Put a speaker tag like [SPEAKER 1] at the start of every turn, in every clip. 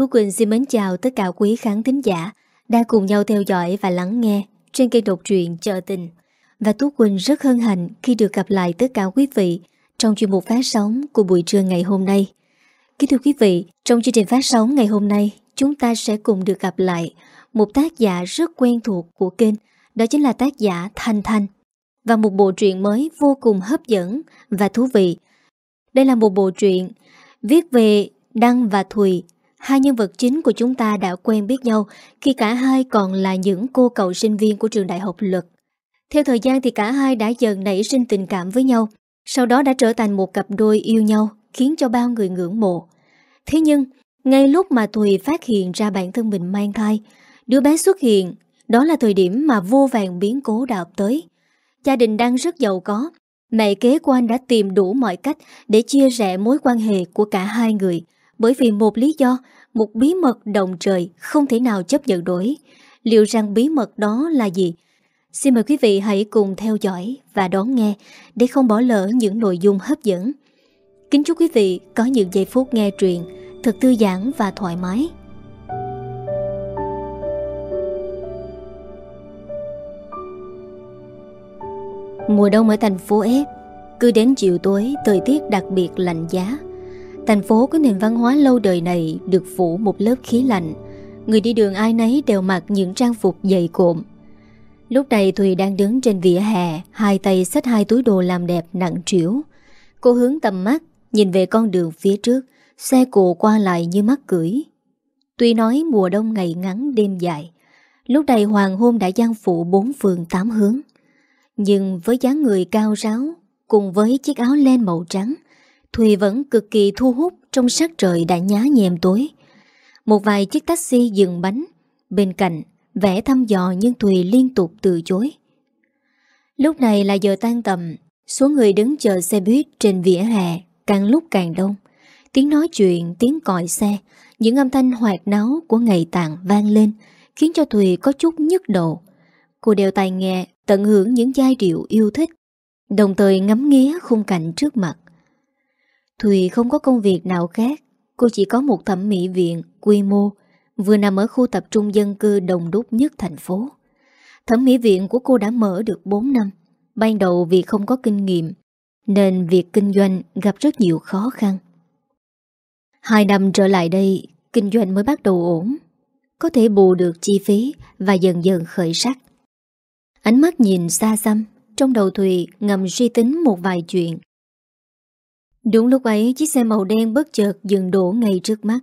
[SPEAKER 1] thú Quỳnh xin mến chào tất cả quý khán thính giả đang cùng nhau theo dõi và lắng nghe trên kênh đột truyện Chợ Tình. Và thú Quỳnh rất hân hạnh khi được gặp lại tất cả quý vị trong chuyên mục phát sóng của buổi trưa ngày hôm nay. Kính thưa quý vị, trong chương trình phát sóng ngày hôm nay, chúng ta sẽ cùng được gặp lại một tác giả rất quen thuộc của kênh, đó chính là tác giả Thanh Thanh. Và một bộ truyện mới vô cùng hấp dẫn và thú vị. Đây là một bộ truyện viết về Đăng và Thùy hai nhân vật chính của chúng ta đã quen biết nhau khi cả hai còn là những cô cậu sinh viên của trường đại học luật. Theo thời gian thì cả hai đã dần nảy sinh tình cảm với nhau, sau đó đã trở thành một cặp đôi yêu nhau khiến cho bao người ngưỡng mộ. Thế nhưng, ngay lúc mà Thùy phát hiện ra bản thân mình mang thai, đứa bé xuất hiện, đó là thời điểm mà vô vàng biến cố đã tới. Gia đình đang rất giàu có, mẹ kế của anh đã tìm đủ mọi cách để chia rẽ mối quan hệ của cả hai người – bởi vì một lý do, một bí mật đồng trời không thể nào chấp nhận đổi. Liệu rằng bí mật đó là gì? Xin mời quý vị hãy cùng theo dõi và đón nghe để không bỏ lỡ những nội dung hấp dẫn. Kính chúc quý vị có những giây phút nghe truyện thật thư giãn và thoải mái. Mùa đông ở thành phố F, cứ đến chiều tối thời tiết đặc biệt lạnh giá. Thành phố có nền văn hóa lâu đời này được phủ một lớp khí lạnh. Người đi đường ai nấy đều mặc những trang phục dày cộm. Lúc này Thùy đang đứng trên vỉa hè, hai tay xách hai túi đồ làm đẹp nặng trĩu. Cô hướng tầm mắt, nhìn về con đường phía trước, xe cộ qua lại như mắt cưỡi. Tuy nói mùa đông ngày ngắn đêm dài, lúc này hoàng hôn đã giang phủ bốn phường tám hướng. Nhưng với dáng người cao ráo, cùng với chiếc áo len màu trắng, Thùy vẫn cực kỳ thu hút trong sắc trời đã nhá nhem tối. Một vài chiếc taxi dừng bánh, bên cạnh, vẽ thăm dò nhưng Thùy liên tục từ chối. Lúc này là giờ tan tầm, số người đứng chờ xe buýt trên vỉa hè càng lúc càng đông. Tiếng nói chuyện, tiếng còi xe, những âm thanh hoạt náo của ngày tàn vang lên, khiến cho Thùy có chút nhức độ. Cô đều tài nghe, tận hưởng những giai điệu yêu thích, đồng thời ngắm nghía khung cảnh trước mặt. Thùy không có công việc nào khác Cô chỉ có một thẩm mỹ viện quy mô Vừa nằm ở khu tập trung dân cư đồng đúc nhất thành phố Thẩm mỹ viện của cô đã mở được 4 năm Ban đầu vì không có kinh nghiệm Nên việc kinh doanh gặp rất nhiều khó khăn Hai năm trở lại đây Kinh doanh mới bắt đầu ổn Có thể bù được chi phí Và dần dần khởi sắc Ánh mắt nhìn xa xăm Trong đầu Thùy ngầm suy tính một vài chuyện Đúng lúc ấy chiếc xe màu đen bất chợt dừng đổ ngay trước mắt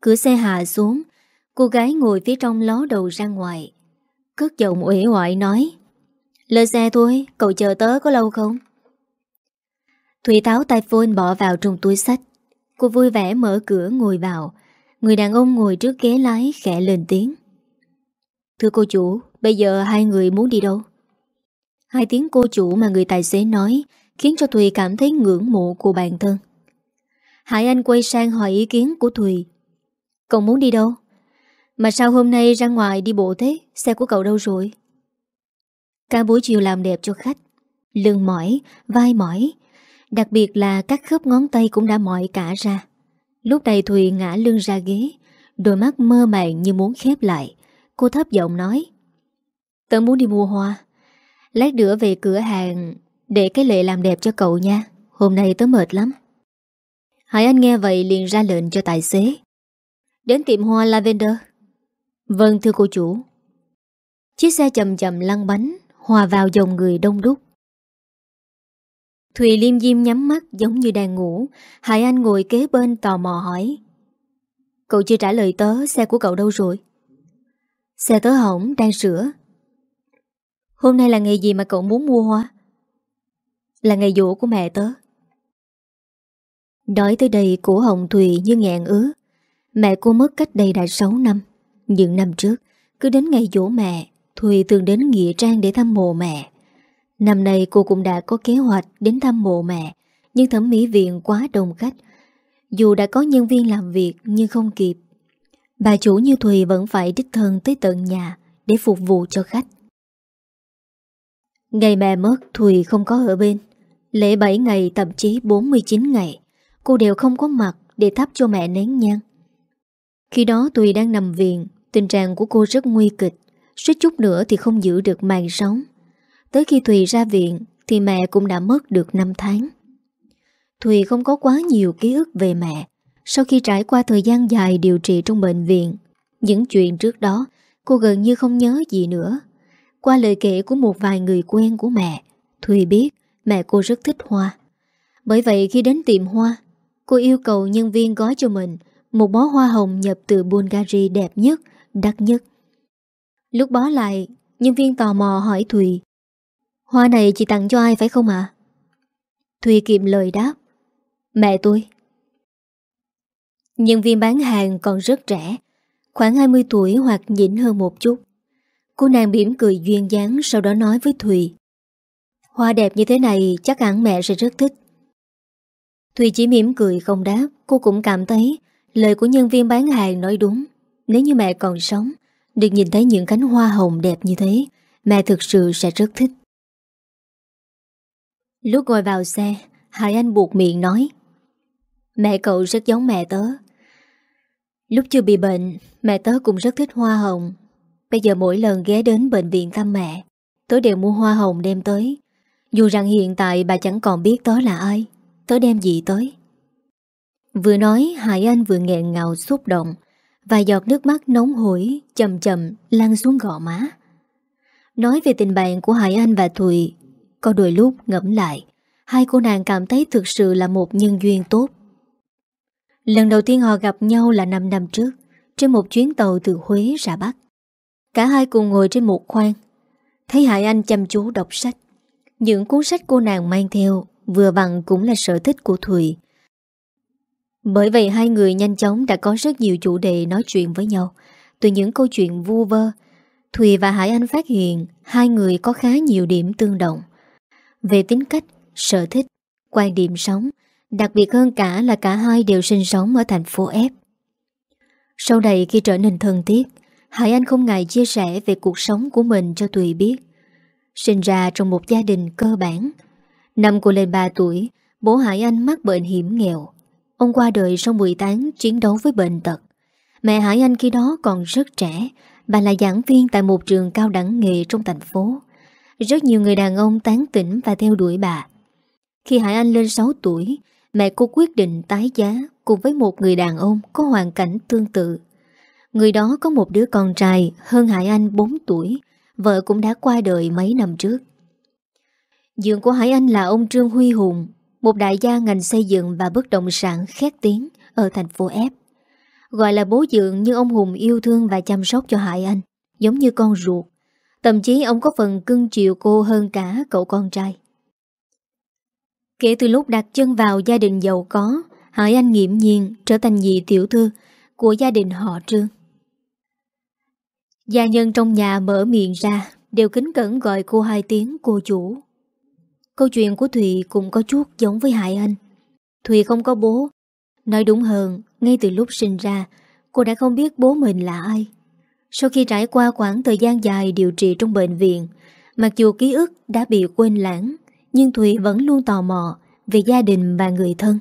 [SPEAKER 1] Cửa xe hạ xuống Cô gái ngồi phía trong ló đầu ra ngoài Cất giọng uể hoại nói Lên xe thôi Cậu chờ tớ có lâu không Thủy táo tay phone bỏ vào trong túi sách Cô vui vẻ mở cửa ngồi vào Người đàn ông ngồi trước ghế lái khẽ lên tiếng Thưa cô chủ Bây giờ hai người muốn đi đâu Hai tiếng cô chủ mà người tài xế nói khiến cho Thùy cảm thấy ngưỡng mộ của bản thân. Hải Anh quay sang hỏi ý kiến của Thùy. Cậu muốn đi đâu? Mà sao hôm nay ra ngoài đi bộ thế? Xe của cậu đâu rồi? Cả buổi chiều làm đẹp cho khách. Lưng mỏi, vai mỏi. Đặc biệt là các khớp ngón tay cũng đã mỏi cả ra. Lúc này Thùy ngã lưng ra ghế. Đôi mắt mơ màng như muốn khép lại. Cô thấp giọng nói. Tớ muốn đi mua hoa. Lát nữa về cửa hàng để cái lệ làm đẹp cho cậu nha Hôm nay tớ mệt lắm Hải Anh nghe vậy liền ra lệnh cho tài xế Đến tiệm hoa Lavender Vâng thưa cô chủ Chiếc xe chậm chậm lăn bánh Hòa vào dòng người đông đúc Thùy Liêm Diêm nhắm mắt giống như đang ngủ Hải Anh ngồi kế bên tò mò hỏi Cậu chưa trả lời tớ Xe của cậu đâu rồi Xe tớ hỏng đang sửa Hôm nay là ngày gì mà cậu muốn mua hoa là ngày dỗ của mẹ tớ Nói tới đây của Hồng Thùy như ngẹn ứ Mẹ cô mất cách đây đã 6 năm Những năm trước Cứ đến ngày dỗ mẹ Thùy thường đến Nghĩa Trang để thăm mộ mẹ Năm nay cô cũng đã có kế hoạch Đến thăm mộ mẹ Nhưng thẩm mỹ viện quá đông khách Dù đã có nhân viên làm việc Nhưng không kịp Bà chủ như Thùy vẫn phải đích thân tới tận nhà Để phục vụ cho khách Ngày mẹ mất Thùy không có ở bên Lễ 7 ngày thậm chí 49 ngày Cô đều không có mặt để thắp cho mẹ nén nhang Khi đó Tùy đang nằm viện Tình trạng của cô rất nguy kịch Suýt chút nữa thì không giữ được mạng sống Tới khi thùy ra viện Thì mẹ cũng đã mất được 5 tháng Thùy không có quá nhiều ký ức về mẹ Sau khi trải qua thời gian dài điều trị trong bệnh viện Những chuyện trước đó Cô gần như không nhớ gì nữa Qua lời kể của một vài người quen của mẹ Thùy biết Mẹ cô rất thích hoa Bởi vậy khi đến tiệm hoa Cô yêu cầu nhân viên gói cho mình Một bó hoa hồng nhập từ Bulgari đẹp nhất Đắt nhất Lúc bó lại Nhân viên tò mò hỏi Thùy Hoa này chị tặng cho ai phải không ạ à? Thùy kiệm lời đáp Mẹ tôi Nhân viên bán hàng còn rất trẻ Khoảng 20 tuổi hoặc nhỉnh hơn một chút Cô nàng mỉm cười duyên dáng Sau đó nói với Thùy Hoa đẹp như thế này chắc hẳn mẹ sẽ rất thích. Thùy chỉ mỉm cười không đáp, cô cũng cảm thấy lời của nhân viên bán hàng nói đúng. Nếu như mẹ còn sống, được nhìn thấy những cánh hoa hồng đẹp như thế, mẹ thực sự sẽ rất thích. Lúc ngồi vào xe, Hải Anh buộc miệng nói Mẹ cậu rất giống mẹ tớ. Lúc chưa bị bệnh, mẹ tớ cũng rất thích hoa hồng. Bây giờ mỗi lần ghé đến bệnh viện thăm mẹ, tớ đều mua hoa hồng đem tới. Dù rằng hiện tại bà chẳng còn biết tớ là ai Tớ đem gì tới Vừa nói Hải Anh vừa nghẹn ngào xúc động và giọt nước mắt nóng hổi Chầm chầm lăn xuống gò má Nói về tình bạn của Hải Anh và Thùy Có đôi lúc ngẫm lại Hai cô nàng cảm thấy thực sự là một nhân duyên tốt Lần đầu tiên họ gặp nhau là 5 năm trước Trên một chuyến tàu từ Huế ra Bắc Cả hai cùng ngồi trên một khoang Thấy Hải Anh chăm chú đọc sách những cuốn sách cô nàng mang theo vừa bằng cũng là sở thích của Thùy. Bởi vậy hai người nhanh chóng đã có rất nhiều chủ đề nói chuyện với nhau. Từ những câu chuyện vu vơ, Thùy và Hải Anh phát hiện hai người có khá nhiều điểm tương đồng. Về tính cách, sở thích, quan điểm sống, đặc biệt hơn cả là cả hai đều sinh sống ở thành phố F. Sau này khi trở nên thân thiết, Hải Anh không ngại chia sẻ về cuộc sống của mình cho Thùy biết. Sinh ra trong một gia đình cơ bản Năm cô lên 3 tuổi Bố Hải Anh mắc bệnh hiểm nghèo Ông qua đời sau 10 tháng chiến đấu với bệnh tật Mẹ Hải Anh khi đó còn rất trẻ Bà là giảng viên tại một trường cao đẳng nghề trong thành phố Rất nhiều người đàn ông tán tỉnh và theo đuổi bà Khi Hải Anh lên 6 tuổi Mẹ cô quyết định tái giá cùng với một người đàn ông có hoàn cảnh tương tự Người đó có một đứa con trai hơn Hải Anh 4 tuổi Vợ cũng đã qua đời mấy năm trước Dượng của Hải Anh là ông Trương Huy Hùng Một đại gia ngành xây dựng và bất động sản khét tiếng Ở thành phố F Gọi là bố dượng như ông Hùng yêu thương và chăm sóc cho Hải Anh Giống như con ruột Thậm chí ông có phần cưng chiều cô hơn cả cậu con trai Kể từ lúc đặt chân vào gia đình giàu có Hải Anh nghiệm nhiên trở thành nhị tiểu thư của gia đình họ Trương Gia nhân trong nhà mở miệng ra Đều kính cẩn gọi cô hai tiếng cô chủ Câu chuyện của Thùy cũng có chút giống với Hải Anh Thùy không có bố Nói đúng hơn Ngay từ lúc sinh ra Cô đã không biết bố mình là ai Sau khi trải qua khoảng thời gian dài điều trị trong bệnh viện Mặc dù ký ức đã bị quên lãng Nhưng Thùy vẫn luôn tò mò Về gia đình và người thân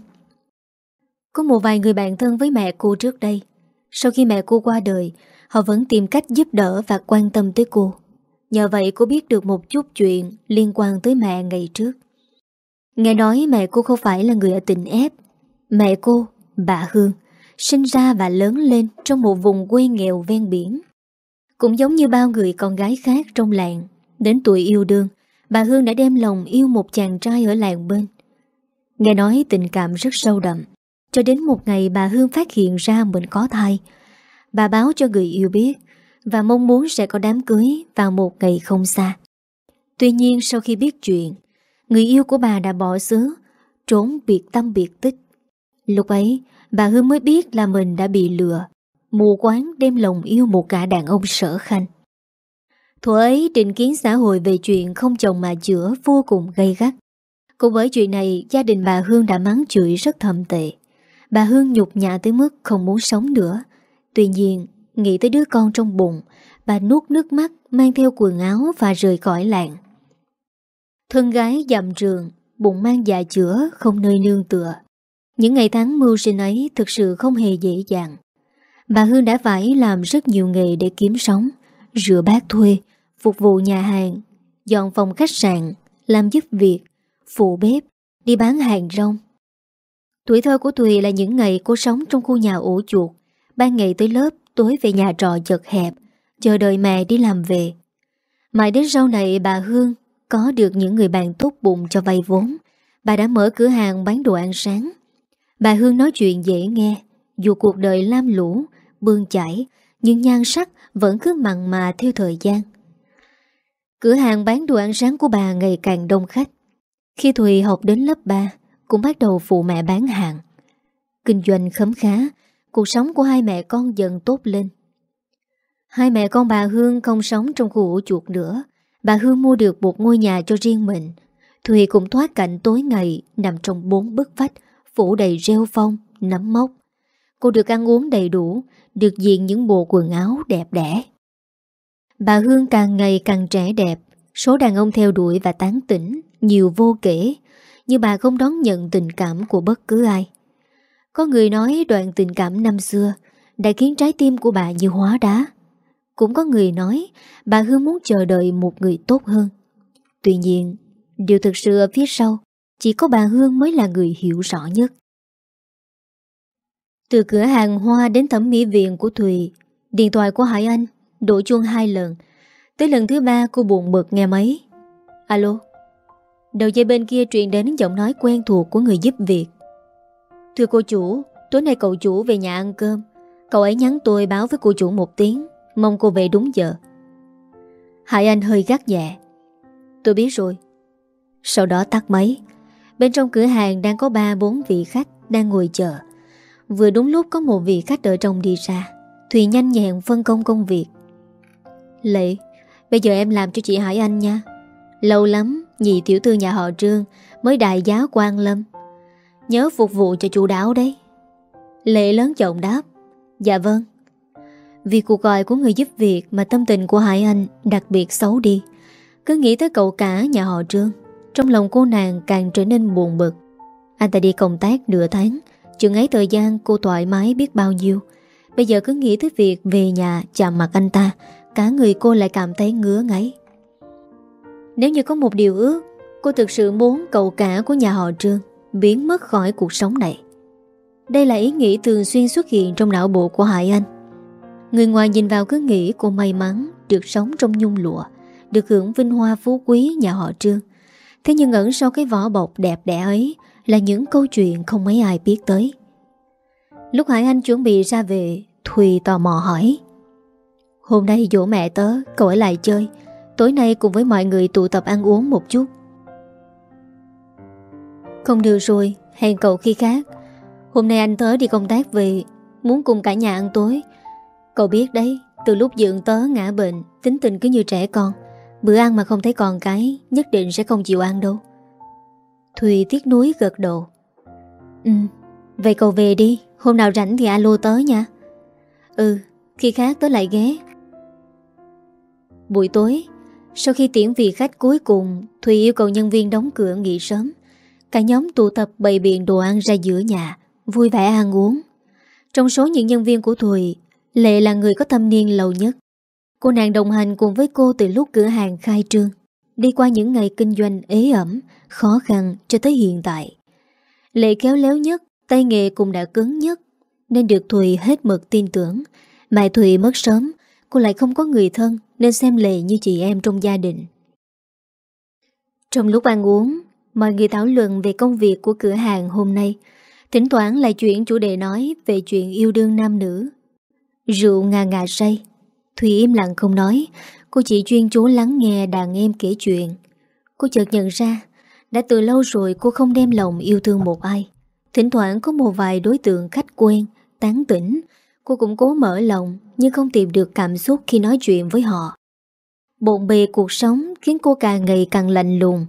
[SPEAKER 1] Có một vài người bạn thân với mẹ cô trước đây Sau khi mẹ cô qua đời Họ vẫn tìm cách giúp đỡ và quan tâm tới cô Nhờ vậy cô biết được một chút chuyện liên quan tới mẹ ngày trước Nghe nói mẹ cô không phải là người ở tình ép Mẹ cô, bà Hương Sinh ra và lớn lên trong một vùng quê nghèo ven biển Cũng giống như bao người con gái khác trong làng Đến tuổi yêu đương Bà Hương đã đem lòng yêu một chàng trai ở làng bên Nghe nói tình cảm rất sâu đậm Cho đến một ngày bà Hương phát hiện ra mình có thai Bà báo cho người yêu biết Và mong muốn sẽ có đám cưới vào một ngày không xa Tuy nhiên sau khi biết chuyện Người yêu của bà đã bỏ xứ Trốn biệt tâm biệt tích Lúc ấy bà Hương mới biết là mình đã bị lừa Mù quán đem lòng yêu một cả đàn ông sở khanh Thuở ấy định kiến xã hội về chuyện không chồng mà chữa vô cùng gây gắt cùng với chuyện này gia đình bà Hương đã mắng chửi rất thầm tệ Bà Hương nhục nhã tới mức không muốn sống nữa Tuy nhiên, nghĩ tới đứa con trong bụng, bà nuốt nước mắt, mang theo quần áo và rời khỏi làng. Thân gái dặm trường, bụng mang dạ chữa, không nơi nương tựa. Những ngày tháng mưu sinh ấy thực sự không hề dễ dàng. Bà Hương đã phải làm rất nhiều nghề để kiếm sống, rửa bát thuê, phục vụ nhà hàng, dọn phòng khách sạn, làm giúp việc, phụ bếp, đi bán hàng rong. Tuổi thơ của Thùy là những ngày cô sống trong khu nhà ổ chuột, Ban ngày tới lớp Tối về nhà trọ chật hẹp Chờ đợi mẹ đi làm về Mãi đến sau này bà Hương Có được những người bạn tốt bụng cho vay vốn Bà đã mở cửa hàng bán đồ ăn sáng Bà Hương nói chuyện dễ nghe Dù cuộc đời lam lũ Bương chảy Nhưng nhan sắc vẫn cứ mặn mà theo thời gian Cửa hàng bán đồ ăn sáng của bà ngày càng đông khách Khi Thùy học đến lớp 3 Cũng bắt đầu phụ mẹ bán hàng Kinh doanh khấm khá cuộc sống của hai mẹ con dần tốt lên. Hai mẹ con bà Hương không sống trong khu ổ chuột nữa. Bà Hương mua được một ngôi nhà cho riêng mình. Thùy cũng thoát cảnh tối ngày nằm trong bốn bức vách, phủ đầy rêu phong, nấm mốc. Cô được ăn uống đầy đủ, được diện những bộ quần áo đẹp đẽ. Bà Hương càng ngày càng trẻ đẹp, số đàn ông theo đuổi và tán tỉnh, nhiều vô kể, nhưng bà không đón nhận tình cảm của bất cứ ai. Có người nói đoạn tình cảm năm xưa đã khiến trái tim của bà như hóa đá. Cũng có người nói bà Hương muốn chờ đợi một người tốt hơn. Tuy nhiên, điều thực sự ở phía sau, chỉ có bà Hương mới là người hiểu rõ nhất. Từ cửa hàng hoa đến thẩm mỹ viện của Thùy, điện thoại của Hải Anh đổ chuông hai lần. Tới lần thứ ba cô buồn bực nghe máy. Alo. Đầu dây bên kia truyền đến giọng nói quen thuộc của người giúp việc. Thưa cô chủ, tối nay cậu chủ về nhà ăn cơm. Cậu ấy nhắn tôi báo với cô chủ một tiếng, mong cô về đúng giờ. Hải Anh hơi gắt nhẹ. Tôi biết rồi. Sau đó tắt máy. Bên trong cửa hàng đang có ba bốn vị khách đang ngồi chờ. Vừa đúng lúc có một vị khách ở trong đi ra. Thùy nhanh nhẹn phân công công việc. Lệ, bây giờ em làm cho chị Hải Anh nha. Lâu lắm, nhị tiểu thư nhà họ Trương mới đại giáo quan lâm Nhớ phục vụ cho chú đáo đấy Lệ lớn chồng đáp Dạ vâng Vì cuộc gọi của người giúp việc mà tâm tình của Hải Anh đặc biệt xấu đi Cứ nghĩ tới cậu cả nhà họ Trương Trong lòng cô nàng càng trở nên buồn bực Anh ta đi công tác nửa tháng Chừng ấy thời gian cô thoải mái biết bao nhiêu Bây giờ cứ nghĩ tới việc về nhà chạm mặt anh ta Cả người cô lại cảm thấy ngứa ngáy Nếu như có một điều ước Cô thực sự muốn cậu cả của nhà họ Trương biến mất khỏi cuộc sống này. Đây là ý nghĩ thường xuyên xuất hiện trong não bộ của Hải Anh. Người ngoài nhìn vào cứ nghĩ cô may mắn được sống trong nhung lụa, được hưởng vinh hoa phú quý nhà họ Trương. Thế nhưng ẩn sau cái vỏ bọc đẹp đẽ ấy là những câu chuyện không mấy ai biết tới. Lúc Hải Anh chuẩn bị ra về, Thùy tò mò hỏi. Hôm nay dỗ mẹ tớ, cậu ở lại chơi. Tối nay cùng với mọi người tụ tập ăn uống một chút không được rồi, hẹn cậu khi khác Hôm nay anh tớ đi công tác về Muốn cùng cả nhà ăn tối Cậu biết đấy, từ lúc dưỡng tớ ngã bệnh Tính tình cứ như trẻ con Bữa ăn mà không thấy còn cái Nhất định sẽ không chịu ăn đâu Thùy tiếc nuối gật độ Ừ, vậy cậu về đi Hôm nào rảnh thì alo tớ nha Ừ, khi khác tớ lại ghé Buổi tối Sau khi tiễn vị khách cuối cùng Thùy yêu cầu nhân viên đóng cửa nghỉ sớm Cả nhóm tụ tập bày biện đồ ăn ra giữa nhà Vui vẻ ăn uống Trong số những nhân viên của Thùy Lệ là người có thâm niên lâu nhất Cô nàng đồng hành cùng với cô từ lúc cửa hàng khai trương Đi qua những ngày kinh doanh ế ẩm Khó khăn cho tới hiện tại Lệ kéo léo nhất Tay nghề cũng đã cứng nhất Nên được Thùy hết mực tin tưởng Mẹ Thùy mất sớm Cô lại không có người thân Nên xem Lệ như chị em trong gia đình Trong lúc ăn uống Mọi người thảo luận về công việc của cửa hàng hôm nay Thỉnh thoảng lại chuyển chủ đề nói Về chuyện yêu đương nam nữ Rượu ngà ngà say Thủy im lặng không nói Cô chỉ chuyên chú lắng nghe đàn em kể chuyện Cô chợt nhận ra Đã từ lâu rồi cô không đem lòng yêu thương một ai Thỉnh thoảng có một vài đối tượng khách quen Tán tỉnh Cô cũng cố mở lòng Nhưng không tìm được cảm xúc khi nói chuyện với họ Bộn bề cuộc sống khiến cô càng ngày càng lạnh lùng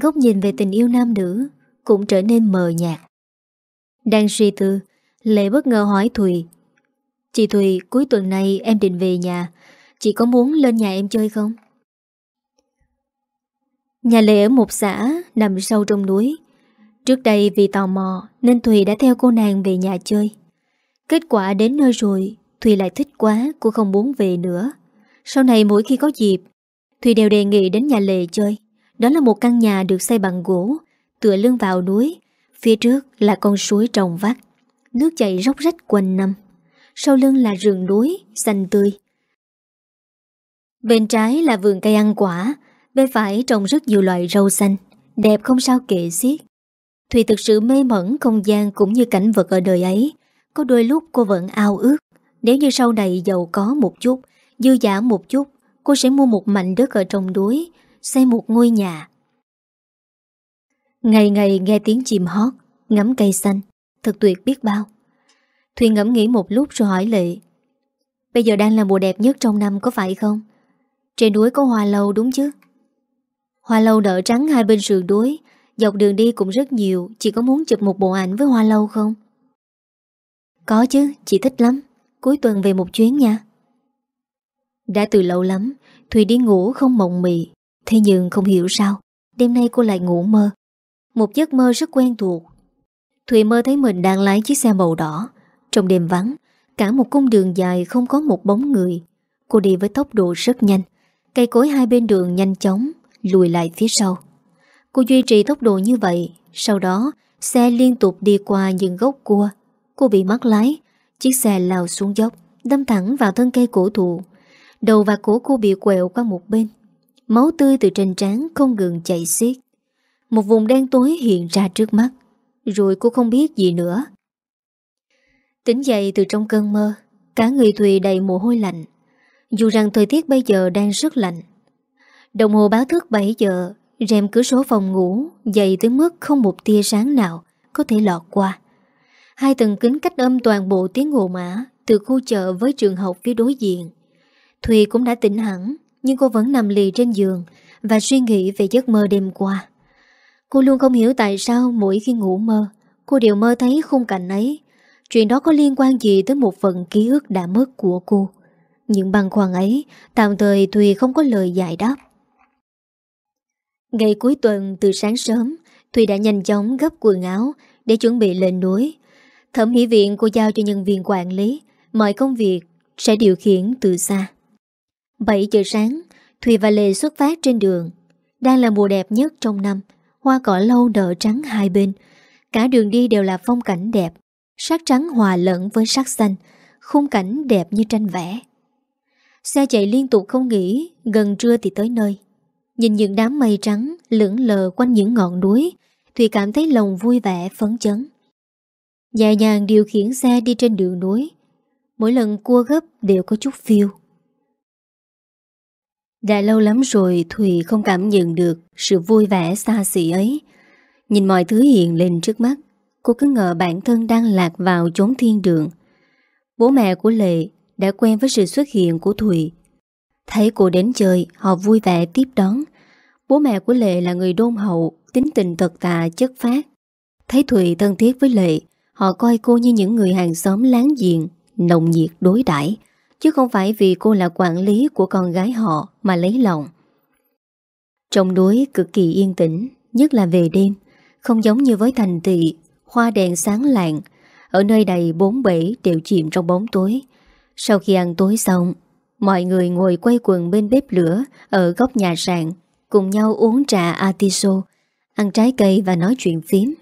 [SPEAKER 1] Góc nhìn về tình yêu nam nữ Cũng trở nên mờ nhạt Đang suy tư Lệ bất ngờ hỏi Thùy Chị Thùy cuối tuần này em định về nhà Chị có muốn lên nhà em chơi không? Nhà Lệ ở một xã Nằm sâu trong núi Trước đây vì tò mò Nên Thùy đã theo cô nàng về nhà chơi Kết quả đến nơi rồi Thùy lại thích quá Cô không muốn về nữa Sau này mỗi khi có dịp Thùy đều đề nghị đến nhà Lệ chơi đó là một căn nhà được xây bằng gỗ, tựa lưng vào núi, phía trước là con suối trồng vắt, nước chảy róc rách quanh năm. Sau lưng là rừng núi, xanh tươi. Bên trái là vườn cây ăn quả, bên phải trồng rất nhiều loại rau xanh, đẹp không sao kể xiết. Thùy thực sự mê mẩn không gian cũng như cảnh vật ở đời ấy. Có đôi lúc cô vẫn ao ước, nếu như sau này giàu có một chút, dư giả một chút, cô sẽ mua một mảnh đất ở trong núi xây một ngôi nhà. Ngày ngày nghe tiếng chim hót, ngắm cây xanh, thật tuyệt biết bao. Thùy ngẫm nghĩ một lúc rồi hỏi Lệ Bây giờ đang là mùa đẹp nhất trong năm có phải không? Trên núi có hoa lâu đúng chứ? Hoa lâu đỡ trắng hai bên sườn đuối Dọc đường đi cũng rất nhiều Chị có muốn chụp một bộ ảnh với hoa lâu không? Có chứ, chị thích lắm Cuối tuần về một chuyến nha Đã từ lâu lắm Thùy đi ngủ không mộng mị Thế nhưng không hiểu sao Đêm nay cô lại ngủ mơ Một giấc mơ rất quen thuộc Thùy mơ thấy mình đang lái chiếc xe màu đỏ Trong đêm vắng Cả một cung đường dài không có một bóng người Cô đi với tốc độ rất nhanh Cây cối hai bên đường nhanh chóng Lùi lại phía sau Cô duy trì tốc độ như vậy Sau đó xe liên tục đi qua những gốc cua Cô bị mắc lái Chiếc xe lao xuống dốc Đâm thẳng vào thân cây cổ thụ Đầu và cổ cô bị quẹo qua một bên Máu tươi từ trên trán không ngừng chạy xiết Một vùng đen tối hiện ra trước mắt Rồi cô không biết gì nữa Tỉnh dậy từ trong cơn mơ Cả người Thùy đầy mồ hôi lạnh Dù rằng thời tiết bây giờ đang rất lạnh Đồng hồ báo thức 7 giờ Rèm cửa sổ phòng ngủ Dày tới mức không một tia sáng nào Có thể lọt qua Hai tầng kính cách âm toàn bộ tiếng ồn ả Từ khu chợ với trường học phía đối diện Thùy cũng đã tỉnh hẳn nhưng cô vẫn nằm lì trên giường và suy nghĩ về giấc mơ đêm qua. Cô luôn không hiểu tại sao mỗi khi ngủ mơ, cô đều mơ thấy khung cảnh ấy. Chuyện đó có liên quan gì tới một phần ký ức đã mất của cô. Những băn khoăn ấy tạm thời Thùy không có lời giải đáp. Ngày cuối tuần từ sáng sớm, Thùy đã nhanh chóng gấp quần áo để chuẩn bị lên núi. Thẩm mỹ viện cô giao cho nhân viên quản lý, mọi công việc sẽ điều khiển từ xa. 7 giờ sáng, Thùy và lê xuất phát trên đường. Đang là mùa đẹp nhất trong năm, hoa cỏ lâu nở trắng hai bên. Cả đường đi đều là phong cảnh đẹp, sắc trắng hòa lẫn với sắc xanh, khung cảnh đẹp như tranh vẽ. Xe chạy liên tục không nghỉ, gần trưa thì tới nơi. Nhìn những đám mây trắng lững lờ quanh những ngọn núi, Thùy cảm thấy lòng vui vẻ, phấn chấn. Nhẹ nhàng điều khiển xe đi trên đường núi. Mỗi lần cua gấp đều có chút phiêu. Đã lâu lắm rồi Thùy không cảm nhận được sự vui vẻ xa xỉ ấy. Nhìn mọi thứ hiện lên trước mắt, cô cứ ngờ bản thân đang lạc vào chốn thiên đường. Bố mẹ của Lệ đã quen với sự xuất hiện của Thùy. Thấy cô đến chơi, họ vui vẻ tiếp đón. Bố mẹ của Lệ là người đôn hậu, tính tình thật tà chất phát. Thấy Thùy thân thiết với Lệ, họ coi cô như những người hàng xóm láng giềng, nồng nhiệt đối đãi chứ không phải vì cô là quản lý của con gái họ mà lấy lòng. Trong núi cực kỳ yên tĩnh, nhất là về đêm, không giống như với thành thị, hoa đèn sáng lạng, ở nơi đầy bốn bể đều chìm trong bóng tối. Sau khi ăn tối xong, mọi người ngồi quay quần bên bếp lửa ở góc nhà sạn, cùng nhau uống trà atiso, ăn trái cây và nói chuyện phím.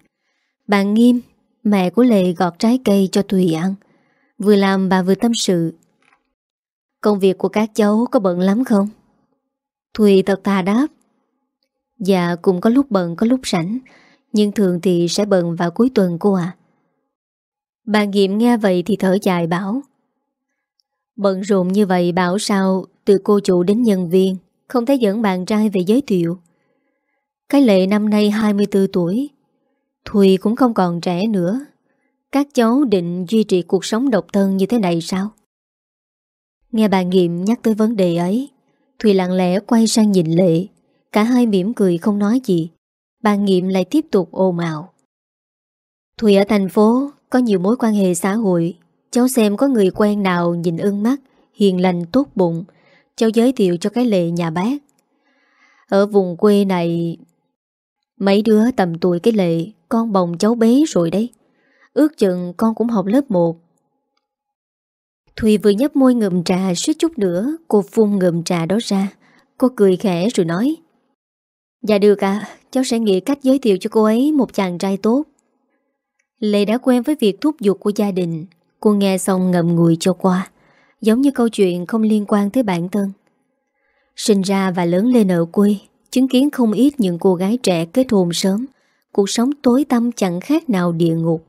[SPEAKER 1] Bà Nghiêm, mẹ của Lệ gọt trái cây cho tùy ăn. Vừa làm bà vừa tâm sự Công việc của các cháu có bận lắm không? Thùy thật thà đáp Dạ cũng có lúc bận có lúc rảnh Nhưng thường thì sẽ bận vào cuối tuần cô à Bà Nghiệm nghe vậy thì thở dài bảo Bận rộn như vậy bảo sao Từ cô chủ đến nhân viên Không thấy dẫn bạn trai về giới thiệu Cái lệ năm nay 24 tuổi Thùy cũng không còn trẻ nữa Các cháu định duy trì cuộc sống độc thân như thế này sao? Nghe bà Nghiệm nhắc tới vấn đề ấy Thùy lặng lẽ quay sang nhìn Lệ Cả hai mỉm cười không nói gì Bà Nghiệm lại tiếp tục ồn ào Thùy ở thành phố Có nhiều mối quan hệ xã hội Cháu xem có người quen nào nhìn ưng mắt Hiền lành tốt bụng Cháu giới thiệu cho cái Lệ nhà bác Ở vùng quê này Mấy đứa tầm tuổi cái Lệ Con bồng cháu bé rồi đấy Ước chừng con cũng học lớp 1 Thùy vừa nhấp môi ngậm trà suýt chút nữa Cô phun ngậm trà đó ra Cô cười khẽ rồi nói Dạ được à Cháu sẽ nghĩ cách giới thiệu cho cô ấy Một chàng trai tốt Lệ đã quen với việc thúc giục của gia đình Cô nghe xong ngậm ngùi cho qua Giống như câu chuyện không liên quan tới bản thân Sinh ra và lớn lên ở quê Chứng kiến không ít những cô gái trẻ kết hôn sớm Cuộc sống tối tăm chẳng khác nào địa ngục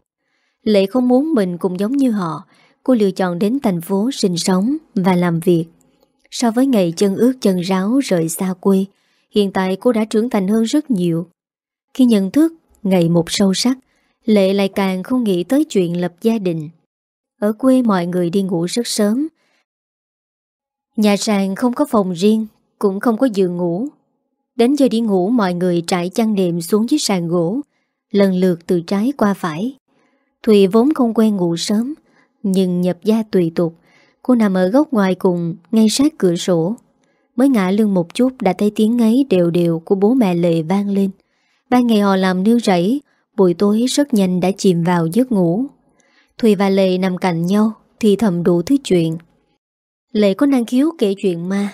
[SPEAKER 1] Lệ không muốn mình cũng giống như họ cô lựa chọn đến thành phố sinh sống và làm việc. So với ngày chân ướt chân ráo rời xa quê, hiện tại cô đã trưởng thành hơn rất nhiều. Khi nhận thức, ngày một sâu sắc, Lệ lại càng không nghĩ tới chuyện lập gia đình. Ở quê mọi người đi ngủ rất sớm. Nhà sàn không có phòng riêng, cũng không có giường ngủ. Đến giờ đi ngủ mọi người trải chăn nệm xuống dưới sàn gỗ, lần lượt từ trái qua phải. Thùy vốn không quen ngủ sớm, nhưng nhập gia tùy tục. Cô nằm ở góc ngoài cùng, ngay sát cửa sổ. Mới ngã lưng một chút đã thấy tiếng ngáy đều đều của bố mẹ Lệ vang lên. Ba ngày họ làm nương rẫy, buổi tối rất nhanh đã chìm vào giấc ngủ. Thùy và Lệ nằm cạnh nhau, thì thầm đủ thứ chuyện. Lệ có năng khiếu kể chuyện ma.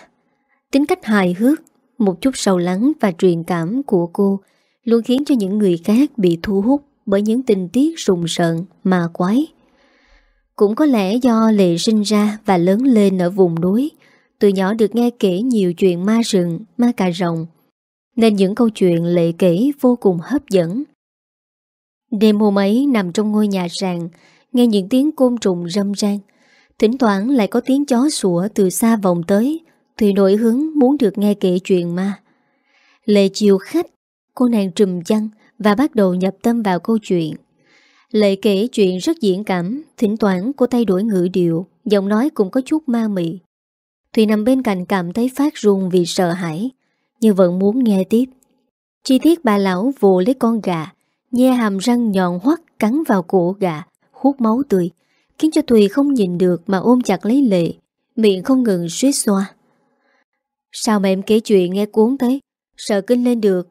[SPEAKER 1] Tính cách hài hước, một chút sầu lắng và truyền cảm của cô luôn khiến cho những người khác bị thu hút bởi những tình tiết rùng rợn, mà quái. Cũng có lẽ do Lệ sinh ra và lớn lên ở vùng núi, từ nhỏ được nghe kể nhiều chuyện ma rừng, ma cà rồng, nên những câu chuyện Lệ kể vô cùng hấp dẫn. Đêm hôm ấy nằm trong ngôi nhà sàn, nghe những tiếng côn trùng râm ran, thỉnh thoảng lại có tiếng chó sủa từ xa vòng tới, Thùy nổi hứng muốn được nghe kể chuyện ma. Lệ chiều khách, cô nàng trùm chăn và bắt đầu nhập tâm vào câu chuyện. Lệ kể chuyện rất diễn cảm, thỉnh thoảng cô thay đổi ngữ điệu, giọng nói cũng có chút ma mị. Thùy nằm bên cạnh cảm thấy phát run vì sợ hãi, nhưng vẫn muốn nghe tiếp. Chi tiết bà lão vồ lấy con gà, nhe hàm răng nhọn hoắt cắn vào cổ gà, hút máu tươi, khiến cho Thùy không nhìn được mà ôm chặt lấy lệ, miệng không ngừng suýt xoa. Sao mà em kể chuyện nghe cuốn thế, sợ kinh lên được,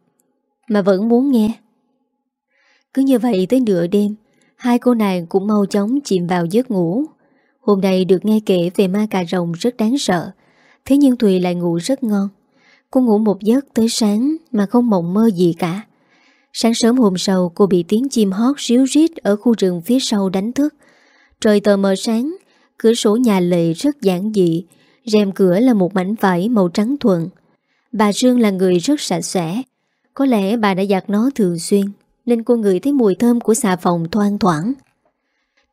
[SPEAKER 1] mà vẫn muốn nghe. Cứ như vậy tới nửa đêm, Hai cô nàng cũng mau chóng chìm vào giấc ngủ Hôm nay được nghe kể về ma cà rồng rất đáng sợ Thế nhưng Thùy lại ngủ rất ngon Cô ngủ một giấc tới sáng mà không mộng mơ gì cả Sáng sớm hôm sau cô bị tiếng chim hót ríu rít ở khu rừng phía sau đánh thức Trời tờ mờ sáng, cửa sổ nhà lệ rất giản dị Rèm cửa là một mảnh vải màu trắng thuần Bà Sương là người rất sạch sẽ Có lẽ bà đã giặt nó thường xuyên nên cô ngửi thấy mùi thơm của xà phòng thoang thoảng.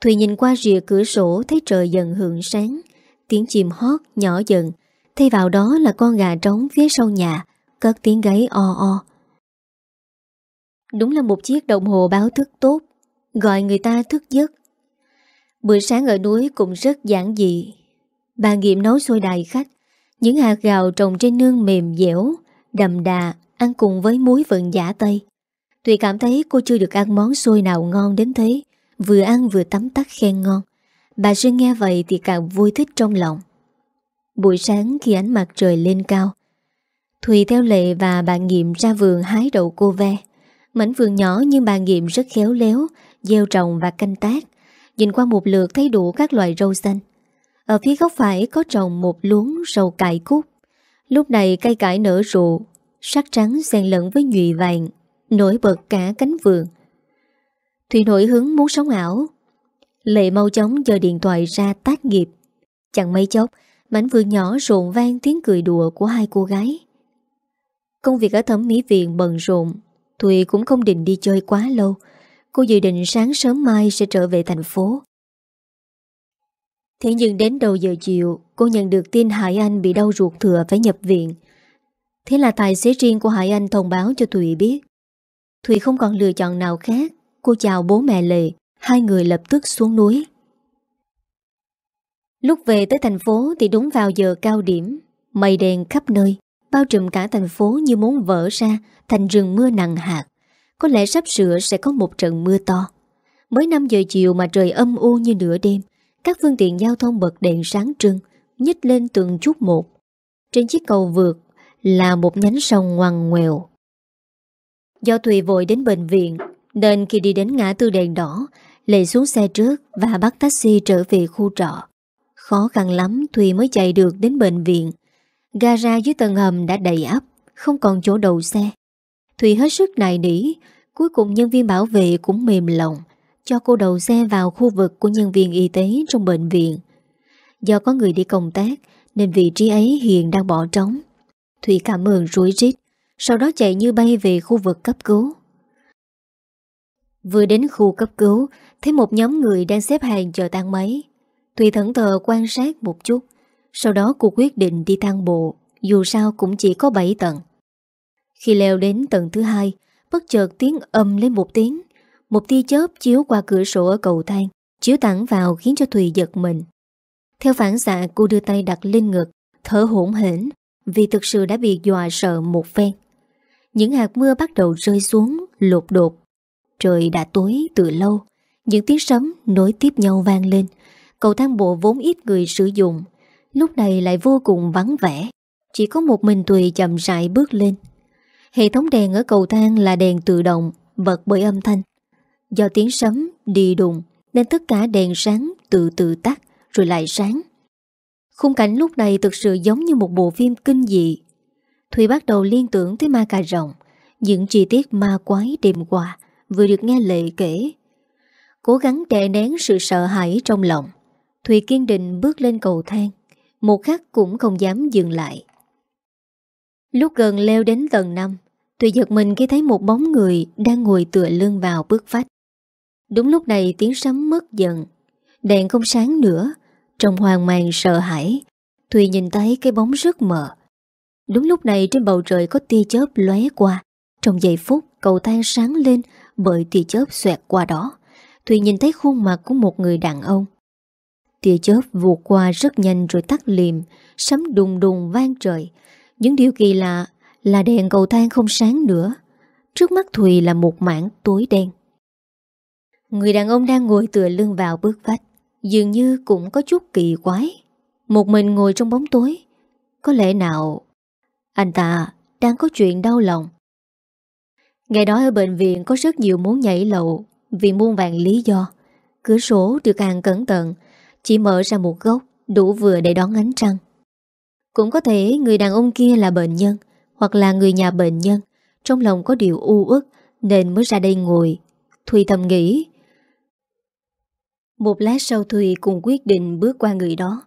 [SPEAKER 1] Thùy nhìn qua rìa cửa sổ thấy trời dần hưởng sáng, tiếng chim hót nhỏ dần, thay vào đó là con gà trống phía sau nhà, cất tiếng gáy o o. Đúng là một chiếc đồng hồ báo thức tốt, gọi người ta thức giấc. Bữa sáng ở núi cũng rất giản dị. Bà nghiệm nấu sôi đài khách, những hạt gạo trồng trên nương mềm dẻo, đầm đà, ăn cùng với muối vườn giả Tây. Tùy cảm thấy cô chưa được ăn món xôi nào ngon đến thế, vừa ăn vừa tắm tắt khen ngon. Bà Sương nghe vậy thì càng vui thích trong lòng. Buổi sáng khi ánh mặt trời lên cao, Thùy theo lệ và bà Nghiệm ra vườn hái đậu cô ve. Mảnh vườn nhỏ nhưng bà Nghiệm rất khéo léo, gieo trồng và canh tác. Nhìn qua một lượt thấy đủ các loại rau xanh. Ở phía góc phải có trồng một luống rau cải cút. Lúc này cây cải nở rộ, sắc trắng xen lẫn với nhụy vàng Nổi bật cả cánh vườn Thủy nổi hứng muốn sống ảo Lệ mau chóng giơ điện thoại ra tác nghiệp Chẳng mấy chốc Mảnh vườn nhỏ rộn vang tiếng cười đùa của hai cô gái Công việc ở thẩm mỹ viện bận rộn Thùy cũng không định đi chơi quá lâu Cô dự định sáng sớm mai sẽ trở về thành phố Thế nhưng đến đầu giờ chiều Cô nhận được tin Hải Anh bị đau ruột thừa phải nhập viện Thế là tài xế riêng của Hải Anh thông báo cho Thùy biết Thùy không còn lựa chọn nào khác Cô chào bố mẹ Lệ Hai người lập tức xuống núi Lúc về tới thành phố thì đúng vào giờ cao điểm Mây đèn khắp nơi Bao trùm cả thành phố như muốn vỡ ra Thành rừng mưa nặng hạt Có lẽ sắp sửa sẽ có một trận mưa to Mới 5 giờ chiều mà trời âm u như nửa đêm Các phương tiện giao thông bật đèn sáng trưng Nhích lên từng chút một Trên chiếc cầu vượt Là một nhánh sông ngoằn ngoèo Do Thùy vội đến bệnh viện Nên khi đi đến ngã tư đèn đỏ Lệ xuống xe trước và bắt taxi trở về khu trọ Khó khăn lắm Thùy mới chạy được đến bệnh viện Gara dưới tầng hầm đã đầy ấp Không còn chỗ đầu xe Thùy hết sức nài nỉ Cuối cùng nhân viên bảo vệ cũng mềm lòng Cho cô đầu xe vào khu vực của nhân viên y tế trong bệnh viện Do có người đi công tác Nên vị trí ấy hiện đang bỏ trống Thùy cảm ơn rối rít sau đó chạy như bay về khu vực cấp cứu. Vừa đến khu cấp cứu, thấy một nhóm người đang xếp hàng chờ thang máy. Thùy thẫn thờ quan sát một chút, sau đó cô quyết định đi thang bộ, dù sao cũng chỉ có 7 tầng. Khi leo đến tầng thứ hai, bất chợt tiếng âm lên một tiếng, một tia chớp chiếu qua cửa sổ ở cầu thang, chiếu thẳng vào khiến cho Thùy giật mình. Theo phản xạ cô đưa tay đặt lên ngực, thở hỗn hển vì thực sự đã bị dọa sợ một phen. Những hạt mưa bắt đầu rơi xuống lột đột. Trời đã tối từ lâu, những tiếng sấm nối tiếp nhau vang lên. Cầu thang bộ vốn ít người sử dụng, lúc này lại vô cùng vắng vẻ. Chỉ có một mình Tùy chậm rãi bước lên. Hệ thống đèn ở cầu thang là đèn tự động, bật bởi âm thanh. Do tiếng sấm đi đùng nên tất cả đèn sáng từ từ tắt rồi lại sáng. Khung cảnh lúc này thực sự giống như một bộ phim kinh dị Thùy bắt đầu liên tưởng tới ma cà rồng Những chi tiết ma quái đêm qua Vừa được nghe lệ kể Cố gắng đè nén sự sợ hãi trong lòng Thùy kiên định bước lên cầu thang Một khắc cũng không dám dừng lại Lúc gần leo đến tầng 5 Thùy giật mình khi thấy một bóng người Đang ngồi tựa lưng vào bước vách Đúng lúc này tiếng sấm mất dần Đèn không sáng nữa Trong hoàng màng sợ hãi Thùy nhìn thấy cái bóng rất mờ Đúng lúc này trên bầu trời có tia chớp lóe qua Trong giây phút cầu thang sáng lên Bởi tia chớp xoẹt qua đó Thùy nhìn thấy khuôn mặt của một người đàn ông Tia chớp vụt qua rất nhanh rồi tắt liềm Sấm đùng đùng vang trời Những điều kỳ lạ là đèn cầu thang không sáng nữa Trước mắt Thùy là một mảng tối đen Người đàn ông đang ngồi tựa lưng vào bước vách Dường như cũng có chút kỳ quái Một mình ngồi trong bóng tối Có lẽ nào anh ta đang có chuyện đau lòng Ngày đó ở bệnh viện có rất nhiều muốn nhảy lậu Vì muôn vàng lý do Cửa sổ được hàng cẩn thận Chỉ mở ra một góc Đủ vừa để đón ánh trăng Cũng có thể người đàn ông kia là bệnh nhân Hoặc là người nhà bệnh nhân Trong lòng có điều u ức Nên mới ra đây ngồi Thùy thầm nghĩ Một lát sau Thùy cùng quyết định bước qua người đó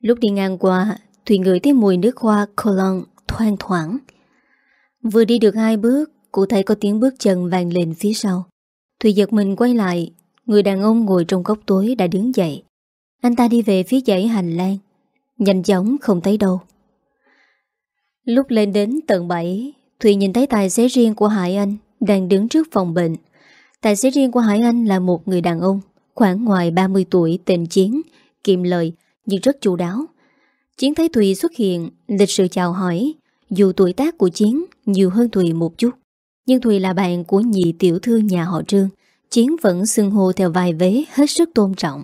[SPEAKER 1] Lúc đi ngang qua Thùy ngửi thấy mùi nước hoa cologne thoang thoảng. Vừa đi được hai bước, cô thấy có tiếng bước chân vàng lên phía sau. Thùy giật mình quay lại, người đàn ông ngồi trong góc tối đã đứng dậy. Anh ta đi về phía dãy hành lang, nhanh chóng không thấy đâu. Lúc lên đến tầng 7, Thùy nhìn thấy tài xế riêng của Hải Anh đang đứng trước phòng bệnh. Tài xế riêng của Hải Anh là một người đàn ông, khoảng ngoài 30 tuổi tên Chiến, kiệm lời nhưng rất chu đáo. Chiến thấy Thùy xuất hiện, lịch sự chào hỏi, dù tuổi tác của Chiến nhiều hơn Thùy một chút, nhưng Thùy là bạn của nhị tiểu thư nhà họ Trương, Chiến vẫn xưng hô theo vài vế hết sức tôn trọng.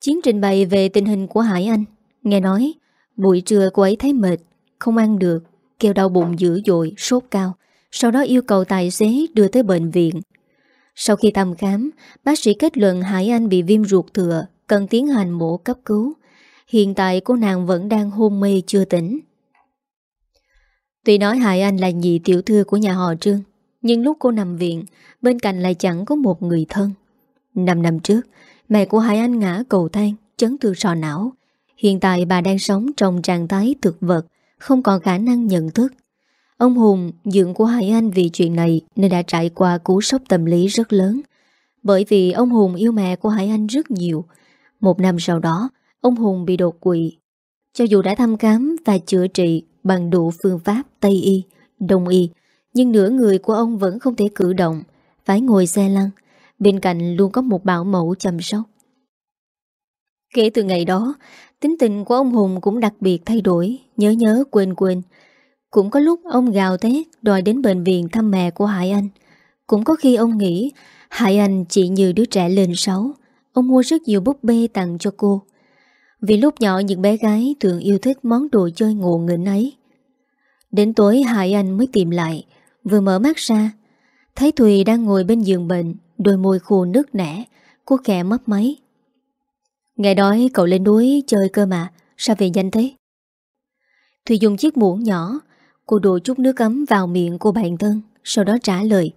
[SPEAKER 1] Chiến trình bày về tình hình của Hải Anh, nghe nói buổi trưa cô ấy thấy mệt, không ăn được, kêu đau bụng dữ dội, sốt cao, sau đó yêu cầu tài xế đưa tới bệnh viện. Sau khi thăm khám, bác sĩ kết luận Hải Anh bị viêm ruột thừa, cần tiến hành mổ cấp cứu. Hiện tại cô nàng vẫn đang hôn mê chưa tỉnh. Tuy nói Hải Anh là nhị tiểu thư của nhà họ Trương Nhưng lúc cô nằm viện Bên cạnh lại chẳng có một người thân Năm năm trước Mẹ của Hải Anh ngã cầu thang Chấn thương sọ não Hiện tại bà đang sống trong trạng thái thực vật Không còn khả năng nhận thức Ông Hùng dưỡng của Hải Anh vì chuyện này Nên đã trải qua cú sốc tâm lý rất lớn Bởi vì ông Hùng yêu mẹ của Hải Anh rất nhiều Một năm sau đó Ông Hùng bị đột quỵ Cho dù đã thăm khám và chữa trị Bằng đủ phương pháp Tây Y, Đông Y Nhưng nửa người của ông vẫn không thể cử động Phải ngồi xe lăn Bên cạnh luôn có một bảo mẫu chăm sóc Kể từ ngày đó Tính tình của ông Hùng cũng đặc biệt thay đổi Nhớ nhớ quên quên Cũng có lúc ông gào thét Đòi đến bệnh viện thăm mẹ của Hải Anh Cũng có khi ông nghĩ Hải Anh chỉ như đứa trẻ lên 6 Ông mua rất nhiều búp bê tặng cho cô Vì lúc nhỏ những bé gái thường yêu thích món đồ chơi ngộ nghĩnh ấy Đến tối Hải Anh mới tìm lại Vừa mở mắt ra Thấy Thùy đang ngồi bên giường bệnh Đôi môi khô nước nẻ Cô khẽ mất máy Ngày đói cậu lên núi chơi cơ mà Sao về nhanh thế Thùy dùng chiếc muỗng nhỏ Cô đổ chút nước ấm vào miệng của bạn thân Sau đó trả lời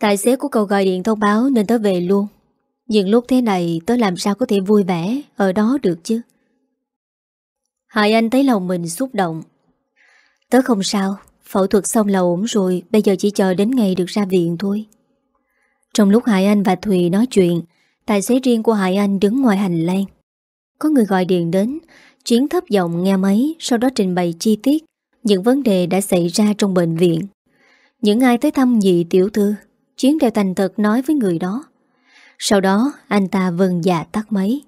[SPEAKER 1] Tài xế của cậu gọi điện thông báo Nên tớ về luôn Nhưng lúc thế này tớ làm sao có thể vui vẻ Ở đó được chứ Hải Anh thấy lòng mình xúc động Tớ không sao, phẫu thuật xong là ổn rồi, bây giờ chỉ chờ đến ngày được ra viện thôi. Trong lúc Hải Anh và Thùy nói chuyện, tài xế riêng của Hải Anh đứng ngoài hành lang. Có người gọi điện đến, chuyến thấp giọng nghe máy, sau đó trình bày chi tiết những vấn đề đã xảy ra trong bệnh viện. Những ai tới thăm dị tiểu thư, chuyến đều thành thật nói với người đó. Sau đó, anh ta vâng dạ tắt máy.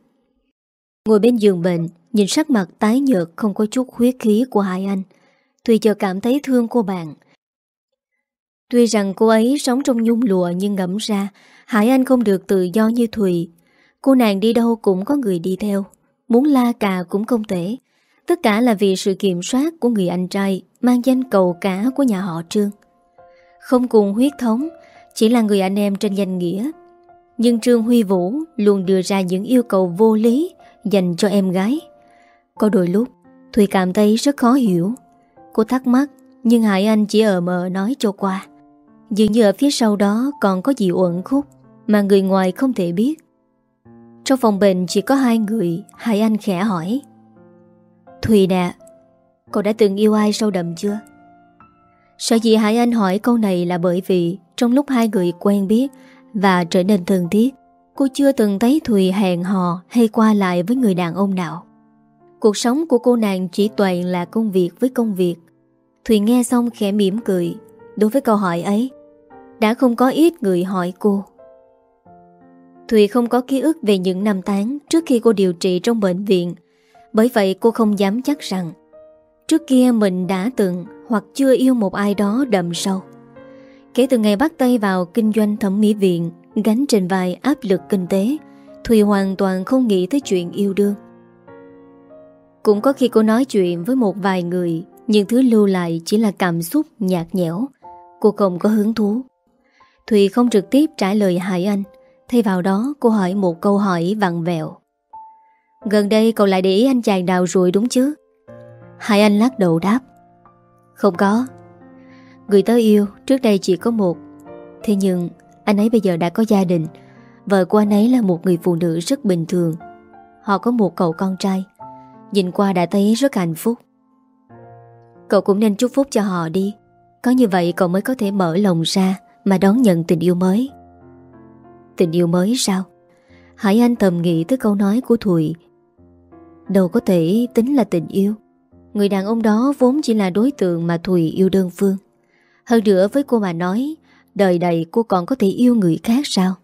[SPEAKER 1] Ngồi bên giường bệnh, nhìn sắc mặt tái nhợt không có chút huyết khí của Hải Anh, Thùy chờ cảm thấy thương cô bạn. Tuy rằng cô ấy sống trong nhung lụa nhưng ngẫm ra, Hải Anh không được tự do như Thùy. Cô nàng đi đâu cũng có người đi theo, muốn la cà cũng không thể. Tất cả là vì sự kiểm soát của người anh trai mang danh cầu cả của nhà họ Trương. Không cùng huyết thống, chỉ là người anh em trên danh nghĩa. Nhưng Trương Huy Vũ luôn đưa ra những yêu cầu vô lý dành cho em gái. Có đôi lúc, Thùy cảm thấy rất khó hiểu. Cô thắc mắc Nhưng Hải Anh chỉ ở ờ mờ nói cho qua Dường như ở phía sau đó còn có gì uẩn khúc Mà người ngoài không thể biết Trong phòng bệnh chỉ có hai người Hải Anh khẽ hỏi Thùy nè cô đã từng yêu ai sâu đậm chưa? Sở dĩ Hải Anh hỏi câu này là bởi vì Trong lúc hai người quen biết Và trở nên thân thiết Cô chưa từng thấy Thùy hẹn hò Hay qua lại với người đàn ông nào Cuộc sống của cô nàng chỉ toàn là công việc với công việc Thùy nghe xong khẽ mỉm cười Đối với câu hỏi ấy Đã không có ít người hỏi cô Thùy không có ký ức về những năm tháng Trước khi cô điều trị trong bệnh viện Bởi vậy cô không dám chắc rằng Trước kia mình đã từng Hoặc chưa yêu một ai đó đậm sâu Kể từ ngày bắt tay vào kinh doanh thẩm mỹ viện Gánh trên vai áp lực kinh tế Thùy hoàn toàn không nghĩ tới chuyện yêu đương Cũng có khi cô nói chuyện với một vài người nhưng thứ lưu lại chỉ là cảm xúc nhạt nhẽo Cô không có hứng thú Thùy không trực tiếp trả lời Hải Anh Thay vào đó cô hỏi một câu hỏi vặn vẹo Gần đây cậu lại để ý anh chàng đào rồi đúng chứ Hải Anh lắc đầu đáp Không có Người tớ yêu trước đây chỉ có một Thế nhưng anh ấy bây giờ đã có gia đình Vợ của anh ấy là một người phụ nữ rất bình thường Họ có một cậu con trai Nhìn qua đã thấy rất hạnh phúc Cậu cũng nên chúc phúc cho họ đi Có như vậy cậu mới có thể mở lòng ra Mà đón nhận tình yêu mới Tình yêu mới sao Hải Anh thầm nghĩ tới câu nói của Thùy Đâu có thể tính là tình yêu Người đàn ông đó vốn chỉ là đối tượng mà Thùy yêu đơn phương Hơn nữa với cô mà nói Đời đầy cô còn có thể yêu người khác sao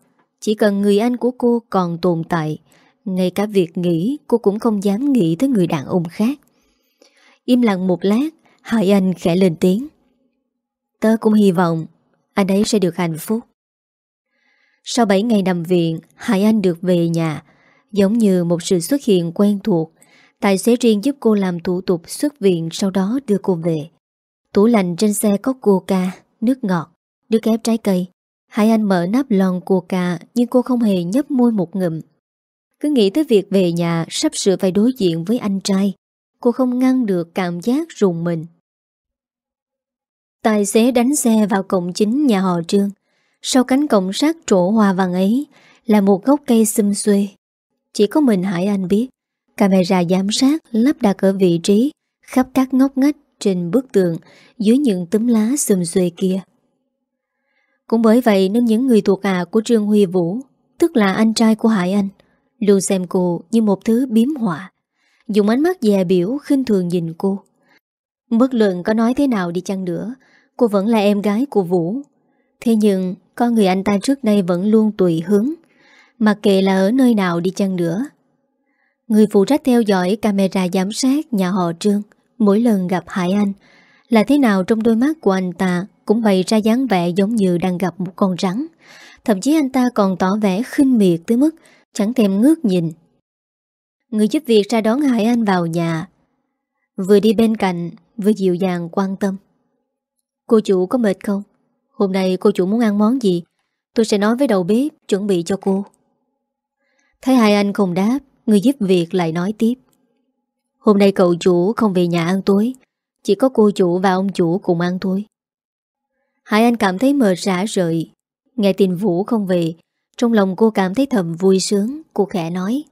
[SPEAKER 1] Chỉ cần người anh của cô còn tồn tại Ngay cả việc nghĩ cô cũng không dám nghĩ tới người đàn ông khác Im lặng một lát Hải Anh khẽ lên tiếng Tớ cũng hy vọng Anh ấy sẽ được hạnh phúc Sau 7 ngày nằm viện Hải Anh được về nhà Giống như một sự xuất hiện quen thuộc Tài xế riêng giúp cô làm thủ tục xuất viện Sau đó đưa cô về Tủ lạnh trên xe có coca Nước ngọt, nước ép trái cây Hải Anh mở nắp lon coca Nhưng cô không hề nhấp môi một ngụm Cứ nghĩ tới việc về nhà Sắp sửa phải đối diện với anh trai Cô không ngăn được cảm giác rùng mình Tài xế đánh xe vào cổng chính nhà họ Trương Sau cánh cổng sát trổ hoa vàng ấy Là một gốc cây xum xuê Chỉ có mình Hải Anh biết Camera giám sát lắp đặt ở vị trí Khắp các ngóc ngách trên bức tường Dưới những tấm lá xum xuê kia Cũng bởi vậy nên những người thuộc hạ của Trương Huy Vũ Tức là anh trai của Hải Anh Luôn xem cô như một thứ biếm họa Dùng ánh mắt dè biểu khinh thường nhìn cô Bất luận có nói thế nào đi chăng nữa Cô vẫn là em gái của Vũ Thế nhưng Con người anh ta trước đây vẫn luôn tùy hứng, Mặc kệ là ở nơi nào đi chăng nữa Người phụ trách theo dõi camera giám sát nhà họ Trương Mỗi lần gặp Hải Anh Là thế nào trong đôi mắt của anh ta Cũng bày ra dáng vẻ giống như đang gặp một con rắn Thậm chí anh ta còn tỏ vẻ khinh miệt tới mức Chẳng thèm ngước nhìn Người giúp việc ra đón Hải Anh vào nhà Vừa đi bên cạnh Vừa dịu dàng quan tâm Cô chủ có mệt không? Hôm nay cô chủ muốn ăn món gì? Tôi sẽ nói với đầu bếp chuẩn bị cho cô Thấy Hải Anh không đáp Người giúp việc lại nói tiếp Hôm nay cậu chủ không về nhà ăn tối Chỉ có cô chủ và ông chủ cùng ăn thôi Hải Anh cảm thấy mệt rã rời Nghe tin Vũ không về Trong lòng cô cảm thấy thầm vui sướng Cô khẽ nói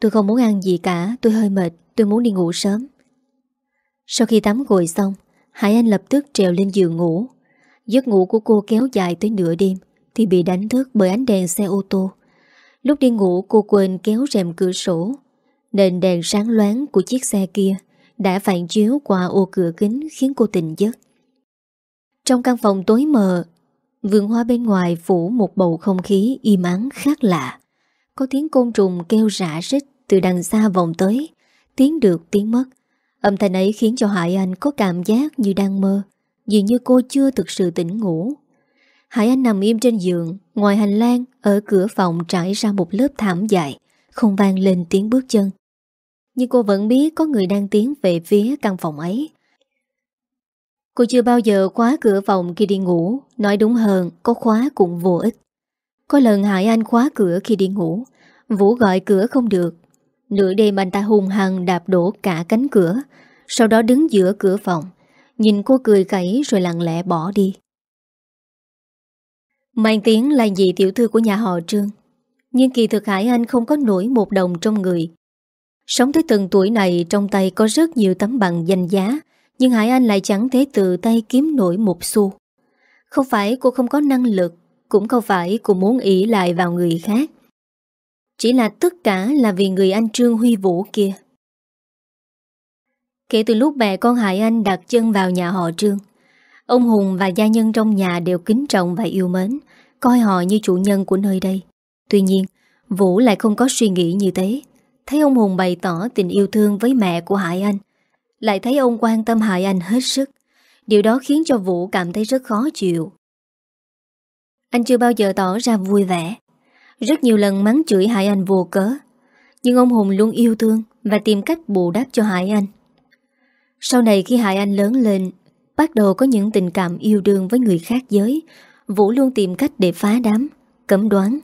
[SPEAKER 1] Tôi không muốn ăn gì cả Tôi hơi mệt Tôi muốn đi ngủ sớm Sau khi tắm gội xong Hải Anh lập tức trèo lên giường ngủ Giấc ngủ của cô kéo dài tới nửa đêm Thì bị đánh thức bởi ánh đèn xe ô tô Lúc đi ngủ cô quên kéo rèm cửa sổ Nền đèn sáng loáng của chiếc xe kia Đã phản chiếu qua ô cửa kính Khiến cô tỉnh giấc Trong căn phòng tối mờ Vườn hoa bên ngoài phủ một bầu không khí im ắng khác lạ có tiếng côn trùng kêu rã rít Từ đằng xa vòng tới Tiếng được tiếng mất Âm thanh ấy khiến cho Hải Anh có cảm giác như đang mơ Dường như cô chưa thực sự tỉnh ngủ Hải Anh nằm im trên giường Ngoài hành lang Ở cửa phòng trải ra một lớp thảm dại Không vang lên tiếng bước chân Nhưng cô vẫn biết có người đang tiến về phía căn phòng ấy Cô chưa bao giờ khóa cửa phòng khi đi ngủ Nói đúng hơn Có khóa cũng vô ích có lần Hải Anh khóa cửa khi đi ngủ Vũ gọi cửa không được Nửa đêm anh ta hung hăng đạp đổ cả cánh cửa Sau đó đứng giữa cửa phòng Nhìn cô cười cẩy rồi lặng lẽ bỏ đi Mang tiếng là dị tiểu thư của nhà họ Trương Nhưng kỳ thực Hải Anh không có nổi một đồng trong người Sống tới từng tuổi này trong tay có rất nhiều tấm bằng danh giá Nhưng Hải Anh lại chẳng thể từ tay kiếm nổi một xu Không phải cô không có năng lực cũng không phải cô muốn ỷ lại vào người khác. Chỉ là tất cả là vì người anh Trương Huy Vũ kia. Kể từ lúc mẹ con Hải Anh đặt chân vào nhà họ Trương, ông Hùng và gia nhân trong nhà đều kính trọng và yêu mến, coi họ như chủ nhân của nơi đây. Tuy nhiên, Vũ lại không có suy nghĩ như thế. Thấy ông Hùng bày tỏ tình yêu thương với mẹ của Hải Anh, lại thấy ông quan tâm Hải Anh hết sức. Điều đó khiến cho Vũ cảm thấy rất khó chịu. Anh chưa bao giờ tỏ ra vui vẻ Rất nhiều lần mắng chửi Hải Anh vô cớ Nhưng ông Hùng luôn yêu thương Và tìm cách bù đắp cho Hải Anh Sau này khi Hải Anh lớn lên Bắt đầu có những tình cảm yêu đương với người khác giới Vũ luôn tìm cách để phá đám Cấm đoán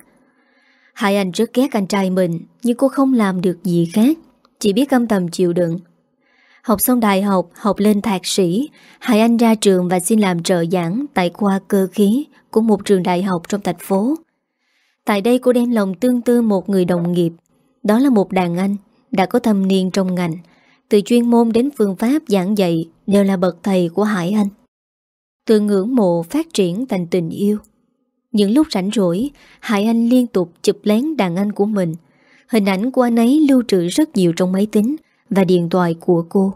[SPEAKER 1] Hải Anh rất ghét anh trai mình Nhưng cô không làm được gì khác Chỉ biết âm thầm chịu đựng Học xong đại học, học lên thạc sĩ Hải Anh ra trường và xin làm trợ giảng Tại khoa cơ khí của một trường đại học trong thành phố. Tại đây cô đem lòng tương tư một người đồng nghiệp, đó là một đàn anh đã có thâm niên trong ngành, từ chuyên môn đến phương pháp giảng dạy đều là bậc thầy của Hải Anh. Từ ngưỡng mộ phát triển thành tình yêu. Những lúc rảnh rỗi, Hải Anh liên tục chụp lén đàn anh của mình. Hình ảnh của anh ấy lưu trữ rất nhiều trong máy tính và điện thoại của cô.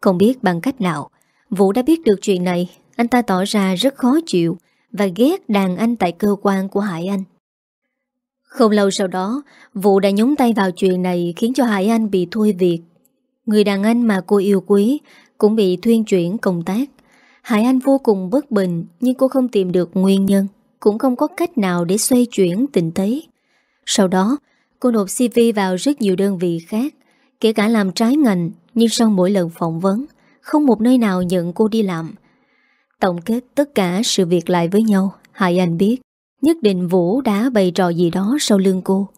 [SPEAKER 1] Không biết bằng cách nào, Vũ đã biết được chuyện này, anh ta tỏ ra rất khó chịu và ghét đàn anh tại cơ quan của Hải Anh. Không lâu sau đó, Vũ đã nhúng tay vào chuyện này khiến cho Hải Anh bị thôi việc. Người đàn anh mà cô yêu quý cũng bị thuyên chuyển công tác. Hải Anh vô cùng bất bình nhưng cô không tìm được nguyên nhân, cũng không có cách nào để xoay chuyển tình thế. Sau đó, cô nộp CV vào rất nhiều đơn vị khác, kể cả làm trái ngành nhưng sau mỗi lần phỏng vấn, không một nơi nào nhận cô đi làm – Tổng kết tất cả sự việc lại với nhau Hải Anh biết Nhất định Vũ đã bày trò gì đó sau lưng cô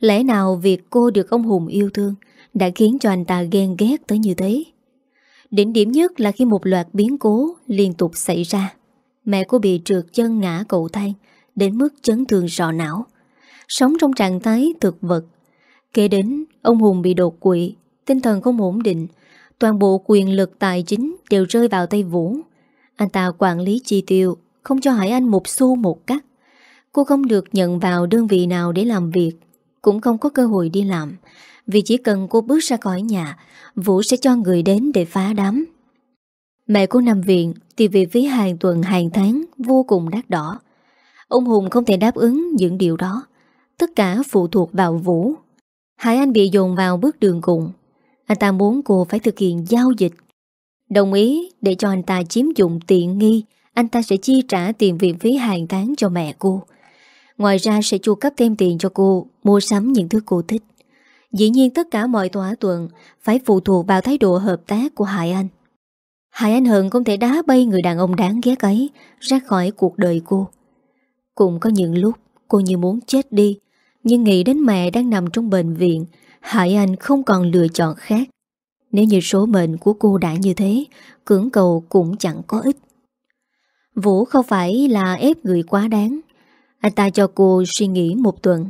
[SPEAKER 1] Lẽ nào việc cô được ông Hùng yêu thương Đã khiến cho anh ta ghen ghét tới như thế Đỉnh điểm nhất là khi một loạt biến cố liên tục xảy ra Mẹ cô bị trượt chân ngã cầu thang Đến mức chấn thương sọ não Sống trong trạng thái thực vật kể đến ông Hùng bị đột quỵ Tinh thần không ổn định Toàn bộ quyền lực tài chính đều rơi vào tay Vũ anh ta quản lý chi tiêu Không cho Hải Anh một xu một cắt Cô không được nhận vào đơn vị nào để làm việc Cũng không có cơ hội đi làm Vì chỉ cần cô bước ra khỏi nhà Vũ sẽ cho người đến để phá đám Mẹ cô nằm viện Thì về phí hàng tuần hàng tháng Vô cùng đắt đỏ Ông Hùng không thể đáp ứng những điều đó Tất cả phụ thuộc vào Vũ Hải Anh bị dồn vào bước đường cùng Anh ta muốn cô phải thực hiện giao dịch Đồng ý để cho anh ta chiếm dụng tiện nghi Anh ta sẽ chi trả tiền viện phí hàng tháng cho mẹ cô Ngoài ra sẽ chu cấp thêm tiền cho cô Mua sắm những thứ cô thích Dĩ nhiên tất cả mọi thỏa thuận Phải phụ thuộc vào thái độ hợp tác của Hải Anh Hải Anh Hận không thể đá bay người đàn ông đáng ghét ấy Ra khỏi cuộc đời cô Cũng có những lúc cô như muốn chết đi Nhưng nghĩ đến mẹ đang nằm trong bệnh viện Hải Anh không còn lựa chọn khác nếu như số mệnh của cô đã như thế Cưỡng cầu cũng chẳng có ích Vũ không phải là ép người quá đáng Anh ta cho cô suy nghĩ một tuần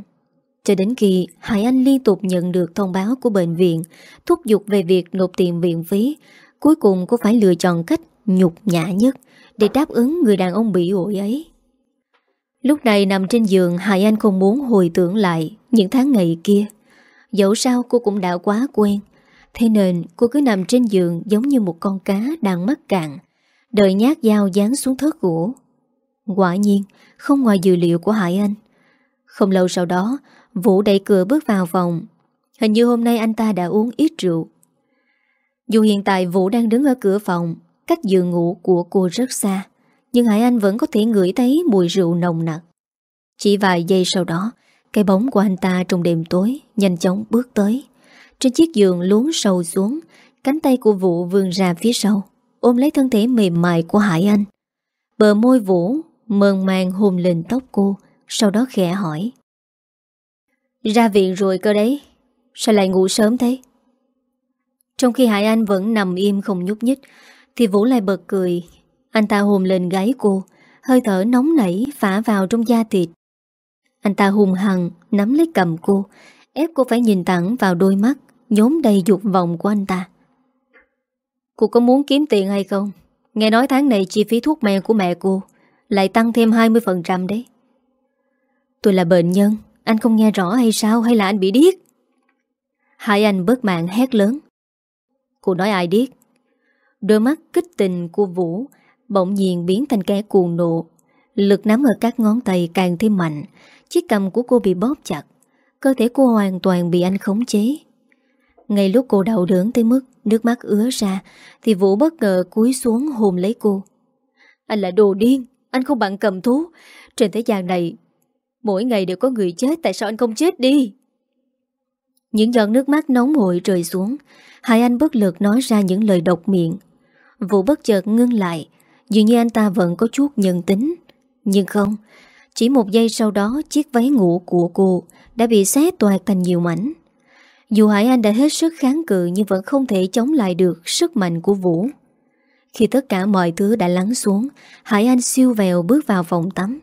[SPEAKER 1] Cho đến khi Hải Anh liên tục nhận được thông báo của bệnh viện Thúc giục về việc nộp tiền viện phí Cuối cùng cô phải lựa chọn cách nhục nhã nhất Để đáp ứng người đàn ông bị ổi ấy Lúc này nằm trên giường Hải Anh không muốn hồi tưởng lại Những tháng ngày kia Dẫu sao cô cũng đã quá quen Thế nên cô cứ nằm trên giường giống như một con cá đang mắc cạn, đợi nhát dao dán xuống thớt gỗ. Quả nhiên, không ngoài dự liệu của Hải Anh. Không lâu sau đó, Vũ đẩy cửa bước vào phòng. Hình như hôm nay anh ta đã uống ít rượu. Dù hiện tại Vũ đang đứng ở cửa phòng, cách giường ngủ của cô rất xa, nhưng Hải Anh vẫn có thể ngửi thấy mùi rượu nồng nặc. Chỉ vài giây sau đó, cái bóng của anh ta trong đêm tối nhanh chóng bước tới. Trên chiếc giường luống sầu xuống Cánh tay của Vũ vươn ra phía sau Ôm lấy thân thể mềm mại của Hải Anh Bờ môi Vũ Mơn màng hôn lên tóc cô Sau đó khẽ hỏi Ra viện rồi cơ đấy Sao lại ngủ sớm thế Trong khi Hải Anh vẫn nằm im không nhúc nhích Thì Vũ lại bật cười Anh ta hôn lên gáy cô Hơi thở nóng nảy phả vào trong da thịt Anh ta hùng hằng Nắm lấy cầm cô Ép cô phải nhìn thẳng vào đôi mắt Nhóm đầy dục vọng của anh ta Cô có muốn kiếm tiền hay không Nghe nói tháng này chi phí thuốc men của mẹ cô Lại tăng thêm 20% đấy Tôi là bệnh nhân Anh không nghe rõ hay sao Hay là anh bị điếc hai Anh bớt mạng hét lớn Cô nói ai điếc Đôi mắt kích tình của Vũ Bỗng nhiên biến thành kẻ cuồng nộ Lực nắm ở các ngón tay càng thêm mạnh Chiếc cầm của cô bị bóp chặt Cơ thể cô hoàn toàn bị anh khống chế ngay lúc cô đau đớn tới mức nước mắt ứa ra thì Vũ bất ngờ cúi xuống hôn lấy cô. Anh là đồ điên, anh không bằng cầm thú. Trên thế gian này, mỗi ngày đều có người chết, tại sao anh không chết đi? Những giọt nước mắt nóng hổi rơi xuống, hai anh bất lực nói ra những lời độc miệng. Vũ bất chợt ngưng lại, dường như anh ta vẫn có chút nhân tính. Nhưng không, chỉ một giây sau đó chiếc váy ngủ của cô đã bị xé toạc thành nhiều mảnh. Dù Hải Anh đã hết sức kháng cự nhưng vẫn không thể chống lại được sức mạnh của Vũ. Khi tất cả mọi thứ đã lắng xuống, Hải Anh siêu vèo bước vào phòng tắm.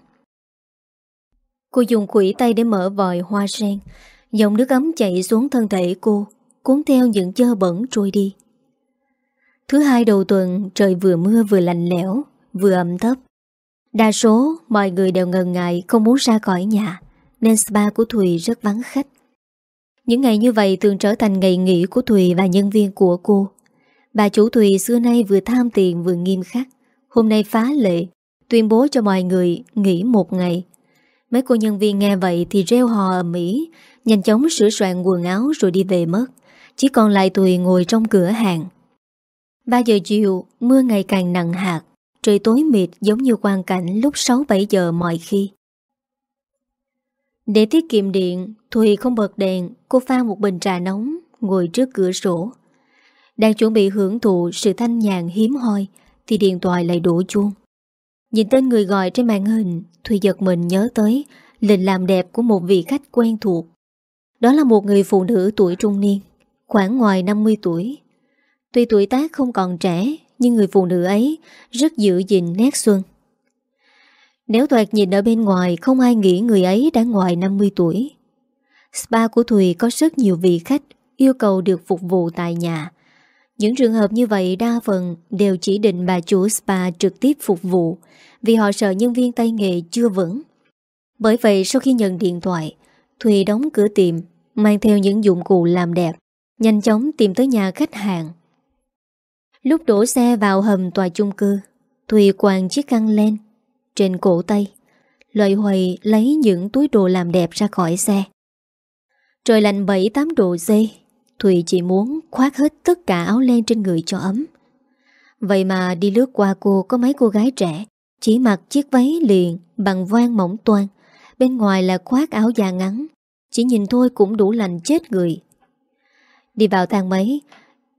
[SPEAKER 1] Cô dùng khủy tay để mở vòi hoa sen, dòng nước ấm chảy xuống thân thể cô, cuốn theo những chơ bẩn trôi đi. Thứ hai đầu tuần trời vừa mưa vừa lạnh lẽo, vừa ẩm thấp. Đa số mọi người đều ngần ngại không muốn ra khỏi nhà, nên spa của Thùy rất vắng khách. Những ngày như vậy thường trở thành ngày nghỉ của Thùy và nhân viên của cô. Bà chủ Thùy xưa nay vừa tham tiền vừa nghiêm khắc, hôm nay phá lệ, tuyên bố cho mọi người nghỉ một ngày. Mấy cô nhân viên nghe vậy thì reo hò ở Mỹ, nhanh chóng sửa soạn quần áo rồi đi về mất. Chỉ còn lại Thùy ngồi trong cửa hàng. 3 giờ chiều, mưa ngày càng nặng hạt, trời tối mịt giống như quang cảnh lúc 6-7 giờ mọi khi. Để tiết kiệm điện, Thùy không bật đèn, cô pha một bình trà nóng, ngồi trước cửa sổ. Đang chuẩn bị hưởng thụ sự thanh nhàn hiếm hoi, thì điện thoại lại đổ chuông. Nhìn tên người gọi trên màn hình, Thùy giật mình nhớ tới lịch làm đẹp của một vị khách quen thuộc. Đó là một người phụ nữ tuổi trung niên, khoảng ngoài 50 tuổi. Tuy tuổi tác không còn trẻ, nhưng người phụ nữ ấy rất giữ gìn nét xuân. Nếu toạt nhìn ở bên ngoài Không ai nghĩ người ấy đã ngoài 50 tuổi Spa của Thùy có rất nhiều vị khách Yêu cầu được phục vụ tại nhà Những trường hợp như vậy đa phần Đều chỉ định bà chủ spa trực tiếp phục vụ Vì họ sợ nhân viên tay nghề chưa vững Bởi vậy sau khi nhận điện thoại Thùy đóng cửa tiệm Mang theo những dụng cụ làm đẹp Nhanh chóng tìm tới nhà khách hàng Lúc đổ xe vào hầm tòa chung cư Thùy quàng chiếc khăn lên trên cổ tay. Lợi Huệ lấy những túi đồ làm đẹp ra khỏi xe. Trời lạnh 7-8 độ C, Thùy chỉ muốn khoác hết tất cả áo len trên người cho ấm. Vậy mà đi lướt qua cô có mấy cô gái trẻ, chỉ mặc chiếc váy liền bằng vang mỏng toan, bên ngoài là khoác áo da ngắn, chỉ nhìn thôi cũng đủ lạnh chết người. Đi vào thang máy,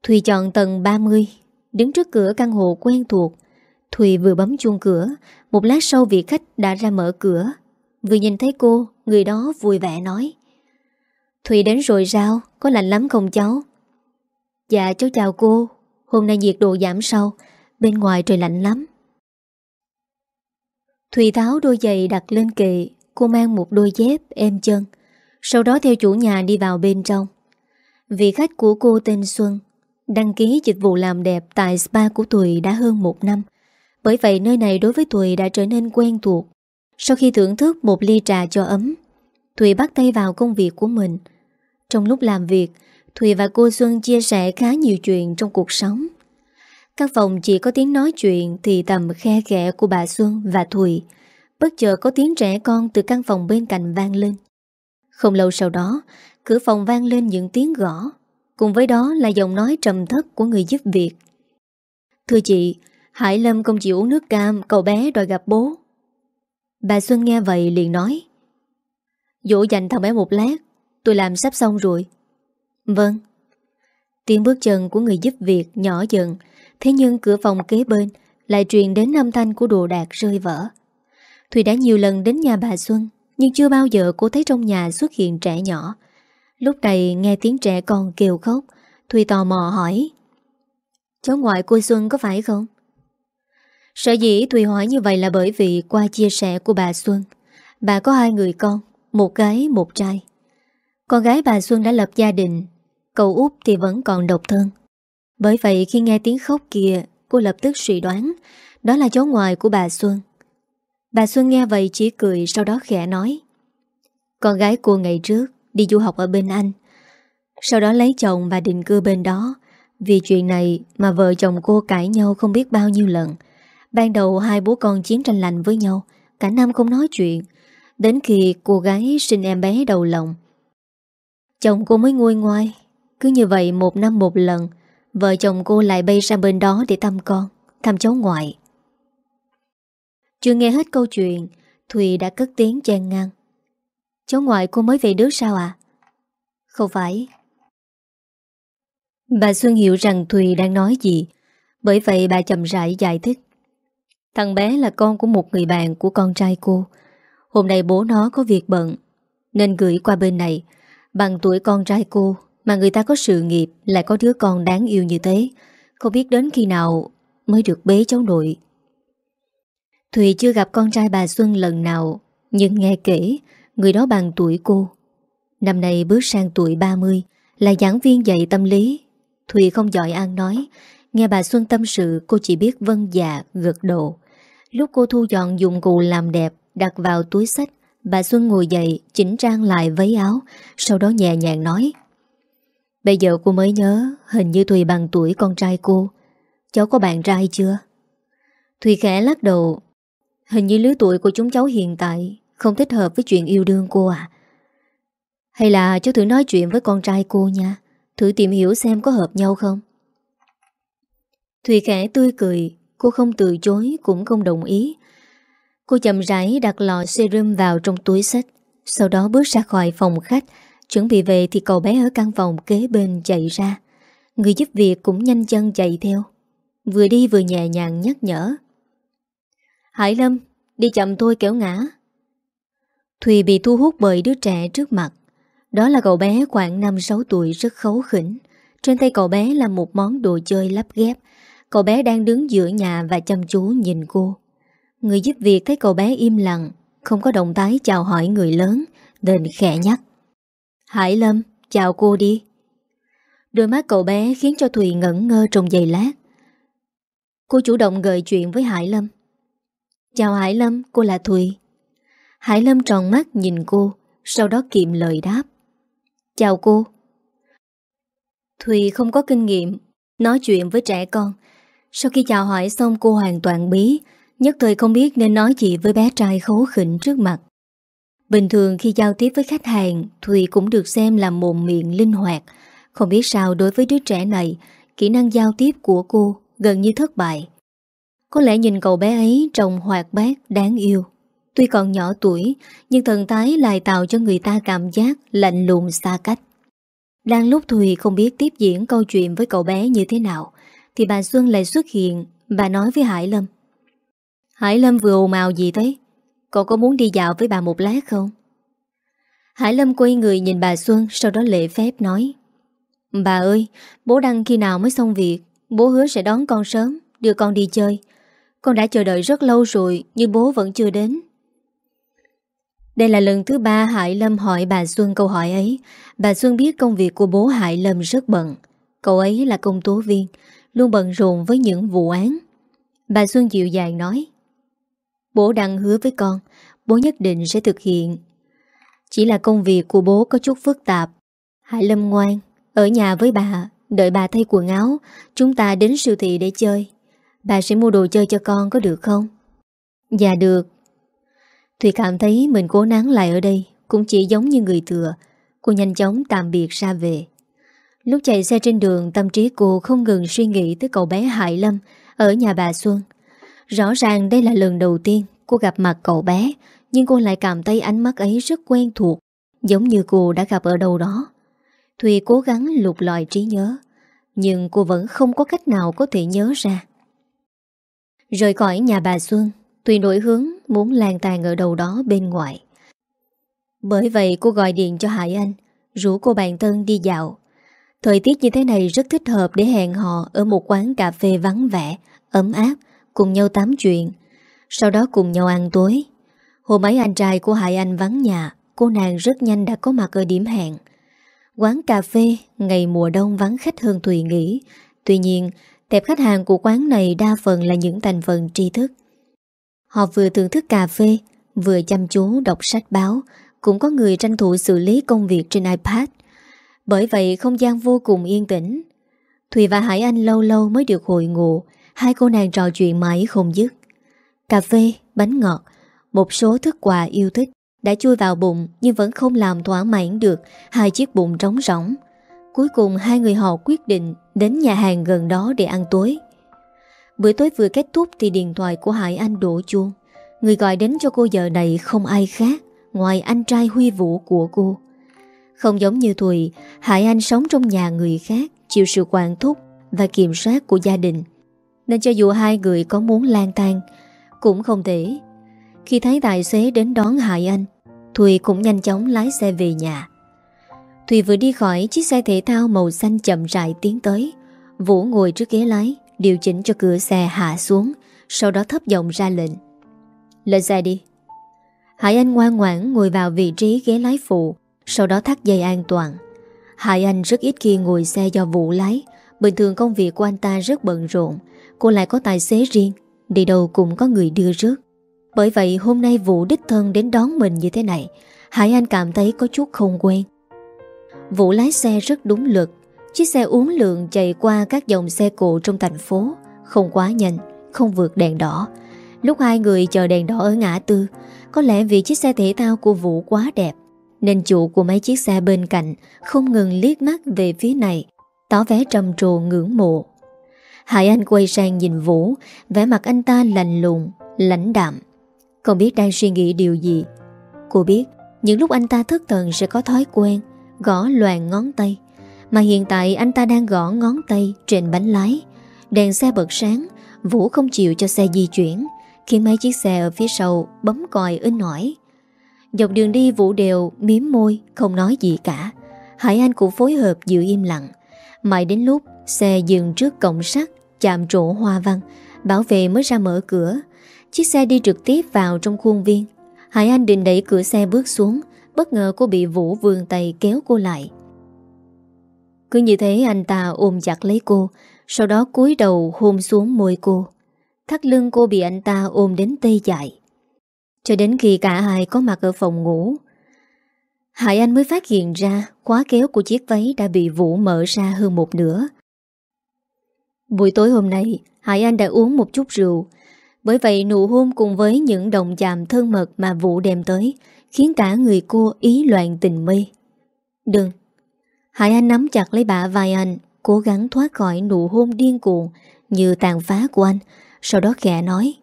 [SPEAKER 1] Thùy chọn tầng 30, đứng trước cửa căn hộ quen thuộc, Thùy vừa bấm chuông cửa Một lát sau vị khách đã ra mở cửa Vừa nhìn thấy cô Người đó vui vẻ nói Thùy đến rồi sao Có lạnh lắm không cháu Dạ cháu chào cô Hôm nay nhiệt độ giảm sâu Bên ngoài trời lạnh lắm Thùy tháo đôi giày đặt lên kệ Cô mang một đôi dép êm chân Sau đó theo chủ nhà đi vào bên trong Vị khách của cô tên Xuân Đăng ký dịch vụ làm đẹp tại spa của Thùy đã hơn một năm bởi vậy nơi này đối với Thùy đã trở nên quen thuộc Sau khi thưởng thức một ly trà cho ấm Thùy bắt tay vào công việc của mình Trong lúc làm việc Thùy và cô Xuân chia sẻ khá nhiều chuyện trong cuộc sống Các phòng chỉ có tiếng nói chuyện Thì tầm khe khẽ của bà Xuân và Thùy Bất chợt có tiếng trẻ con từ căn phòng bên cạnh vang lên Không lâu sau đó Cửa phòng vang lên những tiếng gõ Cùng với đó là giọng nói trầm thấp của người giúp việc Thưa chị, Hải Lâm không chịu uống nước cam Cậu bé đòi gặp bố Bà Xuân nghe vậy liền nói Dỗ dành thằng bé một lát Tôi làm sắp xong rồi Vâng Tiếng bước chân của người giúp việc nhỏ dần Thế nhưng cửa phòng kế bên Lại truyền đến âm thanh của đồ đạc rơi vỡ Thùy đã nhiều lần đến nhà bà Xuân Nhưng chưa bao giờ cô thấy trong nhà xuất hiện trẻ nhỏ Lúc này nghe tiếng trẻ con kêu khóc Thùy tò mò hỏi Cháu ngoại cô Xuân có phải không? Sở dĩ Thùy hỏi như vậy là bởi vì qua chia sẻ của bà Xuân, bà có hai người con, một gái một trai. Con gái bà Xuân đã lập gia đình, cậu út thì vẫn còn độc thân. Bởi vậy khi nghe tiếng khóc kìa, cô lập tức suy đoán đó là cháu ngoài của bà Xuân. Bà Xuân nghe vậy chỉ cười sau đó khẽ nói. Con gái cô ngày trước đi du học ở bên Anh, sau đó lấy chồng và định cư bên đó. Vì chuyện này mà vợ chồng cô cãi nhau không biết bao nhiêu lần. Ban đầu hai bố con chiến tranh lành với nhau Cả năm không nói chuyện Đến khi cô gái sinh em bé đầu lòng Chồng cô mới nguôi ngoai Cứ như vậy một năm một lần Vợ chồng cô lại bay sang bên đó để thăm con Thăm cháu ngoại Chưa nghe hết câu chuyện Thùy đã cất tiếng chen ngang Cháu ngoại cô mới về đứa sao à Không phải Bà Xuân hiểu rằng Thùy đang nói gì Bởi vậy bà chậm rãi giải thích Thằng bé là con của một người bạn của con trai cô Hôm nay bố nó có việc bận Nên gửi qua bên này Bằng tuổi con trai cô Mà người ta có sự nghiệp Lại có đứa con đáng yêu như thế Không biết đến khi nào Mới được bế cháu nội Thùy chưa gặp con trai bà Xuân lần nào Nhưng nghe kể Người đó bằng tuổi cô Năm nay bước sang tuổi 30 Là giảng viên dạy tâm lý Thùy không giỏi ăn nói Nghe bà Xuân tâm sự cô chỉ biết vân dạ gật đầu Lúc cô thu dọn dụng cụ làm đẹp Đặt vào túi sách Bà Xuân ngồi dậy chỉnh trang lại váy áo Sau đó nhẹ nhàng nói Bây giờ cô mới nhớ Hình như Thùy bằng tuổi con trai cô Cháu có bạn trai chưa? Thùy khẽ lắc đầu Hình như lứa tuổi của chúng cháu hiện tại Không thích hợp với chuyện yêu đương cô à Hay là cháu thử nói chuyện với con trai cô nha Thử tìm hiểu xem có hợp nhau không Thùy khẽ tươi cười Cô không từ chối cũng không đồng ý Cô chậm rãi đặt lọ serum vào trong túi sách Sau đó bước ra khỏi phòng khách Chuẩn bị về thì cậu bé ở căn phòng kế bên chạy ra Người giúp việc cũng nhanh chân chạy theo Vừa đi vừa nhẹ nhàng nhắc nhở Hải Lâm, đi chậm thôi kéo ngã Thùy bị thu hút bởi đứa trẻ trước mặt Đó là cậu bé khoảng 5-6 tuổi rất khấu khỉnh Trên tay cậu bé là một món đồ chơi lắp ghép Cậu bé đang đứng giữa nhà và chăm chú nhìn cô. Người giúp việc thấy cậu bé im lặng, không có động tái chào hỏi người lớn, nên khẽ nhắc. Hải Lâm, chào cô đi. Đôi mắt cậu bé khiến cho Thùy ngẩn ngơ trong giày lát. Cô chủ động gợi chuyện với Hải Lâm. Chào Hải Lâm, cô là Thùy. Hải Lâm tròn mắt nhìn cô, sau đó kiệm lời đáp. Chào cô. Thùy không có kinh nghiệm, nói chuyện với trẻ con, sau khi chào hỏi xong cô hoàn toàn bí Nhất thời không biết nên nói gì với bé trai khấu khỉnh trước mặt Bình thường khi giao tiếp với khách hàng Thùy cũng được xem là mồm miệng linh hoạt Không biết sao đối với đứa trẻ này Kỹ năng giao tiếp của cô gần như thất bại Có lẽ nhìn cậu bé ấy trông hoạt bát, đáng yêu Tuy còn nhỏ tuổi Nhưng thần thái lại tạo cho người ta cảm giác lạnh lùng xa cách đang lúc Thùy không biết tiếp diễn câu chuyện với cậu bé như thế nào thì bà Xuân lại xuất hiện Và nói với Hải Lâm Hải Lâm vừa ồn ào gì thế Cậu có muốn đi dạo với bà một lát không Hải Lâm quay người nhìn bà Xuân Sau đó lễ phép nói Bà ơi bố đăng khi nào mới xong việc Bố hứa sẽ đón con sớm Đưa con đi chơi Con đã chờ đợi rất lâu rồi Nhưng bố vẫn chưa đến đây là lần thứ ba Hải Lâm hỏi bà Xuân câu hỏi ấy. Bà Xuân biết công việc của bố Hải Lâm rất bận. Cậu ấy là công tố viên, luôn bận rộn với những vụ án. Bà Xuân dịu dàng nói Bố đang hứa với con, bố nhất định sẽ thực hiện. Chỉ là công việc của bố có chút phức tạp. Hãy Lâm ngoan, ở nhà với bà, đợi bà thay quần áo, chúng ta đến siêu thị để chơi. Bà sẽ mua đồ chơi cho con có được không? Dạ được. Thùy cảm thấy mình cố nán lại ở đây cũng chỉ giống như người thừa. Cô nhanh chóng tạm biệt ra về. Lúc chạy xe trên đường Tâm trí cô không ngừng suy nghĩ tới cậu bé Hải Lâm Ở nhà bà Xuân Rõ ràng đây là lần đầu tiên Cô gặp mặt cậu bé Nhưng cô lại cảm thấy ánh mắt ấy rất quen thuộc Giống như cô đã gặp ở đâu đó Thùy cố gắng lục lọi trí nhớ Nhưng cô vẫn không có cách nào có thể nhớ ra Rời khỏi nhà bà Xuân Thùy đổi hướng muốn lan tàn ở đâu đó bên ngoài Bởi vậy cô gọi điện cho Hải Anh Rủ cô bạn thân đi dạo Thời tiết như thế này rất thích hợp để hẹn họ ở một quán cà phê vắng vẻ, ấm áp, cùng nhau tám chuyện. Sau đó cùng nhau ăn tối. Hôm ấy anh trai của Hải Anh vắng nhà, cô nàng rất nhanh đã có mặt ở điểm hẹn. Quán cà phê ngày mùa đông vắng khách hơn tùy nghĩ. Tuy nhiên, tệp khách hàng của quán này đa phần là những thành phần tri thức. Họ vừa thưởng thức cà phê, vừa chăm chú đọc sách báo, cũng có người tranh thủ xử lý công việc trên iPad. Bởi vậy không gian vô cùng yên tĩnh Thùy và Hải Anh lâu lâu mới được hội ngộ Hai cô nàng trò chuyện mãi không dứt Cà phê, bánh ngọt Một số thức quà yêu thích Đã chui vào bụng nhưng vẫn không làm thỏa mãn được Hai chiếc bụng trống rỗng Cuối cùng hai người họ quyết định Đến nhà hàng gần đó để ăn tối Bữa tối vừa kết thúc Thì điện thoại của Hải Anh đổ chuông Người gọi đến cho cô giờ này không ai khác Ngoài anh trai huy vũ của cô không giống như Thùy, Hải Anh sống trong nhà người khác, chịu sự quản thúc và kiểm soát của gia đình. Nên cho dù hai người có muốn lang thang cũng không thể. Khi thấy tài xế đến đón Hải Anh, Thùy cũng nhanh chóng lái xe về nhà. Thùy vừa đi khỏi chiếc xe thể thao màu xanh chậm rãi tiến tới. Vũ ngồi trước ghế lái, điều chỉnh cho cửa xe hạ xuống, sau đó thấp giọng ra lệnh. Lên xe đi. Hải Anh ngoan ngoãn ngồi vào vị trí ghế lái phụ, sau đó thắt dây an toàn Hải Anh rất ít khi ngồi xe do vũ lái Bình thường công việc của anh ta rất bận rộn Cô lại có tài xế riêng Đi đâu cũng có người đưa rước Bởi vậy hôm nay Vũ đích thân đến đón mình như thế này Hải Anh cảm thấy có chút không quen Vũ lái xe rất đúng lực Chiếc xe uống lượng chạy qua các dòng xe cộ trong thành phố Không quá nhanh, không vượt đèn đỏ Lúc hai người chờ đèn đỏ ở ngã tư Có lẽ vì chiếc xe thể thao của Vũ quá đẹp nên chủ của mấy chiếc xe bên cạnh Không ngừng liếc mắt về phía này Tỏ vẻ trầm trồ ngưỡng mộ Hải Anh quay sang nhìn Vũ vẻ mặt anh ta lạnh lùng Lãnh đạm Không biết đang suy nghĩ điều gì Cô biết những lúc anh ta thức thần sẽ có thói quen Gõ loàn ngón tay Mà hiện tại anh ta đang gõ ngón tay Trên bánh lái Đèn xe bật sáng Vũ không chịu cho xe di chuyển Khiến mấy chiếc xe ở phía sau bấm còi in nổi Dọc đường đi Vũ đều miếm môi Không nói gì cả Hải Anh cũng phối hợp giữ im lặng Mãi đến lúc xe dừng trước cổng sắt Chạm trổ hoa văn Bảo vệ mới ra mở cửa Chiếc xe đi trực tiếp vào trong khuôn viên Hải Anh định đẩy cửa xe bước xuống Bất ngờ cô bị Vũ vườn tay kéo cô lại Cứ như thế anh ta ôm chặt lấy cô Sau đó cúi đầu hôn xuống môi cô Thắt lưng cô bị anh ta ôm đến tê dại cho đến khi cả hai có mặt ở phòng ngủ Hải Anh mới phát hiện ra khóa kéo của chiếc váy đã bị Vũ mở ra hơn một nửa. Buổi tối hôm nay, Hải Anh đã uống một chút rượu. Bởi vậy nụ hôn cùng với những đồng chạm thân mật mà Vũ đem tới khiến cả người cô ý loạn tình mê. Đừng! Hải Anh nắm chặt lấy bả vai anh, cố gắng thoát khỏi nụ hôn điên cuồng như tàn phá của anh, sau đó khẽ nói.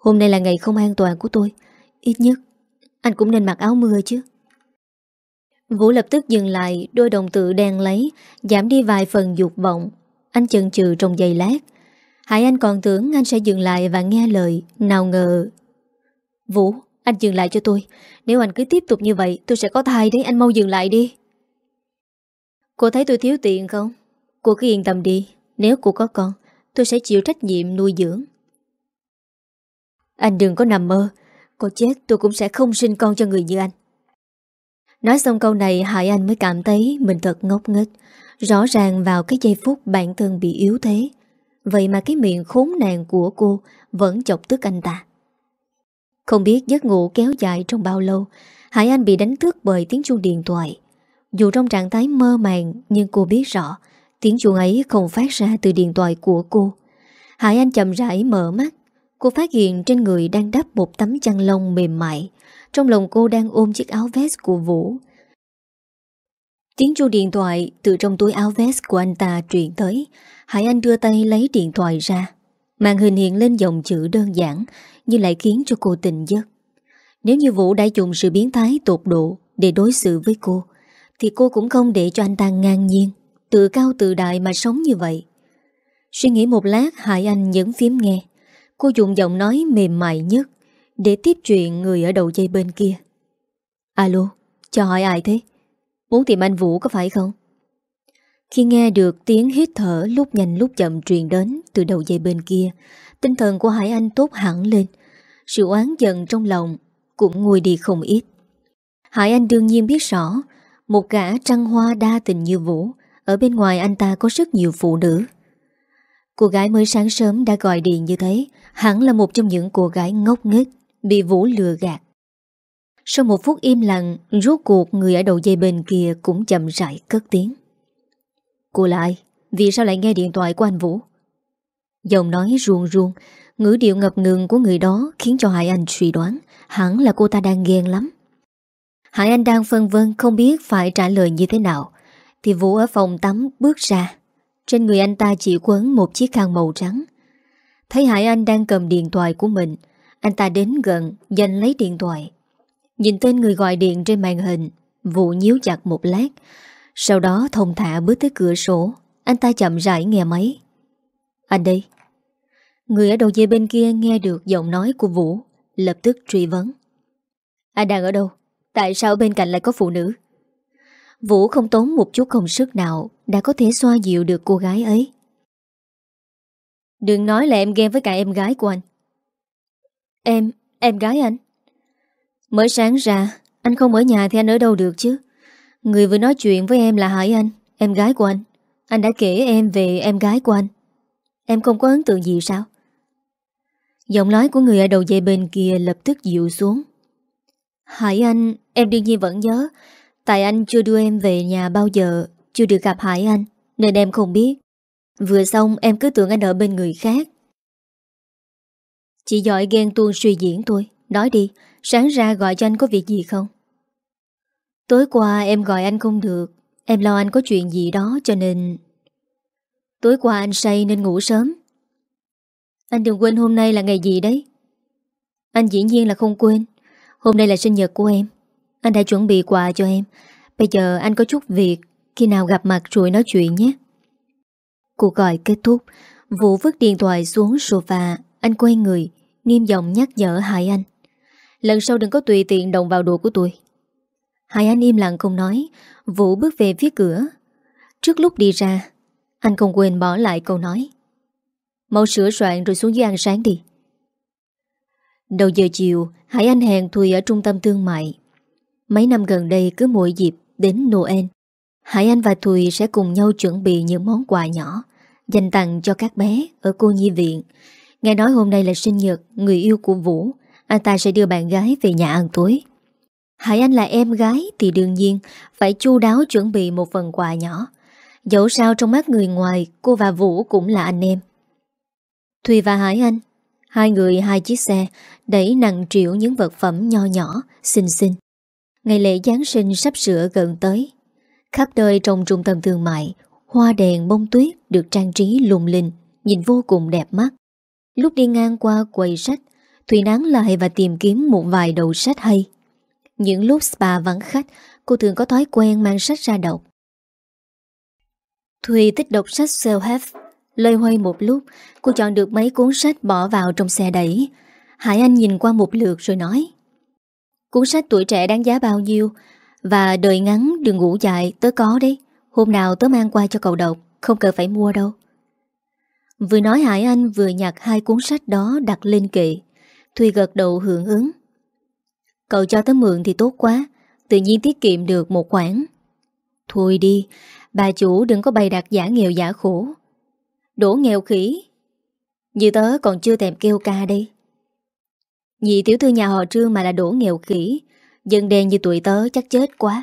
[SPEAKER 1] Hôm nay là ngày không an toàn của tôi Ít nhất Anh cũng nên mặc áo mưa chứ Vũ lập tức dừng lại Đôi đồng tự đen lấy Giảm đi vài phần dục vọng Anh chần chừ trong giây lát Hải Anh còn tưởng anh sẽ dừng lại và nghe lời Nào ngờ Vũ anh dừng lại cho tôi Nếu anh cứ tiếp tục như vậy tôi sẽ có thai đấy Anh mau dừng lại đi Cô thấy tôi thiếu tiền không Cô cứ yên tâm đi Nếu cô có con tôi sẽ chịu trách nhiệm nuôi dưỡng anh đừng có nằm mơ cô chết tôi cũng sẽ không sinh con cho người như anh Nói xong câu này Hải Anh mới cảm thấy mình thật ngốc nghếch Rõ ràng vào cái giây phút bản thân bị yếu thế Vậy mà cái miệng khốn nạn của cô Vẫn chọc tức anh ta Không biết giấc ngủ kéo dài trong bao lâu Hải Anh bị đánh thức bởi tiếng chuông điện thoại Dù trong trạng thái mơ màng Nhưng cô biết rõ Tiếng chuông ấy không phát ra từ điện thoại của cô Hải Anh chậm rãi mở mắt Cô phát hiện trên người đang đắp một tấm chăn lông mềm mại Trong lòng cô đang ôm chiếc áo vest của Vũ Tiếng chu điện thoại từ trong túi áo vest của anh ta truyền tới Hải Anh đưa tay lấy điện thoại ra Màn hình hiện lên dòng chữ đơn giản Nhưng lại khiến cho cô tình giấc Nếu như Vũ đã dùng sự biến thái tột độ Để đối xử với cô Thì cô cũng không để cho anh ta ngang nhiên Tự cao tự đại mà sống như vậy Suy nghĩ một lát Hải Anh nhấn phím nghe Cô dùng giọng nói mềm mại nhất Để tiếp chuyện người ở đầu dây bên kia Alo Cho hỏi ai thế Muốn tìm anh Vũ có phải không Khi nghe được tiếng hít thở Lúc nhanh lúc chậm truyền đến Từ đầu dây bên kia Tinh thần của Hải Anh tốt hẳn lên Sự oán giận trong lòng Cũng nguôi đi không ít Hải Anh đương nhiên biết rõ Một gã trăng hoa đa tình như Vũ Ở bên ngoài anh ta có rất nhiều phụ nữ Cô gái mới sáng sớm đã gọi điện như thế hẳn là một trong những cô gái ngốc nghếch bị Vũ lừa gạt. Sau một phút im lặng, rốt cuộc người ở đầu dây bên kia cũng chậm rãi cất tiếng. Cô là ai? Vì sao lại nghe điện thoại của anh Vũ? Giọng nói ruông ruông, ngữ điệu ngập ngừng của người đó khiến cho Hải Anh suy đoán hẳn là cô ta đang ghen lắm. Hải Anh đang phân vân không biết phải trả lời như thế nào, thì Vũ ở phòng tắm bước ra. Trên người anh ta chỉ quấn một chiếc khăn màu trắng, Thấy Hải Anh đang cầm điện thoại của mình Anh ta đến gần Giành lấy điện thoại Nhìn tên người gọi điện trên màn hình Vụ nhíu chặt một lát Sau đó thông thả bước tới cửa sổ Anh ta chậm rãi nghe máy Anh đây Người ở đầu dây bên kia nghe được giọng nói của Vũ Lập tức truy vấn Anh đang ở đâu? Tại sao bên cạnh lại có phụ nữ? Vũ không tốn một chút công sức nào Đã có thể xoa dịu được cô gái ấy Đừng nói là em ghen với cả em gái của anh Em, em gái anh Mới sáng ra Anh không ở nhà thì anh ở đâu được chứ Người vừa nói chuyện với em là Hải Anh Em gái của anh Anh đã kể em về em gái của anh Em không có ấn tượng gì sao Giọng nói của người ở đầu dây bên kia lập tức dịu xuống Hải Anh Em đương nhiên vẫn nhớ Tại anh chưa đưa em về nhà bao giờ Chưa được gặp Hải Anh Nên em không biết Vừa xong em cứ tưởng anh ở bên người khác Chị giỏi ghen tuôn suy diễn tôi Nói đi Sáng ra gọi cho anh có việc gì không Tối qua em gọi anh không được Em lo anh có chuyện gì đó cho nên Tối qua anh say nên ngủ sớm Anh đừng quên hôm nay là ngày gì đấy Anh dĩ nhiên là không quên Hôm nay là sinh nhật của em Anh đã chuẩn bị quà cho em Bây giờ anh có chút việc Khi nào gặp mặt rồi nói chuyện nhé Cuộc gọi kết thúc Vũ vứt điện thoại xuống sofa Anh quay người Nghiêm giọng nhắc nhở Hải Anh Lần sau đừng có tùy tiện động vào đồ của tôi Hải Anh im lặng không nói Vũ bước về phía cửa Trước lúc đi ra Anh không quên bỏ lại câu nói Mau sửa soạn rồi xuống dưới ăn sáng đi Đầu giờ chiều Hải Anh hẹn Thùy ở trung tâm thương mại Mấy năm gần đây cứ mỗi dịp Đến Noel Hải Anh và Thùy sẽ cùng nhau chuẩn bị những món quà nhỏ dành tặng cho các bé ở cô nhi viện. Nghe nói hôm nay là sinh nhật người yêu của Vũ, anh ta sẽ đưa bạn gái về nhà ăn tối. Hải Anh là em gái thì đương nhiên phải chu đáo chuẩn bị một phần quà nhỏ. Dẫu sao trong mắt người ngoài, cô và Vũ cũng là anh em. Thùy và Hải Anh, hai người hai chiếc xe đẩy nặng triệu những vật phẩm nho nhỏ, xinh xinh. Ngày lễ Giáng sinh sắp sửa gần tới. Khắp nơi trong trung tâm thương mại, Hoa đèn bông tuyết được trang trí lùng linh, nhìn vô cùng đẹp mắt. Lúc đi ngang qua quầy sách, Thủy nán lại và tìm kiếm một vài đầu sách hay. Những lúc spa vắng khách, cô thường có thói quen mang sách ra đọc. Thùy thích đọc sách self-help. Lơi hoay một lúc, cô chọn được mấy cuốn sách bỏ vào trong xe đẩy. Hải Anh nhìn qua một lượt rồi nói. Cuốn sách tuổi trẻ đáng giá bao nhiêu? Và đời ngắn đừng ngủ dài, tới có đấy. Hôm nào tớ mang qua cho cậu đọc Không cần phải mua đâu Vừa nói Hải Anh vừa nhặt hai cuốn sách đó đặt lên kệ Thuy gật đầu hưởng ứng Cậu cho tớ mượn thì tốt quá Tự nhiên tiết kiệm được một khoản Thôi đi Bà chủ đừng có bày đặt giả nghèo giả khổ Đổ nghèo khỉ Như tớ còn chưa tèm kêu ca đây Nhị tiểu thư nhà họ trương mà là đổ nghèo khỉ Dân đen như tuổi tớ chắc chết quá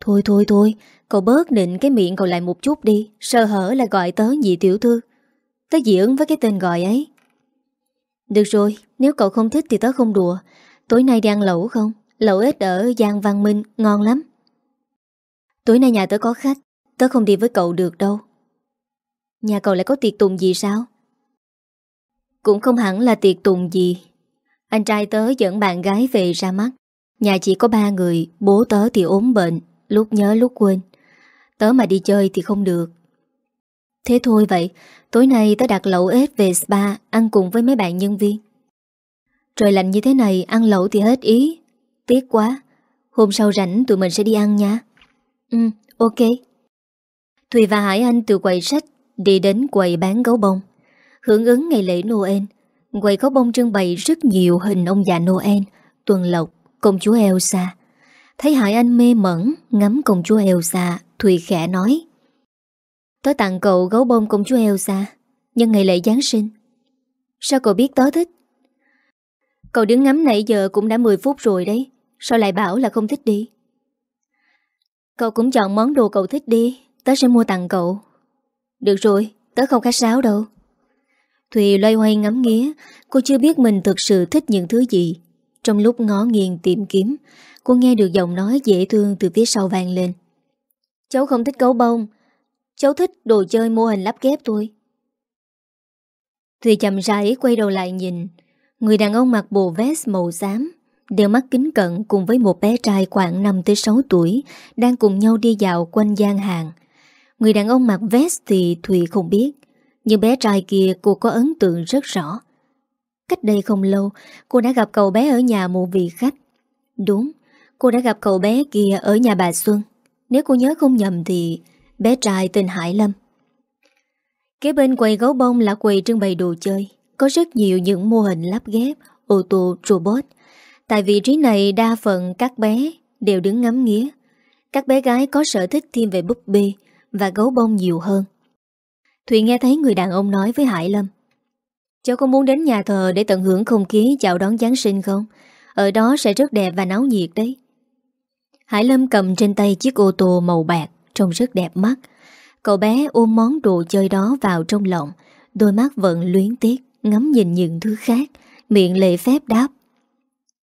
[SPEAKER 1] Thôi thôi thôi Cậu bớt định cái miệng cậu lại một chút đi Sơ hở là gọi tớ nhị tiểu thư Tớ dị ứng với cái tên gọi ấy Được rồi Nếu cậu không thích thì tớ không đùa Tối nay đi ăn lẩu không Lẩu ếch ở Giang Văn Minh ngon lắm Tối nay nhà tớ có khách Tớ không đi với cậu được đâu Nhà cậu lại có tiệc tùng gì sao Cũng không hẳn là tiệc tùng gì Anh trai tớ dẫn bạn gái về ra mắt Nhà chỉ có ba người Bố tớ thì ốm bệnh Lúc nhớ lúc quên Tớ mà đi chơi thì không được Thế thôi vậy Tối nay tớ đặt lẩu ếch về spa Ăn cùng với mấy bạn nhân viên Trời lạnh như thế này Ăn lẩu thì hết ý Tiếc quá Hôm sau rảnh tụi mình sẽ đi ăn nha Ừ ok Thùy và Hải Anh từ quầy sách Đi đến quầy bán gấu bông Hưởng ứng ngày lễ Noel Quầy gấu bông trưng bày rất nhiều hình ông già Noel Tuần Lộc, công chúa Elsa Thấy Hải Anh mê mẩn ngắm công chúa Elsa Thùy khẽ nói Tớ tặng cậu gấu bông công chúa Elsa Nhân ngày lễ Giáng sinh Sao cậu biết tớ thích Cậu đứng ngắm nãy giờ cũng đã 10 phút rồi đấy Sao lại bảo là không thích đi Cậu cũng chọn món đồ cậu thích đi Tớ sẽ mua tặng cậu Được rồi, tớ không khách sáo đâu Thùy loay hoay ngắm nghía Cô chưa biết mình thực sự thích những thứ gì Trong lúc ngó nghiêng tìm kiếm Cô nghe được giọng nói dễ thương từ phía sau vang lên Cháu không thích gấu bông Cháu thích đồ chơi mô hình lắp ghép thôi. Thùy chậm rãi quay đầu lại nhìn Người đàn ông mặc bộ vest màu xám Đeo mắt kính cận cùng với một bé trai khoảng 5-6 tuổi Đang cùng nhau đi dạo quanh gian hàng Người đàn ông mặc vest thì Thùy không biết Nhưng bé trai kia cô có ấn tượng rất rõ Cách đây không lâu Cô đã gặp cậu bé ở nhà một vị khách Đúng Cô đã gặp cậu bé kia ở nhà bà Xuân nếu cô nhớ không nhầm thì bé trai tên Hải Lâm. Kế bên quầy gấu bông là quầy trưng bày đồ chơi. Có rất nhiều những mô hình lắp ghép, ô tô, robot. Tại vị trí này đa phần các bé đều đứng ngắm nghía. Các bé gái có sở thích thêm về búp bê và gấu bông nhiều hơn. Thùy nghe thấy người đàn ông nói với Hải Lâm. Cháu có muốn đến nhà thờ để tận hưởng không khí chào đón Giáng sinh không? Ở đó sẽ rất đẹp và náo nhiệt đấy. Hải Lâm cầm trên tay chiếc ô tô màu bạc Trông rất đẹp mắt Cậu bé ôm món đồ chơi đó vào trong lòng Đôi mắt vẫn luyến tiếc Ngắm nhìn những thứ khác Miệng lệ phép đáp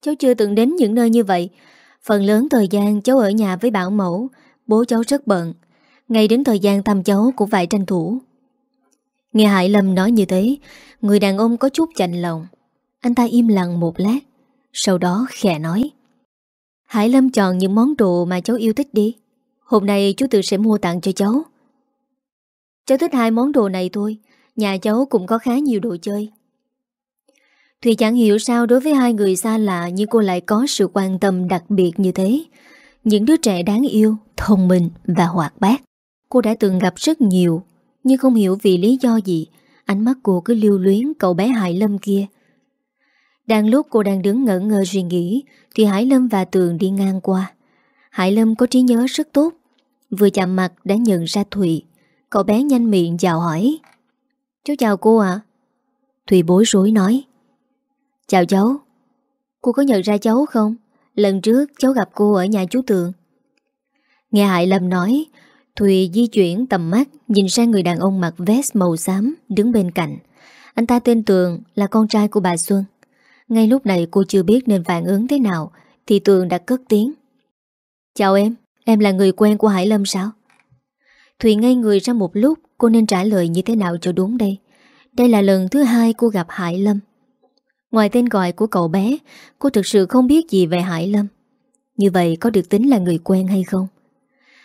[SPEAKER 1] Cháu chưa từng đến những nơi như vậy Phần lớn thời gian cháu ở nhà với bảo mẫu Bố cháu rất bận Ngay đến thời gian thăm cháu cũng phải tranh thủ Nghe Hải Lâm nói như thế Người đàn ông có chút chạnh lòng Anh ta im lặng một lát Sau đó khẽ nói Hải Lâm chọn những món đồ mà cháu yêu thích đi. Hôm nay chú tự sẽ mua tặng cho cháu. Cháu thích hai món đồ này thôi. Nhà cháu cũng có khá nhiều đồ chơi. Thùy chẳng hiểu sao đối với hai người xa lạ như cô lại có sự quan tâm đặc biệt như thế. Những đứa trẻ đáng yêu, thông minh và hoạt bát. Cô đã từng gặp rất nhiều, nhưng không hiểu vì lý do gì. Ánh mắt cô cứ lưu luyến cậu bé Hải Lâm kia. Đang lúc cô đang đứng ngẩn ngơ suy nghĩ Thì Hải Lâm và Tường đi ngang qua Hải Lâm có trí nhớ rất tốt Vừa chạm mặt đã nhận ra Thùy Cậu bé nhanh miệng chào hỏi Cháu chào cô ạ à? bối rối nói Chào cháu Cô có nhận ra cháu không Lần trước cháu gặp cô ở nhà chú Tường Nghe Hải Lâm nói Thùy di chuyển tầm mắt Nhìn sang người đàn ông mặc vest màu xám Đứng bên cạnh Anh ta tên Tường là con trai của bà Xuân ngay lúc này cô chưa biết nên phản ứng thế nào Thì Tường đã cất tiếng Chào em, em là người quen của Hải Lâm sao? Thùy ngây người ra một lúc Cô nên trả lời như thế nào cho đúng đây Đây là lần thứ hai cô gặp Hải Lâm Ngoài tên gọi của cậu bé Cô thực sự không biết gì về Hải Lâm Như vậy có được tính là người quen hay không?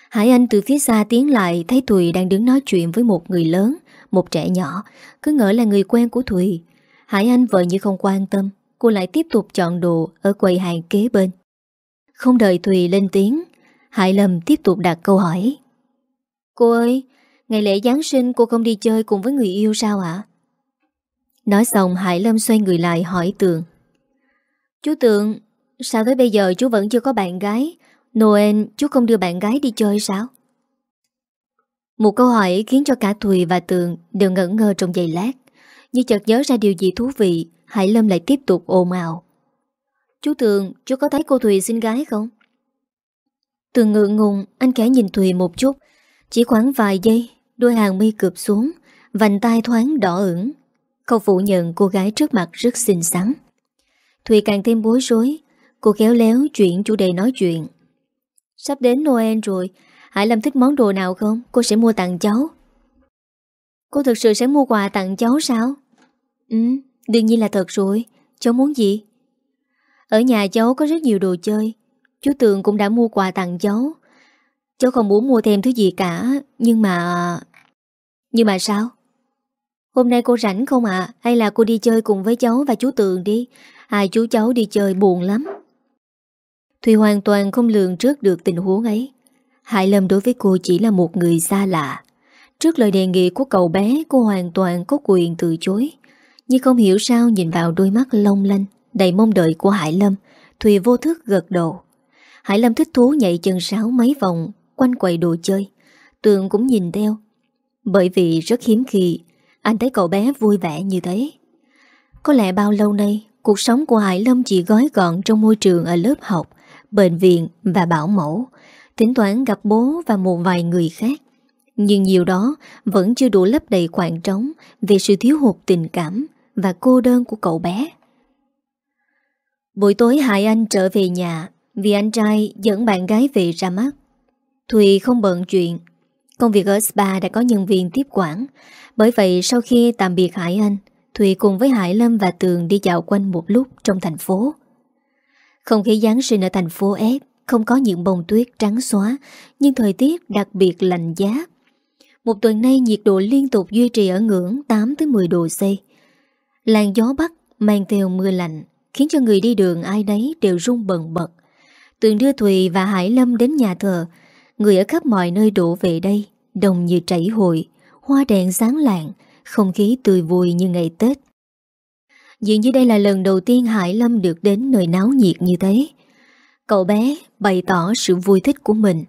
[SPEAKER 1] Hải Anh từ phía xa tiến lại Thấy Thùy đang đứng nói chuyện với một người lớn Một trẻ nhỏ Cứ ngỡ là người quen của Thùy Hải Anh vợ như không quan tâm cô lại tiếp tục chọn đồ ở quầy hàng kế bên. Không đợi Thùy lên tiếng, Hải Lâm tiếp tục đặt câu hỏi. Cô ơi, ngày lễ Giáng sinh cô không đi chơi cùng với người yêu sao ạ? Nói xong Hải Lâm xoay người lại hỏi Tường. Chú Tường, sao tới bây giờ chú vẫn chưa có bạn gái? Noel, chú không đưa bạn gái đi chơi sao? Một câu hỏi khiến cho cả Thùy và Tường đều ngẩn ngơ trong giây lát. Như chợt nhớ ra điều gì thú vị, Hải Lâm lại tiếp tục ồn ào Chú Tường Chú có thấy cô Thùy xinh gái không Tường ngựa ngùng Anh kẻ nhìn Thùy một chút Chỉ khoảng vài giây Đôi hàng mi cụp xuống Vành tai thoáng đỏ ửng Không phủ nhận cô gái trước mặt rất xinh xắn Thùy càng thêm bối rối Cô khéo léo chuyển chủ đề nói chuyện Sắp đến Noel rồi Hải Lâm thích món đồ nào không Cô sẽ mua tặng cháu Cô thực sự sẽ mua quà tặng cháu sao Ừ Đương nhiên là thật rồi Cháu muốn gì Ở nhà cháu có rất nhiều đồ chơi Chú Tường cũng đã mua quà tặng cháu Cháu không muốn mua thêm thứ gì cả Nhưng mà Nhưng mà sao Hôm nay cô rảnh không ạ Hay là cô đi chơi cùng với cháu và chú Tường đi Hai chú cháu đi chơi buồn lắm Thùy hoàn toàn không lường trước được tình huống ấy Hải Lâm đối với cô chỉ là một người xa lạ Trước lời đề nghị của cậu bé Cô hoàn toàn có quyền từ chối như không hiểu sao nhìn vào đôi mắt long lanh Đầy mong đợi của Hải Lâm Thùy vô thức gật đầu Hải Lâm thích thú nhảy chân sáo mấy vòng Quanh quầy đồ chơi Tường cũng nhìn theo Bởi vì rất hiếm khi Anh thấy cậu bé vui vẻ như thế Có lẽ bao lâu nay Cuộc sống của Hải Lâm chỉ gói gọn Trong môi trường ở lớp học Bệnh viện và bảo mẫu Tính toán gặp bố và một vài người khác Nhưng nhiều đó Vẫn chưa đủ lấp đầy khoảng trống Về sự thiếu hụt tình cảm và cô đơn của cậu bé. Buổi tối Hải Anh trở về nhà vì anh trai dẫn bạn gái về ra mắt. Thùy không bận chuyện. Công việc ở spa đã có nhân viên tiếp quản. Bởi vậy sau khi tạm biệt Hải Anh, Thùy cùng với Hải Lâm và Tường đi dạo quanh một lúc trong thành phố. Không khí Giáng sinh ở thành phố ép, không có những bông tuyết trắng xóa, nhưng thời tiết đặc biệt lạnh giá. Một tuần nay nhiệt độ liên tục duy trì ở ngưỡng 8-10 độ C. Làn gió bắc mang theo mưa lạnh Khiến cho người đi đường ai đấy đều run bần bật Tường đưa Thùy và Hải Lâm đến nhà thờ Người ở khắp mọi nơi đổ về đây Đồng như chảy hội Hoa đèn sáng lạng Không khí tươi vui như ngày Tết Dường như đây là lần đầu tiên Hải Lâm được đến nơi náo nhiệt như thế Cậu bé bày tỏ sự vui thích của mình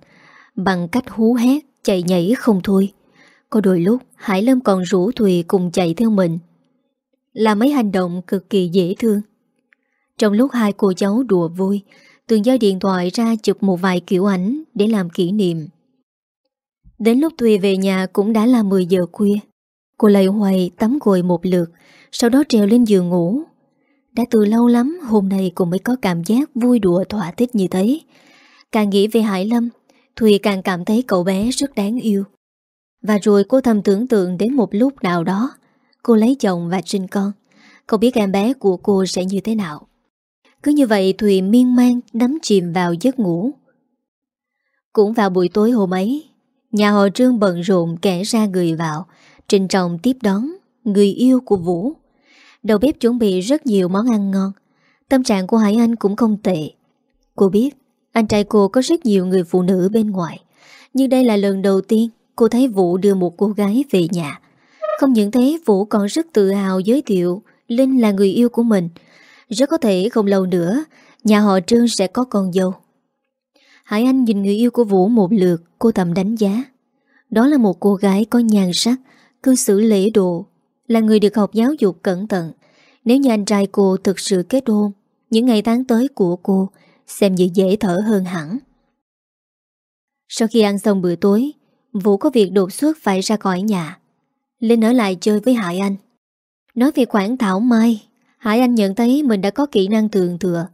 [SPEAKER 1] Bằng cách hú hét Chạy nhảy không thôi Có đôi lúc Hải Lâm còn rủ Thùy cùng chạy theo mình là mấy hành động cực kỳ dễ thương. Trong lúc hai cô cháu đùa vui, Tường giao điện thoại ra chụp một vài kiểu ảnh để làm kỷ niệm. Đến lúc Thùy về nhà cũng đã là 10 giờ khuya. Cô lầy hoài tắm gội một lượt, sau đó trèo lên giường ngủ. Đã từ lâu lắm hôm nay cũng mới có cảm giác vui đùa thỏa thích như thế. Càng nghĩ về Hải Lâm, Thùy càng cảm thấy cậu bé rất đáng yêu. Và rồi cô thầm tưởng tượng đến một lúc nào đó, Cô lấy chồng và sinh con Không biết em bé của cô sẽ như thế nào Cứ như vậy Thùy miên man đắm chìm vào giấc ngủ Cũng vào buổi tối hôm ấy Nhà họ Trương bận rộn kẻ ra người vào Trình trọng tiếp đón Người yêu của Vũ Đầu bếp chuẩn bị rất nhiều món ăn ngon Tâm trạng của Hải Anh cũng không tệ Cô biết Anh trai cô có rất nhiều người phụ nữ bên ngoài Nhưng đây là lần đầu tiên Cô thấy Vũ đưa một cô gái về nhà không những thế Vũ còn rất tự hào giới thiệu Linh là người yêu của mình Rất có thể không lâu nữa Nhà họ Trương sẽ có con dâu Hải Anh nhìn người yêu của Vũ một lượt Cô thầm đánh giá Đó là một cô gái có nhàn sắc Cư xử lễ độ Là người được học giáo dục cẩn thận Nếu như anh trai cô thực sự kết hôn Những ngày tháng tới của cô Xem như dễ thở hơn hẳn Sau khi ăn xong bữa tối Vũ có việc đột xuất phải ra khỏi nhà Linh ở lại chơi với Hải Anh Nói về khoảng thảo mai Hải Anh nhận thấy mình đã có kỹ năng thường thừa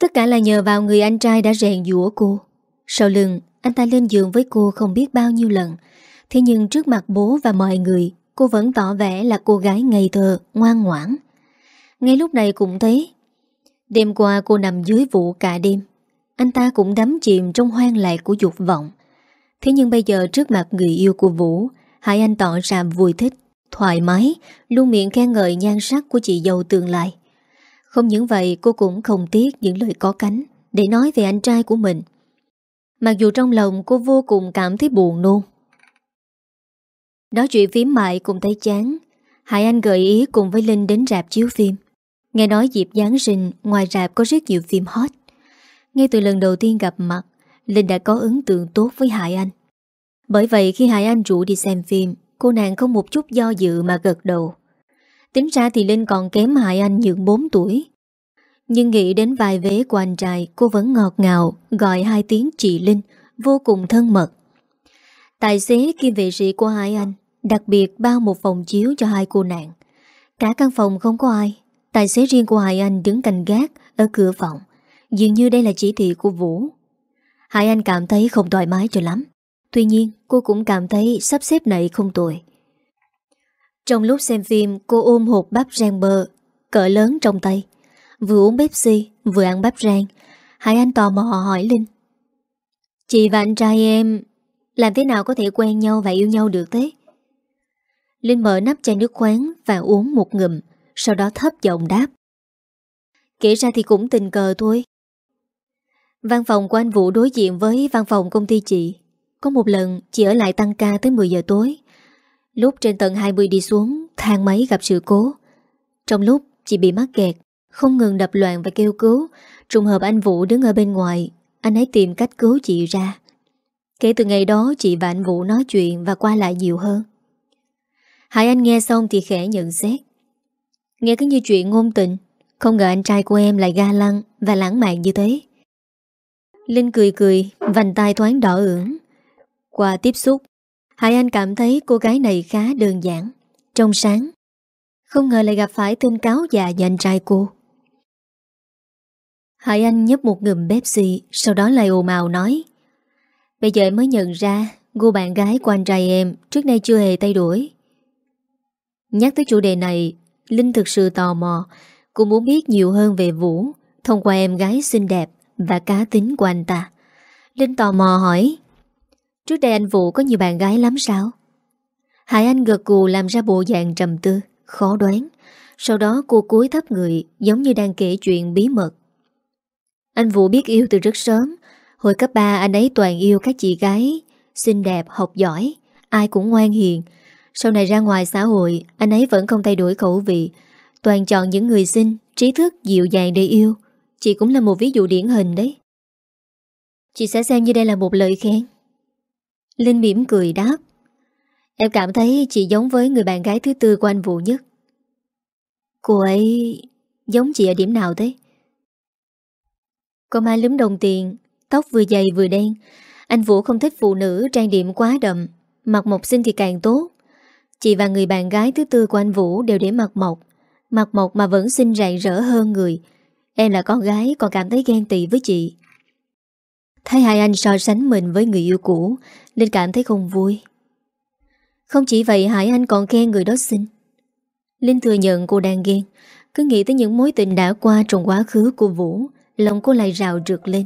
[SPEAKER 1] Tất cả là nhờ vào người anh trai đã rèn dũa cô Sau lưng Anh ta lên giường với cô không biết bao nhiêu lần Thế nhưng trước mặt bố và mọi người Cô vẫn tỏ vẻ là cô gái ngây thơ Ngoan ngoãn Ngay lúc này cũng thấy Đêm qua cô nằm dưới vụ cả đêm Anh ta cũng đắm chìm trong hoang lạc của dục vọng Thế nhưng bây giờ trước mặt người yêu của Vũ Hải Anh tỏ ra vui thích, thoải mái, luôn miệng khen ngợi nhan sắc của chị dâu tương lai. Không những vậy cô cũng không tiếc những lời có cánh để nói về anh trai của mình. Mặc dù trong lòng cô vô cùng cảm thấy buồn nôn. Nói chuyện phím mại cùng thấy chán, Hải Anh gợi ý cùng với Linh đến rạp chiếu phim. Nghe nói dịp Giáng sinh ngoài rạp có rất nhiều phim hot. Ngay từ lần đầu tiên gặp mặt, Linh đã có ấn tượng tốt với Hải Anh. Bởi vậy khi Hải Anh rủ đi xem phim, cô nàng không một chút do dự mà gật đầu. Tính ra thì Linh còn kém Hải Anh những 4 tuổi. Nhưng nghĩ đến vài vế của anh trai, cô vẫn ngọt ngào, gọi hai tiếng chị Linh, vô cùng thân mật. Tài xế kiêm vệ sĩ của hai anh Đặc biệt bao một phòng chiếu cho hai cô nàng Cả căn phòng không có ai Tài xế riêng của Hải Anh đứng cành gác Ở cửa phòng Dường như đây là chỉ thị của Vũ Hải Anh cảm thấy không thoải mái cho lắm Tuy nhiên cô cũng cảm thấy sắp xếp này không tồi Trong lúc xem phim cô ôm hộp bắp rang bơ Cỡ lớn trong tay Vừa uống Pepsi vừa ăn bắp rang hai Anh tò mò hỏi Linh Chị và anh trai em Làm thế nào có thể quen nhau và yêu nhau được thế Linh mở nắp chai nước khoáng Và uống một ngụm Sau đó thấp giọng đáp Kể ra thì cũng tình cờ thôi Văn phòng của anh Vũ đối diện với văn phòng công ty chị có một lần chị ở lại tăng ca tới 10 giờ tối Lúc trên tầng 20 đi xuống Thang máy gặp sự cố Trong lúc chị bị mắc kẹt Không ngừng đập loạn và kêu cứu Trùng hợp anh Vũ đứng ở bên ngoài Anh ấy tìm cách cứu chị ra Kể từ ngày đó chị và anh Vũ nói chuyện Và qua lại nhiều hơn Hai Anh nghe xong thì khẽ nhận xét Nghe cứ như chuyện ngôn tình Không ngờ anh trai của em lại ga lăng Và lãng mạn như thế Linh cười cười Vành tay thoáng đỏ ửng qua tiếp xúc, Hải Anh cảm thấy cô gái này khá đơn giản, trong sáng. Không ngờ lại gặp phải tên cáo già và anh trai cô. Hải Anh nhấp một ngụm Pepsi, sau đó lại ồn màu nói. Bây giờ mới nhận ra, cô bạn gái của anh trai em trước nay chưa hề thay đổi. Nhắc tới chủ đề này, Linh thực sự tò mò, cô muốn biết nhiều hơn về Vũ, thông qua em gái xinh đẹp và cá tính của anh ta. Linh tò mò hỏi, Trước đây anh Vũ có nhiều bạn gái lắm sao Hải Anh gật cù làm ra bộ dạng trầm tư Khó đoán Sau đó cô cúi thấp người Giống như đang kể chuyện bí mật Anh Vũ biết yêu từ rất sớm Hồi cấp 3 anh ấy toàn yêu các chị gái Xinh đẹp, học giỏi Ai cũng ngoan hiền Sau này ra ngoài xã hội Anh ấy vẫn không thay đổi khẩu vị Toàn chọn những người xinh, trí thức, dịu dàng để yêu Chị cũng là một ví dụ điển hình đấy Chị sẽ xem như đây là một lời khen Linh mỉm cười đáp Em cảm thấy chị giống với người bạn gái thứ tư của anh Vũ nhất Cô ấy giống chị ở điểm nào thế? Cô Mai lúm đồng tiền Tóc vừa dày vừa đen Anh Vũ không thích phụ nữ trang điểm quá đậm mặc mộc xinh thì càng tốt Chị và người bạn gái thứ tư của anh Vũ đều để mặc mộc mặc mộc mà vẫn xinh rạng rỡ hơn người Em là con gái còn cảm thấy ghen tị với chị Thấy hai anh so sánh mình với người yêu cũ Linh cảm thấy không vui Không chỉ vậy Hải Anh còn khen người đó xinh Linh thừa nhận cô đang ghen Cứ nghĩ tới những mối tình đã qua trong quá khứ của Vũ Lòng cô lại rào rượt lên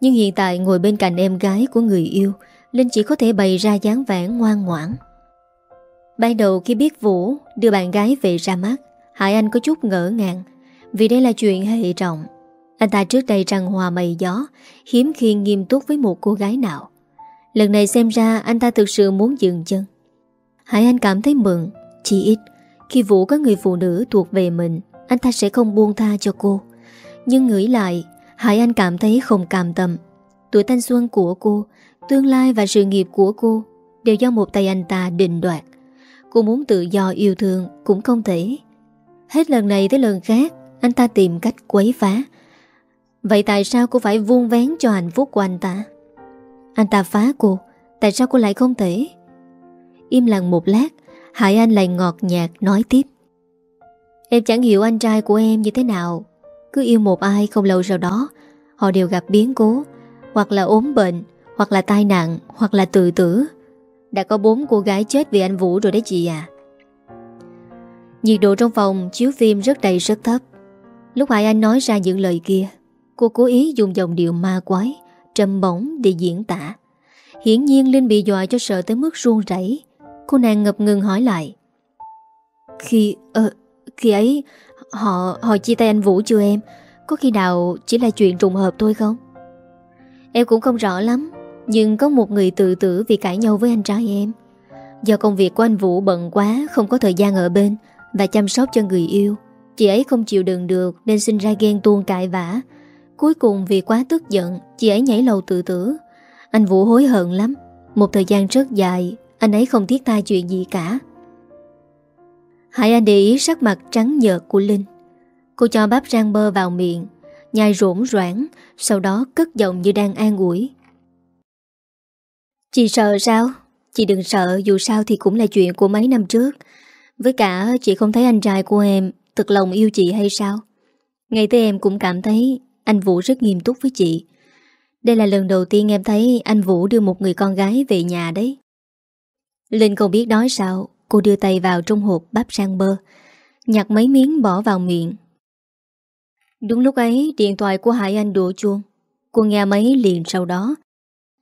[SPEAKER 1] Nhưng hiện tại ngồi bên cạnh em gái của người yêu Linh chỉ có thể bày ra dáng vẻ ngoan ngoãn Ban đầu khi biết Vũ đưa bạn gái về ra mắt Hải Anh có chút ngỡ ngàng Vì đây là chuyện hệ trọng anh ta trước đây răng hòa mây gió Hiếm khi nghiêm túc với một cô gái nào Lần này xem ra anh ta thực sự muốn dừng chân Hải Anh cảm thấy mừng Chỉ ít Khi Vũ có người phụ nữ thuộc về mình Anh ta sẽ không buông tha cho cô Nhưng ngửi lại Hải Anh cảm thấy không cam tâm Tuổi thanh xuân của cô Tương lai và sự nghiệp của cô Đều do một tay anh ta định đoạt Cô muốn tự do yêu thương Cũng không thể Hết lần này tới lần khác Anh ta tìm cách quấy phá Vậy tại sao cô phải vuông vén cho hạnh phúc của anh ta Anh ta phá cuộc, Tại sao cô lại không thể Im lặng một lát Hải Anh lại ngọt nhạt nói tiếp Em chẳng hiểu anh trai của em như thế nào Cứ yêu một ai không lâu sau đó Họ đều gặp biến cố Hoặc là ốm bệnh Hoặc là tai nạn Hoặc là tự tử Đã có bốn cô gái chết vì anh Vũ rồi đấy chị à Nhiệt độ trong phòng chiếu phim rất đầy rất thấp Lúc Hải Anh nói ra những lời kia Cô cố ý dùng dòng điệu ma quái Trầm bổng để diễn tả Hiển nhiên Linh bị dọa cho sợ tới mức run rẩy Cô nàng ngập ngừng hỏi lại Khi ờ, Khi ấy Họ họ chia tay anh Vũ chưa em Có khi nào chỉ là chuyện trùng hợp thôi không Em cũng không rõ lắm Nhưng có một người tự tử vì cãi nhau với anh trai em Do công việc của anh Vũ bận quá Không có thời gian ở bên Và chăm sóc cho người yêu Chị ấy không chịu đựng được Nên sinh ra ghen tuôn cãi vã Cuối cùng vì quá tức giận Chị ấy nhảy lầu tự tử Anh Vũ hối hận lắm Một thời gian rất dài Anh ấy không thiết tha chuyện gì cả Hải Anh để ý sắc mặt trắng nhợt của Linh Cô cho bắp rang bơ vào miệng Nhai rỗn roảng Sau đó cất giọng như đang an ủi Chị sợ sao? Chị đừng sợ dù sao thì cũng là chuyện của mấy năm trước Với cả chị không thấy anh trai của em Thực lòng yêu chị hay sao Ngay tới em cũng cảm thấy anh Vũ rất nghiêm túc với chị Đây là lần đầu tiên em thấy anh Vũ đưa một người con gái về nhà đấy Linh không biết đói sao Cô đưa tay vào trong hộp bắp rang bơ Nhặt mấy miếng bỏ vào miệng Đúng lúc ấy điện thoại của Hải Anh đổ chuông Cô nghe máy liền sau đó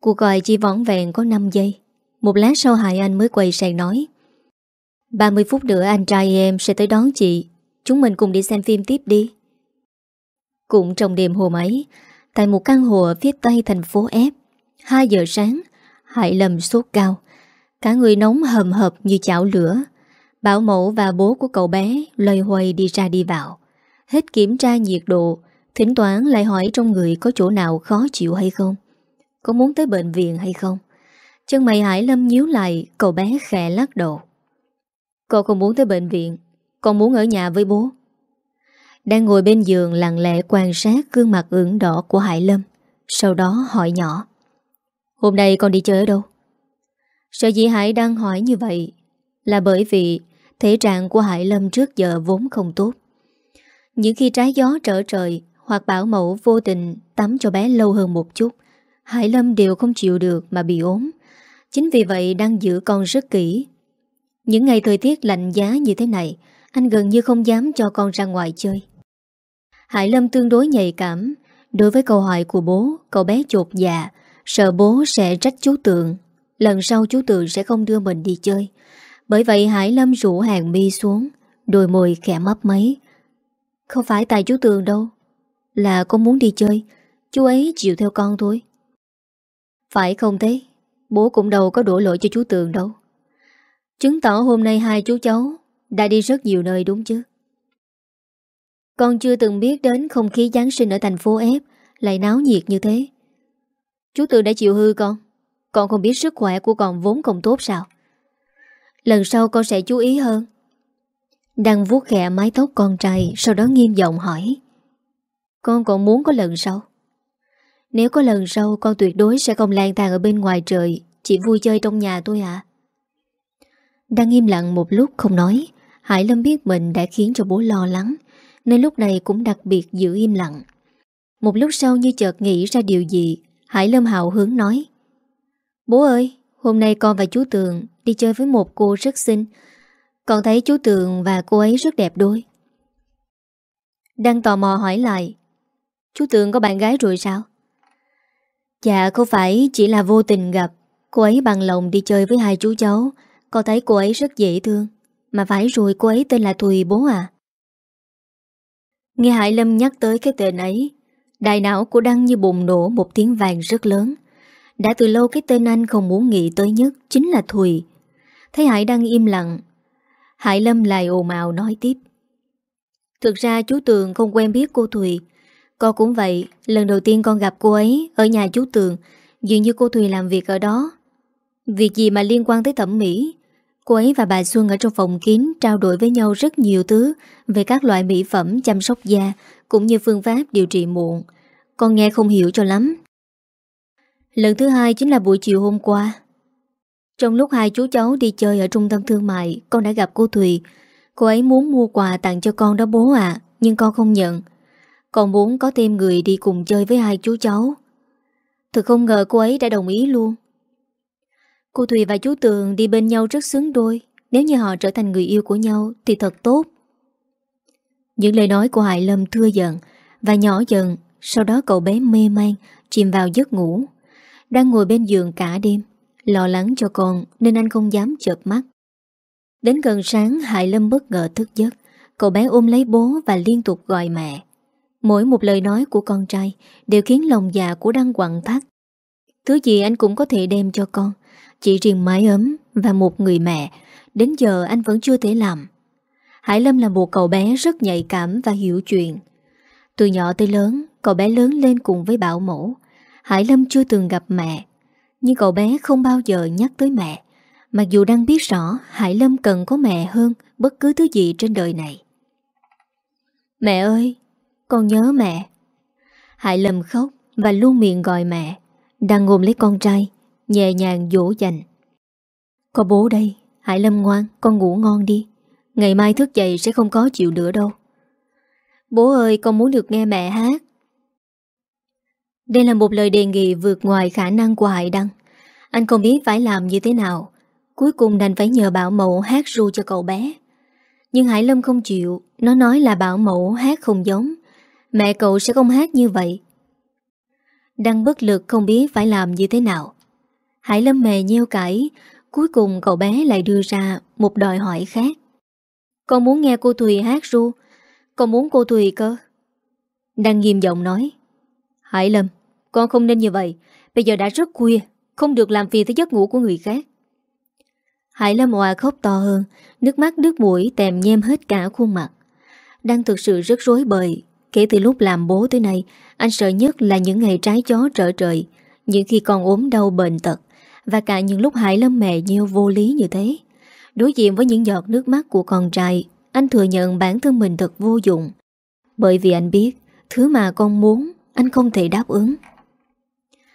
[SPEAKER 1] Cô gọi chỉ võng vẹn có 5 giây Một lát sau Hải Anh mới quay sang nói 30 phút nữa anh trai em sẽ tới đón chị Chúng mình cùng đi xem phim tiếp đi cũng trong đêm hôm ấy Tại một căn hộ ở phía tây thành phố F 2 giờ sáng Hải Lâm sốt cao Cả người nóng hầm hập như chảo lửa Bảo mẫu và bố của cậu bé Loay hoay đi ra đi vào Hết kiểm tra nhiệt độ Thỉnh toán lại hỏi trong người có chỗ nào khó chịu hay không Có muốn tới bệnh viện hay không Chân mày Hải Lâm nhíu lại Cậu bé khẽ lắc đầu Con không muốn tới bệnh viện Con muốn ở nhà với bố đang ngồi bên giường lặng lẽ quan sát gương mặt ửng đỏ của Hải Lâm Sau đó hỏi nhỏ Hôm nay con đi chơi ở đâu? Sợ dĩ Hải đang hỏi như vậy Là bởi vì thể trạng của Hải Lâm trước giờ vốn không tốt Những khi trái gió trở trời Hoặc bảo mẫu vô tình tắm cho bé lâu hơn một chút Hải Lâm đều không chịu được mà bị ốm Chính vì vậy đang giữ con rất kỹ Những ngày thời tiết lạnh giá như thế này Anh gần như không dám cho con ra ngoài chơi Hải Lâm tương đối nhạy cảm. Đối với câu hỏi của bố, cậu bé chột dạ, sợ bố sẽ trách chú Tượng. Lần sau chú Tượng sẽ không đưa mình đi chơi. Bởi vậy Hải Lâm rủ hàng mi xuống, đôi môi khẽ mấp mấy. Không phải tại chú tượng đâu, là con muốn đi chơi, chú ấy chịu theo con thôi. Phải không thế, bố cũng đâu có đổ lỗi cho chú tượng đâu. Chứng tỏ hôm nay hai chú cháu đã đi rất nhiều nơi đúng chứ. Con chưa từng biết đến không khí Giáng sinh ở thành phố ép lại náo nhiệt như thế. Chú Tư đã chịu hư con. Con không biết sức khỏe của con vốn không tốt sao. Lần sau con sẽ chú ý hơn. Đang vuốt khẽ mái tóc con trai sau đó nghiêm giọng hỏi. Con còn muốn có lần sau? Nếu có lần sau con tuyệt đối sẽ không lang thang ở bên ngoài trời, chỉ vui chơi trong nhà tôi ạ. À? Đang im lặng một lúc không nói, Hải Lâm biết mình đã khiến cho bố lo lắng nên lúc này cũng đặc biệt giữ im lặng. Một lúc sau như chợt nghĩ ra điều gì, Hải Lâm Hạo hướng nói. Bố ơi, hôm nay con và chú Tường đi chơi với một cô rất xinh. Con thấy chú Tường và cô ấy rất đẹp đôi. Đang tò mò hỏi lại, chú Tường có bạn gái rồi sao? Dạ không phải chỉ là vô tình gặp Cô ấy bằng lòng đi chơi với hai chú cháu con thấy cô ấy rất dễ thương Mà phải rồi cô ấy tên là Thùy bố à Nghe Hải Lâm nhắc tới cái tên ấy Đại não của Đăng như bùng nổ một tiếng vàng rất lớn Đã từ lâu cái tên anh không muốn nghĩ tới nhất Chính là Thùy Thấy Hải Đăng im lặng Hải Lâm lại ồn mào nói tiếp Thực ra chú Tường không quen biết cô Thùy Con cũng vậy Lần đầu tiên con gặp cô ấy Ở nhà chú Tường Dường như cô Thùy làm việc ở đó Việc gì mà liên quan tới thẩm mỹ Cô ấy và bà Xuân ở trong phòng kín trao đổi với nhau rất nhiều thứ về các loại mỹ phẩm chăm sóc da cũng như phương pháp điều trị muộn. Con nghe không hiểu cho lắm. Lần thứ hai chính là buổi chiều hôm qua. Trong lúc hai chú cháu đi chơi ở trung tâm thương mại, con đã gặp cô Thùy. Cô ấy muốn mua quà tặng cho con đó bố ạ, nhưng con không nhận. Con muốn có thêm người đi cùng chơi với hai chú cháu. Thực không ngờ cô ấy đã đồng ý luôn. Cô Thùy và chú Tường đi bên nhau rất xứng đôi Nếu như họ trở thành người yêu của nhau Thì thật tốt Những lời nói của Hải Lâm thưa giận Và nhỏ dần Sau đó cậu bé mê man Chìm vào giấc ngủ Đang ngồi bên giường cả đêm Lo lắng cho con nên anh không dám chợp mắt Đến gần sáng Hải Lâm bất ngờ thức giấc Cậu bé ôm lấy bố và liên tục gọi mẹ Mỗi một lời nói của con trai Đều khiến lòng già của Đăng quặn thắt Thứ gì anh cũng có thể đem cho con chỉ riêng mái ấm và một người mẹ Đến giờ anh vẫn chưa thể làm Hải Lâm là một cậu bé rất nhạy cảm và hiểu chuyện Từ nhỏ tới lớn Cậu bé lớn lên cùng với bảo mẫu Hải Lâm chưa từng gặp mẹ Nhưng cậu bé không bao giờ nhắc tới mẹ Mặc dù đang biết rõ Hải Lâm cần có mẹ hơn Bất cứ thứ gì trên đời này Mẹ ơi Con nhớ mẹ Hải Lâm khóc và luôn miệng gọi mẹ Đang ngồm lấy con trai Nhẹ nhàng dỗ dành Có bố đây hãy Lâm ngoan con ngủ ngon đi Ngày mai thức dậy sẽ không có chịu nữa đâu Bố ơi con muốn được nghe mẹ hát Đây là một lời đề nghị vượt ngoài khả năng của Hải Đăng Anh không biết phải làm như thế nào Cuối cùng đành phải nhờ bảo mẫu hát ru cho cậu bé Nhưng Hải Lâm không chịu Nó nói là bảo mẫu hát không giống Mẹ cậu sẽ không hát như vậy Đăng bất lực không biết phải làm như thế nào Hải Lâm mè nheo cãi, cuối cùng cậu bé lại đưa ra một đòi hỏi khác. Con muốn nghe cô Thùy hát ru, con muốn cô Thùy cơ. Đang nghiêm giọng nói. Hải Lâm, con không nên như vậy, bây giờ đã rất khuya, không được làm phiền tới giấc ngủ của người khác. Hải Lâm hòa khóc to hơn, nước mắt nước mũi tèm nhem hết cả khuôn mặt. Đang thực sự rất rối bời, kể từ lúc làm bố tới nay, anh sợ nhất là những ngày trái chó trở trời, những khi còn ốm đau bệnh tật. Và cả những lúc Hải Lâm mẹ nhiều vô lý như thế Đối diện với những giọt nước mắt của con trai Anh thừa nhận bản thân mình thật vô dụng Bởi vì anh biết Thứ mà con muốn Anh không thể đáp ứng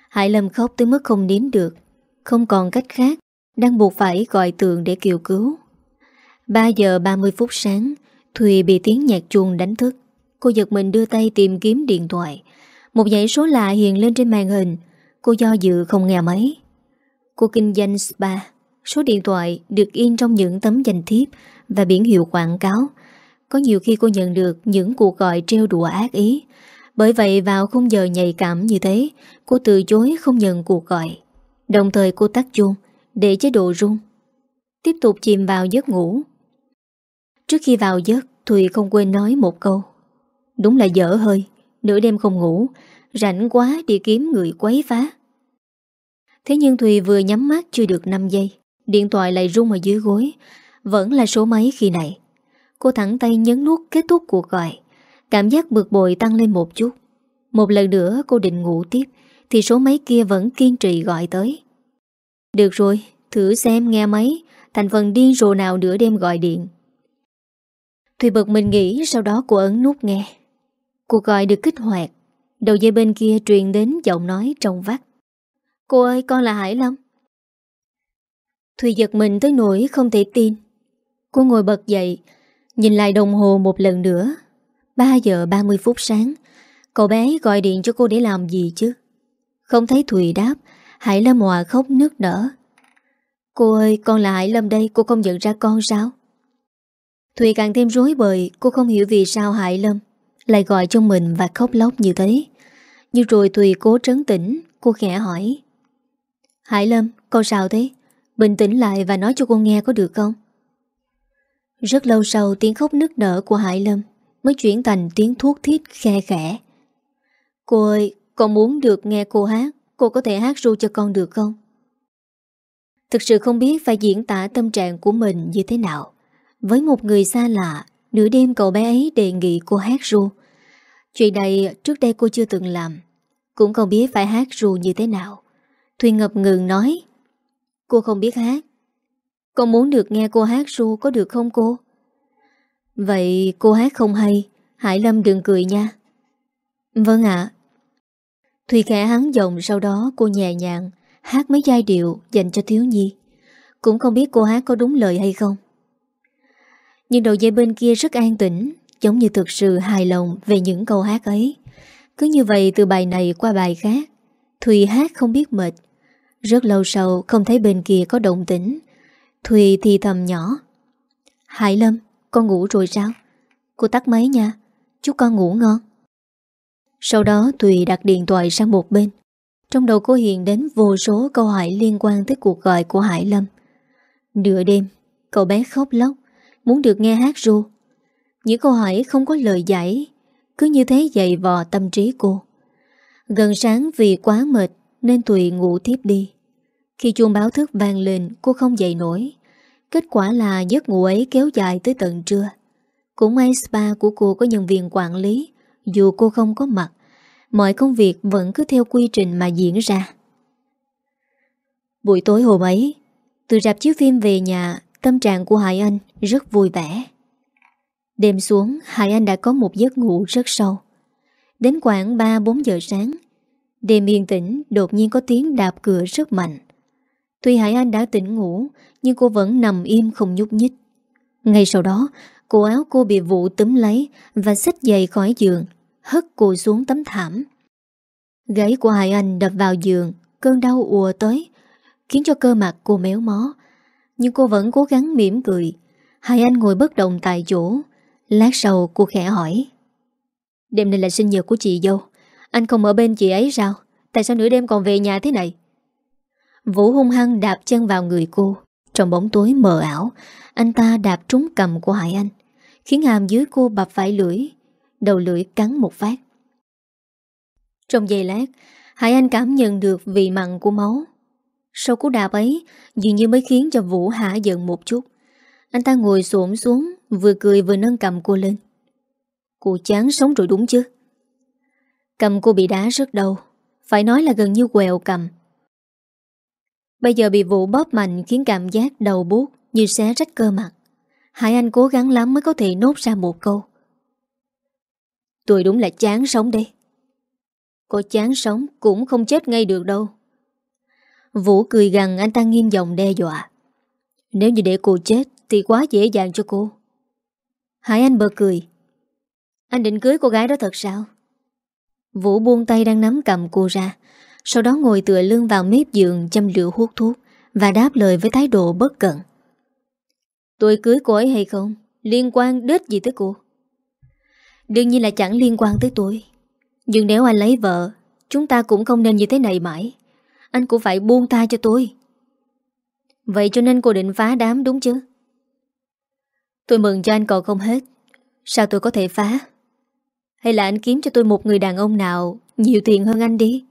[SPEAKER 1] Hải Lâm khóc tới mức không nín được Không còn cách khác Đang buộc phải gọi tường để kiều cứu 3 giờ 30 phút sáng Thùy bị tiếng nhạc chuông đánh thức Cô giật mình đưa tay tìm kiếm điện thoại Một dãy số lạ hiện lên trên màn hình Cô do dự không nghe máy của kinh doanh spa Số điện thoại được in trong những tấm danh thiếp Và biển hiệu quảng cáo Có nhiều khi cô nhận được những cuộc gọi treo đùa ác ý Bởi vậy vào khung giờ nhạy cảm như thế Cô từ chối không nhận cuộc gọi Đồng thời cô tắt chuông Để chế độ rung Tiếp tục chìm vào giấc ngủ Trước khi vào giấc Thùy không quên nói một câu Đúng là dở hơi Nửa đêm không ngủ Rảnh quá đi kiếm người quấy phá Thế nhưng Thùy vừa nhắm mắt chưa được 5 giây Điện thoại lại rung ở dưới gối Vẫn là số máy khi này Cô thẳng tay nhấn nút kết thúc cuộc gọi Cảm giác bực bội tăng lên một chút Một lần nữa cô định ngủ tiếp Thì số máy kia vẫn kiên trì gọi tới Được rồi Thử xem nghe máy Thành phần điên rồ nào nửa đêm gọi điện Thùy bực mình nghĩ Sau đó cô ấn nút nghe Cuộc gọi được kích hoạt Đầu dây bên kia truyền đến giọng nói trong vắt Cô ơi con là Hải Lâm Thùy giật mình tới nỗi không thể tin Cô ngồi bật dậy Nhìn lại đồng hồ một lần nữa 3 giờ 30 phút sáng Cậu bé gọi điện cho cô để làm gì chứ Không thấy Thùy đáp Hải Lâm hòa khóc nước nở Cô ơi con là Hải Lâm đây Cô không nhận ra con sao Thùy càng thêm rối bời Cô không hiểu vì sao Hải Lâm Lại gọi cho mình và khóc lóc như thế như rồi Thùy cố trấn tĩnh Cô khẽ hỏi Hải Lâm, con sao thế? Bình tĩnh lại và nói cho con nghe có được không? Rất lâu sau tiếng khóc nức nở của Hải Lâm mới chuyển thành tiếng thuốc thiết khe khẽ. Cô ơi, con muốn được nghe cô hát, cô có thể hát ru cho con được không? Thực sự không biết phải diễn tả tâm trạng của mình như thế nào. Với một người xa lạ, nửa đêm cậu bé ấy đề nghị cô hát ru. Chuyện này trước đây cô chưa từng làm, cũng không biết phải hát ru như thế nào. Thùy ngập ngừng nói Cô không biết hát Con muốn được nghe cô hát ru có được không cô? Vậy cô hát không hay Hải Lâm đừng cười nha Vâng ạ à. Thùy khẽ hắn giọng sau đó cô nhẹ nhàng Hát mấy giai điệu dành cho thiếu nhi Cũng không biết cô hát có đúng lời hay không Nhưng đầu dây bên kia rất an tĩnh Giống như thực sự hài lòng về những câu hát ấy Cứ như vậy từ bài này qua bài khác Thùy hát không biết mệt rất lâu sau không thấy bên kia có động tĩnh Thùy thì thầm nhỏ Hải Lâm Con ngủ rồi sao Cô tắt máy nha Chúc con ngủ ngon Sau đó Thùy đặt điện thoại sang một bên Trong đầu cô hiện đến vô số câu hỏi liên quan tới cuộc gọi của Hải Lâm Nửa đêm Cậu bé khóc lóc Muốn được nghe hát ru Những câu hỏi không có lời giải Cứ như thế dày vò tâm trí cô Gần sáng vì quá mệt nên Tùy ngủ tiếp đi. Khi chuông báo thức vang lên, cô không dậy nổi. Kết quả là giấc ngủ ấy kéo dài tới tận trưa. Cũng may spa của cô có nhân viên quản lý, dù cô không có mặt, mọi công việc vẫn cứ theo quy trình mà diễn ra. Buổi tối hôm ấy, từ rạp chiếu phim về nhà, tâm trạng của Hải Anh rất vui vẻ. Đêm xuống, Hải Anh đã có một giấc ngủ rất sâu. Đến khoảng 3-4 giờ sáng, Đêm yên tĩnh đột nhiên có tiếng đạp cửa rất mạnh Tuy Hải Anh đã tỉnh ngủ Nhưng cô vẫn nằm im không nhúc nhích Ngay sau đó Cổ áo cô bị vụ túm lấy Và xách giày khỏi giường Hất cô xuống tấm thảm gãy của Hải Anh đập vào giường Cơn đau ùa tới Khiến cho cơ mặt cô méo mó Nhưng cô vẫn cố gắng mỉm cười Hải Anh ngồi bất động tại chỗ Lát sau cô khẽ hỏi Đêm nay là sinh nhật của chị dâu anh không ở bên chị ấy sao Tại sao nửa đêm còn về nhà thế này Vũ hung hăng đạp chân vào người cô Trong bóng tối mờ ảo Anh ta đạp trúng cầm của Hải Anh Khiến hàm dưới cô bập phải lưỡi Đầu lưỡi cắn một phát Trong giây lát Hải Anh cảm nhận được vị mặn của máu Sau cú đạp ấy Dường như mới khiến cho Vũ hạ giận một chút Anh ta ngồi xổm xuống Vừa cười vừa nâng cầm cô lên Cô chán sống rồi đúng chứ Cầm cô bị đá rất đau Phải nói là gần như quẹo cầm Bây giờ bị vụ bóp mạnh Khiến cảm giác đầu buốt Như xé rách cơ mặt Hải Anh cố gắng lắm mới có thể nốt ra một câu Tôi đúng là chán sống đây Cô chán sống cũng không chết ngay được đâu Vũ cười gần anh ta nghiêm giọng đe dọa Nếu như để cô chết Thì quá dễ dàng cho cô Hải Anh bật cười Anh định cưới cô gái đó thật sao Vũ buông tay đang nắm cầm cô ra Sau đó ngồi tựa lưng vào mép giường Châm lửa hút thuốc Và đáp lời với thái độ bất cận Tôi cưới cô ấy hay không Liên quan đến gì tới cô Đương nhiên là chẳng liên quan tới tôi Nhưng nếu anh lấy vợ Chúng ta cũng không nên như thế này mãi Anh cũng phải buông tay cho tôi Vậy cho nên cô định phá đám đúng chứ Tôi mừng cho anh còn không hết Sao tôi có thể phá hay là anh kiếm cho tôi một người đàn ông nào Nhiều tiền hơn anh đi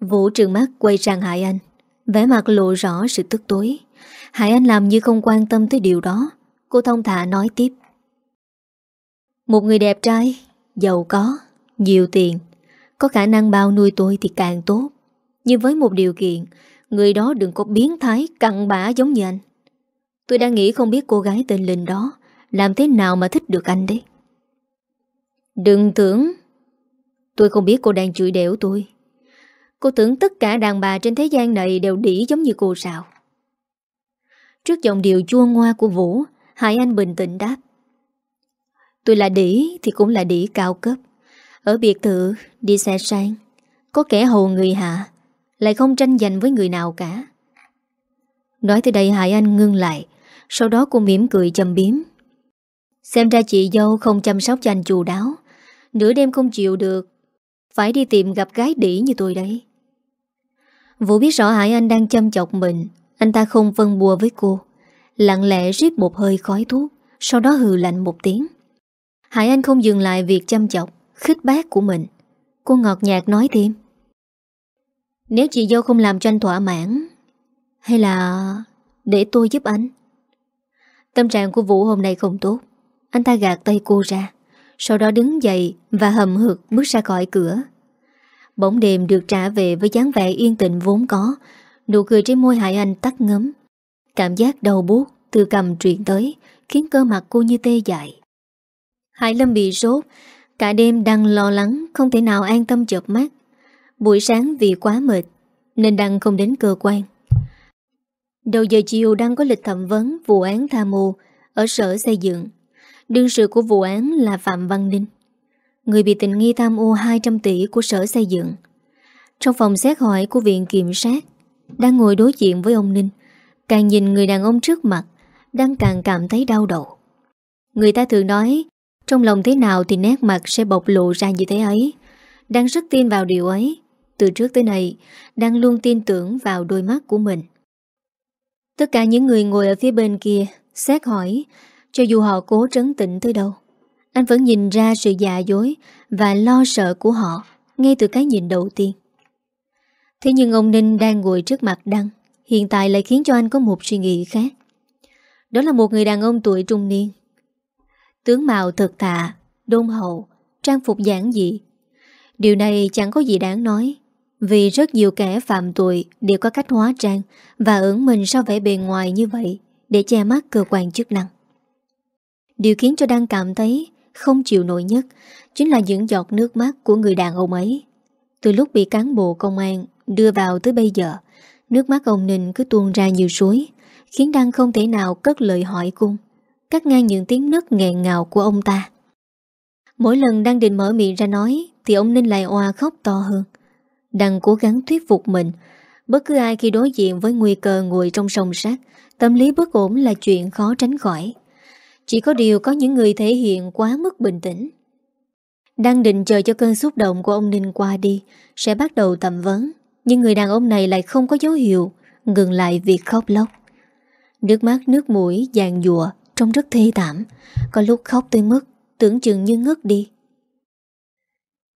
[SPEAKER 1] Vũ trường mắt quay sang Hải Anh vẻ mặt lộ rõ sự tức tối Hải Anh làm như không quan tâm tới điều đó Cô thông thả nói tiếp Một người đẹp trai Giàu có Nhiều tiền Có khả năng bao nuôi tôi thì càng tốt Nhưng với một điều kiện Người đó đừng có biến thái cặn bã giống như anh Tôi đang nghĩ không biết cô gái tên Linh đó Làm thế nào mà thích được anh đấy Đừng tưởng Tôi không biết cô đang chửi đẻo tôi Cô tưởng tất cả đàn bà trên thế gian này đều đỉ giống như cô sao Trước giọng điều chua ngoa của Vũ Hải Anh bình tĩnh đáp Tôi là đỉ thì cũng là đỉ cao cấp Ở biệt thự đi xe sang Có kẻ hầu người hạ Lại không tranh giành với người nào cả Nói tới đây Hải Anh ngưng lại Sau đó cô mỉm cười chầm biếm Xem ra chị dâu không chăm sóc cho anh chu đáo Nửa đêm không chịu được Phải đi tìm gặp gái đỉ như tôi đấy Vũ biết rõ Hải Anh đang chăm chọc mình Anh ta không vân bùa với cô Lặng lẽ rít một hơi khói thuốc Sau đó hừ lạnh một tiếng Hải Anh không dừng lại việc chăm chọc Khích bác của mình Cô ngọt nhạt nói thêm Nếu chị dâu không làm cho anh thỏa mãn Hay là Để tôi giúp anh Tâm trạng của Vũ hôm nay không tốt Anh ta gạt tay cô ra sau đó đứng dậy và hầm hực bước ra khỏi cửa. bỗng đêm được trả về với dáng vẻ yên tĩnh vốn có, nụ cười trên môi Hải Anh tắt ngấm. Cảm giác đau buốt từ cầm truyền tới, khiến cơ mặt cô như tê dại. Hải Lâm bị sốt, cả đêm đang lo lắng, không thể nào an tâm chợp mắt. Buổi sáng vì quá mệt, nên Đăng không đến cơ quan. Đầu giờ chiều đang có lịch thẩm vấn vụ án tham mô ở sở xây dựng Đương sự của vụ án là Phạm Văn Ninh Người bị tình nghi tham ô 200 tỷ của sở xây dựng Trong phòng xét hỏi của viện kiểm sát Đang ngồi đối diện với ông Ninh Càng nhìn người đàn ông trước mặt Đang càng cảm thấy đau đầu Người ta thường nói Trong lòng thế nào thì nét mặt sẽ bộc lộ ra như thế ấy Đang rất tin vào điều ấy Từ trước tới nay Đang luôn tin tưởng vào đôi mắt của mình Tất cả những người ngồi ở phía bên kia Xét hỏi cho dù họ cố trấn tĩnh tới đâu Anh vẫn nhìn ra sự giả dối Và lo sợ của họ Ngay từ cái nhìn đầu tiên Thế nhưng ông Ninh đang ngồi trước mặt Đăng Hiện tại lại khiến cho anh có một suy nghĩ khác Đó là một người đàn ông tuổi trung niên Tướng mạo thật thà Đôn hậu Trang phục giản dị Điều này chẳng có gì đáng nói Vì rất nhiều kẻ phạm tội đều có cách hóa trang và ẩn mình sau vẻ bề ngoài như vậy để che mắt cơ quan chức năng. Điều khiến cho đang cảm thấy không chịu nổi nhất chính là những giọt nước mắt của người đàn ông ấy. Từ lúc bị cán bộ công an đưa vào tới bây giờ, nước mắt ông Ninh cứ tuôn ra nhiều suối, khiến đang không thể nào cất lời hỏi cung, cắt ngang những tiếng nấc nghẹn ngào của ông ta. Mỗi lần đang định mở miệng ra nói thì ông Ninh lại oa khóc to hơn. Đang cố gắng thuyết phục mình, bất cứ ai khi đối diện với nguy cơ ngồi trong sông sát, tâm lý bất ổn là chuyện khó tránh khỏi. Chỉ có điều có những người thể hiện quá mức bình tĩnh Đang định chờ cho cơn xúc động của ông Ninh qua đi Sẽ bắt đầu tầm vấn Nhưng người đàn ông này lại không có dấu hiệu Ngừng lại việc khóc lóc Nước mắt nước mũi dàn dụa Trông rất thê tảm Có lúc khóc tới mức Tưởng chừng như ngất đi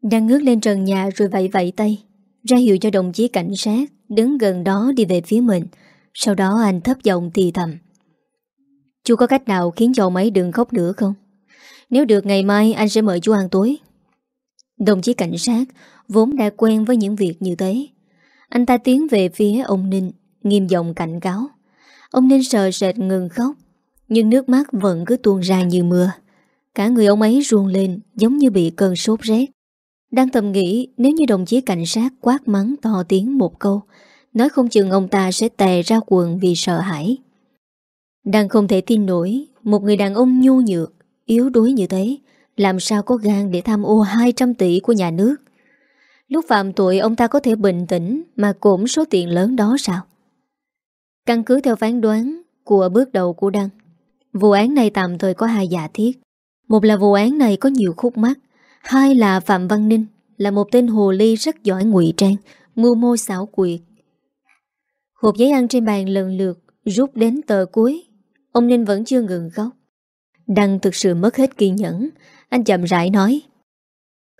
[SPEAKER 1] Đang ngước lên trần nhà rồi vẫy vẫy tay Ra hiệu cho đồng chí cảnh sát Đứng gần đó đi về phía mình Sau đó anh thấp giọng thì thầm Chú có cách nào khiến cho ông ấy đừng khóc nữa không? Nếu được ngày mai anh sẽ mời chú ăn tối. Đồng chí cảnh sát vốn đã quen với những việc như thế. Anh ta tiến về phía ông Ninh, nghiêm giọng cảnh cáo. Ông Ninh sợ sệt ngừng khóc, nhưng nước mắt vẫn cứ tuôn ra như mưa. Cả người ông ấy ruông lên giống như bị cơn sốt rét. Đang thầm nghĩ nếu như đồng chí cảnh sát quát mắng to tiếng một câu, nói không chừng ông ta sẽ tè ra quần vì sợ hãi. Đang không thể tin nổi Một người đàn ông nhu nhược Yếu đuối như thế Làm sao có gan để tham ô 200 tỷ của nhà nước Lúc phạm tội ông ta có thể bình tĩnh Mà cổn số tiền lớn đó sao Căn cứ theo phán đoán Của bước đầu của Đăng Vụ án này tạm thời có hai giả thiết Một là vụ án này có nhiều khúc mắc Hai là Phạm Văn Ninh Là một tên hồ ly rất giỏi ngụy trang Mưu mô xảo quyệt Hộp giấy ăn trên bàn lần lượt Rút đến tờ cuối Ông Ninh vẫn chưa ngừng khóc Đăng thực sự mất hết kiên nhẫn Anh chậm rãi nói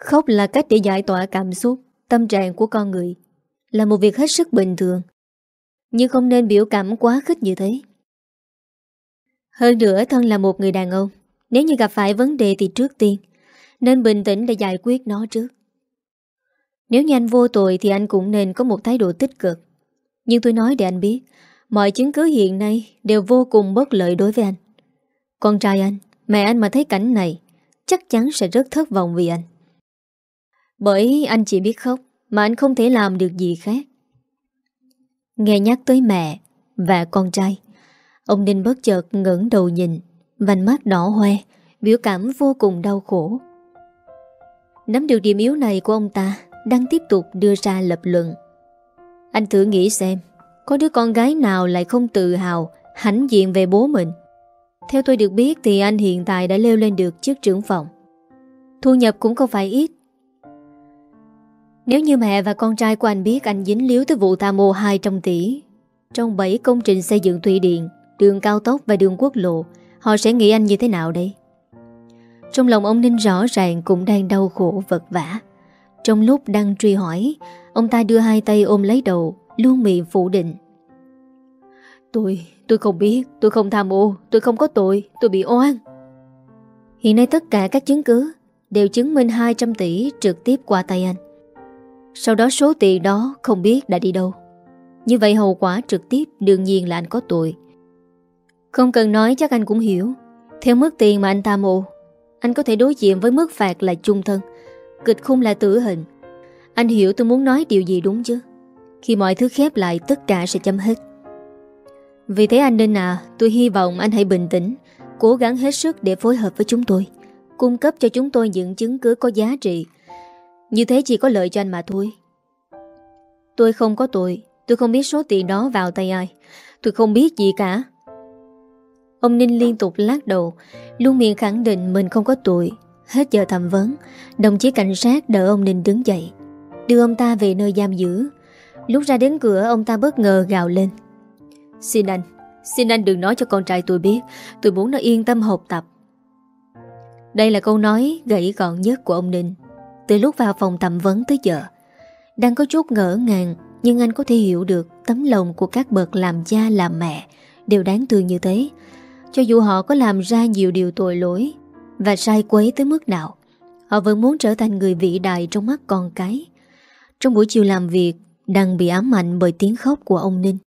[SPEAKER 1] Khóc là cách để giải tỏa cảm xúc Tâm trạng của con người Là một việc hết sức bình thường Nhưng không nên biểu cảm quá khích như thế Hơn nữa thân là một người đàn ông Nếu như gặp phải vấn đề thì trước tiên Nên bình tĩnh để giải quyết nó trước Nếu như anh vô tội Thì anh cũng nên có một thái độ tích cực Nhưng tôi nói để anh biết Mọi chứng cứ hiện nay đều vô cùng bất lợi đối với anh. Con trai anh, mẹ anh mà thấy cảnh này, chắc chắn sẽ rất thất vọng vì anh. Bởi anh chỉ biết khóc, mà anh không thể làm được gì khác. Nghe nhắc tới mẹ và con trai, ông Ninh bất chợt ngẩng đầu nhìn, vành mắt đỏ hoe, biểu cảm vô cùng đau khổ. Nắm được điểm yếu này của ông ta, đang tiếp tục đưa ra lập luận. Anh thử nghĩ xem, có đứa con gái nào lại không tự hào Hãnh diện về bố mình Theo tôi được biết thì anh hiện tại đã leo lên được chức trưởng phòng Thu nhập cũng không phải ít Nếu như mẹ và con trai của anh biết anh dính líu tới vụ tham mô 200 tỷ Trong 7 công trình xây dựng thủy điện Đường cao tốc và đường quốc lộ Họ sẽ nghĩ anh như thế nào đây Trong lòng ông Ninh rõ ràng cũng đang đau khổ vật vả Trong lúc đang truy hỏi Ông ta đưa hai tay ôm lấy đầu Luôn miệng phủ định Tôi, tôi không biết Tôi không tham ô, tôi không có tội Tôi bị oan Hiện nay tất cả các chứng cứ Đều chứng minh 200 tỷ trực tiếp qua tay anh Sau đó số tiền đó Không biết đã đi đâu Như vậy hậu quả trực tiếp đương nhiên là anh có tội Không cần nói chắc anh cũng hiểu Theo mức tiền mà anh tham ô Anh có thể đối diện với mức phạt là chung thân Kịch khung là tử hình Anh hiểu tôi muốn nói điều gì đúng chứ khi mọi thứ khép lại tất cả sẽ chấm hết Vì thế anh nên à Tôi hy vọng anh hãy bình tĩnh Cố gắng hết sức để phối hợp với chúng tôi Cung cấp cho chúng tôi những chứng cứ có giá trị Như thế chỉ có lợi cho anh mà thôi Tôi không có tội Tôi không biết số tiền đó vào tay ai Tôi không biết gì cả Ông Ninh liên tục lát đầu Luôn miệng khẳng định mình không có tội Hết giờ thẩm vấn Đồng chí cảnh sát đỡ ông Ninh đứng dậy Đưa ông ta về nơi giam giữ Lúc ra đến cửa ông ta bất ngờ gào lên Xin anh Xin anh đừng nói cho con trai tôi biết Tôi muốn nó yên tâm học tập Đây là câu nói gãy gọn nhất của ông Ninh Từ lúc vào phòng thẩm vấn tới giờ Đang có chút ngỡ ngàng Nhưng anh có thể hiểu được Tấm lòng của các bậc làm cha làm mẹ Đều đáng thương như thế Cho dù họ có làm ra nhiều điều tội lỗi Và sai quấy tới mức nào Họ vẫn muốn trở thành người vĩ đại trong mắt con cái Trong buổi chiều làm việc đang bị ám ảnh bởi tiếng khóc của ông Ninh.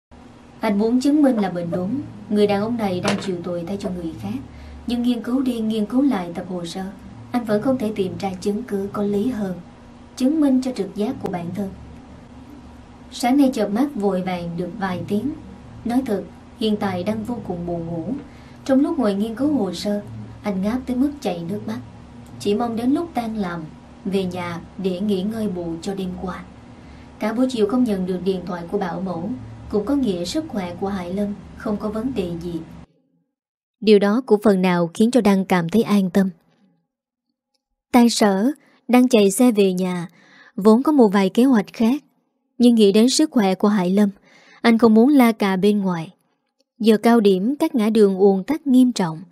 [SPEAKER 1] Anh muốn chứng minh là mình đúng, người đàn ông này đang chịu tội thay cho người khác. Nhưng nghiên cứu đi nghiên cứu lại tập hồ sơ, anh vẫn không thể tìm ra chứng cứ có lý hơn, chứng minh cho trực giác của bản thân. Sáng nay chợp mắt vội vàng được vài tiếng. Nói thật, hiện tại đang vô cùng buồn ngủ. Trong lúc ngồi nghiên cứu hồ sơ, anh ngáp tới mức chảy nước mắt. Chỉ mong đến lúc tan làm, về nhà để nghỉ ngơi bù cho đêm qua. Cả buổi chiều không nhận được điện thoại của bảo mẫu Cũng có nghĩa sức khỏe của Hải Lâm Không có vấn đề gì Điều đó cũng phần nào khiến cho Đăng cảm thấy an tâm Tan sở Đăng chạy xe về nhà Vốn có một vài kế hoạch khác Nhưng nghĩ đến sức khỏe của Hải Lâm Anh không muốn la cà bên ngoài Giờ cao điểm các ngã đường uồn tắc nghiêm trọng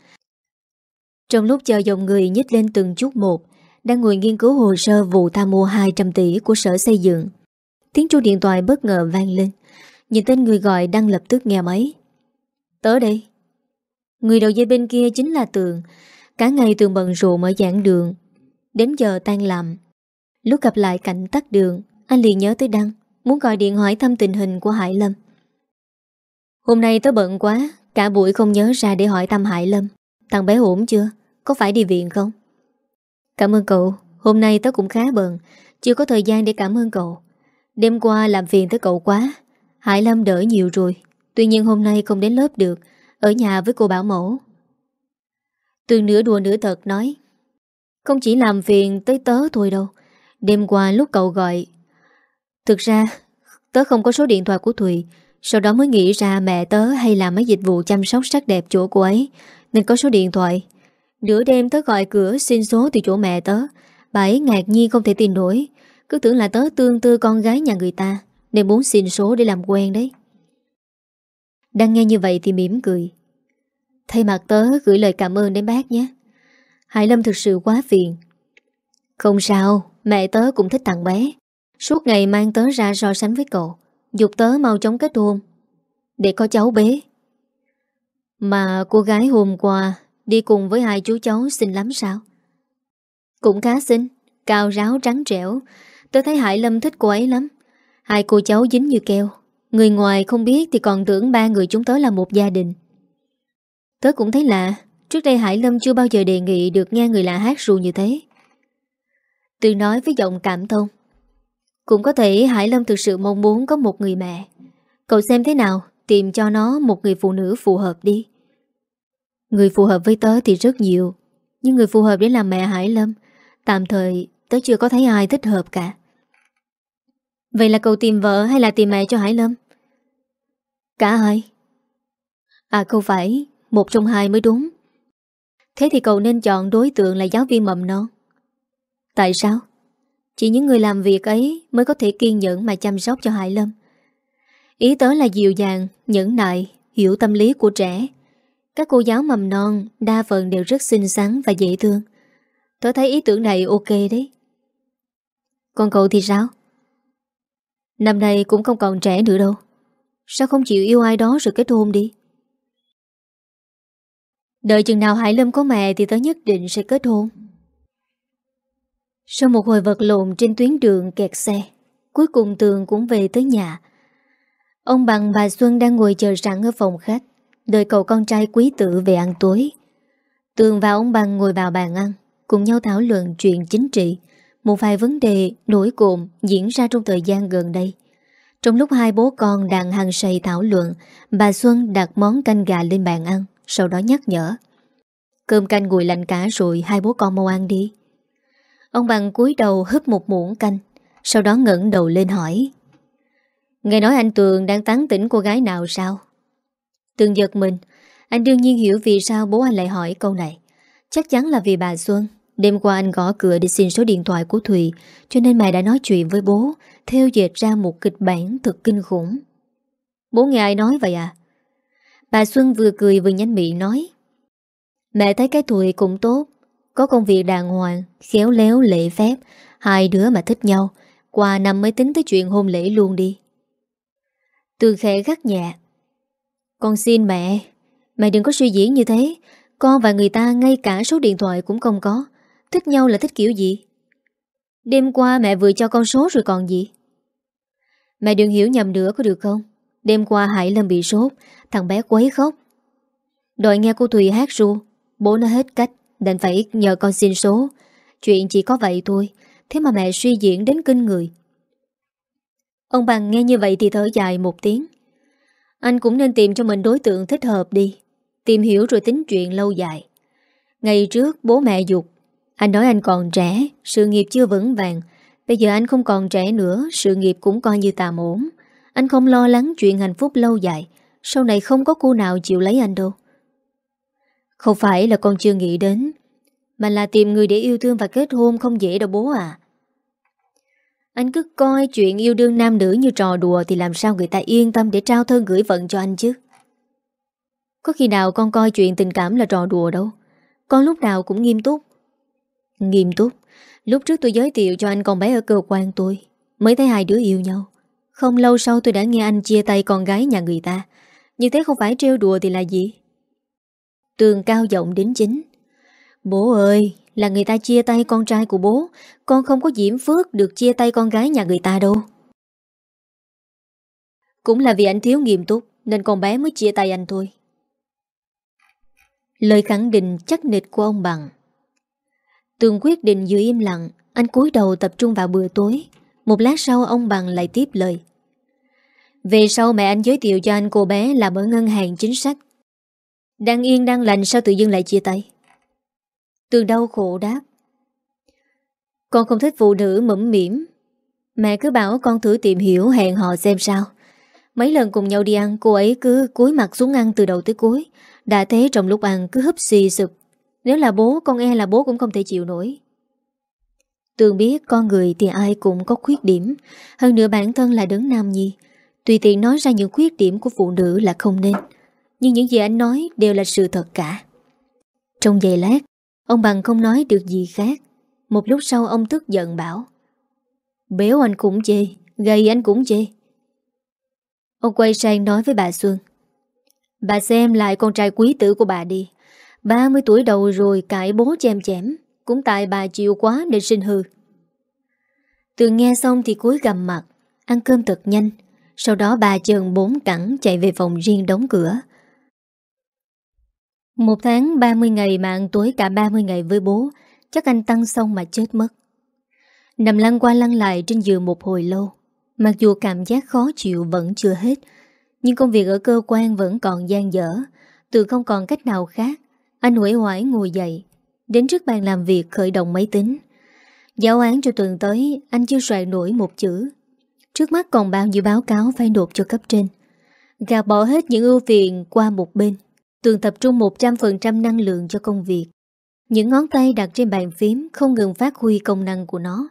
[SPEAKER 1] Trong lúc chờ dòng người nhích lên từng chút một đăng ngồi nghiên cứu hồ sơ vụ tham mua 200 tỷ của sở xây dựng Tiếng chuông điện thoại bất ngờ vang lên Nhìn tên người gọi đang lập tức nghe máy Tớ đây Người đầu dây bên kia chính là Tường Cả ngày Tường bận rộn ở giảng đường Đến giờ tan làm Lúc gặp lại cảnh tắt đường Anh liền nhớ tới Đăng Muốn gọi điện hỏi thăm tình hình của Hải Lâm Hôm nay tớ bận quá Cả buổi không nhớ ra để hỏi thăm Hải Lâm Thằng bé ổn chưa Có phải đi viện không Cảm ơn cậu Hôm nay tớ cũng khá bận Chưa có thời gian để cảm ơn cậu Đêm qua làm phiền tới cậu quá Hải Lâm đỡ nhiều rồi Tuy nhiên hôm nay không đến lớp được Ở nhà với cô bảo mẫu Tường nửa đùa nửa thật nói Không chỉ làm phiền tới tớ thôi đâu Đêm qua lúc cậu gọi Thực ra Tớ không có số điện thoại của Thùy Sau đó mới nghĩ ra mẹ tớ hay làm mấy dịch vụ chăm sóc sắc đẹp chỗ cô ấy Nên có số điện thoại Nửa đêm tớ gọi cửa xin số từ chỗ mẹ tớ Bà ấy ngạc nhiên không thể tin nổi cứ tưởng là tớ tương tư con gái nhà người ta Nên muốn xin số để làm quen đấy Đang nghe như vậy thì mỉm cười Thay mặt tớ gửi lời cảm ơn đến bác nhé Hải Lâm thực sự quá phiền Không sao Mẹ tớ cũng thích thằng bé Suốt ngày mang tớ ra so sánh với cậu Dục tớ mau chóng kết hôn Để có cháu bé Mà cô gái hôm qua Đi cùng với hai chú cháu xinh lắm sao Cũng khá xinh Cao ráo trắng trẻo Tớ thấy Hải Lâm thích cô ấy lắm Hai cô cháu dính như keo Người ngoài không biết thì còn tưởng ba người chúng tớ là một gia đình Tớ cũng thấy lạ Trước đây Hải Lâm chưa bao giờ đề nghị được nghe người lạ hát ru như thế Từ nói với giọng cảm thông Cũng có thể Hải Lâm thực sự mong muốn có một người mẹ Cậu xem thế nào Tìm cho nó một người phụ nữ phù hợp đi Người phù hợp với tớ thì rất nhiều Nhưng người phù hợp để làm mẹ Hải Lâm Tạm thời tớ chưa có thấy ai thích hợp cả Vậy là cậu tìm vợ hay là tìm mẹ cho Hải Lâm? Cả hai À không phải Một trong hai mới đúng Thế thì cậu nên chọn đối tượng là giáo viên mầm non Tại sao? Chỉ những người làm việc ấy Mới có thể kiên nhẫn mà chăm sóc cho Hải Lâm Ý tớ là dịu dàng Nhẫn nại Hiểu tâm lý của trẻ Các cô giáo mầm non Đa phần đều rất xinh xắn và dễ thương Tớ thấy ý tưởng này ok đấy Còn cậu thì sao? Năm nay cũng không còn trẻ nữa đâu Sao không chịu yêu ai đó rồi kết hôn đi Đợi chừng nào Hải Lâm có mẹ Thì tớ nhất định sẽ kết hôn Sau một hồi vật lộn trên tuyến đường kẹt xe Cuối cùng Tường cũng về tới nhà Ông bằng bà Xuân đang ngồi chờ sẵn ở phòng khách Đợi cậu con trai quý tử về ăn tối Tường và ông bằng ngồi vào bàn ăn Cùng nhau thảo luận chuyện chính trị một vài vấn đề nổi cộm diễn ra trong thời gian gần đây. Trong lúc hai bố con đang hàng sầy thảo luận, bà Xuân đặt món canh gà lên bàn ăn, sau đó nhắc nhở. Cơm canh nguội lạnh cả rồi hai bố con mau ăn đi. Ông bằng cúi đầu hấp một muỗng canh, sau đó ngẩng đầu lên hỏi. Nghe nói anh Tường đang tán tỉnh cô gái nào sao? Tường giật mình, anh đương nhiên hiểu vì sao bố anh lại hỏi câu này. Chắc chắn là vì bà Xuân Đêm qua anh gõ cửa để xin số điện thoại của Thùy Cho nên mày đã nói chuyện với bố Theo dệt ra một kịch bản thật kinh khủng Bố nghe ai nói vậy à? Bà Xuân vừa cười vừa nhánh mị nói Mẹ thấy cái Thùy cũng tốt Có công việc đàng hoàng Khéo léo lễ phép Hai đứa mà thích nhau Qua năm mới tính tới chuyện hôn lễ luôn đi Từ khẽ gắt nhẹ Con xin mẹ Mẹ đừng có suy diễn như thế Con và người ta ngay cả số điện thoại cũng không có Thích nhau là thích kiểu gì? Đêm qua mẹ vừa cho con số rồi còn gì? Mẹ đừng hiểu nhầm nữa có được không? Đêm qua Hải Lâm bị sốt, thằng bé quấy khóc. đòi nghe cô Thùy hát ru, bố nó hết cách, đành phải nhờ con xin số. Chuyện chỉ có vậy thôi, thế mà mẹ suy diễn đến kinh người. Ông bằng nghe như vậy thì thở dài một tiếng. Anh cũng nên tìm cho mình đối tượng thích hợp đi, tìm hiểu rồi tính chuyện lâu dài. Ngày trước bố mẹ dục anh nói anh còn trẻ, sự nghiệp chưa vững vàng. Bây giờ anh không còn trẻ nữa, sự nghiệp cũng coi như tạm ổn. Anh không lo lắng chuyện hạnh phúc lâu dài. Sau này không có cô nào chịu lấy anh đâu. Không phải là con chưa nghĩ đến, mà là tìm người để yêu thương và kết hôn không dễ đâu bố à. Anh cứ coi chuyện yêu đương nam nữ như trò đùa thì làm sao người ta yên tâm để trao thân gửi vận cho anh chứ. Có khi nào con coi chuyện tình cảm là trò đùa đâu. Con lúc nào cũng nghiêm túc. Nghiêm túc Lúc trước tôi giới thiệu cho anh con bé ở cơ quan tôi Mới thấy hai đứa yêu nhau Không lâu sau tôi đã nghe anh chia tay con gái nhà người ta Như thế không phải trêu đùa thì là gì Tường cao giọng đến chính Bố ơi Là người ta chia tay con trai của bố Con không có diễm phước được chia tay con gái nhà người ta đâu Cũng là vì anh thiếu nghiêm túc Nên con bé mới chia tay anh thôi Lời khẳng định chắc nịch của ông Bằng Tường quyết định giữ im lặng Anh cúi đầu tập trung vào bữa tối Một lát sau ông bằng lại tiếp lời Về sau mẹ anh giới thiệu cho anh cô bé Làm ở ngân hàng chính sách Đang yên đang lành sao tự dưng lại chia tay Tường đau khổ đáp Con không thích phụ nữ mẫm mỉm Mẹ cứ bảo con thử tìm hiểu hẹn họ xem sao Mấy lần cùng nhau đi ăn Cô ấy cứ cúi mặt xuống ăn từ đầu tới cuối Đã thế trong lúc ăn cứ húp xì sụp nếu là bố con e là bố cũng không thể chịu nổi Tường biết con người thì ai cũng có khuyết điểm Hơn nữa bản thân là đấng nam nhi Tùy tiện nói ra những khuyết điểm của phụ nữ là không nên Nhưng những gì anh nói đều là sự thật cả Trong giây lát Ông bằng không nói được gì khác Một lúc sau ông tức giận bảo Béo anh cũng chê Gầy anh cũng chê Ông quay sang nói với bà Xuân Bà xem lại con trai quý tử của bà đi 30 tuổi đầu rồi cãi bố chém chém Cũng tại bà chịu quá nên sinh hư Từ nghe xong thì cúi gầm mặt Ăn cơm thật nhanh Sau đó bà chờn bốn cẳng chạy về phòng riêng đóng cửa Một tháng 30 ngày mà ăn tối cả 30 ngày với bố Chắc anh tăng xong mà chết mất Nằm lăn qua lăn lại trên giường một hồi lâu Mặc dù cảm giác khó chịu vẫn chưa hết Nhưng công việc ở cơ quan vẫn còn gian dở Từ không còn cách nào khác anh huể hoải ngồi dậy Đến trước bàn làm việc khởi động máy tính Giáo án cho tuần tới Anh chưa soạn nổi một chữ Trước mắt còn bao nhiêu báo cáo phải nộp cho cấp trên Gạt bỏ hết những ưu phiền qua một bên tuần tập trung 100% năng lượng cho công việc Những ngón tay đặt trên bàn phím Không ngừng phát huy công năng của nó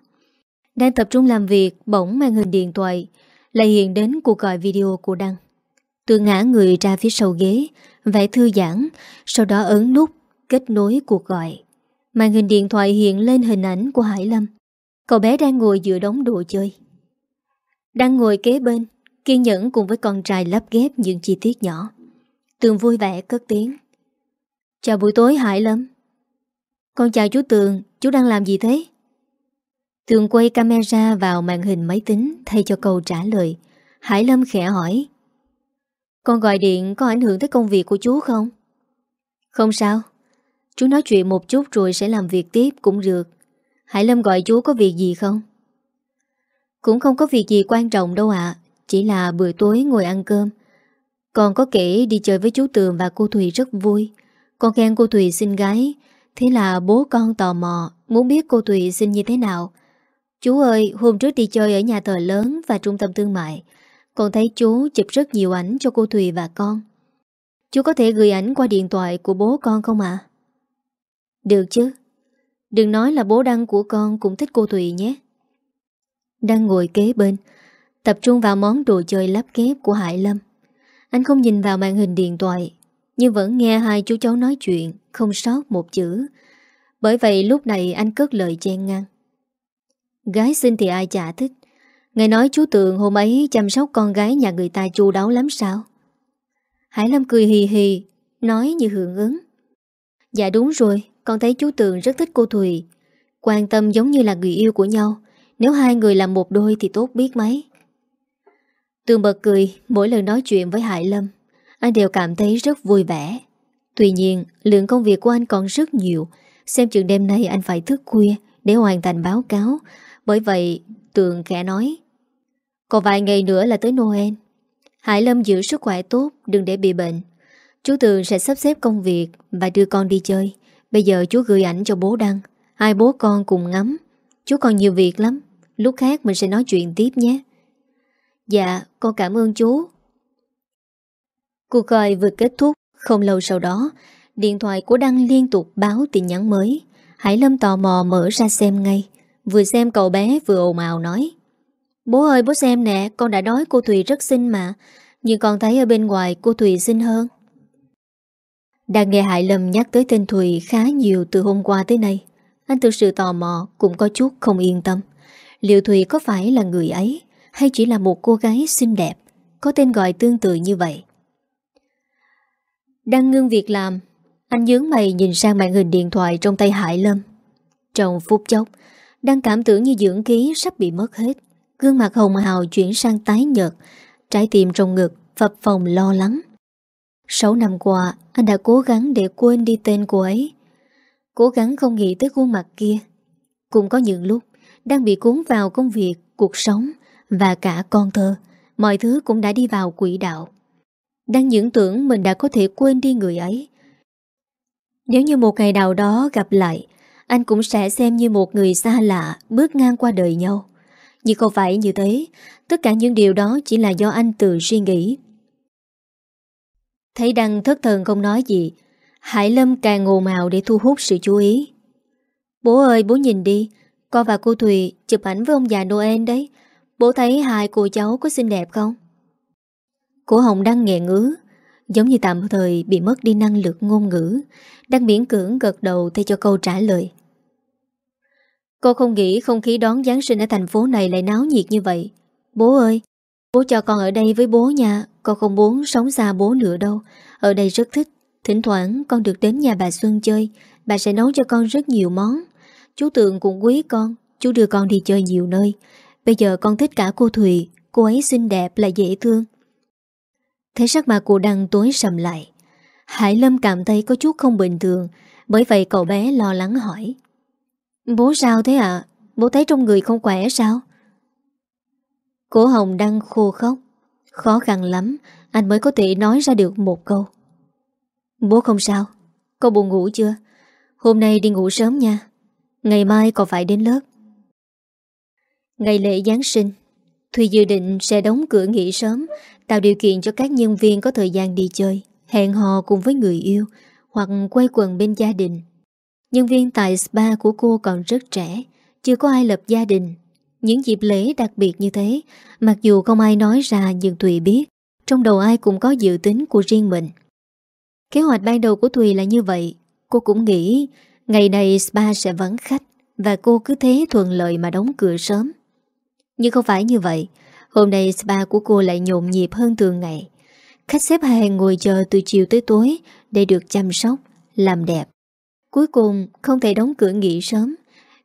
[SPEAKER 1] Đang tập trung làm việc Bỗng màn hình điện thoại Lại hiện đến cuộc gọi video của Đăng Tôi ngã người ra phía sau ghế, vẽ thư giãn, sau đó ấn nút kết nối cuộc gọi. Màn hình điện thoại hiện lên hình ảnh của Hải Lâm. Cậu bé đang ngồi giữa đống đồ chơi. Đang ngồi kế bên, kiên nhẫn cùng với con trai lắp ghép những chi tiết nhỏ. Tường vui vẻ cất tiếng. Chào buổi tối Hải Lâm. Con chào chú Tường, chú đang làm gì thế? Tường quay camera vào màn hình máy tính thay cho câu trả lời. Hải Lâm khẽ hỏi. Con gọi điện có ảnh hưởng tới công việc của chú không? Không sao Chú nói chuyện một chút rồi sẽ làm việc tiếp cũng được Hải Lâm gọi chú có việc gì không? Cũng không có việc gì quan trọng đâu ạ Chỉ là bữa tối ngồi ăn cơm Con có kể đi chơi với chú Tường và cô Thùy rất vui Con khen cô Thùy xinh gái Thế là bố con tò mò Muốn biết cô Thùy xinh như thế nào Chú ơi hôm trước đi chơi ở nhà thờ lớn Và trung tâm thương mại con thấy chú chụp rất nhiều ảnh cho cô Thùy và con Chú có thể gửi ảnh qua điện thoại của bố con không ạ? Được chứ Đừng nói là bố Đăng của con cũng thích cô Thùy nhé Đang ngồi kế bên Tập trung vào món đồ chơi lắp ghép của Hải Lâm Anh không nhìn vào màn hình điện thoại Nhưng vẫn nghe hai chú cháu nói chuyện Không sót một chữ Bởi vậy lúc này anh cất lời chen ngang Gái xinh thì ai chả thích Nghe nói chú Tường hôm ấy chăm sóc con gái nhà người ta chu đáo lắm sao? Hải Lâm cười hì hì, nói như hưởng ứng. Dạ đúng rồi, con thấy chú Tường rất thích cô Thùy. Quan tâm giống như là người yêu của nhau. Nếu hai người làm một đôi thì tốt biết mấy. Tường bật cười mỗi lần nói chuyện với Hải Lâm. Anh đều cảm thấy rất vui vẻ. Tuy nhiên, lượng công việc của anh còn rất nhiều. Xem chừng đêm nay anh phải thức khuya để hoàn thành báo cáo. Bởi vậy, Tường khẽ nói Còn vài ngày nữa là tới Noel Hải Lâm giữ sức khỏe tốt Đừng để bị bệnh Chú Tường sẽ sắp xếp công việc Và đưa con đi chơi Bây giờ chú gửi ảnh cho bố đăng Hai bố con cùng ngắm Chú còn nhiều việc lắm Lúc khác mình sẽ nói chuyện tiếp nhé Dạ con cảm ơn chú Cuộc gọi vừa kết thúc Không lâu sau đó Điện thoại của Đăng liên tục báo tin nhắn mới Hải Lâm tò mò mở ra xem ngay Vừa xem cậu bé vừa ồn ào nói Bố ơi bố xem nè Con đã nói cô Thùy rất xinh mà Nhưng con thấy ở bên ngoài cô Thùy xinh hơn Đang nghe Hải Lâm nhắc tới tên Thùy khá nhiều từ hôm qua tới nay Anh thực sự tò mò Cũng có chút không yên tâm Liệu Thùy có phải là người ấy Hay chỉ là một cô gái xinh đẹp Có tên gọi tương tự như vậy Đang ngưng việc làm Anh nhướng mày nhìn sang màn hình điện thoại trong tay Hải Lâm Trong phút chốc đang cảm tưởng như dưỡng khí sắp bị mất hết Gương mặt hồng hào chuyển sang tái nhợt Trái tim trong ngực Phập phòng lo lắng Sáu năm qua Anh đã cố gắng để quên đi tên cô ấy Cố gắng không nghĩ tới khuôn mặt kia Cũng có những lúc Đang bị cuốn vào công việc Cuộc sống Và cả con thơ Mọi thứ cũng đã đi vào quỹ đạo Đang những tưởng mình đã có thể quên đi người ấy Nếu như một ngày nào đó gặp lại anh cũng sẽ xem như một người xa lạ bước ngang qua đời nhau. Nhưng không phải như thế, tất cả những điều đó chỉ là do anh tự suy nghĩ. Thấy Đăng thất thần không nói gì, Hải Lâm càng ngồ màu để thu hút sự chú ý. Bố ơi, bố nhìn đi, con và cô Thùy chụp ảnh với ông già Noel đấy. Bố thấy hai cô cháu có xinh đẹp không? Cô Hồng Đăng nghẹn ngứ, giống như tạm thời bị mất đi năng lực ngôn ngữ, đang miễn cưỡng gật đầu thay cho câu trả lời. Cô không nghĩ không khí đón Giáng sinh ở thành phố này lại náo nhiệt như vậy. Bố ơi, bố cho con ở đây với bố nha, con không muốn sống xa bố nữa đâu. Ở đây rất thích, thỉnh thoảng con được đến nhà bà Xuân chơi, bà sẽ nấu cho con rất nhiều món. Chú Tượng cũng quý con, chú đưa con đi chơi nhiều nơi. Bây giờ con thích cả cô Thùy, cô ấy xinh đẹp là dễ thương. Thế sắc mặt cô Đăng tối sầm lại. Hải Lâm cảm thấy có chút không bình thường, bởi vậy cậu bé lo lắng hỏi. Bố sao thế ạ? À? Bố thấy trong người không khỏe sao? Cổ hồng đang khô khóc. Khó khăn lắm, anh mới có thể nói ra được một câu. Bố không sao, con buồn ngủ chưa? Hôm nay đi ngủ sớm nha. Ngày mai còn phải đến lớp. Ngày lễ Giáng sinh, Thùy dự định sẽ đóng cửa nghỉ sớm, tạo điều kiện cho các nhân viên có thời gian đi chơi, hẹn hò cùng với người yêu hoặc quay quần bên gia đình. Nhân viên tại spa của cô còn rất trẻ, chưa có ai lập gia đình. Những dịp lễ đặc biệt như thế, mặc dù không ai nói ra nhưng Thùy biết, trong đầu ai cũng có dự tính của riêng mình. Kế hoạch ban đầu của Thùy là như vậy, cô cũng nghĩ ngày này spa sẽ vắng khách và cô cứ thế thuận lợi mà đóng cửa sớm. Nhưng không phải như vậy, hôm nay spa của cô lại nhộn nhịp hơn thường ngày. Khách xếp hàng ngồi chờ từ chiều tới tối để được chăm sóc, làm đẹp Cuối cùng không thể đóng cửa nghỉ sớm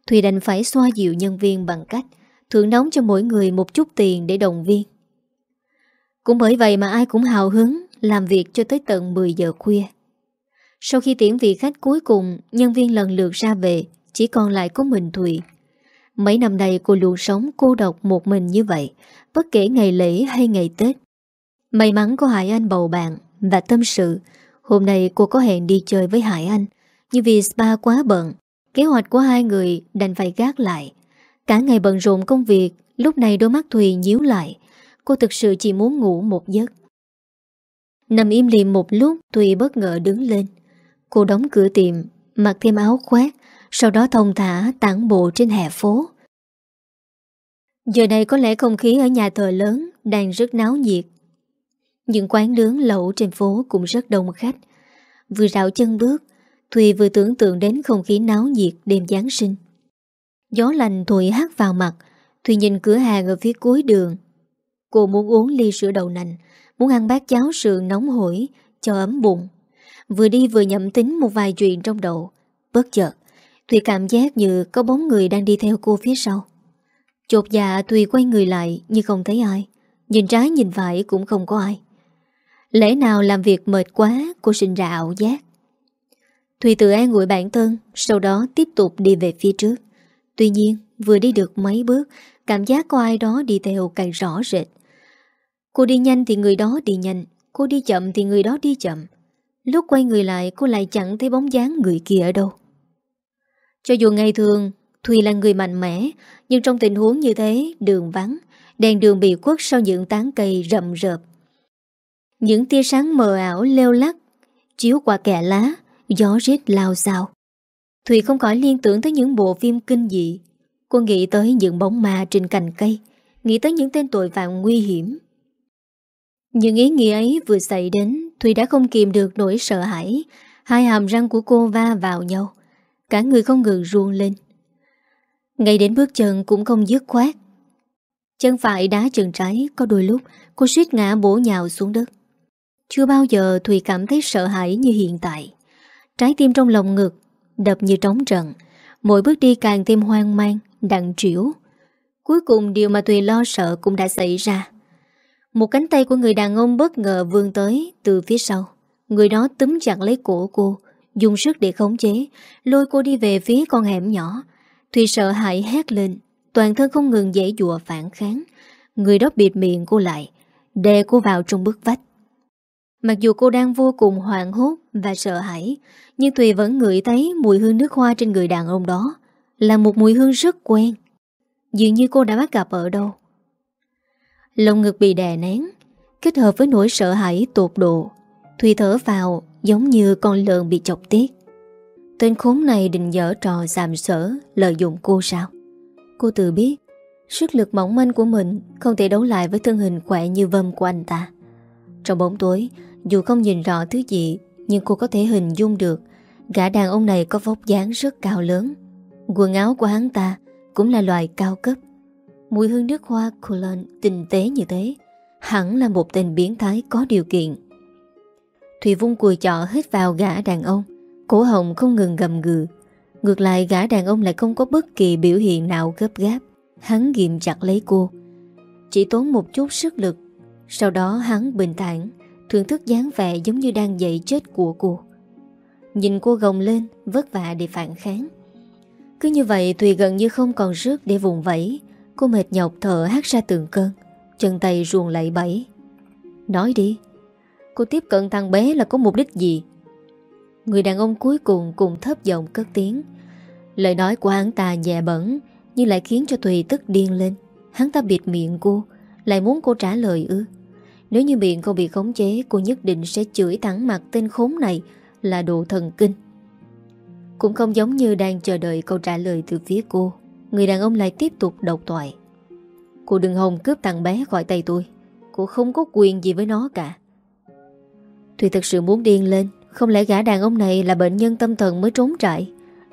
[SPEAKER 1] Thùy đành phải xoa dịu nhân viên bằng cách Thưởng nóng cho mỗi người một chút tiền để động viên Cũng bởi vậy mà ai cũng hào hứng Làm việc cho tới tận 10 giờ khuya Sau khi tiễn vị khách cuối cùng Nhân viên lần lượt ra về Chỉ còn lại có mình Thùy Mấy năm nay cô luôn sống cô độc một mình như vậy Bất kể ngày lễ hay ngày Tết May mắn có Hải Anh bầu bạn Và tâm sự Hôm nay cô có hẹn đi chơi với Hải Anh như vì spa quá bận Kế hoạch của hai người đành phải gác lại Cả ngày bận rộn công việc Lúc này đôi mắt Thùy nhíu lại Cô thực sự chỉ muốn ngủ một giấc Nằm im lìm một lúc Thùy bất ngờ đứng lên Cô đóng cửa tiệm Mặc thêm áo khoác Sau đó thông thả tản bộ trên hè phố Giờ này có lẽ không khí ở nhà thờ lớn Đang rất náo nhiệt Những quán nướng lẩu trên phố cũng rất đông khách Vừa rạo chân bước Thùy vừa tưởng tượng đến không khí náo nhiệt đêm Giáng sinh. Gió lành thổi hát vào mặt, Thùy nhìn cửa hàng ở phía cuối đường. Cô muốn uống ly sữa đậu nành, muốn ăn bát cháo sườn nóng hổi, cho ấm bụng. Vừa đi vừa nhậm tính một vài chuyện trong đầu. Bất chợt, Thùy cảm giác như có bóng người đang đi theo cô phía sau. Chột dạ Thùy quay người lại như không thấy ai. Nhìn trái nhìn phải cũng không có ai. Lẽ nào làm việc mệt quá Cô sinh ra ảo giác Thùy tự an ủi bản thân, sau đó tiếp tục đi về phía trước. Tuy nhiên, vừa đi được mấy bước, cảm giác có ai đó đi theo càng rõ rệt. Cô đi nhanh thì người đó đi nhanh, cô đi chậm thì người đó đi chậm. Lúc quay người lại cô lại chẳng thấy bóng dáng người kia ở đâu. Cho dù ngày thường Thùy là người mạnh mẽ, nhưng trong tình huống như thế, đường vắng, đèn đường bị quất sau những tán cây rậm rợp. Những tia sáng mờ ảo leo lắc, chiếu qua kẻ lá, gió rít lao xao, Thùy không khỏi liên tưởng tới những bộ phim kinh dị. Cô nghĩ tới những bóng ma trên cành cây, nghĩ tới những tên tội phạm nguy hiểm. Những ý nghĩ ấy vừa xảy đến, Thùy đã không kìm được nỗi sợ hãi. Hai hàm răng của cô va vào nhau, cả người không ngừng ruông lên. Ngay đến bước chân cũng không dứt khoát. Chân phải đá chân trái, có đôi lúc cô suýt ngã bổ nhào xuống đất. Chưa bao giờ Thùy cảm thấy sợ hãi như hiện tại. Trái tim trong lòng ngực Đập như trống trận Mỗi bước đi càng thêm hoang mang Đặng triểu Cuối cùng điều mà Tùy lo sợ cũng đã xảy ra Một cánh tay của người đàn ông bất ngờ vươn tới từ phía sau Người đó túm chặt lấy cổ cô Dùng sức để khống chế Lôi cô đi về phía con hẻm nhỏ Thùy sợ hãi hét lên Toàn thân không ngừng dễ dụa phản kháng Người đó bịt miệng cô lại Đè cô vào trong bức vách Mặc dù cô đang vô cùng hoảng hốt và sợ hãi, nhưng Thùy vẫn ngửi thấy mùi hương nước hoa trên người đàn ông đó, là một mùi hương rất quen. Dường như cô đã bắt gặp ở đâu. Lồng ngực bị đè nén, kết hợp với nỗi sợ hãi tột độ. Thùy thở vào giống như con lợn bị chọc tiết. Tên khốn này định dở trò giảm sở, lợi dụng cô sao? Cô tự biết, sức lực mỏng manh của mình không thể đấu lại với thân hình khỏe như vâm của anh ta. Trong bóng tối, dù không nhìn rõ thứ gì Nhưng cô có thể hình dung được Gã đàn ông này có vóc dáng rất cao lớn Quần áo của hắn ta Cũng là loại cao cấp Mùi hương nước hoa cologne tinh tế như thế Hẳn là một tên biến thái có điều kiện Thùy vung cùi chọ hít vào gã đàn ông Cổ hồng không ngừng gầm gừ Ngược lại gã đàn ông lại không có bất kỳ biểu hiện nào gấp gáp Hắn ghim chặt lấy cô Chỉ tốn một chút sức lực Sau đó hắn bình thản Thưởng thức dáng vẻ giống như đang dậy chết của cô Nhìn cô gồng lên Vất vả để phản kháng Cứ như vậy Thùy gần như không còn sức để vùng vẫy Cô mệt nhọc thở hát ra từng cơn Chân tay ruồn lẫy bẫy Nói đi Cô tiếp cận thằng bé là có mục đích gì Người đàn ông cuối cùng cùng thấp giọng cất tiếng Lời nói của hắn ta nhẹ bẩn Nhưng lại khiến cho Thùy tức điên lên Hắn ta bịt miệng cô Lại muốn cô trả lời ư nếu như miệng không bị khống chế Cô nhất định sẽ chửi thẳng mặt tên khốn này Là đồ thần kinh Cũng không giống như đang chờ đợi câu trả lời từ phía cô Người đàn ông lại tiếp tục độc thoại Cô đừng hồng cướp thằng bé khỏi tay tôi Cô không có quyền gì với nó cả Thùy thật sự muốn điên lên Không lẽ gã đàn ông này là bệnh nhân tâm thần mới trốn trại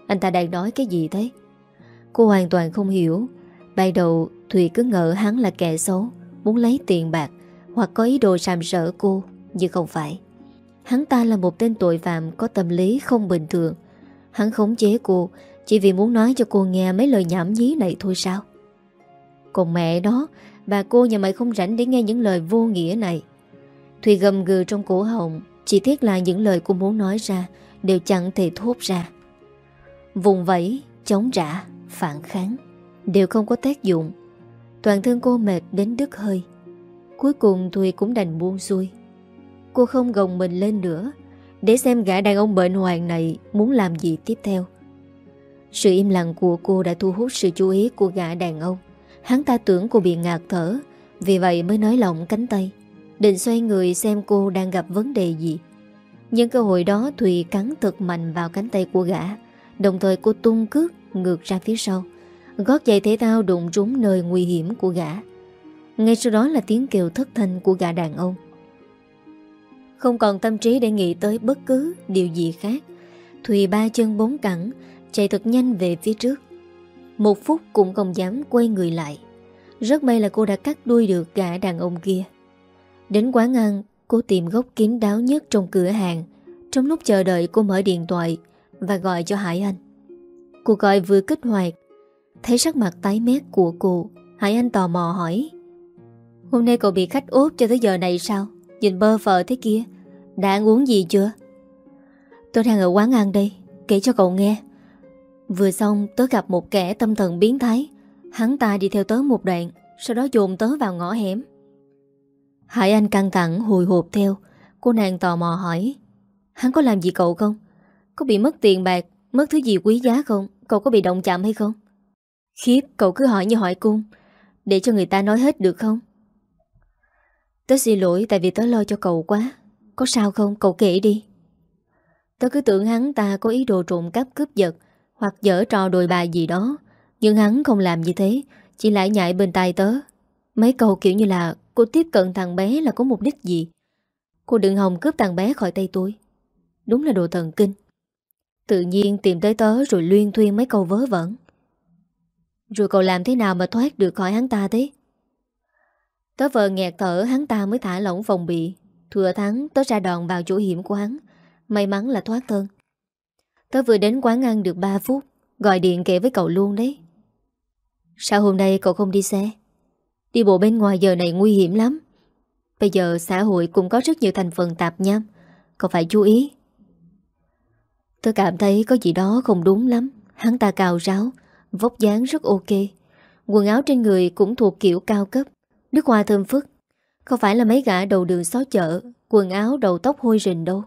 [SPEAKER 1] Anh ta đang nói cái gì thế Cô hoàn toàn không hiểu Ban đầu Thùy cứ ngờ hắn là kẻ xấu Muốn lấy tiền bạc hoặc có ý đồ sàm sỡ cô Nhưng không phải Hắn ta là một tên tội phạm có tâm lý không bình thường Hắn khống chế cô Chỉ vì muốn nói cho cô nghe mấy lời nhảm nhí này thôi sao Còn mẹ đó Bà cô nhà mày không rảnh để nghe những lời vô nghĩa này Thùy gầm gừ trong cổ họng Chỉ thiết là những lời cô muốn nói ra Đều chẳng thể thốt ra Vùng vẫy, chống trả, phản kháng Đều không có tác dụng Toàn thân cô mệt đến đứt hơi Cuối cùng Thùy cũng đành buông xuôi Cô không gồng mình lên nữa Để xem gã đàn ông bệnh hoạn này Muốn làm gì tiếp theo Sự im lặng của cô đã thu hút sự chú ý Của gã đàn ông Hắn ta tưởng cô bị ngạt thở Vì vậy mới nói lỏng cánh tay Định xoay người xem cô đang gặp vấn đề gì Nhưng cơ hội đó Thùy cắn thật mạnh vào cánh tay của gã Đồng thời cô tung cước ngược ra phía sau Gót giày thể thao đụng trúng nơi nguy hiểm của gã ngay sau đó là tiếng kêu thất thanh của gã đàn ông Không còn tâm trí để nghĩ tới bất cứ điều gì khác Thùy ba chân bốn cẳng Chạy thật nhanh về phía trước Một phút cũng không dám quay người lại Rất may là cô đã cắt đuôi được gã đàn ông kia Đến quán ăn Cô tìm góc kín đáo nhất trong cửa hàng Trong lúc chờ đợi cô mở điện thoại Và gọi cho Hải Anh Cuộc gọi vừa kích hoạt Thấy sắc mặt tái mét của cô Hải Anh tò mò hỏi Hôm nay cậu bị khách ốp cho tới giờ này sao Nhìn bơ phờ thế kia Đã ăn uống gì chưa Tôi đang ở quán ăn đây Kể cho cậu nghe Vừa xong tớ gặp một kẻ tâm thần biến thái Hắn ta đi theo tớ một đoạn Sau đó dồn tớ vào ngõ hẻm Hải Anh căng thẳng hồi hộp theo Cô nàng tò mò hỏi Hắn có làm gì cậu không Có bị mất tiền bạc Mất thứ gì quý giá không Cậu có bị động chạm hay không Khiếp cậu cứ hỏi như hỏi cung Để cho người ta nói hết được không Tớ xin lỗi tại vì tớ lo cho cậu quá Có sao không cậu kể đi Tớ cứ tưởng hắn ta có ý đồ trộm cắp cướp giật Hoặc dở trò đồi bài gì đó Nhưng hắn không làm như thế Chỉ lại nhại bên tai tớ Mấy câu kiểu như là Cô tiếp cận thằng bé là có mục đích gì Cô đừng hòng cướp thằng bé khỏi tay tôi Đúng là đồ thần kinh Tự nhiên tìm tới tớ rồi luyên thuyên mấy câu vớ vẩn Rồi cậu làm thế nào mà thoát được khỏi hắn ta thế Tớ vờ nghẹt thở hắn ta mới thả lỏng phòng bị Thừa thắng tớ ra đòn vào chỗ hiểm của hắn May mắn là thoát thân Tớ vừa đến quán ăn được 3 phút Gọi điện kể với cậu luôn đấy Sao hôm nay cậu không đi xe Đi bộ bên ngoài giờ này nguy hiểm lắm Bây giờ xã hội cũng có rất nhiều thành phần tạp nham Cậu phải chú ý Tớ cảm thấy có gì đó không đúng lắm Hắn ta cào ráo Vóc dáng rất ok Quần áo trên người cũng thuộc kiểu cao cấp đức hoa thơm phức Không phải là mấy gã đầu đường xó chợ Quần áo đầu tóc hôi rình đâu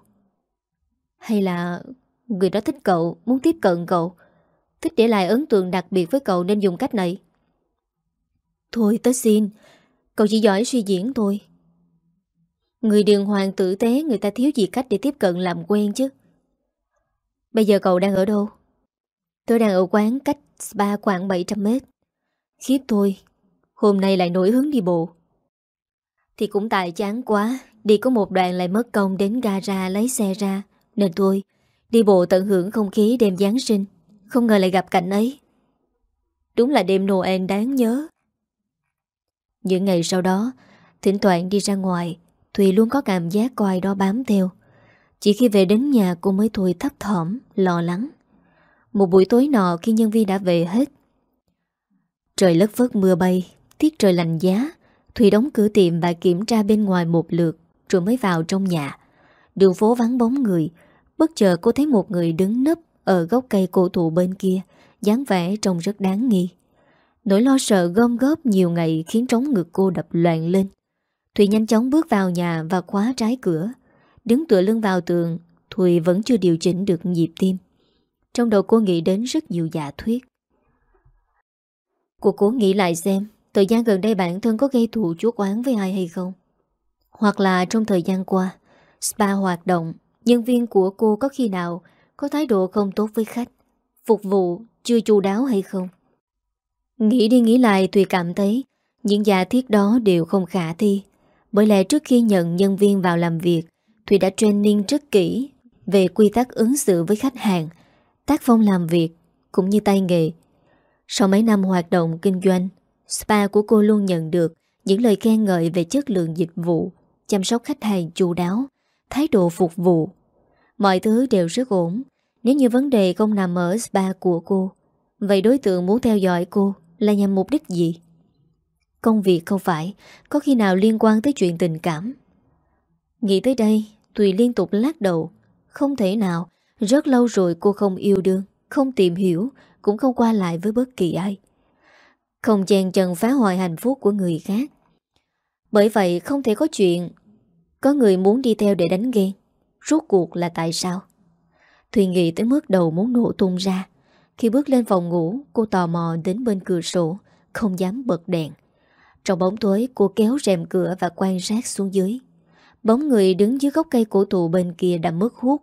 [SPEAKER 1] Hay là Người đó thích cậu, muốn tiếp cận cậu Thích để lại ấn tượng đặc biệt với cậu Nên dùng cách này Thôi tớ xin Cậu chỉ giỏi suy diễn thôi Người đường hoàng tử tế Người ta thiếu gì cách để tiếp cận làm quen chứ Bây giờ cậu đang ở đâu? Tôi đang ở quán cách spa khoảng 700 mét Khiếp thôi Hôm nay lại nổi hứng đi bộ Thì cũng tại chán quá Đi có một đoạn lại mất công đến gara lấy xe ra Nên thôi Đi bộ tận hưởng không khí đêm Giáng sinh Không ngờ lại gặp cảnh ấy Đúng là đêm Noel đáng nhớ Những ngày sau đó Thỉnh thoảng đi ra ngoài Thùy luôn có cảm giác coi đó bám theo Chỉ khi về đến nhà cô mới thôi thấp thỏm Lo lắng Một buổi tối nọ khi nhân viên đã về hết Trời lất vất mưa bay Tiết trời lạnh giá, Thùy đóng cửa tiệm và kiểm tra bên ngoài một lượt rồi mới vào trong nhà. Đường phố vắng bóng người, bất chợt cô thấy một người đứng nấp ở gốc cây cổ thụ bên kia, dáng vẻ trông rất đáng nghi. Nỗi lo sợ gom góp nhiều ngày khiến trống ngực cô đập loạn lên. Thùy nhanh chóng bước vào nhà và khóa trái cửa. Đứng tựa lưng vào tường, Thùy vẫn chưa điều chỉnh được nhịp tim. Trong đầu cô nghĩ đến rất nhiều giả thuyết. Cô cố nghĩ lại xem Thời gian gần đây bản thân có gây thù chuốc quán với ai hay không? Hoặc là trong thời gian qua, spa hoạt động, nhân viên của cô có khi nào có thái độ không tốt với khách, phục vụ chưa chu đáo hay không? Nghĩ đi nghĩ lại Thùy cảm thấy những giả thiết đó đều không khả thi. Bởi lẽ trước khi nhận nhân viên vào làm việc, Thùy đã training rất kỹ về quy tắc ứng xử với khách hàng, tác phong làm việc cũng như tay nghề. Sau mấy năm hoạt động kinh doanh, Spa của cô luôn nhận được những lời khen ngợi về chất lượng dịch vụ, chăm sóc khách hàng chu đáo, thái độ phục vụ. Mọi thứ đều rất ổn. Nếu như vấn đề không nằm ở spa của cô, vậy đối tượng muốn theo dõi cô là nhằm mục đích gì? Công việc không phải, có khi nào liên quan tới chuyện tình cảm. Nghĩ tới đây, Tùy liên tục lát đầu. Không thể nào, rất lâu rồi cô không yêu đương, không tìm hiểu, cũng không qua lại với bất kỳ ai không chen chân phá hoại hạnh phúc của người khác. Bởi vậy không thể có chuyện có người muốn đi theo để đánh ghen. Rốt cuộc là tại sao? Thùy nghĩ tới mức đầu muốn nổ tung ra. Khi bước lên phòng ngủ, cô tò mò đến bên cửa sổ, không dám bật đèn. Trong bóng tối, cô kéo rèm cửa và quan sát xuống dưới. Bóng người đứng dưới gốc cây cổ thụ bên kia đã mất hút.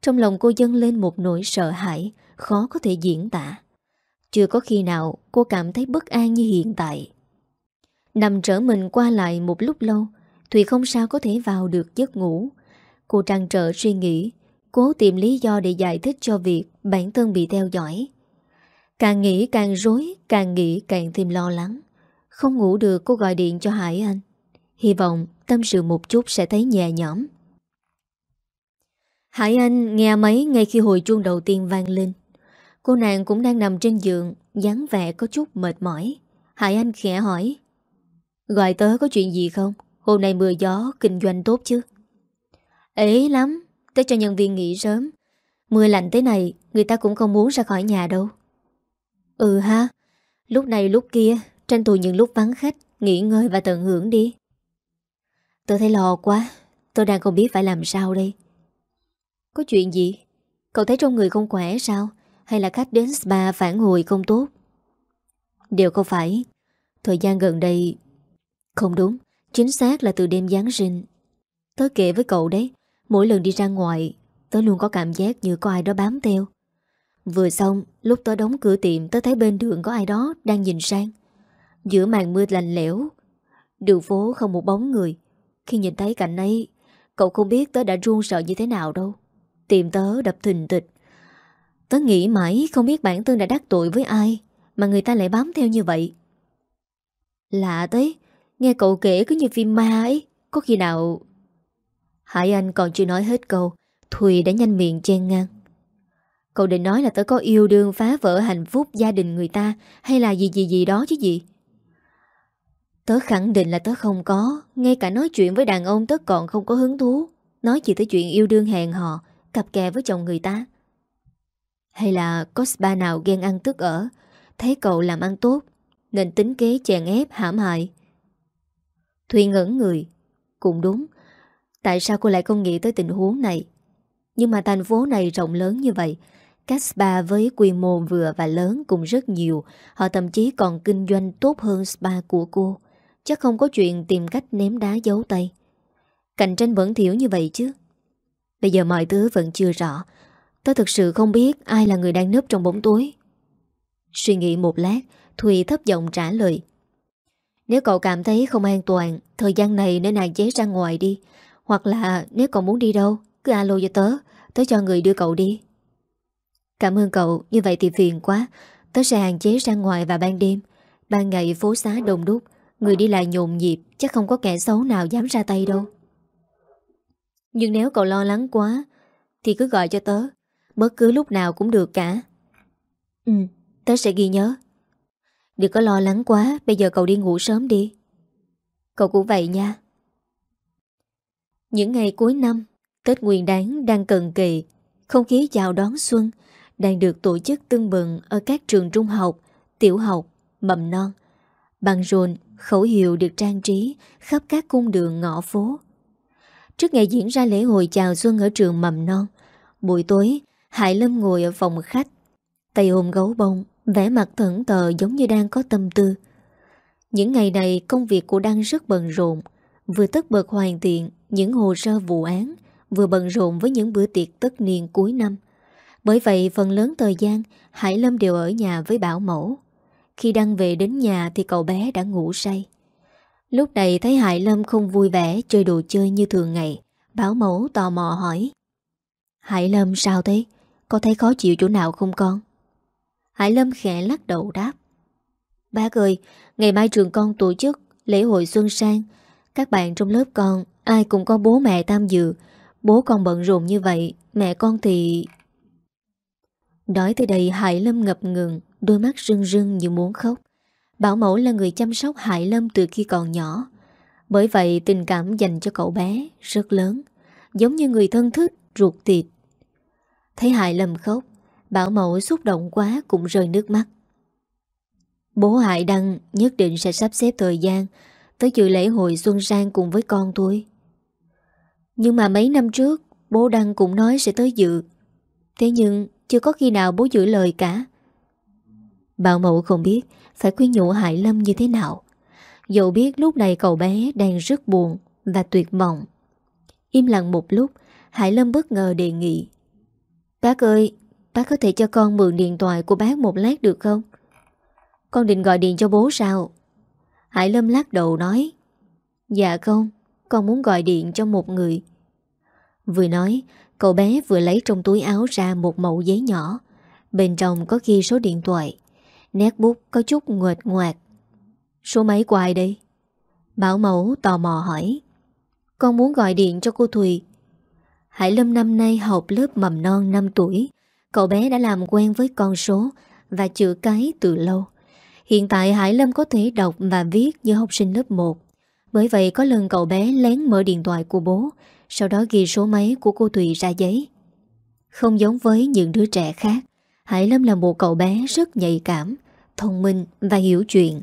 [SPEAKER 1] Trong lòng cô dâng lên một nỗi sợ hãi, khó có thể diễn tả. Chưa có khi nào cô cảm thấy bất an như hiện tại. Nằm trở mình qua lại một lúc lâu, Thùy không sao có thể vào được giấc ngủ. Cô trăn trở suy nghĩ, cố tìm lý do để giải thích cho việc bản thân bị theo dõi. Càng nghĩ càng rối, càng nghĩ càng thêm lo lắng. Không ngủ được cô gọi điện cho Hải Anh. Hy vọng tâm sự một chút sẽ thấy nhẹ nhõm. Hải Anh nghe máy ngay khi hồi chuông đầu tiên vang lên. Cô nàng cũng đang nằm trên giường dáng vẻ có chút mệt mỏi Hải Anh khẽ hỏi Gọi tớ có chuyện gì không? Hôm nay mưa gió, kinh doanh tốt chứ? ấy lắm, tớ cho nhân viên nghỉ sớm Mưa lạnh thế này, người ta cũng không muốn ra khỏi nhà đâu Ừ ha, lúc này lúc kia, tranh thủ những lúc vắng khách, nghỉ ngơi và tận hưởng đi Tớ thấy lò quá, tớ đang không biết phải làm sao đây Có chuyện gì? Cậu thấy trong người không khỏe sao? Sao? hay là khách đến spa phản hồi không tốt? Đều không phải. Thời gian gần đây... Không đúng, chính xác là từ đêm Giáng sinh. Tớ kể với cậu đấy, mỗi lần đi ra ngoài, tớ luôn có cảm giác như có ai đó bám theo. Vừa xong, lúc tớ đóng cửa tiệm tớ thấy bên đường có ai đó đang nhìn sang. Giữa màn mưa lạnh lẽo, đường phố không một bóng người. Khi nhìn thấy cảnh ấy, cậu không biết tớ đã run sợ như thế nào đâu. Tiệm tớ đập thình tịch, Tớ nghĩ mãi không biết bản thân đã đắc tội với ai Mà người ta lại bám theo như vậy Lạ thế Nghe cậu kể cứ như phim ma ấy Có khi nào Hải Anh còn chưa nói hết câu Thùy đã nhanh miệng chen ngang Cậu định nói là tớ có yêu đương phá vỡ hạnh phúc gia đình người ta Hay là gì gì gì đó chứ gì Tớ khẳng định là tớ không có Ngay cả nói chuyện với đàn ông tớ còn không có hứng thú Nói chỉ tới chuyện yêu đương hẹn hò Cặp kè với chồng người ta hay là có spa nào ghen ăn tức ở Thấy cậu làm ăn tốt Nên tính kế chèn ép hãm hại Thùy ngẩn người Cũng đúng Tại sao cô lại không nghĩ tới tình huống này Nhưng mà thành phố này rộng lớn như vậy Các spa với quy mô vừa và lớn cũng rất nhiều Họ thậm chí còn kinh doanh tốt hơn spa của cô Chắc không có chuyện tìm cách ném đá giấu tay Cạnh tranh vẫn thiếu như vậy chứ Bây giờ mọi thứ vẫn chưa rõ Tớ thực sự không biết ai là người đang nấp trong bóng tối. Suy nghĩ một lát, Thùy thấp giọng trả lời. Nếu cậu cảm thấy không an toàn, thời gian này nên hạn chế ra ngoài đi. Hoặc là nếu cậu muốn đi đâu, cứ alo cho tớ, tớ cho người đưa cậu đi. Cảm ơn cậu, như vậy thì phiền quá. Tớ sẽ hạn chế ra ngoài vào ban đêm. Ban ngày phố xá đông đúc, người đi lại nhộn nhịp, chắc không có kẻ xấu nào dám ra tay đâu. Nhưng nếu cậu lo lắng quá, thì cứ gọi cho tớ, Bất cứ lúc nào cũng được cả Ừ Tớ sẽ ghi nhớ Đừng có lo lắng quá Bây giờ cậu đi ngủ sớm đi Cậu cũng vậy nha Những ngày cuối năm Tết nguyên đáng đang cận kỳ Không khí chào đón xuân Đang được tổ chức tương bừng Ở các trường trung học, tiểu học, mầm non Bằng rồn, khẩu hiệu được trang trí Khắp các cung đường ngõ phố Trước ngày diễn ra lễ hội chào xuân ở trường mầm non Buổi tối Hải Lâm ngồi ở phòng khách Tay ôm gấu bông vẻ mặt thẫn tờ giống như đang có tâm tư Những ngày này công việc của đang rất bận rộn Vừa tất bật hoàn thiện Những hồ sơ vụ án Vừa bận rộn với những bữa tiệc tất niên cuối năm Bởi vậy phần lớn thời gian Hải Lâm đều ở nhà với bảo mẫu Khi đang về đến nhà Thì cậu bé đã ngủ say Lúc này thấy Hải Lâm không vui vẻ Chơi đồ chơi như thường ngày Bảo mẫu tò mò hỏi Hải Lâm sao thế? Có thấy khó chịu chỗ nào không con Hải Lâm khẽ lắc đầu đáp Bác ơi Ngày mai trường con tổ chức lễ hội Xuân Sang Các bạn trong lớp con Ai cũng có bố mẹ tam dự Bố con bận rộn như vậy Mẹ con thì Nói tới đây Hải Lâm ngập ngừng Đôi mắt rưng rưng như muốn khóc Bảo mẫu là người chăm sóc Hải Lâm từ khi còn nhỏ Bởi vậy tình cảm dành cho cậu bé Rất lớn Giống như người thân thích, ruột thịt Thấy hại Lâm khóc Bảo mẫu xúc động quá cũng rơi nước mắt Bố hại Đăng nhất định sẽ sắp xếp thời gian Tới dự lễ hội Xuân Sang cùng với con tôi Nhưng mà mấy năm trước Bố Đăng cũng nói sẽ tới dự Thế nhưng chưa có khi nào bố giữ lời cả Bảo mẫu không biết Phải khuyên nhủ hại Lâm như thế nào Dẫu biết lúc này cậu bé đang rất buồn Và tuyệt vọng Im lặng một lúc Hải Lâm bất ngờ đề nghị Bác ơi, bác có thể cho con mượn điện thoại của bác một lát được không? Con định gọi điện cho bố sao? Hải Lâm lắc đầu nói Dạ không, con muốn gọi điện cho một người Vừa nói, cậu bé vừa lấy trong túi áo ra một mẫu giấy nhỏ Bên trong có ghi số điện thoại Nét bút có chút nguệt ngoạt Số máy của ai đây? Bảo mẫu tò mò hỏi Con muốn gọi điện cho cô Thùy Hải Lâm năm nay học lớp mầm non 5 tuổi, cậu bé đã làm quen với con số và chữ cái từ lâu. Hiện tại Hải Lâm có thể đọc và viết như học sinh lớp 1. Bởi vậy có lần cậu bé lén mở điện thoại của bố, sau đó ghi số máy của cô Thùy ra giấy. Không giống với những đứa trẻ khác, Hải Lâm là một cậu bé rất nhạy cảm, thông minh và hiểu chuyện.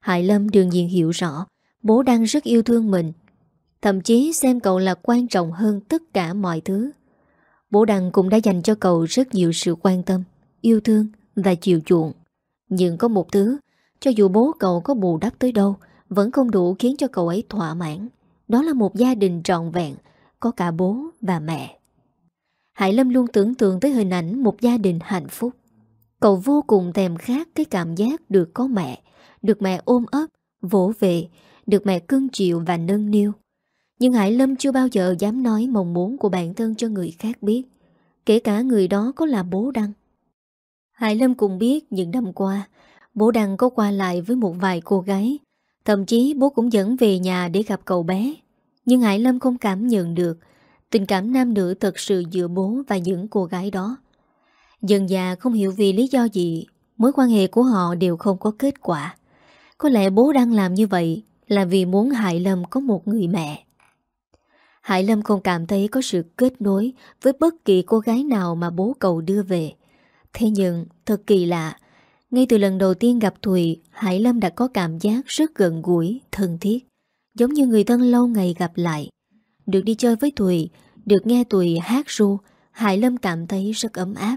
[SPEAKER 1] Hải Lâm đương nhiên hiểu rõ, bố đang rất yêu thương mình Thậm chí xem cậu là quan trọng hơn tất cả mọi thứ Bố Đăng cũng đã dành cho cậu rất nhiều sự quan tâm Yêu thương và chiều chuộng Nhưng có một thứ Cho dù bố cậu có bù đắp tới đâu Vẫn không đủ khiến cho cậu ấy thỏa mãn Đó là một gia đình trọn vẹn Có cả bố và mẹ Hải Lâm luôn tưởng tượng tới hình ảnh Một gia đình hạnh phúc Cậu vô cùng thèm khát cái cảm giác được có mẹ Được mẹ ôm ấp, vỗ về Được mẹ cưng chịu và nâng niu nhưng Hải Lâm chưa bao giờ dám nói mong muốn của bản thân cho người khác biết Kể cả người đó có là bố Đăng Hải Lâm cũng biết những năm qua Bố Đăng có qua lại với một vài cô gái Thậm chí bố cũng dẫn về nhà để gặp cậu bé Nhưng Hải Lâm không cảm nhận được Tình cảm nam nữ thật sự giữa bố và những cô gái đó Dần già không hiểu vì lý do gì Mối quan hệ của họ đều không có kết quả Có lẽ bố đang làm như vậy Là vì muốn Hải Lâm có một người mẹ Hải Lâm không cảm thấy có sự kết nối với bất kỳ cô gái nào mà bố cậu đưa về. Thế nhưng, thật kỳ lạ, ngay từ lần đầu tiên gặp Thùy, Hải Lâm đã có cảm giác rất gần gũi, thân thiết, giống như người thân lâu ngày gặp lại. Được đi chơi với Thùy, được nghe Thùy hát ru, Hải Lâm cảm thấy rất ấm áp.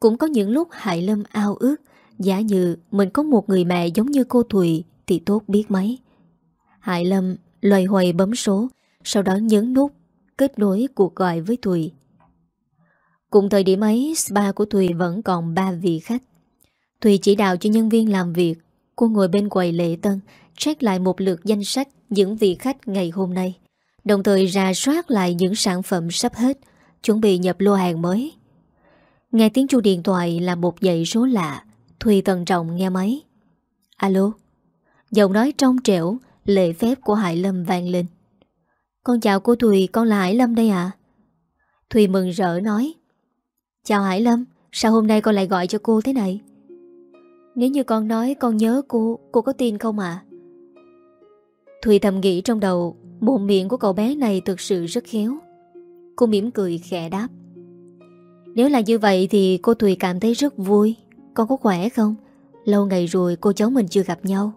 [SPEAKER 1] Cũng có những lúc Hải Lâm ao ước, giả như mình có một người mẹ giống như cô Thùy thì tốt biết mấy. Hải Lâm loài hoài bấm số, sau đó nhấn nút kết nối cuộc gọi với Thùy. Cùng thời điểm ấy, spa của Thùy vẫn còn 3 vị khách. Thùy chỉ đạo cho nhân viên làm việc, cô ngồi bên quầy lệ tân, check lại một lượt danh sách những vị khách ngày hôm nay, đồng thời ra soát lại những sản phẩm sắp hết, chuẩn bị nhập lô hàng mới. Nghe tiếng chu điện thoại là một dãy số lạ, Thùy tần trọng nghe máy. Alo? Giọng nói trong trẻo, lệ phép của Hải Lâm vang lên. Con chào cô Thùy, con là Hải Lâm đây ạ. À? Thùy mừng rỡ nói. Chào Hải Lâm, sao hôm nay con lại gọi cho cô thế này? Nếu như con nói con nhớ cô, cô có tin không ạ? À? Thùy thầm nghĩ trong đầu, mồm miệng của cậu bé này thực sự rất khéo. Cô mỉm cười khẽ đáp. Nếu là như vậy thì cô Thùy cảm thấy rất vui. Con có khỏe không? Lâu ngày rồi cô cháu mình chưa gặp nhau.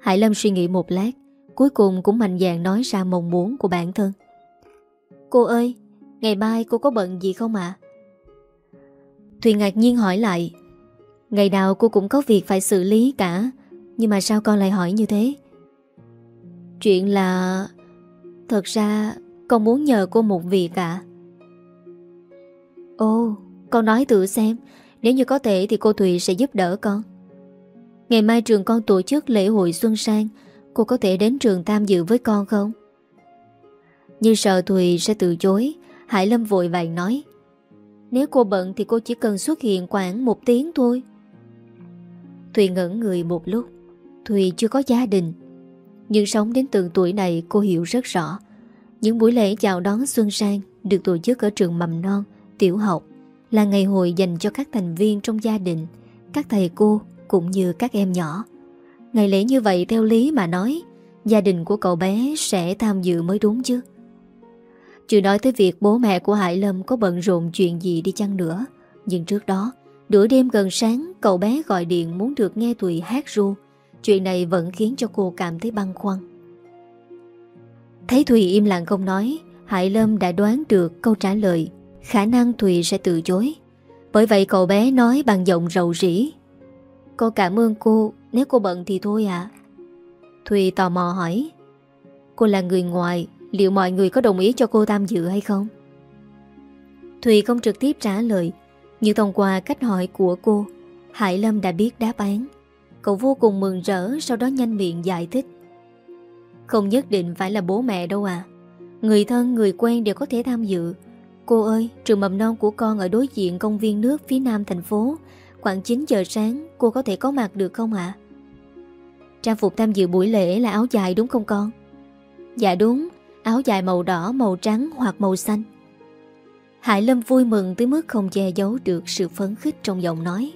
[SPEAKER 1] Hải Lâm suy nghĩ một lát, Cuối cùng cũng mạnh dạn nói ra mong muốn của bản thân Cô ơi Ngày mai cô có bận gì không ạ à? Thùy ngạc nhiên hỏi lại Ngày nào cô cũng có việc phải xử lý cả Nhưng mà sao con lại hỏi như thế Chuyện là Thật ra Con muốn nhờ cô một việc ạ à? Ồ Con nói tự xem Nếu như có thể thì cô Thùy sẽ giúp đỡ con Ngày mai trường con tổ chức lễ hội Xuân Sang Cô có thể đến trường tam dự với con không? Như sợ Thùy sẽ từ chối Hải Lâm vội vàng nói Nếu cô bận thì cô chỉ cần xuất hiện khoảng một tiếng thôi Thùy ngẩn người một lúc Thùy chưa có gia đình Nhưng sống đến từng tuổi này cô hiểu rất rõ Những buổi lễ chào đón Xuân Sang Được tổ chức ở trường mầm non, tiểu học Là ngày hội dành cho các thành viên trong gia đình Các thầy cô cũng như các em nhỏ Ngày lễ như vậy theo lý mà nói Gia đình của cậu bé sẽ tham dự mới đúng chứ Chưa nói tới việc bố mẹ của Hải Lâm có bận rộn chuyện gì đi chăng nữa Nhưng trước đó Nửa đêm gần sáng Cậu bé gọi điện muốn được nghe Thùy hát ru Chuyện này vẫn khiến cho cô cảm thấy băn khoăn Thấy Thùy im lặng không nói Hải Lâm đã đoán được câu trả lời Khả năng Thùy sẽ từ chối Bởi vậy cậu bé nói bằng giọng rầu rĩ Cô cảm ơn cô nếu cô bận thì thôi ạ à? Thùy tò mò hỏi Cô là người ngoài Liệu mọi người có đồng ý cho cô tham dự hay không? Thùy không trực tiếp trả lời Nhưng thông qua cách hỏi của cô Hải Lâm đã biết đáp án Cậu vô cùng mừng rỡ Sau đó nhanh miệng giải thích Không nhất định phải là bố mẹ đâu à Người thân, người quen đều có thể tham dự Cô ơi, trường mầm non của con ở đối diện công viên nước phía nam thành phố Khoảng 9 giờ sáng cô có thể có mặt được không ạ? Trang phục tham dự buổi lễ là áo dài đúng không con? Dạ đúng, áo dài màu đỏ, màu trắng hoặc màu xanh. Hải Lâm vui mừng tới mức không che giấu được sự phấn khích trong giọng nói.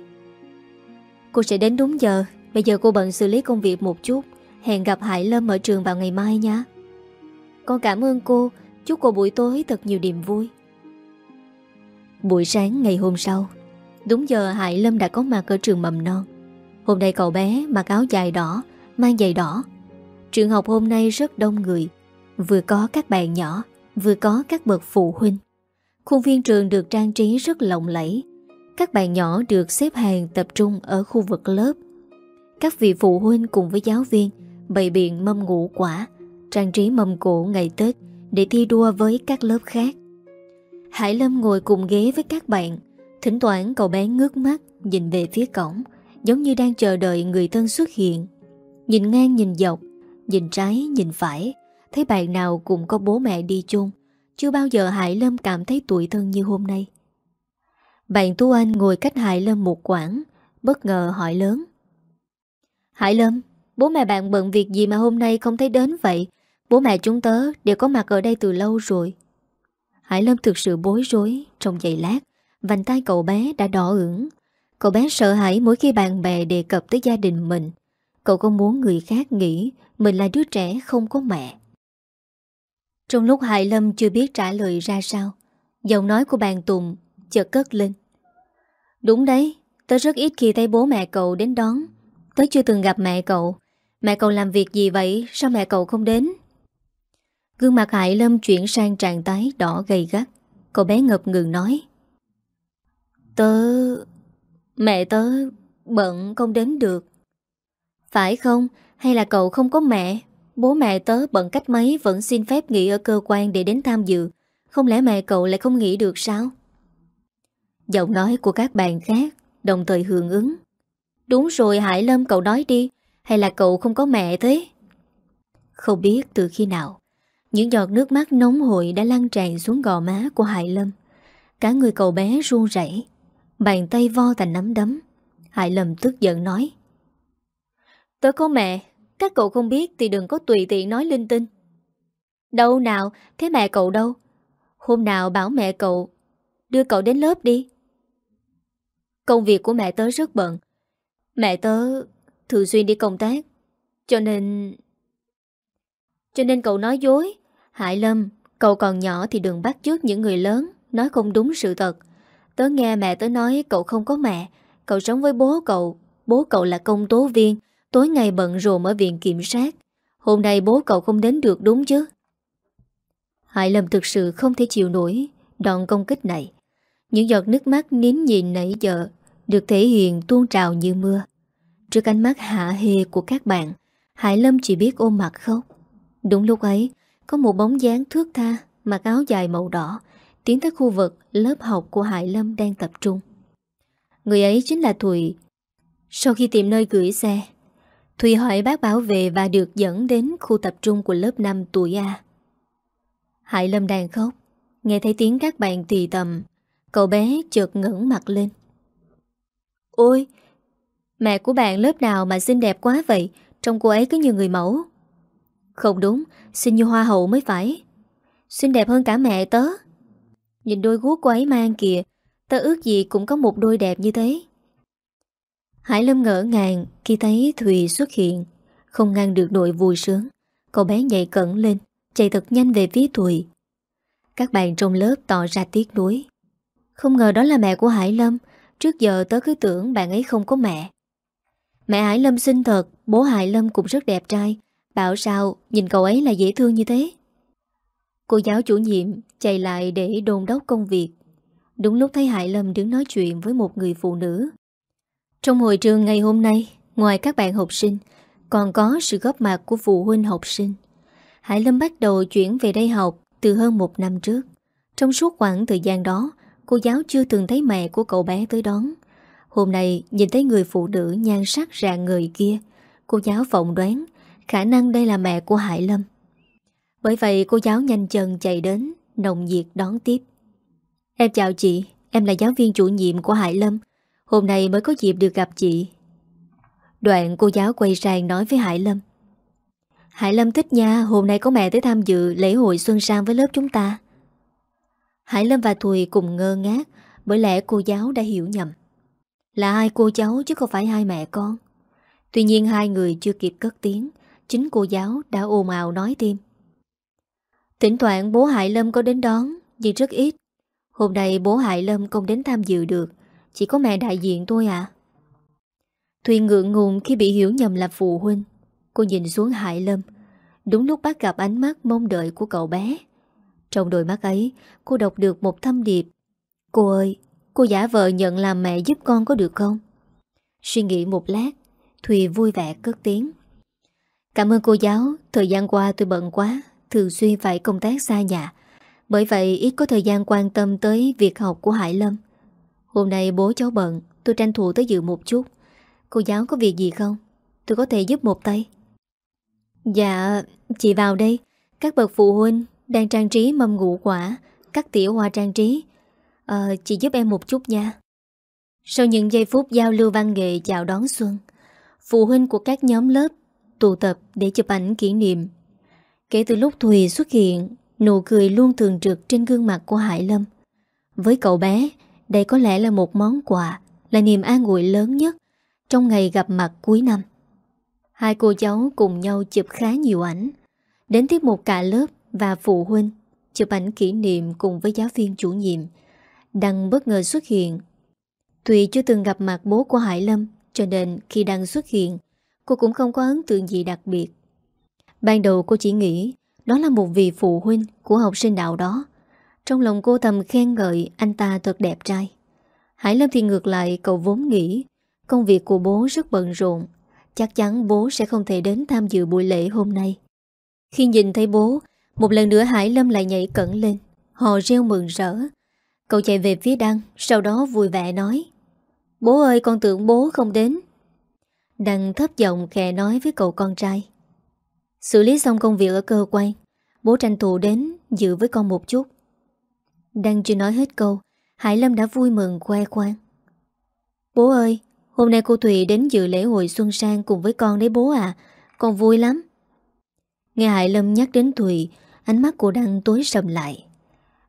[SPEAKER 1] Cô sẽ đến đúng giờ, bây giờ cô bận xử lý công việc một chút, hẹn gặp Hải Lâm ở trường vào ngày mai nhé. Con cảm ơn cô, chúc cô buổi tối thật nhiều niềm vui. Buổi sáng ngày hôm sau, Đúng giờ Hải Lâm đã có mặt ở trường mầm non Hôm nay cậu bé mặc áo dài đỏ Mang giày đỏ Trường học hôm nay rất đông người Vừa có các bạn nhỏ Vừa có các bậc phụ huynh Khuôn viên trường được trang trí rất lộng lẫy Các bạn nhỏ được xếp hàng tập trung ở khu vực lớp Các vị phụ huynh cùng với giáo viên Bày biện mâm ngũ quả Trang trí mâm cổ ngày Tết Để thi đua với các lớp khác Hải Lâm ngồi cùng ghế với các bạn Thỉnh thoảng cậu bé ngước mắt Nhìn về phía cổng Giống như đang chờ đợi người thân xuất hiện Nhìn ngang nhìn dọc Nhìn trái nhìn phải Thấy bạn nào cũng có bố mẹ đi chung Chưa bao giờ Hải Lâm cảm thấy tuổi thân như hôm nay Bạn Tu Anh ngồi cách Hải Lâm một quảng Bất ngờ hỏi lớn Hải Lâm Bố mẹ bạn bận việc gì mà hôm nay không thấy đến vậy Bố mẹ chúng tớ đều có mặt ở đây từ lâu rồi Hải Lâm thực sự bối rối Trong giày lát Vành tay cậu bé đã đỏ ửng Cậu bé sợ hãi mỗi khi bạn bè đề cập tới gia đình mình Cậu không muốn người khác nghĩ Mình là đứa trẻ không có mẹ Trong lúc Hải Lâm chưa biết trả lời ra sao Giọng nói của Bàn Tùng chợt cất lên Đúng đấy Tớ rất ít khi thấy bố mẹ cậu đến đón Tớ chưa từng gặp mẹ cậu Mẹ cậu làm việc gì vậy Sao mẹ cậu không đến Gương mặt Hải Lâm chuyển sang trạng tái đỏ gầy gắt Cậu bé ngập ngừng nói Tớ... Mẹ tớ bận không đến được. Phải không? Hay là cậu không có mẹ? Bố mẹ tớ bận cách mấy vẫn xin phép nghỉ ở cơ quan để đến tham dự. Không lẽ mẹ cậu lại không nghỉ được sao? Giọng nói của các bạn khác đồng thời hưởng ứng. Đúng rồi Hải Lâm cậu nói đi, hay là cậu không có mẹ thế? Không biết từ khi nào, những giọt nước mắt nóng hội đã lan tràn xuống gò má của Hải Lâm. Cả người cậu bé run rẩy Bàn tay vo thành nắm đấm Hải Lâm tức giận nói Tớ có mẹ Các cậu không biết thì đừng có tùy tiện nói linh tinh Đâu nào Thế mẹ cậu đâu Hôm nào bảo mẹ cậu Đưa cậu đến lớp đi Công việc của mẹ tớ rất bận Mẹ tớ thường xuyên đi công tác Cho nên Cho nên cậu nói dối Hải Lâm Cậu còn nhỏ thì đừng bắt chước những người lớn Nói không đúng sự thật Tớ nghe mẹ tớ nói cậu không có mẹ Cậu sống với bố cậu Bố cậu là công tố viên Tối ngày bận rộn ở viện kiểm sát Hôm nay bố cậu không đến được đúng chứ Hải Lâm thực sự không thể chịu nổi đoạn công kích này Những giọt nước mắt nín nhìn nãy giờ Được thể hiện tuôn trào như mưa Trước ánh mắt hạ hề của các bạn Hải Lâm chỉ biết ôm mặt khóc Đúng lúc ấy Có một bóng dáng thước tha Mặc áo dài màu đỏ tiến tới khu vực lớp học của Hải Lâm đang tập trung. Người ấy chính là thụy Sau khi tìm nơi gửi xe, thụy hỏi bác bảo vệ và được dẫn đến khu tập trung của lớp 5 tuổi A. Hải Lâm đang khóc, nghe thấy tiếng các bạn tì tầm, cậu bé chợt ngẩng mặt lên. Ôi, mẹ của bạn lớp nào mà xinh đẹp quá vậy, trong cô ấy có nhiều người mẫu. Không đúng, xinh như hoa hậu mới phải. Xinh đẹp hơn cả mẹ tớ. Nhìn đôi guốc của ấy mang kìa Ta ước gì cũng có một đôi đẹp như thế Hải Lâm ngỡ ngàng Khi thấy Thùy xuất hiện Không ngăn được nỗi vui sướng Cậu bé nhảy cẩn lên Chạy thật nhanh về phía Thùy Các bạn trong lớp tỏ ra tiếc nuối Không ngờ đó là mẹ của Hải Lâm Trước giờ tớ cứ tưởng bạn ấy không có mẹ Mẹ Hải Lâm xinh thật Bố Hải Lâm cũng rất đẹp trai Bảo sao nhìn cậu ấy là dễ thương như thế Cô giáo chủ nhiệm chạy lại để đồn đốc công việc. Đúng lúc thấy Hải Lâm đứng nói chuyện với một người phụ nữ. Trong hội trường ngày hôm nay, ngoài các bạn học sinh, còn có sự góp mặt của phụ huynh học sinh. Hải Lâm bắt đầu chuyển về đây học từ hơn một năm trước. Trong suốt khoảng thời gian đó, cô giáo chưa từng thấy mẹ của cậu bé tới đón. Hôm nay nhìn thấy người phụ nữ nhan sắc rạng người kia, cô giáo phỏng đoán khả năng đây là mẹ của Hải Lâm. Bởi vậy cô giáo nhanh chân chạy đến Nồng nhiệt đón tiếp Em chào chị Em là giáo viên chủ nhiệm của Hải Lâm Hôm nay mới có dịp được gặp chị Đoạn cô giáo quay sang nói với Hải Lâm Hải Lâm thích nha Hôm nay có mẹ tới tham dự lễ hội Xuân Sang với lớp chúng ta Hải Lâm và Thùy cùng ngơ ngác Bởi lẽ cô giáo đã hiểu nhầm Là hai cô cháu chứ không phải hai mẹ con Tuy nhiên hai người chưa kịp cất tiếng Chính cô giáo đã ồn ào nói thêm Thỉnh thoảng bố Hải Lâm có đến đón Nhưng rất ít Hôm nay bố Hải Lâm không đến tham dự được Chỉ có mẹ đại diện tôi ạ à. Thuyền ngượng ngùng khi bị hiểu nhầm là phụ huynh Cô nhìn xuống Hải Lâm Đúng lúc bác gặp ánh mắt mong đợi của cậu bé Trong đôi mắt ấy Cô đọc được một thâm điệp Cô ơi Cô giả vợ nhận làm mẹ giúp con có được không Suy nghĩ một lát Thùy vui vẻ cất tiếng Cảm ơn cô giáo Thời gian qua tôi bận quá thường xuyên phải công tác xa nhà, bởi vậy ít có thời gian quan tâm tới việc học của Hải Lâm. Hôm nay bố cháu bận, tôi tranh thủ tới dự một chút. Cô giáo có việc gì không? Tôi có thể giúp một tay. Dạ, chị vào đây. Các bậc phụ huynh đang trang trí mâm ngũ quả, cắt tỉa hoa trang trí. Ờ, chị giúp em một chút nha. Sau những giây phút giao lưu văn nghệ chào đón xuân, phụ huynh của các nhóm lớp tụ tập để chụp ảnh kỷ niệm Kể từ lúc Thùy xuất hiện, nụ cười luôn thường trực trên gương mặt của Hải Lâm. Với cậu bé, đây có lẽ là một món quà, là niềm an ủi lớn nhất trong ngày gặp mặt cuối năm. Hai cô cháu cùng nhau chụp khá nhiều ảnh. Đến tiết một cả lớp và phụ huynh, chụp ảnh kỷ niệm cùng với giáo viên chủ nhiệm. Đăng bất ngờ xuất hiện. Thùy chưa từng gặp mặt bố của Hải Lâm, cho nên khi đang xuất hiện, cô cũng không có ấn tượng gì đặc biệt. Ban đầu cô chỉ nghĩ Đó là một vị phụ huynh của học sinh đạo đó Trong lòng cô thầm khen ngợi Anh ta thật đẹp trai Hải Lâm thì ngược lại cậu vốn nghĩ Công việc của bố rất bận rộn Chắc chắn bố sẽ không thể đến tham dự buổi lễ hôm nay Khi nhìn thấy bố Một lần nữa Hải Lâm lại nhảy cẩn lên Họ reo mừng rỡ Cậu chạy về phía Đăng Sau đó vui vẻ nói Bố ơi con tưởng bố không đến Đăng thấp giọng khẽ nói với cậu con trai Xử lý xong công việc ở cơ quan Bố tranh thủ đến dự với con một chút Đang chưa nói hết câu Hải Lâm đã vui mừng khoe khoang Bố ơi Hôm nay cô Thùy đến dự lễ hội Xuân Sang Cùng với con đấy bố à Con vui lắm Nghe Hải Lâm nhắc đến Thùy Ánh mắt của Đăng tối sầm lại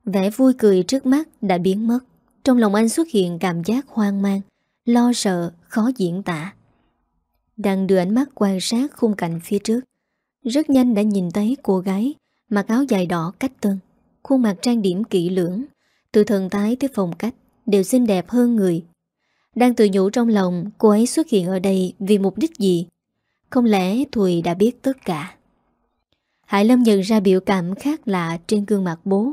[SPEAKER 1] Vẻ vui cười trước mắt đã biến mất Trong lòng anh xuất hiện cảm giác hoang mang Lo sợ, khó diễn tả Đăng đưa ánh mắt quan sát khung cảnh phía trước rất nhanh đã nhìn thấy cô gái Mặc áo dài đỏ cách tân Khuôn mặt trang điểm kỹ lưỡng Từ thần thái tới phong cách Đều xinh đẹp hơn người Đang tự nhủ trong lòng cô ấy xuất hiện ở đây Vì mục đích gì Không lẽ Thùy đã biết tất cả Hải Lâm nhận ra biểu cảm khác lạ Trên gương mặt bố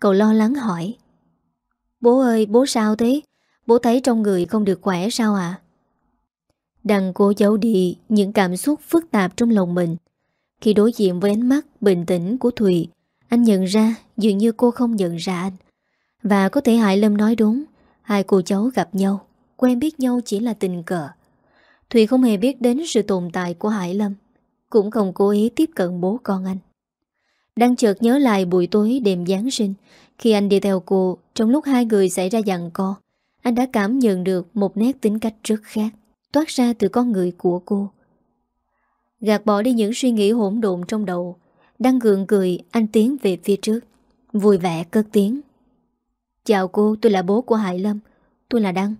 [SPEAKER 1] Cậu lo lắng hỏi Bố ơi bố sao thế Bố thấy trong người không được khỏe sao ạ à? Đằng cô giấu đi Những cảm xúc phức tạp trong lòng mình khi đối diện với ánh mắt bình tĩnh của Thùy, anh nhận ra dường như cô không nhận ra anh. Và có thể Hải Lâm nói đúng, hai cô cháu gặp nhau, quen biết nhau chỉ là tình cờ. Thùy không hề biết đến sự tồn tại của Hải Lâm, cũng không cố ý tiếp cận bố con anh. Đang chợt nhớ lại buổi tối đêm Giáng sinh, khi anh đi theo cô, trong lúc hai người xảy ra dặn co, anh đã cảm nhận được một nét tính cách rất khác, toát ra từ con người của cô. Gạt bỏ đi những suy nghĩ hỗn độn trong đầu Đang gượng cười anh tiến về phía trước Vui vẻ cất tiếng Chào cô tôi là bố của Hải Lâm Tôi là Đăng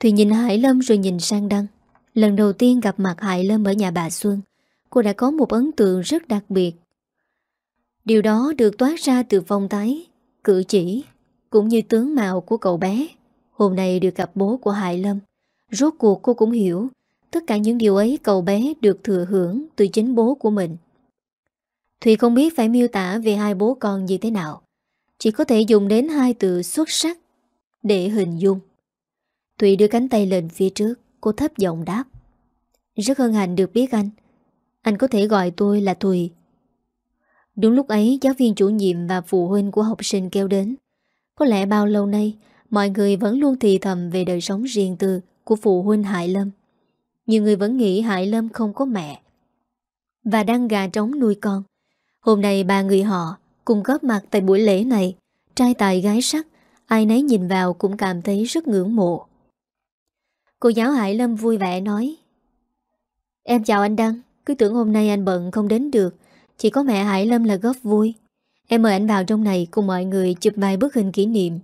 [SPEAKER 1] Thùy nhìn Hải Lâm rồi nhìn sang Đăng Lần đầu tiên gặp mặt Hải Lâm ở nhà bà Xuân Cô đã có một ấn tượng rất đặc biệt Điều đó được toát ra từ phong tái Cử chỉ Cũng như tướng mạo của cậu bé Hôm nay được gặp bố của Hải Lâm Rốt cuộc cô cũng hiểu Tất cả những điều ấy cậu bé được thừa hưởng từ chính bố của mình. Thùy không biết phải miêu tả về hai bố con như thế nào. Chỉ có thể dùng đến hai từ xuất sắc để hình dung. Thùy đưa cánh tay lên phía trước, cô thấp giọng đáp. Rất hân hạnh được biết anh. Anh có thể gọi tôi là Thùy. Đúng lúc ấy, giáo viên chủ nhiệm và phụ huynh của học sinh kêu đến. Có lẽ bao lâu nay, mọi người vẫn luôn thì thầm về đời sống riêng tư của phụ huynh Hải Lâm. Nhiều người vẫn nghĩ Hải Lâm không có mẹ Và đang gà trống nuôi con Hôm nay ba người họ Cùng góp mặt tại buổi lễ này Trai tài gái sắc Ai nấy nhìn vào cũng cảm thấy rất ngưỡng mộ Cô giáo Hải Lâm vui vẻ nói Em chào anh Đăng Cứ tưởng hôm nay anh bận không đến được Chỉ có mẹ Hải Lâm là góp vui Em mời anh vào trong này cùng mọi người chụp vài bức hình kỷ niệm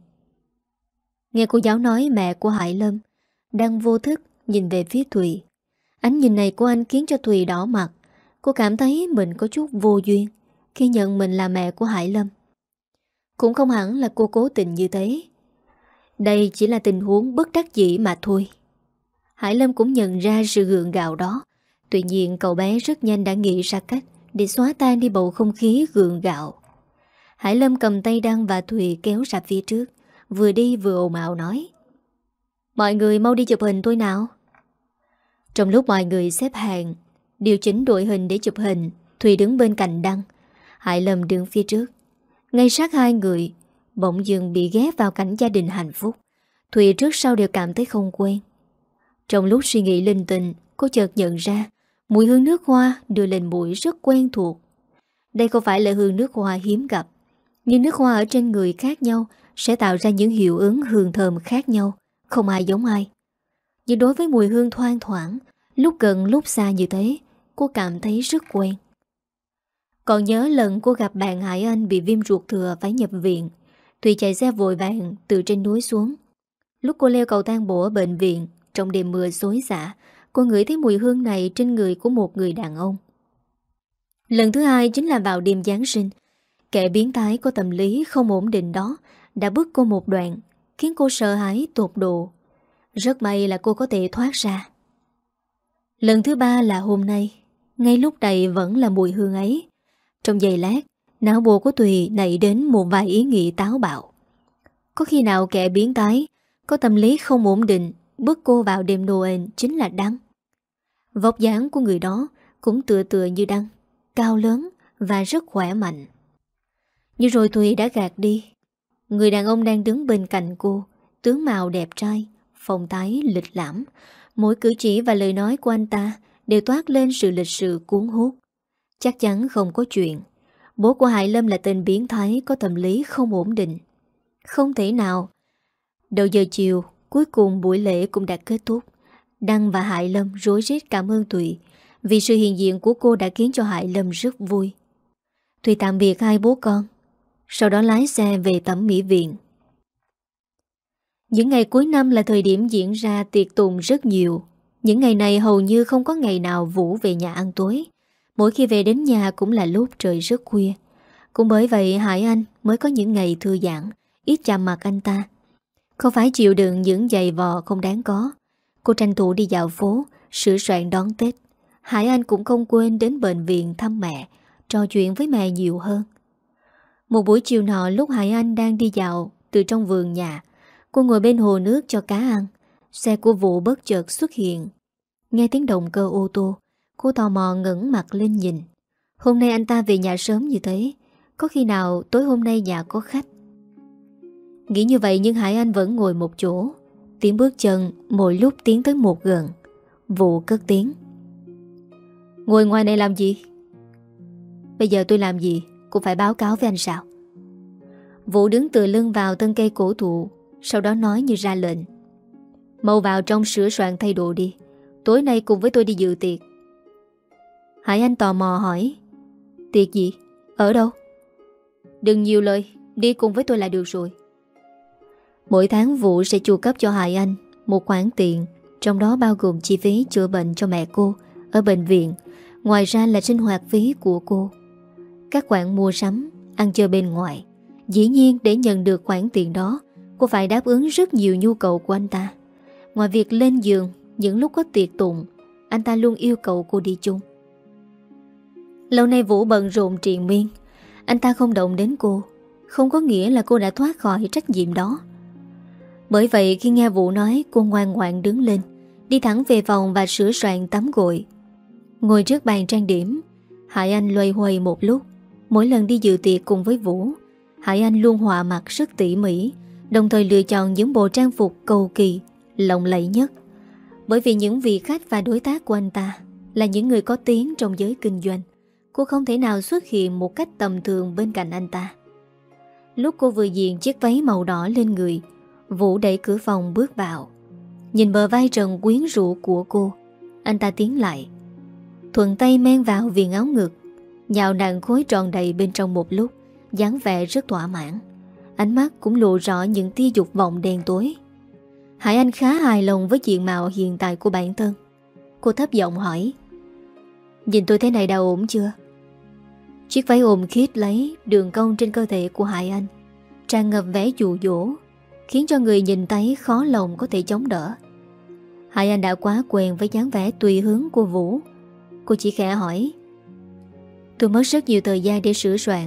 [SPEAKER 1] Nghe cô giáo nói mẹ của Hải Lâm Đang vô thức nhìn về phía Thùy Ánh nhìn này của anh khiến cho Thùy đỏ mặt Cô cảm thấy mình có chút vô duyên Khi nhận mình là mẹ của Hải Lâm Cũng không hẳn là cô cố tình như thế Đây chỉ là tình huống bất đắc dĩ mà thôi Hải Lâm cũng nhận ra sự gượng gạo đó Tuy nhiên cậu bé rất nhanh đã nghĩ ra cách Để xóa tan đi bầu không khí gượng gạo Hải Lâm cầm tay Đăng và Thùy kéo ra phía trước Vừa đi vừa ồn ào nói Mọi người mau đi chụp hình tôi nào trong lúc mọi người xếp hàng, điều chỉnh đội hình để chụp hình, Thùy đứng bên cạnh Đăng. Hải Lâm đứng phía trước. Ngay sát hai người, bỗng dưng bị ghé vào cảnh gia đình hạnh phúc. Thùy trước sau đều cảm thấy không quen. Trong lúc suy nghĩ linh tinh, cô chợt nhận ra mùi hương nước hoa đưa lên mũi rất quen thuộc. Đây không phải là hương nước hoa hiếm gặp, nhưng nước hoa ở trên người khác nhau sẽ tạo ra những hiệu ứng hương thơm khác nhau, không ai giống ai. Nhưng đối với mùi hương thoang thoảng Lúc gần lúc xa như thế Cô cảm thấy rất quen Còn nhớ lần cô gặp bạn Hải Anh Bị viêm ruột thừa phải nhập viện Thùy chạy xe vội vàng từ trên núi xuống Lúc cô leo cầu thang bộ ở bệnh viện Trong đêm mưa xối xả Cô ngửi thấy mùi hương này trên người của một người đàn ông Lần thứ hai chính là vào đêm Giáng sinh Kẻ biến thái có tâm lý không ổn định đó Đã bước cô một đoạn Khiến cô sợ hãi tột độ rất may là cô có thể thoát ra. Lần thứ ba là hôm nay, ngay lúc này vẫn là mùi hương ấy. Trong giây lát, não bộ của Tùy nảy đến một vài ý nghĩ táo bạo. Có khi nào kẻ biến tái, có tâm lý không ổn định, bước cô vào đêm noel chính là Đăng. Vóc dáng của người đó cũng tựa tựa như Đăng, cao lớn và rất khỏe mạnh. Như rồi Tùy đã gạt đi. Người đàn ông đang đứng bên cạnh cô, tướng màu đẹp trai, phong thái lịch lãm Mỗi cử chỉ và lời nói của anh ta Đều toát lên sự lịch sự cuốn hút Chắc chắn không có chuyện Bố của Hải Lâm là tên biến thái Có tâm lý không ổn định Không thể nào Đầu giờ chiều Cuối cùng buổi lễ cũng đã kết thúc Đăng và Hải Lâm rối rít cảm ơn Thụy Vì sự hiện diện của cô đã khiến cho Hải Lâm rất vui Thùy tạm biệt hai bố con Sau đó lái xe về tắm mỹ viện những ngày cuối năm là thời điểm diễn ra tiệc tùng rất nhiều. Những ngày này hầu như không có ngày nào Vũ về nhà ăn tối. Mỗi khi về đến nhà cũng là lúc trời rất khuya. Cũng bởi vậy Hải Anh mới có những ngày thư giãn, ít chạm mặt anh ta. Không phải chịu đựng những giày vò không đáng có. Cô tranh thủ đi dạo phố, sửa soạn đón Tết. Hải Anh cũng không quên đến bệnh viện thăm mẹ, trò chuyện với mẹ nhiều hơn. Một buổi chiều nọ lúc Hải Anh đang đi dạo từ trong vườn nhà, Cô ngồi bên hồ nước cho cá ăn Xe của vụ bất chợt xuất hiện Nghe tiếng động cơ ô tô Cô tò mò ngẩn mặt lên nhìn Hôm nay anh ta về nhà sớm như thế Có khi nào tối hôm nay nhà có khách Nghĩ như vậy nhưng Hải Anh vẫn ngồi một chỗ Tiếng bước chân mỗi lúc tiến tới một gần Vụ cất tiếng Ngồi ngoài này làm gì? Bây giờ tôi làm gì Cũng phải báo cáo với anh sao Vũ đứng từ lưng vào thân cây cổ thụ sau đó nói như ra lệnh Mau vào trong sửa soạn thay đồ đi Tối nay cùng với tôi đi dự tiệc Hải Anh tò mò hỏi Tiệc gì? Ở đâu? Đừng nhiều lời Đi cùng với tôi là được rồi Mỗi tháng Vũ sẽ chu cấp cho Hải Anh Một khoản tiền Trong đó bao gồm chi phí chữa bệnh cho mẹ cô Ở bệnh viện Ngoài ra là sinh hoạt phí của cô Các khoản mua sắm Ăn chơi bên ngoài Dĩ nhiên để nhận được khoản tiền đó Cô phải đáp ứng rất nhiều nhu cầu của anh ta Ngoài việc lên giường Những lúc có tiệc tụng Anh ta luôn yêu cầu cô đi chung Lâu nay Vũ bận rộn triền miên Anh ta không động đến cô Không có nghĩa là cô đã thoát khỏi trách nhiệm đó Bởi vậy khi nghe Vũ nói Cô ngoan ngoạn đứng lên Đi thẳng về phòng và sửa soạn tắm gội Ngồi trước bàn trang điểm Hải Anh loay hoay một lúc Mỗi lần đi dự tiệc cùng với Vũ Hải Anh luôn hòa mặt rất tỉ mỉ Đồng thời lựa chọn những bộ trang phục cầu kỳ Lộng lẫy nhất Bởi vì những vị khách và đối tác của anh ta Là những người có tiếng trong giới kinh doanh Cô không thể nào xuất hiện một cách tầm thường bên cạnh anh ta Lúc cô vừa diện chiếc váy màu đỏ lên người Vũ đẩy cửa phòng bước vào Nhìn bờ vai trần quyến rũ của cô Anh ta tiến lại Thuận tay men vào viền áo ngực Nhào nặng khối tròn đầy bên trong một lúc dáng vẻ rất thỏa mãn Ánh mắt cũng lộ rõ những tia dục vọng đen tối Hải Anh khá hài lòng với diện mạo hiện tại của bản thân Cô thấp giọng hỏi Nhìn tôi thế này đã ổn chưa? Chiếc váy ôm khít lấy đường cong trên cơ thể của Hải Anh Tràn ngập vẻ dụ dỗ Khiến cho người nhìn thấy khó lòng có thể chống đỡ Hải Anh đã quá quen với dáng vẻ tùy hướng của Vũ Cô chỉ khẽ hỏi Tôi mất rất nhiều thời gian để sửa soạn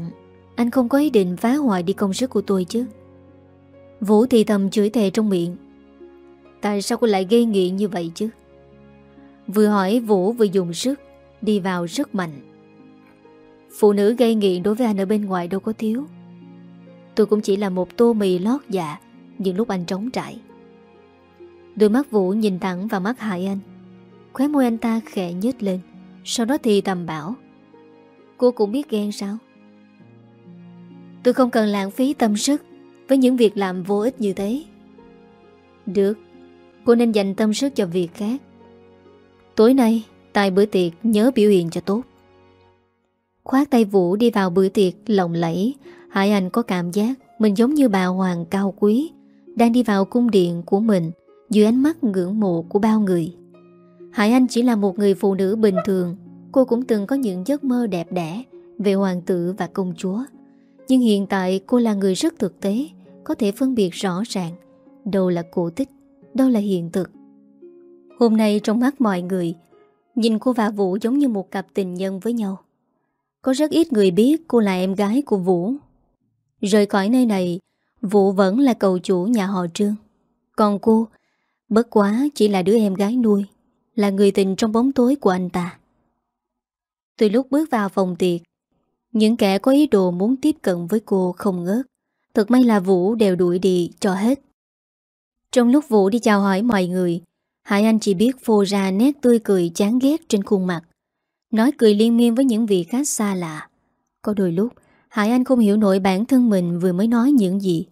[SPEAKER 1] anh không có ý định phá hoại đi công sức của tôi chứ Vũ thì thầm chửi thề trong miệng Tại sao cô lại gây nghiện như vậy chứ Vừa hỏi Vũ vừa dùng sức Đi vào rất mạnh Phụ nữ gây nghiện đối với anh ở bên ngoài đâu có thiếu Tôi cũng chỉ là một tô mì lót dạ Những lúc anh trống trải Đôi mắt Vũ nhìn thẳng vào mắt hại anh Khóe môi anh ta khẽ nhếch lên Sau đó thì tầm bảo Cô cũng biết ghen sao Tôi không cần lãng phí tâm sức Với những việc làm vô ích như thế Được Cô nên dành tâm sức cho việc khác Tối nay Tại bữa tiệc nhớ biểu hiện cho tốt Khoát tay Vũ đi vào bữa tiệc lộng lẫy Hải Anh có cảm giác Mình giống như bà Hoàng cao quý Đang đi vào cung điện của mình Dưới ánh mắt ngưỡng mộ của bao người Hải Anh chỉ là một người phụ nữ bình thường Cô cũng từng có những giấc mơ đẹp đẽ Về hoàng tử và công chúa nhưng hiện tại cô là người rất thực tế Có thể phân biệt rõ ràng Đâu là cổ tích Đâu là hiện thực Hôm nay trong mắt mọi người Nhìn cô và Vũ giống như một cặp tình nhân với nhau Có rất ít người biết cô là em gái của Vũ Rời khỏi nơi này Vũ vẫn là cầu chủ nhà họ Trương Còn cô Bất quá chỉ là đứa em gái nuôi Là người tình trong bóng tối của anh ta Từ lúc bước vào phòng tiệc những kẻ có ý đồ muốn tiếp cận với cô không ngớt Thật may là Vũ đều đuổi đi cho hết Trong lúc Vũ đi chào hỏi mọi người Hải Anh chỉ biết phô ra nét tươi cười chán ghét trên khuôn mặt Nói cười liên miên với những vị khách xa lạ Có đôi lúc Hải Anh không hiểu nổi bản thân mình vừa mới nói những gì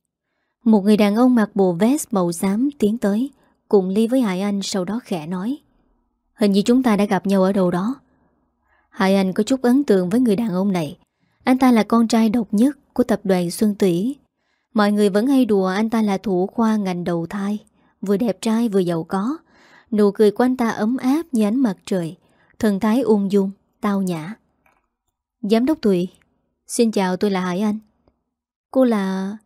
[SPEAKER 1] Một người đàn ông mặc bộ vest màu xám tiến tới Cùng ly với Hải Anh sau đó khẽ nói Hình như chúng ta đã gặp nhau ở đâu đó Hải Anh có chút ấn tượng với người đàn ông này anh ta là con trai độc nhất của tập đoàn Xuân Tủy. Mọi người vẫn hay đùa anh ta là thủ khoa ngành đầu thai, vừa đẹp trai vừa giàu có. Nụ cười của anh ta ấm áp như ánh mặt trời, thần thái ung dung, tao nhã. Giám đốc Thụy, xin chào tôi là Hải Anh. Cô là...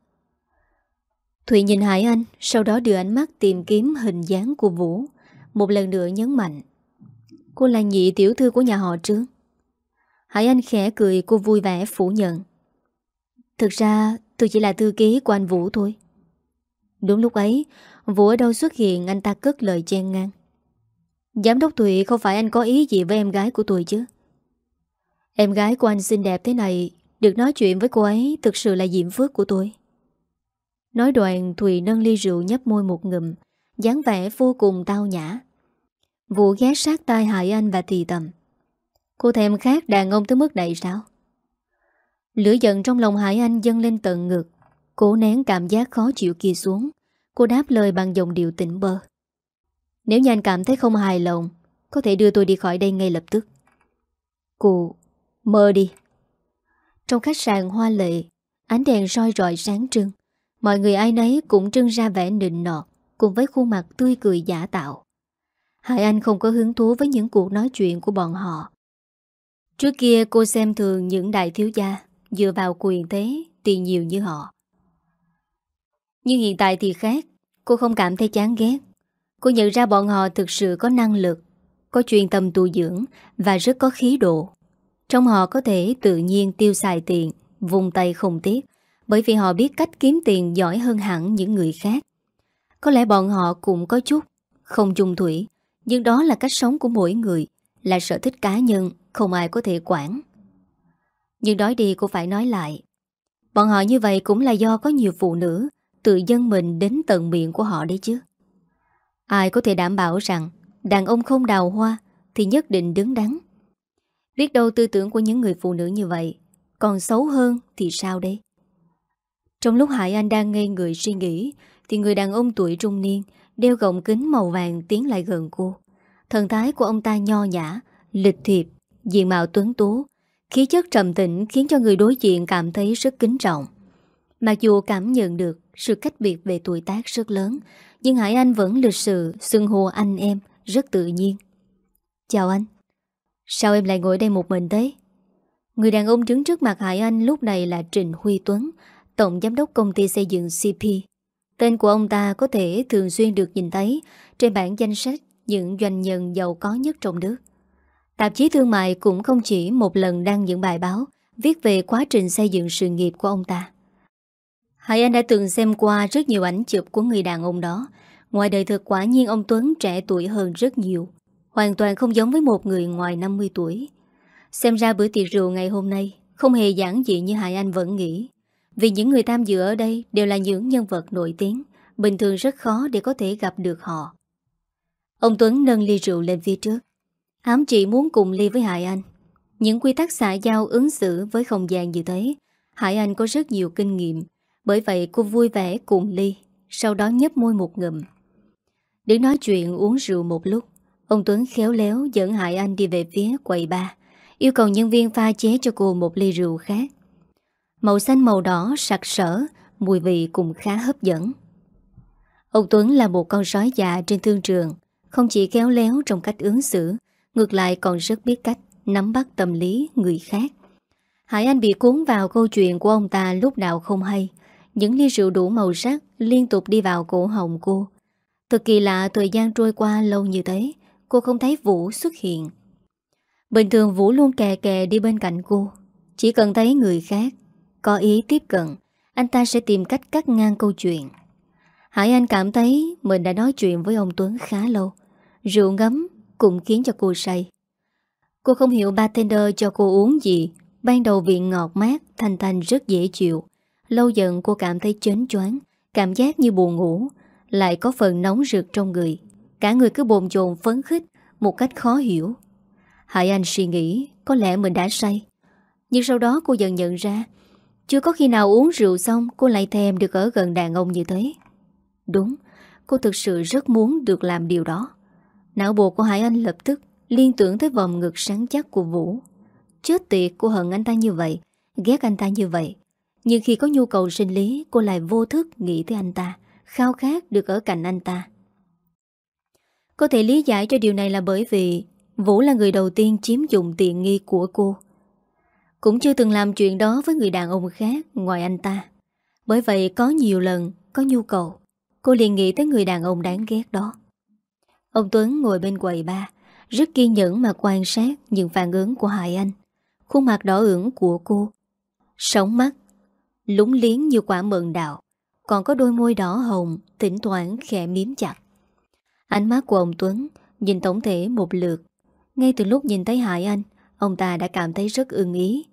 [SPEAKER 1] Thụy nhìn Hải Anh, sau đó đưa ánh mắt tìm kiếm hình dáng của Vũ, một lần nữa nhấn mạnh. Cô là nhị tiểu thư của nhà họ Trương. Hải Anh khẽ cười cô vui vẻ phủ nhận. Thực ra tôi chỉ là thư ký của anh Vũ thôi. Đúng lúc ấy, Vũ ở đâu xuất hiện anh ta cất lời chen ngang. Giám đốc Thụy không phải anh có ý gì với em gái của tôi chứ? Em gái của anh xinh đẹp thế này, được nói chuyện với cô ấy thực sự là diễm phước của tôi. Nói đoạn Thùy nâng ly rượu nhấp môi một ngụm, dáng vẻ vô cùng tao nhã. Vũ ghé sát tai Hải Anh và thì tầm. Cô thèm khát đàn ông tới mức này sao? Lửa giận trong lòng Hải Anh dâng lên tận ngực. Cố nén cảm giác khó chịu kia xuống. Cô đáp lời bằng giọng điệu tỉnh bơ. Nếu như anh cảm thấy không hài lòng, có thể đưa tôi đi khỏi đây ngay lập tức. Cô, mơ đi. Trong khách sạn hoa lệ, ánh đèn soi rọi sáng trưng. Mọi người ai nấy cũng trưng ra vẻ nịnh nọt cùng với khuôn mặt tươi cười giả tạo. Hải Anh không có hứng thú với những cuộc nói chuyện của bọn họ. Trước kia cô xem thường những đại thiếu gia dựa vào quyền thế tiền nhiều như họ. Nhưng hiện tại thì khác, cô không cảm thấy chán ghét. Cô nhận ra bọn họ thực sự có năng lực, có truyền tâm tu dưỡng và rất có khí độ. Trong họ có thể tự nhiên tiêu xài tiền, vùng tay không tiếc, bởi vì họ biết cách kiếm tiền giỏi hơn hẳn những người khác. Có lẽ bọn họ cũng có chút, không chung thủy, nhưng đó là cách sống của mỗi người là sở thích cá nhân, không ai có thể quản. Nhưng nói đi cũng phải nói lại. Bọn họ như vậy cũng là do có nhiều phụ nữ tự dân mình đến tận miệng của họ đấy chứ. Ai có thể đảm bảo rằng đàn ông không đào hoa thì nhất định đứng đắn. Biết đâu tư tưởng của những người phụ nữ như vậy còn xấu hơn thì sao đây? Trong lúc Hải Anh đang ngây người suy nghĩ thì người đàn ông tuổi trung niên đeo gọng kính màu vàng tiến lại gần cô. Thần thái của ông ta nho nhã, lịch thiệp, diện mạo tuấn tú, khí chất trầm tĩnh khiến cho người đối diện cảm thấy rất kính trọng. Mặc dù cảm nhận được sự cách biệt về tuổi tác rất lớn, nhưng Hải Anh vẫn lịch sự xưng hô anh em rất tự nhiên. Chào anh. Sao em lại ngồi đây một mình thế? Người đàn ông đứng trước mặt Hải Anh lúc này là Trịnh Huy Tuấn, Tổng Giám đốc Công ty Xây dựng CP. Tên của ông ta có thể thường xuyên được nhìn thấy trên bảng danh sách những doanh nhân giàu có nhất trong nước. Tạp chí thương mại cũng không chỉ một lần đăng những bài báo viết về quá trình xây dựng sự nghiệp của ông ta. Hải Anh đã từng xem qua rất nhiều ảnh chụp của người đàn ông đó. Ngoài đời thực quả nhiên ông Tuấn trẻ tuổi hơn rất nhiều, hoàn toàn không giống với một người ngoài 50 tuổi. Xem ra bữa tiệc rượu ngày hôm nay không hề giản dị như Hải Anh vẫn nghĩ. Vì những người tham dự ở đây đều là những nhân vật nổi tiếng, bình thường rất khó để có thể gặp được họ. Ông Tuấn nâng ly rượu lên phía trước Ám chỉ muốn cùng ly với Hải Anh Những quy tắc xã giao ứng xử với không gian như thế Hải Anh có rất nhiều kinh nghiệm Bởi vậy cô vui vẻ cùng ly Sau đó nhấp môi một ngụm Đứng nói chuyện uống rượu một lúc Ông Tuấn khéo léo dẫn Hải Anh đi về phía quầy ba Yêu cầu nhân viên pha chế cho cô một ly rượu khác Màu xanh màu đỏ sặc sỡ Mùi vị cũng khá hấp dẫn Ông Tuấn là một con sói già trên thương trường không chỉ khéo léo trong cách ứng xử Ngược lại còn rất biết cách Nắm bắt tâm lý người khác Hải Anh bị cuốn vào câu chuyện của ông ta lúc nào không hay Những ly rượu đủ màu sắc Liên tục đi vào cổ họng cô Thật kỳ lạ thời gian trôi qua lâu như thế Cô không thấy Vũ xuất hiện Bình thường Vũ luôn kè kè đi bên cạnh cô Chỉ cần thấy người khác Có ý tiếp cận Anh ta sẽ tìm cách cắt ngang câu chuyện Hải Anh cảm thấy mình đã nói chuyện với ông Tuấn khá lâu Rượu ngấm cũng khiến cho cô say Cô không hiểu bartender cho cô uống gì Ban đầu vị ngọt mát Thanh thanh rất dễ chịu Lâu dần cô cảm thấy chến choáng Cảm giác như buồn ngủ Lại có phần nóng rực trong người Cả người cứ bồn chồn phấn khích Một cách khó hiểu Hải Anh suy nghĩ có lẽ mình đã say Nhưng sau đó cô dần nhận ra Chưa có khi nào uống rượu xong Cô lại thèm được ở gần đàn ông như thế Đúng Cô thực sự rất muốn được làm điều đó Não bộ của Hải Anh lập tức liên tưởng tới vòng ngực sáng chắc của Vũ. Chết tiệt cô hận anh ta như vậy, ghét anh ta như vậy. Nhưng khi có nhu cầu sinh lý, cô lại vô thức nghĩ tới anh ta, khao khát được ở cạnh anh ta. Có thể lý giải cho điều này là bởi vì Vũ là người đầu tiên chiếm dụng tiện nghi của cô. Cũng chưa từng làm chuyện đó với người đàn ông khác ngoài anh ta. Bởi vậy có nhiều lần có nhu cầu, cô liền nghĩ tới người đàn ông đáng ghét đó. Ông Tuấn ngồi bên quầy ba, rất kiên nhẫn mà quan sát những phản ứng của Hải Anh. Khuôn mặt đỏ ửng của cô, sống mắt, lúng liếng như quả mận đạo, còn có đôi môi đỏ hồng, tỉnh thoảng khẽ miếm chặt. Ánh mắt của ông Tuấn nhìn tổng thể một lượt. Ngay từ lúc nhìn thấy Hải Anh, ông ta đã cảm thấy rất ưng ý.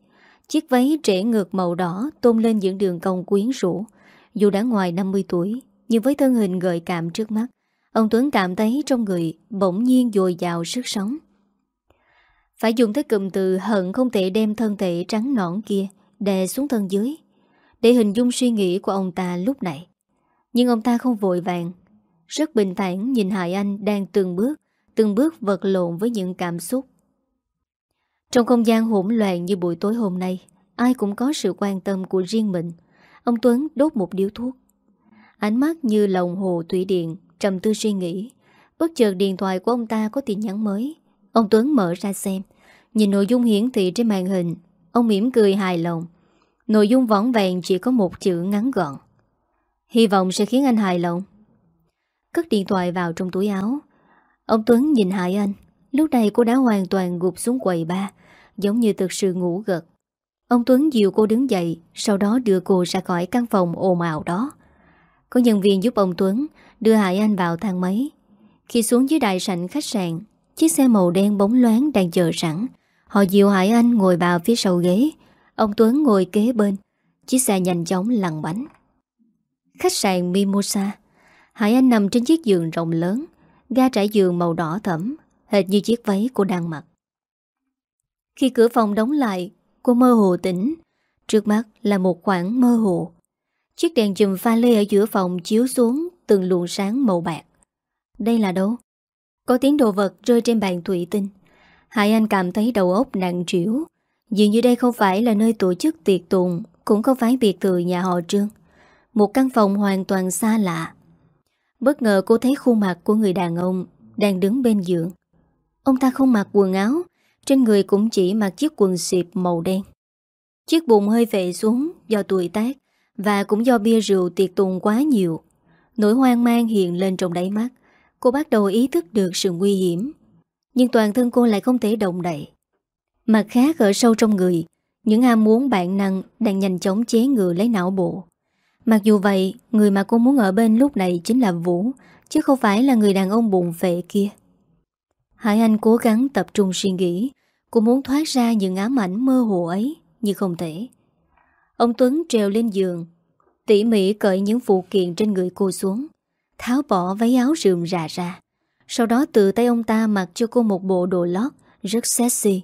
[SPEAKER 1] Chiếc váy trễ ngược màu đỏ tôn lên những đường cong quyến rũ. Dù đã ngoài 50 tuổi, nhưng với thân hình gợi cảm trước mắt, Ông Tuấn cảm thấy trong người bỗng nhiên dồi dào sức sống. Phải dùng tới cụm từ hận không thể đem thân thể trắng nõn kia đè xuống thân dưới để hình dung suy nghĩ của ông ta lúc này. Nhưng ông ta không vội vàng, rất bình thản nhìn Hải Anh đang từng bước, từng bước vật lộn với những cảm xúc. Trong không gian hỗn loạn như buổi tối hôm nay, ai cũng có sự quan tâm của riêng mình. Ông Tuấn đốt một điếu thuốc. Ánh mắt như lòng hồ thủy điện trầm tư suy nghĩ Bất chợt điện thoại của ông ta có tin nhắn mới Ông Tuấn mở ra xem Nhìn nội dung hiển thị trên màn hình Ông mỉm cười hài lòng Nội dung võng vẹn chỉ có một chữ ngắn gọn Hy vọng sẽ khiến anh hài lòng Cất điện thoại vào trong túi áo Ông Tuấn nhìn Hải Anh Lúc này cô đã hoàn toàn gục xuống quầy ba Giống như thực sự ngủ gật Ông Tuấn dìu cô đứng dậy Sau đó đưa cô ra khỏi căn phòng ồn ào đó Có nhân viên giúp ông Tuấn đưa Hải Anh vào thang máy. Khi xuống dưới đại sảnh khách sạn, chiếc xe màu đen bóng loáng đang chờ sẵn. Họ dìu Hải Anh ngồi vào phía sau ghế, ông Tuấn ngồi kế bên. Chiếc xe nhanh chóng lăn bánh. Khách sạn Mimosa, Hải Anh nằm trên chiếc giường rộng lớn, ga trải giường màu đỏ thẫm, hệt như chiếc váy cô đang mặc. Khi cửa phòng đóng lại, cô mơ hồ tỉnh. Trước mắt là một khoảng mơ hồ. Chiếc đèn chùm pha lê ở giữa phòng chiếu xuống từng luồng sáng màu bạc. Đây là đâu? Có tiếng đồ vật rơi trên bàn thủy tinh. Hải Anh cảm thấy đầu óc nặng trĩu. Dường như đây không phải là nơi tổ chức tiệc tùng, cũng không phải biệt thự nhà họ Trương. Một căn phòng hoàn toàn xa lạ. Bất ngờ cô thấy khuôn mặt của người đàn ông đang đứng bên giường. Ông ta không mặc quần áo, trên người cũng chỉ mặc chiếc quần xịp màu đen. Chiếc bụng hơi vệ xuống do tuổi tác và cũng do bia rượu tiệc tùng quá nhiều. Nỗi hoang mang hiện lên trong đáy mắt Cô bắt đầu ý thức được sự nguy hiểm Nhưng toàn thân cô lại không thể động đậy Mặt khác ở sâu trong người Những ham muốn bạn năng Đang nhanh chóng chế ngự lấy não bộ Mặc dù vậy Người mà cô muốn ở bên lúc này chính là Vũ Chứ không phải là người đàn ông bụng vệ kia Hải Anh cố gắng tập trung suy nghĩ Cô muốn thoát ra những ám ảnh mơ hồ ấy Nhưng không thể Ông Tuấn trèo lên giường Tỉ mỉ cởi những phụ kiện trên người cô xuống Tháo bỏ váy áo rườm rà ra Sau đó từ tay ông ta mặc cho cô một bộ đồ lót Rất sexy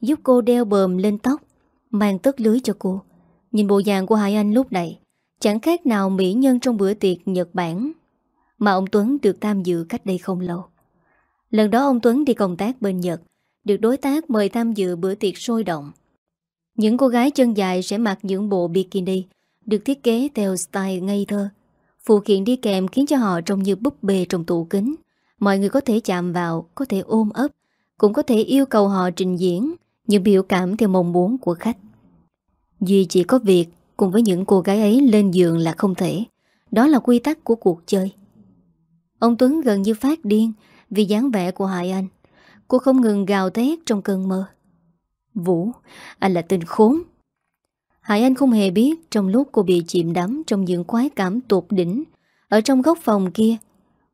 [SPEAKER 1] Giúp cô đeo bờm lên tóc Mang tất lưới cho cô Nhìn bộ dạng của hai Anh lúc này Chẳng khác nào mỹ nhân trong bữa tiệc Nhật Bản Mà ông Tuấn được tham dự cách đây không lâu Lần đó ông Tuấn đi công tác bên Nhật Được đối tác mời tham dự bữa tiệc sôi động Những cô gái chân dài sẽ mặc những bộ bikini được thiết kế theo style ngây thơ. Phụ kiện đi kèm khiến cho họ trông như búp bê trong tủ kính. Mọi người có thể chạm vào, có thể ôm ấp, cũng có thể yêu cầu họ trình diễn những biểu cảm theo mong muốn của khách. Duy chỉ có việc cùng với những cô gái ấy lên giường là không thể. Đó là quy tắc của cuộc chơi. Ông Tuấn gần như phát điên vì dáng vẻ của Hải Anh. Cô không ngừng gào thét trong cơn mơ. Vũ, anh là tên khốn, Hải Anh không hề biết trong lúc cô bị chìm đắm trong những quái cảm tột đỉnh. Ở trong góc phòng kia,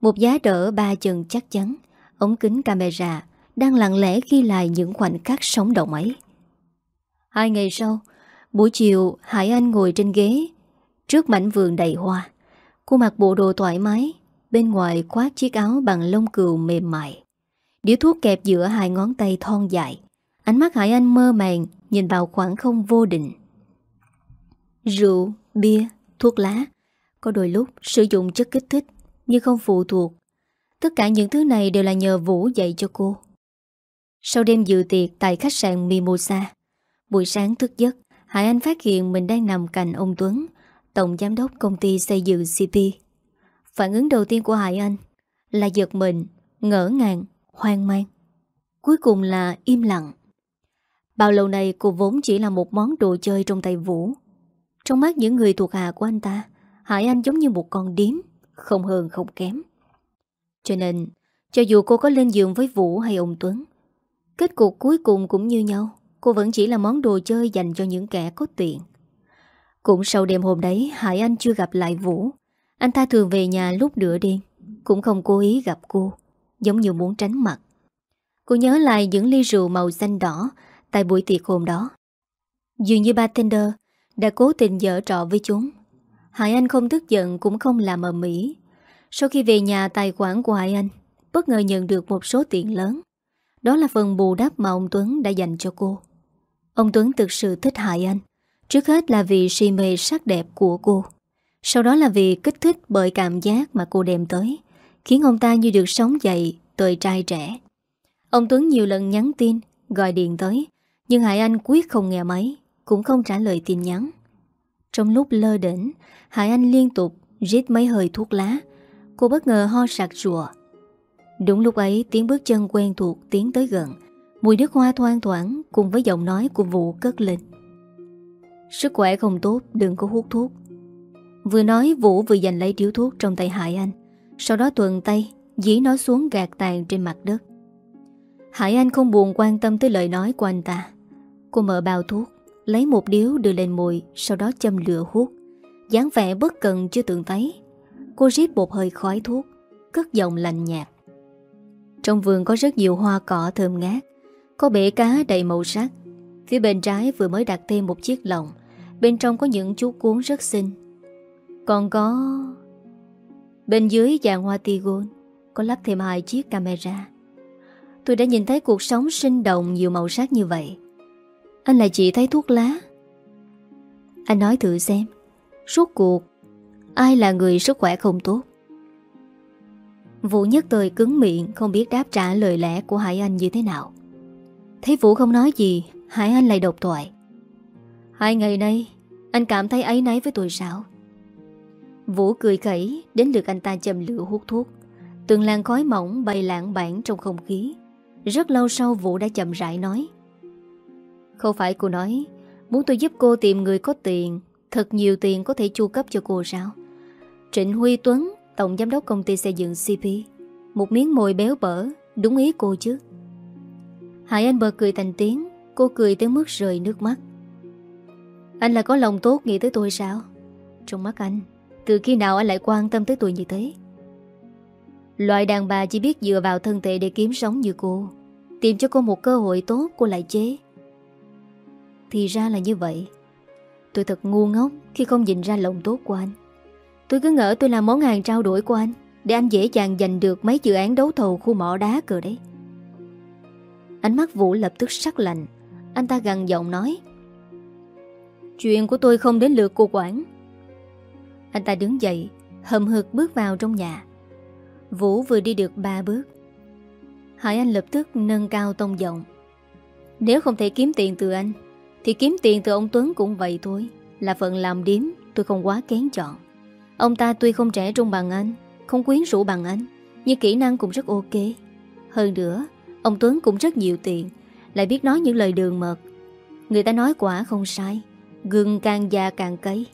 [SPEAKER 1] một giá đỡ ba chân chắc chắn, ống kính camera đang lặng lẽ ghi lại những khoảnh khắc sống động ấy. Hai ngày sau, buổi chiều Hải Anh ngồi trên ghế trước mảnh vườn đầy hoa. Cô mặc bộ đồ thoải mái, bên ngoài khoác chiếc áo bằng lông cừu mềm mại. Điếu thuốc kẹp giữa hai ngón tay thon dài. Ánh mắt Hải Anh mơ màng nhìn vào khoảng không vô định rượu, bia, thuốc lá. Có đôi lúc sử dụng chất kích thích nhưng không phụ thuộc. Tất cả những thứ này đều là nhờ Vũ dạy cho cô. Sau đêm dự tiệc tại khách sạn Mimosa, buổi sáng thức giấc, Hải Anh phát hiện mình đang nằm cạnh ông Tuấn, tổng giám đốc công ty xây dựng CP. Phản ứng đầu tiên của Hải Anh là giật mình, ngỡ ngàng, hoang mang. Cuối cùng là im lặng. Bao lâu nay cô vốn chỉ là một món đồ chơi trong tay Vũ, trong mắt những người thuộc hạ của anh ta Hải Anh giống như một con điếm Không hơn không kém Cho nên Cho dù cô có lên giường với Vũ hay ông Tuấn Kết cục cuối cùng cũng như nhau Cô vẫn chỉ là món đồ chơi dành cho những kẻ có tiện Cũng sau đêm hôm đấy Hải Anh chưa gặp lại Vũ Anh ta thường về nhà lúc nửa đêm Cũng không cố ý gặp cô Giống như muốn tránh mặt Cô nhớ lại những ly rượu màu xanh đỏ Tại buổi tiệc hôm đó Dường như bartender đã cố tình dở trọ với chúng. Hải Anh không tức giận cũng không làm ở Mỹ. Sau khi về nhà tài khoản của Hải Anh, bất ngờ nhận được một số tiền lớn. Đó là phần bù đắp mà ông Tuấn đã dành cho cô. Ông Tuấn thực sự thích Hải Anh. Trước hết là vì si mê sắc đẹp của cô. Sau đó là vì kích thích bởi cảm giác mà cô đem tới, khiến ông ta như được sống dậy, tuổi trai trẻ. Ông Tuấn nhiều lần nhắn tin, gọi điện tới, nhưng Hải Anh quyết không nghe máy. Cũng không trả lời tin nhắn Trong lúc lơ đỉnh Hải Anh liên tục rít mấy hơi thuốc lá Cô bất ngờ ho sạc rùa Đúng lúc ấy tiếng bước chân quen thuộc tiến tới gần Mùi nước hoa thoang thoảng cùng với giọng nói của vũ cất lên Sức khỏe không tốt đừng có hút thuốc Vừa nói Vũ vừa giành lấy điếu thuốc trong tay Hải Anh Sau đó tuần tay dí nó xuống gạt tàn trên mặt đất Hải Anh không buồn quan tâm tới lời nói của anh ta Cô mở bao thuốc Lấy một điếu đưa lên môi Sau đó châm lửa hút dáng vẻ bất cần chưa từng thấy Cô rít một hơi khói thuốc Cất giọng lạnh nhạt Trong vườn có rất nhiều hoa cỏ thơm ngát Có bể cá đầy màu sắc Phía bên trái vừa mới đặt thêm một chiếc lồng Bên trong có những chú cuốn rất xinh Còn có Bên dưới dàn hoa tigon Có lắp thêm hai chiếc camera Tôi đã nhìn thấy cuộc sống sinh động Nhiều màu sắc như vậy anh lại chỉ thấy thuốc lá Anh nói thử xem Suốt cuộc Ai là người sức khỏe không tốt Vũ nhất thời cứng miệng Không biết đáp trả lời lẽ của Hải Anh như thế nào Thấy Vũ không nói gì Hải Anh lại độc thoại Hai ngày nay Anh cảm thấy ấy nấy với tôi sao Vũ cười khẩy Đến lượt anh ta chầm lửa hút thuốc Từng làn khói mỏng bay lãng bản trong không khí Rất lâu sau Vũ đã chậm rãi nói không phải cô nói Muốn tôi giúp cô tìm người có tiền Thật nhiều tiền có thể chu cấp cho cô sao Trịnh Huy Tuấn Tổng giám đốc công ty xây dựng CP Một miếng mồi béo bở Đúng ý cô chứ Hải Anh bật cười thành tiếng Cô cười tới mức rời nước mắt Anh là có lòng tốt nghĩ tới tôi sao Trong mắt anh Từ khi nào anh lại quan tâm tới tôi như thế Loại đàn bà chỉ biết dựa vào thân thể để kiếm sống như cô Tìm cho cô một cơ hội tốt cô lại chế thì ra là như vậy Tôi thật ngu ngốc khi không nhìn ra lòng tốt của anh Tôi cứ ngỡ tôi là món hàng trao đổi của anh Để anh dễ dàng giành được mấy dự án đấu thầu khu mỏ đá cờ đấy Ánh mắt Vũ lập tức sắc lạnh Anh ta gằn giọng nói Chuyện của tôi không đến lượt cô quản Anh ta đứng dậy Hầm hực bước vào trong nhà Vũ vừa đi được ba bước Hải Anh lập tức nâng cao tông giọng Nếu không thể kiếm tiền từ anh thì kiếm tiền từ ông Tuấn cũng vậy thôi Là phận làm điếm tôi không quá kén chọn Ông ta tuy không trẻ trung bằng anh Không quyến rũ bằng anh Nhưng kỹ năng cũng rất ok Hơn nữa Ông Tuấn cũng rất nhiều tiền Lại biết nói những lời đường mật Người ta nói quả không sai Gừng càng già càng cấy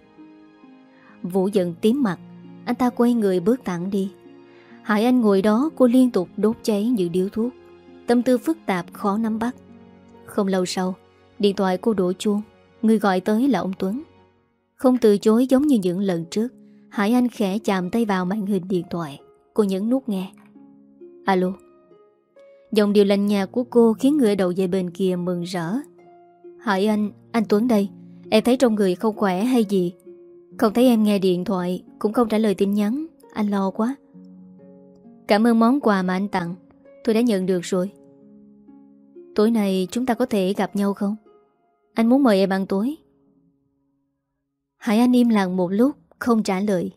[SPEAKER 1] Vũ giận tím mặt Anh ta quay người bước thẳng đi Hải Anh ngồi đó cô liên tục đốt cháy những điếu thuốc Tâm tư phức tạp khó nắm bắt Không lâu sau Điện thoại cô đổ chuông Người gọi tới là ông Tuấn Không từ chối giống như những lần trước Hải Anh khẽ chạm tay vào màn hình điện thoại Cô nhấn nút nghe Alo Dòng điều lành nhà của cô khiến người đầu dây bên kia mừng rỡ Hải Anh, anh Tuấn đây Em thấy trong người không khỏe hay gì Không thấy em nghe điện thoại Cũng không trả lời tin nhắn Anh lo quá Cảm ơn món quà mà anh tặng Tôi đã nhận được rồi Tối nay chúng ta có thể gặp nhau không? Anh muốn mời em ăn tối Hải Anh im lặng một lúc Không trả lời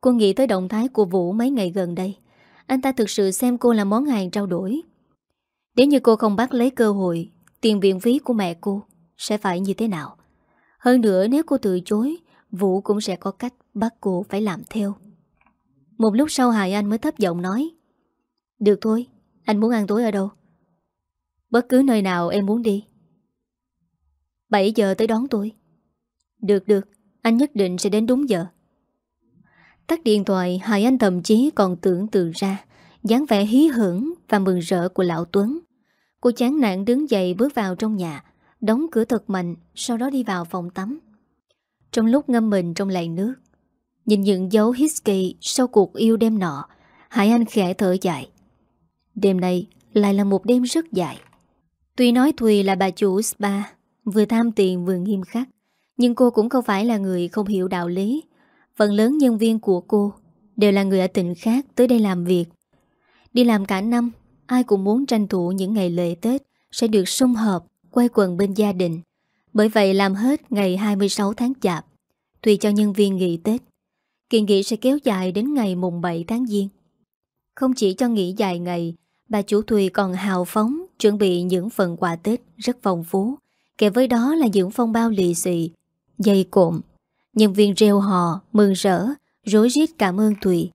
[SPEAKER 1] Cô nghĩ tới động thái của Vũ mấy ngày gần đây Anh ta thực sự xem cô là món hàng trao đổi Nếu như cô không bắt lấy cơ hội Tiền viện phí của mẹ cô Sẽ phải như thế nào Hơn nữa nếu cô từ chối Vũ cũng sẽ có cách bắt cô phải làm theo Một lúc sau Hải Anh mới thấp giọng nói Được thôi Anh muốn ăn tối ở đâu Bất cứ nơi nào em muốn đi 7 giờ tới đón tôi Được được Anh nhất định sẽ đến đúng giờ Tắt điện thoại Hải Anh thậm chí còn tưởng tượng ra dáng vẻ hí hưởng và mừng rỡ của lão Tuấn Cô chán nạn đứng dậy bước vào trong nhà Đóng cửa thật mạnh Sau đó đi vào phòng tắm Trong lúc ngâm mình trong lạy nước Nhìn những dấu hít kỳ Sau cuộc yêu đêm nọ Hải Anh khẽ thở dài Đêm nay lại là một đêm rất dài Tuy nói Thùy là bà chủ spa Vừa tham tiền vừa nghiêm khắc Nhưng cô cũng không phải là người không hiểu đạo lý Phần lớn nhân viên của cô Đều là người ở tỉnh khác tới đây làm việc Đi làm cả năm Ai cũng muốn tranh thủ những ngày lễ Tết Sẽ được sung hợp Quay quần bên gia đình Bởi vậy làm hết ngày 26 tháng chạp Tùy cho nhân viên nghỉ Tết Kỳ nghỉ sẽ kéo dài đến ngày mùng 7 tháng Giêng Không chỉ cho nghỉ dài ngày Bà chủ Thùy còn hào phóng Chuẩn bị những phần quà Tết rất phong phú Kể với đó là những phong bao lì xị Dày cộm Nhân viên reo hò, mừng rỡ Rối rít cảm ơn Thùy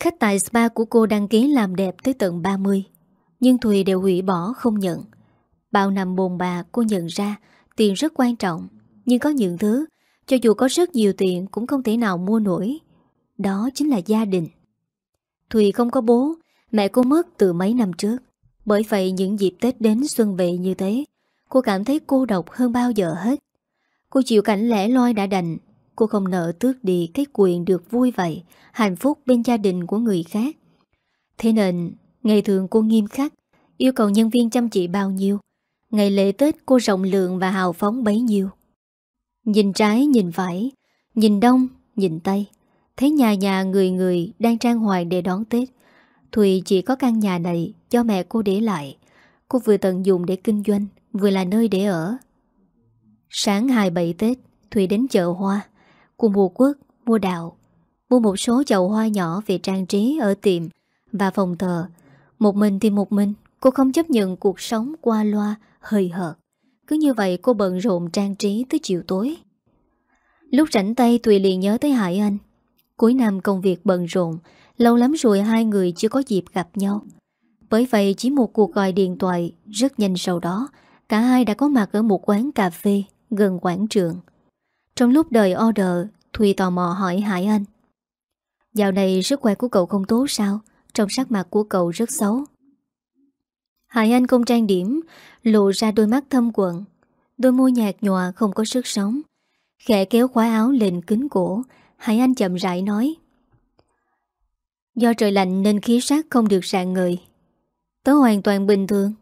[SPEAKER 1] Khách tại spa của cô đăng ký làm đẹp tới tận 30 Nhưng Thùy đều hủy bỏ không nhận Bao năm bồn bà cô nhận ra Tiền rất quan trọng Nhưng có những thứ Cho dù có rất nhiều tiền cũng không thể nào mua nổi Đó chính là gia đình Thùy không có bố Mẹ cô mất từ mấy năm trước Bởi vậy những dịp Tết đến xuân về như thế Cô cảm thấy cô độc hơn bao giờ hết Cô chịu cảnh lẻ loi đã đành Cô không nợ tước đi cái quyền được vui vậy Hạnh phúc bên gia đình của người khác Thế nên Ngày thường cô nghiêm khắc Yêu cầu nhân viên chăm chỉ bao nhiêu Ngày lễ Tết cô rộng lượng và hào phóng bấy nhiêu Nhìn trái nhìn phải Nhìn đông nhìn tây Thấy nhà nhà người người đang trang hoài để đón Tết Thùy chỉ có căn nhà này cho mẹ cô để lại Cô vừa tận dụng để kinh doanh vừa là nơi để ở. Sáng 27 Tết, Thùy đến chợ hoa, cùng mùa quốc, mua đạo, mua một số chậu hoa nhỏ về trang trí ở tiệm và phòng thờ. Một mình thì một mình, cô không chấp nhận cuộc sống qua loa, hơi hợt. Cứ như vậy cô bận rộn trang trí tới chiều tối. Lúc rảnh tay Tùy liền nhớ tới Hải Anh. Cuối năm công việc bận rộn, lâu lắm rồi hai người chưa có dịp gặp nhau. Bởi vậy chỉ một cuộc gọi điện thoại rất nhanh sau đó Cả hai đã có mặt ở một quán cà phê gần quảng trường. Trong lúc đợi order, Thùy tò mò hỏi Hải Anh. Dạo này sức khỏe của cậu không tốt sao? Trong sắc mặt của cậu rất xấu. Hải Anh không trang điểm, lộ ra đôi mắt thâm quận. Đôi môi nhạt nhòa không có sức sống. Khẽ kéo khóa áo lên kính cổ, Hải Anh chậm rãi nói. Do trời lạnh nên khí sắc không được sạng người. Tớ hoàn toàn bình thường,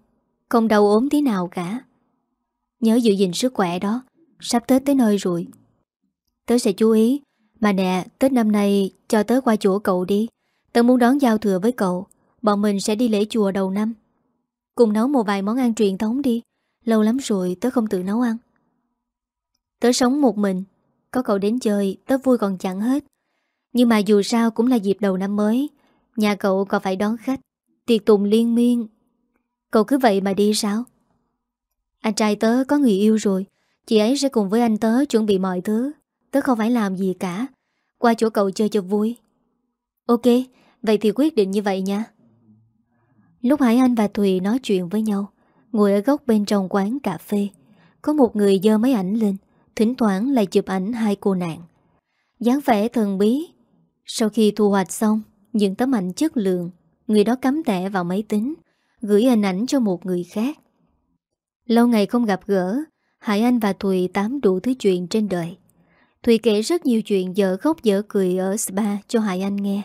[SPEAKER 1] không đau ốm tí nào cả Nhớ giữ gìn sức khỏe đó Sắp Tết tới nơi rồi Tớ sẽ chú ý Mà nè, Tết năm nay cho tớ qua chỗ cậu đi Tớ muốn đón giao thừa với cậu Bọn mình sẽ đi lễ chùa đầu năm Cùng nấu một vài món ăn truyền thống đi Lâu lắm rồi tớ không tự nấu ăn Tớ sống một mình Có cậu đến chơi tớ vui còn chẳng hết Nhưng mà dù sao cũng là dịp đầu năm mới Nhà cậu còn phải đón khách Tiệc tùng liên miên Cậu cứ vậy mà đi sao? Anh trai tớ có người yêu rồi Chị ấy sẽ cùng với anh tớ chuẩn bị mọi thứ Tớ không phải làm gì cả Qua chỗ cậu chơi cho vui Ok, vậy thì quyết định như vậy nha Lúc Hải Anh và Thùy nói chuyện với nhau Ngồi ở góc bên trong quán cà phê Có một người dơ máy ảnh lên Thỉnh thoảng lại chụp ảnh hai cô nạn dáng vẻ thần bí Sau khi thu hoạch xong Những tấm ảnh chất lượng Người đó cắm tẻ vào máy tính gửi hình ảnh cho một người khác. Lâu ngày không gặp gỡ, Hải Anh và Thùy tám đủ thứ chuyện trên đời. Thùy kể rất nhiều chuyện dở khóc dở cười ở spa cho Hải Anh nghe.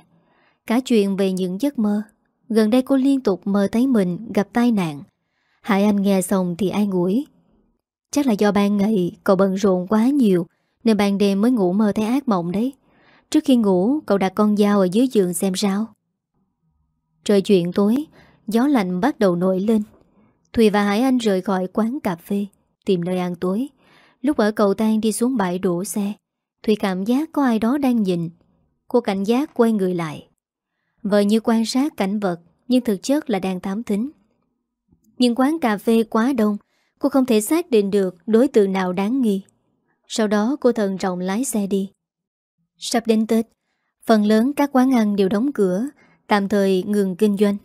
[SPEAKER 1] Cả chuyện về những giấc mơ. Gần đây cô liên tục mơ thấy mình gặp tai nạn. Hải Anh nghe xong thì ai ngủi. Chắc là do ban ngày cậu bận rộn quá nhiều nên ban đêm mới ngủ mơ thấy ác mộng đấy. Trước khi ngủ, cậu đặt con dao ở dưới giường xem sao. Trời chuyện tối, Gió lạnh bắt đầu nổi lên Thùy và Hải Anh rời khỏi quán cà phê Tìm nơi ăn tối Lúc ở cầu thang đi xuống bãi đổ xe Thùy cảm giác có ai đó đang nhìn Cô cảnh giác quay người lại Vợ như quan sát cảnh vật Nhưng thực chất là đang thám thính Nhưng quán cà phê quá đông Cô không thể xác định được đối tượng nào đáng nghi Sau đó cô thần trọng lái xe đi Sắp đến Tết Phần lớn các quán ăn đều đóng cửa Tạm thời ngừng kinh doanh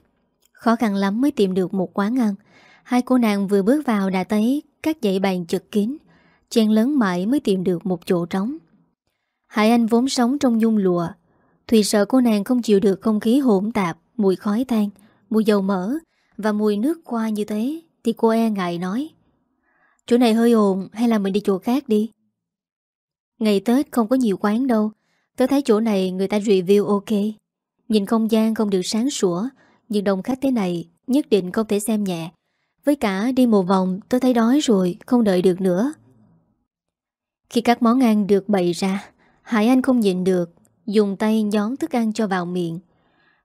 [SPEAKER 1] Khó khăn lắm mới tìm được một quán ăn Hai cô nàng vừa bước vào đã thấy Các dãy bàn chật kín Chen lớn mãi mới tìm được một chỗ trống Hải Anh vốn sống trong dung lụa Thùy sợ cô nàng không chịu được không khí hỗn tạp Mùi khói than, mùi dầu mỡ Và mùi nước qua như thế Thì cô e ngại nói Chỗ này hơi ồn hay là mình đi chỗ khác đi Ngày Tết không có nhiều quán đâu Tớ thấy chỗ này người ta review ok Nhìn không gian không được sáng sủa nhưng đông khách thế này nhất định không thể xem nhẹ. Với cả đi một vòng tôi thấy đói rồi, không đợi được nữa. Khi các món ăn được bày ra, Hải Anh không nhịn được, dùng tay nhón thức ăn cho vào miệng.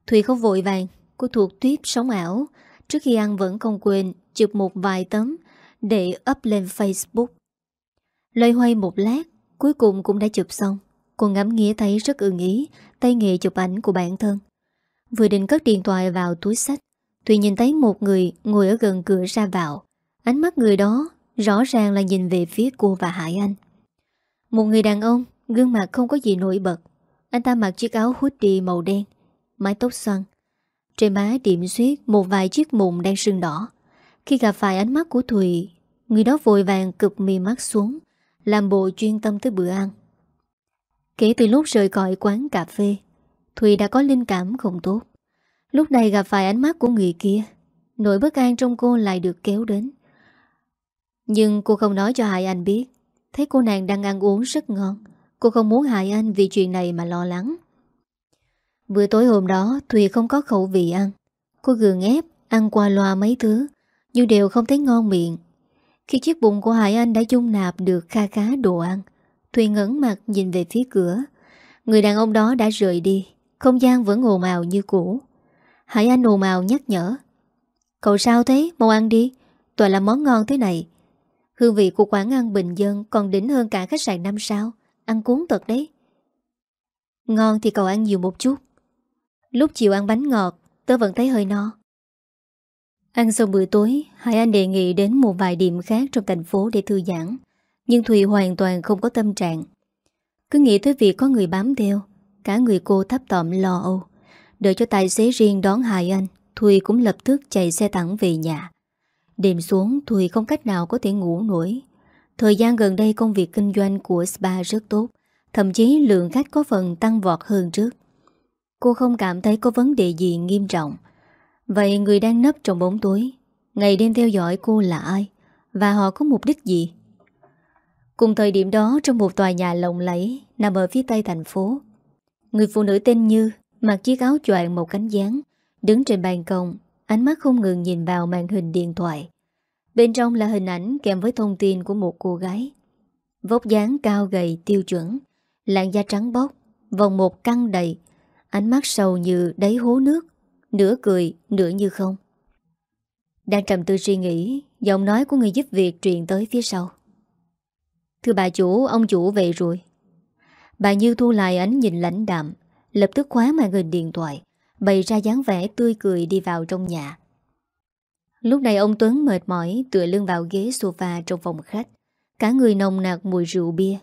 [SPEAKER 1] Thùy không vội vàng, cô thuộc tuyếp sống ảo, trước khi ăn vẫn không quên chụp một vài tấm để up lên Facebook. Lời hoay một lát, cuối cùng cũng đã chụp xong. Cô ngắm nghĩa thấy rất ưng ý tay nghề chụp ảnh của bản thân. Vừa định cất điện thoại vào túi sách Thùy nhìn thấy một người ngồi ở gần cửa ra vào Ánh mắt người đó Rõ ràng là nhìn về phía cô và Hải Anh Một người đàn ông Gương mặt không có gì nổi bật Anh ta mặc chiếc áo hoodie màu đen Mái tóc xoăn Trên má điểm xuyết một vài chiếc mụn đang sưng đỏ Khi gặp phải ánh mắt của Thùy Người đó vội vàng cực mì mắt xuống Làm bộ chuyên tâm tới bữa ăn Kể từ lúc rời khỏi quán cà phê Thùy đã có linh cảm không tốt Lúc này gặp phải ánh mắt của người kia Nỗi bất an trong cô lại được kéo đến Nhưng cô không nói cho Hải Anh biết Thấy cô nàng đang ăn uống rất ngon Cô không muốn Hải Anh vì chuyện này mà lo lắng Bữa tối hôm đó Thùy không có khẩu vị ăn Cô gường ép Ăn qua loa mấy thứ Nhưng đều không thấy ngon miệng Khi chiếc bụng của Hải Anh đã dung nạp được kha khá đồ ăn Thùy ngẩn mặt nhìn về phía cửa Người đàn ông đó đã rời đi không gian vẫn ồn màu như cũ Hải Anh ồn màu nhắc nhở Cậu sao thế, mau ăn đi Toàn là món ngon thế này Hương vị của quán ăn bình dân Còn đỉnh hơn cả khách sạn 5 sao Ăn cuốn thật đấy Ngon thì cậu ăn nhiều một chút Lúc chiều ăn bánh ngọt Tớ vẫn thấy hơi no Ăn xong bữa tối Hải Anh đề nghị đến một vài điểm khác trong thành phố để thư giãn Nhưng Thùy hoàn toàn không có tâm trạng Cứ nghĩ tới việc có người bám theo Cả người cô thấp tọm lo âu Đợi cho tài xế riêng đón hai anh Thùy cũng lập tức chạy xe thẳng về nhà Đêm xuống Thùy không cách nào có thể ngủ nổi Thời gian gần đây công việc kinh doanh của spa rất tốt Thậm chí lượng khách có phần tăng vọt hơn trước Cô không cảm thấy có vấn đề gì nghiêm trọng Vậy người đang nấp trong bóng tối Ngày đêm theo dõi cô là ai Và họ có mục đích gì Cùng thời điểm đó trong một tòa nhà lộng lẫy nằm ở phía tây thành phố, Người phụ nữ tên Như mặc chiếc áo choàng một cánh dáng, đứng trên bàn công, ánh mắt không ngừng nhìn vào màn hình điện thoại. Bên trong là hình ảnh kèm với thông tin của một cô gái. Vóc dáng cao gầy tiêu chuẩn, làn da trắng bóc, vòng một căng đầy, ánh mắt sầu như đáy hố nước, nửa cười, nửa như không. Đang trầm tư suy nghĩ, giọng nói của người giúp việc truyền tới phía sau. Thưa bà chủ, ông chủ về rồi. Bà Như thu lại ánh nhìn lãnh đạm Lập tức khóa màn hình điện thoại Bày ra dáng vẻ tươi cười đi vào trong nhà Lúc này ông Tuấn mệt mỏi Tựa lưng vào ghế sofa trong phòng khách Cả người nồng nạc mùi rượu bia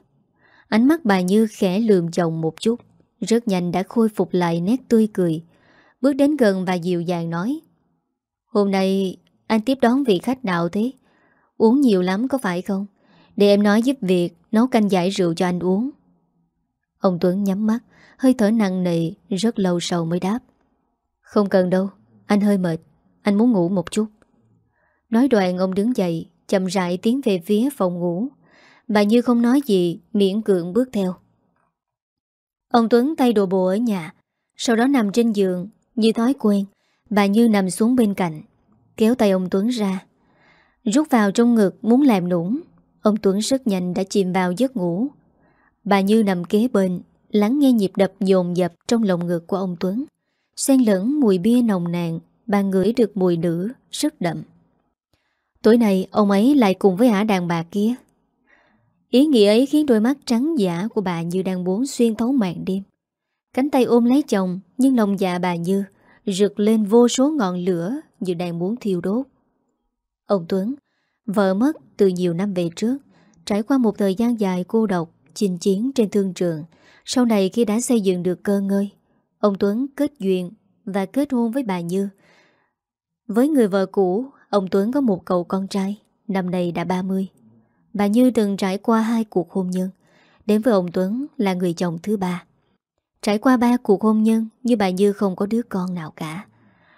[SPEAKER 1] Ánh mắt bà Như khẽ lườm chồng một chút Rất nhanh đã khôi phục lại nét tươi cười Bước đến gần và dịu dàng nói Hôm nay anh tiếp đón vị khách nào thế? Uống nhiều lắm có phải không? Để em nói giúp việc Nấu canh giải rượu cho anh uống Ông Tuấn nhắm mắt Hơi thở nặng nề Rất lâu sau mới đáp Không cần đâu Anh hơi mệt Anh muốn ngủ một chút Nói đoạn ông đứng dậy Chậm rãi tiến về phía phòng ngủ Bà Như không nói gì Miễn cưỡng bước theo Ông Tuấn tay đồ bộ ở nhà Sau đó nằm trên giường Như thói quen Bà Như nằm xuống bên cạnh Kéo tay ông Tuấn ra Rút vào trong ngực muốn làm nũng Ông Tuấn rất nhanh đã chìm vào giấc ngủ Bà Như nằm kế bên, lắng nghe nhịp đập dồn dập trong lồng ngực của ông Tuấn. Xen lẫn mùi bia nồng nàn, bà ngửi được mùi nữ rất đậm. Tối nay ông ấy lại cùng với hả đàn bà kia. Ý nghĩ ấy khiến đôi mắt trắng giả của bà Như đang muốn xuyên thấu màn đêm. Cánh tay ôm lấy chồng, nhưng lòng dạ bà Như rực lên vô số ngọn lửa như đang muốn thiêu đốt. Ông Tuấn, vợ mất từ nhiều năm về trước, trải qua một thời gian dài cô độc, chinh chiến trên thương trường. Sau này khi đã xây dựng được cơ ngơi, ông Tuấn kết duyên và kết hôn với bà Như. Với người vợ cũ, ông Tuấn có một cậu con trai, năm nay đã 30. Bà Như từng trải qua hai cuộc hôn nhân, đến với ông Tuấn là người chồng thứ ba. Trải qua ba cuộc hôn nhân như bà Như không có đứa con nào cả.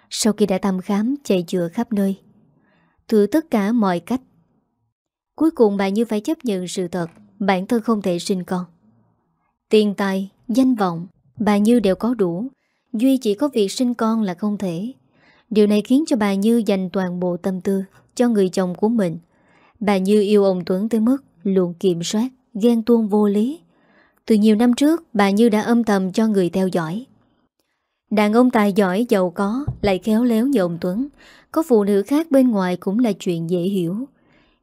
[SPEAKER 1] Sau khi đã thăm khám chạy chữa khắp nơi, thử tất cả mọi cách. Cuối cùng bà Như phải chấp nhận sự thật bản thân không thể sinh con. Tiền tài, danh vọng, bà Như đều có đủ, duy chỉ có việc sinh con là không thể. Điều này khiến cho bà Như dành toàn bộ tâm tư cho người chồng của mình. Bà Như yêu ông Tuấn tới mức luôn kiểm soát, ghen tuông vô lý. Từ nhiều năm trước, bà Như đã âm thầm cho người theo dõi. Đàn ông tài giỏi, giàu có, lại khéo léo như ông Tuấn. Có phụ nữ khác bên ngoài cũng là chuyện dễ hiểu.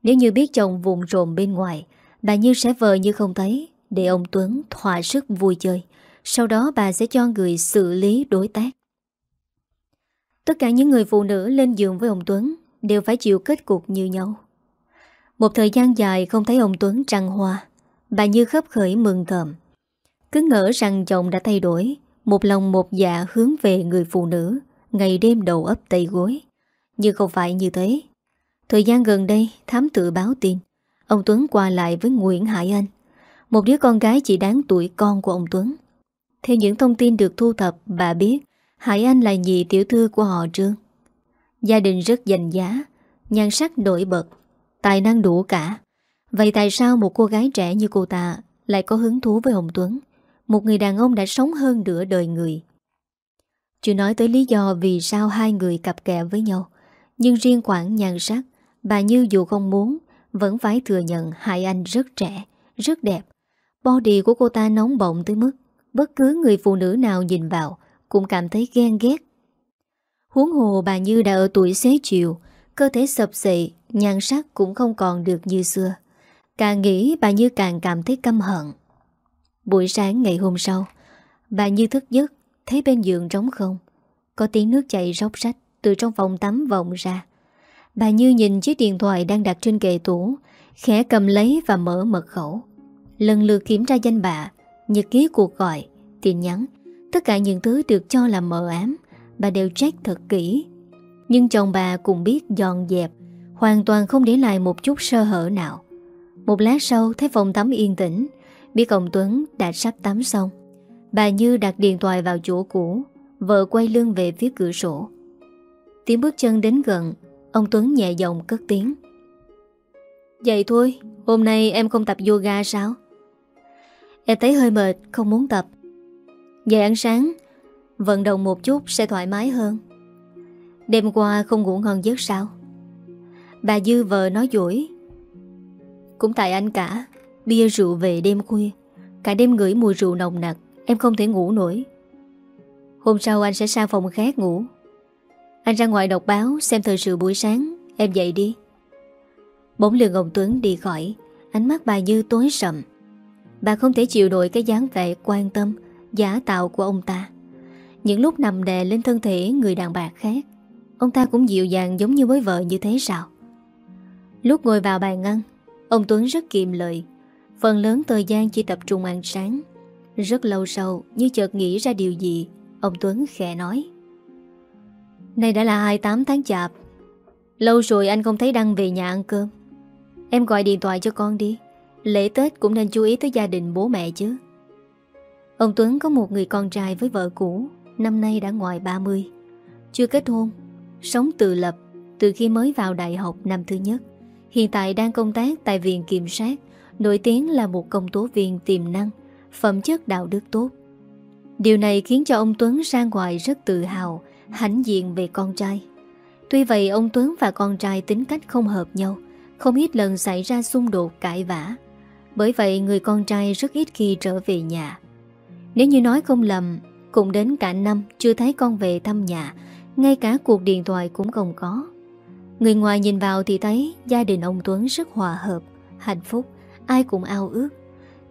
[SPEAKER 1] Nếu như biết chồng vùng rộm bên ngoài, Bà Như sẽ vờ như không thấy Để ông Tuấn thỏa sức vui chơi Sau đó bà sẽ cho người xử lý đối tác Tất cả những người phụ nữ lên giường với ông Tuấn Đều phải chịu kết cục như nhau Một thời gian dài không thấy ông Tuấn trăng hoa Bà Như khấp khởi mừng thầm Cứ ngỡ rằng chồng đã thay đổi Một lòng một dạ hướng về người phụ nữ Ngày đêm đầu ấp tay gối Nhưng không phải như thế Thời gian gần đây thám tử báo tin Ông Tuấn qua lại với Nguyễn Hải Anh Một đứa con gái chỉ đáng tuổi con của ông Tuấn Theo những thông tin được thu thập Bà biết Hải Anh là nhị tiểu thư của họ Trương Gia đình rất dành giá Nhan sắc nổi bật Tài năng đủ cả Vậy tại sao một cô gái trẻ như cô ta Lại có hứng thú với Hồng Tuấn Một người đàn ông đã sống hơn nửa đời người Chưa nói tới lý do Vì sao hai người cặp kẹ với nhau Nhưng riêng khoảng nhan sắc Bà Như dù không muốn vẫn phải thừa nhận hai anh rất trẻ, rất đẹp. Body của cô ta nóng bỏng tới mức bất cứ người phụ nữ nào nhìn vào cũng cảm thấy ghen ghét. Huống hồ bà Như đã ở tuổi xế chiều, cơ thể sập xị, nhan sắc cũng không còn được như xưa. Càng nghĩ bà Như càng cảm thấy căm hận. Buổi sáng ngày hôm sau, bà Như thức giấc, thấy bên giường trống không. Có tiếng nước chảy róc rách từ trong phòng tắm vọng ra. Bà Như nhìn chiếc điện thoại đang đặt trên kệ tủ, khẽ cầm lấy và mở mật khẩu. Lần lượt kiểm tra danh bạ, nhật ký cuộc gọi, tin nhắn, tất cả những thứ được cho là mờ ám, bà đều check thật kỹ. Nhưng chồng bà cũng biết dọn dẹp, hoàn toàn không để lại một chút sơ hở nào. Một lát sau thấy phòng tắm yên tĩnh, biết ông Tuấn đã sắp tắm xong. Bà Như đặt điện thoại vào chỗ cũ, vợ quay lưng về phía cửa sổ. Tiếng bước chân đến gần Ông Tuấn nhẹ giọng cất tiếng Vậy thôi Hôm nay em không tập yoga sao Em thấy hơi mệt Không muốn tập Vậy ăn sáng Vận động một chút sẽ thoải mái hơn Đêm qua không ngủ ngon giấc sao Bà Dư vợ nói dỗi Cũng tại anh cả Bia rượu về đêm khuya Cả đêm ngửi mùi rượu nồng nặc Em không thể ngủ nổi Hôm sau anh sẽ sang phòng khác ngủ anh ra ngoài đọc báo xem thời sự buổi sáng Em dậy đi Bỗng lường ông Tuấn đi khỏi Ánh mắt bà Như tối sầm Bà không thể chịu nổi cái dáng vẻ quan tâm Giả tạo của ông ta Những lúc nằm đè lên thân thể người đàn bà khác Ông ta cũng dịu dàng giống như với vợ như thế sao Lúc ngồi vào bàn ăn Ông Tuấn rất kiệm lời Phần lớn thời gian chỉ tập trung ăn sáng Rất lâu sau như chợt nghĩ ra điều gì Ông Tuấn khẽ nói Nay đã là 28 tháng chạp Lâu rồi anh không thấy Đăng về nhà ăn cơm Em gọi điện thoại cho con đi Lễ Tết cũng nên chú ý tới gia đình bố mẹ chứ Ông Tuấn có một người con trai với vợ cũ Năm nay đã ngoài 30 Chưa kết hôn Sống tự lập Từ khi mới vào đại học năm thứ nhất Hiện tại đang công tác tại Viện Kiểm sát Nổi tiếng là một công tố viên tiềm năng Phẩm chất đạo đức tốt Điều này khiến cho ông Tuấn ra ngoài rất tự hào hãnh diện về con trai. Tuy vậy ông Tuấn và con trai tính cách không hợp nhau, không ít lần xảy ra xung đột cãi vã. Bởi vậy người con trai rất ít khi trở về nhà. Nếu như nói không lầm, cũng đến cả năm chưa thấy con về thăm nhà, ngay cả cuộc điện thoại cũng không có. Người ngoài nhìn vào thì thấy gia đình ông Tuấn rất hòa hợp, hạnh phúc, ai cũng ao ước.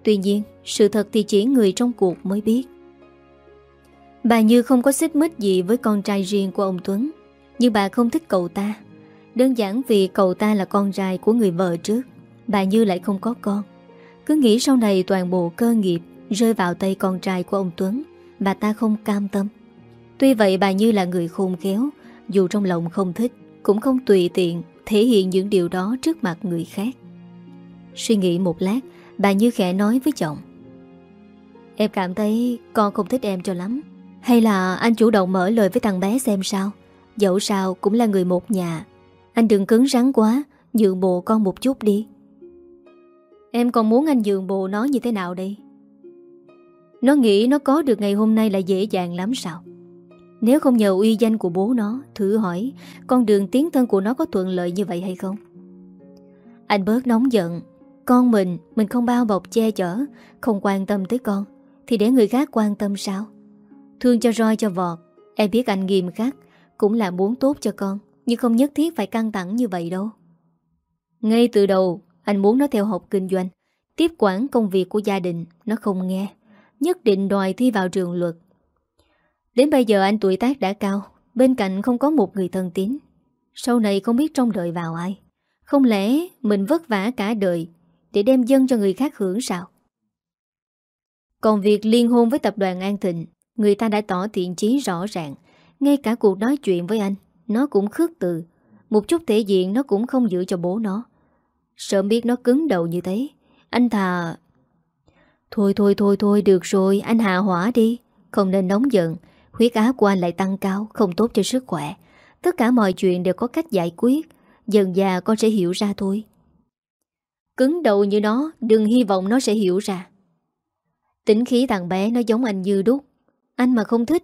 [SPEAKER 1] Tuy nhiên, sự thật thì chỉ người trong cuộc mới biết. Bà Như không có xích mít gì với con trai riêng của ông Tuấn Nhưng bà không thích cậu ta Đơn giản vì cậu ta là con trai của người vợ trước Bà Như lại không có con Cứ nghĩ sau này toàn bộ cơ nghiệp Rơi vào tay con trai của ông Tuấn Bà ta không cam tâm Tuy vậy bà Như là người khôn khéo Dù trong lòng không thích Cũng không tùy tiện thể hiện những điều đó trước mặt người khác Suy nghĩ một lát Bà Như khẽ nói với chồng Em cảm thấy con không thích em cho lắm hay là anh chủ động mở lời với thằng bé xem sao Dẫu sao cũng là người một nhà Anh đừng cứng rắn quá Dượng bộ con một chút đi Em còn muốn anh dượng bộ nó như thế nào đây Nó nghĩ nó có được ngày hôm nay là dễ dàng lắm sao Nếu không nhờ uy danh của bố nó Thử hỏi con đường tiến thân của nó có thuận lợi như vậy hay không Anh bớt nóng giận Con mình, mình không bao bọc che chở Không quan tâm tới con Thì để người khác quan tâm sao Thương cho roi cho vọt Em biết anh nghiêm khắc Cũng là muốn tốt cho con Nhưng không nhất thiết phải căng thẳng như vậy đâu Ngay từ đầu Anh muốn nó theo học kinh doanh Tiếp quản công việc của gia đình Nó không nghe Nhất định đòi thi vào trường luật Đến bây giờ anh tuổi tác đã cao Bên cạnh không có một người thân tín Sau này không biết trông đợi vào ai Không lẽ mình vất vả cả đời Để đem dân cho người khác hưởng sao Còn việc liên hôn với tập đoàn An Thịnh Người ta đã tỏ thiện chí rõ ràng Ngay cả cuộc nói chuyện với anh Nó cũng khước từ Một chút thể diện nó cũng không giữ cho bố nó sợ biết nó cứng đầu như thế Anh thà Thôi thôi thôi thôi được rồi Anh hạ hỏa đi Không nên nóng giận Huyết áp của anh lại tăng cao Không tốt cho sức khỏe Tất cả mọi chuyện đều có cách giải quyết Dần già con sẽ hiểu ra thôi Cứng đầu như nó Đừng hy vọng nó sẽ hiểu ra Tính khí thằng bé nó giống anh Dư Đúc anh mà không thích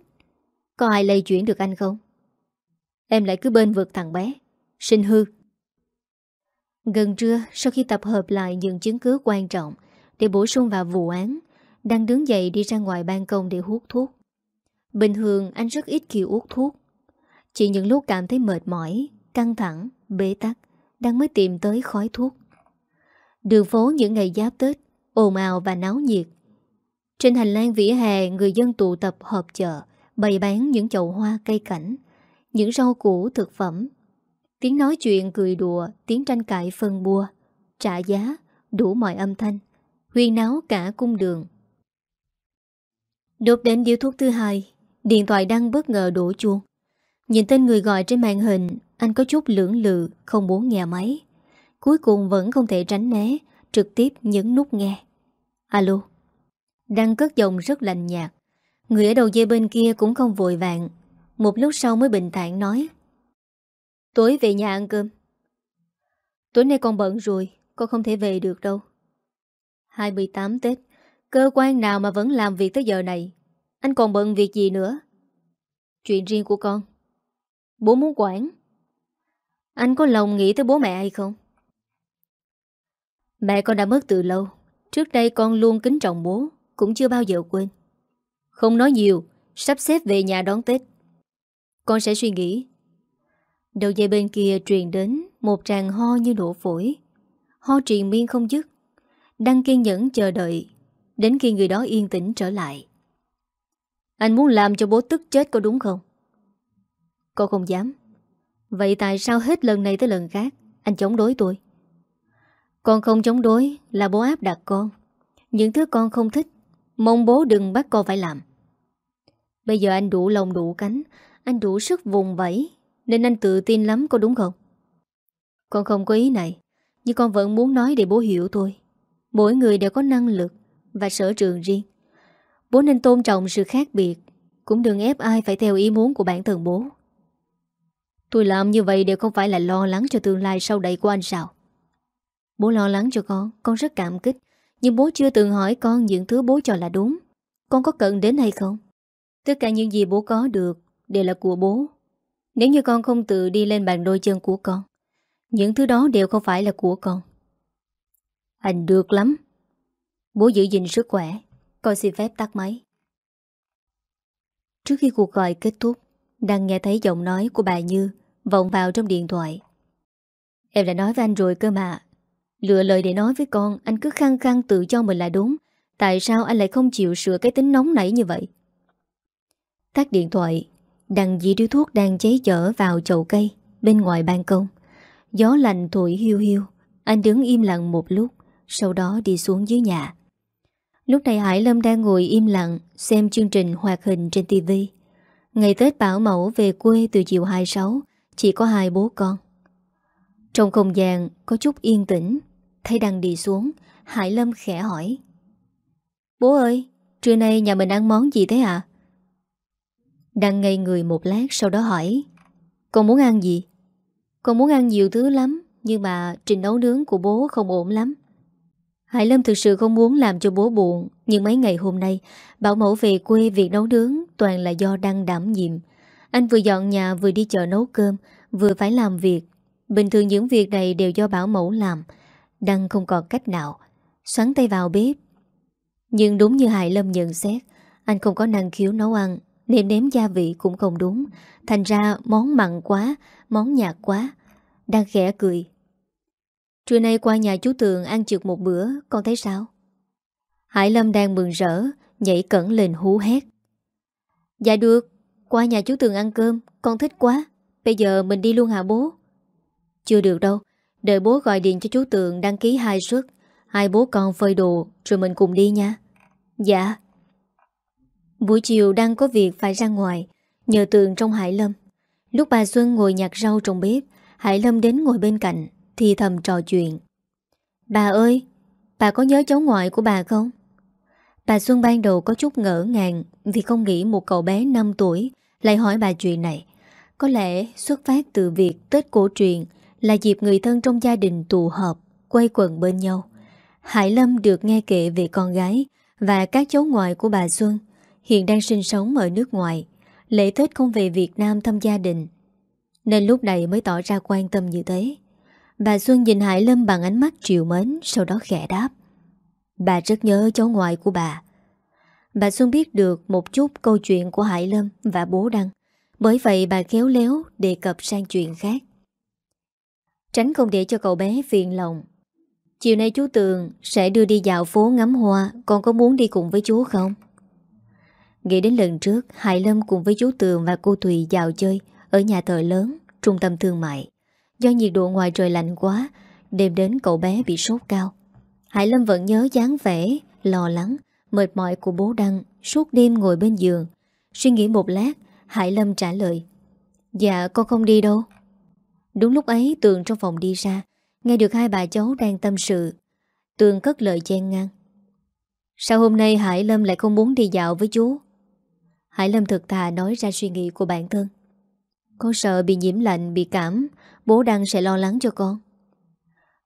[SPEAKER 1] Có ai lây chuyển được anh không Em lại cứ bên vực thằng bé xin hư Gần trưa sau khi tập hợp lại những chứng cứ quan trọng Để bổ sung vào vụ án Đang đứng dậy đi ra ngoài ban công để hút thuốc Bình thường anh rất ít khi uống thuốc Chỉ những lúc cảm thấy mệt mỏi Căng thẳng, bế tắc Đang mới tìm tới khói thuốc Đường phố những ngày giáp Tết ồn ào và náo nhiệt trên hành lang vỉa hè, người dân tụ tập họp chợ, bày bán những chậu hoa cây cảnh, những rau củ thực phẩm. Tiếng nói chuyện cười đùa, tiếng tranh cãi phân bua, trả giá, đủ mọi âm thanh, huyên náo cả cung đường. đột đến điếu thuốc thứ hai, điện thoại đang bất ngờ đổ chuông. Nhìn tên người gọi trên màn hình, anh có chút lưỡng lự, không muốn nghe máy. Cuối cùng vẫn không thể tránh né, trực tiếp nhấn nút nghe. Alo đang cất giọng rất lạnh nhạt. Người ở đầu dây bên kia cũng không vội vàng. Một lúc sau mới bình thản nói. Tối về nhà ăn cơm. Tối nay con bận rồi, con không thể về được đâu. 28 Tết, cơ quan nào mà vẫn làm việc tới giờ này? Anh còn bận việc gì nữa? Chuyện riêng của con. Bố muốn quản. Anh có lòng nghĩ tới bố mẹ hay không? Mẹ con đã mất từ lâu. Trước đây con luôn kính trọng bố, cũng chưa bao giờ quên. Không nói nhiều, sắp xếp về nhà đón Tết. Con sẽ suy nghĩ. Đầu dây bên kia truyền đến một tràng ho như nổ phổi. Ho truyền miên không dứt. Đang kiên nhẫn chờ đợi, đến khi người đó yên tĩnh trở lại. Anh muốn làm cho bố tức chết có đúng không? Cô không dám. Vậy tại sao hết lần này tới lần khác anh chống đối tôi? Con không chống đối là bố áp đặt con. Những thứ con không thích Mong bố đừng bắt con phải làm Bây giờ anh đủ lòng đủ cánh Anh đủ sức vùng vẫy Nên anh tự tin lắm có đúng không Con không có ý này Nhưng con vẫn muốn nói để bố hiểu thôi. Mỗi người đều có năng lực Và sở trường riêng Bố nên tôn trọng sự khác biệt Cũng đừng ép ai phải theo ý muốn của bản thân bố Tôi làm như vậy đều không phải là lo lắng cho tương lai sau đây của anh sao Bố lo lắng cho con Con rất cảm kích nhưng bố chưa từng hỏi con những thứ bố cho là đúng Con có cần đến hay không Tất cả những gì bố có được Đều là của bố Nếu như con không tự đi lên bàn đôi chân của con Những thứ đó đều không phải là của con Anh được lắm Bố giữ gìn sức khỏe Con xin phép tắt máy Trước khi cuộc gọi kết thúc Đang nghe thấy giọng nói của bà Như Vọng vào trong điện thoại Em đã nói với anh rồi cơ mà Lựa lời để nói với con Anh cứ khăng khăng tự cho mình là đúng Tại sao anh lại không chịu sửa cái tính nóng nảy như vậy Tắt điện thoại Đằng dì điếu thuốc đang cháy chở vào chậu cây Bên ngoài ban công Gió lạnh thổi hiu hiu Anh đứng im lặng một lúc Sau đó đi xuống dưới nhà Lúc này Hải Lâm đang ngồi im lặng Xem chương trình hoạt hình trên tivi Ngày Tết Bảo Mẫu về quê từ chiều 26 Chỉ có hai bố con trong không gian có chút yên tĩnh Thấy đang đi xuống Hải Lâm khẽ hỏi Bố ơi Trưa nay nhà mình ăn món gì thế ạ à? Đang ngây người một lát sau đó hỏi Con muốn ăn gì Con muốn ăn nhiều thứ lắm Nhưng mà trình nấu nướng của bố không ổn lắm Hải Lâm thực sự không muốn làm cho bố buồn Nhưng mấy ngày hôm nay Bảo mẫu về quê việc nấu nướng Toàn là do Đăng đảm nhiệm Anh vừa dọn nhà vừa đi chợ nấu cơm Vừa phải làm việc Bình thường những việc này đều do bảo mẫu làm Đăng không còn cách nào Xoắn tay vào bếp Nhưng đúng như Hải Lâm nhận xét Anh không có năng khiếu nấu ăn Nên nếm gia vị cũng không đúng Thành ra món mặn quá Món nhạt quá Đăng khẽ cười Trưa nay qua nhà chú Tường ăn trượt một bữa Con thấy sao Hải Lâm đang mừng rỡ Nhảy cẩn lên hú hét Dạ được Qua nhà chú Tường ăn cơm Con thích quá Bây giờ mình đi luôn hả bố chưa được đâu Đợi bố gọi điện cho chú Tượng đăng ký hai suất Hai bố con phơi đồ Rồi mình cùng đi nha Dạ Buổi chiều đang có việc phải ra ngoài Nhờ Tượng trong Hải Lâm Lúc bà Xuân ngồi nhặt rau trong bếp Hải Lâm đến ngồi bên cạnh Thì thầm trò chuyện Bà ơi Bà có nhớ cháu ngoại của bà không? Bà Xuân ban đầu có chút ngỡ ngàng vì không nghĩ một cậu bé 5 tuổi lại hỏi bà chuyện này. Có lẽ xuất phát từ việc Tết cổ truyền là dịp người thân trong gia đình tụ họp, quay quần bên nhau. Hải Lâm được nghe kể về con gái và các cháu ngoại của bà Xuân, hiện đang sinh sống ở nước ngoài. Lễ Tết không về Việt Nam thăm gia đình, nên lúc này mới tỏ ra quan tâm như thế. Bà Xuân nhìn Hải Lâm bằng ánh mắt triều mến, sau đó khẽ đáp. Bà rất nhớ cháu ngoại của bà. Bà Xuân biết được một chút câu chuyện của Hải Lâm và bố Đăng. Bởi vậy bà khéo léo đề cập sang chuyện khác. Tránh không để cho cậu bé phiền lòng Chiều nay chú Tường sẽ đưa đi dạo phố ngắm hoa Con có muốn đi cùng với chú không? Nghĩ đến lần trước Hải Lâm cùng với chú Tường và cô Thùy dạo chơi Ở nhà thờ lớn, trung tâm thương mại Do nhiệt độ ngoài trời lạnh quá Đêm đến cậu bé bị sốt cao Hải Lâm vẫn nhớ dáng vẻ Lo lắng, mệt mỏi của bố Đăng Suốt đêm ngồi bên giường Suy nghĩ một lát Hải Lâm trả lời Dạ con không đi đâu Đúng lúc ấy Tường trong phòng đi ra Nghe được hai bà cháu đang tâm sự Tường cất lời chen ngang Sao hôm nay Hải Lâm lại không muốn đi dạo với chú Hải Lâm thực thà nói ra suy nghĩ của bản thân Con sợ bị nhiễm lạnh, bị cảm Bố đang sẽ lo lắng cho con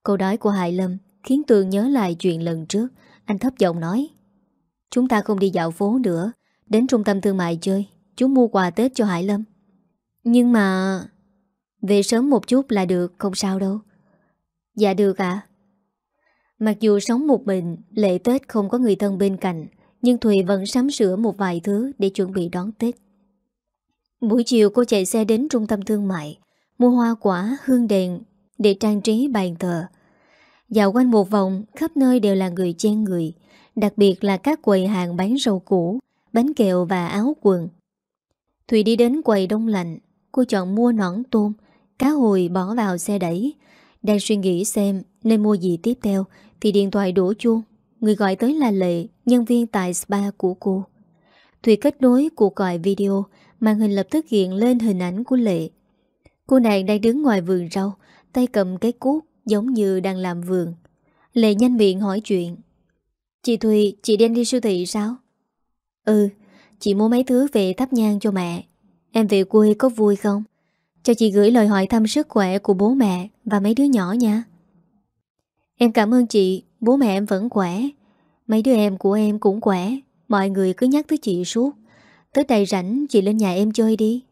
[SPEAKER 1] Câu nói của Hải Lâm Khiến Tường nhớ lại chuyện lần trước Anh thấp giọng nói Chúng ta không đi dạo phố nữa Đến trung tâm thương mại chơi Chú mua quà Tết cho Hải Lâm Nhưng mà... Về sớm một chút là được Không sao đâu Dạ được ạ Mặc dù sống một mình Lễ Tết không có người thân bên cạnh Nhưng Thùy vẫn sắm sửa một vài thứ Để chuẩn bị đón Tết Buổi chiều cô chạy xe đến trung tâm thương mại Mua hoa quả, hương đèn Để trang trí bàn thờ Dạo quanh một vòng Khắp nơi đều là người chen người Đặc biệt là các quầy hàng bán rau củ Bánh kẹo và áo quần Thùy đi đến quầy đông lạnh Cô chọn mua nõn tôm Cá hồi bỏ vào xe đẩy Đang suy nghĩ xem nên mua gì tiếp theo Thì điện thoại đổ chuông Người gọi tới là Lệ Nhân viên tại spa của cô Thùy kết nối cuộc gọi video Màn hình lập tức hiện lên hình ảnh của Lệ Cô nàng đang đứng ngoài vườn rau Tay cầm cái cuốc Giống như đang làm vườn Lệ nhanh miệng hỏi chuyện Chị Thùy, chị đang đi siêu thị sao? Ừ, chị mua mấy thứ về thắp nhang cho mẹ Em về quê có vui không? Cho chị gửi lời hỏi thăm sức khỏe của bố mẹ và mấy đứa nhỏ nha. Em cảm ơn chị, bố mẹ em vẫn khỏe. Mấy đứa em của em cũng khỏe. Mọi người cứ nhắc tới chị suốt. Tới đây rảnh, chị lên nhà em chơi đi.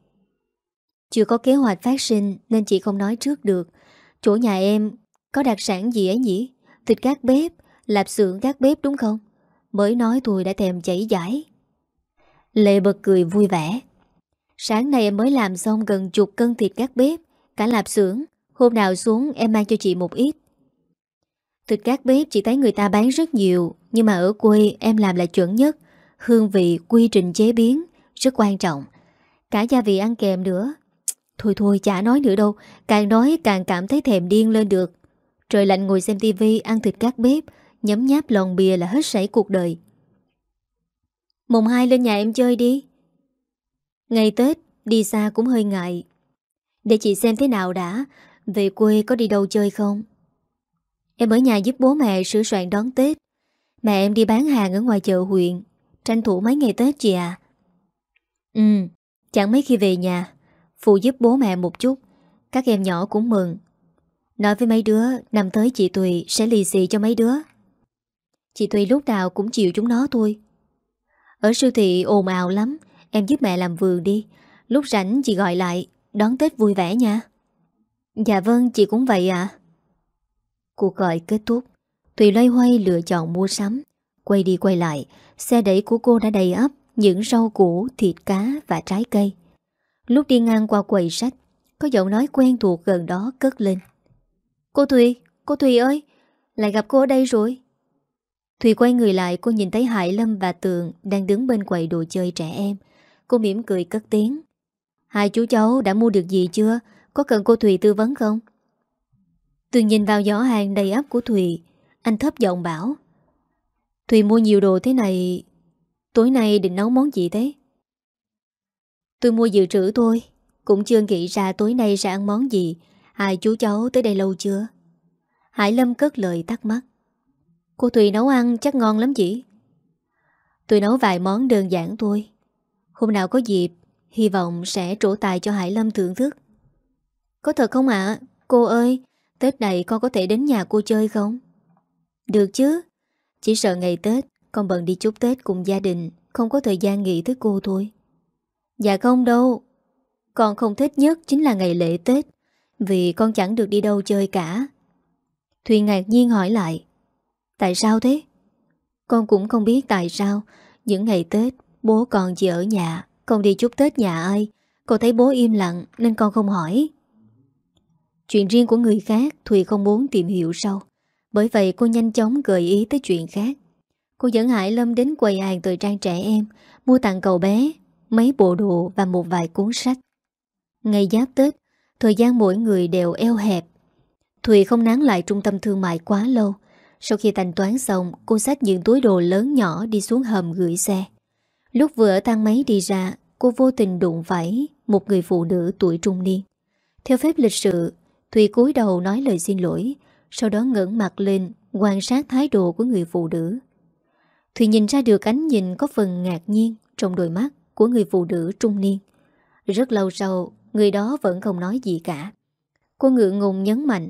[SPEAKER 1] Chưa có kế hoạch phát sinh nên chị không nói trước được. Chỗ nhà em có đặc sản gì ấy nhỉ? Thịt các bếp, lạp xưởng các bếp đúng không? Mới nói tôi đã thèm chảy giải. Lệ bật cười vui vẻ. Sáng nay em mới làm xong gần chục cân thịt gác bếp Cả lạp xưởng Hôm nào xuống em mang cho chị một ít Thịt gác bếp chị thấy người ta bán rất nhiều Nhưng mà ở quê em làm là chuẩn nhất Hương vị, quy trình chế biến Rất quan trọng Cả gia vị ăn kèm nữa Thôi thôi chả nói nữa đâu Càng nói càng cảm thấy thèm điên lên được Trời lạnh ngồi xem tivi ăn thịt gác bếp Nhấm nháp lòn bìa là hết sảy cuộc đời Mùng hai lên nhà em chơi đi Ngày Tết, đi xa cũng hơi ngại. Để chị xem thế nào đã, về quê có đi đâu chơi không? Em ở nhà giúp bố mẹ sửa soạn đón Tết. Mẹ em đi bán hàng ở ngoài chợ huyện, tranh thủ mấy ngày Tết chị à. Ừ, chẳng mấy khi về nhà, phụ giúp bố mẹ một chút, các em nhỏ cũng mừng. Nói với mấy đứa, năm tới chị Tùy sẽ lì xì cho mấy đứa. Chị Tùy lúc nào cũng chịu chúng nó thôi. Ở siêu thị ồn ào lắm, Em giúp mẹ làm vườn đi Lúc rảnh chị gọi lại Đón Tết vui vẻ nha Dạ vâng chị cũng vậy ạ à. Cuộc gọi kết thúc Thùy loay hoay lựa chọn mua sắm Quay đi quay lại Xe đẩy của cô đã đầy ấp Những rau củ, thịt cá và trái cây Lúc đi ngang qua quầy sách Có giọng nói quen thuộc gần đó cất lên Cô Thùy, cô Thùy ơi Lại gặp cô ở đây rồi Thùy quay người lại cô nhìn thấy Hải Lâm và Tường Đang đứng bên quầy đồ chơi trẻ em Cô mỉm cười cất tiếng Hai chú cháu đã mua được gì chưa Có cần cô Thùy tư vấn không Tường nhìn vào giỏ hàng đầy áp của Thùy Anh thấp giọng bảo Thùy mua nhiều đồ thế này Tối nay định nấu món gì thế Tôi mua dự trữ thôi Cũng chưa nghĩ ra tối nay sẽ ăn món gì Hai chú cháu tới đây lâu chưa Hải Lâm cất lời tắc mắc Cô Thùy nấu ăn chắc ngon lắm chỉ. Tôi nấu vài món đơn giản thôi Hôm nào có dịp Hy vọng sẽ trổ tài cho Hải Lâm thưởng thức Có thật không ạ Cô ơi Tết này con có thể đến nhà cô chơi không Được chứ Chỉ sợ ngày Tết Con bận đi chúc Tết cùng gia đình Không có thời gian nghỉ tới cô thôi Dạ không đâu Con không thích nhất chính là ngày lễ Tết Vì con chẳng được đi đâu chơi cả Thùy ngạc nhiên hỏi lại Tại sao thế? Con cũng không biết tại sao Những ngày Tết Bố còn chỉ ở nhà không đi chúc Tết nhà ai Con thấy bố im lặng nên con không hỏi Chuyện riêng của người khác Thùy không muốn tìm hiểu sâu Bởi vậy cô nhanh chóng gợi ý tới chuyện khác Cô dẫn Hải Lâm đến quầy hàng thời trang trẻ em Mua tặng cậu bé Mấy bộ đồ và một vài cuốn sách Ngày giáp Tết Thời gian mỗi người đều eo hẹp Thùy không nán lại trung tâm thương mại quá lâu Sau khi thanh toán xong Cô xách những túi đồ lớn nhỏ đi xuống hầm gửi xe Lúc vừa ở thang máy đi ra, cô vô tình đụng phải một người phụ nữ tuổi trung niên. Theo phép lịch sự, Thùy cúi đầu nói lời xin lỗi, sau đó ngẩng mặt lên quan sát thái độ của người phụ nữ. Thùy nhìn ra được ánh nhìn có phần ngạc nhiên trong đôi mắt của người phụ nữ trung niên. Rất lâu sau, người đó vẫn không nói gì cả. Cô ngựa ngùng nhấn mạnh.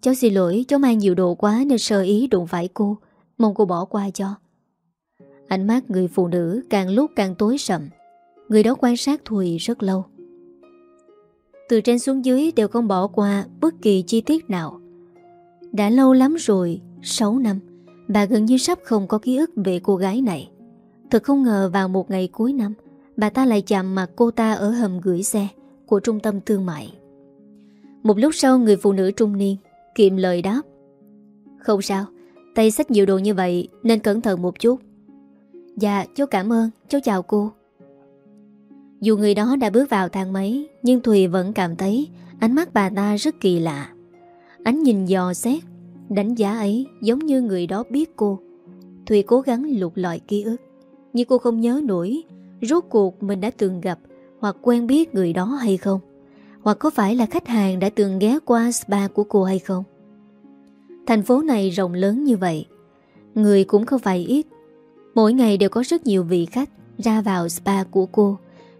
[SPEAKER 1] Cháu xin lỗi, cháu mang nhiều đồ quá nên sơ ý đụng vải cô. Mong cô bỏ qua cho. Ánh mắt người phụ nữ càng lúc càng tối sầm Người đó quan sát Thùy rất lâu Từ trên xuống dưới đều không bỏ qua bất kỳ chi tiết nào Đã lâu lắm rồi, 6 năm Bà gần như sắp không có ký ức về cô gái này Thật không ngờ vào một ngày cuối năm Bà ta lại chạm mặt cô ta ở hầm gửi xe Của trung tâm thương mại Một lúc sau người phụ nữ trung niên Kiệm lời đáp Không sao Tay sách nhiều đồ như vậy Nên cẩn thận một chút Dạ cháu cảm ơn Cháu chào cô Dù người đó đã bước vào thang máy Nhưng Thùy vẫn cảm thấy Ánh mắt bà ta rất kỳ lạ Ánh nhìn dò xét Đánh giá ấy giống như người đó biết cô Thùy cố gắng lục lọi ký ức Nhưng cô không nhớ nổi Rốt cuộc mình đã từng gặp Hoặc quen biết người đó hay không Hoặc có phải là khách hàng đã từng ghé qua spa của cô hay không Thành phố này rộng lớn như vậy Người cũng không phải ít Mỗi ngày đều có rất nhiều vị khách ra vào spa của cô.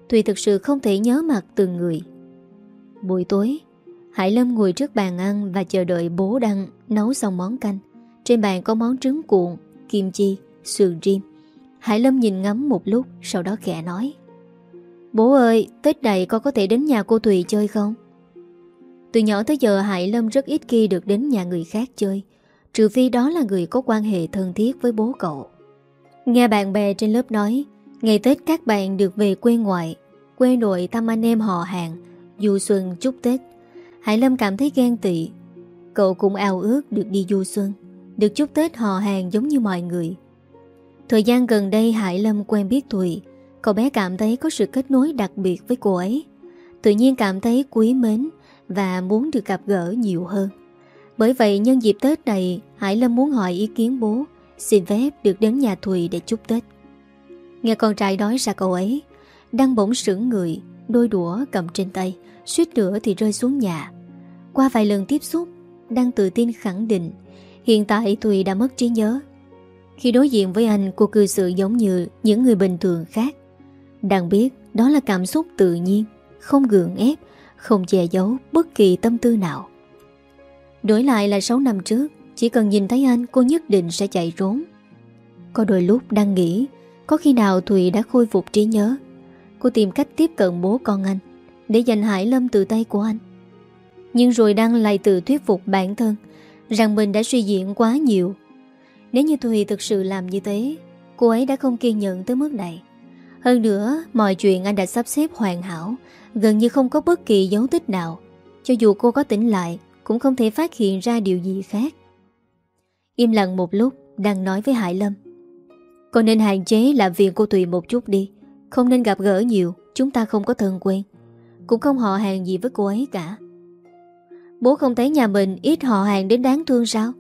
[SPEAKER 1] Thùy thực sự không thể nhớ mặt từng người. Buổi tối, Hải Lâm ngồi trước bàn ăn và chờ đợi bố Đăng nấu xong món canh. Trên bàn có món trứng cuộn, kim chi, sườn rim. Hải Lâm nhìn ngắm một lúc, sau đó khẽ nói. Bố ơi, Tết này con có thể đến nhà cô Thùy chơi không? Từ nhỏ tới giờ Hải Lâm rất ít khi được đến nhà người khác chơi, trừ phi đó là người có quan hệ thân thiết với bố cậu. Nghe bạn bè trên lớp nói, ngày Tết các bạn được về quê ngoại, quê nội thăm anh em họ hàng, du xuân chúc Tết. Hải Lâm cảm thấy ghen tị. Cậu cũng ao ước được đi du xuân, được chúc Tết họ hàng giống như mọi người. Thời gian gần đây Hải Lâm quen biết Thùy, cậu bé cảm thấy có sự kết nối đặc biệt với cô ấy. Tự nhiên cảm thấy quý mến và muốn được gặp gỡ nhiều hơn. Bởi vậy nhân dịp Tết này, Hải Lâm muốn hỏi ý kiến bố Xin phép được đến nhà Thùy để chúc Tết Nghe con trai nói ra câu ấy Đăng bỗng sững người Đôi đũa cầm trên tay Suýt nữa thì rơi xuống nhà Qua vài lần tiếp xúc Đăng tự tin khẳng định Hiện tại Thùy đã mất trí nhớ Khi đối diện với anh cô cư xử giống như Những người bình thường khác Đăng biết đó là cảm xúc tự nhiên Không gượng ép Không che giấu bất kỳ tâm tư nào Đổi lại là 6 năm trước chỉ cần nhìn thấy anh cô nhất định sẽ chạy trốn Có đôi lúc đang nghĩ Có khi nào Thùy đã khôi phục trí nhớ Cô tìm cách tiếp cận bố con anh Để giành Hải Lâm từ tay của anh Nhưng rồi đang lại tự thuyết phục bản thân Rằng mình đã suy diễn quá nhiều Nếu như Thùy thực sự làm như thế Cô ấy đã không kiên nhẫn tới mức này Hơn nữa Mọi chuyện anh đã sắp xếp hoàn hảo Gần như không có bất kỳ dấu tích nào Cho dù cô có tỉnh lại Cũng không thể phát hiện ra điều gì khác Im lặng một lúc Đang nói với Hải Lâm Cô nên hạn chế làm việc cô Tùy một chút đi Không nên gặp gỡ nhiều Chúng ta không có thân quen Cũng không họ hàng gì với cô ấy cả Bố không thấy nhà mình ít họ hàng đến đáng thương sao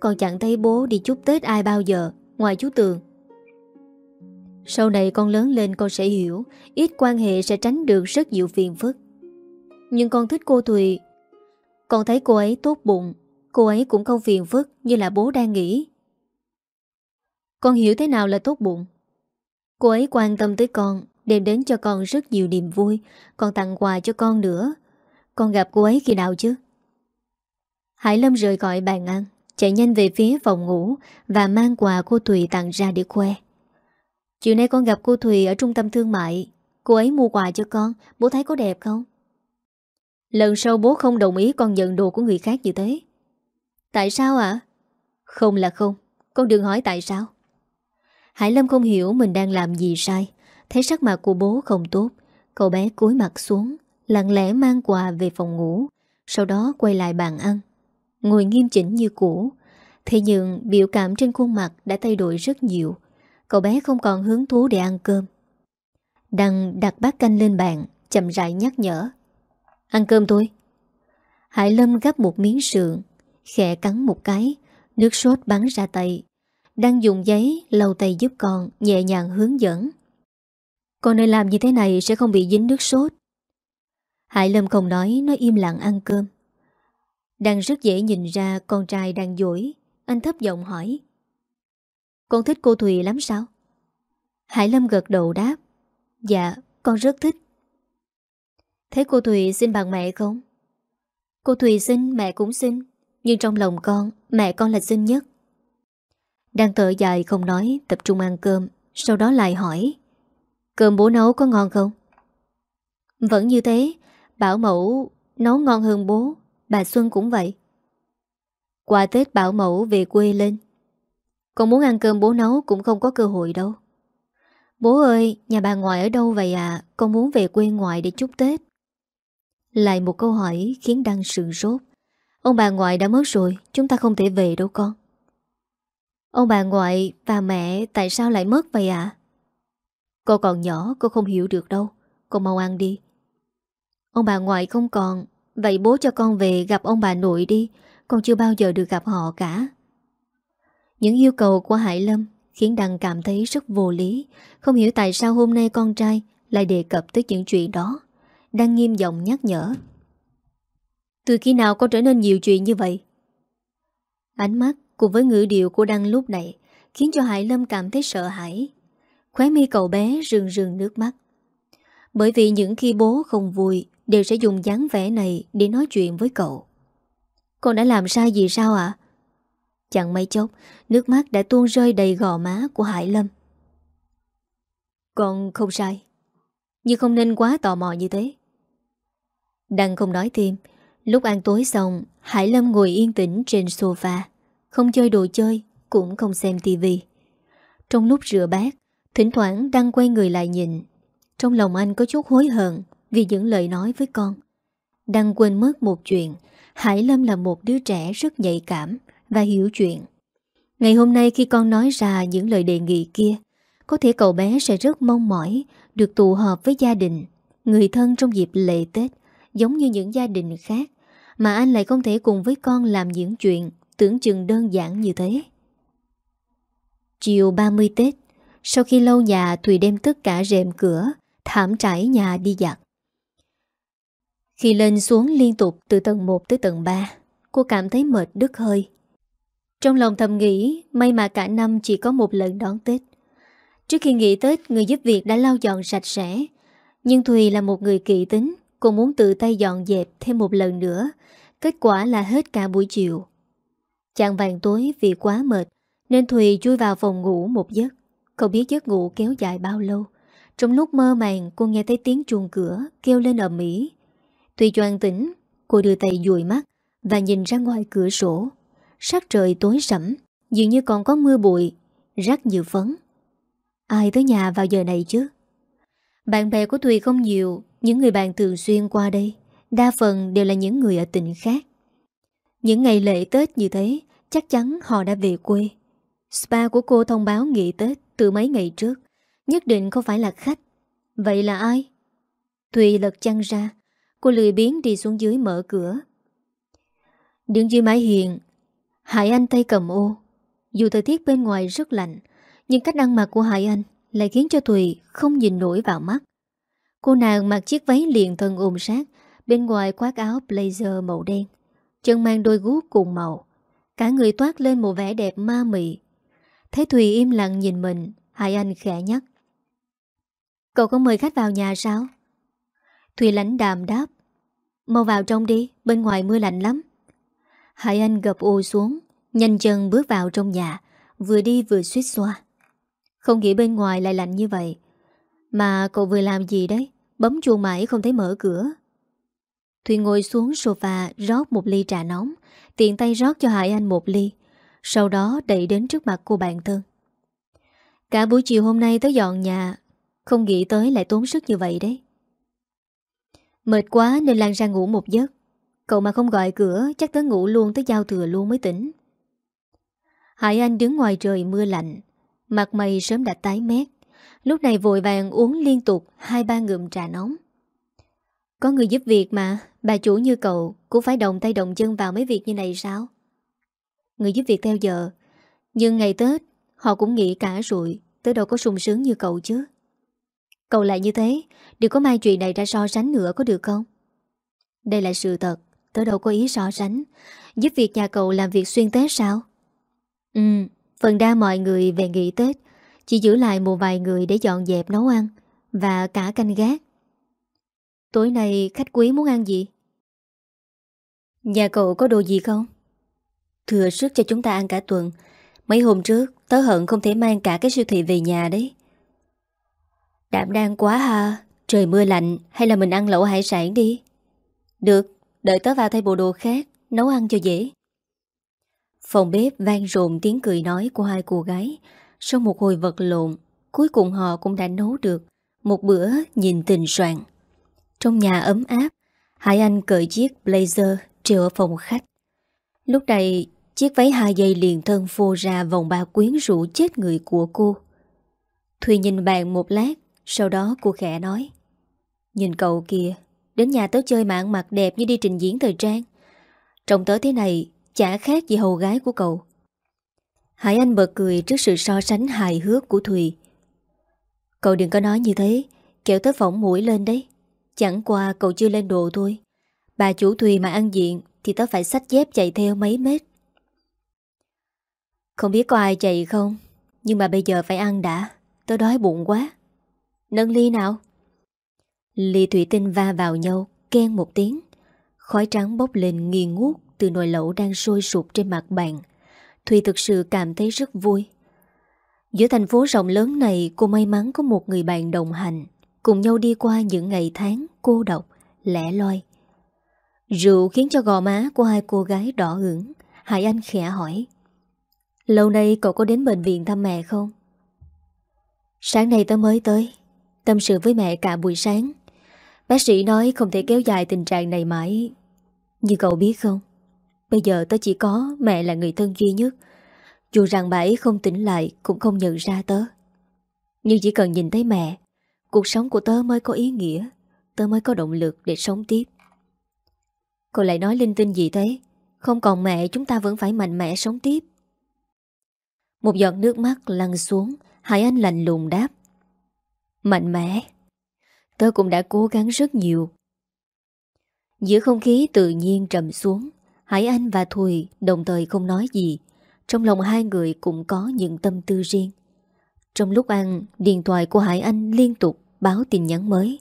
[SPEAKER 1] Còn chẳng thấy bố đi chúc Tết ai bao giờ Ngoài chú Tường Sau này con lớn lên con sẽ hiểu Ít quan hệ sẽ tránh được rất nhiều phiền phức Nhưng con thích cô Thùy Con thấy cô ấy tốt bụng Cô ấy cũng không phiền phức như là bố đang nghĩ Con hiểu thế nào là tốt bụng Cô ấy quan tâm tới con Đem đến cho con rất nhiều niềm vui Còn tặng quà cho con nữa Con gặp cô ấy khi nào chứ Hải Lâm rời gọi bàn ăn Chạy nhanh về phía phòng ngủ Và mang quà cô Thùy tặng ra để khoe Chiều nay con gặp cô Thùy ở trung tâm thương mại Cô ấy mua quà cho con Bố thấy có đẹp không Lần sau bố không đồng ý con nhận đồ của người khác như thế Tại sao ạ? Không là không, con đừng hỏi tại sao. Hải Lâm không hiểu mình đang làm gì sai. Thấy sắc mặt của bố không tốt, cậu bé cúi mặt xuống, lặng lẽ mang quà về phòng ngủ, sau đó quay lại bàn ăn. Ngồi nghiêm chỉnh như cũ, thế nhưng biểu cảm trên khuôn mặt đã thay đổi rất nhiều. Cậu bé không còn hứng thú để ăn cơm. Đăng đặt bát canh lên bàn, chậm rãi nhắc nhở. Ăn cơm thôi. Hải Lâm gắp một miếng sườn, khẽ cắn một cái, nước sốt bắn ra tay. Đang dùng giấy lau tay giúp con, nhẹ nhàng hướng dẫn. Con nên làm như thế này sẽ không bị dính nước sốt. Hải Lâm không nói, nó im lặng ăn cơm. Đang rất dễ nhìn ra con trai đang dỗi, anh thấp giọng hỏi. Con thích cô Thùy lắm sao? Hải Lâm gật đầu đáp. Dạ, con rất thích. Thế cô Thùy xin bằng mẹ không? Cô Thùy xin, mẹ cũng xin. Nhưng trong lòng con Mẹ con là xinh nhất Đang thở dài không nói Tập trung ăn cơm Sau đó lại hỏi Cơm bố nấu có ngon không? Vẫn như thế Bảo mẫu nấu ngon hơn bố Bà Xuân cũng vậy Qua Tết bảo mẫu về quê lên Con muốn ăn cơm bố nấu Cũng không có cơ hội đâu Bố ơi, nhà bà ngoại ở đâu vậy à? Con muốn về quê ngoại để chúc Tết. Lại một câu hỏi khiến Đăng sườn rốt. Ông bà ngoại đã mất rồi Chúng ta không thể về đâu con Ông bà ngoại và mẹ Tại sao lại mất vậy ạ à? Cô còn nhỏ cô không hiểu được đâu Cô mau ăn đi Ông bà ngoại không còn Vậy bố cho con về gặp ông bà nội đi Con chưa bao giờ được gặp họ cả Những yêu cầu của Hải Lâm Khiến Đăng cảm thấy rất vô lý Không hiểu tại sao hôm nay con trai Lại đề cập tới những chuyện đó Đăng nghiêm giọng nhắc nhở từ khi nào con trở nên nhiều chuyện như vậy? Ánh mắt cùng với ngữ điệu của Đăng lúc này khiến cho Hải Lâm cảm thấy sợ hãi. Khóe mi cậu bé rừng rừng nước mắt. Bởi vì những khi bố không vui đều sẽ dùng dáng vẻ này để nói chuyện với cậu. Con đã làm sai gì sao ạ? Chẳng mấy chốc, nước mắt đã tuôn rơi đầy gò má của Hải Lâm. Con không sai, nhưng không nên quá tò mò như thế. Đăng không nói thêm, Lúc ăn tối xong, Hải Lâm ngồi yên tĩnh trên sofa, không chơi đồ chơi, cũng không xem tivi. Trong lúc rửa bát, thỉnh thoảng đang quay người lại nhìn. Trong lòng anh có chút hối hận vì những lời nói với con. đăng quên mất một chuyện, Hải Lâm là một đứa trẻ rất nhạy cảm và hiểu chuyện. Ngày hôm nay khi con nói ra những lời đề nghị kia, có thể cậu bé sẽ rất mong mỏi được tụ họp với gia đình, người thân trong dịp lễ Tết, giống như những gia đình khác mà anh lại không thể cùng với con làm những chuyện Tưởng chừng đơn giản như thế Chiều 30 Tết Sau khi lâu nhà Thùy đem tất cả rèm cửa Thảm trải nhà đi giặt Khi lên xuống liên tục Từ tầng 1 tới tầng 3 Cô cảm thấy mệt đứt hơi Trong lòng thầm nghĩ May mà cả năm chỉ có một lần đón Tết Trước khi nghỉ Tết Người giúp việc đã lau dọn sạch sẽ Nhưng Thùy là một người kỳ tính Cô muốn tự tay dọn dẹp thêm một lần nữa Kết quả là hết cả buổi chiều Chàng vàng tối vì quá mệt Nên Thùy chui vào phòng ngủ một giấc Không biết giấc ngủ kéo dài bao lâu Trong lúc mơ màng cô nghe thấy tiếng chuông cửa Kêu lên ở Mỹ Thùy choan tỉnh Cô đưa tay dùi mắt Và nhìn ra ngoài cửa sổ Sắc trời tối sẫm Dường như còn có mưa bụi Rắc nhiều phấn Ai tới nhà vào giờ này chứ Bạn bè của Thùy không nhiều Những người bạn thường xuyên qua đây đa phần đều là những người ở tỉnh khác. Những ngày lễ Tết như thế, chắc chắn họ đã về quê. Spa của cô thông báo nghỉ Tết từ mấy ngày trước, nhất định không phải là khách. Vậy là ai? Thùy lật chăn ra, cô lười biến đi xuống dưới mở cửa. Đứng dưới mái hiền, Hải Anh tay cầm ô. Dù thời tiết bên ngoài rất lạnh, nhưng cách ăn mặc của Hải Anh lại khiến cho Thùy không nhìn nổi vào mắt. Cô nàng mặc chiếc váy liền thân ôm sát Bên ngoài khoác áo blazer màu đen Chân mang đôi guốc cùng màu Cả người toát lên một vẻ đẹp ma mị Thấy Thùy im lặng nhìn mình Hải Anh khẽ nhắc Cậu có mời khách vào nhà sao? Thùy lãnh đàm đáp Mau vào trong đi, bên ngoài mưa lạnh lắm Hải Anh gập ô xuống Nhanh chân bước vào trong nhà Vừa đi vừa suýt xoa Không nghĩ bên ngoài lại lạnh như vậy Mà cậu vừa làm gì đấy Bấm chuông mãi không thấy mở cửa Thùy ngồi xuống sofa rót một ly trà nóng, tiện tay rót cho Hải Anh một ly, sau đó đẩy đến trước mặt cô bạn thân. Cả buổi chiều hôm nay tới dọn nhà, không nghĩ tới lại tốn sức như vậy đấy. Mệt quá nên Lan ra ngủ một giấc. Cậu mà không gọi cửa chắc tới ngủ luôn tới giao thừa luôn mới tỉnh. Hải Anh đứng ngoài trời mưa lạnh, mặt mày sớm đã tái mét. Lúc này vội vàng uống liên tục hai ba ngụm trà nóng. Có người giúp việc mà, Bà chủ như cậu cũng phải đồng tay đồng chân vào mấy việc như này sao? Người giúp việc theo giờ, nhưng ngày Tết họ cũng nghỉ cả rụi, tới đâu có sung sướng như cậu chứ. Cậu lại như thế, đừng có mai chuyện này ra so sánh nữa có được không? Đây là sự thật, tớ đâu có ý so sánh. Giúp việc nhà cậu làm việc xuyên Tết sao? Ừ, phần đa mọi người về nghỉ Tết, chỉ giữ lại một vài người để dọn dẹp nấu ăn, và cả canh gác. Tối nay khách quý muốn ăn gì? Nhà cậu có đồ gì không? Thừa sức cho chúng ta ăn cả tuần Mấy hôm trước Tớ hận không thể mang cả cái siêu thị về nhà đấy đạm đang quá ha Trời mưa lạnh Hay là mình ăn lẩu hải sản đi Được Đợi tớ vào thay bộ đồ khác Nấu ăn cho dễ Phòng bếp vang rộn tiếng cười nói của hai cô gái Sau một hồi vật lộn Cuối cùng họ cũng đã nấu được Một bữa nhìn tình soạn Trong nhà ấm áp Hải Anh cởi chiếc blazer treo ở phòng khách. Lúc này, chiếc váy hai dây liền thân phô ra vòng ba quyến rũ chết người của cô. Thùy nhìn bạn một lát, sau đó cô khẽ nói. Nhìn cậu kìa, đến nhà tớ chơi mạng mặt đẹp như đi trình diễn thời trang. Trông tớ thế này, chả khác gì hầu gái của cậu. Hải Anh bật cười trước sự so sánh hài hước của Thùy. Cậu đừng có nói như thế, kéo tớ phỏng mũi lên đấy. Chẳng qua cậu chưa lên đồ thôi. Bà chủ thùy mà ăn diện Thì tớ phải sách dép chạy theo mấy mét Không biết có ai chạy không Nhưng mà bây giờ phải ăn đã Tớ đói bụng quá Nâng ly nào Ly thủy tinh va vào nhau khen một tiếng Khói trắng bốc lên nghi ngút Từ nồi lẩu đang sôi sụp trên mặt bàn Thùy thực sự cảm thấy rất vui Giữa thành phố rộng lớn này Cô may mắn có một người bạn đồng hành Cùng nhau đi qua những ngày tháng cô độc Lẻ loi Rượu khiến cho gò má của hai cô gái đỏ ửng Hải Anh khẽ hỏi Lâu nay cậu có đến bệnh viện thăm mẹ không? Sáng nay tớ mới tới Tâm sự với mẹ cả buổi sáng Bác sĩ nói không thể kéo dài tình trạng này mãi Như cậu biết không Bây giờ tớ chỉ có mẹ là người thân duy nhất Dù rằng bà ấy không tỉnh lại Cũng không nhận ra tớ Nhưng chỉ cần nhìn thấy mẹ Cuộc sống của tớ mới có ý nghĩa Tớ mới có động lực để sống tiếp Cô lại nói linh tinh gì thế Không còn mẹ chúng ta vẫn phải mạnh mẽ sống tiếp Một giọt nước mắt lăn xuống Hải Anh lạnh lùng đáp Mạnh mẽ Tớ cũng đã cố gắng rất nhiều Giữa không khí tự nhiên trầm xuống Hải Anh và Thùy đồng thời không nói gì Trong lòng hai người cũng có những tâm tư riêng Trong lúc ăn Điện thoại của Hải Anh liên tục báo tin nhắn mới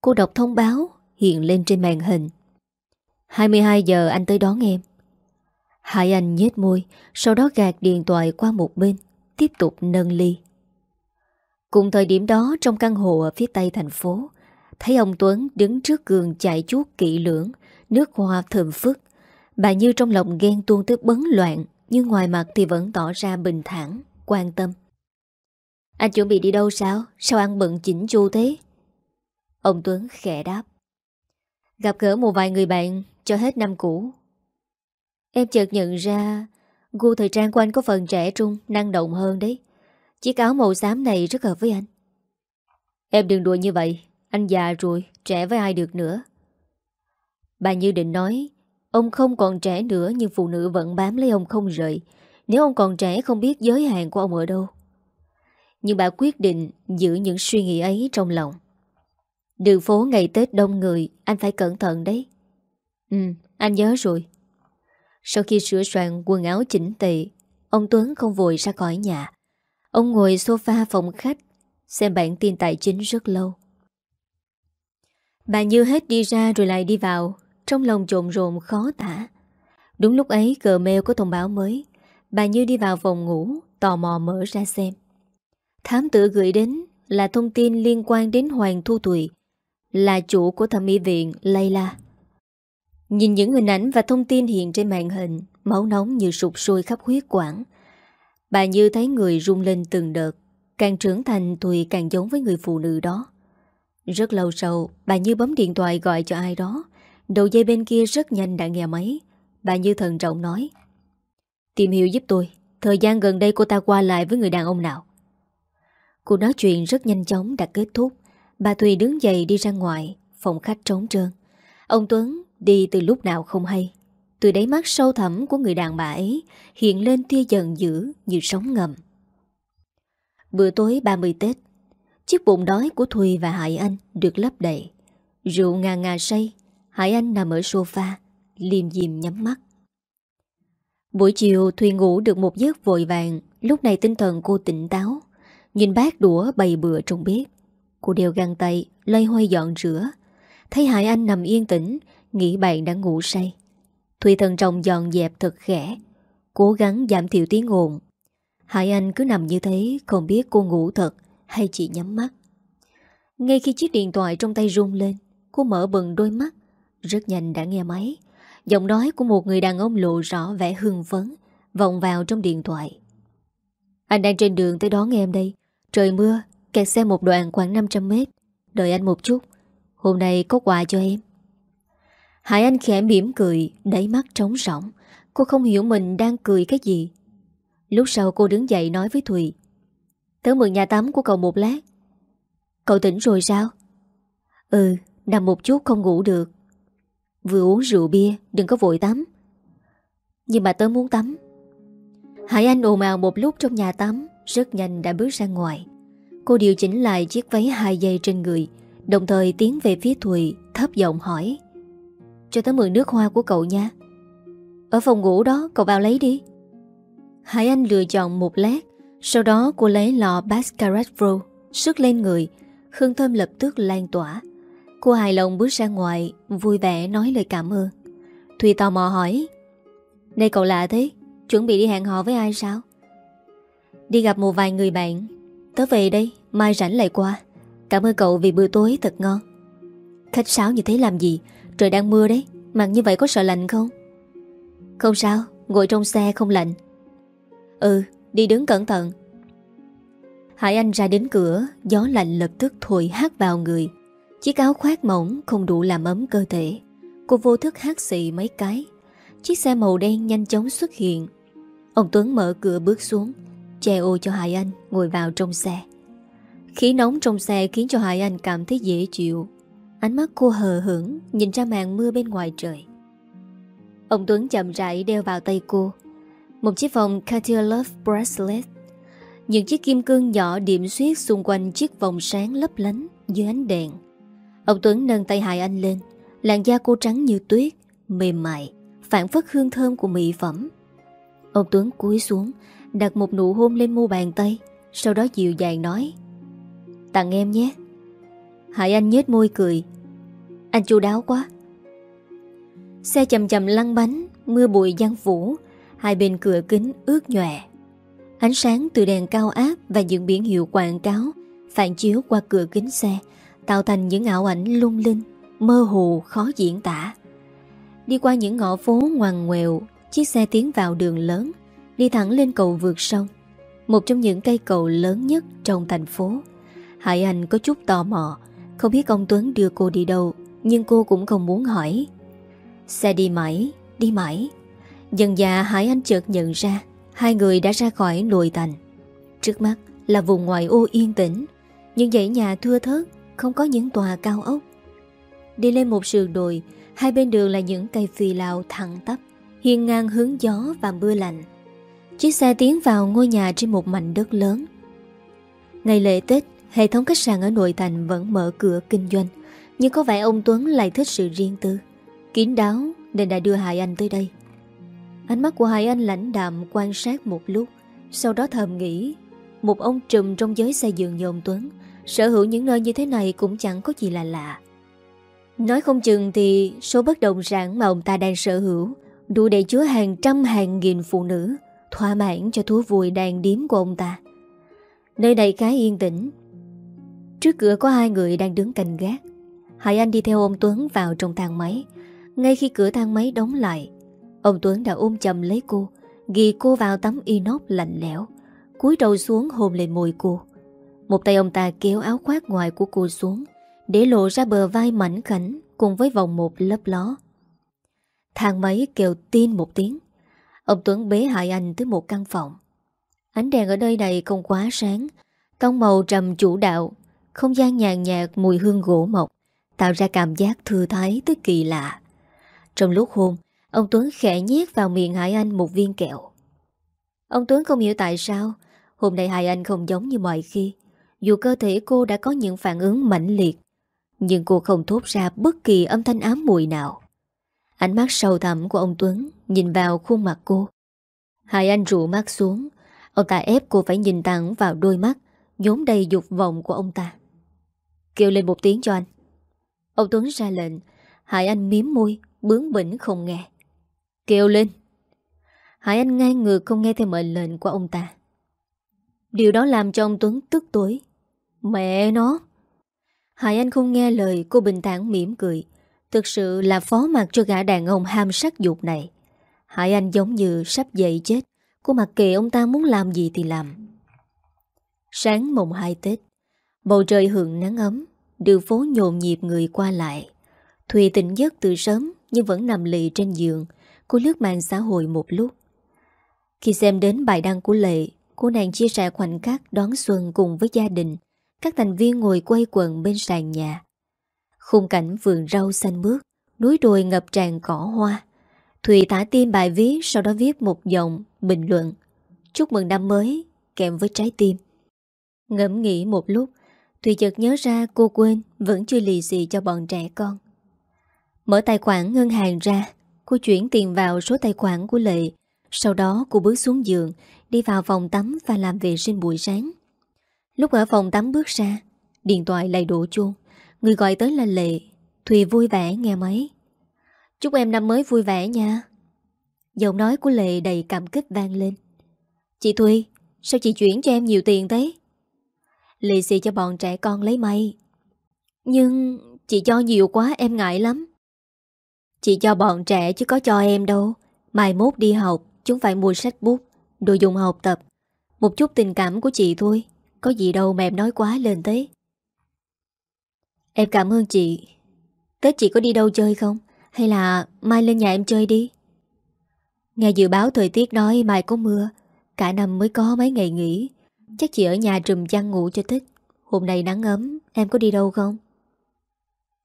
[SPEAKER 1] Cô đọc thông báo hiện lên trên màn hình 22 giờ anh tới đón em Hải Anh nhếch môi Sau đó gạt điện thoại qua một bên Tiếp tục nâng ly Cùng thời điểm đó trong căn hộ ở phía tây thành phố Thấy ông Tuấn đứng trước gương chạy chuốt kỹ lưỡng Nước hoa thơm phức Bà Như trong lòng ghen tuôn tới bấn loạn Nhưng ngoài mặt thì vẫn tỏ ra bình thản Quan tâm Anh chuẩn bị đi đâu sao? Sao ăn bận chỉnh chu thế? Ông Tuấn khẽ đáp Gặp gỡ một vài người bạn cho hết năm cũ. Em chợt nhận ra gu thời trang của anh có phần trẻ trung, năng động hơn đấy. Chiếc áo màu xám này rất hợp với anh. Em đừng đùa như vậy, anh già rồi, trẻ với ai được nữa. Bà Như định nói, ông không còn trẻ nữa nhưng phụ nữ vẫn bám lấy ông không rời. Nếu ông còn trẻ không biết giới hạn của ông ở đâu. Nhưng bà quyết định giữ những suy nghĩ ấy trong lòng. Đường phố ngày Tết đông người, anh phải cẩn thận đấy. Ừ, anh nhớ rồi. Sau khi sửa soạn quần áo chỉnh tề, ông Tuấn không vội ra khỏi nhà. Ông ngồi sofa phòng khách, xem bản tin tài chính rất lâu. Bà Như hết đi ra rồi lại đi vào, trong lòng trộn rộn khó tả. Đúng lúc ấy cờ mail có thông báo mới, bà Như đi vào phòng ngủ, tò mò mở ra xem. Thám tử gửi đến là thông tin liên quan đến Hoàng Thu Tùy, là chủ của thẩm mỹ viện Layla. Nhìn những hình ảnh và thông tin hiện trên màn hình, máu nóng như sụp sôi khắp huyết quản. Bà Như thấy người rung lên từng đợt, càng trưởng thành Thùy càng giống với người phụ nữ đó. Rất lâu sau, bà Như bấm điện thoại gọi cho ai đó. Đầu dây bên kia rất nhanh đã nghe máy. Bà Như thần trọng nói. Tìm hiểu giúp tôi, thời gian gần đây cô ta qua lại với người đàn ông nào? Cuộc nói chuyện rất nhanh chóng đã kết thúc. Bà Thùy đứng dậy đi ra ngoài, phòng khách trống trơn. Ông Tuấn Đi từ lúc nào không hay Từ đáy mắt sâu thẳm của người đàn bà ấy Hiện lên tia giận dữ như sóng ngầm Bữa tối 30 Tết Chiếc bụng đói của Thùy và Hải Anh được lấp đầy Rượu ngà ngà say Hải Anh nằm ở sofa Liêm diêm nhắm mắt Buổi chiều Thùy ngủ được một giấc vội vàng Lúc này tinh thần cô tỉnh táo Nhìn bát đũa bày bừa trong bếp Cô đều găng tay Lây hoay dọn rửa Thấy Hải Anh nằm yên tĩnh Nghĩ bạn đã ngủ say Thùy thần trọng dọn dẹp thật khẽ Cố gắng giảm thiểu tiếng ồn Hải Anh cứ nằm như thế Không biết cô ngủ thật hay chỉ nhắm mắt Ngay khi chiếc điện thoại trong tay rung lên Cô mở bừng đôi mắt Rất nhanh đã nghe máy Giọng nói của một người đàn ông lộ rõ vẻ hưng phấn Vọng vào trong điện thoại Anh đang trên đường tới đón em đây Trời mưa Kẹt xe một đoạn khoảng 500 mét Đợi anh một chút Hôm nay có quà cho em Hải Anh khẽ mỉm cười, đáy mắt trống rỗng. Cô không hiểu mình đang cười cái gì. Lúc sau cô đứng dậy nói với Thùy. Tớ mượn nhà tắm của cậu một lát. Cậu tỉnh rồi sao? Ừ, nằm một chút không ngủ được. Vừa uống rượu bia, đừng có vội tắm. Nhưng mà tớ muốn tắm. Hải Anh ồn ào một lúc trong nhà tắm, rất nhanh đã bước ra ngoài. Cô điều chỉnh lại chiếc váy hai dây trên người, đồng thời tiến về phía Thùy, thấp giọng hỏi. Cho tớ mượn nước hoa của cậu nha Ở phòng ngủ đó cậu vào lấy đi Hải Anh lựa chọn một lát Sau đó cô lấy lọ baccarat Pro Sức lên người Hương thơm lập tức lan tỏa Cô hài lòng bước ra ngoài Vui vẻ nói lời cảm ơn Thùy tò mò hỏi Này cậu lạ thế Chuẩn bị đi hẹn hò với ai sao Đi gặp một vài người bạn Tớ về đây Mai rảnh lại qua Cảm ơn cậu vì bữa tối thật ngon Khách sáo như thế làm gì Trời đang mưa đấy Mặc như vậy có sợ lạnh không Không sao Ngồi trong xe không lạnh Ừ Đi đứng cẩn thận Hải Anh ra đến cửa Gió lạnh lập tức thổi hát vào người Chiếc áo khoác mỏng không đủ làm ấm cơ thể Cô vô thức hát xị mấy cái Chiếc xe màu đen nhanh chóng xuất hiện Ông Tuấn mở cửa bước xuống Che ô cho Hải Anh ngồi vào trong xe Khí nóng trong xe khiến cho Hải Anh cảm thấy dễ chịu Ánh mắt cô hờ hững Nhìn ra màn mưa bên ngoài trời Ông Tuấn chậm rãi đeo vào tay cô Một chiếc vòng Cartier Love Bracelet Những chiếc kim cương nhỏ điểm xuyết Xung quanh chiếc vòng sáng lấp lánh Dưới ánh đèn Ông Tuấn nâng tay Hải Anh lên Làn da cô trắng như tuyết Mềm mại Phản phất hương thơm của mỹ phẩm Ông Tuấn cúi xuống Đặt một nụ hôn lên mu bàn tay Sau đó dịu dàng nói Tặng em nhé Hải Anh nhếch môi cười Anh chu đáo quá Xe chầm chầm lăn bánh Mưa bụi giăng phủ Hai bên cửa kính ướt nhòe Ánh sáng từ đèn cao áp Và những biển hiệu quảng cáo Phản chiếu qua cửa kính xe Tạo thành những ảo ảnh lung linh Mơ hồ khó diễn tả Đi qua những ngõ phố ngoằn ngoèo Chiếc xe tiến vào đường lớn Đi thẳng lên cầu vượt sông Một trong những cây cầu lớn nhất trong thành phố Hải Anh có chút tò mò không biết ông Tuấn đưa cô đi đâu Nhưng cô cũng không muốn hỏi Xe đi mãi, đi mãi Dần già Hải Anh chợt nhận ra Hai người đã ra khỏi nội thành Trước mắt là vùng ngoại ô yên tĩnh Những dãy nhà thưa thớt Không có những tòa cao ốc Đi lên một sườn đồi Hai bên đường là những cây phì lao thẳng tắp Hiên ngang hướng gió và mưa lạnh Chiếc xe tiến vào ngôi nhà trên một mảnh đất lớn Ngày lễ Tết Hệ thống khách sạn ở nội thành vẫn mở cửa kinh doanh Nhưng có vẻ ông Tuấn lại thích sự riêng tư Kín đáo nên đã đưa Hải Anh tới đây Ánh mắt của Hải Anh lãnh đạm quan sát một lúc Sau đó thầm nghĩ Một ông trùm trong giới xây dựng như ông Tuấn Sở hữu những nơi như thế này cũng chẳng có gì là lạ Nói không chừng thì số bất động sản mà ông ta đang sở hữu Đủ để chứa hàng trăm hàng nghìn phụ nữ Thỏa mãn cho thú vui đàn điếm của ông ta Nơi đây khá yên tĩnh Trước cửa có hai người đang đứng canh gác Hải Anh đi theo ông Tuấn vào trong thang máy Ngay khi cửa thang máy đóng lại Ông Tuấn đã ôm chầm lấy cô Ghi cô vào tấm inox lạnh lẽo cúi đầu xuống hôn lên môi cô Một tay ông ta kéo áo khoác ngoài của cô xuống Để lộ ra bờ vai mảnh khảnh Cùng với vòng một lớp ló Thang máy kêu tin một tiếng Ông Tuấn bế Hải Anh tới một căn phòng Ánh đèn ở nơi này không quá sáng Tông màu trầm chủ đạo không gian nhàn nhạt mùi hương gỗ mộc Tạo ra cảm giác thư thái tới kỳ lạ Trong lúc hôn Ông Tuấn khẽ nhét vào miệng Hải Anh một viên kẹo Ông Tuấn không hiểu tại sao Hôm nay Hải Anh không giống như mọi khi Dù cơ thể cô đã có những phản ứng mãnh liệt Nhưng cô không thốt ra bất kỳ âm thanh ám mùi nào Ánh mắt sâu thẳm của ông Tuấn Nhìn vào khuôn mặt cô Hải Anh rụ mắt xuống Ông ta ép cô phải nhìn thẳng vào đôi mắt vốn đầy dục vọng của ông ta Kêu lên một tiếng cho anh Ông Tuấn ra lệnh Hải Anh miếm môi Bướng bỉnh không nghe Kêu lên Hải Anh ngay ngược không nghe theo mệnh lệnh của ông ta Điều đó làm cho ông Tuấn tức tối Mẹ nó Hải Anh không nghe lời cô bình thản mỉm cười Thực sự là phó mặt cho gã đàn ông ham sắc dục này Hải Anh giống như sắp dậy chết Cô mặc kệ ông ta muốn làm gì thì làm Sáng mùng 2 Tết Bầu trời hưởng nắng ấm, đường phố nhộn nhịp người qua lại. Thùy tỉnh giấc từ sớm nhưng vẫn nằm lì trên giường, cô lướt mạng xã hội một lúc. Khi xem đến bài đăng của Lệ, cô nàng chia sẻ khoảnh khắc đón xuân cùng với gia đình, các thành viên ngồi quay quần bên sàn nhà. Khung cảnh vườn rau xanh mướt, núi đồi ngập tràn cỏ hoa. Thùy thả tim bài viết sau đó viết một dòng bình luận. Chúc mừng năm mới, kèm với trái tim. Ngẫm nghĩ một lúc, Thùy chợt nhớ ra cô quên Vẫn chưa lì xì cho bọn trẻ con Mở tài khoản ngân hàng ra Cô chuyển tiền vào số tài khoản của Lệ Sau đó cô bước xuống giường Đi vào phòng tắm và làm vệ sinh buổi sáng Lúc ở phòng tắm bước ra Điện thoại lại đổ chuông Người gọi tới là Lệ Thùy vui vẻ nghe máy Chúc em năm mới vui vẻ nha Giọng nói của Lệ đầy cảm kích vang lên Chị Thùy Sao chị chuyển cho em nhiều tiền thế lì xì cho bọn trẻ con lấy mây, Nhưng chị cho nhiều quá em ngại lắm. Chị cho bọn trẻ chứ có cho em đâu. Mai mốt đi học, chúng phải mua sách bút, đồ dùng học tập. Một chút tình cảm của chị thôi, có gì đâu mà em nói quá lên thế. Em cảm ơn chị. Tết chị có đi đâu chơi không? Hay là mai lên nhà em chơi đi? Nghe dự báo thời tiết nói mai có mưa, cả năm mới có mấy ngày nghỉ. Chắc chị ở nhà trùm chăn ngủ cho thích Hôm nay nắng ấm Em có đi đâu không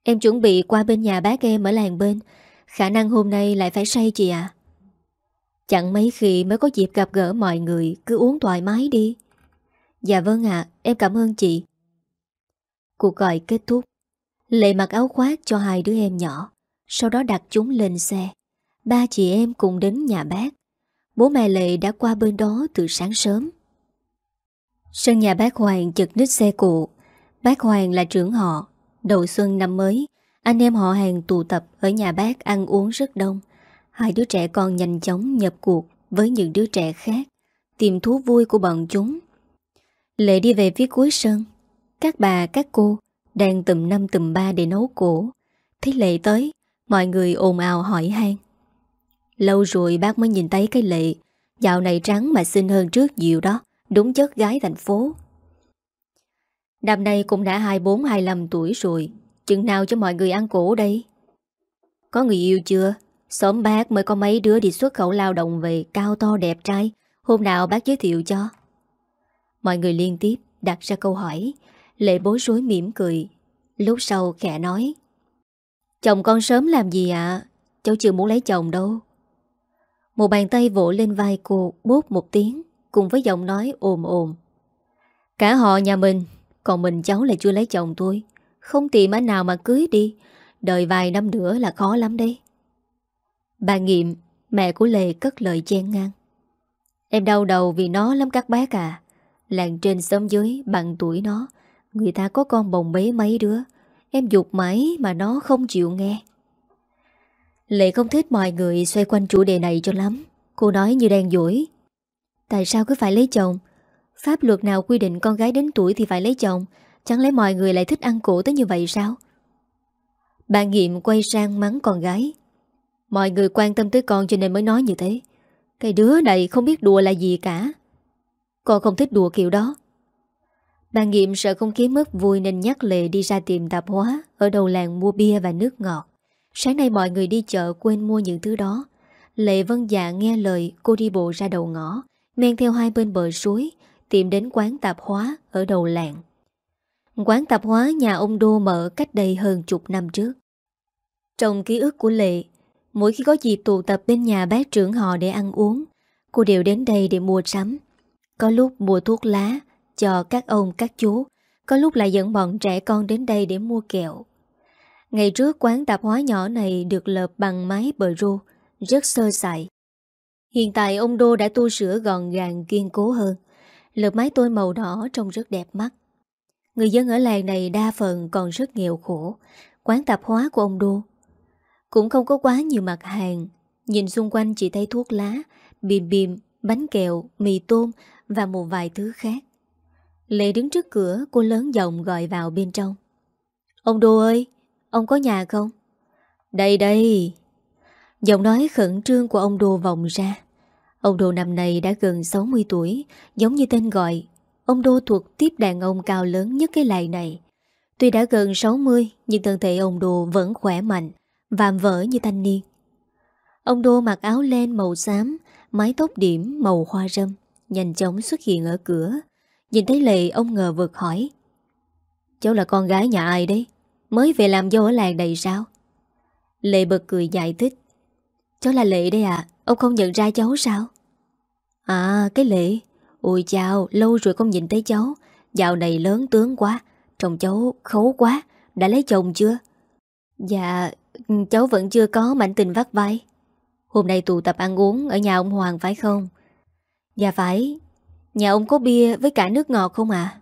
[SPEAKER 1] Em chuẩn bị qua bên nhà bác em ở làng bên Khả năng hôm nay lại phải say chị ạ à? Chẳng mấy khi mới có dịp gặp gỡ mọi người Cứ uống thoải mái đi Dạ vâng ạ Em cảm ơn chị Cuộc gọi kết thúc Lệ mặc áo khoác cho hai đứa em nhỏ Sau đó đặt chúng lên xe Ba chị em cùng đến nhà bác Bố mẹ Lệ đã qua bên đó từ sáng sớm Sân nhà bác Hoàng chật nít xe cụ Bác Hoàng là trưởng họ Đầu xuân năm mới Anh em họ hàng tụ tập ở nhà bác ăn uống rất đông Hai đứa trẻ con nhanh chóng nhập cuộc Với những đứa trẻ khác Tìm thú vui của bọn chúng Lệ đi về phía cuối sân Các bà, các cô Đang tùm năm tùm ba để nấu cổ Thấy Lệ tới Mọi người ồn ào hỏi han Lâu rồi bác mới nhìn thấy cái Lệ Dạo này trắng mà xinh hơn trước nhiều đó Đúng chất gái thành phố Năm nay cũng đã 24-25 tuổi rồi Chừng nào cho mọi người ăn cổ đây Có người yêu chưa Xóm bác mới có mấy đứa đi xuất khẩu lao động về Cao to đẹp trai Hôm nào bác giới thiệu cho Mọi người liên tiếp đặt ra câu hỏi Lệ bối rối mỉm cười Lúc sau khẽ nói Chồng con sớm làm gì ạ Cháu chưa muốn lấy chồng đâu Một bàn tay vỗ lên vai cô Bút một tiếng Cùng với giọng nói ồm ồm Cả họ nhà mình Còn mình cháu lại chưa lấy chồng tôi Không tìm anh nào mà cưới đi Đợi vài năm nữa là khó lắm đấy Bà Nghiệm Mẹ của Lê cất lời chen ngang Em đau đầu vì nó lắm các bác à Làng trên xóm dưới Bằng tuổi nó Người ta có con bồng bế mấy đứa Em dục mãi mà nó không chịu nghe Lệ không thích mọi người xoay quanh chủ đề này cho lắm Cô nói như đang dỗi Tại sao cứ phải lấy chồng Pháp luật nào quy định con gái đến tuổi thì phải lấy chồng Chẳng lẽ mọi người lại thích ăn cổ tới như vậy sao Bà Nghiệm quay sang mắng con gái Mọi người quan tâm tới con cho nên mới nói như thế Cái đứa này không biết đùa là gì cả Con không thích đùa kiểu đó Bà Nghiệm sợ không khí mất vui nên nhắc Lệ đi ra tiệm tạp hóa Ở đầu làng mua bia và nước ngọt Sáng nay mọi người đi chợ quên mua những thứ đó Lệ Vân Dạ nghe lời cô đi bộ ra đầu ngõ men theo hai bên bờ suối, tìm đến quán tạp hóa ở đầu làng. Quán tạp hóa nhà ông Đô mở cách đây hơn chục năm trước. Trong ký ức của Lệ, mỗi khi có dịp tụ tập bên nhà bác trưởng họ để ăn uống, cô đều đến đây để mua sắm. Có lúc mua thuốc lá cho các ông các chú, có lúc lại dẫn bọn trẻ con đến đây để mua kẹo. Ngày trước quán tạp hóa nhỏ này được lợp bằng mái bờ rô, rất sơ sài. Hiện tại ông Đô đã tu sửa gọn gàng kiên cố hơn. Lợp mái tôi màu đỏ trông rất đẹp mắt. Người dân ở làng này đa phần còn rất nghèo khổ. Quán tạp hóa của ông Đô cũng không có quá nhiều mặt hàng. Nhìn xung quanh chỉ thấy thuốc lá, bìm bìm, bánh kẹo, mì tôm và một vài thứ khác. Lệ đứng trước cửa, cô lớn giọng gọi vào bên trong. Ông Đô ơi, ông có nhà không? Đây đây, Giọng nói khẩn trương của ông đồ vọng ra Ông đồ năm nay đã gần 60 tuổi Giống như tên gọi Ông Đô thuộc tiếp đàn ông cao lớn nhất cái lại này Tuy đã gần 60 Nhưng thân thể ông đồ vẫn khỏe mạnh Vạm vỡ như thanh niên Ông Đô mặc áo len màu xám Mái tóc điểm màu hoa râm Nhanh chóng xuất hiện ở cửa Nhìn thấy Lệ ông ngờ vực hỏi Cháu là con gái nhà ai đấy Mới về làm dâu ở làng đầy sao Lệ bật cười giải thích Cháu là Lệ đây à Ông không nhận ra cháu sao À cái Lệ Ôi chào lâu rồi không nhìn thấy cháu Dạo này lớn tướng quá Chồng cháu khấu quá Đã lấy chồng chưa Dạ cháu vẫn chưa có mảnh tình vắt vai Hôm nay tụ tập ăn uống Ở nhà ông Hoàng phải không Dạ phải Nhà ông có bia với cả nước ngọt không ạ à?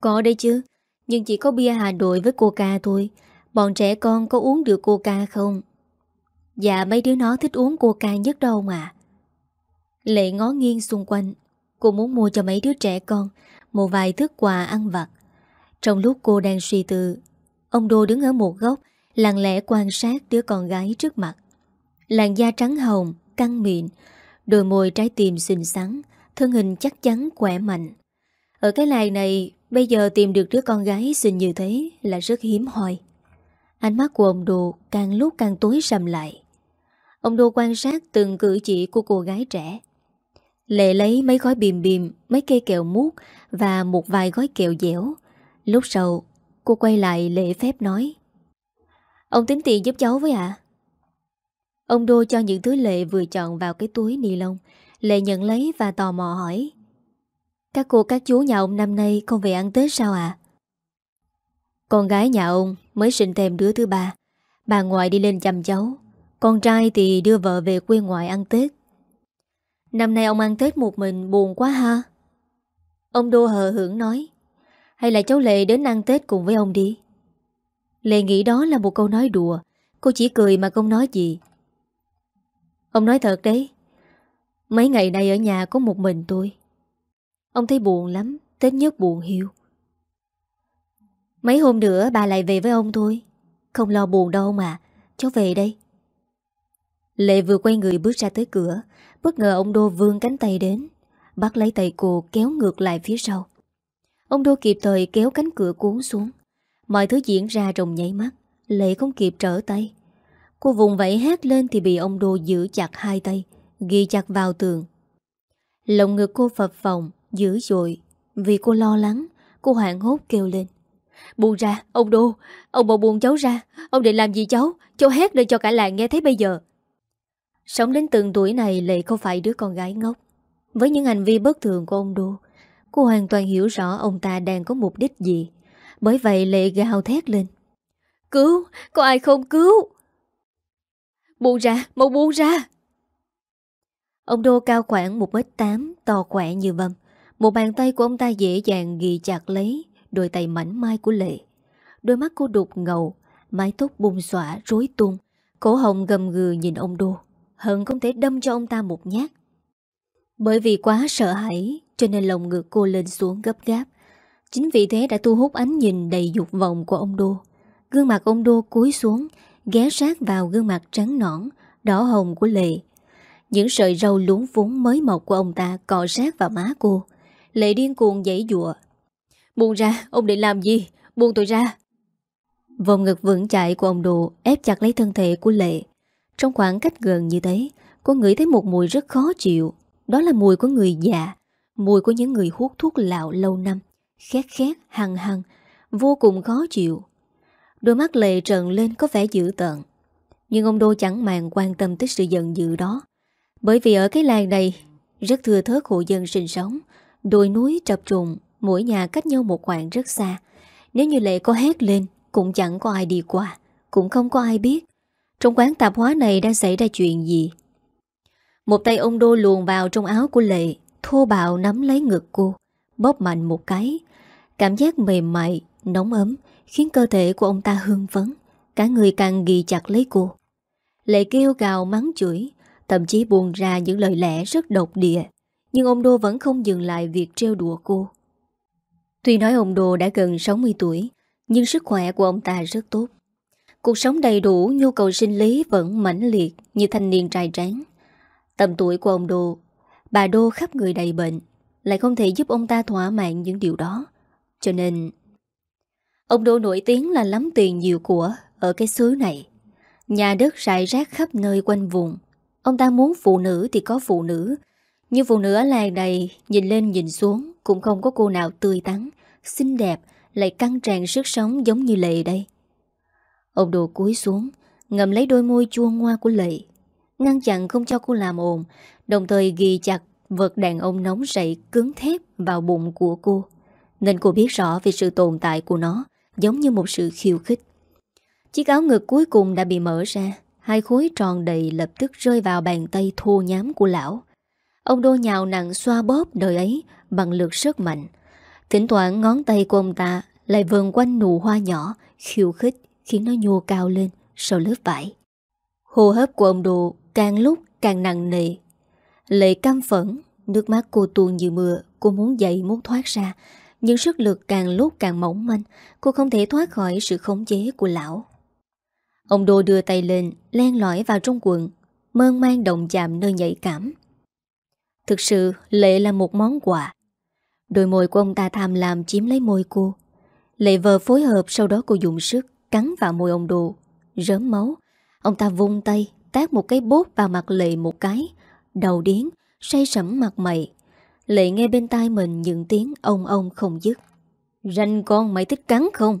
[SPEAKER 1] Có đây chứ Nhưng chỉ có bia Hà Nội với coca thôi Bọn trẻ con có uống được coca không Dạ mấy đứa nó thích uống coca nhất đâu mà Lệ ngó nghiêng xung quanh Cô muốn mua cho mấy đứa trẻ con Một vài thức quà ăn vặt Trong lúc cô đang suy tư Ông Đô đứng ở một góc Lặng lẽ quan sát đứa con gái trước mặt Làn da trắng hồng Căng mịn Đôi môi trái tim xinh xắn Thân hình chắc chắn khỏe mạnh Ở cái làng này Bây giờ tìm được đứa con gái xinh như thế Là rất hiếm hoi Ánh mắt của ông Đô càng lúc càng tối sầm lại Ông Đô quan sát từng cử chỉ của cô gái trẻ. Lệ lấy mấy gói bìm bìm, mấy cây kẹo mút và một vài gói kẹo dẻo. Lúc sau, cô quay lại lệ phép nói. Ông tính tiền giúp cháu với ạ. À? Ông Đô cho những thứ Lệ vừa chọn vào cái túi ni lông. Lệ nhận lấy và tò mò hỏi. Các cô các chú nhà ông năm nay không về ăn Tết sao ạ? À? Con gái nhà ông mới sinh thêm đứa thứ ba. Bà ngoại đi lên chăm cháu. Con trai thì đưa vợ về quê ngoại ăn Tết Năm nay ông ăn Tết một mình buồn quá ha Ông Đô hờ hưởng nói Hay là cháu Lệ đến ăn Tết cùng với ông đi Lệ nghĩ đó là một câu nói đùa Cô chỉ cười mà không nói gì Ông nói thật đấy Mấy ngày nay ở nhà có một mình tôi Ông thấy buồn lắm Tết nhất buồn hiu Mấy hôm nữa bà lại về với ông thôi Không lo buồn đâu mà Cháu về đây Lệ vừa quay người bước ra tới cửa Bất ngờ ông Đô vươn cánh tay đến Bắt lấy tay cô kéo ngược lại phía sau Ông Đô kịp thời kéo cánh cửa cuốn xuống Mọi thứ diễn ra trong nháy mắt Lệ không kịp trở tay Cô vùng vẫy hét lên thì bị ông Đô giữ chặt hai tay Ghi chặt vào tường Lồng ngực cô phập phòng Dữ dội Vì cô lo lắng Cô hoảng hốt kêu lên Buông ra ông Đô Ông bảo buông cháu ra Ông định làm gì cháu Cháu hét lên cho cả làng nghe thấy bây giờ Sống đến từng tuổi này Lệ không phải đứa con gái ngốc Với những hành vi bất thường của ông Đô Cô hoàn toàn hiểu rõ ông ta đang có mục đích gì Bởi vậy Lệ gào thét lên Cứu, có ai không cứu Buông ra, mau buông ra Ông Đô cao khoảng 1m8 To khỏe như vâm Một bàn tay của ông ta dễ dàng ghi chặt lấy Đôi tay mảnh mai của Lệ Đôi mắt cô đục ngầu Mái tóc bung xỏa rối tung Cổ hồng gầm gừ nhìn ông Đô hận không thể đâm cho ông ta một nhát. Bởi vì quá sợ hãi, cho nên lồng ngực cô lên xuống gấp gáp. Chính vì thế đã thu hút ánh nhìn đầy dục vọng của ông Đô. Gương mặt ông Đô cúi xuống, ghé sát vào gương mặt trắng nõn, đỏ hồng của Lệ. Những sợi râu luống vốn mới mọc của ông ta cọ sát vào má cô. Lệ điên cuồng dãy dụa. Buông ra, ông định làm gì? Buông tôi ra. Vòng ngực vững chạy của ông Đô ép chặt lấy thân thể của Lệ. Trong khoảng cách gần như thế, cô ngửi thấy một mùi rất khó chịu. Đó là mùi của người già, mùi của những người hút thuốc lạo lâu năm, khét khét, hăng hăng, vô cùng khó chịu. Đôi mắt lệ trần lên có vẻ dữ tợn. Nhưng ông Đô chẳng màng quan tâm tới sự giận dữ đó. Bởi vì ở cái làng này, rất thừa thớt khổ dân sinh sống, đồi núi trập trùng, mỗi nhà cách nhau một khoảng rất xa. Nếu như lệ có hét lên, cũng chẳng có ai đi qua, cũng không có ai biết. Trong quán tạp hóa này đang xảy ra chuyện gì Một tay ông Đô luồn vào trong áo của Lệ Thô bạo nắm lấy ngực cô Bóp mạnh một cái Cảm giác mềm mại, nóng ấm Khiến cơ thể của ông ta hương vấn Cả người càng ghi chặt lấy cô Lệ kêu gào mắng chửi Thậm chí buồn ra những lời lẽ rất độc địa Nhưng ông Đô vẫn không dừng lại việc trêu đùa cô Tuy nói ông Đô đã gần 60 tuổi Nhưng sức khỏe của ông ta rất tốt Cuộc sống đầy đủ, nhu cầu sinh lý vẫn mãnh liệt như thanh niên trai tráng. Tầm tuổi của ông Đô, bà Đô khắp người đầy bệnh, lại không thể giúp ông ta thỏa mãn những điều đó. Cho nên, ông Đô nổi tiếng là lắm tiền nhiều của ở cái xứ này. Nhà đất rải rác khắp nơi quanh vùng. Ông ta muốn phụ nữ thì có phụ nữ. Nhưng phụ nữ ở làng này nhìn lên nhìn xuống cũng không có cô nào tươi tắn, xinh đẹp, lại căng tràn sức sống giống như lệ đây. Ông đồ cúi xuống Ngầm lấy đôi môi chua ngoa của Lệ Ngăn chặn không cho cô làm ồn Đồng thời ghi chặt vật đàn ông nóng rậy cứng thép vào bụng của cô Nên cô biết rõ về sự tồn tại của nó Giống như một sự khiêu khích Chiếc áo ngực cuối cùng đã bị mở ra Hai khối tròn đầy lập tức rơi vào bàn tay thô nhám của lão Ông đô nhào nặng xoa bóp đời ấy bằng lực rất mạnh Thỉnh thoảng ngón tay của ông ta lại vườn quanh nụ hoa nhỏ, khiêu khích khiến nó nhô cao lên sau lớp vải. Hô hấp của ông Đồ càng lúc càng nặng nề. Lệ căm phẫn, nước mắt cô tuôn như mưa, cô muốn dậy muốn thoát ra, nhưng sức lực càng lúc càng mỏng manh, cô không thể thoát khỏi sự khống chế của lão. Ông đồ đưa tay lên, len lỏi vào trong quần, mơn mang động chạm nơi nhạy cảm. Thực sự, Lệ là một món quà. Đôi môi của ông ta tham làm chiếm lấy môi cô. Lệ vờ phối hợp sau đó cô dùng sức cắn vào môi ông đồ, rớm máu. Ông ta vung tay, tát một cái bốt vào mặt Lệ một cái, đầu điến, say sẩm mặt mày. Lệ nghe bên tai mình những tiếng ông ông không dứt. Ranh con mày thích cắn không?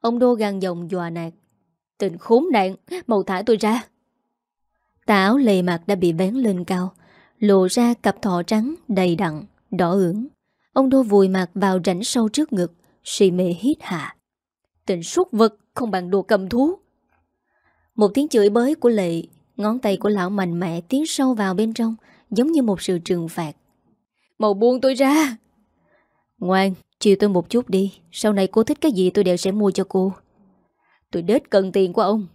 [SPEAKER 1] Ông Đô gằn giọng dòa nạt. Tình khốn nạn, màu thả tôi ra. Tà áo lề mặt đã bị vén lên cao, lộ ra cặp thọ trắng đầy đặn, đỏ ửng. Ông Đô vùi mặt vào rảnh sâu trước ngực, si mê hít hạ. Tình súc vật không bằng đồ cầm thú Một tiếng chửi bới của Lệ Ngón tay của lão mạnh mẽ tiến sâu vào bên trong Giống như một sự trừng phạt Màu buông tôi ra Ngoan, chiều tôi một chút đi Sau này cô thích cái gì tôi đều sẽ mua cho cô Tôi đết cần tiền của ông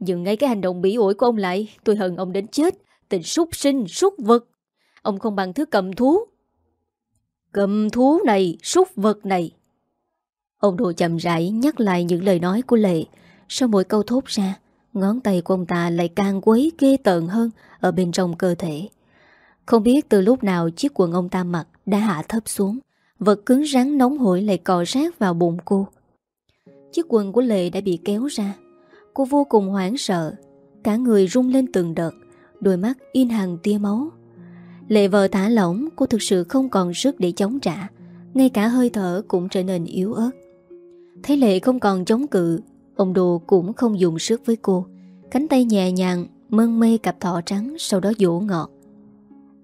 [SPEAKER 1] Dừng ngay cái hành động bỉ ổi của ông lại Tôi hận ông đến chết Tình súc sinh, súc vật Ông không bằng thứ cầm thú Cầm thú này, súc vật này Ông đồ chậm rãi nhắc lại những lời nói của Lệ Sau mỗi câu thốt ra Ngón tay của ông ta lại càng quấy ghê tợn hơn Ở bên trong cơ thể Không biết từ lúc nào chiếc quần ông ta mặc Đã hạ thấp xuống Vật cứng rắn nóng hổi lại cò sát vào bụng cô Chiếc quần của Lệ đã bị kéo ra Cô vô cùng hoảng sợ Cả người rung lên từng đợt Đôi mắt in hàng tia máu Lệ vợ thả lỏng Cô thực sự không còn sức để chống trả Ngay cả hơi thở cũng trở nên yếu ớt Thấy Lệ không còn chống cự Ông đồ cũng không dùng sức với cô Cánh tay nhẹ nhàng Mơn mê cặp thỏ trắng Sau đó dỗ ngọt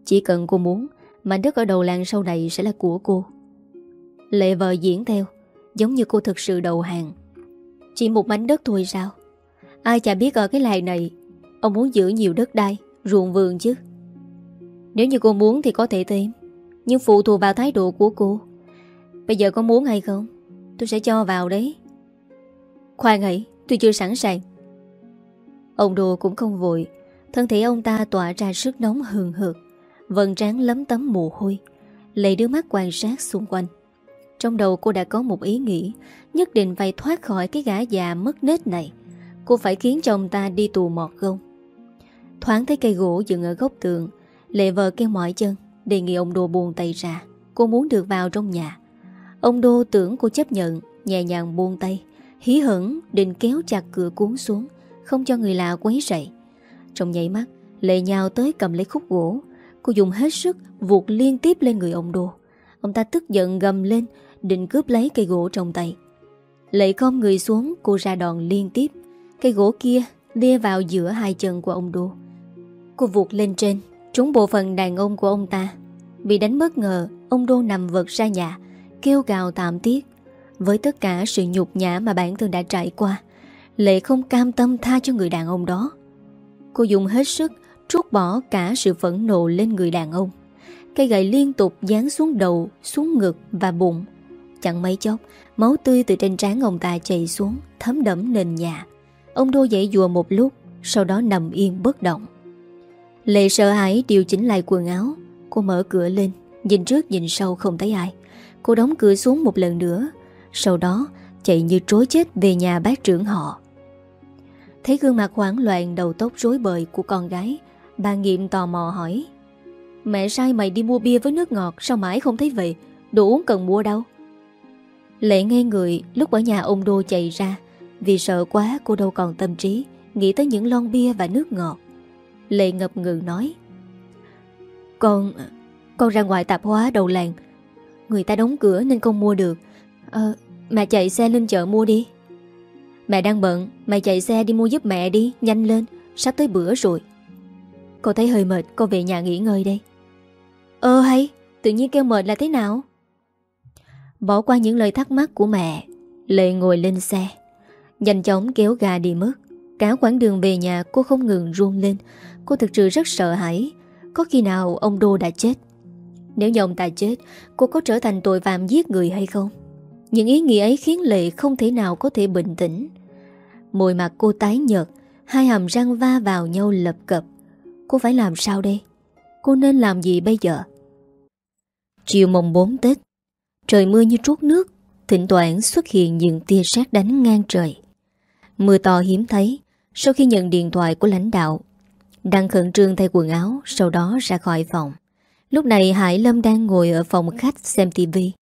[SPEAKER 1] Chỉ cần cô muốn Mảnh đất ở đầu làng sau này sẽ là của cô Lệ vợ diễn theo Giống như cô thực sự đầu hàng Chỉ một mảnh đất thôi sao Ai chả biết ở cái làng này Ông muốn giữ nhiều đất đai Ruộng vườn chứ Nếu như cô muốn thì có thể thêm Nhưng phụ thuộc vào thái độ của cô Bây giờ có muốn hay không tôi sẽ cho vào đấy Khoan hãy Tôi chưa sẵn sàng Ông đồ cũng không vội Thân thể ông ta tỏa ra sức nóng hừng hực Vần trán lấm tấm mồ hôi Lấy đứa mắt quan sát xung quanh Trong đầu cô đã có một ý nghĩ Nhất định phải thoát khỏi cái gã già mất nết này Cô phải khiến chồng ta đi tù mọt gông Thoáng thấy cây gỗ dựng ở góc tường Lệ vờ kêu mỏi chân Đề nghị ông đồ buồn tay ra Cô muốn được vào trong nhà Ông Đô tưởng cô chấp nhận Nhẹ nhàng buông tay Hí hửng định kéo chặt cửa cuốn xuống Không cho người lạ quấy rậy Trong nháy mắt Lệ nhào tới cầm lấy khúc gỗ Cô dùng hết sức vuột liên tiếp lên người ông Đô Ông ta tức giận gầm lên Định cướp lấy cây gỗ trong tay Lệ không người xuống cô ra đòn liên tiếp Cây gỗ kia đe vào giữa hai chân của ông Đô Cô vuột lên trên Trúng bộ phận đàn ông của ông ta Bị đánh bất ngờ Ông Đô nằm vật ra nhà kêu gào tạm tiếc Với tất cả sự nhục nhã mà bản thân đã trải qua Lệ không cam tâm tha cho người đàn ông đó Cô dùng hết sức trút bỏ cả sự phẫn nộ lên người đàn ông Cây gậy liên tục dán xuống đầu, xuống ngực và bụng Chẳng mấy chốc, máu tươi từ trên trán ông ta chạy xuống, thấm đẫm nền nhà Ông Đô dậy dùa một lúc, sau đó nằm yên bất động Lệ sợ hãi điều chỉnh lại quần áo Cô mở cửa lên Nhìn trước nhìn sau không thấy ai Cô đóng cửa xuống một lần nữa Sau đó chạy như trối chết về nhà bác trưởng họ Thấy gương mặt hoảng loạn đầu tóc rối bời của con gái Bà Nghiệm tò mò hỏi Mẹ sai mày đi mua bia với nước ngọt Sao mãi không thấy về Đồ uống cần mua đâu Lệ nghe người lúc ở nhà ông Đô chạy ra Vì sợ quá cô đâu còn tâm trí Nghĩ tới những lon bia và nước ngọt Lệ ngập ngừng nói Con... Con ra ngoài tạp hóa đầu làng người ta đóng cửa nên không mua được Ờ, mẹ chạy xe lên chợ mua đi Mẹ đang bận, mẹ chạy xe đi mua giúp mẹ đi, nhanh lên, sắp tới bữa rồi Cô thấy hơi mệt, cô về nhà nghỉ ngơi đây Ờ hay, tự nhiên kêu mệt là thế nào? Bỏ qua những lời thắc mắc của mẹ Lệ ngồi lên xe Nhanh chóng kéo gà đi mất Cả quãng đường về nhà cô không ngừng run lên Cô thực sự rất sợ hãi Có khi nào ông Đô đã chết nếu như ông ta chết Cô có trở thành tội phạm giết người hay không Những ý nghĩ ấy khiến Lệ không thể nào có thể bình tĩnh Môi mặt cô tái nhợt Hai hàm răng va vào nhau lập cập Cô phải làm sao đây Cô nên làm gì bây giờ Chiều mồng 4 Tết Trời mưa như trút nước Thỉnh thoảng xuất hiện những tia sét đánh ngang trời Mưa to hiếm thấy Sau khi nhận điện thoại của lãnh đạo Đang khẩn trương thay quần áo Sau đó ra khỏi phòng Lúc này Hải Lâm đang ngồi ở phòng khách xem tivi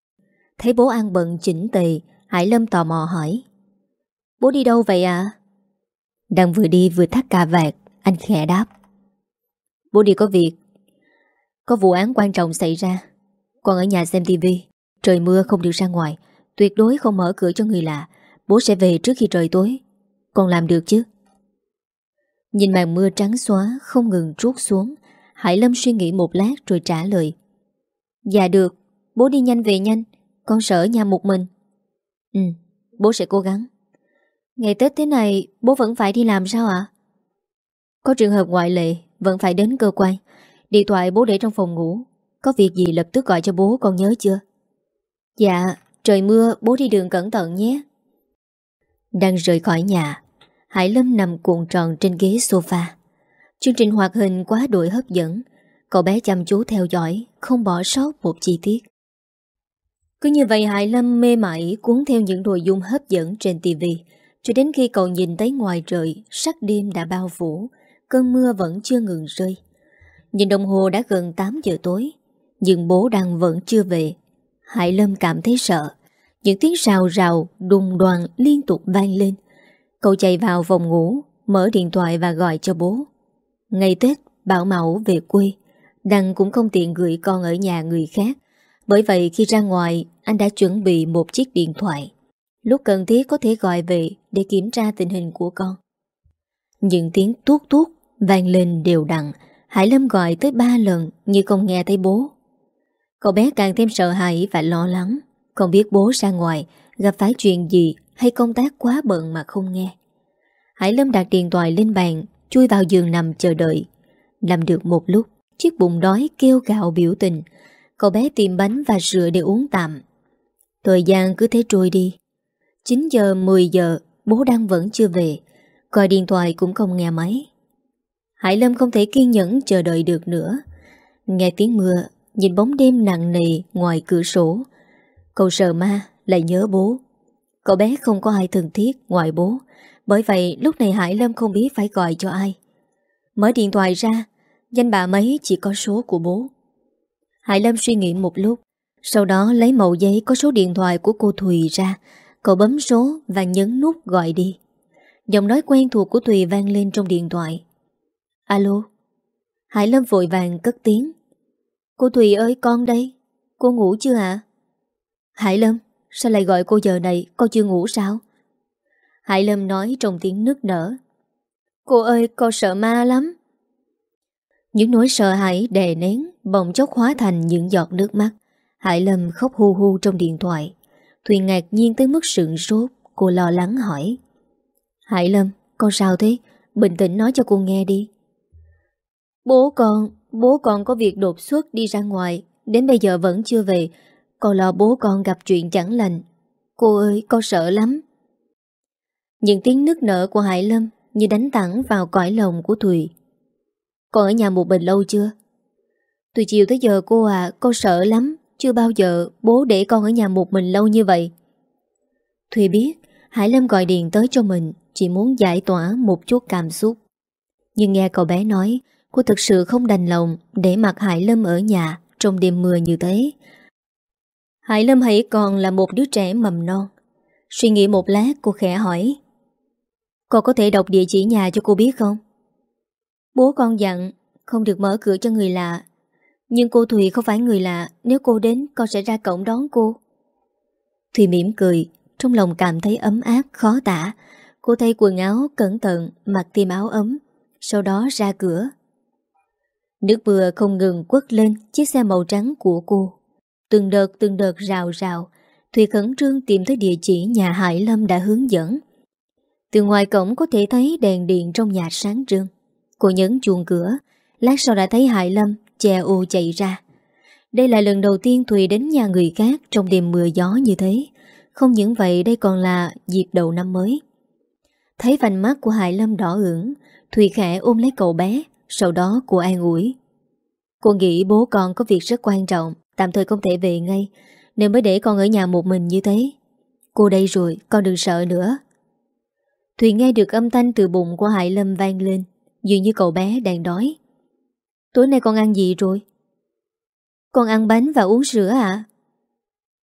[SPEAKER 1] Thấy bố ăn bận chỉnh tề Hải Lâm tò mò hỏi Bố đi đâu vậy ạ? À? Đang vừa đi vừa thắt cà vạt Anh khẽ đáp Bố đi có việc Có vụ án quan trọng xảy ra Còn ở nhà xem tivi Trời mưa không được ra ngoài Tuyệt đối không mở cửa cho người lạ Bố sẽ về trước khi trời tối Con làm được chứ Nhìn màn mưa trắng xóa không ngừng trút xuống Hải Lâm suy nghĩ một lát rồi trả lời Dạ được Bố đi nhanh về nhanh Con sợ nhà một mình Ừ bố sẽ cố gắng Ngày Tết thế này bố vẫn phải đi làm sao ạ Có trường hợp ngoại lệ Vẫn phải đến cơ quan Điện thoại bố để trong phòng ngủ Có việc gì lập tức gọi cho bố con nhớ chưa Dạ trời mưa bố đi đường cẩn thận nhé Đang rời khỏi nhà Hải Lâm nằm cuộn tròn trên ghế sofa Chương trình hoạt hình quá đổi hấp dẫn Cậu bé chăm chú theo dõi Không bỏ sót một chi tiết Cứ như vậy Hải Lâm mê mải Cuốn theo những nội dung hấp dẫn trên TV, Cho đến khi cậu nhìn thấy ngoài trời Sắc đêm đã bao phủ Cơn mưa vẫn chưa ngừng rơi Nhìn đồng hồ đã gần 8 giờ tối Nhưng bố đang vẫn chưa về Hải Lâm cảm thấy sợ Những tiếng rào rào đùng đoàn liên tục vang lên Cậu chạy vào phòng ngủ Mở điện thoại và gọi cho bố Ngày Tết, Bảo Mẫu về quê, Đăng cũng không tiện gửi con ở nhà người khác. Bởi vậy khi ra ngoài, anh đã chuẩn bị một chiếc điện thoại. Lúc cần thiết có thể gọi về để kiểm tra tình hình của con. Những tiếng tuốt tuốt vang lên đều đặn, Hải Lâm gọi tới ba lần như không nghe thấy bố. Cậu bé càng thêm sợ hãi và lo lắng, không biết bố ra ngoài gặp phải chuyện gì hay công tác quá bận mà không nghe. Hải Lâm đặt điện thoại lên bàn Chui vào giường nằm chờ đợi Nằm được một lúc Chiếc bụng đói kêu gạo biểu tình Cậu bé tìm bánh và sữa để uống tạm Thời gian cứ thế trôi đi 9 giờ 10 giờ Bố đang vẫn chưa về Gọi điện thoại cũng không nghe máy Hải Lâm không thể kiên nhẫn chờ đợi được nữa Nghe tiếng mưa Nhìn bóng đêm nặng nề ngoài cửa sổ Cậu sợ ma Lại nhớ bố Cậu bé không có ai thân thiết ngoài bố bởi vậy lúc này Hải Lâm không biết phải gọi cho ai Mở điện thoại ra Danh bà mấy chỉ có số của bố Hải Lâm suy nghĩ một lúc Sau đó lấy mẫu giấy có số điện thoại của cô Thùy ra Cậu bấm số và nhấn nút gọi đi Giọng nói quen thuộc của Thùy vang lên trong điện thoại Alo Hải Lâm vội vàng cất tiếng Cô Thùy ơi con đây Cô ngủ chưa ạ à? Hải Lâm Sao lại gọi cô giờ này Con chưa ngủ sao Hải Lâm nói trong tiếng nức nở. Cô ơi, cô sợ ma lắm. Những nỗi sợ hãi đè nén, bỗng chốc hóa thành những giọt nước mắt. Hải Lâm khóc hu hu trong điện thoại. Thuyền ngạc nhiên tới mức sượng sốt, cô lo lắng hỏi. Hải Lâm, con sao thế? Bình tĩnh nói cho cô nghe đi. Bố con, bố con có việc đột xuất đi ra ngoài, đến bây giờ vẫn chưa về. Con lo bố con gặp chuyện chẳng lành. Cô ơi, con sợ lắm. Những tiếng nức nở của Hải Lâm như đánh thẳng vào cõi lòng của Thùy. Con ở nhà một mình lâu chưa? Từ chiều tới giờ cô à, con sợ lắm, chưa bao giờ bố để con ở nhà một mình lâu như vậy. Thùy biết, Hải Lâm gọi điện tới cho mình, chỉ muốn giải tỏa một chút cảm xúc. Nhưng nghe cậu bé nói, cô thật sự không đành lòng để mặc Hải Lâm ở nhà trong đêm mưa như thế. Hải Lâm hãy còn là một đứa trẻ mầm non. Suy nghĩ một lát cô khẽ hỏi con có thể đọc địa chỉ nhà cho cô biết không? Bố con dặn không được mở cửa cho người lạ. Nhưng cô Thùy không phải người lạ, nếu cô đến con sẽ ra cổng đón cô. Thùy mỉm cười, trong lòng cảm thấy ấm áp, khó tả. Cô thay quần áo cẩn thận, mặc tìm áo ấm, sau đó ra cửa. Nước vừa không ngừng quất lên chiếc xe màu trắng của cô. Từng đợt từng đợt rào rào, Thùy khẩn trương tìm tới địa chỉ nhà Hải Lâm đã hướng dẫn. Từ ngoài cổng có thể thấy đèn điện trong nhà sáng trương. Cô nhấn chuông cửa, lát sau đã thấy Hải Lâm che ô chạy ra. Đây là lần đầu tiên Thùy đến nhà người khác trong đêm mưa gió như thế. Không những vậy đây còn là dịp đầu năm mới. Thấy vành mắt của Hải Lâm đỏ ửng, Thùy khẽ ôm lấy cậu bé, sau đó cô an ủi. Cô nghĩ bố con có việc rất quan trọng, tạm thời không thể về ngay, nên mới để con ở nhà một mình như thế. Cô đây rồi, con đừng sợ nữa, Thùy nghe được âm thanh từ bụng của Hải Lâm vang lên Dường như cậu bé đang đói Tối nay con ăn gì rồi? Con ăn bánh và uống sữa ạ à?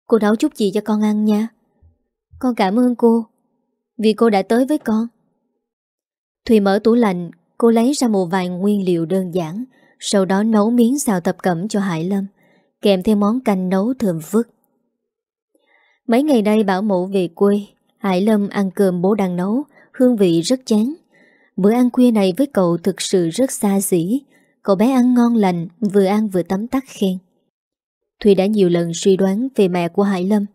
[SPEAKER 1] Cô nấu chút gì cho con ăn nha Con cảm ơn cô Vì cô đã tới với con Thùy mở tủ lạnh Cô lấy ra một vài nguyên liệu đơn giản Sau đó nấu miếng xào tập cẩm cho Hải Lâm Kèm thêm món canh nấu thơm phức Mấy ngày nay bảo mẫu về quê Hải Lâm ăn cơm bố đang nấu hương vị rất chán. Bữa ăn khuya này với cậu thực sự rất xa xỉ, cậu bé ăn ngon lành, vừa ăn vừa tắm tắt khen. Thùy đã nhiều lần suy đoán về mẹ của Hải Lâm.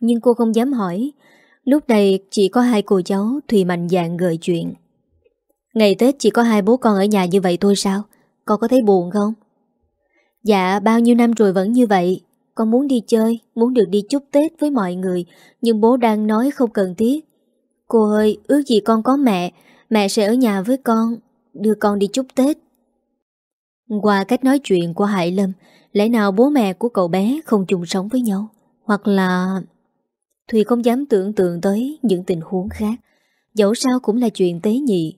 [SPEAKER 1] Nhưng cô không dám hỏi, lúc này chỉ có hai cô cháu Thùy mạnh dạn gợi chuyện. Ngày Tết chỉ có hai bố con ở nhà như vậy thôi sao? Con có thấy buồn không? Dạ, bao nhiêu năm rồi vẫn như vậy. Con muốn đi chơi, muốn được đi chúc Tết với mọi người, nhưng bố đang nói không cần thiết. Cô ơi, ước gì con có mẹ, mẹ sẽ ở nhà với con, đưa con đi chúc Tết. Qua cách nói chuyện của Hải Lâm, lẽ nào bố mẹ của cậu bé không chung sống với nhau? Hoặc là... Thùy không dám tưởng tượng tới những tình huống khác, dẫu sao cũng là chuyện tế nhị.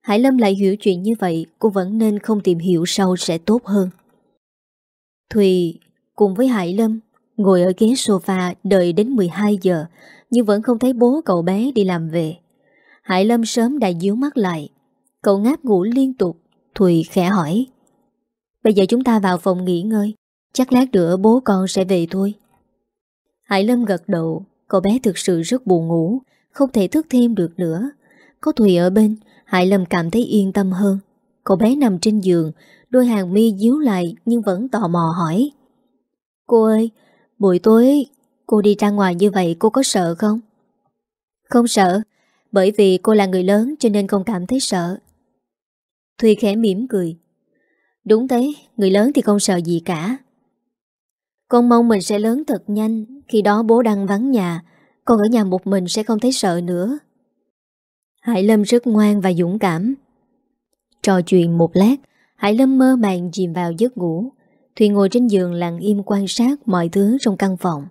[SPEAKER 1] Hải Lâm lại hiểu chuyện như vậy, cô vẫn nên không tìm hiểu sâu sẽ tốt hơn. Thùy cùng với Hải Lâm ngồi ở ghế sofa đợi đến 12 giờ, nhưng vẫn không thấy bố cậu bé đi làm về. Hải Lâm sớm đã díu mắt lại. Cậu ngáp ngủ liên tục, Thùy khẽ hỏi. Bây giờ chúng ta vào phòng nghỉ ngơi, chắc lát nữa bố con sẽ về thôi. Hải Lâm gật đầu, cậu bé thực sự rất buồn ngủ, không thể thức thêm được nữa. Có Thùy ở bên, Hải Lâm cảm thấy yên tâm hơn. Cậu bé nằm trên giường, đôi hàng mi díu lại nhưng vẫn tò mò hỏi. Cô ơi, buổi tối cô đi ra ngoài như vậy cô có sợ không? Không sợ, bởi vì cô là người lớn cho nên không cảm thấy sợ. Thùy khẽ mỉm cười. Đúng thế, người lớn thì không sợ gì cả. Con mong mình sẽ lớn thật nhanh, khi đó bố đang vắng nhà, con ở nhà một mình sẽ không thấy sợ nữa. Hải Lâm rất ngoan và dũng cảm. Trò chuyện một lát, Hải Lâm mơ màng chìm vào giấc ngủ. Thùy ngồi trên giường lặng im quan sát mọi thứ trong căn phòng.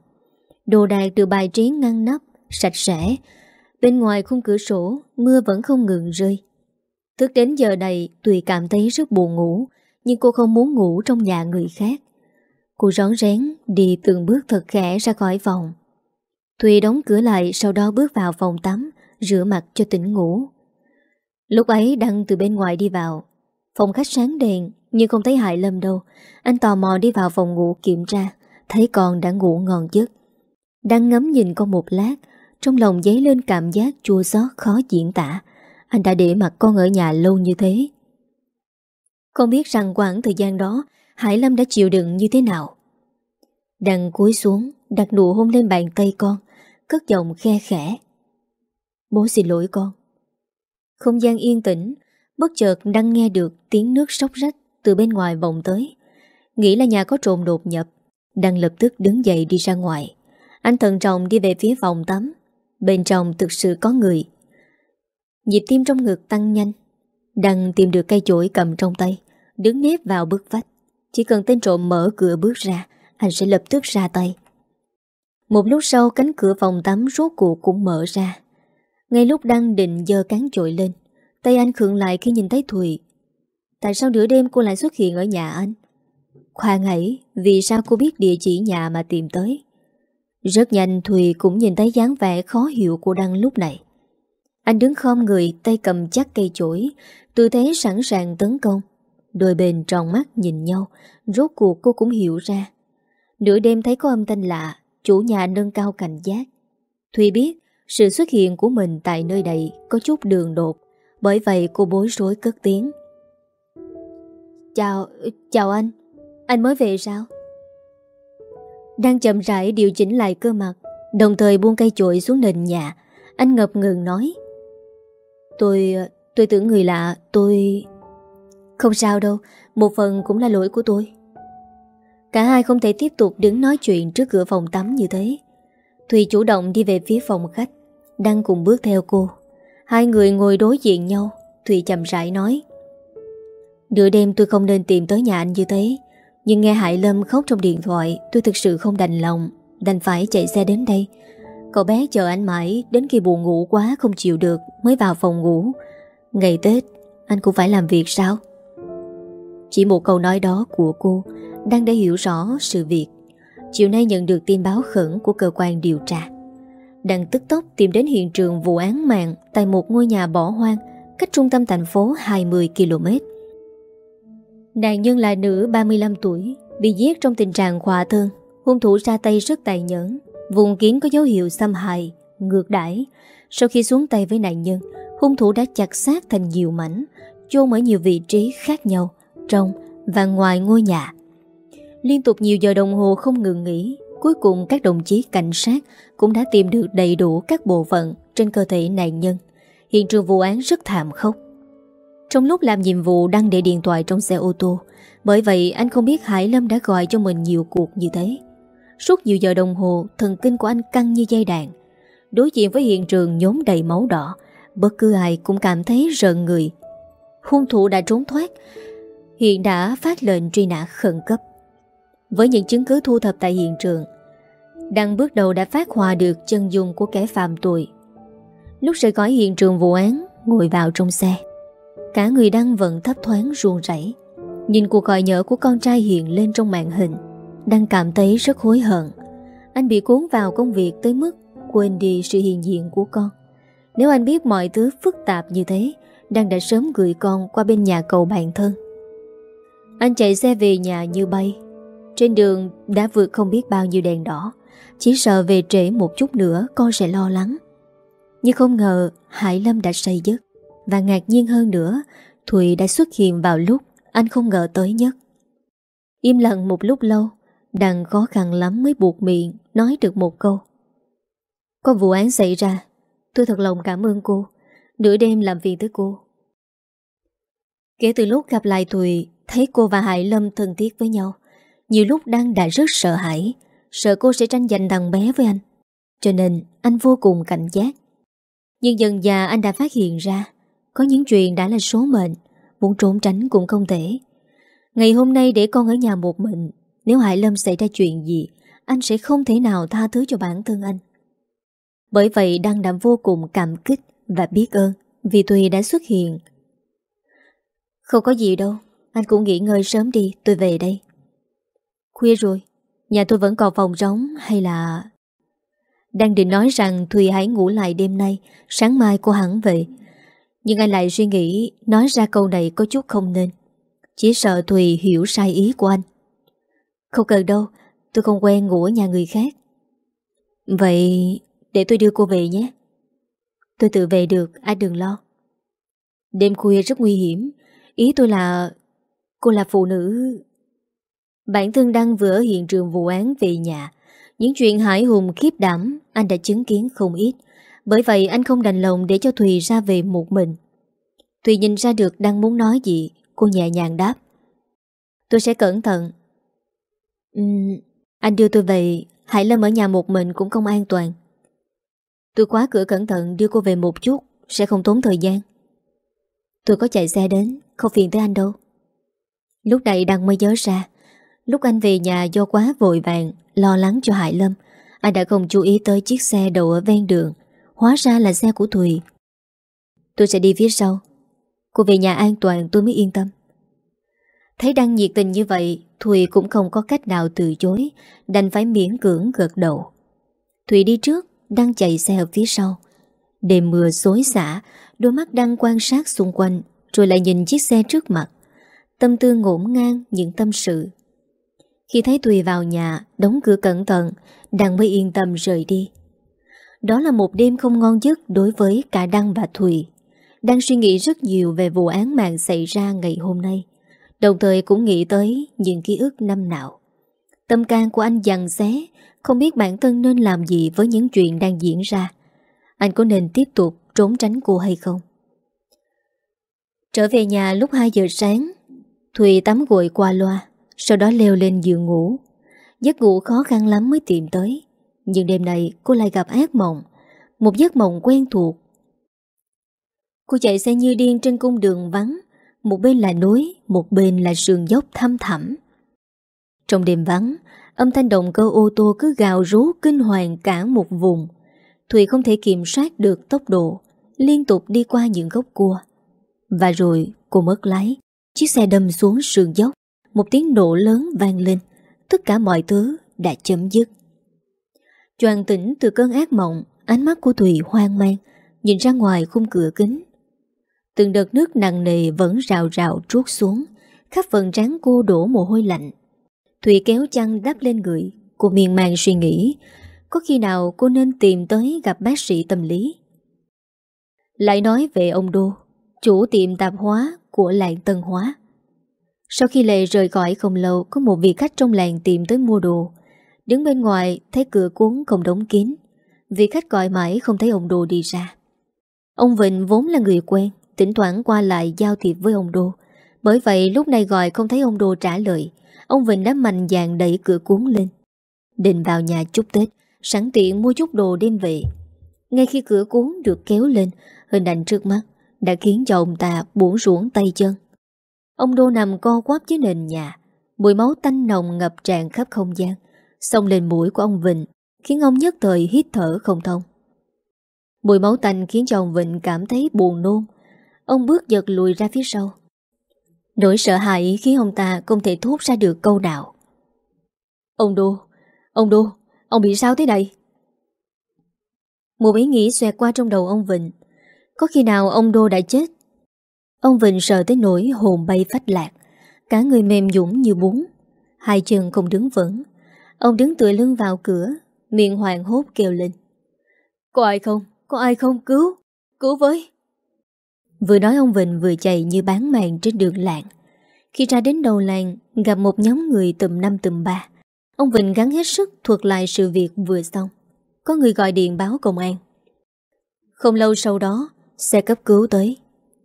[SPEAKER 1] Đồ đạc được bài trí ngăn nắp, sạch sẽ. Bên ngoài khung cửa sổ, mưa vẫn không ngừng rơi. Thức đến giờ này, Tùy cảm thấy rất buồn ngủ, nhưng cô không muốn ngủ trong nhà người khác. Cô rón rén đi từng bước thật khẽ ra khỏi phòng. Thùy đóng cửa lại sau đó bước vào phòng tắm, rửa mặt cho tỉnh ngủ. Lúc ấy Đăng từ bên ngoài đi vào. Phòng khách sáng đèn nhưng không thấy Hải Lâm đâu. Anh tò mò đi vào phòng ngủ kiểm tra, thấy con đã ngủ ngon giấc. Đang ngắm nhìn con một lát Trong lòng dấy lên cảm giác chua xót khó diễn tả Anh đã để mặt con ở nhà lâu như thế không biết rằng quãng thời gian đó Hải Lâm đã chịu đựng như thế nào Đằng cuối xuống Đặt nụ hôn lên bàn tay con Cất giọng khe khẽ Bố xin lỗi con Không gian yên tĩnh Bất chợt đang nghe được tiếng nước sóc rách Từ bên ngoài vọng tới Nghĩ là nhà có trộm đột nhập đăng lập tức đứng dậy đi ra ngoài anh thận trọng đi về phía phòng tắm Bên trong thực sự có người Nhịp tim trong ngực tăng nhanh Đăng tìm được cây chổi cầm trong tay Đứng nếp vào bức vách Chỉ cần tên trộm mở cửa bước ra Anh sẽ lập tức ra tay Một lúc sau cánh cửa phòng tắm rốt cuộc cũng mở ra Ngay lúc Đăng định dơ cán chổi lên Tay anh khượng lại khi nhìn thấy Thùy Tại sao nửa đêm cô lại xuất hiện ở nhà anh? Khoan hãy, vì sao cô biết địa chỉ nhà mà tìm tới? Rất nhanh Thùy cũng nhìn thấy dáng vẻ khó hiểu của Đăng lúc này. Anh đứng khom người tay cầm chắc cây chổi, tư thế sẵn sàng tấn công. Đôi bên tròn mắt nhìn nhau, rốt cuộc cô cũng hiểu ra. Nửa đêm thấy có âm thanh lạ, chủ nhà nâng cao cảnh giác. Thùy biết sự xuất hiện của mình tại nơi đây có chút đường đột, bởi vậy cô bối rối cất tiếng. Chào, chào anh, anh mới về sao? Đang chậm rãi điều chỉnh lại cơ mặt Đồng thời buông cây chổi xuống nền nhà Anh ngập ngừng nói Tôi... tôi tưởng người lạ Tôi... Không sao đâu Một phần cũng là lỗi của tôi Cả hai không thể tiếp tục đứng nói chuyện Trước cửa phòng tắm như thế Thùy chủ động đi về phía phòng khách Đăng cùng bước theo cô Hai người ngồi đối diện nhau Thùy chậm rãi nói Nửa đêm tôi không nên tìm tới nhà anh như thế nhưng nghe Hải Lâm khóc trong điện thoại Tôi thực sự không đành lòng Đành phải chạy xe đến đây Cậu bé chờ anh mãi Đến khi buồn ngủ quá không chịu được Mới vào phòng ngủ Ngày Tết anh cũng phải làm việc sao Chỉ một câu nói đó của cô Đang để hiểu rõ sự việc Chiều nay nhận được tin báo khẩn Của cơ quan điều tra Đang tức tốc tìm đến hiện trường vụ án mạng Tại một ngôi nhà bỏ hoang Cách trung tâm thành phố 20 km Nạn nhân là nữ 35 tuổi, bị giết trong tình trạng khỏa thân. Hung thủ ra tay rất tài nhẫn, vùng kiến có dấu hiệu xâm hại, ngược đãi. Sau khi xuống tay với nạn nhân, hung thủ đã chặt xác thành nhiều mảnh, chôn ở nhiều vị trí khác nhau, trong và ngoài ngôi nhà. Liên tục nhiều giờ đồng hồ không ngừng nghỉ, cuối cùng các đồng chí cảnh sát cũng đã tìm được đầy đủ các bộ phận trên cơ thể nạn nhân. Hiện trường vụ án rất thảm khốc. Trong lúc làm nhiệm vụ đang để điện thoại trong xe ô tô Bởi vậy anh không biết Hải Lâm đã gọi cho mình nhiều cuộc như thế Suốt nhiều giờ đồng hồ Thần kinh của anh căng như dây đạn Đối diện với hiện trường nhóm đầy máu đỏ Bất cứ ai cũng cảm thấy rợn người Hung thủ đã trốn thoát Hiện đã phát lệnh truy nã khẩn cấp Với những chứng cứ thu thập tại hiện trường Đăng bước đầu đã phát hòa được chân dung của kẻ phạm tội Lúc rời khỏi hiện trường vụ án Ngồi vào trong xe Cả người đang vẫn thấp thoáng ruồn rảy Nhìn cuộc gọi nhỡ của con trai hiện lên trong màn hình Đang cảm thấy rất hối hận Anh bị cuốn vào công việc tới mức Quên đi sự hiện diện của con Nếu anh biết mọi thứ phức tạp như thế Đăng đã sớm gửi con qua bên nhà cậu bạn thân Anh chạy xe về nhà như bay Trên đường đã vượt không biết bao nhiêu đèn đỏ Chỉ sợ về trễ một chút nữa con sẽ lo lắng Nhưng không ngờ Hải Lâm đã say giấc và ngạc nhiên hơn nữa Thùy đã xuất hiện vào lúc Anh không ngờ tới nhất Im lặng một lúc lâu Đằng khó khăn lắm mới buộc miệng Nói được một câu Có vụ án xảy ra Tôi thật lòng cảm ơn cô Nửa đêm làm việc tới cô Kể từ lúc gặp lại Thùy Thấy cô và Hải Lâm thân thiết với nhau Nhiều lúc Đăng đã rất sợ hãi Sợ cô sẽ tranh giành thằng bé với anh Cho nên anh vô cùng cảnh giác Nhưng dần già anh đã phát hiện ra có những chuyện đã là số mệnh Muốn trốn tránh cũng không thể Ngày hôm nay để con ở nhà một mình Nếu Hải Lâm xảy ra chuyện gì Anh sẽ không thể nào tha thứ cho bản thân anh Bởi vậy Đăng đã vô cùng cảm kích Và biết ơn Vì Tùy đã xuất hiện Không có gì đâu Anh cũng nghỉ ngơi sớm đi tôi về đây Khuya rồi Nhà tôi vẫn còn phòng trống hay là Đang định nói rằng Thùy hãy ngủ lại đêm nay Sáng mai cô hẳn về nhưng anh lại suy nghĩ Nói ra câu này có chút không nên Chỉ sợ Thùy hiểu sai ý của anh Không cần đâu Tôi không quen ngủ ở nhà người khác Vậy để tôi đưa cô về nhé Tôi tự về được Anh đừng lo Đêm khuya rất nguy hiểm Ý tôi là Cô là phụ nữ Bản thân đang vừa hiện trường vụ án về nhà Những chuyện hải hùng khiếp đảm Anh đã chứng kiến không ít bởi vậy anh không đành lòng để cho Thùy ra về một mình Thùy nhìn ra được đang muốn nói gì Cô nhẹ nhàng đáp Tôi sẽ cẩn thận uhm, Anh đưa tôi về Hải Lâm ở nhà một mình cũng không an toàn Tôi khóa cửa cẩn thận đưa cô về một chút Sẽ không tốn thời gian Tôi có chạy xe đến Không phiền tới anh đâu Lúc này đang mới nhớ ra Lúc anh về nhà do quá vội vàng Lo lắng cho Hải Lâm Anh đã không chú ý tới chiếc xe đậu ở ven đường Hóa ra là xe của Thùy Tôi sẽ đi phía sau Cô về nhà an toàn tôi mới yên tâm Thấy Đăng nhiệt tình như vậy Thùy cũng không có cách nào từ chối Đành phải miễn cưỡng gợt đầu Thùy đi trước Đăng chạy xe ở phía sau Đêm mưa xối xả Đôi mắt Đăng quan sát xung quanh Rồi lại nhìn chiếc xe trước mặt Tâm tư ngổn ngang những tâm sự Khi thấy Thùy vào nhà Đóng cửa cẩn thận Đăng mới yên tâm rời đi đó là một đêm không ngon giấc đối với cả Đăng và Thùy. Đăng suy nghĩ rất nhiều về vụ án mạng xảy ra ngày hôm nay. Đồng thời cũng nghĩ tới những ký ức năm nào. Tâm can của anh dằn xé, không biết bản thân nên làm gì với những chuyện đang diễn ra. Anh có nên tiếp tục trốn tránh cô hay không? Trở về nhà lúc 2 giờ sáng, Thùy tắm gội qua loa, sau đó leo lên giường ngủ. Giấc ngủ khó khăn lắm mới tìm tới. Nhưng đêm nay cô lại gặp ác mộng Một giấc mộng quen thuộc Cô chạy xe như điên trên cung đường vắng Một bên là núi Một bên là sườn dốc thăm thẳm Trong đêm vắng Âm thanh động cơ ô tô cứ gào rú kinh hoàng cả một vùng Thùy không thể kiểm soát được tốc độ Liên tục đi qua những gốc cua Và rồi cô mất lái Chiếc xe đâm xuống sườn dốc Một tiếng nổ lớn vang lên Tất cả mọi thứ đã chấm dứt Choàn tỉnh từ cơn ác mộng Ánh mắt của Thùy hoang mang Nhìn ra ngoài khung cửa kính Từng đợt nước nặng nề vẫn rào rào trút xuống Khắp phần trán cô đổ mồ hôi lạnh Thùy kéo chăn đắp lên người Cô miên man suy nghĩ Có khi nào cô nên tìm tới gặp bác sĩ tâm lý Lại nói về ông Đô Chủ tiệm tạp hóa của làng Tân Hóa Sau khi Lệ rời khỏi không lâu Có một vị khách trong làng tìm tới mua đồ Đứng bên ngoài thấy cửa cuốn không đóng kín Vì khách gọi mãi không thấy ông Đô đi ra Ông Vịnh vốn là người quen Tỉnh thoảng qua lại giao thiệp với ông Đô Bởi vậy lúc này gọi không thấy ông Đô trả lời Ông Vịnh đã mạnh dạn đẩy cửa cuốn lên Định vào nhà chúc Tết Sẵn tiện mua chút đồ đem về Ngay khi cửa cuốn được kéo lên Hình ảnh trước mắt Đã khiến cho ông ta buồn ruộng tay chân Ông Đô nằm co quắp dưới nền nhà Mùi máu tanh nồng ngập tràn khắp không gian xông lên mũi của ông Vịnh, khiến ông nhất thời hít thở không thông. Mùi máu tanh khiến cho ông Vịnh cảm thấy buồn nôn. Ông bước giật lùi ra phía sau. Nỗi sợ hãi khiến ông ta không thể thốt ra được câu nào. Ông Đô, ông Đô, ông bị sao thế này? Một ý nghĩ xoẹt qua trong đầu ông Vịnh. Có khi nào ông Đô đã chết? Ông Vịnh sợ tới nỗi hồn bay phách lạc, cả người mềm dũng như bún, hai chân không đứng vững. Ông đứng tựa lưng vào cửa Miệng hoàng hốt kêu lên Có ai không? Có ai không? Cứu! Cứu với! Vừa nói ông Vịnh vừa chạy như bán mạng trên đường làng Khi ra đến đầu làng Gặp một nhóm người tùm năm tùm ba Ông Vịnh gắn hết sức thuật lại sự việc vừa xong Có người gọi điện báo công an Không lâu sau đó Xe cấp cứu tới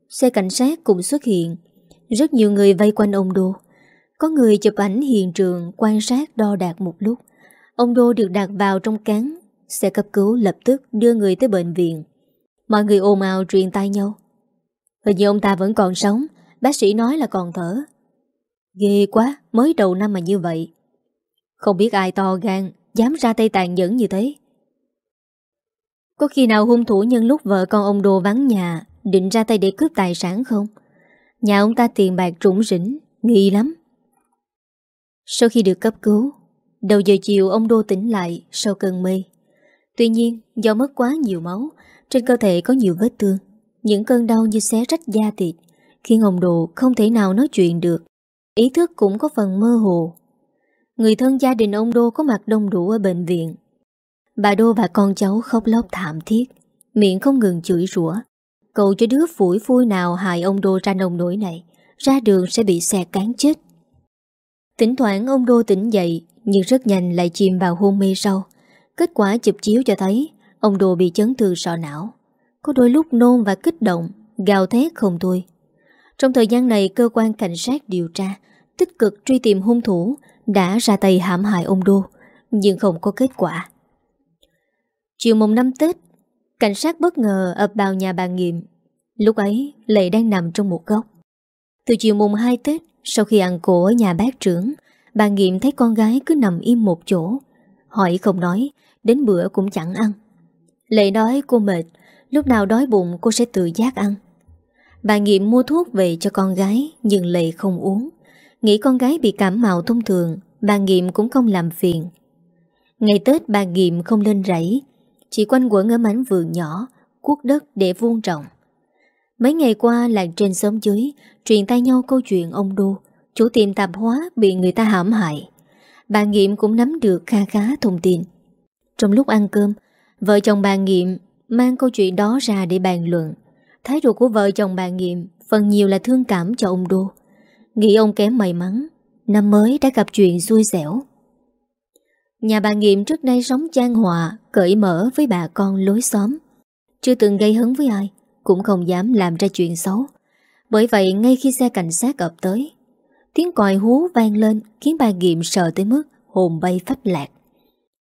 [SPEAKER 1] Xe cảnh sát cũng xuất hiện Rất nhiều người vây quanh ông Đô có người chụp ảnh hiện trường quan sát đo đạt một lúc. Ông Đô được đặt vào trong cán, xe cấp cứu lập tức đưa người tới bệnh viện. Mọi người ồn ào truyền tay nhau. Hình như ông ta vẫn còn sống, bác sĩ nói là còn thở. Ghê quá, mới đầu năm mà như vậy. Không biết ai to gan, dám ra tay tàn nhẫn như thế. Có khi nào hung thủ nhân lúc vợ con ông Đô vắng nhà, định ra tay để cướp tài sản không? Nhà ông ta tiền bạc trũng rỉnh, nghi lắm. Sau khi được cấp cứu, đầu giờ chiều ông Đô tỉnh lại sau cơn mê. Tuy nhiên, do mất quá nhiều máu, trên cơ thể có nhiều vết thương. Những cơn đau như xé rách da thịt, khiến ông Đô không thể nào nói chuyện được. Ý thức cũng có phần mơ hồ. Người thân gia đình ông Đô có mặt đông đủ ở bệnh viện. Bà Đô và con cháu khóc lóc thảm thiết, miệng không ngừng chửi rủa. Cậu cho đứa phủi phui nào hại ông Đô ra nông nổi này, ra đường sẽ bị xe cán chết. Thỉnh thoảng ông Đô tỉnh dậy nhưng rất nhanh lại chìm vào hôn mê sâu. Kết quả chụp chiếu cho thấy ông Đô bị chấn thương sọ não. Có đôi lúc nôn và kích động, gào thét không thôi. Trong thời gian này, cơ quan cảnh sát điều tra tích cực truy tìm hung thủ đã ra tay hãm hại ông Đô, nhưng không có kết quả. Chiều mùng năm Tết, cảnh sát bất ngờ ập vào nhà bà Nghiệm. Lúc ấy, Lệ đang nằm trong một góc. Từ chiều mùng 2 Tết, sau khi ăn cổ ở nhà bác trưởng, bà Nghiệm thấy con gái cứ nằm im một chỗ. Hỏi không nói, đến bữa cũng chẳng ăn. Lệ nói cô mệt, lúc nào đói bụng cô sẽ tự giác ăn. Bà Nghiệm mua thuốc về cho con gái, nhưng Lệ không uống. Nghĩ con gái bị cảm mạo thông thường, bà Nghiệm cũng không làm phiền. Ngày Tết bà Nghiệm không lên rẫy, chỉ quanh quẩn ở mảnh vườn nhỏ, cuốc đất để vuông rộng. Mấy ngày qua làng trên xóm dưới Truyền tay nhau câu chuyện ông Đô Chủ tiệm tạp hóa bị người ta hãm hại Bà Nghiệm cũng nắm được kha khá thông tin Trong lúc ăn cơm Vợ chồng bà Nghiệm Mang câu chuyện đó ra để bàn luận Thái độ của vợ chồng bà Nghiệm Phần nhiều là thương cảm cho ông Đô Nghĩ ông kém may mắn Năm mới đã gặp chuyện xui xẻo Nhà bà Nghiệm trước nay sống trang hòa Cởi mở với bà con lối xóm Chưa từng gây hứng với ai cũng không dám làm ra chuyện xấu. Bởi vậy ngay khi xe cảnh sát ập tới, tiếng còi hú vang lên khiến bà Kiệm sợ tới mức hồn bay phách lạc.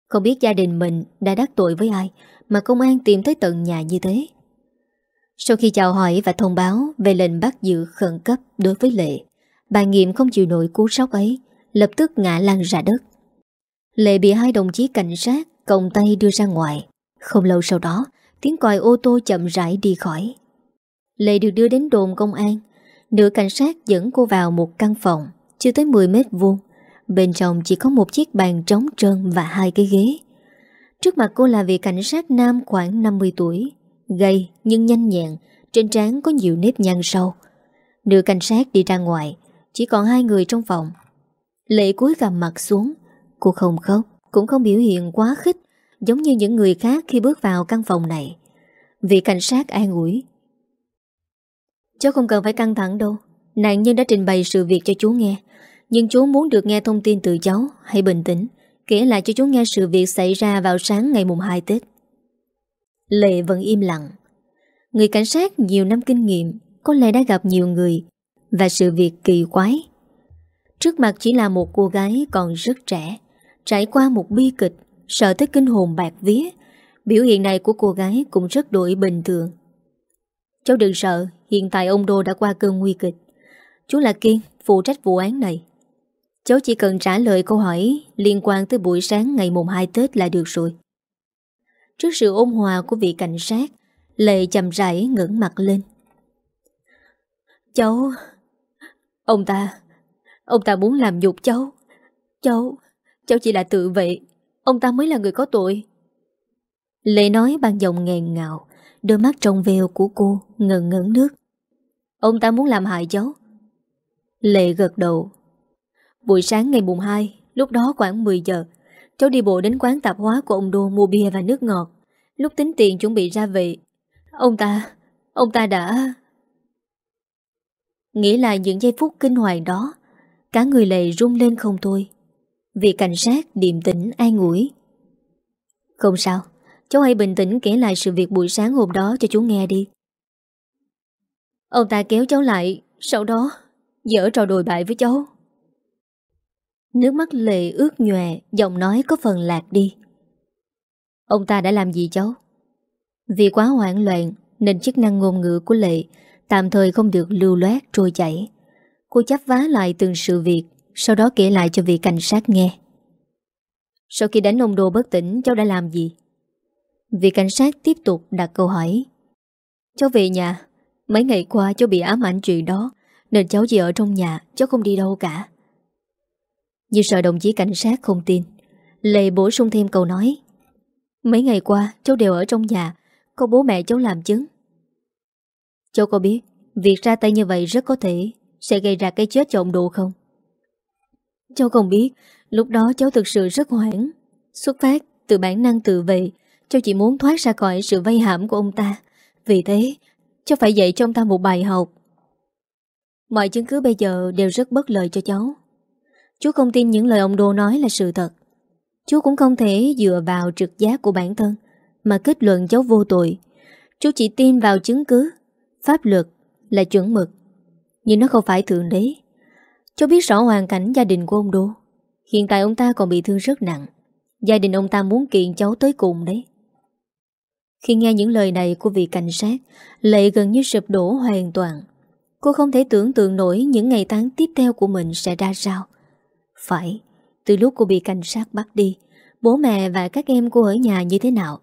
[SPEAKER 1] Không biết gia đình mình đã đắc tội với ai mà công an tìm tới tận nhà như thế. Sau khi chào hỏi và thông báo về lệnh bắt giữ khẩn cấp đối với Lệ, bà Nghiệm không chịu nổi cú sốc ấy, lập tức ngã lăn ra đất. Lệ bị hai đồng chí cảnh sát còng tay đưa ra ngoài. Không lâu sau đó, Tiếng còi ô tô chậm rãi đi khỏi Lệ được đưa đến đồn công an Nữ cảnh sát dẫn cô vào một căn phòng Chưa tới 10 mét vuông Bên trong chỉ có một chiếc bàn trống trơn Và hai cái ghế Trước mặt cô là vị cảnh sát nam khoảng 50 tuổi Gầy nhưng nhanh nhẹn Trên trán có nhiều nếp nhăn sâu Nữ cảnh sát đi ra ngoài Chỉ còn hai người trong phòng Lệ cúi gằm mặt xuống Cô không khóc Cũng không biểu hiện quá khích giống như những người khác khi bước vào căn phòng này. Vị cảnh sát an ủi. Cháu không cần phải căng thẳng đâu. Nạn nhân đã trình bày sự việc cho chú nghe. Nhưng chú muốn được nghe thông tin từ cháu, hãy bình tĩnh. Kể lại cho chú nghe sự việc xảy ra vào sáng ngày mùng 2 Tết. Lệ vẫn im lặng. Người cảnh sát nhiều năm kinh nghiệm, có lẽ đã gặp nhiều người, và sự việc kỳ quái. Trước mặt chỉ là một cô gái còn rất trẻ, trải qua một bi kịch sợ tới kinh hồn bạc vía. Biểu hiện này của cô gái cũng rất đổi bình thường. Cháu đừng sợ, hiện tại ông Đô đã qua cơn nguy kịch. Chú là Kiên, phụ trách vụ án này. Cháu chỉ cần trả lời câu hỏi liên quan tới buổi sáng ngày mùng 2 Tết là được rồi. Trước sự ôn hòa của vị cảnh sát, Lệ chầm rãi ngẩng mặt lên. Cháu... Ông ta... Ông ta muốn làm nhục cháu. Cháu... Cháu chỉ là tự vệ. Ông ta mới là người có tội Lệ nói bằng giọng nghẹn ngào Đôi mắt trong veo của cô ngần ngấn nước Ông ta muốn làm hại cháu Lệ gật đầu Buổi sáng ngày mùng 2 Lúc đó khoảng 10 giờ Cháu đi bộ đến quán tạp hóa của ông Đô mua bia và nước ngọt Lúc tính tiền chuẩn bị ra về Ông ta Ông ta đã Nghĩ lại những giây phút kinh hoàng đó Cả người lệ run lên không thôi Vị cảnh sát điềm tĩnh ai ngủi Không sao Cháu hãy bình tĩnh kể lại sự việc buổi sáng hôm đó cho chú nghe đi Ông ta kéo cháu lại Sau đó Dở trò đồi bại với cháu Nước mắt lệ ướt nhòe Giọng nói có phần lạc đi Ông ta đã làm gì cháu Vì quá hoảng loạn Nên chức năng ngôn ngữ của lệ Tạm thời không được lưu loát trôi chảy Cô chấp vá lại từng sự việc sau đó kể lại cho vị cảnh sát nghe Sau khi đánh ông đồ bất tỉnh cháu đã làm gì? Vị cảnh sát tiếp tục đặt câu hỏi Cháu về nhà Mấy ngày qua cháu bị ám ảnh chuyện đó Nên cháu chỉ ở trong nhà Cháu không đi đâu cả Như sợ đồng chí cảnh sát không tin Lệ bổ sung thêm câu nói Mấy ngày qua cháu đều ở trong nhà Có bố mẹ cháu làm chứng Cháu có biết Việc ra tay như vậy rất có thể Sẽ gây ra cái chết cho ông Đô không Cháu không biết, lúc đó cháu thực sự rất hoảng. Xuất phát từ bản năng tự vệ, cháu chỉ muốn thoát ra khỏi sự vây hãm của ông ta. Vì thế, cháu phải dạy cho ông ta một bài học. Mọi chứng cứ bây giờ đều rất bất lợi cho cháu. Chú không tin những lời ông Đô nói là sự thật. Chú cũng không thể dựa vào trực giác của bản thân mà kết luận cháu vô tội. Chú chỉ tin vào chứng cứ. Pháp luật là chuẩn mực. Nhưng nó không phải thượng đế. Cháu biết rõ hoàn cảnh gia đình của ông Đô Hiện tại ông ta còn bị thương rất nặng Gia đình ông ta muốn kiện cháu tới cùng đấy Khi nghe những lời này của vị cảnh sát Lệ gần như sụp đổ hoàn toàn Cô không thể tưởng tượng nổi những ngày tháng tiếp theo của mình sẽ ra sao Phải, từ lúc cô bị cảnh sát bắt đi Bố mẹ và các em cô ở nhà như thế nào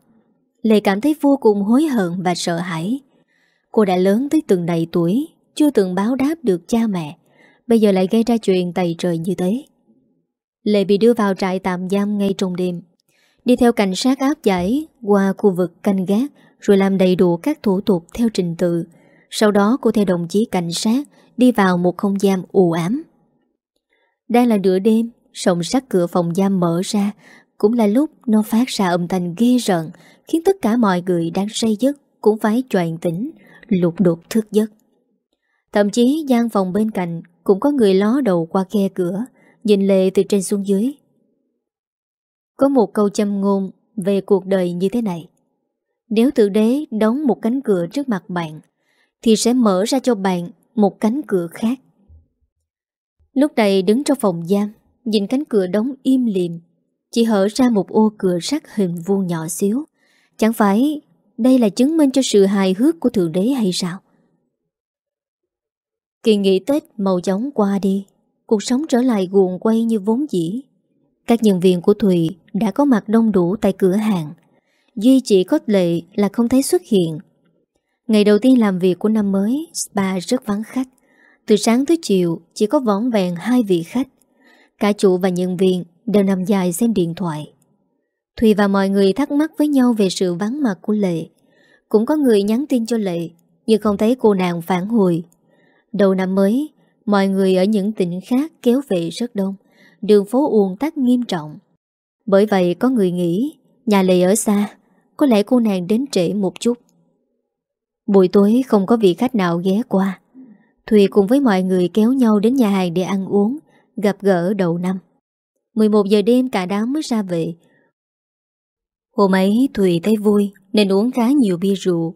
[SPEAKER 1] Lệ cảm thấy vô cùng hối hận và sợ hãi Cô đã lớn tới từng đầy tuổi Chưa từng báo đáp được cha mẹ Bây giờ lại gây ra chuyện tày trời như thế Lệ bị đưa vào trại tạm giam ngay trong đêm Đi theo cảnh sát áp giải Qua khu vực canh gác Rồi làm đầy đủ các thủ tục theo trình tự Sau đó cô theo đồng chí cảnh sát Đi vào một không giam u ám Đang là nửa đêm Sòng sắt cửa phòng giam mở ra Cũng là lúc nó phát ra âm thanh ghê rợn Khiến tất cả mọi người đang say giấc Cũng phải choàn tỉnh Lục đột thức giấc Thậm chí gian phòng bên cạnh cũng có người ló đầu qua khe cửa Nhìn Lệ từ trên xuống dưới Có một câu châm ngôn Về cuộc đời như thế này Nếu tự đế đóng một cánh cửa trước mặt bạn Thì sẽ mở ra cho bạn Một cánh cửa khác Lúc này đứng trong phòng giam Nhìn cánh cửa đóng im liềm Chỉ hở ra một ô cửa sắt hình vuông nhỏ xíu Chẳng phải đây là chứng minh cho sự hài hước của Thượng Đế hay sao? Kỳ nghỉ Tết màu chóng qua đi Cuộc sống trở lại guồng quay như vốn dĩ Các nhân viên của Thùy Đã có mặt đông đủ tại cửa hàng Duy chỉ có lệ là không thấy xuất hiện Ngày đầu tiên làm việc của năm mới Spa rất vắng khách Từ sáng tới chiều Chỉ có vỏn vẹn hai vị khách Cả chủ và nhân viên đều nằm dài xem điện thoại Thùy và mọi người thắc mắc với nhau Về sự vắng mặt của Lệ Cũng có người nhắn tin cho Lệ Nhưng không thấy cô nàng phản hồi Đầu năm mới, mọi người ở những tỉnh khác kéo về rất đông, đường phố uồn tắc nghiêm trọng. Bởi vậy có người nghĩ, nhà Lệ ở xa, có lẽ cô nàng đến trễ một chút. Buổi tối không có vị khách nào ghé qua. Thùy cùng với mọi người kéo nhau đến nhà hàng để ăn uống, gặp gỡ đầu năm. 11 giờ đêm cả đám mới ra về. Hôm ấy Thùy thấy vui nên uống khá nhiều bia rượu.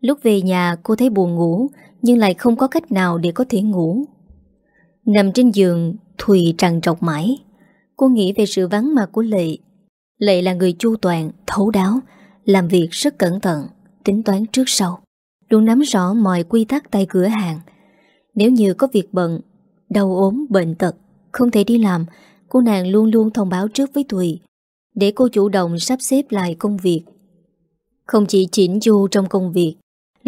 [SPEAKER 1] Lúc về nhà cô thấy buồn ngủ nhưng lại không có cách nào để có thể ngủ Nằm trên giường Thùy trằn trọc mãi Cô nghĩ về sự vắng mặt của Lệ Lệ là người chu toàn, thấu đáo Làm việc rất cẩn thận Tính toán trước sau Luôn nắm rõ mọi quy tắc tại cửa hàng Nếu như có việc bận Đau ốm, bệnh tật Không thể đi làm Cô nàng luôn luôn thông báo trước với Thùy Để cô chủ động sắp xếp lại công việc Không chỉ chỉnh chu trong công việc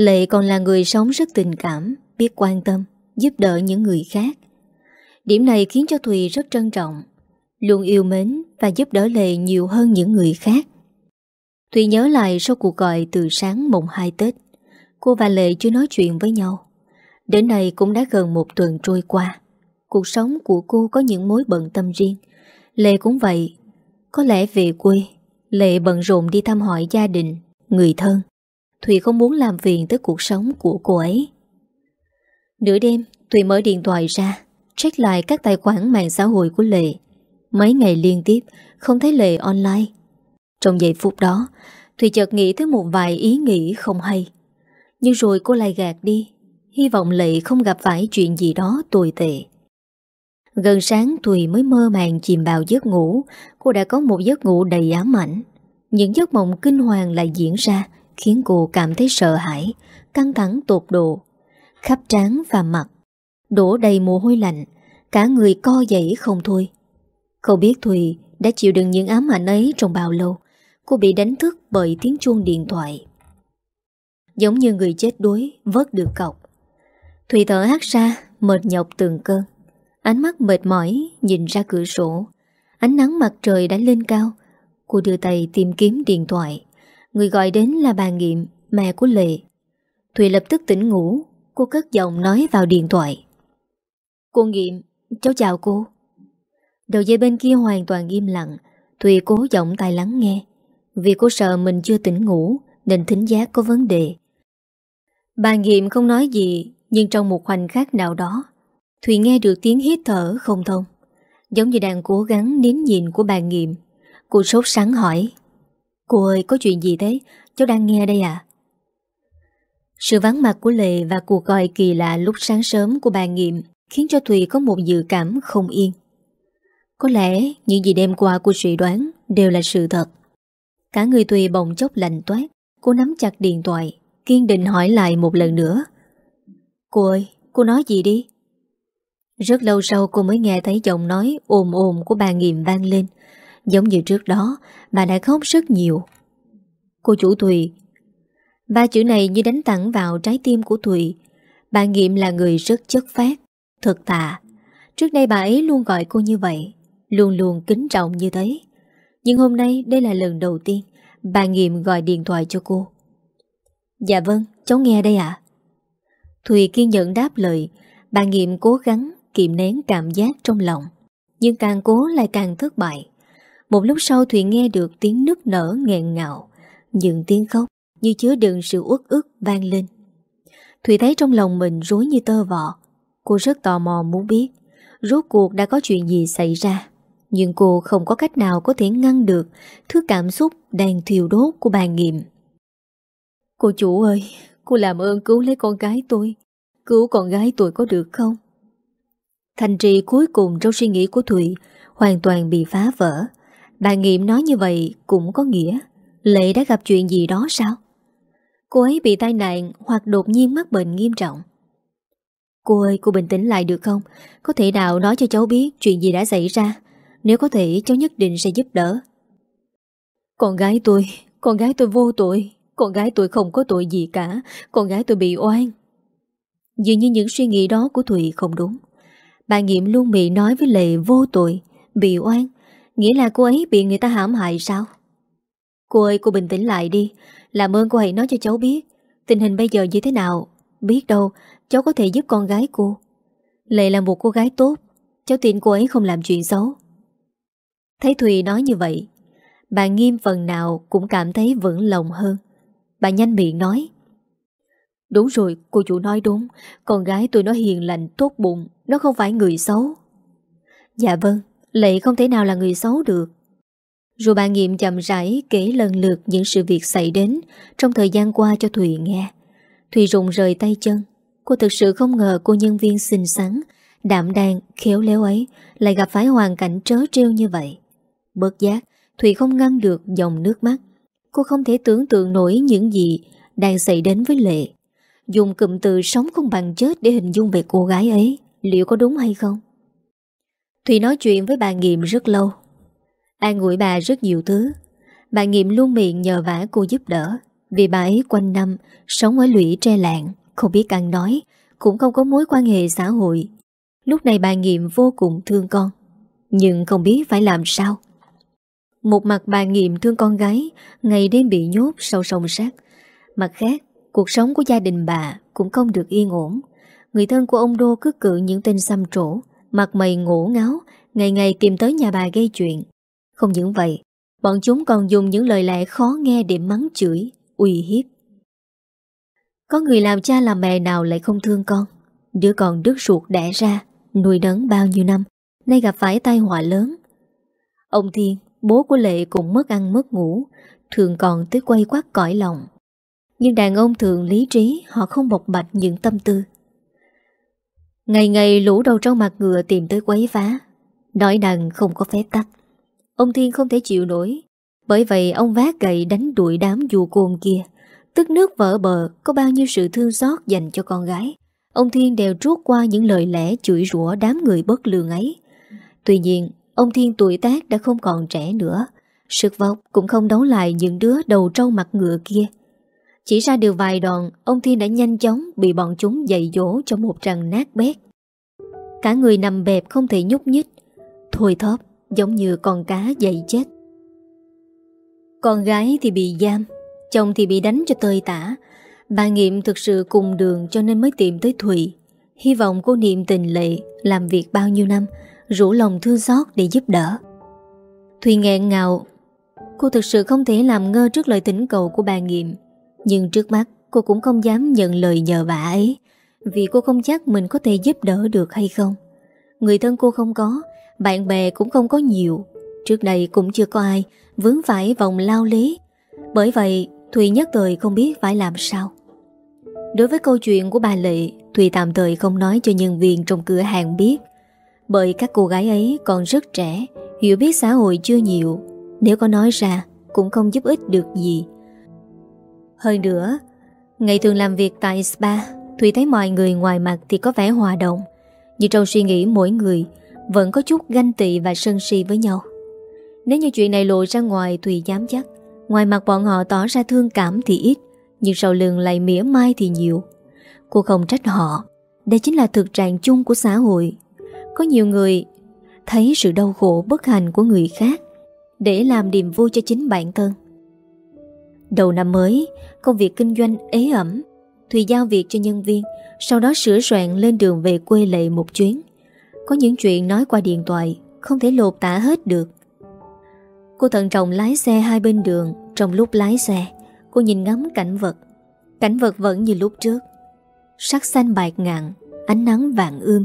[SPEAKER 1] Lệ còn là người sống rất tình cảm, biết quan tâm, giúp đỡ những người khác. Điểm này khiến cho Thùy rất trân trọng, luôn yêu mến và giúp đỡ Lệ nhiều hơn những người khác. Thùy nhớ lại sau cuộc gọi từ sáng mùng 2 Tết, cô và Lệ chưa nói chuyện với nhau. Đến nay cũng đã gần một tuần trôi qua. Cuộc sống của cô có những mối bận tâm riêng. Lệ cũng vậy. Có lẽ về quê, Lệ bận rộn đi thăm hỏi gia đình, người thân. Thùy không muốn làm phiền tới cuộc sống của cô ấy. Nửa đêm, Thùy mở điện thoại ra, check lại các tài khoản mạng xã hội của Lệ. Mấy ngày liên tiếp, không thấy Lệ online. Trong giây phút đó, Thùy chợt nghĩ tới một vài ý nghĩ không hay. Nhưng rồi cô lại gạt đi, hy vọng Lệ không gặp phải chuyện gì đó tồi tệ. Gần sáng Thùy mới mơ màng chìm vào giấc ngủ, cô đã có một giấc ngủ đầy ám ảnh. Những giấc mộng kinh hoàng lại diễn ra, khiến cô cảm thấy sợ hãi, căng thẳng tột độ, khắp trán và mặt, đổ đầy mồ hôi lạnh, cả người co dậy không thôi. Không biết Thùy đã chịu đựng những ám ảnh ấy trong bao lâu, cô bị đánh thức bởi tiếng chuông điện thoại. Giống như người chết đuối vớt được cọc. Thùy thở hát ra, mệt nhọc từng cơn. Ánh mắt mệt mỏi nhìn ra cửa sổ. Ánh nắng mặt trời đã lên cao. Cô đưa tay tìm kiếm điện thoại. Người gọi đến là bà Nghiệm, mẹ của Lệ. Thùy lập tức tỉnh ngủ, cô cất giọng nói vào điện thoại. Cô Nghiệm, cháu chào cô. Đầu dây bên kia hoàn toàn im lặng, Thùy cố giọng tai lắng nghe. Vì cô sợ mình chưa tỉnh ngủ nên thính giác có vấn đề. Bà Nghiệm không nói gì, nhưng trong một khoảnh khắc nào đó, Thùy nghe được tiếng hít thở không thông. Giống như đang cố gắng nín nhìn của bà Nghiệm. Cô sốt sáng hỏi. Cô ơi có chuyện gì thế Cháu đang nghe đây à Sự vắng mặt của Lệ và cuộc gọi kỳ lạ lúc sáng sớm của bà Nghiệm Khiến cho Thùy có một dự cảm không yên Có lẽ những gì đem qua của suy đoán đều là sự thật Cả người Thùy bồng chốc lạnh toát Cô nắm chặt điện thoại Kiên định hỏi lại một lần nữa Cô ơi, cô nói gì đi? Rất lâu sau cô mới nghe thấy giọng nói ồm ồm của bà Nghiệm vang lên Giống như trước đó Bà đã khóc rất nhiều Cô chủ Thùy Ba chữ này như đánh tặng vào trái tim của Thùy Bà Nghiệm là người rất chất phát Thật tà Trước đây bà ấy luôn gọi cô như vậy Luôn luôn kính trọng như thế Nhưng hôm nay đây là lần đầu tiên Bà Nghiệm gọi điện thoại cho cô Dạ vâng, cháu nghe đây ạ à. Thùy kiên nhẫn đáp lời Bà Nghiệm cố gắng kiềm nén cảm giác trong lòng Nhưng càng cố lại càng thất bại một lúc sau thụy nghe được tiếng nức nở nghẹn ngạo Những tiếng khóc Như chứa đựng sự uất ức vang lên thụy thấy trong lòng mình rối như tơ vọ Cô rất tò mò muốn biết Rốt cuộc đã có chuyện gì xảy ra Nhưng cô không có cách nào có thể ngăn được Thứ cảm xúc đang thiêu đốt của bà nghiệm Cô chủ ơi Cô làm ơn cứu lấy con gái tôi Cứu con gái tôi có được không Thành trì cuối cùng trong suy nghĩ của thụy Hoàn toàn bị phá vỡ Bà Nghiệm nói như vậy cũng có nghĩa Lệ đã gặp chuyện gì đó sao? Cô ấy bị tai nạn hoặc đột nhiên mắc bệnh nghiêm trọng. Cô ơi, cô bình tĩnh lại được không? Có thể nào nói cho cháu biết chuyện gì đã xảy ra. Nếu có thể, cháu nhất định sẽ giúp đỡ. Con gái tôi, con gái tôi vô tội. Con gái tôi không có tội gì cả. Con gái tôi bị oan. Dường như những suy nghĩ đó của Thụy không đúng. Bà Nghiệm luôn bị nói với Lệ vô tội, bị oan Nghĩa là cô ấy bị người ta hãm hại sao Cô ơi cô bình tĩnh lại đi Làm ơn cô hãy nói cho cháu biết Tình hình bây giờ như thế nào Biết đâu cháu có thể giúp con gái cô Lệ là một cô gái tốt Cháu tin cô ấy không làm chuyện xấu Thấy Thùy nói như vậy Bà Nghiêm phần nào cũng cảm thấy vững lòng hơn Bà nhanh miệng nói Đúng rồi, cô chủ nói đúng Con gái tôi nó hiền lành, tốt bụng Nó không phải người xấu Dạ vâng, Lệ không thể nào là người xấu được Rồi bà Nghiệm chậm rãi kể lần lượt những sự việc xảy đến Trong thời gian qua cho Thùy nghe Thùy rụng rời tay chân Cô thực sự không ngờ cô nhân viên xinh xắn Đạm đàn, khéo léo ấy Lại gặp phải hoàn cảnh trớ trêu như vậy Bớt giác Thùy không ngăn được dòng nước mắt Cô không thể tưởng tượng nổi những gì Đang xảy đến với Lệ Dùng cụm từ sống không bằng chết Để hình dung về cô gái ấy Liệu có đúng hay không Thùy nói chuyện với bà Nghiệm rất lâu. An ngủi bà rất nhiều thứ. Bà Nghiệm luôn miệng nhờ vả cô giúp đỡ. Vì bà ấy quanh năm sống ở lũy tre lạng, không biết ăn nói, cũng không có mối quan hệ xã hội. Lúc này bà Nghiệm vô cùng thương con, nhưng không biết phải làm sao. Một mặt bà Nghiệm thương con gái, ngày đêm bị nhốt sâu sông sát. Mặt khác, cuộc sống của gia đình bà cũng không được yên ổn. Người thân của ông Đô cứ cự những tên xăm trổ, Mặt mày ngủ ngáo Ngày ngày tìm tới nhà bà gây chuyện Không những vậy Bọn chúng còn dùng những lời lẽ khó nghe để mắng chửi Uy hiếp Có người làm cha làm mẹ nào lại không thương con Đứa con đứt ruột đẻ ra Nuôi nấng bao nhiêu năm Nay gặp phải tai họa lớn Ông Thiên, bố của Lệ cũng mất ăn mất ngủ Thường còn tới quay quát cõi lòng Nhưng đàn ông thường lý trí Họ không bộc bạch những tâm tư Ngày ngày lũ đầu trong mặt ngựa tìm tới quấy phá Nói đằng không có phép tắc Ông Thiên không thể chịu nổi Bởi vậy ông vác gậy đánh đuổi đám dù cồn kia Tức nước vỡ bờ Có bao nhiêu sự thương xót dành cho con gái Ông Thiên đều trút qua những lời lẽ chửi rủa đám người bất lương ấy Tuy nhiên Ông Thiên tuổi tác đã không còn trẻ nữa Sực vọc cũng không đấu lại những đứa đầu trâu mặt ngựa kia chỉ ra được vài đoạn, ông Thiên đã nhanh chóng bị bọn chúng dạy dỗ cho một trận nát bét. Cả người nằm bẹp không thể nhúc nhích, thôi thóp giống như con cá dậy chết. Con gái thì bị giam, chồng thì bị đánh cho tơi tả. Bà Nghiệm thực sự cùng đường cho nên mới tìm tới Thùy. Hy vọng cô Niệm tình lệ, làm việc bao nhiêu năm, rủ lòng thương xót để giúp đỡ. Thùy nghẹn ngào, cô thực sự không thể làm ngơ trước lời tỉnh cầu của bà Nghiệm. Nhưng trước mắt cô cũng không dám nhận lời nhờ bà ấy Vì cô không chắc mình có thể giúp đỡ được hay không Người thân cô không có Bạn bè cũng không có nhiều Trước đây cũng chưa có ai Vướng phải vòng lao lý Bởi vậy Thùy nhất thời không biết phải làm sao Đối với câu chuyện của bà Lệ Thùy tạm thời không nói cho nhân viên trong cửa hàng biết Bởi các cô gái ấy còn rất trẻ Hiểu biết xã hội chưa nhiều Nếu có nói ra Cũng không giúp ích được gì hơn nữa, ngày thường làm việc tại spa, Thùy thấy mọi người ngoài mặt thì có vẻ hòa đồng, nhưng trong suy nghĩ mỗi người vẫn có chút ganh tị và sân si với nhau. Nếu như chuyện này lộ ra ngoài Thùy dám chắc, ngoài mặt bọn họ tỏ ra thương cảm thì ít, nhưng sau lưng lại mỉa mai thì nhiều. Cô không trách họ, đây chính là thực trạng chung của xã hội. Có nhiều người thấy sự đau khổ bất hạnh của người khác để làm niềm vui cho chính bản thân. Đầu năm mới, công việc kinh doanh ế ẩm. Thùy giao việc cho nhân viên, sau đó sửa soạn lên đường về quê lệ một chuyến. Có những chuyện nói qua điện thoại, không thể lột tả hết được. Cô thận trọng lái xe hai bên đường, trong lúc lái xe, cô nhìn ngắm cảnh vật. Cảnh vật vẫn như lúc trước. Sắc xanh bạc ngạn, ánh nắng vàng ươm.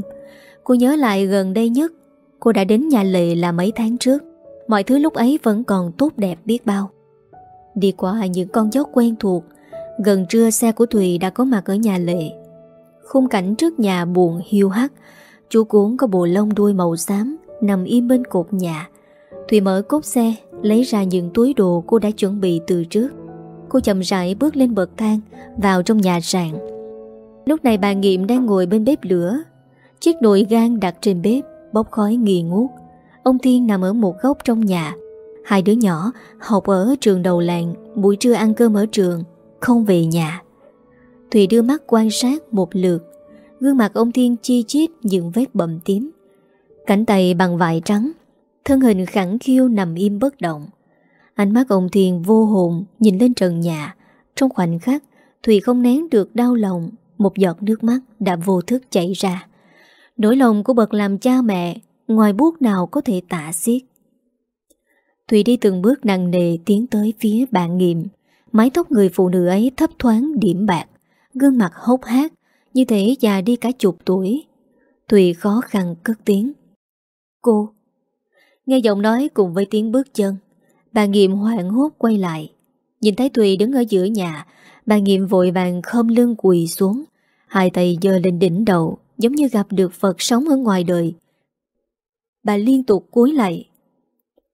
[SPEAKER 1] Cô nhớ lại gần đây nhất, cô đã đến nhà Lệ là mấy tháng trước. Mọi thứ lúc ấy vẫn còn tốt đẹp biết bao đi qua những con dốc quen thuộc. Gần trưa xe của Thùy đã có mặt ở nhà Lệ. Khung cảnh trước nhà buồn hiu hắt, chú cuốn có bộ lông đuôi màu xám nằm im bên cột nhà. Thùy mở cốp xe, lấy ra những túi đồ cô đã chuẩn bị từ trước. Cô chậm rãi bước lên bậc thang, vào trong nhà sạn. Lúc này bà Nghiệm đang ngồi bên bếp lửa. Chiếc nồi gan đặt trên bếp, bốc khói nghi ngút. Ông Thiên nằm ở một góc trong nhà, Hai đứa nhỏ học ở trường đầu làng Buổi trưa ăn cơm ở trường Không về nhà Thùy đưa mắt quan sát một lượt Gương mặt ông Thiên chi chít những vết bầm tím Cánh tay bằng vải trắng Thân hình khẳng khiêu nằm im bất động Ánh mắt ông Thiên vô hồn Nhìn lên trần nhà Trong khoảnh khắc Thùy không nén được đau lòng Một giọt nước mắt đã vô thức chảy ra Nỗi lòng của bậc làm cha mẹ Ngoài bút nào có thể tả xiết Thùy đi từng bước nặng nề tiến tới phía bạn nghiệm. Mái tóc người phụ nữ ấy thấp thoáng điểm bạc, gương mặt hốc hác, như thế già đi cả chục tuổi. Thùy khó khăn cất tiếng. Cô! Nghe giọng nói cùng với tiếng bước chân, bà Nghiệm hoảng hốt quay lại. Nhìn thấy Thùy đứng ở giữa nhà, bà Nghiệm vội vàng khom lưng quỳ xuống, hai tay giơ lên đỉnh đầu, giống như gặp được Phật sống ở ngoài đời. Bà liên tục cúi lại,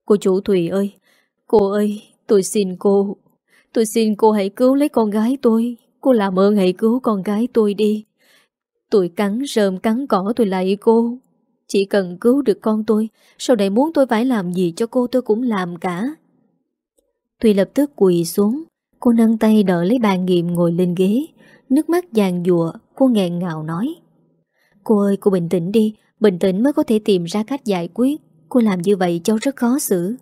[SPEAKER 1] Cô chủ Thùy ơi Cô ơi tôi xin cô Tôi xin cô hãy cứu lấy con gái tôi Cô làm ơn hãy cứu con gái tôi đi Tôi cắn rơm cắn cỏ tôi lại cô Chỉ cần cứu được con tôi Sau này muốn tôi phải làm gì cho cô tôi cũng làm cả Thùy lập tức quỳ xuống Cô nâng tay đỡ lấy bàn nghiệm ngồi lên ghế Nước mắt vàng dùa Cô nghẹn ngào nói Cô ơi cô bình tĩnh đi Bình tĩnh mới có thể tìm ra cách giải quyết Cô làm như vậy cháu rất khó xử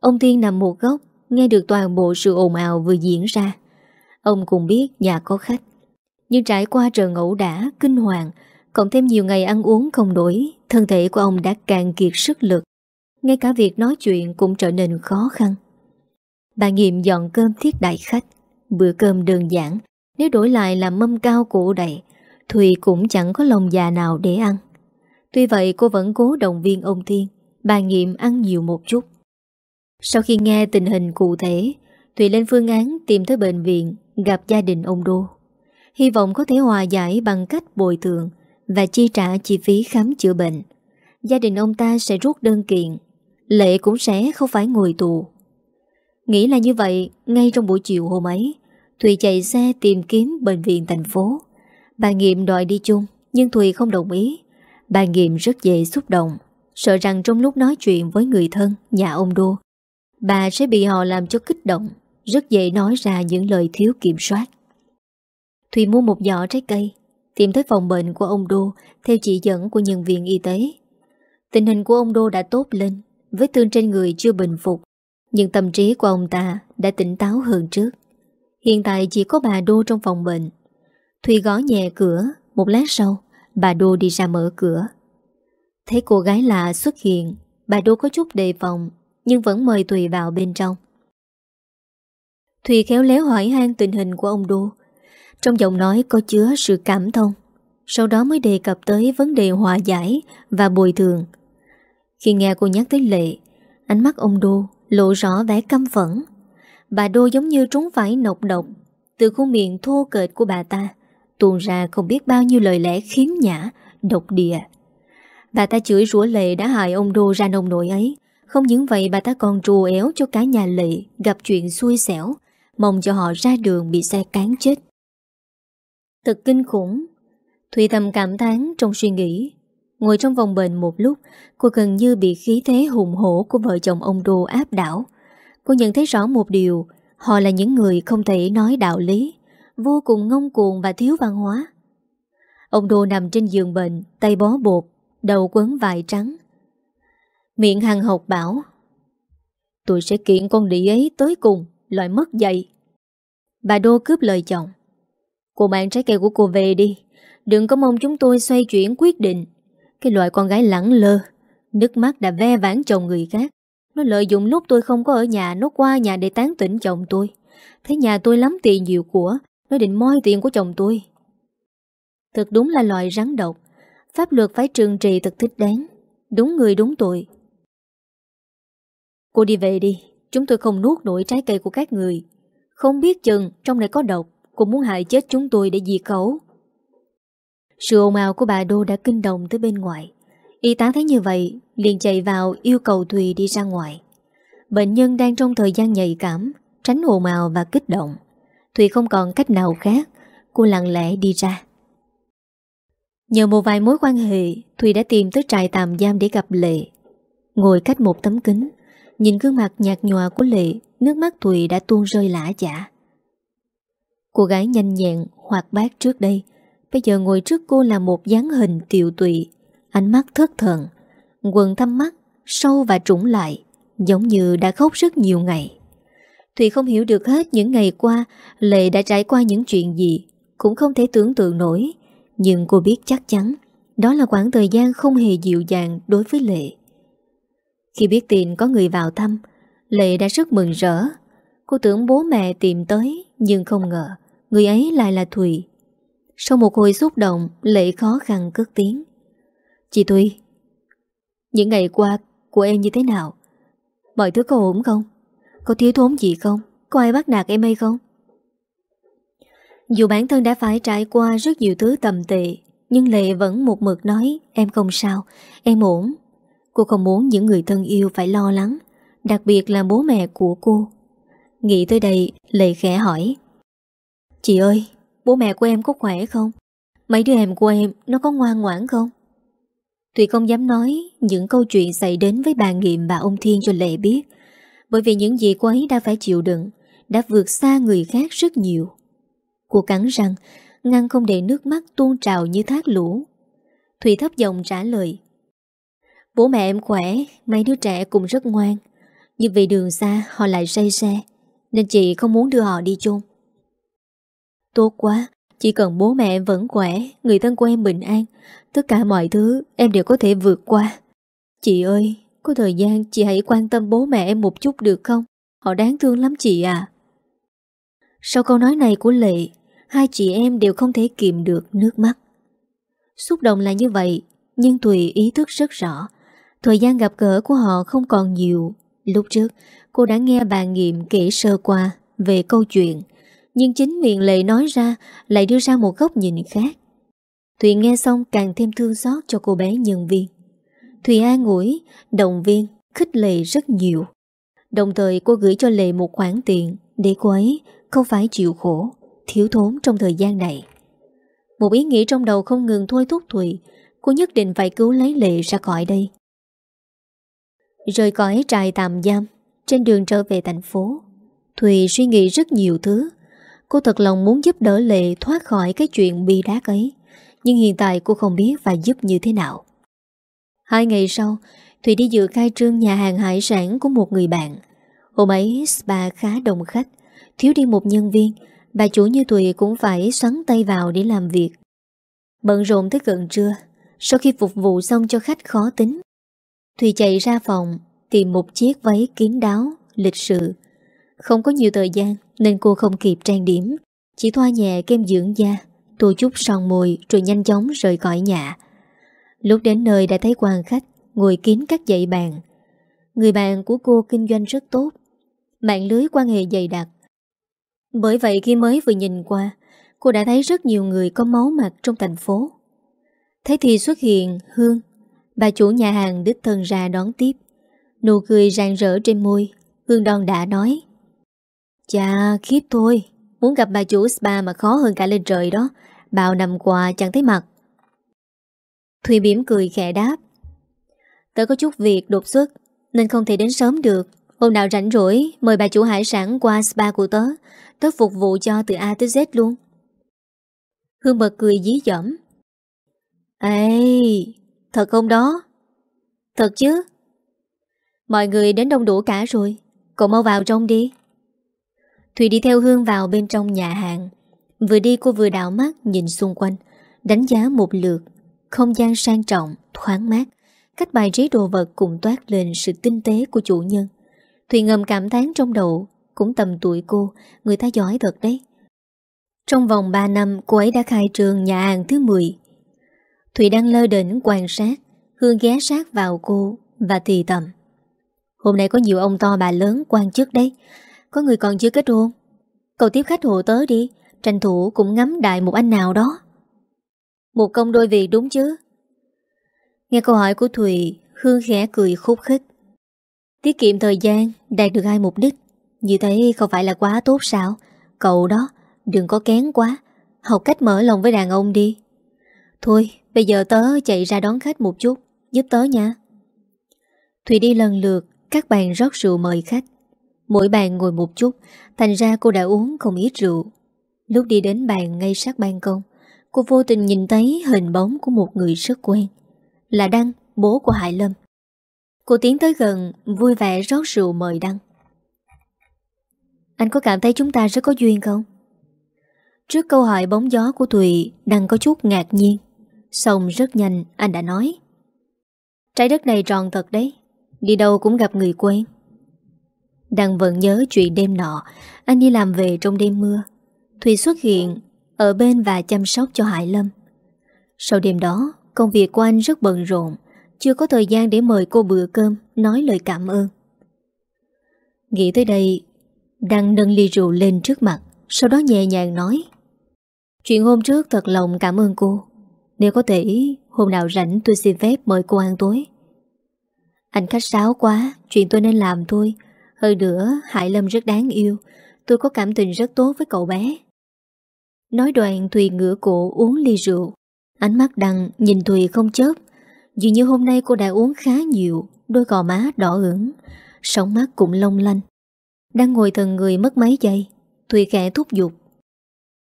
[SPEAKER 1] Ông Thiên nằm một góc Nghe được toàn bộ sự ồn ào vừa diễn ra Ông cũng biết nhà có khách Nhưng trải qua trời ẩu đã Kinh hoàng Cộng thêm nhiều ngày ăn uống không đổi Thân thể của ông đã càng kiệt sức lực Ngay cả việc nói chuyện cũng trở nên khó khăn Bà nghiệm dọn cơm thiết đại khách Bữa cơm đơn giản Nếu đổi lại là mâm cao cổ đầy Thùy cũng chẳng có lòng già nào để ăn Tuy vậy cô vẫn cố động viên ông Thiên Bà nghiệm ăn nhiều một chút Sau khi nghe tình hình cụ thể Thùy lên phương án tìm tới bệnh viện Gặp gia đình ông Đô Hy vọng có thể hòa giải bằng cách bồi thường Và chi trả chi phí khám chữa bệnh Gia đình ông ta sẽ rút đơn kiện Lệ cũng sẽ không phải ngồi tù Nghĩ là như vậy Ngay trong buổi chiều hôm ấy Thùy chạy xe tìm kiếm bệnh viện thành phố Bà Nghiệm đòi đi chung Nhưng Thùy không đồng ý Bà Nghiệm rất dễ xúc động, sợ rằng trong lúc nói chuyện với người thân, nhà ông Đô, bà sẽ bị họ làm cho kích động, rất dễ nói ra những lời thiếu kiểm soát. Thùy mua một giỏ trái cây, tìm tới phòng bệnh của ông Đô theo chỉ dẫn của nhân viên y tế. Tình hình của ông Đô đã tốt lên, vết thương trên người chưa bình phục, nhưng tâm trí của ông ta đã tỉnh táo hơn trước. Hiện tại chỉ có bà Đô trong phòng bệnh. Thùy gõ nhẹ cửa, một lát sau, bà Đô đi ra mở cửa. Thấy cô gái lạ xuất hiện, bà Đô có chút đề phòng, nhưng vẫn mời Thùy vào bên trong. Thùy khéo léo hỏi han tình hình của ông Đô. Trong giọng nói có chứa sự cảm thông, sau đó mới đề cập tới vấn đề hòa giải và bồi thường. Khi nghe cô nhắc tới lệ, ánh mắt ông Đô lộ rõ vẻ căm phẫn. Bà Đô giống như trúng phải nọc độc từ khuôn miệng thô kệch của bà ta tuôn ra không biết bao nhiêu lời lẽ khiếm nhã, độc địa. Bà ta chửi rủa Lệ đã hại ông Đô ra nông nổi ấy. Không những vậy bà ta còn trù éo cho cả nhà Lệ gặp chuyện xui xẻo, mong cho họ ra đường bị xe cán chết. Thật kinh khủng. Thủy Thầm cảm thán trong suy nghĩ. Ngồi trong vòng bệnh một lúc, cô gần như bị khí thế hùng hổ của vợ chồng ông Đô áp đảo. Cô nhận thấy rõ một điều, họ là những người không thể nói đạo lý vô cùng ngông cuồng và thiếu văn hóa. Ông Đô nằm trên giường bệnh, tay bó bột, đầu quấn vải trắng. Miệng hằng học bảo Tôi sẽ kiện con đĩ ấy tới cùng, loại mất dạy. Bà Đô cướp lời chồng. Cô mang trái cây của cô về đi, đừng có mong chúng tôi xoay chuyển quyết định. Cái loại con gái lẳng lơ, nước mắt đã ve vãn chồng người khác. Nó lợi dụng lúc tôi không có ở nhà Nó qua nhà để tán tỉnh chồng tôi Thấy nhà tôi lắm tiền nhiều của nó định moi tiền của chồng tôi Thật đúng là loại rắn độc Pháp luật phải trừng trị thật thích đáng Đúng người đúng tội Cô đi về đi Chúng tôi không nuốt nổi trái cây của các người Không biết chừng trong này có độc Cô muốn hại chết chúng tôi để diệt khẩu Sự ồn ào của bà Đô đã kinh động tới bên ngoài Y tá thấy như vậy liền chạy vào yêu cầu Thùy đi ra ngoài Bệnh nhân đang trong thời gian nhạy cảm Tránh ồn ào và kích động Thùy không còn cách nào khác Cô lặng lẽ đi ra Nhờ một vài mối quan hệ Thùy đã tìm tới trại tạm giam để gặp Lệ Ngồi cách một tấm kính Nhìn gương mặt nhạt nhòa của Lệ Nước mắt Thùy đã tuôn rơi lã chả Cô gái nhanh nhẹn Hoạt bát trước đây Bây giờ ngồi trước cô là một dáng hình tiều tụy Ánh mắt thất thần Quần thăm mắt Sâu và trũng lại Giống như đã khóc rất nhiều ngày Thùy không hiểu được hết những ngày qua Lệ đã trải qua những chuyện gì Cũng không thể tưởng tượng nổi Nhưng cô biết chắc chắn Đó là khoảng thời gian không hề dịu dàng đối với Lệ Khi biết tiền có người vào thăm Lệ đã rất mừng rỡ Cô tưởng bố mẹ tìm tới Nhưng không ngờ Người ấy lại là Thùy Sau một hồi xúc động Lệ khó khăn cất tiếng Chị Thùy Những ngày qua của em như thế nào? Mọi thứ có ổn không? Có thiếu thốn gì không Có ai bắt nạt em hay không Dù bản thân đã phải trải qua Rất nhiều thứ tầm tệ Nhưng Lệ vẫn một mực nói Em không sao, em ổn Cô không muốn những người thân yêu phải lo lắng Đặc biệt là bố mẹ của cô Nghĩ tới đây Lệ khẽ hỏi Chị ơi, bố mẹ của em có khỏe không? Mấy đứa em của em nó có ngoan ngoãn không? tuy không dám nói những câu chuyện xảy đến với bà Nghiệm và ông Thiên cho Lệ biết bởi vì những gì cô ấy đã phải chịu đựng đã vượt xa người khác rất nhiều. Cô cắn răng, ngăn không để nước mắt tuôn trào như thác lũ. thủy thấp giọng trả lời. Bố mẹ em khỏe, mấy đứa trẻ cũng rất ngoan. Nhưng vì đường xa họ lại say xe, nên chị không muốn đưa họ đi chôn. Tốt quá, chỉ cần bố mẹ em vẫn khỏe, người thân của em bình an, tất cả mọi thứ em đều có thể vượt qua. Chị ơi, có thời gian chị hãy quan tâm bố mẹ em một chút được không? Họ đáng thương lắm chị à. Sau câu nói này của Lệ, hai chị em đều không thể kiềm được nước mắt. Xúc động là như vậy, nhưng Thùy ý thức rất rõ. Thời gian gặp gỡ của họ không còn nhiều. Lúc trước, cô đã nghe bà Nghiệm kể sơ qua về câu chuyện, nhưng chính miệng Lệ nói ra lại đưa ra một góc nhìn khác. Thùy nghe xong càng thêm thương xót cho cô bé nhân viên. Thùy an ủi, động viên, khích lệ rất nhiều. Đồng thời cô gửi cho Lệ một khoản tiền để cô ấy không phải chịu khổ, thiếu thốn trong thời gian này. Một ý nghĩ trong đầu không ngừng thôi thúc Thùy, cô nhất định phải cứu lấy Lệ ra khỏi đây. Rời cõi trại tạm giam, trên đường trở về thành phố, Thùy suy nghĩ rất nhiều thứ. Cô thật lòng muốn giúp đỡ Lệ thoát khỏi cái chuyện bi đát ấy, nhưng hiện tại cô không biết phải giúp như thế nào. Hai ngày sau, Thùy đi dự khai trương nhà hàng hải sản của một người bạn. Hôm ấy spa khá đông khách, thiếu đi một nhân viên, bà chủ như Thùy cũng phải xoắn tay vào để làm việc. Bận rộn tới gần trưa, sau khi phục vụ xong cho khách khó tính, Thùy chạy ra phòng tìm một chiếc váy kín đáo, lịch sự. Không có nhiều thời gian nên cô không kịp trang điểm, chỉ thoa nhẹ kem dưỡng da, tô chút son môi rồi nhanh chóng rời khỏi nhà. Lúc đến nơi đã thấy quan khách Ngồi kín các dãy bàn Người bạn của cô kinh doanh rất tốt Mạng lưới quan hệ dày đặc Bởi vậy khi mới vừa nhìn qua Cô đã thấy rất nhiều người có máu mặt trong thành phố Thấy thì xuất hiện Hương Bà chủ nhà hàng đích thân ra đón tiếp Nụ cười rạng rỡ trên môi Hương đòn đã nói cha khiếp thôi Muốn gặp bà chủ spa mà khó hơn cả lên trời đó Bao năm qua chẳng thấy mặt Thùy biểm cười khẽ đáp Tớ có chút việc đột xuất Nên không thể đến sớm được Hôm nào rảnh rỗi Mời bà chủ hải sản qua spa của tớ Tớ phục vụ cho từ A tới Z luôn Hương bật cười dí dỏm Ê Thật không đó Thật chứ Mọi người đến đông đủ cả rồi Cậu mau vào trong đi Thùy đi theo Hương vào bên trong nhà hàng Vừa đi cô vừa đảo mắt nhìn xung quanh Đánh giá một lượt không gian sang trọng, thoáng mát Cách bài trí đồ vật cũng toát lên sự tinh tế của chủ nhân Thùy ngầm cảm thán trong đầu Cũng tầm tuổi cô Người ta giỏi thật đấy Trong vòng 3 năm cô ấy đã khai trường nhà hàng thứ 10 Thùy đang lơ đỉnh quan sát Hương ghé sát vào cô Và thì tầm Hôm nay có nhiều ông to bà lớn quan chức đấy Có người còn chưa kết hôn Cậu tiếp khách hộ tớ đi Tranh thủ cũng ngắm đại một anh nào đó một công đôi việc đúng chứ Nghe câu hỏi của Thùy Hương khẽ cười khúc khích Tiết kiệm thời gian Đạt được hai mục đích Như thế không phải là quá tốt sao Cậu đó đừng có kén quá Học cách mở lòng với đàn ông đi Thôi bây giờ tớ chạy ra đón khách một chút Giúp tớ nha Thùy đi lần lượt Các bạn rót rượu mời khách Mỗi bàn ngồi một chút Thành ra cô đã uống không ít rượu Lúc đi đến bàn ngay sát ban công Cô vô tình nhìn thấy hình bóng của một người rất quen Là Đăng, bố của Hải Lâm Cô tiến tới gần Vui vẻ rót rượu mời Đăng Anh có cảm thấy chúng ta rất có duyên không? Trước câu hỏi bóng gió của Thùy Đăng có chút ngạc nhiên Xong rất nhanh anh đã nói Trái đất này tròn thật đấy Đi đâu cũng gặp người quen Đăng vẫn nhớ chuyện đêm nọ Anh đi làm về trong đêm mưa Thùy xuất hiện ở bên và chăm sóc cho Hải Lâm Sau đêm đó Công việc của anh rất bận rộn Chưa có thời gian để mời cô bữa cơm Nói lời cảm ơn Nghĩ tới đây Đăng nâng ly rượu lên trước mặt Sau đó nhẹ nhàng nói Chuyện hôm trước thật lòng cảm ơn cô Nếu có thể hôm nào rảnh tôi xin phép mời cô ăn tối Anh khách sáo quá Chuyện tôi nên làm thôi Hơn nữa Hải Lâm rất đáng yêu Tôi có cảm tình rất tốt với cậu bé Nói đoạn Thùy ngửa cổ uống ly rượu Ánh mắt đằng nhìn Thùy không chớp Dường như hôm nay cô đã uống khá nhiều Đôi gò má đỏ ửng sống mắt cũng long lanh Đang ngồi thần người mất mấy giây Thùy khẽ thúc giục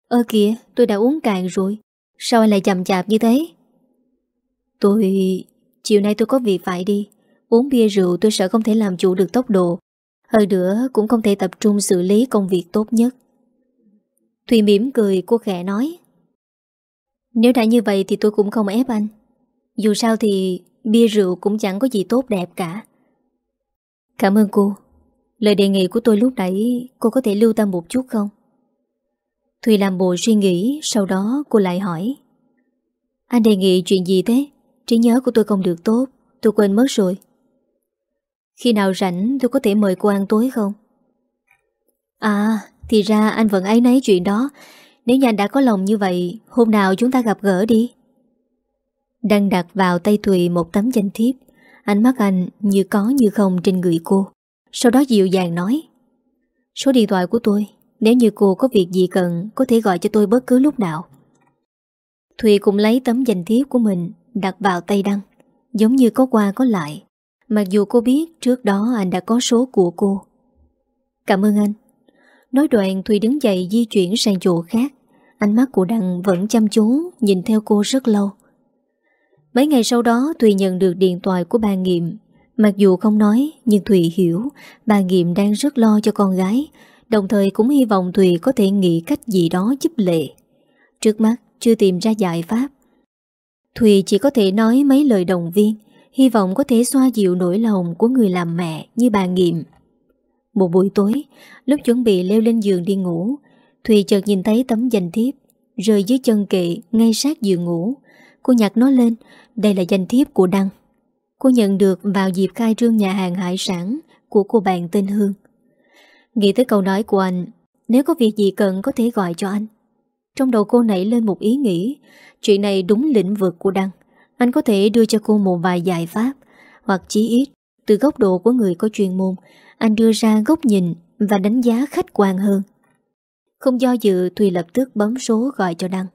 [SPEAKER 1] Ơ kìa tôi đã uống cạn rồi Sao anh lại chậm chạp như thế Tôi... Chiều nay tôi có việc phải đi Uống bia rượu tôi sợ không thể làm chủ được tốc độ Hơn nữa cũng không thể tập trung xử lý công việc tốt nhất Thùy mỉm cười cô khẽ nói Nếu đã như vậy thì tôi cũng không ép anh Dù sao thì bia rượu cũng chẳng có gì tốt đẹp cả Cảm ơn cô Lời đề nghị của tôi lúc nãy cô có thể lưu tâm một chút không? Thùy làm bộ suy nghĩ Sau đó cô lại hỏi Anh đề nghị chuyện gì thế? Trí nhớ của tôi không được tốt Tôi quên mất rồi Khi nào rảnh tôi có thể mời cô ăn tối không? À thì ra anh vẫn ấy nấy chuyện đó Nếu như anh đã có lòng như vậy Hôm nào chúng ta gặp gỡ đi Đăng đặt vào tay Thùy một tấm danh thiếp Ánh mắt anh như có như không trên người cô Sau đó dịu dàng nói Số điện thoại của tôi Nếu như cô có việc gì cần Có thể gọi cho tôi bất cứ lúc nào Thùy cũng lấy tấm danh thiếp của mình Đặt vào tay Đăng Giống như có qua có lại Mặc dù cô biết trước đó anh đã có số của cô Cảm ơn anh Nói đoạn Thùy đứng dậy di chuyển sang chỗ khác Ánh mắt của Đăng vẫn chăm chú Nhìn theo cô rất lâu Mấy ngày sau đó Thùy nhận được điện thoại của bà Nghiệm Mặc dù không nói Nhưng Thùy hiểu Bà Nghiệm đang rất lo cho con gái Đồng thời cũng hy vọng Thùy có thể nghĩ cách gì đó giúp lệ Trước mắt chưa tìm ra giải pháp Thùy chỉ có thể nói mấy lời động viên Hy vọng có thể xoa dịu nỗi lòng của người làm mẹ như bà Nghiệm một buổi tối, lúc chuẩn bị leo lên giường đi ngủ, Thùy chợt nhìn thấy tấm danh thiếp rơi dưới chân kệ ngay sát giường ngủ. Cô nhặt nó lên, đây là danh thiếp của Đăng. Cô nhận được vào dịp khai trương nhà hàng hải sản của cô bạn tên Hương. Nghĩ tới câu nói của anh, nếu có việc gì cần có thể gọi cho anh. Trong đầu cô nảy lên một ý nghĩ, chuyện này đúng lĩnh vực của Đăng. Anh có thể đưa cho cô một vài giải pháp, hoặc chí ít, từ góc độ của người có chuyên môn, anh đưa ra góc nhìn và đánh giá khách quan hơn. Không do dự Thùy lập tức bấm số gọi cho Đăng.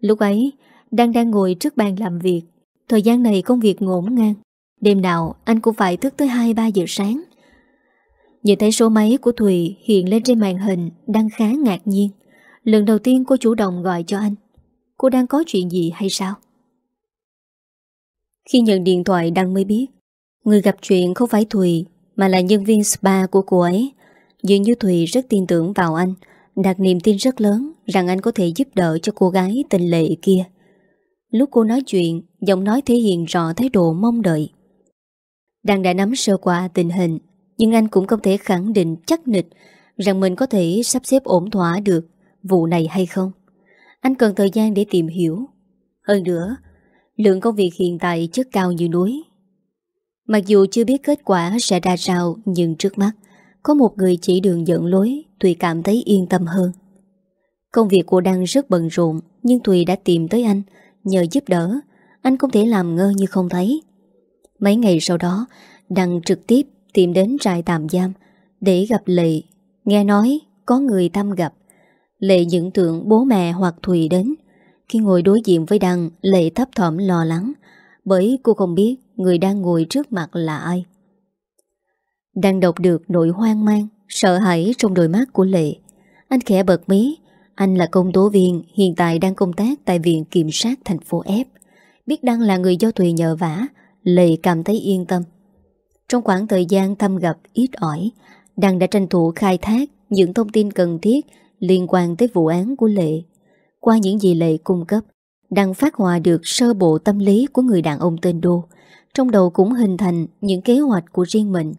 [SPEAKER 1] Lúc ấy, Đăng đang ngồi trước bàn làm việc. Thời gian này công việc ngổn ngang. Đêm nào anh cũng phải thức tới 2-3 giờ sáng. Nhìn thấy số máy của Thùy hiện lên trên màn hình Đăng khá ngạc nhiên. Lần đầu tiên cô chủ động gọi cho anh. Cô đang có chuyện gì hay sao? Khi nhận điện thoại Đăng mới biết Người gặp chuyện không phải Thùy mà là nhân viên spa của cô ấy Dường như Thùy rất tin tưởng vào anh Đặt niềm tin rất lớn Rằng anh có thể giúp đỡ cho cô gái tình lệ kia Lúc cô nói chuyện Giọng nói thể hiện rõ thái độ mong đợi Đang đã nắm sơ qua tình hình Nhưng anh cũng không thể khẳng định chắc nịch Rằng mình có thể sắp xếp ổn thỏa được Vụ này hay không Anh cần thời gian để tìm hiểu Hơn nữa Lượng công việc hiện tại chất cao như núi Mặc dù chưa biết kết quả sẽ ra sao nhưng trước mắt có một người chỉ đường dẫn lối Tùy cảm thấy yên tâm hơn. Công việc của Đăng rất bận rộn nhưng Tùy đã tìm tới anh nhờ giúp đỡ. Anh không thể làm ngơ như không thấy. Mấy ngày sau đó Đăng trực tiếp tìm đến trại tạm giam để gặp Lệ. Nghe nói có người tâm gặp. Lệ dựng tượng bố mẹ hoặc Thùy đến. Khi ngồi đối diện với Đăng, Lệ thấp thỏm lo lắng bởi cô không biết người đang ngồi trước mặt là ai. Đang đọc được nỗi hoang mang, sợ hãi trong đôi mắt của Lệ. Anh khẽ bật mí, anh là công tố viên hiện tại đang công tác tại Viện Kiểm sát thành phố F. Biết Đăng là người do Thùy nhờ vả, Lệ cảm thấy yên tâm. Trong khoảng thời gian thăm gặp ít ỏi, Đăng đã tranh thủ khai thác những thông tin cần thiết liên quan tới vụ án của Lệ. Qua những gì Lệ cung cấp, Đăng phát hòa được sơ bộ tâm lý của người đàn ông tên Đô, trong đầu cũng hình thành những kế hoạch của riêng mình.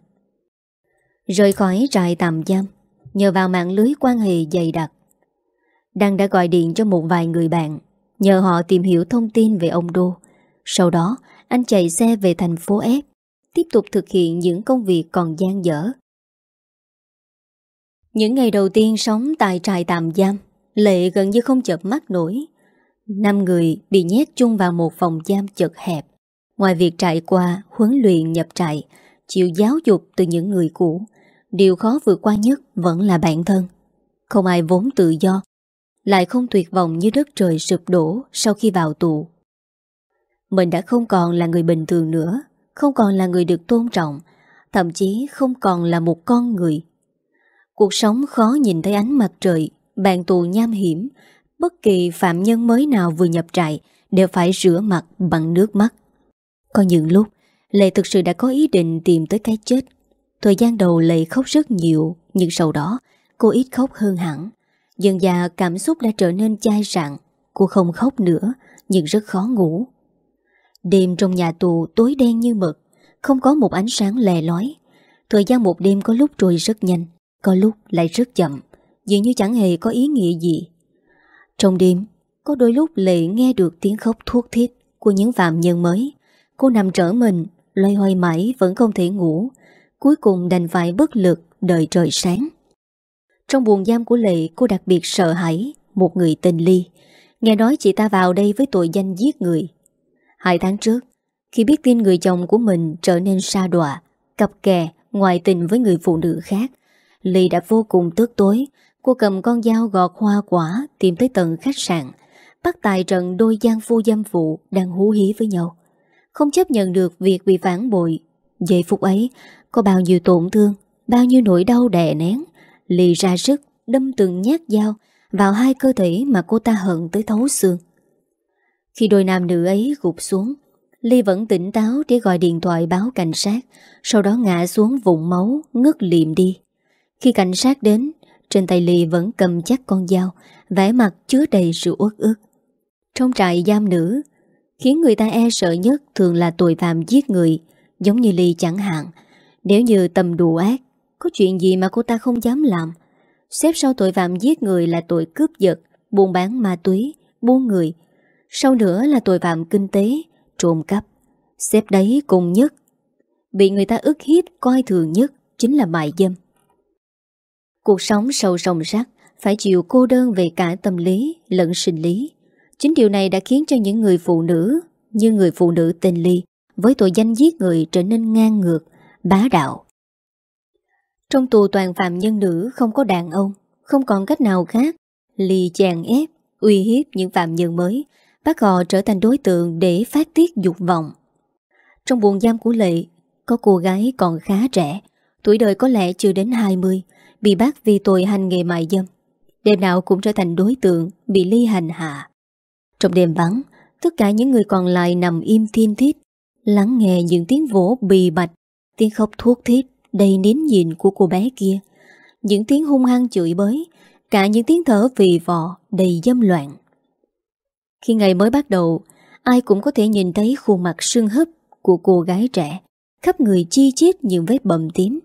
[SPEAKER 1] Rời khỏi trại tạm giam, nhờ vào mạng lưới quan hệ dày đặc. Đăng đã gọi điện cho một vài người bạn, nhờ họ tìm hiểu thông tin về ông Đô. Sau đó, anh chạy xe về thành phố F, tiếp tục thực hiện những công việc còn gian dở. Những ngày đầu tiên sống tại trại tạm giam, Lệ gần như không chợp mắt nổi. Năm người bị nhét chung vào một phòng giam chật hẹp. Ngoài việc trải qua huấn luyện nhập trại, chịu giáo dục từ những người cũ, điều khó vượt qua nhất vẫn là bản thân. Không ai vốn tự do, lại không tuyệt vọng như đất trời sụp đổ sau khi vào tù. Mình đã không còn là người bình thường nữa, không còn là người được tôn trọng, thậm chí không còn là một con người. Cuộc sống khó nhìn thấy ánh mặt trời, bàn tù nham hiểm, bất kỳ phạm nhân mới nào vừa nhập trại đều phải rửa mặt bằng nước mắt. Có những lúc Lệ thực sự đã có ý định tìm tới cái chết Thời gian đầu Lệ khóc rất nhiều Nhưng sau đó cô ít khóc hơn hẳn Dần dà cảm xúc đã trở nên chai sạn Cô không khóc nữa Nhưng rất khó ngủ Đêm trong nhà tù tối đen như mực Không có một ánh sáng lè lói Thời gian một đêm có lúc trôi rất nhanh Có lúc lại rất chậm Dường như chẳng hề có ý nghĩa gì Trong đêm Có đôi lúc Lệ nghe được tiếng khóc thuốc thiết Của những phạm nhân mới Cô nằm trở mình, loay hoay mãi vẫn không thể ngủ. Cuối cùng đành phải bất lực đợi trời sáng. Trong buồng giam của Lệ cô đặc biệt sợ hãi một người tên Ly. Nghe nói chị ta vào đây với tội danh giết người. Hai tháng trước, khi biết tin người chồng của mình trở nên sa đọa, cặp kè, ngoại tình với người phụ nữ khác, Ly đã vô cùng tức tối. Cô cầm con dao gọt hoa quả tìm tới tận khách sạn, bắt tài trận đôi gian phu giam vụ đang hú hí với nhau. Không chấp nhận được việc bị phản bội Giây phút ấy Có bao nhiêu tổn thương Bao nhiêu nỗi đau đè nén Lì ra sức đâm từng nhát dao Vào hai cơ thể mà cô ta hận tới thấu xương Khi đôi nam nữ ấy gục xuống Ly vẫn tỉnh táo để gọi điện thoại báo cảnh sát Sau đó ngã xuống vụn máu Ngất liệm đi Khi cảnh sát đến Trên tay Ly vẫn cầm chắc con dao vẻ mặt chứa đầy sự uất ức Trong trại giam nữ Khiến người ta e sợ nhất thường là tội phạm giết người, giống như Ly chẳng hạn. Nếu như tầm đủ ác, có chuyện gì mà cô ta không dám làm. Xếp sau tội phạm giết người là tội cướp giật, buôn bán ma túy, buôn người. Sau nữa là tội phạm kinh tế, trộm cắp. Xếp đấy cùng nhất. Bị người ta ức hiếp coi thường nhất chính là mại dâm. Cuộc sống sâu rồng rắc, phải chịu cô đơn về cả tâm lý lẫn sinh lý. Chính điều này đã khiến cho những người phụ nữ như người phụ nữ tình ly với tội danh giết người trở nên ngang ngược, bá đạo. Trong tù toàn phạm nhân nữ không có đàn ông, không còn cách nào khác. ly chàng ép, uy hiếp những phạm nhân mới, bắt họ trở thành đối tượng để phát tiết dục vọng. Trong buồn giam của Lệ, có cô gái còn khá trẻ, tuổi đời có lẽ chưa đến 20, bị bắt vì tội hành nghề mại dâm. Đêm nào cũng trở thành đối tượng bị ly hành hạ. Trong đêm vắng, tất cả những người còn lại nằm im thiên thiết, lắng nghe những tiếng vỗ bì bạch, tiếng khóc thuốc thiết đầy nín nhịn của cô bé kia, những tiếng hung hăng chửi bới, cả những tiếng thở vì vọ đầy dâm loạn. Khi ngày mới bắt đầu, ai cũng có thể nhìn thấy khuôn mặt sưng hấp của cô gái trẻ, khắp người chi chít những vết bầm tím.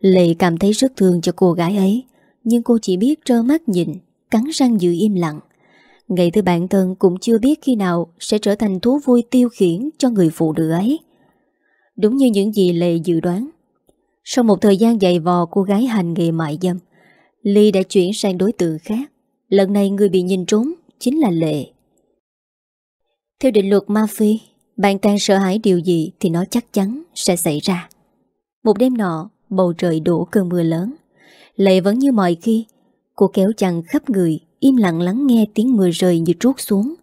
[SPEAKER 1] Lệ cảm thấy rất thương cho cô gái ấy, nhưng cô chỉ biết trơ mắt nhìn, cắn răng giữ im lặng. Ngày thứ bản thân cũng chưa biết khi nào sẽ trở thành thú vui tiêu khiển cho người phụ nữ ấy. Đúng như những gì Lệ dự đoán. Sau một thời gian dày vò cô gái hành nghề mại dâm, Ly đã chuyển sang đối tượng khác. Lần này người bị nhìn trốn chính là Lệ. Theo định luật ma phi, bạn càng sợ hãi điều gì thì nó chắc chắn sẽ xảy ra. Một đêm nọ, bầu trời đổ cơn mưa lớn. Lệ vẫn như mọi khi, cô kéo chăn khắp người im lặng lắng nghe tiếng mưa rơi như trút xuống.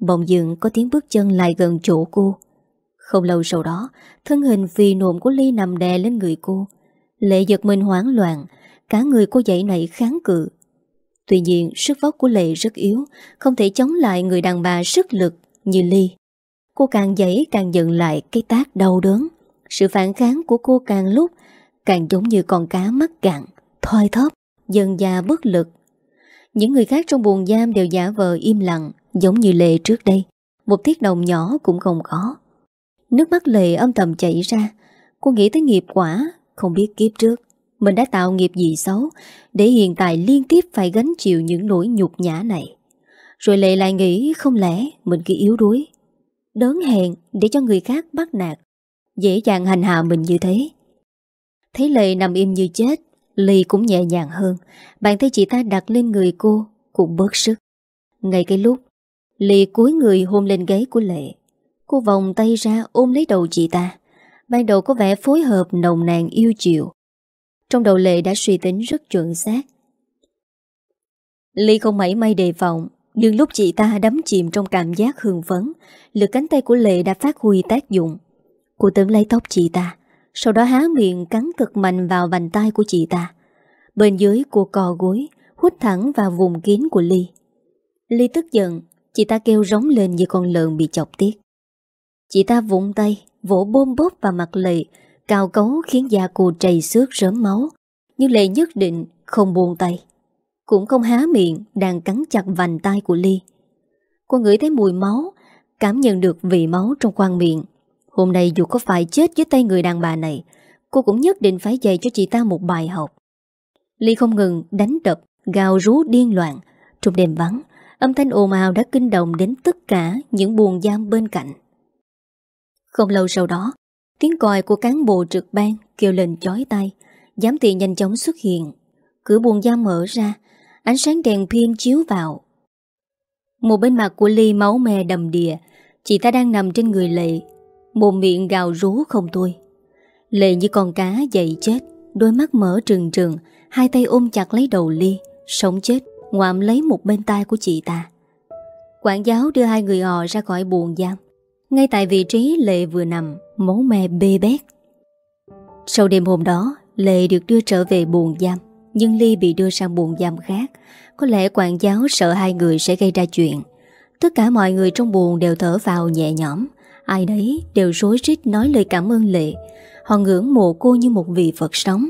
[SPEAKER 1] Bỗng dừng có tiếng bước chân lại gần chỗ cô. Không lâu sau đó, thân hình vì nộm của Ly nằm đè lên người cô. Lệ giật mình hoảng loạn, cả người cô dậy này kháng cự. Tuy nhiên, sức vóc của Lệ rất yếu, không thể chống lại người đàn bà sức lực như Ly. Cô càng dậy càng giận lại cái tác đau đớn. Sự phản kháng của cô càng lúc càng giống như con cá mắc cạn, thoi thóp, dần già bất lực những người khác trong buồn giam đều giả vờ im lặng Giống như Lệ trước đây Một tiết đồng nhỏ cũng không có Nước mắt Lệ âm thầm chảy ra Cô nghĩ tới nghiệp quả Không biết kiếp trước Mình đã tạo nghiệp gì xấu Để hiện tại liên tiếp phải gánh chịu những nỗi nhục nhã này Rồi Lệ lại nghĩ không lẽ mình cứ yếu đuối Đớn hẹn để cho người khác bắt nạt Dễ dàng hành hạ mình như thế Thấy Lệ nằm im như chết Ly cũng nhẹ nhàng hơn Bàn tay chị ta đặt lên người cô Cũng bớt sức Ngay cái lúc Ly cúi người hôn lên gáy của Lệ Cô vòng tay ra ôm lấy đầu chị ta Ban đầu có vẻ phối hợp nồng nàn yêu chiều Trong đầu Lệ đã suy tính rất chuẩn xác Ly không mảy may đề phòng Nhưng lúc chị ta đắm chìm trong cảm giác hương phấn Lực cánh tay của Lệ đã phát huy tác dụng Cô tấn lấy tóc chị ta sau đó há miệng cắn cực mạnh vào vành tay của chị ta. Bên dưới cô cò gối, hút thẳng vào vùng kín của Ly. Ly tức giận, chị ta kêu rống lên như con lợn bị chọc tiết. Chị ta vụng tay, vỗ bôm bóp vào mặt Lệ, cao cấu khiến da cô trầy xước rớm máu. Nhưng Lệ nhất định không buông tay. Cũng không há miệng, đang cắn chặt vành tay của Ly. Cô ngửi thấy mùi máu, cảm nhận được vị máu trong khoang miệng. Hôm nay dù có phải chết dưới tay người đàn bà này Cô cũng nhất định phải dạy cho chị ta một bài học Ly không ngừng đánh đập Gào rú điên loạn Trong đêm vắng Âm thanh ồn ào đã kinh động đến tất cả Những buồn giam bên cạnh Không lâu sau đó Tiếng còi của cán bộ trực ban kêu lên chói tay Giám thị nhanh chóng xuất hiện Cửa buồn giam mở ra Ánh sáng đèn pin chiếu vào Một bên mặt của Ly máu me đầm đìa Chị ta đang nằm trên người lệ Mồm miệng gào rú không thôi Lệ như con cá dậy chết Đôi mắt mở trừng trừng Hai tay ôm chặt lấy đầu ly Sống chết ngoạm lấy một bên tay của chị ta Quản giáo đưa hai người họ ra khỏi buồn giam Ngay tại vị trí Lệ vừa nằm Máu me bê bét Sau đêm hôm đó Lệ được đưa trở về buồn giam Nhưng Ly bị đưa sang buồn giam khác Có lẽ quản giáo sợ hai người sẽ gây ra chuyện Tất cả mọi người trong buồn đều thở vào nhẹ nhõm ai đấy đều rối rít nói lời cảm ơn Lệ. Họ ngưỡng mộ cô như một vị Phật sống.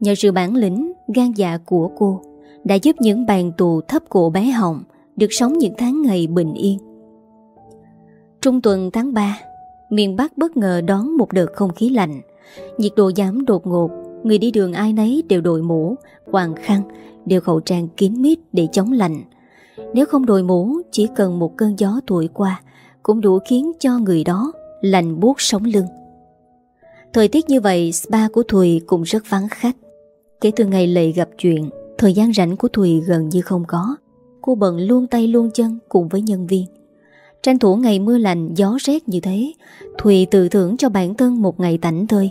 [SPEAKER 1] Nhờ sự bản lĩnh, gan dạ của cô đã giúp những bàn tù thấp cổ bé Hồng được sống những tháng ngày bình yên. Trung tuần tháng 3, miền Bắc bất ngờ đón một đợt không khí lạnh. Nhiệt độ giảm đột ngột, người đi đường ai nấy đều đội mũ, quàng khăn, đều khẩu trang kín mít để chống lạnh. Nếu không đội mũ, chỉ cần một cơn gió thổi qua cũng đủ khiến cho người đó lành buốt sống lưng. Thời tiết như vậy, spa của Thùy cũng rất vắng khách. Kể từ ngày lệ gặp chuyện, thời gian rảnh của Thùy gần như không có. Cô bận luôn tay luôn chân cùng với nhân viên. Tranh thủ ngày mưa lạnh, gió rét như thế, Thùy tự thưởng cho bản thân một ngày tảnh tơi.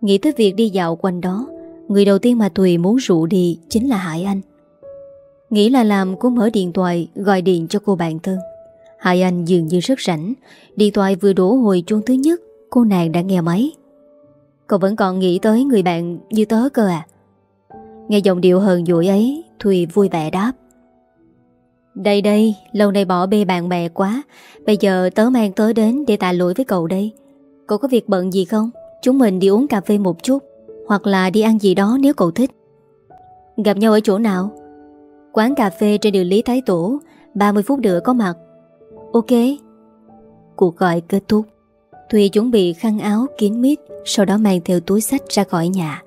[SPEAKER 1] Nghĩ tới việc đi dạo quanh đó, người đầu tiên mà Thùy muốn rủ đi chính là Hải Anh. Nghĩ là làm cô mở điện thoại gọi điện cho cô bạn thân. Hai anh dường như rất rảnh Điện thoại vừa đổ hồi chuông thứ nhất Cô nàng đã nghe máy Cậu vẫn còn nghĩ tới người bạn như tớ cơ à Nghe giọng điệu hờn dỗi ấy Thùy vui vẻ đáp Đây đây Lâu nay bỏ bê bạn bè quá Bây giờ tớ mang tớ đến để tạ lỗi với cậu đây Cậu có việc bận gì không Chúng mình đi uống cà phê một chút Hoặc là đi ăn gì đó nếu cậu thích Gặp nhau ở chỗ nào Quán cà phê trên đường Lý Thái Tổ 30 phút nữa có mặt Ok Cuộc gọi kết thúc Thùy chuẩn bị khăn áo kín mít Sau đó mang theo túi sách ra khỏi nhà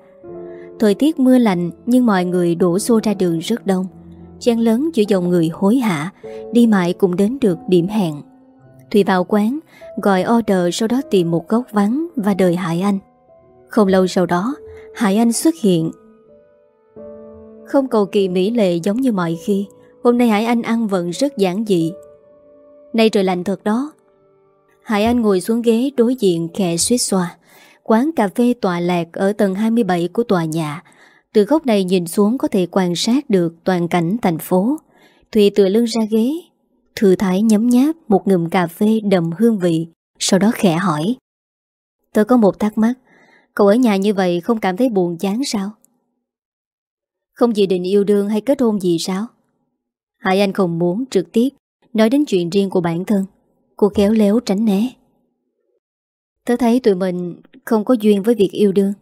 [SPEAKER 1] Thời tiết mưa lạnh Nhưng mọi người đổ xô ra đường rất đông Chen lớn giữa dòng người hối hả Đi mãi cũng đến được điểm hẹn Thùy vào quán Gọi order sau đó tìm một góc vắng Và đợi Hải Anh Không lâu sau đó Hải Anh xuất hiện Không cầu kỳ mỹ lệ giống như mọi khi Hôm nay Hải Anh ăn vận rất giản dị Nay trời lạnh thật đó Hải Anh ngồi xuống ghế đối diện khẽ suýt xoa Quán cà phê tọa lạc ở tầng 27 của tòa nhà Từ góc này nhìn xuống có thể quan sát được toàn cảnh thành phố Thùy tựa lưng ra ghế Thư Thái nhấm nháp một ngụm cà phê đậm hương vị Sau đó khẽ hỏi Tôi có một thắc mắc Cậu ở nhà như vậy không cảm thấy buồn chán sao? Không dự định yêu đương hay kết hôn gì sao? Hải Anh không muốn trực tiếp Nói đến chuyện riêng của bản thân Cô kéo léo tránh né Tớ thấy tụi mình không có duyên với việc yêu đương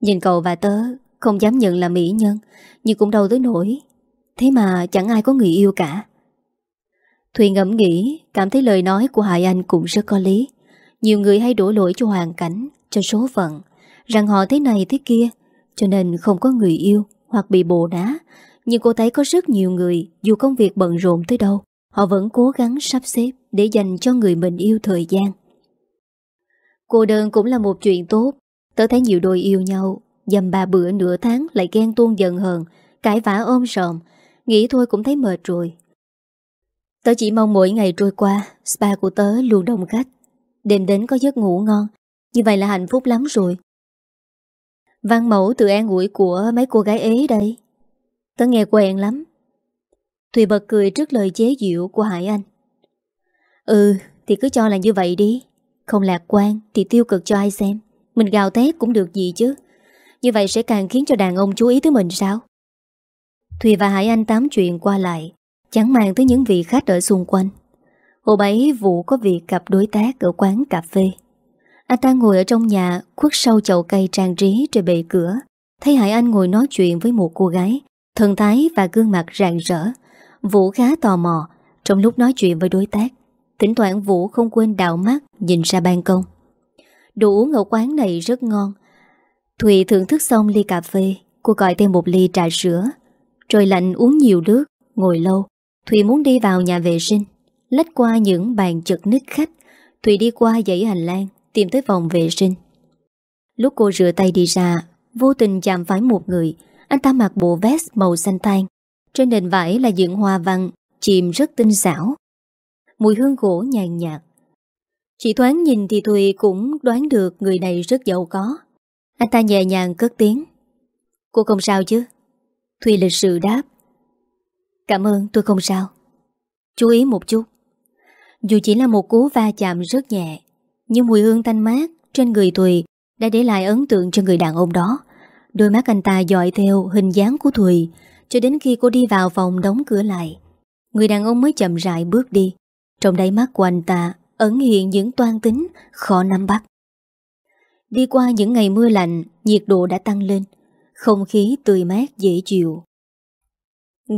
[SPEAKER 1] Nhìn cậu và tớ Không dám nhận là mỹ nhân Nhưng cũng đâu tới nổi Thế mà chẳng ai có người yêu cả Thùy ngẫm nghĩ Cảm thấy lời nói của Hải Anh cũng rất có lý Nhiều người hay đổ lỗi cho hoàn cảnh Cho số phận Rằng họ thế này thế kia Cho nên không có người yêu Hoặc bị bồ đá Nhưng cô thấy có rất nhiều người Dù công việc bận rộn tới đâu Họ vẫn cố gắng sắp xếp để dành cho người mình yêu thời gian. Cô đơn cũng là một chuyện tốt. Tớ thấy nhiều đôi yêu nhau, dầm ba bữa nửa tháng lại ghen tuôn giận hờn, cãi vã ôm sòm, nghĩ thôi cũng thấy mệt rồi. Tớ chỉ mong mỗi ngày trôi qua, spa của tớ luôn đông khách. Đêm đến có giấc ngủ ngon, như vậy là hạnh phúc lắm rồi. Văn mẫu từ an ủi của mấy cô gái ế đây. Tớ nghe quen lắm, Thùy bật cười trước lời chế diệu của Hải Anh Ừ thì cứ cho là như vậy đi Không lạc quan thì tiêu cực cho ai xem Mình gào tét cũng được gì chứ Như vậy sẽ càng khiến cho đàn ông chú ý tới mình sao Thùy và Hải Anh tám chuyện qua lại Chẳng màng tới những vị khách ở xung quanh Hồ bảy vũ có việc gặp đối tác ở quán cà phê Anh ta ngồi ở trong nhà khuất sau chậu cây trang trí trên bề cửa Thấy Hải Anh ngồi nói chuyện với một cô gái Thần thái và gương mặt rạng rỡ Vũ khá tò mò Trong lúc nói chuyện với đối tác Thỉnh thoảng Vũ không quên đảo mắt Nhìn ra ban công Đồ uống ở quán này rất ngon Thùy thưởng thức xong ly cà phê Cô gọi thêm một ly trà sữa Rồi lạnh uống nhiều nước Ngồi lâu Thùy muốn đi vào nhà vệ sinh Lách qua những bàn chật nít khách Thùy đi qua dãy hành lang Tìm tới phòng vệ sinh Lúc cô rửa tay đi ra Vô tình chạm phải một người Anh ta mặc bộ vest màu xanh tan trên nền vải là dựng hoa văn, chìm rất tinh xảo. Mùi hương gỗ nhàn nhạt. chị thoáng nhìn thì Thùy cũng đoán được người này rất giàu có. Anh ta nhẹ nhàng cất tiếng. Cô không sao chứ? Thùy lịch sự đáp. Cảm ơn tôi không sao. Chú ý một chút. Dù chỉ là một cú va chạm rất nhẹ, nhưng mùi hương thanh mát trên người Thùy đã để lại ấn tượng cho người đàn ông đó. Đôi mắt anh ta dọi theo hình dáng của Thùy, cho đến khi cô đi vào phòng đóng cửa lại Người đàn ông mới chậm rãi bước đi Trong đáy mắt của anh ta Ẩn hiện những toan tính khó nắm bắt Đi qua những ngày mưa lạnh Nhiệt độ đã tăng lên Không khí tươi mát dễ chịu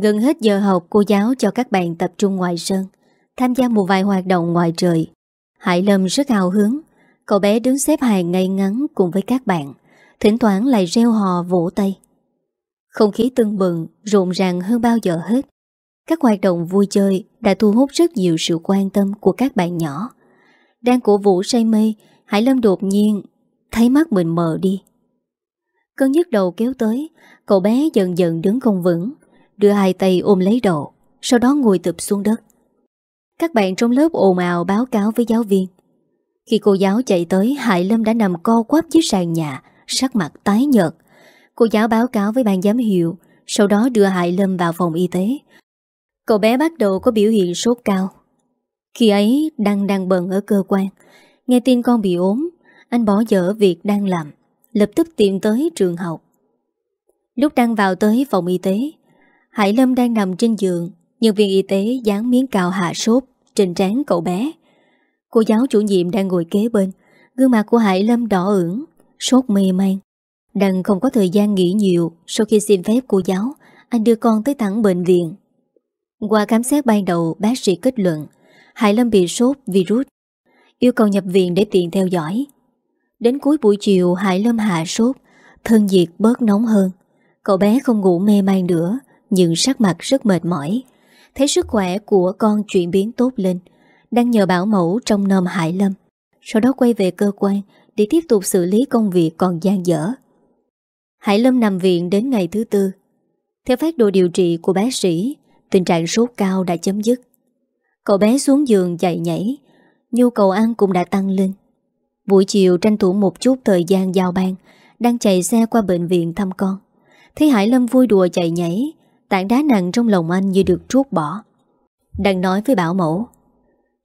[SPEAKER 1] Gần hết giờ học Cô giáo cho các bạn tập trung ngoài sân Tham gia một vài hoạt động ngoài trời Hải Lâm rất hào hứng Cậu bé đứng xếp hàng ngay ngắn cùng với các bạn Thỉnh thoảng lại reo hò vỗ tay không khí tưng bừng, rộn ràng hơn bao giờ hết. Các hoạt động vui chơi đã thu hút rất nhiều sự quan tâm của các bạn nhỏ. Đang cổ vũ say mê, Hải Lâm đột nhiên thấy mắt mình mờ đi. Cơn nhức đầu kéo tới, cậu bé dần dần đứng không vững, đưa hai tay ôm lấy đầu, sau đó ngồi tụp xuống đất. Các bạn trong lớp ồn ào báo cáo với giáo viên. Khi cô giáo chạy tới, Hải Lâm đã nằm co quắp dưới sàn nhà, sắc mặt tái nhợt, Cô giáo báo cáo với ban giám hiệu Sau đó đưa Hải Lâm vào phòng y tế Cậu bé bắt đầu có biểu hiện sốt cao Khi ấy Đăng đang bận ở cơ quan Nghe tin con bị ốm Anh bỏ dở việc đang làm Lập tức tìm tới trường học Lúc Đăng vào tới phòng y tế Hải Lâm đang nằm trên giường Nhân viên y tế dán miếng cào hạ sốt Trên trán cậu bé Cô giáo chủ nhiệm đang ngồi kế bên Gương mặt của Hải Lâm đỏ ửng Sốt mê man Đăng không có thời gian nghỉ nhiều Sau khi xin phép cô giáo Anh đưa con tới thẳng bệnh viện Qua khám xét ban đầu bác sĩ kết luận Hải Lâm bị sốt virus Yêu cầu nhập viện để tiện theo dõi Đến cuối buổi chiều Hải Lâm hạ sốt Thân nhiệt bớt nóng hơn Cậu bé không ngủ mê man nữa Nhưng sắc mặt rất mệt mỏi Thấy sức khỏe của con chuyển biến tốt lên Đang nhờ bảo mẫu trong nom Hải Lâm Sau đó quay về cơ quan Để tiếp tục xử lý công việc còn gian dở Hải Lâm nằm viện đến ngày thứ tư. Theo phát đồ điều trị của bác sĩ, tình trạng sốt cao đã chấm dứt. Cậu bé xuống giường chạy nhảy, nhu cầu ăn cũng đã tăng lên. Buổi chiều tranh thủ một chút thời gian giao ban, đang chạy xe qua bệnh viện thăm con. Thấy Hải Lâm vui đùa chạy nhảy, tảng đá nặng trong lòng anh như được trút bỏ. Đang nói với bảo mẫu,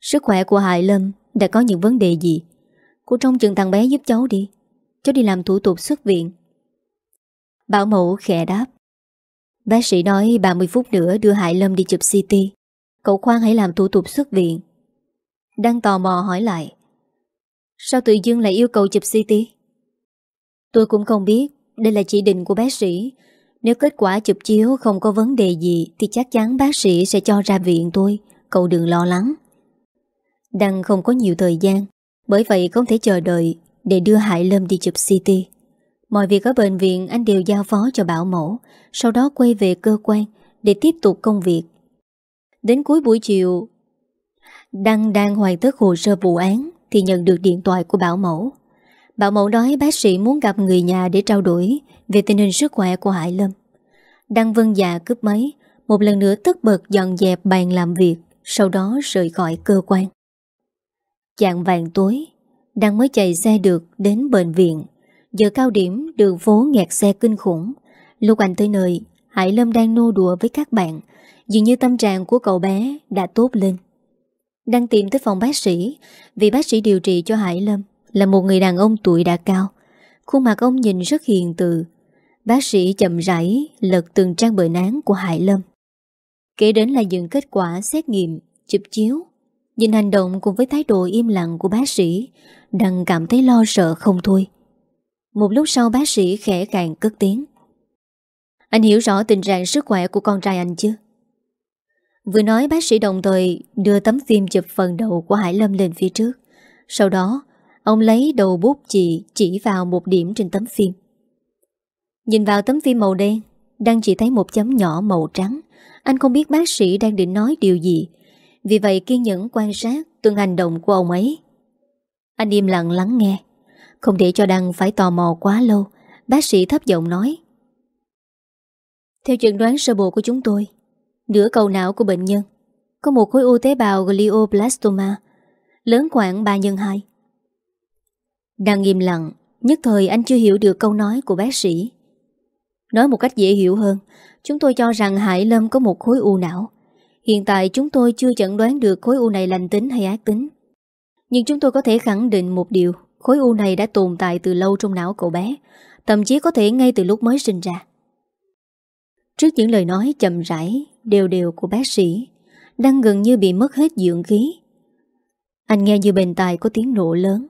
[SPEAKER 1] sức khỏe của Hải Lâm đã có những vấn đề gì? Cô trông chừng thằng bé giúp cháu đi. Cháu đi làm thủ tục xuất viện, Bảo mẫu khẽ đáp Bác sĩ nói 30 phút nữa đưa Hải Lâm đi chụp CT Cậu Khoan hãy làm thủ tục xuất viện Đang tò mò hỏi lại Sao tự dưng lại yêu cầu chụp CT Tôi cũng không biết Đây là chỉ định của bác sĩ Nếu kết quả chụp chiếu không có vấn đề gì Thì chắc chắn bác sĩ sẽ cho ra viện tôi Cậu đừng lo lắng Đăng không có nhiều thời gian Bởi vậy không thể chờ đợi Để đưa Hải Lâm đi chụp CT Mọi việc ở bệnh viện anh đều giao phó cho bảo mẫu, sau đó quay về cơ quan để tiếp tục công việc. Đến cuối buổi chiều, Đăng đang hoàn tất hồ sơ vụ án thì nhận được điện thoại của bảo mẫu. Bảo mẫu nói bác sĩ muốn gặp người nhà để trao đổi về tình hình sức khỏe của Hải Lâm. Đăng vân dạ cướp máy, một lần nữa tức bật dọn dẹp bàn làm việc, sau đó rời khỏi cơ quan. Chạng vàng tối, Đăng mới chạy xe được đến bệnh viện. Giờ cao điểm đường phố nghẹt xe kinh khủng Lúc anh tới nơi Hải Lâm đang nô đùa với các bạn Dường như tâm trạng của cậu bé đã tốt lên Đang tìm tới phòng bác sĩ Vì bác sĩ điều trị cho Hải Lâm Là một người đàn ông tuổi đã cao Khuôn mặt ông nhìn rất hiền từ Bác sĩ chậm rãi lật từng trang bệnh án của Hải Lâm Kể đến là những kết quả xét nghiệm Chụp chiếu Nhìn hành động cùng với thái độ im lặng của bác sĩ Đăng cảm thấy lo sợ không thôi một lúc sau bác sĩ khẽ càng cất tiếng Anh hiểu rõ tình trạng sức khỏe của con trai anh chứ? Vừa nói bác sĩ đồng thời đưa tấm phim chụp phần đầu của Hải Lâm lên phía trước Sau đó Ông lấy đầu bút chỉ chỉ vào một điểm trên tấm phim. Nhìn vào tấm phim màu đen, đang chỉ thấy một chấm nhỏ màu trắng. Anh không biết bác sĩ đang định nói điều gì. Vì vậy kiên nhẫn quan sát từng hành động của ông ấy. Anh im lặng lắng nghe. Không để cho Đăng phải tò mò quá lâu Bác sĩ thấp giọng nói Theo chẩn đoán sơ bộ của chúng tôi Nửa cầu não của bệnh nhân Có một khối u tế bào glioblastoma Lớn khoảng 3 nhân 2 đăng im lặng Nhất thời anh chưa hiểu được câu nói của bác sĩ Nói một cách dễ hiểu hơn Chúng tôi cho rằng Hải Lâm có một khối u não Hiện tại chúng tôi chưa chẩn đoán được khối u này lành tính hay ác tính Nhưng chúng tôi có thể khẳng định một điều Khối u này đã tồn tại từ lâu trong não cậu bé Thậm chí có thể ngay từ lúc mới sinh ra Trước những lời nói chậm rãi Đều đều của bác sĩ Đang gần như bị mất hết dưỡng khí Anh nghe như bền tài có tiếng nổ lớn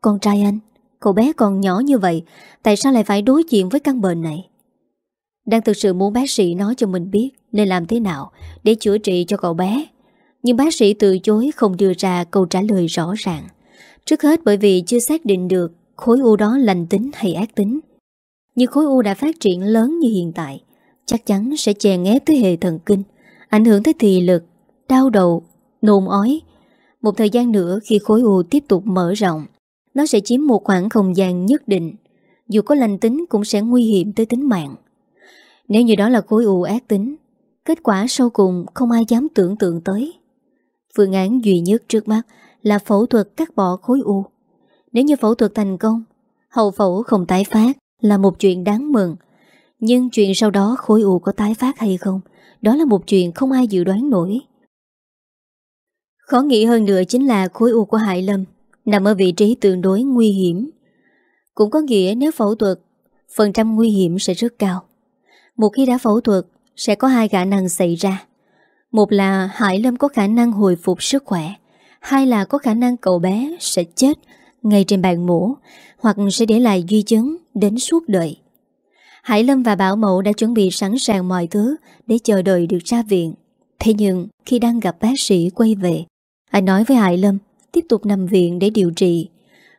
[SPEAKER 1] Con trai anh Cậu bé còn nhỏ như vậy Tại sao lại phải đối diện với căn bệnh này Đang thực sự muốn bác sĩ nói cho mình biết Nên làm thế nào Để chữa trị cho cậu bé Nhưng bác sĩ từ chối không đưa ra câu trả lời rõ ràng Trước hết bởi vì chưa xác định được khối u đó lành tính hay ác tính. Như khối u đã phát triển lớn như hiện tại, chắc chắn sẽ chèn ép tới hệ thần kinh, ảnh hưởng tới thị lực, đau đầu, nôn ói. Một thời gian nữa khi khối u tiếp tục mở rộng, nó sẽ chiếm một khoảng không gian nhất định, dù có lành tính cũng sẽ nguy hiểm tới tính mạng. Nếu như đó là khối u ác tính, kết quả sau cùng không ai dám tưởng tượng tới. Phương án duy nhất trước mắt là phẫu thuật cắt bỏ khối u. Nếu như phẫu thuật thành công, hậu phẫu không tái phát là một chuyện đáng mừng. Nhưng chuyện sau đó khối u có tái phát hay không, đó là một chuyện không ai dự đoán nổi. Khó nghĩ hơn nữa chính là khối u của Hải Lâm nằm ở vị trí tương đối nguy hiểm. Cũng có nghĩa nếu phẫu thuật, phần trăm nguy hiểm sẽ rất cao. Một khi đã phẫu thuật, sẽ có hai khả năng xảy ra. Một là Hải Lâm có khả năng hồi phục sức khỏe, hay là có khả năng cậu bé sẽ chết ngay trên bàn mổ hoặc sẽ để lại di chứng đến suốt đời. Hải Lâm và Bảo Mậu đã chuẩn bị sẵn sàng mọi thứ để chờ đợi được ra viện. Thế nhưng khi đang gặp bác sĩ quay về, anh nói với Hải Lâm tiếp tục nằm viện để điều trị.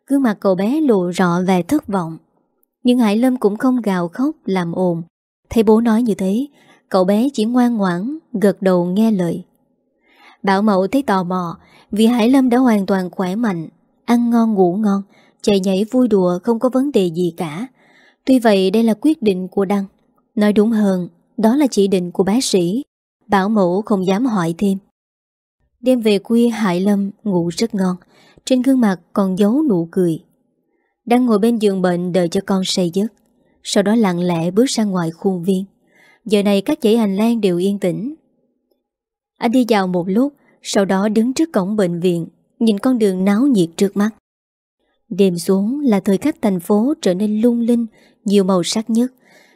[SPEAKER 1] Gương mặt cậu bé lộ rõ về thất vọng. Nhưng Hải Lâm cũng không gào khóc làm ồn. Thấy bố nói như thế, cậu bé chỉ ngoan ngoãn, gật đầu nghe lời. Bảo mẫu thấy tò mò Vì Hải Lâm đã hoàn toàn khỏe mạnh Ăn ngon ngủ ngon Chạy nhảy vui đùa không có vấn đề gì cả Tuy vậy đây là quyết định của Đăng Nói đúng hơn Đó là chỉ định của bác sĩ Bảo mẫu không dám hỏi thêm Đêm về khuya Hải Lâm ngủ rất ngon Trên gương mặt còn giấu nụ cười Đăng ngồi bên giường bệnh đợi cho con say giấc Sau đó lặng lẽ bước ra ngoài khuôn viên Giờ này các dãy hành lang đều yên tĩnh anh đi vào một lúc, sau đó đứng trước cổng bệnh viện, nhìn con đường náo nhiệt trước mắt. Đêm xuống là thời khắc thành phố trở nên lung linh, nhiều màu sắc nhất.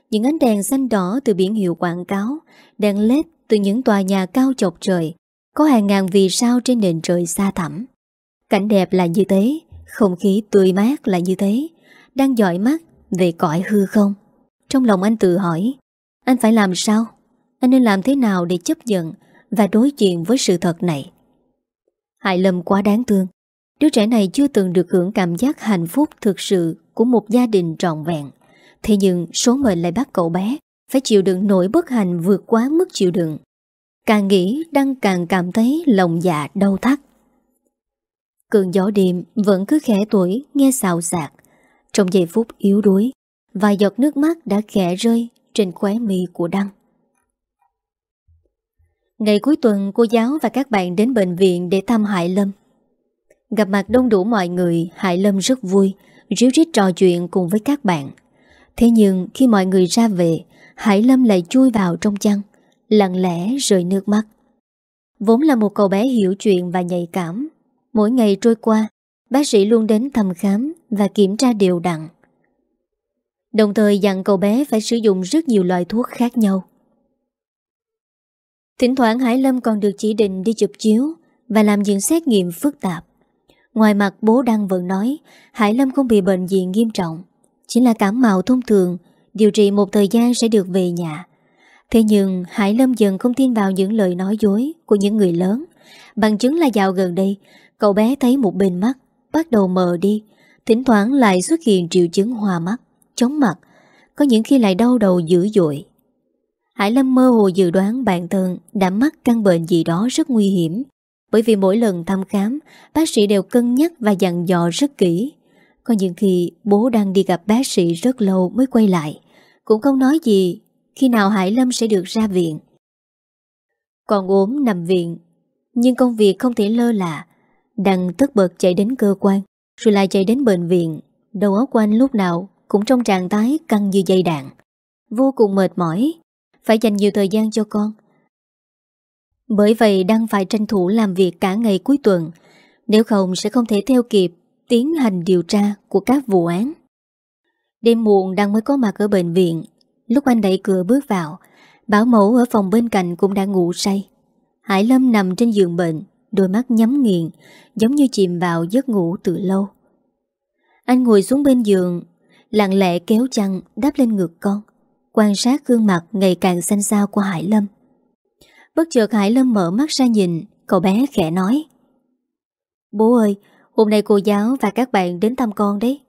[SPEAKER 1] Những ánh đèn xanh đỏ từ biển hiệu quảng cáo, đèn led từ những tòa nhà cao chọc trời, có hàng ngàn vì sao trên nền trời xa thẳm. Cảnh đẹp là như thế, không khí tươi mát là như thế, đang dõi mắt về cõi hư không. Trong lòng anh tự hỏi, anh phải làm sao? Anh nên làm thế nào để chấp nhận và đối diện với sự thật này. Hải Lâm quá đáng thương. Đứa trẻ này chưa từng được hưởng cảm giác hạnh phúc thực sự của một gia đình trọn vẹn. Thế nhưng số mệnh lại bắt cậu bé phải chịu đựng nỗi bất hạnh vượt quá mức chịu đựng. Càng nghĩ đang càng cảm thấy lòng dạ đau thắt. Cơn gió đêm vẫn cứ khẽ tuổi nghe xào xạc. Trong giây phút yếu đuối, vài giọt nước mắt đã khẽ rơi trên khóe mì của Đăng. Ngày cuối tuần cô giáo và các bạn đến bệnh viện để thăm Hải Lâm. Gặp mặt đông đủ mọi người, Hải Lâm rất vui, ríu rít trò chuyện cùng với các bạn. Thế nhưng khi mọi người ra về, Hải Lâm lại chui vào trong chăn, lặng lẽ rơi nước mắt. Vốn là một cậu bé hiểu chuyện và nhạy cảm. Mỗi ngày trôi qua, bác sĩ luôn đến thăm khám và kiểm tra đều đặn. Đồng thời dặn cậu bé phải sử dụng rất nhiều loại thuốc khác nhau Thỉnh thoảng Hải Lâm còn được chỉ định đi chụp chiếu và làm những xét nghiệm phức tạp. Ngoài mặt bố Đăng vẫn nói Hải Lâm không bị bệnh gì nghiêm trọng, chỉ là cảm mạo thông thường, điều trị một thời gian sẽ được về nhà. Thế nhưng Hải Lâm dần không tin vào những lời nói dối của những người lớn. Bằng chứng là dạo gần đây, cậu bé thấy một bên mắt, bắt đầu mờ đi, thỉnh thoảng lại xuất hiện triệu chứng hòa mắt, chóng mặt, có những khi lại đau đầu dữ dội. Hải Lâm mơ hồ dự đoán bạn Tường đã mắc căn bệnh gì đó rất nguy hiểm. Bởi vì mỗi lần thăm khám, bác sĩ đều cân nhắc và dặn dò rất kỹ. Có những khi bố đang đi gặp bác sĩ rất lâu mới quay lại. Cũng không nói gì khi nào Hải Lâm sẽ được ra viện. Còn ốm nằm viện, nhưng công việc không thể lơ là. Đằng tức bật chạy đến cơ quan, rồi lại chạy đến bệnh viện. Đầu óc của anh lúc nào cũng trong trạng thái căng như dây đạn. Vô cùng mệt mỏi, phải dành nhiều thời gian cho con. Bởi vậy đang phải tranh thủ làm việc cả ngày cuối tuần, nếu không sẽ không thể theo kịp tiến hành điều tra của các vụ án. Đêm muộn đang mới có mặt ở bệnh viện, lúc anh đẩy cửa bước vào, bảo mẫu ở phòng bên cạnh cũng đã ngủ say. Hải Lâm nằm trên giường bệnh, đôi mắt nhắm nghiền, giống như chìm vào giấc ngủ từ lâu. Anh ngồi xuống bên giường, lặng lẽ kéo chăn đáp lên ngực con quan sát gương mặt ngày càng xanh xao của Hải Lâm. Bất chợt Hải Lâm mở mắt ra nhìn, cậu bé khẽ nói. Bố ơi, hôm nay cô giáo và các bạn đến thăm con đấy.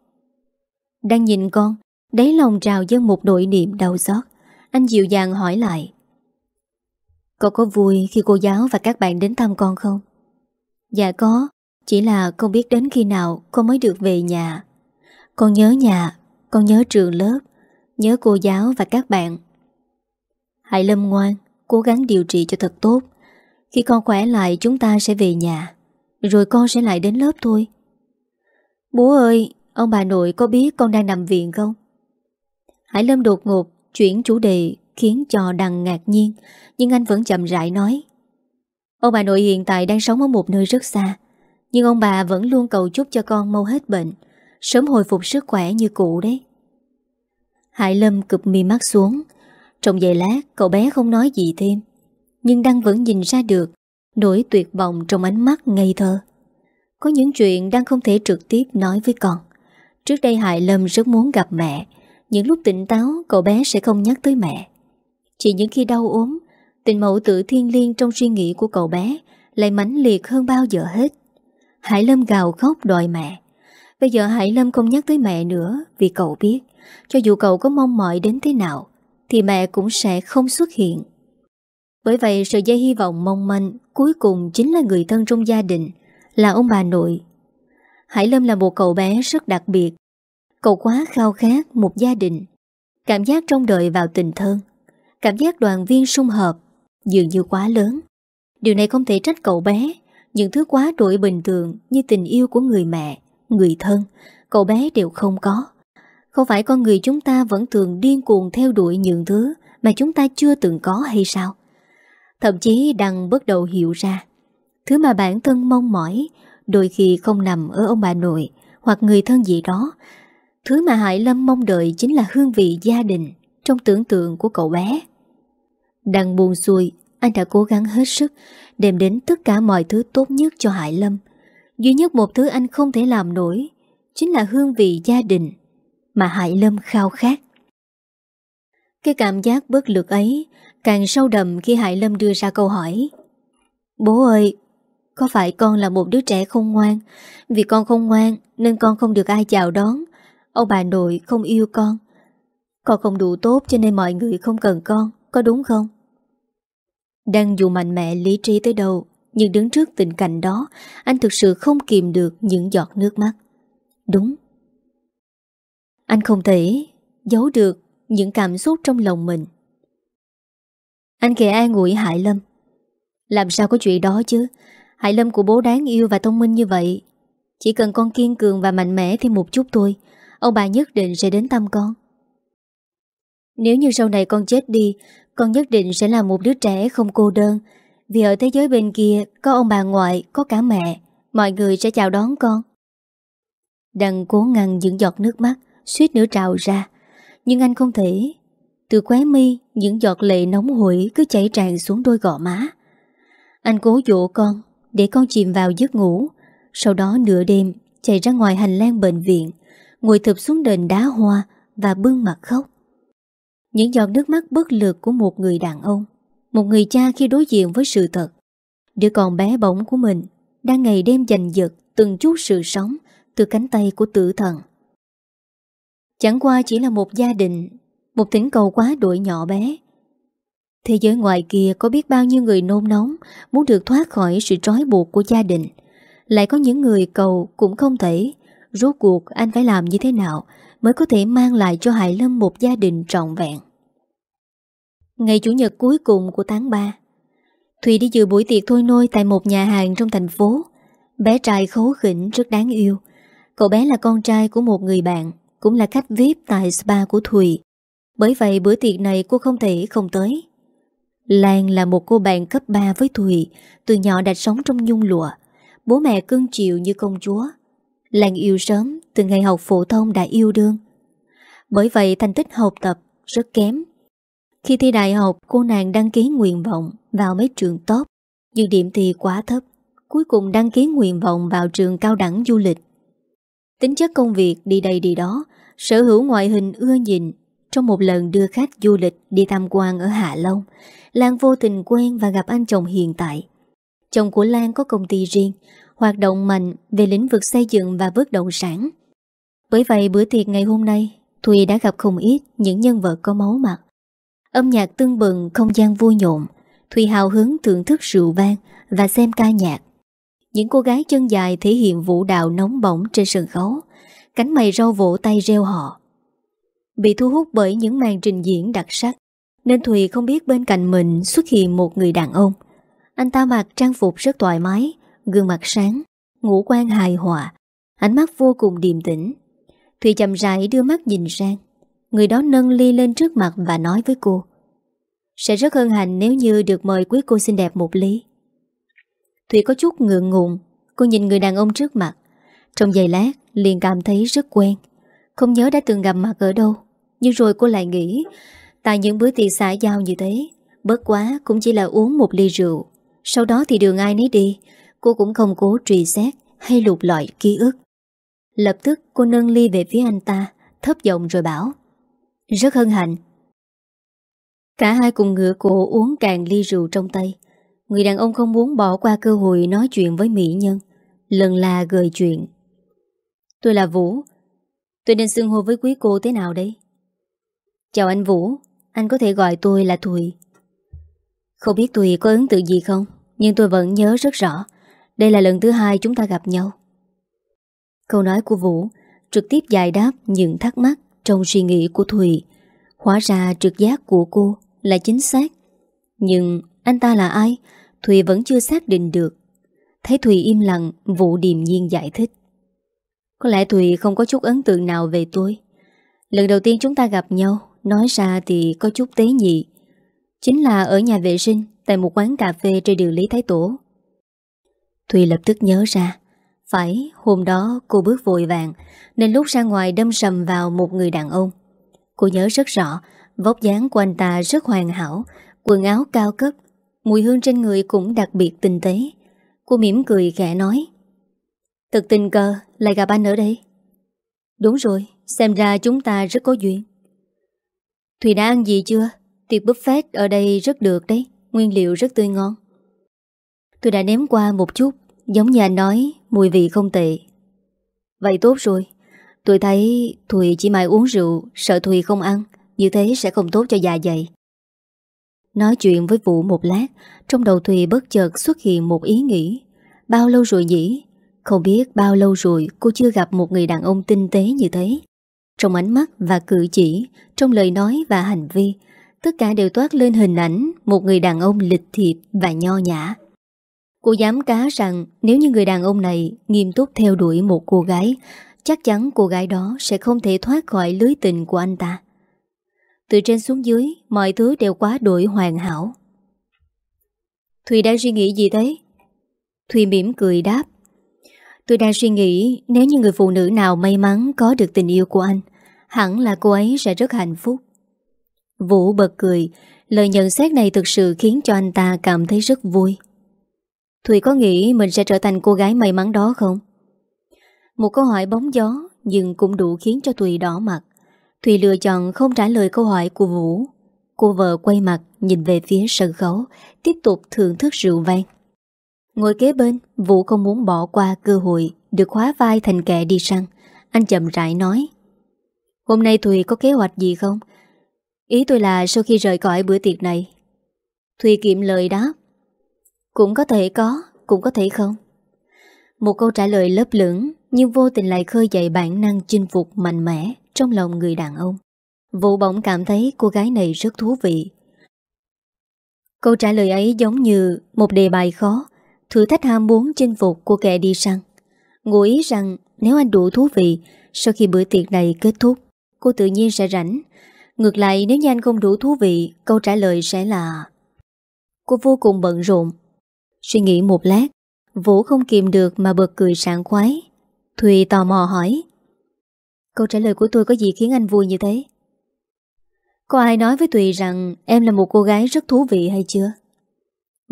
[SPEAKER 1] Đang nhìn con, đáy lòng trào dâng một nỗi niệm đau xót. Anh dịu dàng hỏi lại. Cậu có vui khi cô giáo và các bạn đến thăm con không? Dạ có, chỉ là con biết đến khi nào con mới được về nhà. Con nhớ nhà, con nhớ trường lớp, Nhớ cô giáo và các bạn Hãy lâm ngoan Cố gắng điều trị cho thật tốt Khi con khỏe lại chúng ta sẽ về nhà Rồi con sẽ lại đến lớp thôi Bố ơi Ông bà nội có biết con đang nằm viện không Hải Lâm đột ngột Chuyển chủ đề khiến cho đằng ngạc nhiên Nhưng anh vẫn chậm rãi nói Ông bà nội hiện tại đang sống ở một nơi rất xa Nhưng ông bà vẫn luôn cầu chúc cho con mau hết bệnh Sớm hồi phục sức khỏe như cũ đấy Hải Lâm cụp mi mắt xuống Trong giây lát cậu bé không nói gì thêm Nhưng Đăng vẫn nhìn ra được Nỗi tuyệt vọng trong ánh mắt ngây thơ Có những chuyện Đăng không thể trực tiếp nói với con Trước đây Hải Lâm rất muốn gặp mẹ Những lúc tỉnh táo cậu bé sẽ không nhắc tới mẹ Chỉ những khi đau ốm Tình mẫu tử thiên liêng trong suy nghĩ của cậu bé Lại mãnh liệt hơn bao giờ hết Hải Lâm gào khóc đòi mẹ Bây giờ Hải Lâm không nhắc tới mẹ nữa Vì cậu biết cho dù cậu có mong mỏi đến thế nào Thì mẹ cũng sẽ không xuất hiện Bởi vậy sự dây hy vọng mong manh Cuối cùng chính là người thân trong gia đình Là ông bà nội Hải Lâm là một cậu bé rất đặc biệt Cậu quá khao khát một gia đình Cảm giác trong đời vào tình thân Cảm giác đoàn viên sung hợp Dường như quá lớn Điều này không thể trách cậu bé Những thứ quá tuổi bình thường Như tình yêu của người mẹ, người thân Cậu bé đều không có không phải con người chúng ta vẫn thường điên cuồng theo đuổi những thứ mà chúng ta chưa từng có hay sao? Thậm chí đang bắt đầu hiểu ra, thứ mà bản thân mong mỏi đôi khi không nằm ở ông bà nội hoặc người thân gì đó. Thứ mà Hải Lâm mong đợi chính là hương vị gia đình trong tưởng tượng của cậu bé. Đang buồn xuôi, anh đã cố gắng hết sức đem đến tất cả mọi thứ tốt nhất cho Hải Lâm. Duy nhất một thứ anh không thể làm nổi chính là hương vị gia đình mà Hải Lâm khao khát. Cái cảm giác bất lực ấy càng sâu đậm khi Hải Lâm đưa ra câu hỏi. Bố ơi, có phải con là một đứa trẻ không ngoan? Vì con không ngoan nên con không được ai chào đón. Ông bà nội không yêu con. Con không đủ tốt cho nên mọi người không cần con, có đúng không? Đang dù mạnh mẽ lý trí tới đâu, nhưng đứng trước tình cảnh đó, anh thực sự không kìm được những giọt nước mắt. Đúng, anh không thể giấu được những cảm xúc trong lòng mình. Anh kể ai ủi Hải Lâm. Làm sao có chuyện đó chứ? Hải Lâm của bố đáng yêu và thông minh như vậy. Chỉ cần con kiên cường và mạnh mẽ thêm một chút thôi, ông bà nhất định sẽ đến thăm con. Nếu như sau này con chết đi, con nhất định sẽ là một đứa trẻ không cô đơn. Vì ở thế giới bên kia có ông bà ngoại, có cả mẹ, mọi người sẽ chào đón con. Đằng cố ngăn những giọt nước mắt, suýt nữa trào ra. Nhưng anh không thể. Từ khóe mi, những giọt lệ nóng hổi cứ chảy tràn xuống đôi gò má. Anh cố dỗ con, để con chìm vào giấc ngủ. Sau đó nửa đêm, chạy ra ngoài hành lang bệnh viện, ngồi thụp xuống đền đá hoa và bưng mặt khóc. Những giọt nước mắt bất lực của một người đàn ông, một người cha khi đối diện với sự thật. Đứa con bé bỏng của mình đang ngày đêm giành giật từng chút sự sống từ cánh tay của tử thần. Chẳng qua chỉ là một gia đình Một thỉnh cầu quá đội nhỏ bé Thế giới ngoài kia có biết bao nhiêu người nôn nóng Muốn được thoát khỏi sự trói buộc của gia đình Lại có những người cầu cũng không thể Rốt cuộc anh phải làm như thế nào Mới có thể mang lại cho Hải Lâm một gia đình trọn vẹn Ngày Chủ nhật cuối cùng của tháng 3 Thùy đi dự buổi tiệc thôi nôi Tại một nhà hàng trong thành phố Bé trai khấu khỉnh rất đáng yêu Cậu bé là con trai của một người bạn cũng là khách VIP tại spa của Thùy. Bởi vậy bữa tiệc này cô không thể không tới. Lan là một cô bạn cấp 3 với Thùy, từ nhỏ đã sống trong nhung lụa. Bố mẹ cưng chịu như công chúa. Lan yêu sớm, từ ngày học phổ thông đã yêu đương. Bởi vậy thành tích học tập rất kém. Khi thi đại học, cô nàng đăng ký nguyện vọng vào mấy trường top, nhưng điểm thì quá thấp. Cuối cùng đăng ký nguyện vọng vào trường cao đẳng du lịch. Tính chất công việc đi đây đi đó, sở hữu ngoại hình ưa nhìn. Trong một lần đưa khách du lịch đi tham quan ở Hạ Long, Lan vô tình quen và gặp anh chồng hiện tại. Chồng của Lan có công ty riêng, hoạt động mạnh về lĩnh vực xây dựng và bất động sản. Bởi vậy bữa tiệc ngày hôm nay, Thùy đã gặp không ít những nhân vật có máu mặt. Âm nhạc tương bừng, không gian vui nhộn, Thùy hào hứng thưởng thức rượu vang và xem ca nhạc. Những cô gái chân dài thể hiện vũ đạo nóng bỏng trên sân khấu, cánh mày rau vỗ tay reo họ. Bị thu hút bởi những màn trình diễn đặc sắc, nên Thùy không biết bên cạnh mình xuất hiện một người đàn ông. Anh ta mặc trang phục rất thoải mái, gương mặt sáng, ngũ quan hài hòa, ánh mắt vô cùng điềm tĩnh. Thùy chậm rãi đưa mắt nhìn sang. Người đó nâng ly lên trước mặt và nói với cô. Sẽ rất hân hạnh nếu như được mời quý cô xinh đẹp một ly. Thủy có chút ngượng ngùng Cô nhìn người đàn ông trước mặt Trong giây lát liền cảm thấy rất quen Không nhớ đã từng gặp mặt ở đâu Nhưng rồi cô lại nghĩ Tại những bữa tiệc xã giao như thế Bớt quá cũng chỉ là uống một ly rượu Sau đó thì đường ai nấy đi Cô cũng không cố truy xét Hay lục lọi ký ức Lập tức cô nâng ly về phía anh ta Thấp giọng rồi bảo Rất hân hạnh Cả hai cùng ngựa cổ uống càng ly rượu trong tay Người đàn ông không muốn bỏ qua cơ hội nói chuyện với mỹ nhân Lần là gợi chuyện Tôi là Vũ Tôi nên xưng hô với quý cô thế nào đấy Chào anh Vũ Anh có thể gọi tôi là Thùy Không biết Thùy có ấn tượng gì không Nhưng tôi vẫn nhớ rất rõ Đây là lần thứ hai chúng ta gặp nhau Câu nói của Vũ Trực tiếp giải đáp những thắc mắc Trong suy nghĩ của Thùy Hóa ra trực giác của cô là chính xác Nhưng anh ta là ai Thùy vẫn chưa xác định được Thấy Thùy im lặng Vũ điềm nhiên giải thích Có lẽ Thùy không có chút ấn tượng nào về tôi Lần đầu tiên chúng ta gặp nhau Nói ra thì có chút tế nhị Chính là ở nhà vệ sinh Tại một quán cà phê trên đường Lý Thái Tổ Thùy lập tức nhớ ra Phải hôm đó cô bước vội vàng Nên lúc ra ngoài đâm sầm vào một người đàn ông Cô nhớ rất rõ Vóc dáng của anh ta rất hoàn hảo Quần áo cao cấp Mùi hương trên người cũng đặc biệt tinh tế Cô mỉm cười khẽ nói Thật tình cờ lại gặp anh ở đây Đúng rồi Xem ra chúng ta rất có duyên Thùy đã ăn gì chưa Tiệc buffet ở đây rất được đấy Nguyên liệu rất tươi ngon Tôi đã ném qua một chút Giống như anh nói mùi vị không tệ Vậy tốt rồi Tôi thấy Thùy chỉ mãi uống rượu Sợ Thùy không ăn Như thế sẽ không tốt cho dạ dày Nói chuyện với Vũ một lát, trong đầu Thùy bất chợt xuất hiện một ý nghĩ. Bao lâu rồi nhỉ? Không biết bao lâu rồi cô chưa gặp một người đàn ông tinh tế như thế. Trong ánh mắt và cử chỉ, trong lời nói và hành vi, tất cả đều toát lên hình ảnh một người đàn ông lịch thiệp và nho nhã. Cô dám cá rằng nếu như người đàn ông này nghiêm túc theo đuổi một cô gái, chắc chắn cô gái đó sẽ không thể thoát khỏi lưới tình của anh ta. Từ trên xuống dưới, mọi thứ đều quá đổi hoàn hảo. Thùy đang suy nghĩ gì thế? Thùy mỉm cười đáp. Tôi đang suy nghĩ nếu như người phụ nữ nào may mắn có được tình yêu của anh, hẳn là cô ấy sẽ rất hạnh phúc. Vũ bật cười, lời nhận xét này thực sự khiến cho anh ta cảm thấy rất vui. Thùy có nghĩ mình sẽ trở thành cô gái may mắn đó không? Một câu hỏi bóng gió nhưng cũng đủ khiến cho Thùy đỏ mặt. Thùy lựa chọn không trả lời câu hỏi của Vũ. Cô vợ quay mặt nhìn về phía sân khấu, tiếp tục thưởng thức rượu vang. Ngồi kế bên, Vũ không muốn bỏ qua cơ hội được khóa vai thành kẻ đi săn. Anh chậm rãi nói. Hôm nay Thùy có kế hoạch gì không? Ý tôi là sau khi rời khỏi bữa tiệc này. Thùy kiệm lời đáp. Cũng có thể có, cũng có thể không. Một câu trả lời lớp lưỡng nhưng vô tình lại khơi dậy bản năng chinh phục mạnh mẽ trong lòng người đàn ông. Vũ bỗng cảm thấy cô gái này rất thú vị. Câu trả lời ấy giống như một đề bài khó, thử thách ham muốn chinh phục của kẻ đi săn. Ngụ ý rằng nếu anh đủ thú vị, sau khi bữa tiệc này kết thúc, cô tự nhiên sẽ rảnh. Ngược lại nếu như anh không đủ thú vị, câu trả lời sẽ là... Cô vô cùng bận rộn. Suy nghĩ một lát, Vũ không kìm được mà bật cười sảng khoái Thùy tò mò hỏi Câu trả lời của tôi có gì khiến anh vui như thế? Có ai nói với Thùy rằng em là một cô gái rất thú vị hay chưa?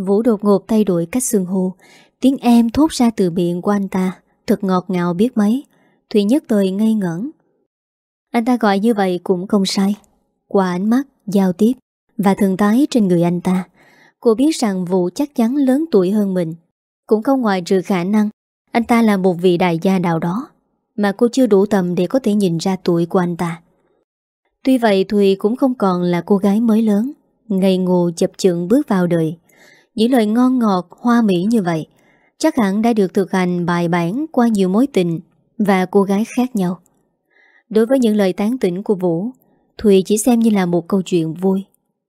[SPEAKER 1] Vũ đột ngột thay đổi cách xương hồ, Tiếng em thốt ra từ miệng của anh ta Thật ngọt ngào biết mấy Thùy nhất thời ngây ngẩn Anh ta gọi như vậy cũng không sai Qua ánh mắt, giao tiếp Và thường thái trên người anh ta Cô biết rằng Vũ chắc chắn lớn tuổi hơn mình Cũng không ngoài trừ khả năng anh ta là một vị đại gia nào đó Mà cô chưa đủ tầm để có thể nhìn ra tuổi của anh ta Tuy vậy Thùy cũng không còn là cô gái mới lớn ngày ngô chập chững bước vào đời Những lời ngon ngọt, hoa mỹ như vậy Chắc hẳn đã được thực hành bài bản qua nhiều mối tình Và cô gái khác nhau Đối với những lời tán tỉnh của Vũ Thùy chỉ xem như là một câu chuyện vui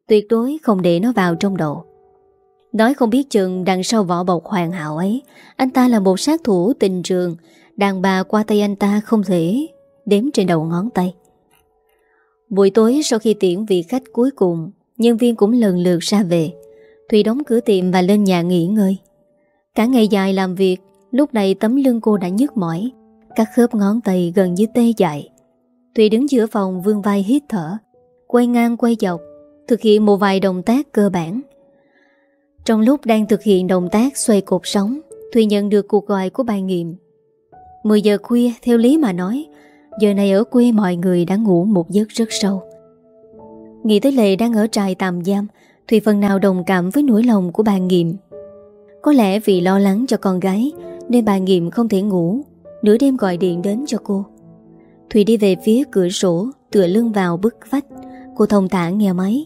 [SPEAKER 1] Tuyệt đối không để nó vào trong đầu Nói không biết chừng đằng sau vỏ bọc hoàn hảo ấy Anh ta là một sát thủ tình trường Đàn bà qua tay anh ta không thể Đếm trên đầu ngón tay Buổi tối sau khi tiễn vị khách cuối cùng Nhân viên cũng lần lượt ra về Thùy đóng cửa tiệm và lên nhà nghỉ ngơi Cả ngày dài làm việc Lúc này tấm lưng cô đã nhức mỏi Các khớp ngón tay gần như tê dại Thùy đứng giữa phòng vương vai hít thở Quay ngang quay dọc Thực hiện một vài động tác cơ bản trong lúc đang thực hiện động tác xoay cột sóng, Thùy nhận được cuộc gọi của bà nghiệm 10 giờ khuya theo lý mà nói Giờ này ở quê mọi người đã ngủ một giấc rất sâu Nghĩ tới Lệ đang ở trại tạm giam Thùy phần nào đồng cảm với nỗi lòng của bà Nghiệm Có lẽ vì lo lắng cho con gái Nên bà Nghiệm không thể ngủ Nửa đêm gọi điện đến cho cô Thùy đi về phía cửa sổ Tựa lưng vào bức vách Cô thông thả nghe máy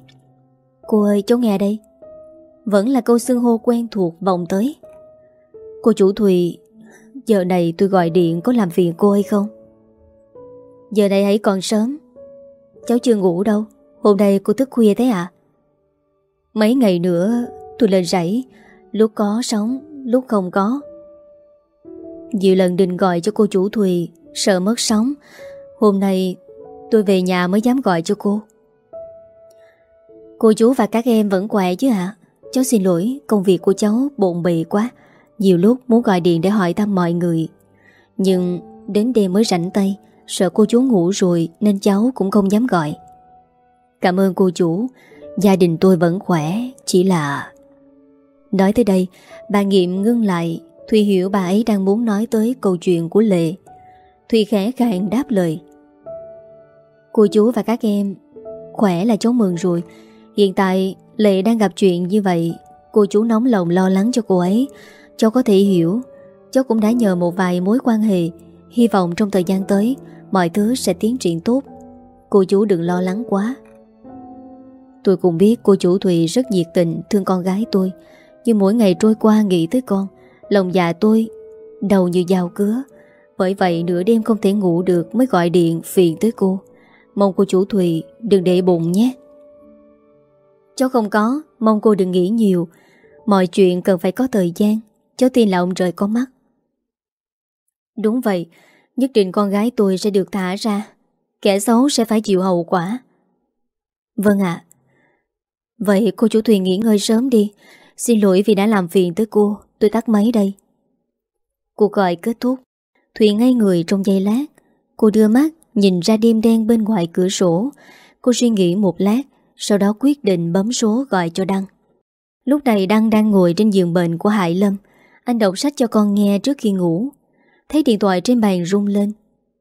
[SPEAKER 1] Cô ơi cháu nghe đây vẫn là câu xưng hô quen thuộc vòng tới Cô chủ Thùy Giờ này tôi gọi điện có làm phiền cô hay không? Giờ này hãy còn sớm Cháu chưa ngủ đâu Hôm nay cô thức khuya thế à? Mấy ngày nữa tôi lên rẫy Lúc có sống Lúc không có Nhiều lần định gọi cho cô chủ Thùy Sợ mất sóng Hôm nay tôi về nhà mới dám gọi cho cô Cô chú và các em vẫn khỏe chứ hả? Cháu xin lỗi, công việc của cháu bộn bề quá Nhiều lúc muốn gọi điện để hỏi thăm mọi người Nhưng đến đêm mới rảnh tay Sợ cô chú ngủ rồi nên cháu cũng không dám gọi Cảm ơn cô chú Gia đình tôi vẫn khỏe Chỉ là Nói tới đây Bà Nghiệm ngưng lại Thùy hiểu bà ấy đang muốn nói tới câu chuyện của Lệ Thùy khẽ khàng đáp lời Cô chú và các em Khỏe là cháu mừng rồi Hiện tại Lệ đang gặp chuyện như vậy Cô chú nóng lòng lo lắng cho cô ấy Cháu có thể hiểu Cháu cũng đã nhờ một vài mối quan hệ Hy vọng trong thời gian tới Mọi thứ sẽ tiến triển tốt Cô chú đừng lo lắng quá Tôi cũng biết cô chủ Thùy rất nhiệt tình Thương con gái tôi Nhưng mỗi ngày trôi qua nghĩ tới con Lòng dạ tôi Đầu như dao cứa Bởi vậy nửa đêm không thể ngủ được Mới gọi điện phiền tới cô Mong cô chủ Thùy đừng để bụng nhé Cháu không có, mong cô đừng nghĩ nhiều. Mọi chuyện cần phải có thời gian. Cháu tin là ông trời có mắt. Đúng vậy, nhất định con gái tôi sẽ được thả ra. Kẻ xấu sẽ phải chịu hậu quả. Vâng ạ. Vậy cô chủ thuyền nghỉ ngơi sớm đi. Xin lỗi vì đã làm phiền tới cô. Tôi tắt máy đây. Cuộc gọi kết thúc. Thùy ngay người trong giây lát. Cô đưa mắt, nhìn ra đêm đen bên ngoài cửa sổ. Cô suy nghĩ một lát sau đó quyết định bấm số gọi cho Đăng. Lúc này Đăng đang ngồi trên giường bệnh của Hải Lâm, anh đọc sách cho con nghe trước khi ngủ. Thấy điện thoại trên bàn rung lên,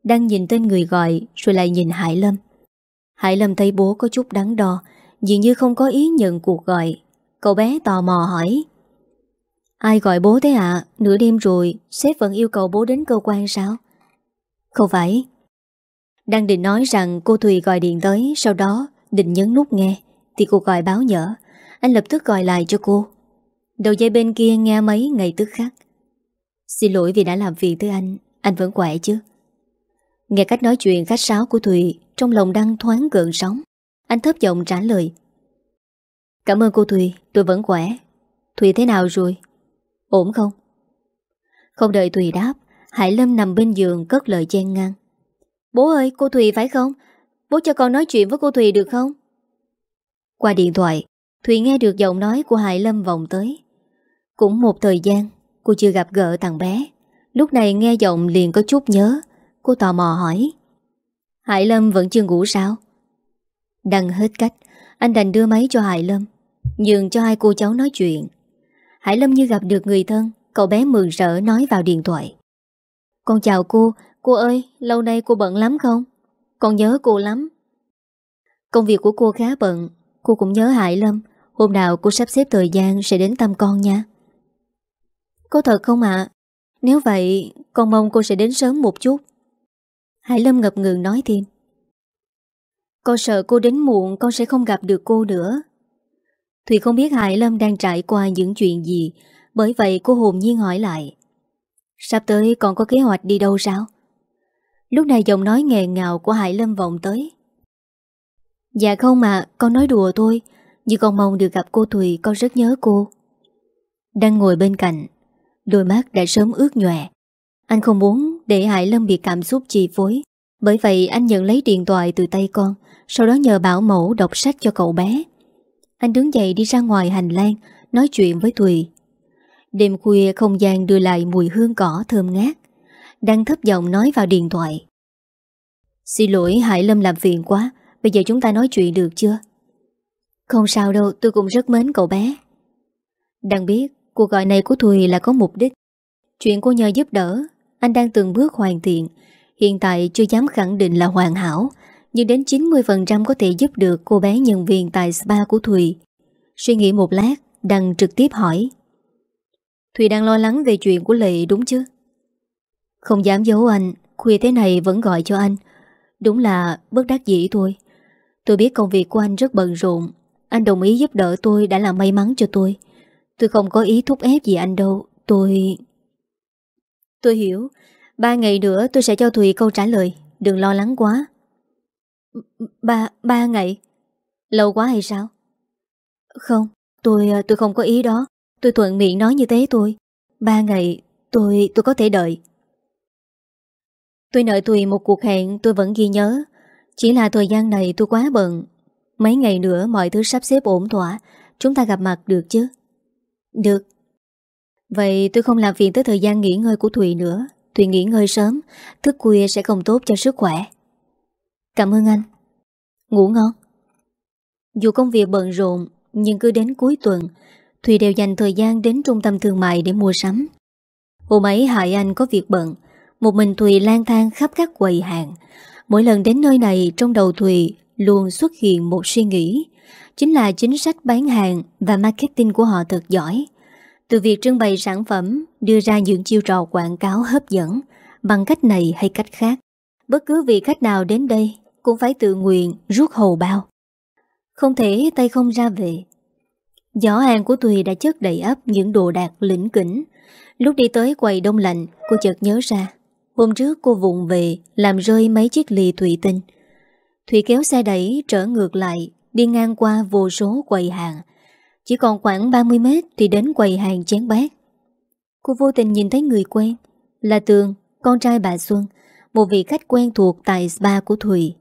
[SPEAKER 1] Đăng nhìn tên người gọi rồi lại nhìn Hải Lâm. Hải Lâm thấy bố có chút đắn đo, dường như không có ý nhận cuộc gọi. Cậu bé tò mò hỏi. Ai gọi bố thế ạ? Nửa đêm rồi, sếp vẫn yêu cầu bố đến cơ quan sao? Không phải. Đăng định nói rằng cô Thùy gọi điện tới, sau đó Định nhấn nút nghe Thì cô gọi báo nhở Anh lập tức gọi lại cho cô Đầu dây bên kia nghe mấy ngày tức khắc Xin lỗi vì đã làm việc với anh Anh vẫn khỏe chứ Nghe cách nói chuyện khách sáo của Thùy Trong lòng đang thoáng gợn sóng Anh thấp giọng trả lời Cảm ơn cô Thùy, tôi vẫn khỏe Thùy thế nào rồi? Ổn không? Không đợi Thùy đáp Hải Lâm nằm bên giường cất lời chen ngang Bố ơi, cô Thùy phải không? Bố cho con nói chuyện với cô Thùy được không? Qua điện thoại, Thùy nghe được giọng nói của Hải Lâm vòng tới. Cũng một thời gian, cô chưa gặp gỡ thằng bé. Lúc này nghe giọng liền có chút nhớ, cô tò mò hỏi. Hải Lâm vẫn chưa ngủ sao? Đăng hết cách, anh đành đưa máy cho Hải Lâm, nhường cho hai cô cháu nói chuyện. Hải Lâm như gặp được người thân, cậu bé mừng rỡ nói vào điện thoại. Con chào cô, cô ơi, lâu nay cô bận lắm không? Con nhớ cô lắm Công việc của cô khá bận Cô cũng nhớ Hải Lâm Hôm nào cô sắp xếp thời gian sẽ đến thăm con nha Có thật không ạ Nếu vậy con mong cô sẽ đến sớm một chút Hải Lâm ngập ngừng nói thêm Con sợ cô đến muộn con sẽ không gặp được cô nữa Thùy không biết Hải Lâm đang trải qua những chuyện gì Bởi vậy cô hồn nhiên hỏi lại Sắp tới còn có kế hoạch đi đâu sao? Lúc này giọng nói nghẹn ngào của Hải Lâm vọng tới. Dạ không mà, con nói đùa thôi. Nhưng con mong được gặp cô Thùy, con rất nhớ cô. Đang ngồi bên cạnh, đôi mắt đã sớm ướt nhòe. Anh không muốn để Hải Lâm bị cảm xúc chi phối. Bởi vậy anh nhận lấy điện thoại từ tay con, sau đó nhờ bảo mẫu đọc sách cho cậu bé. Anh đứng dậy đi ra ngoài hành lang, nói chuyện với Thùy. Đêm khuya không gian đưa lại mùi hương cỏ thơm ngát đang thấp giọng nói vào điện thoại. Xin lỗi Hải Lâm làm phiền quá, bây giờ chúng ta nói chuyện được chưa? Không sao đâu, tôi cũng rất mến cậu bé. Đang biết, cuộc gọi này của Thùy là có mục đích. Chuyện cô nhờ giúp đỡ, anh đang từng bước hoàn thiện. Hiện tại chưa dám khẳng định là hoàn hảo, nhưng đến 90% có thể giúp được cô bé nhân viên tại spa của Thùy. Suy nghĩ một lát, Đăng trực tiếp hỏi. Thùy đang lo lắng về chuyện của Lệ đúng chứ? Không dám giấu anh, khuya thế này vẫn gọi cho anh. Đúng là bất đắc dĩ thôi. Tôi biết công việc của anh rất bận rộn. Anh đồng ý giúp đỡ tôi đã là may mắn cho tôi. Tôi không có ý thúc ép gì anh đâu. Tôi... Tôi hiểu. Ba ngày nữa tôi sẽ cho Thùy câu trả lời. Đừng lo lắng quá. Ba... ba ngày? Lâu quá hay sao? Không, tôi... tôi không có ý đó. Tôi thuận miệng nói như thế thôi. Ba ngày... tôi... tôi có thể đợi. Tôi nợ Thùy một cuộc hẹn tôi vẫn ghi nhớ Chỉ là thời gian này tôi quá bận Mấy ngày nữa mọi thứ sắp xếp ổn thỏa Chúng ta gặp mặt được chứ Được Vậy tôi không làm phiền tới thời gian nghỉ ngơi của Thùy nữa Thùy nghỉ ngơi sớm Thức khuya sẽ không tốt cho sức khỏe Cảm ơn anh Ngủ ngon Dù công việc bận rộn Nhưng cứ đến cuối tuần Thùy đều dành thời gian đến trung tâm thương mại để mua sắm Hôm ấy Hải Anh có việc bận một mình Thùy lang thang khắp các quầy hàng Mỗi lần đến nơi này Trong đầu Thùy luôn xuất hiện một suy nghĩ Chính là chính sách bán hàng Và marketing của họ thật giỏi Từ việc trưng bày sản phẩm Đưa ra những chiêu trò quảng cáo hấp dẫn Bằng cách này hay cách khác Bất cứ vị khách nào đến đây Cũng phải tự nguyện rút hầu bao Không thể tay không ra về Giỏ hàng của Tùy đã chất đầy ấp những đồ đạc lĩnh kỉnh Lúc đi tới quầy đông lạnh Cô chợt nhớ ra Hôm trước cô vụng về Làm rơi mấy chiếc lì thủy tinh Thủy kéo xe đẩy trở ngược lại Đi ngang qua vô số quầy hàng Chỉ còn khoảng 30 mét Thì đến quầy hàng chén bát Cô vô tình nhìn thấy người quen Là Tường, con trai bà Xuân Một vị khách quen thuộc tại spa của Thùy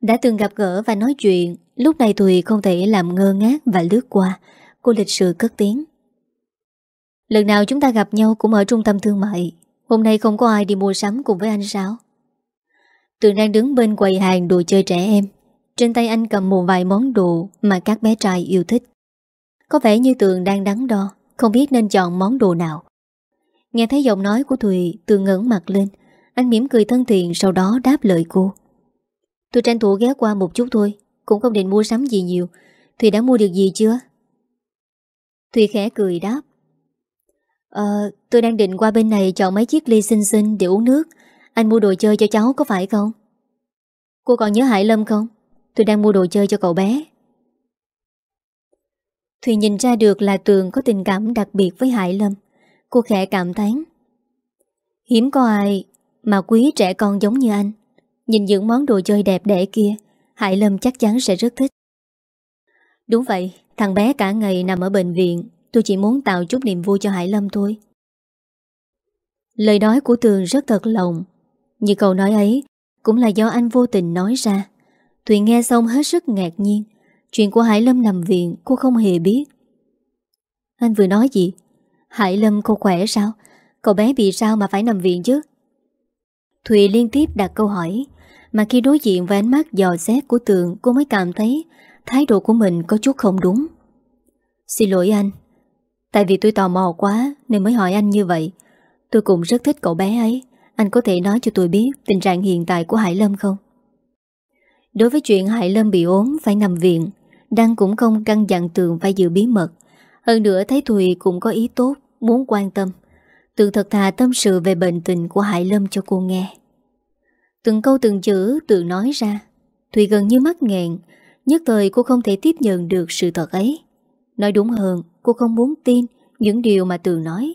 [SPEAKER 1] Đã từng gặp gỡ và nói chuyện Lúc này Thùy không thể làm ngơ ngác và lướt qua Cô lịch sự cất tiếng Lần nào chúng ta gặp nhau cũng ở trung tâm thương mại Hôm nay không có ai đi mua sắm cùng với anh sao Tường đang đứng bên quầy hàng đồ chơi trẻ em Trên tay anh cầm một vài món đồ Mà các bé trai yêu thích Có vẻ như Tường đang đắn đo Không biết nên chọn món đồ nào Nghe thấy giọng nói của Thùy Tường ngẩng mặt lên Anh mỉm cười thân thiện sau đó đáp lời cô Tôi tranh thủ ghé qua một chút thôi Cũng không định mua sắm gì nhiều Thùy đã mua được gì chưa Thùy khẽ cười đáp Ờ, tôi đang định qua bên này chọn mấy chiếc ly xinh xinh để uống nước. Anh mua đồ chơi cho cháu có phải không? Cô còn nhớ Hải Lâm không? Tôi đang mua đồ chơi cho cậu bé. Thùy nhìn ra được là Tường có tình cảm đặc biệt với Hải Lâm. Cô khẽ cảm thán. Hiếm có ai mà quý trẻ con giống như anh. Nhìn những món đồ chơi đẹp đẽ kia, Hải Lâm chắc chắn sẽ rất thích. Đúng vậy, thằng bé cả ngày nằm ở bệnh viện Tôi chỉ muốn tạo chút niềm vui cho Hải Lâm thôi Lời nói của Tường rất thật lòng Như câu nói ấy Cũng là do anh vô tình nói ra Thùy nghe xong hết sức ngạc nhiên Chuyện của Hải Lâm nằm viện Cô không hề biết Anh vừa nói gì Hải Lâm cô khỏe sao Cậu bé bị sao mà phải nằm viện chứ Thùy liên tiếp đặt câu hỏi Mà khi đối diện với ánh mắt dò xét của Tường Cô mới cảm thấy Thái độ của mình có chút không đúng Xin lỗi anh Tại vì tôi tò mò quá nên mới hỏi anh như vậy. Tôi cũng rất thích cậu bé ấy. Anh có thể nói cho tôi biết tình trạng hiện tại của Hải Lâm không? Đối với chuyện Hải Lâm bị ốm phải nằm viện, Đăng cũng không căng dặn Tường phải giữ bí mật. Hơn nữa thấy Thùy cũng có ý tốt, muốn quan tâm. Tường thật thà tâm sự về bệnh tình của Hải Lâm cho cô nghe. Từng câu từng chữ Tường nói ra, Thùy gần như mắc nghẹn, nhất thời cô không thể tiếp nhận được sự thật ấy. Nói đúng hơn Cô không muốn tin những điều mà Tường nói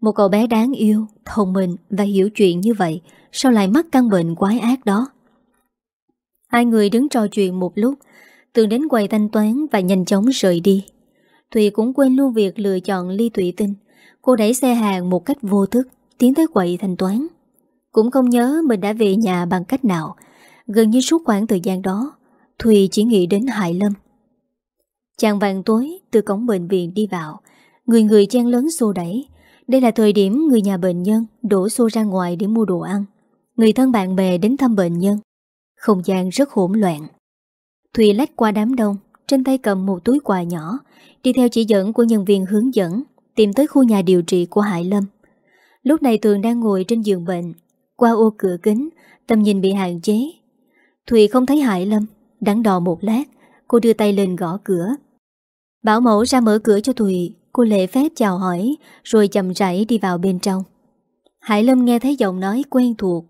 [SPEAKER 1] Một cậu bé đáng yêu, thông minh và hiểu chuyện như vậy Sao lại mắc căn bệnh quái ác đó Hai người đứng trò chuyện một lúc Tường đến quầy thanh toán và nhanh chóng rời đi Thùy cũng quên luôn việc lựa chọn ly thủy tinh Cô đẩy xe hàng một cách vô thức Tiến tới quầy thanh toán Cũng không nhớ mình đã về nhà bằng cách nào Gần như suốt khoảng thời gian đó Thùy chỉ nghĩ đến Hải Lâm Chàng vàng tối từ cổng bệnh viện đi vào Người người chen lớn xô đẩy Đây là thời điểm người nhà bệnh nhân Đổ xô ra ngoài để mua đồ ăn Người thân bạn bè đến thăm bệnh nhân Không gian rất hỗn loạn Thùy lách qua đám đông Trên tay cầm một túi quà nhỏ Đi theo chỉ dẫn của nhân viên hướng dẫn Tìm tới khu nhà điều trị của Hải Lâm Lúc này Tường đang ngồi trên giường bệnh Qua ô cửa kính Tầm nhìn bị hạn chế Thùy không thấy Hải Lâm Đắn đò một lát Cô đưa tay lên gõ cửa Bảo mẫu ra mở cửa cho Thùy Cô lệ phép chào hỏi Rồi chậm rãi đi vào bên trong Hải Lâm nghe thấy giọng nói quen thuộc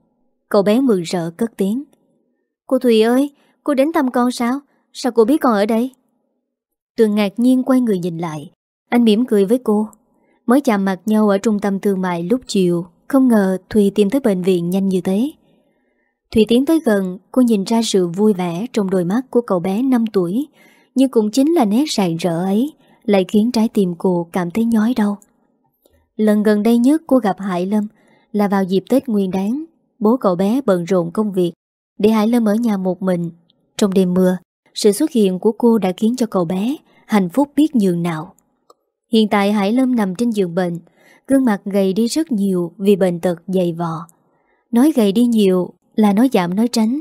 [SPEAKER 1] Cậu bé mừng rỡ cất tiếng Cô Thùy ơi Cô đến thăm con sao Sao cô biết con ở đây Tường ngạc nhiên quay người nhìn lại Anh mỉm cười với cô Mới chạm mặt nhau ở trung tâm thương mại lúc chiều Không ngờ Thùy tìm tới bệnh viện nhanh như thế Thùy tiến tới gần Cô nhìn ra sự vui vẻ Trong đôi mắt của cậu bé 5 tuổi nhưng cũng chính là nét rạng rỡ ấy Lại khiến trái tim cô cảm thấy nhói đau Lần gần đây nhất cô gặp Hải Lâm Là vào dịp Tết Nguyên Đán, Bố cậu bé bận rộn công việc Để Hải Lâm ở nhà một mình Trong đêm mưa Sự xuất hiện của cô đã khiến cho cậu bé Hạnh phúc biết nhường nào Hiện tại Hải Lâm nằm trên giường bệnh Gương mặt gầy đi rất nhiều Vì bệnh tật dày vò Nói gầy đi nhiều là nói giảm nói tránh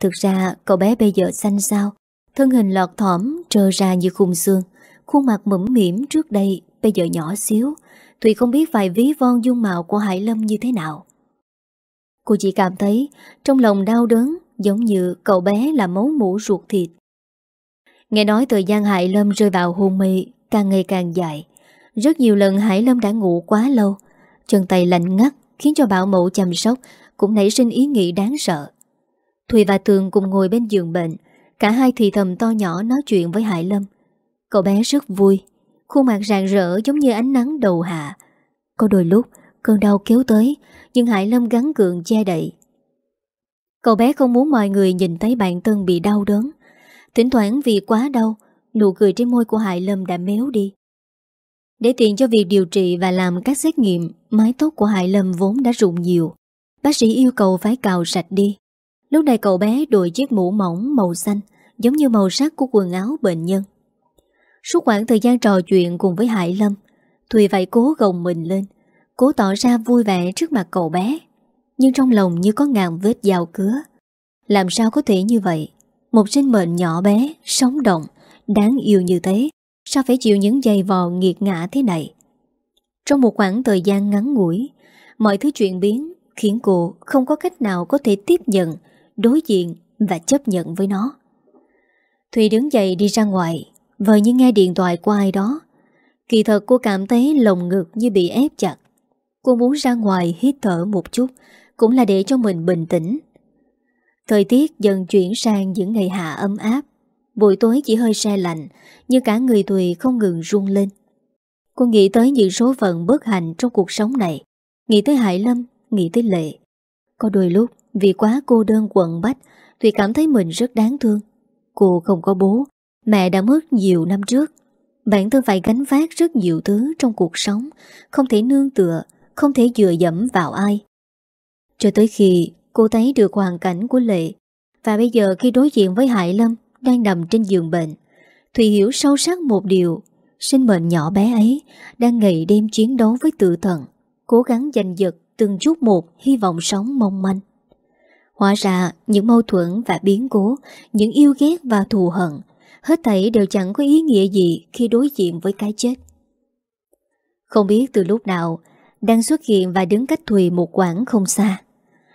[SPEAKER 1] Thực ra cậu bé bây giờ xanh sao Thân hình lọt thỏm trơ ra như khung xương Khuôn mặt mẫm mỉm trước đây Bây giờ nhỏ xíu Thùy không biết phải ví von dung mạo của Hải Lâm như thế nào Cô chỉ cảm thấy Trong lòng đau đớn Giống như cậu bé là máu mũ ruột thịt Nghe nói thời gian Hải Lâm rơi vào hôn mê Càng ngày càng dài Rất nhiều lần Hải Lâm đã ngủ quá lâu Chân tay lạnh ngắt Khiến cho bảo mẫu chăm sóc Cũng nảy sinh ý nghĩ đáng sợ Thùy và Tường cùng ngồi bên giường bệnh Cả hai thì thầm to nhỏ nói chuyện với Hải Lâm Cậu bé rất vui Khuôn mặt rạng rỡ giống như ánh nắng đầu hạ Có đôi lúc Cơn đau kéo tới Nhưng Hải Lâm gắn gượng che đậy Cậu bé không muốn mọi người nhìn thấy bạn thân bị đau đớn Thỉnh thoảng vì quá đau Nụ cười trên môi của Hải Lâm đã méo đi Để tiền cho việc điều trị và làm các xét nghiệm Mái tốt của Hải Lâm vốn đã rụng nhiều Bác sĩ yêu cầu phải cào sạch đi Lúc này cậu bé đội chiếc mũ mỏng màu xanh giống như màu sắc của quần áo bệnh nhân. Suốt khoảng thời gian trò chuyện cùng với Hải Lâm, Thùy phải cố gồng mình lên, cố tỏ ra vui vẻ trước mặt cậu bé, nhưng trong lòng như có ngàn vết dao cứa. Làm sao có thể như vậy? Một sinh mệnh nhỏ bé, sống động, đáng yêu như thế, sao phải chịu những giày vò nghiệt ngã thế này? Trong một khoảng thời gian ngắn ngủi, mọi thứ chuyển biến khiến cô không có cách nào có thể tiếp nhận đối diện và chấp nhận với nó. Thùy đứng dậy đi ra ngoài, vờ như nghe điện thoại của ai đó. Kỳ thật cô cảm thấy lồng ngực như bị ép chặt. Cô muốn ra ngoài hít thở một chút, cũng là để cho mình bình tĩnh. Thời tiết dần chuyển sang những ngày hạ ấm áp. Buổi tối chỉ hơi xe lạnh, như cả người Thùy không ngừng run lên. Cô nghĩ tới những số phận bất hạnh trong cuộc sống này. Nghĩ tới Hải Lâm, nghĩ tới Lệ. Có đôi lúc, vì quá cô đơn quận bách Thùy cảm thấy mình rất đáng thương Cô không có bố Mẹ đã mất nhiều năm trước Bản thân phải gánh vác rất nhiều thứ trong cuộc sống Không thể nương tựa Không thể dựa dẫm vào ai Cho tới khi cô thấy được hoàn cảnh của Lệ Và bây giờ khi đối diện với Hải Lâm Đang nằm trên giường bệnh Thùy hiểu sâu sắc một điều Sinh mệnh nhỏ bé ấy Đang ngày đêm chiến đấu với tự thần Cố gắng giành giật từng chút một Hy vọng sống mong manh Hóa ra, những mâu thuẫn và biến cố, những yêu ghét và thù hận, hết thảy đều chẳng có ý nghĩa gì khi đối diện với cái chết. Không biết từ lúc nào, đang xuất hiện và đứng cách Thùy một quãng không xa.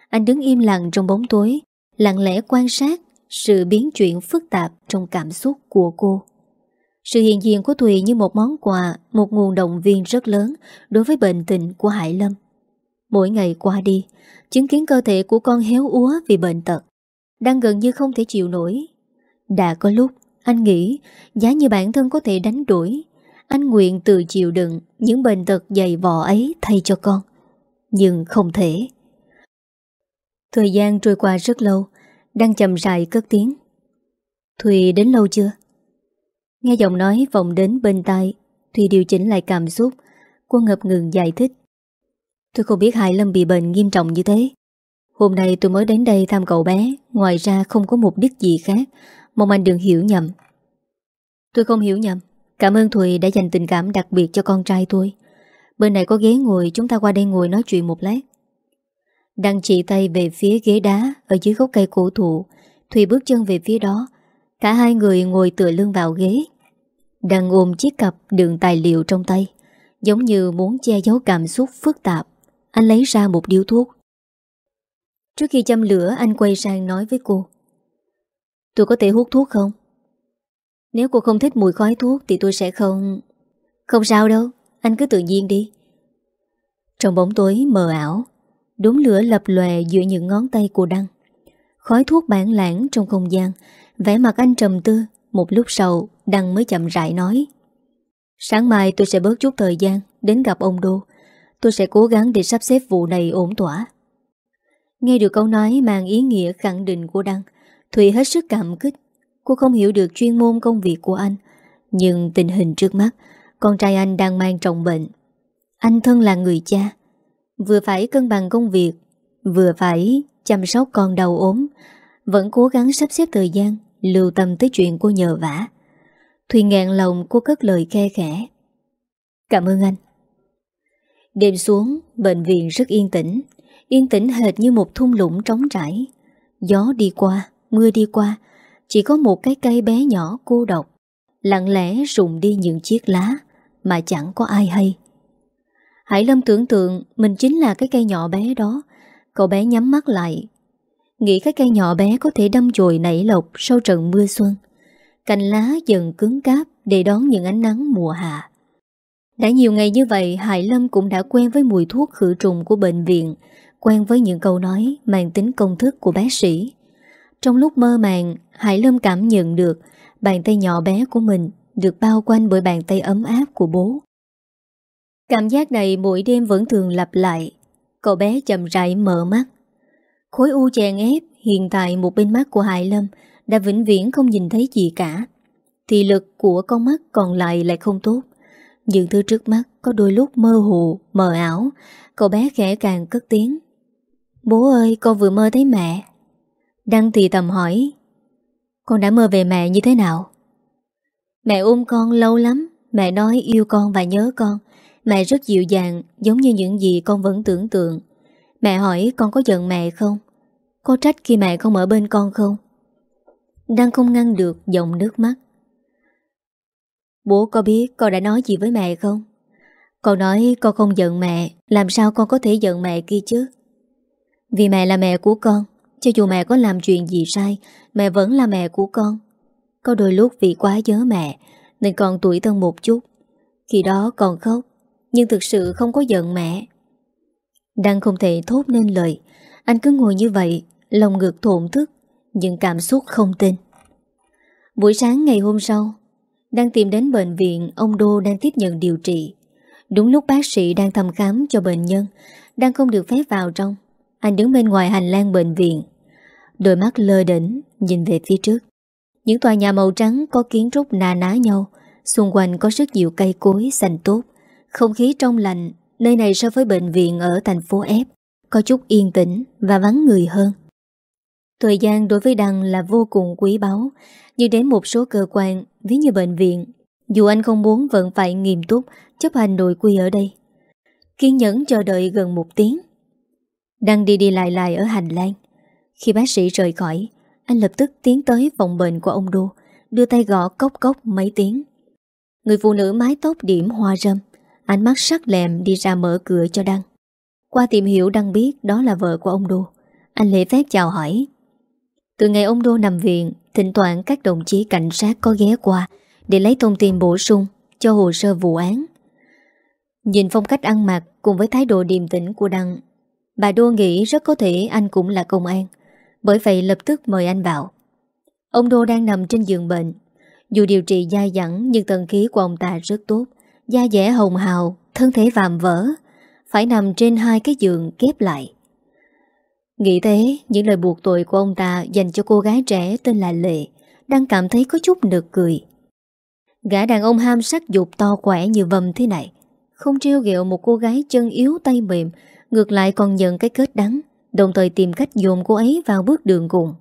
[SPEAKER 1] Anh đứng im lặng trong bóng tối, lặng lẽ quan sát sự biến chuyển phức tạp trong cảm xúc của cô. Sự hiện diện của Thùy như một món quà, một nguồn động viên rất lớn đối với bệnh tình của Hải Lâm. Mỗi ngày qua đi, chứng kiến cơ thể của con héo úa vì bệnh tật, đang gần như không thể chịu nổi. Đã có lúc, anh nghĩ giá như bản thân có thể đánh đuổi, anh nguyện tự chịu đựng những bệnh tật dày vò ấy thay cho con. Nhưng không thể. Thời gian trôi qua rất lâu, đang chậm rãi cất tiếng. Thùy đến lâu chưa? Nghe giọng nói vọng đến bên tai, Thùy điều chỉnh lại cảm xúc, cô ngập ngừng giải thích. Tôi không biết Hải Lâm bị bệnh nghiêm trọng như thế Hôm nay tôi mới đến đây thăm cậu bé Ngoài ra không có mục đích gì khác Mong anh đừng hiểu nhầm Tôi không hiểu nhầm Cảm ơn Thùy đã dành tình cảm đặc biệt cho con trai tôi Bên này có ghế ngồi Chúng ta qua đây ngồi nói chuyện một lát đăng chỉ tay về phía ghế đá Ở dưới gốc cây cổ thụ Thùy bước chân về phía đó Cả hai người ngồi tựa lưng vào ghế đăng ôm chiếc cặp đựng tài liệu trong tay Giống như muốn che giấu cảm xúc phức tạp anh lấy ra một điếu thuốc Trước khi châm lửa anh quay sang nói với cô Tôi có thể hút thuốc không? Nếu cô không thích mùi khói thuốc Thì tôi sẽ không Không sao đâu Anh cứ tự nhiên đi Trong bóng tối mờ ảo Đốm lửa lập lòe giữa những ngón tay của Đăng Khói thuốc bản lãng trong không gian vẻ mặt anh trầm tư Một lúc sau Đăng mới chậm rãi nói Sáng mai tôi sẽ bớt chút thời gian Đến gặp ông Đô Tôi sẽ cố gắng để sắp xếp vụ này ổn thỏa Nghe được câu nói mang ý nghĩa khẳng định của Đăng Thùy hết sức cảm kích Cô không hiểu được chuyên môn công việc của anh Nhưng tình hình trước mắt Con trai anh đang mang trọng bệnh Anh thân là người cha Vừa phải cân bằng công việc Vừa phải chăm sóc con đầu ốm Vẫn cố gắng sắp xếp thời gian Lưu tâm tới chuyện cô nhờ vả Thùy ngẹn lòng cô cất lời khe khẽ Cảm ơn anh Đêm xuống, bệnh viện rất yên tĩnh. Yên tĩnh hệt như một thung lũng trống trải. Gió đi qua, mưa đi qua, chỉ có một cái cây bé nhỏ cô độc, lặng lẽ rụng đi những chiếc lá mà chẳng có ai hay. Hải Lâm tưởng tượng mình chính là cái cây nhỏ bé đó. Cậu bé nhắm mắt lại. Nghĩ cái cây nhỏ bé có thể đâm chồi nảy lộc sau trận mưa xuân. Cành lá dần cứng cáp để đón những ánh nắng mùa hạ. Đã nhiều ngày như vậy Hải Lâm cũng đã quen với mùi thuốc khử trùng của bệnh viện Quen với những câu nói mang tính công thức của bác sĩ Trong lúc mơ màng Hải Lâm cảm nhận được bàn tay nhỏ bé của mình được bao quanh bởi bàn tay ấm áp của bố Cảm giác này mỗi đêm vẫn thường lặp lại Cậu bé chậm rãi mở mắt Khối u chèn ép hiện tại một bên mắt của Hải Lâm đã vĩnh viễn không nhìn thấy gì cả Thị lực của con mắt còn lại lại không tốt những thứ trước mắt có đôi lúc mơ hồ, mờ ảo Cậu bé khẽ càng cất tiếng Bố ơi con vừa mơ thấy mẹ Đăng thì tầm hỏi Con đã mơ về mẹ như thế nào? Mẹ ôm con lâu lắm Mẹ nói yêu con và nhớ con Mẹ rất dịu dàng Giống như những gì con vẫn tưởng tượng Mẹ hỏi con có giận mẹ không? Có trách khi mẹ không ở bên con không? Đăng không ngăn được dòng nước mắt Bố có biết con đã nói gì với mẹ không? Con nói con không giận mẹ Làm sao con có thể giận mẹ kia chứ Vì mẹ là mẹ của con Cho dù mẹ có làm chuyện gì sai Mẹ vẫn là mẹ của con Có đôi lúc vì quá nhớ mẹ Nên con tuổi thân một chút Khi đó còn khóc Nhưng thực sự không có giận mẹ Đang không thể thốt nên lời Anh cứ ngồi như vậy Lòng ngực thổn thức những cảm xúc không tin Buổi sáng ngày hôm sau đang tìm đến bệnh viện Ông Đô đang tiếp nhận điều trị Đúng lúc bác sĩ đang thăm khám cho bệnh nhân Đang không được phép vào trong Anh đứng bên ngoài hành lang bệnh viện Đôi mắt lơ đỉnh Nhìn về phía trước Những tòa nhà màu trắng có kiến trúc nà ná nhau Xung quanh có rất nhiều cây cối xanh tốt Không khí trong lành Nơi này so với bệnh viện ở thành phố F Có chút yên tĩnh và vắng người hơn Thời gian đối với Đăng là vô cùng quý báu, như đến một số cơ quan, ví như bệnh viện, dù anh không muốn vẫn phải nghiêm túc chấp hành nội quy ở đây. Kiên nhẫn chờ đợi gần một tiếng. Đăng đi đi lại lại ở hành lang. Khi bác sĩ rời khỏi, anh lập tức tiến tới phòng bệnh của ông Đô, đưa tay gõ cốc cốc mấy tiếng. Người phụ nữ mái tóc điểm hoa râm, ánh mắt sắc lẹm đi ra mở cửa cho Đăng. Qua tìm hiểu Đăng biết đó là vợ của ông Đô. Anh lễ phép chào hỏi từ ngày ông Đô nằm viện, thỉnh thoảng các đồng chí cảnh sát có ghé qua để lấy thông tin bổ sung cho hồ sơ vụ án. Nhìn phong cách ăn mặc cùng với thái độ điềm tĩnh của Đăng, bà Đô nghĩ rất có thể anh cũng là công an, bởi vậy lập tức mời anh vào. Ông Đô đang nằm trên giường bệnh, dù điều trị dai dẳng nhưng tần khí của ông ta rất tốt, da dẻ hồng hào, thân thể vàm vỡ, phải nằm trên hai cái giường kép lại. Nghĩ thế, những lời buộc tội của ông ta dành cho cô gái trẻ tên là Lệ đang cảm thấy có chút nực cười. Gã đàn ông ham sắc dục to khỏe như vầm thế này, không trêu ghẹo một cô gái chân yếu tay mềm, ngược lại còn nhận cái kết đắng, đồng thời tìm cách dồn cô ấy vào bước đường cùng.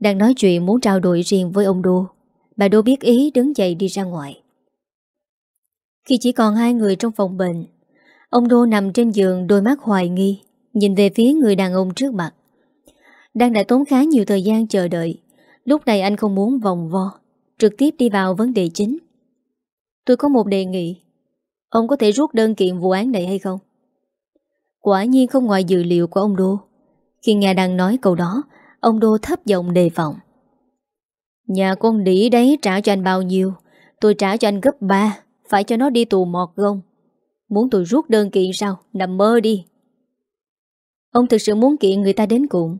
[SPEAKER 1] Đang nói chuyện muốn trao đổi riêng với ông Đô, bà Đô biết ý đứng dậy đi ra ngoài. Khi chỉ còn hai người trong phòng bệnh, ông Đô nằm trên giường đôi mắt hoài nghi, Nhìn về phía người đàn ông trước mặt Đang đã tốn khá nhiều thời gian chờ đợi Lúc này anh không muốn vòng vo Trực tiếp đi vào vấn đề chính Tôi có một đề nghị Ông có thể rút đơn kiện vụ án này hay không? Quả nhiên không ngoài dự liệu của ông Đô Khi nghe đang nói câu đó Ông Đô thấp giọng đề vọng Nhà con đĩ đấy trả cho anh bao nhiêu Tôi trả cho anh gấp 3 Phải cho nó đi tù mọt gông Muốn tôi rút đơn kiện sao Nằm mơ đi Ông thực sự muốn kiện người ta đến cùng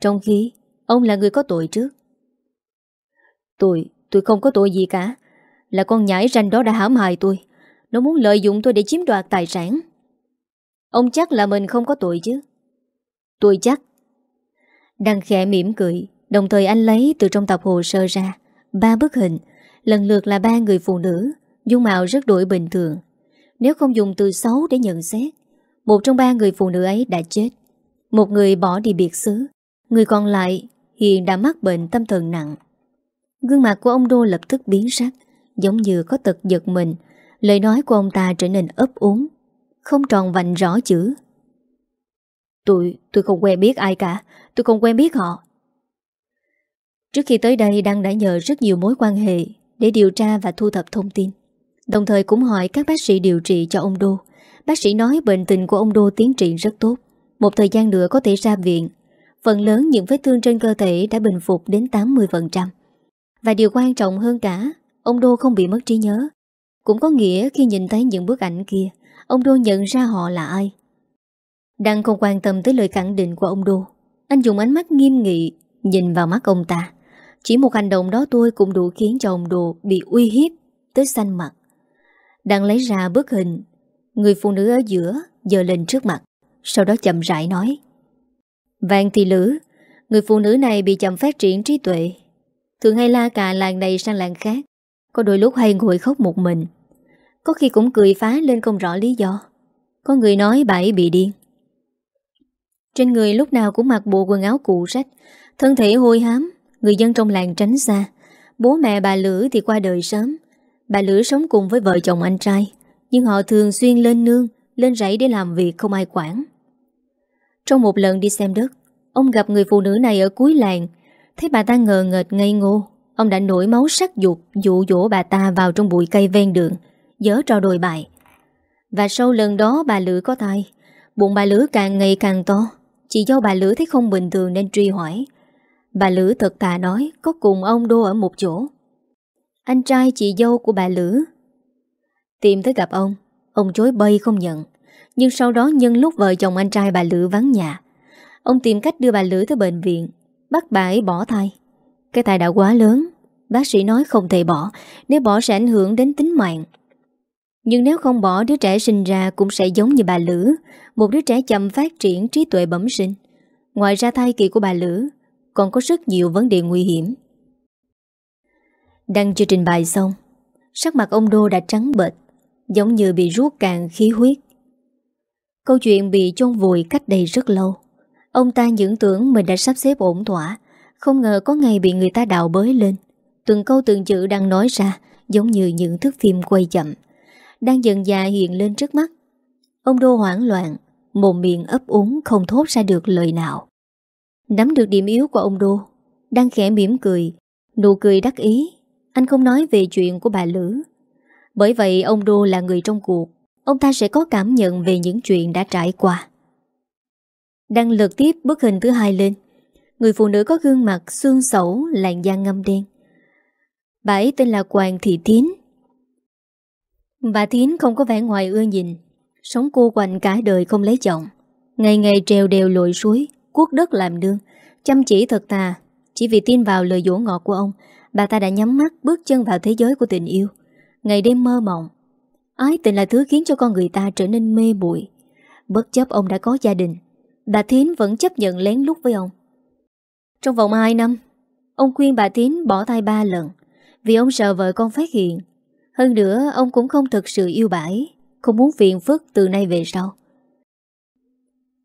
[SPEAKER 1] Trong khi Ông là người có tội trước Tôi, tôi không có tội gì cả Là con nhãi ranh đó đã hãm hại tôi Nó muốn lợi dụng tôi để chiếm đoạt tài sản Ông chắc là mình không có tội chứ Tôi chắc Đăng khẽ mỉm cười Đồng thời anh lấy từ trong tập hồ sơ ra Ba bức hình Lần lượt là ba người phụ nữ Dung mạo rất đổi bình thường Nếu không dùng từ xấu để nhận xét một trong ba người phụ nữ ấy đã chết Một người bỏ đi biệt xứ Người còn lại hiện đã mắc bệnh tâm thần nặng Gương mặt của ông Đô lập tức biến sắc Giống như có tật giật mình Lời nói của ông ta trở nên ấp úng Không tròn vành rõ chữ Tôi, tôi không quen biết ai cả Tôi không quen biết họ Trước khi tới đây Đăng đã nhờ rất nhiều mối quan hệ Để điều tra và thu thập thông tin Đồng thời cũng hỏi các bác sĩ điều trị cho ông Đô Bác sĩ nói bệnh tình của ông Đô tiến triển rất tốt Một thời gian nữa có thể ra viện Phần lớn những vết thương trên cơ thể đã bình phục đến 80% Và điều quan trọng hơn cả Ông Đô không bị mất trí nhớ Cũng có nghĩa khi nhìn thấy những bức ảnh kia Ông Đô nhận ra họ là ai Đăng không quan tâm tới lời khẳng định của ông Đô Anh dùng ánh mắt nghiêm nghị Nhìn vào mắt ông ta Chỉ một hành động đó tôi cũng đủ khiến cho ông Đô Bị uy hiếp tới xanh mặt Đăng lấy ra bức hình Người phụ nữ ở giữa dờ lên trước mặt Sau đó chậm rãi nói Vàng thị lử, Người phụ nữ này bị chậm phát triển trí tuệ Thường hay la cả làng này sang làng khác Có đôi lúc hay ngồi khóc một mình Có khi cũng cười phá lên không rõ lý do Có người nói bà ấy bị điên Trên người lúc nào cũng mặc bộ quần áo cũ rách Thân thể hôi hám Người dân trong làng tránh xa Bố mẹ bà Lữ thì qua đời sớm Bà Lữ sống cùng với vợ chồng anh trai nhưng họ thường xuyên lên nương Lên rẫy để làm việc không ai quản Trong một lần đi xem đất Ông gặp người phụ nữ này ở cuối làng Thấy bà ta ngờ ngợt ngây ngô Ông đã nổi máu sắc dục dụ dỗ bà ta vào trong bụi cây ven đường Dớ trò đồi bại Và sau lần đó bà Lữ có tai Bụng bà Lữ càng ngày càng to Chỉ do bà Lữ thấy không bình thường nên truy hỏi Bà Lữ thật tà nói Có cùng ông Đô ở một chỗ Anh trai chị dâu của bà Lữ Tìm tới gặp ông Ông chối bay không nhận Nhưng sau đó nhân lúc vợ chồng anh trai bà Lữ vắng nhà Ông tìm cách đưa bà Lữ tới bệnh viện Bắt bà ấy bỏ thai Cái thai đã quá lớn Bác sĩ nói không thể bỏ Nếu bỏ sẽ ảnh hưởng đến tính mạng Nhưng nếu không bỏ đứa trẻ sinh ra Cũng sẽ giống như bà Lữ Một đứa trẻ chậm phát triển trí tuệ bẩm sinh Ngoài ra thai kỳ của bà Lữ Còn có rất nhiều vấn đề nguy hiểm Đăng chưa trình bày xong Sắc mặt ông Đô đã trắng bệch giống như bị rút cạn khí huyết. Câu chuyện bị chôn vùi cách đây rất lâu. Ông ta những tưởng mình đã sắp xếp ổn thỏa, không ngờ có ngày bị người ta đào bới lên. Từng câu từng chữ đang nói ra giống như những thước phim quay chậm, đang dần dà hiện lên trước mắt. Ông Đô hoảng loạn, mồm miệng ấp úng không thốt ra được lời nào. Nắm được điểm yếu của ông Đô, đang khẽ mỉm cười, nụ cười đắc ý. Anh không nói về chuyện của bà Lữ, bởi vậy ông Đô là người trong cuộc Ông ta sẽ có cảm nhận về những chuyện đã trải qua Đăng lượt tiếp bức hình thứ hai lên Người phụ nữ có gương mặt xương xẩu Làn da ngâm đen Bà ấy tên là Quàng Thị Tiến Bà Tiến không có vẻ ngoài ưa nhìn Sống cô quạnh cả đời không lấy chồng Ngày ngày trèo đều lội suối Cuốc đất làm nương Chăm chỉ thật tà Chỉ vì tin vào lời dỗ ngọt của ông Bà ta đã nhắm mắt bước chân vào thế giới của tình yêu ngày đêm mơ mộng. Ái tình là thứ khiến cho con người ta trở nên mê bụi. Bất chấp ông đã có gia đình, bà Thiến vẫn chấp nhận lén lút với ông. Trong vòng 2 năm, ông khuyên bà Thiến bỏ thai 3 lần vì ông sợ vợ con phát hiện. Hơn nữa, ông cũng không thực sự yêu bà ấy, không muốn phiền phức từ nay về sau.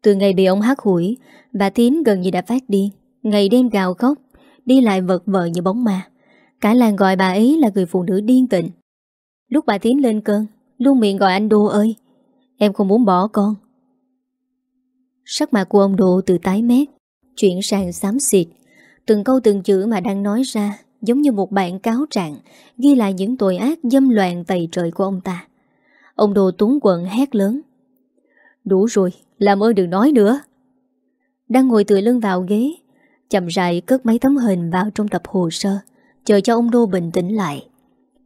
[SPEAKER 1] Từ ngày bị ông hát hủi, bà Thiến gần như đã phát điên, ngày đêm gào khóc, đi lại vật vờ như bóng ma. Cả làng gọi bà ấy là người phụ nữ điên tịnh. Lúc bà Tiến lên cơn Luôn miệng gọi anh Đô ơi Em không muốn bỏ con Sắc mặt của ông Đô từ tái mét Chuyển sang xám xịt Từng câu từng chữ mà đang nói ra Giống như một bản cáo trạng Ghi lại những tội ác dâm loạn tày trời của ông ta Ông Đô túng quận hét lớn Đủ rồi Làm ơn đừng nói nữa Đang ngồi tựa lưng vào ghế Chậm rãi cất mấy tấm hình vào trong tập hồ sơ Chờ cho ông Đô bình tĩnh lại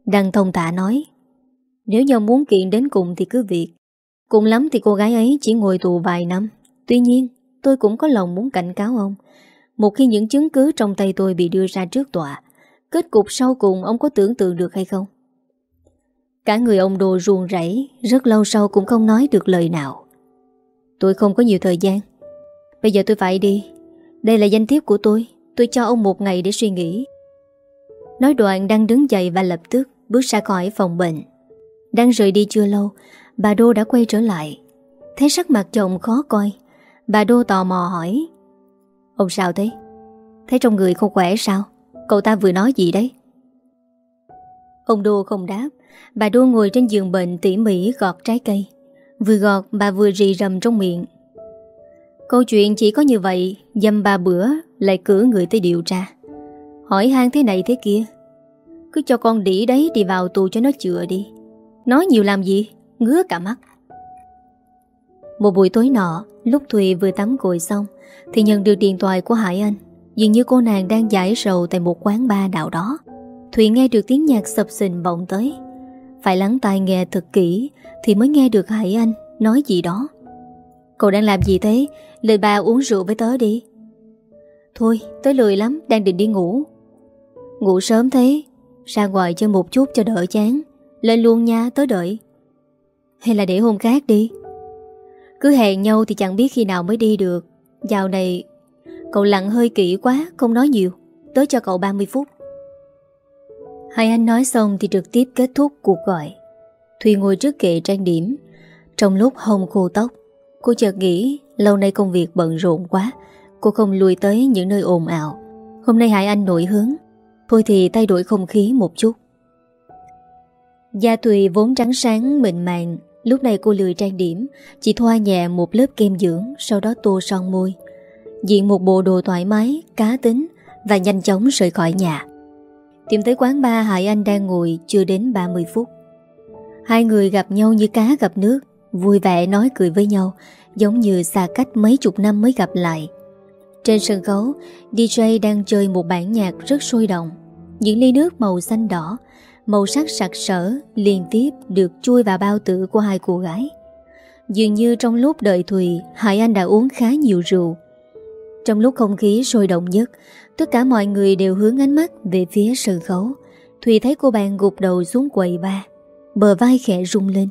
[SPEAKER 1] Đăng thông tạ nói nếu nhau muốn kiện đến cùng thì cứ việc Cùng lắm thì cô gái ấy chỉ ngồi tù vài năm Tuy nhiên tôi cũng có lòng muốn cảnh cáo ông Một khi những chứng cứ trong tay tôi bị đưa ra trước tòa Kết cục sau cùng ông có tưởng tượng được hay không? Cả người ông đồ ruồn rẫy Rất lâu sau cũng không nói được lời nào Tôi không có nhiều thời gian Bây giờ tôi phải đi Đây là danh thiếp của tôi Tôi cho ông một ngày để suy nghĩ Nói đoạn đang đứng dậy và lập tức Bước ra khỏi phòng bệnh đang rời đi chưa lâu Bà Đô đã quay trở lại Thấy sắc mặt chồng khó coi Bà Đô tò mò hỏi Ông sao thế? Thấy trong người không khỏe sao? Cậu ta vừa nói gì đấy? Ông Đô không đáp Bà Đô ngồi trên giường bệnh tỉ mỉ gọt trái cây Vừa gọt bà vừa rì rầm trong miệng Câu chuyện chỉ có như vậy Dâm ba bữa lại cử người tới điều tra Hỏi hang thế này thế kia Cứ cho con đĩ đấy đi vào tù cho nó chữa đi Nói nhiều làm gì Ngứa cả mắt Một buổi tối nọ Lúc Thùy vừa tắm gội xong Thì nhận được điện thoại của Hải Anh Dường như cô nàng đang giải sầu Tại một quán bar nào đó Thùy nghe được tiếng nhạc sập sình vọng tới Phải lắng tai nghe thật kỹ Thì mới nghe được Hải Anh nói gì đó Cậu đang làm gì thế Lời bà uống rượu với tớ đi Thôi tớ lười lắm Đang định đi ngủ Ngủ sớm thế Ra ngoài chơi một chút cho đỡ chán lên luôn nha tớ đợi Hay là để hôm khác đi Cứ hẹn nhau thì chẳng biết khi nào mới đi được Dạo này Cậu lặng hơi kỹ quá không nói nhiều Tớ cho cậu 30 phút Hai anh nói xong thì trực tiếp kết thúc cuộc gọi Thùy ngồi trước kệ trang điểm Trong lúc hông khô tóc Cô chợt nghĩ lâu nay công việc bận rộn quá Cô không lùi tới những nơi ồn ào Hôm nay hai Anh nổi hướng Thôi thì thay đổi không khí một chút Da Thùy vốn trắng sáng mịn màng Lúc này cô lười trang điểm Chỉ thoa nhẹ một lớp kem dưỡng Sau đó tô son môi Diện một bộ đồ thoải mái, cá tính Và nhanh chóng rời khỏi nhà Tìm tới quán ba Hải Anh đang ngồi Chưa đến 30 phút Hai người gặp nhau như cá gặp nước Vui vẻ nói cười với nhau Giống như xa cách mấy chục năm mới gặp lại Trên sân khấu DJ đang chơi một bản nhạc rất sôi động Những ly nước màu xanh đỏ màu sắc sặc sỡ liên tiếp được chui vào bao tử của hai cô gái. Dường như trong lúc đợi Thùy, Hải Anh đã uống khá nhiều rượu. Trong lúc không khí sôi động nhất, tất cả mọi người đều hướng ánh mắt về phía sân khấu. Thùy thấy cô bạn gục đầu xuống quầy ba, bờ vai khẽ rung lên.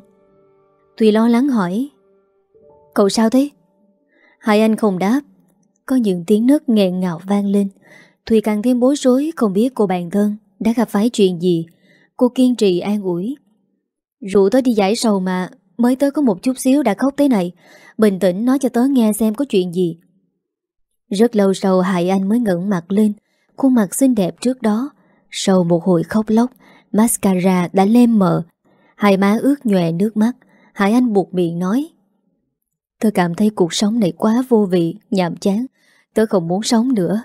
[SPEAKER 1] Thùy lo lắng hỏi, Cậu sao thế? Hải Anh không đáp, có những tiếng nước nghẹn ngào vang lên. Thùy càng thêm bối rối không biết cô bạn thân đã gặp phải chuyện gì Cô kiên trì an ủi Rủ tớ đi giải sầu mà Mới tớ có một chút xíu đã khóc thế này Bình tĩnh nói cho tớ nghe xem có chuyện gì Rất lâu sau Hải Anh mới ngẩng mặt lên Khuôn mặt xinh đẹp trước đó Sau một hồi khóc lóc Mascara đã lem mờ Hai má ướt nhòe nước mắt Hải Anh buộc miệng nói Tớ cảm thấy cuộc sống này quá vô vị Nhàm chán Tớ không muốn sống nữa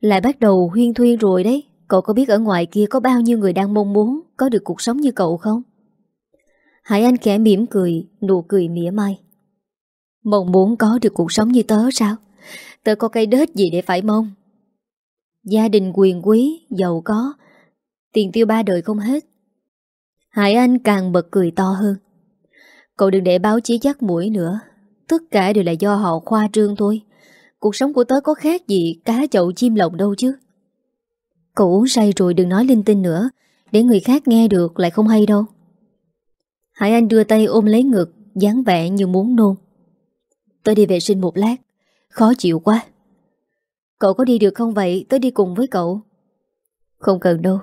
[SPEAKER 1] Lại bắt đầu huyên thuyên rồi đấy Cậu có biết ở ngoài kia có bao nhiêu người đang mong muốn Có được cuộc sống như cậu không Hải Anh khẽ mỉm cười Nụ cười mỉa mai Mong muốn có được cuộc sống như tớ sao Tớ có cây đết gì để phải mong Gia đình quyền quý Giàu có Tiền tiêu ba đời không hết Hải Anh càng bật cười to hơn Cậu đừng để báo chí dắt mũi nữa Tất cả đều là do họ khoa trương thôi Cuộc sống của tớ có khác gì Cá chậu chim lồng đâu chứ Cậu uống say rồi đừng nói linh tinh nữa Để người khác nghe được lại không hay đâu Hải Anh đưa tay ôm lấy ngực dáng vẻ như muốn nôn Tôi đi vệ sinh một lát Khó chịu quá Cậu có đi được không vậy Tôi đi cùng với cậu Không cần đâu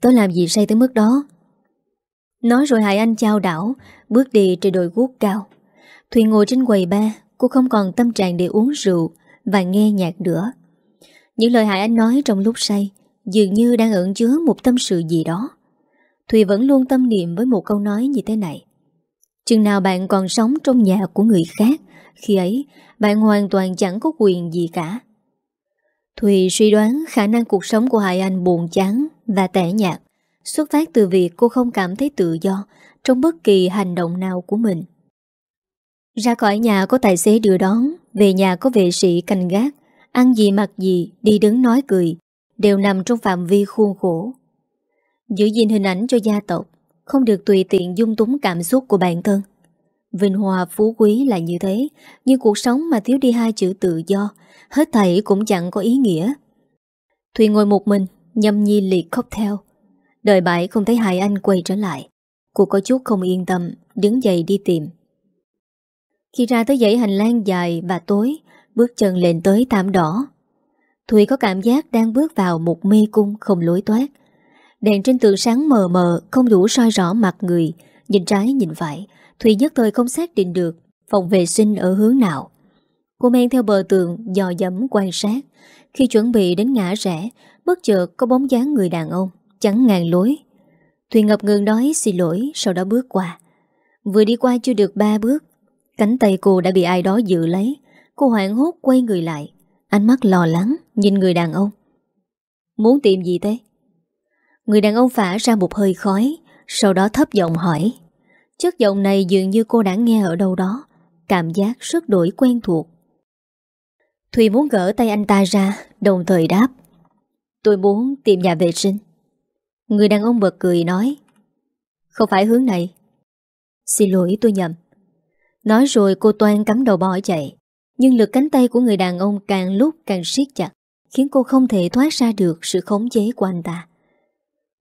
[SPEAKER 1] Tôi làm gì say tới mức đó Nói rồi Hải Anh trao đảo Bước đi trên đồi guốc cao Thùy ngồi trên quầy ba Cô không còn tâm trạng để uống rượu Và nghe nhạc nữa Những lời Hải Anh nói trong lúc say dường như đang ẩn chứa một tâm sự gì đó. Thùy vẫn luôn tâm niệm với một câu nói như thế này. Chừng nào bạn còn sống trong nhà của người khác, khi ấy bạn hoàn toàn chẳng có quyền gì cả. Thùy suy đoán khả năng cuộc sống của hai Anh buồn chán và tẻ nhạt, xuất phát từ việc cô không cảm thấy tự do trong bất kỳ hành động nào của mình. Ra khỏi nhà có tài xế đưa đón, về nhà có vệ sĩ canh gác, ăn gì mặc gì, đi đứng nói cười, đều nằm trong phạm vi khuôn khổ. Giữ gìn hình ảnh cho gia tộc, không được tùy tiện dung túng cảm xúc của bản thân. Vinh hòa phú quý là như thế, nhưng cuộc sống mà thiếu đi hai chữ tự do, hết thảy cũng chẳng có ý nghĩa. Thùy ngồi một mình, nhâm nhi liệt khóc theo. Đợi bãi không thấy hai Anh quay trở lại. Cô có chút không yên tâm, đứng dậy đi tìm. Khi ra tới dãy hành lang dài và tối, bước chân lên tới tạm đỏ, Thùy có cảm giác đang bước vào một mê cung không lối toát. Đèn trên tường sáng mờ mờ, không đủ soi rõ mặt người. Nhìn trái nhìn phải, Thùy nhất thời không xác định được phòng vệ sinh ở hướng nào. Cô men theo bờ tường, dò dẫm quan sát. Khi chuẩn bị đến ngã rẽ, bất chợt có bóng dáng người đàn ông, chắn ngàn lối. Thùy ngập ngừng nói xin lỗi, sau đó bước qua. Vừa đi qua chưa được ba bước, cánh tay cô đã bị ai đó giữ lấy. Cô hoảng hốt quay người lại, Ánh mắt lo lắng nhìn người đàn ông Muốn tìm gì thế? Người đàn ông phả ra một hơi khói Sau đó thấp giọng hỏi Chất giọng này dường như cô đã nghe ở đâu đó Cảm giác rất đổi quen thuộc Thùy muốn gỡ tay anh ta ra Đồng thời đáp Tôi muốn tìm nhà vệ sinh Người đàn ông bật cười nói Không phải hướng này Xin lỗi tôi nhầm Nói rồi cô toan cắm đầu bỏ chạy nhưng lực cánh tay của người đàn ông càng lúc càng siết chặt Khiến cô không thể thoát ra được sự khống chế của anh ta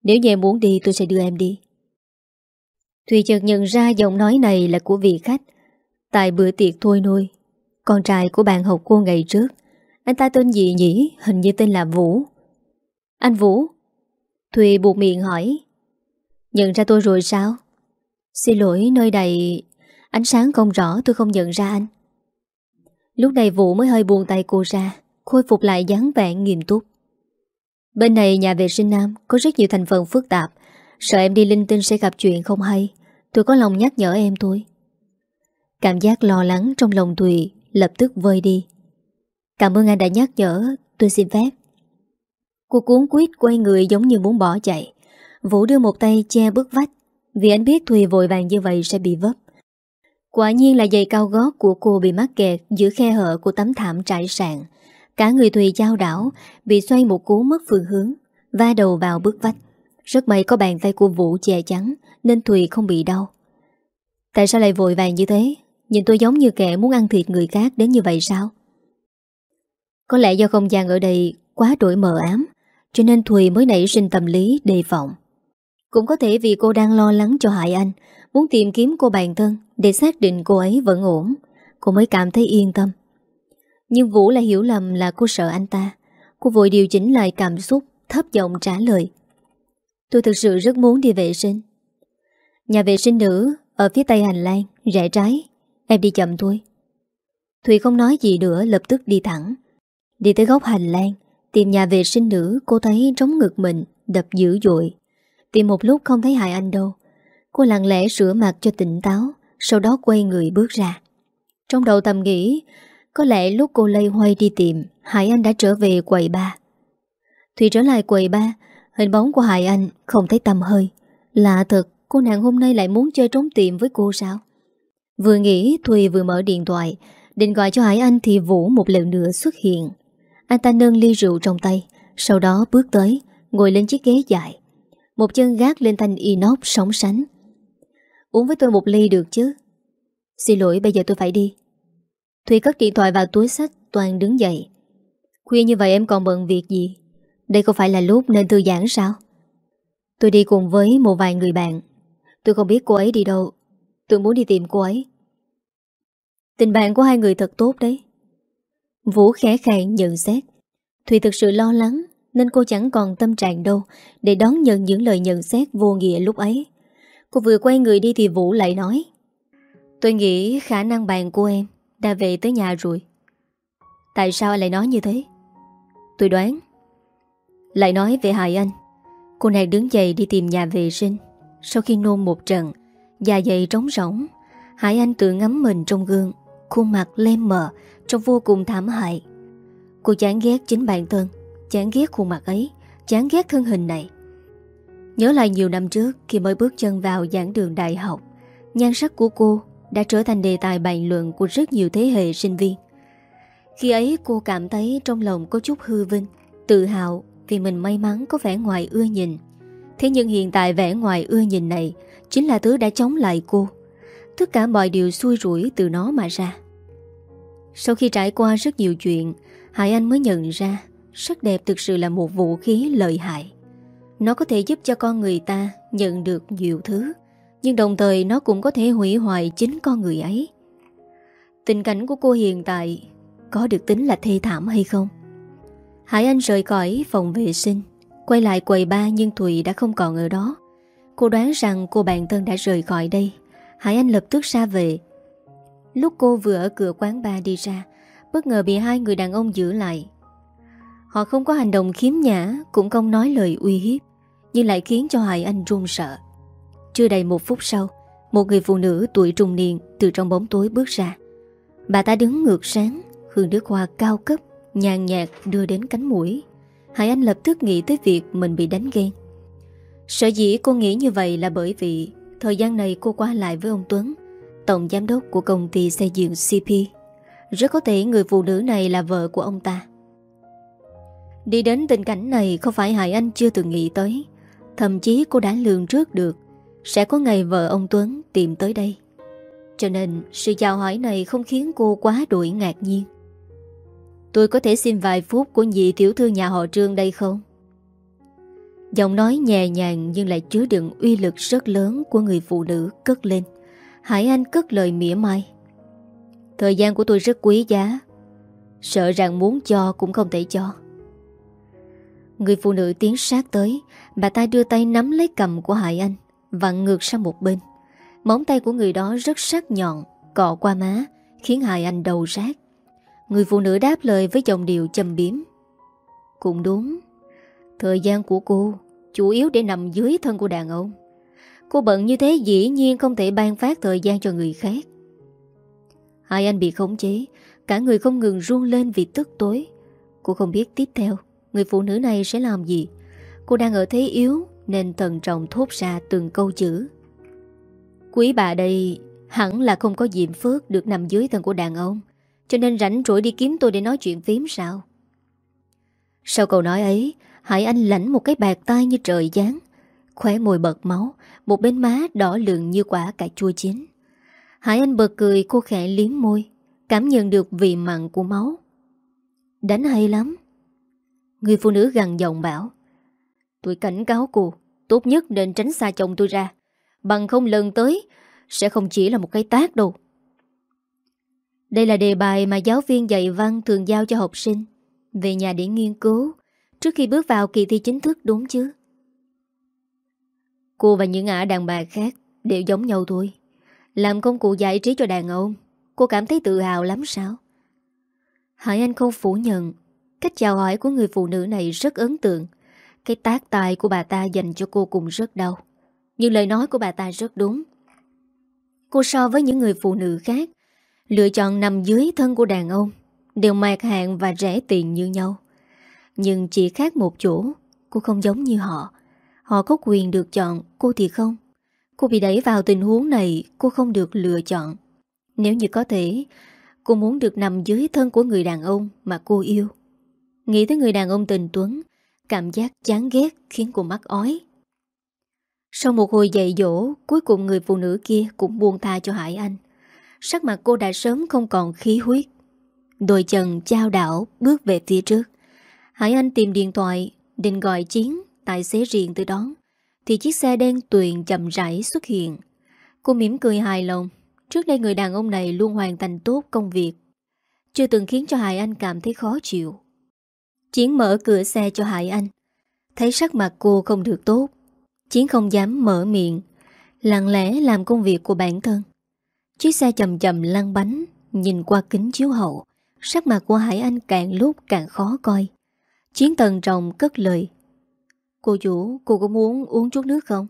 [SPEAKER 1] Nếu như em muốn đi tôi sẽ đưa em đi Thùy chợt nhận ra giọng nói này là của vị khách Tại bữa tiệc thôi nuôi Con trai của bạn học cô ngày trước Anh ta tên gì nhỉ? Hình như tên là Vũ Anh Vũ Thùy buộc miệng hỏi Nhận ra tôi rồi sao? Xin lỗi nơi này Ánh sáng không rõ tôi không nhận ra anh Lúc này Vũ mới hơi buồn tay cô ra Khôi phục lại dáng vẻ nghiêm túc Bên này nhà vệ sinh nam Có rất nhiều thành phần phức tạp Sợ em đi linh tinh sẽ gặp chuyện không hay Tôi có lòng nhắc nhở em thôi Cảm giác lo lắng trong lòng Thùy Lập tức vơi đi Cảm ơn anh đã nhắc nhở Tôi xin phép Cô cuốn quýt quay người giống như muốn bỏ chạy Vũ đưa một tay che bước vách Vì anh biết Thùy vội vàng như vậy sẽ bị vấp Quả nhiên là giày cao gót của cô bị mắc kẹt giữa khe hở của tấm thảm trải sạn. Cả người Thùy trao đảo, bị xoay một cú mất phương hướng, va đầu vào bức vách. Rất may có bàn tay của Vũ che chắn nên Thùy không bị đau. Tại sao lại vội vàng như thế? Nhìn tôi giống như kẻ muốn ăn thịt người khác đến như vậy sao? Có lẽ do không gian ở đây quá đổi mờ ám, cho nên Thùy mới nảy sinh tâm lý đề vọng. Cũng có thể vì cô đang lo lắng cho Hải Anh Muốn tìm kiếm cô bạn thân Để xác định cô ấy vẫn ổn Cô mới cảm thấy yên tâm Nhưng Vũ lại hiểu lầm là cô sợ anh ta Cô vội điều chỉnh lại cảm xúc Thấp giọng trả lời Tôi thực sự rất muốn đi vệ sinh Nhà vệ sinh nữ Ở phía tây hành lang, rẽ trái Em đi chậm thôi thủy không nói gì nữa lập tức đi thẳng Đi tới góc hành lang Tìm nhà vệ sinh nữ cô thấy trống ngực mình Đập dữ dội Tìm một lúc không thấy Hải Anh đâu Cô lặng lẽ rửa mặt cho tỉnh táo Sau đó quay người bước ra Trong đầu tầm nghĩ Có lẽ lúc cô lây hoay đi tìm Hải Anh đã trở về quầy ba Thùy trở lại quầy ba Hình bóng của Hải Anh không thấy tầm hơi Lạ thật cô nàng hôm nay lại muốn chơi trốn tìm với cô sao Vừa nghĩ Thùy vừa mở điện thoại Định gọi cho Hải Anh thì Vũ một lần nữa xuất hiện Anh ta nâng ly rượu trong tay Sau đó bước tới Ngồi lên chiếc ghế dài Một chân gác lên thanh inox sóng sánh Uống với tôi một ly được chứ Xin lỗi bây giờ tôi phải đi Thùy cất điện thoại vào túi sách Toàn đứng dậy Khuya như vậy em còn bận việc gì Đây không phải là lúc nên thư giãn sao Tôi đi cùng với một vài người bạn Tôi không biết cô ấy đi đâu Tôi muốn đi tìm cô ấy Tình bạn của hai người thật tốt đấy Vũ khẽ khàng nhận xét Thùy thực sự lo lắng Nên cô chẳng còn tâm trạng đâu Để đón nhận những lời nhận xét vô nghĩa lúc ấy Cô vừa quay người đi thì Vũ lại nói Tôi nghĩ khả năng bạn của em Đã về tới nhà rồi Tại sao anh lại nói như thế Tôi đoán Lại nói về Hải Anh Cô này đứng dậy đi tìm nhà vệ sinh Sau khi nôn một trận Dạ dày trống rỗng Hải Anh tự ngắm mình trong gương Khuôn mặt lem mờ Trông vô cùng thảm hại Cô chán ghét chính bản thân Chán ghét khuôn mặt ấy Chán ghét thân hình này Nhớ lại nhiều năm trước khi mới bước chân vào giảng đường đại học, nhan sắc của cô đã trở thành đề tài bàn luận của rất nhiều thế hệ sinh viên. Khi ấy cô cảm thấy trong lòng có chút hư vinh, tự hào vì mình may mắn có vẻ ngoài ưa nhìn. Thế nhưng hiện tại vẻ ngoài ưa nhìn này chính là thứ đã chống lại cô. Tất cả mọi điều xui rủi từ nó mà ra. Sau khi trải qua rất nhiều chuyện, Hải Anh mới nhận ra sắc đẹp thực sự là một vũ khí lợi hại. Nó có thể giúp cho con người ta nhận được nhiều thứ, nhưng đồng thời nó cũng có thể hủy hoại chính con người ấy. Tình cảnh của cô hiện tại có được tính là thê thảm hay không? Hải Anh rời khỏi phòng vệ sinh, quay lại quầy ba nhưng Thùy đã không còn ở đó. Cô đoán rằng cô bạn thân đã rời khỏi đây. Hải Anh lập tức ra về. Lúc cô vừa ở cửa quán ba đi ra, bất ngờ bị hai người đàn ông giữ lại. Họ không có hành động khiếm nhã, cũng không nói lời uy hiếp nhưng lại khiến cho Hải Anh run sợ. Chưa đầy một phút sau, một người phụ nữ tuổi trung niên từ trong bóng tối bước ra. Bà ta đứng ngược sáng, hương nước hoa cao cấp, nhàn nhạt đưa đến cánh mũi. Hải Anh lập tức nghĩ tới việc mình bị đánh ghen. Sở dĩ cô nghĩ như vậy là bởi vì thời gian này cô qua lại với ông Tuấn, tổng giám đốc của công ty xây dựng CP. Rất có thể người phụ nữ này là vợ của ông ta. Đi đến tình cảnh này không phải Hải Anh chưa từng nghĩ tới. Thậm chí cô đã lường trước được Sẽ có ngày vợ ông Tuấn tìm tới đây Cho nên sự chào hỏi này không khiến cô quá đuổi ngạc nhiên Tôi có thể xin vài phút của nhị tiểu thư nhà họ Trương đây không? Giọng nói nhẹ nhàng nhưng lại chứa đựng uy lực rất lớn của người phụ nữ cất lên. Hải Anh cất lời mỉa mai. Thời gian của tôi rất quý giá. Sợ rằng muốn cho cũng không thể cho. Người phụ nữ tiến sát tới. Bà ta đưa tay nắm lấy cầm của Hải Anh Và ngược sang một bên Móng tay của người đó rất sắc nhọn Cọ qua má Khiến Hải Anh đầu rác Người phụ nữ đáp lời với giọng điệu châm biếm Cũng đúng Thời gian của cô Chủ yếu để nằm dưới thân của đàn ông Cô bận như thế dĩ nhiên không thể ban phát thời gian cho người khác Hai anh bị khống chế Cả người không ngừng run lên vì tức tối Cô không biết tiếp theo Người phụ nữ này sẽ làm gì Cô đang ở thế yếu Nên thần trọng thốt ra từng câu chữ Quý bà đây Hẳn là không có diệm phước Được nằm dưới thân của đàn ông Cho nên rảnh rỗi đi kiếm tôi để nói chuyện phím sao Sau câu nói ấy Hải Anh lãnh một cái bạc tay như trời giáng Khóe môi bật máu Một bên má đỏ lượng như quả cà chua chín Hải Anh bật cười cô khẽ liếm môi Cảm nhận được vị mặn của máu Đánh hay lắm Người phụ nữ gần giọng bảo Tôi cảnh cáo cô Tốt nhất nên tránh xa chồng tôi ra Bằng không lần tới Sẽ không chỉ là một cái tác đâu Đây là đề bài mà giáo viên dạy văn thường giao cho học sinh Về nhà để nghiên cứu Trước khi bước vào kỳ thi chính thức đúng chứ Cô và những ả đàn bà khác Đều giống nhau thôi Làm công cụ giải trí cho đàn ông Cô cảm thấy tự hào lắm sao Hải Anh không phủ nhận Cách chào hỏi của người phụ nữ này rất ấn tượng cái tác tài của bà ta dành cho cô cũng rất đau Nhưng lời nói của bà ta rất đúng Cô so với những người phụ nữ khác Lựa chọn nằm dưới thân của đàn ông Đều mạc hạn và rẻ tiền như nhau Nhưng chỉ khác một chỗ Cô không giống như họ Họ có quyền được chọn Cô thì không Cô bị đẩy vào tình huống này Cô không được lựa chọn Nếu như có thể Cô muốn được nằm dưới thân của người đàn ông Mà cô yêu Nghĩ tới người đàn ông tình Tuấn Cảm giác chán ghét khiến cô mắt ói Sau một hồi dạy dỗ Cuối cùng người phụ nữ kia cũng buông tha cho Hải Anh Sắc mặt cô đã sớm không còn khí huyết Đôi chân trao đảo Bước về phía trước Hải Anh tìm điện thoại Định gọi chiến Tài xế riêng tới đón Thì chiếc xe đen tuyền chậm rãi xuất hiện Cô mỉm cười hài lòng Trước đây người đàn ông này luôn hoàn thành tốt công việc Chưa từng khiến cho Hải Anh cảm thấy khó chịu Chiến mở cửa xe cho Hải Anh Thấy sắc mặt cô không được tốt Chiến không dám mở miệng Lặng lẽ làm công việc của bản thân Chiếc xe chậm chậm lăn bánh Nhìn qua kính chiếu hậu Sắc mặt của Hải Anh càng lúc càng khó coi Chiến tần trọng cất lời Cô chủ, cô có muốn uống chút nước không?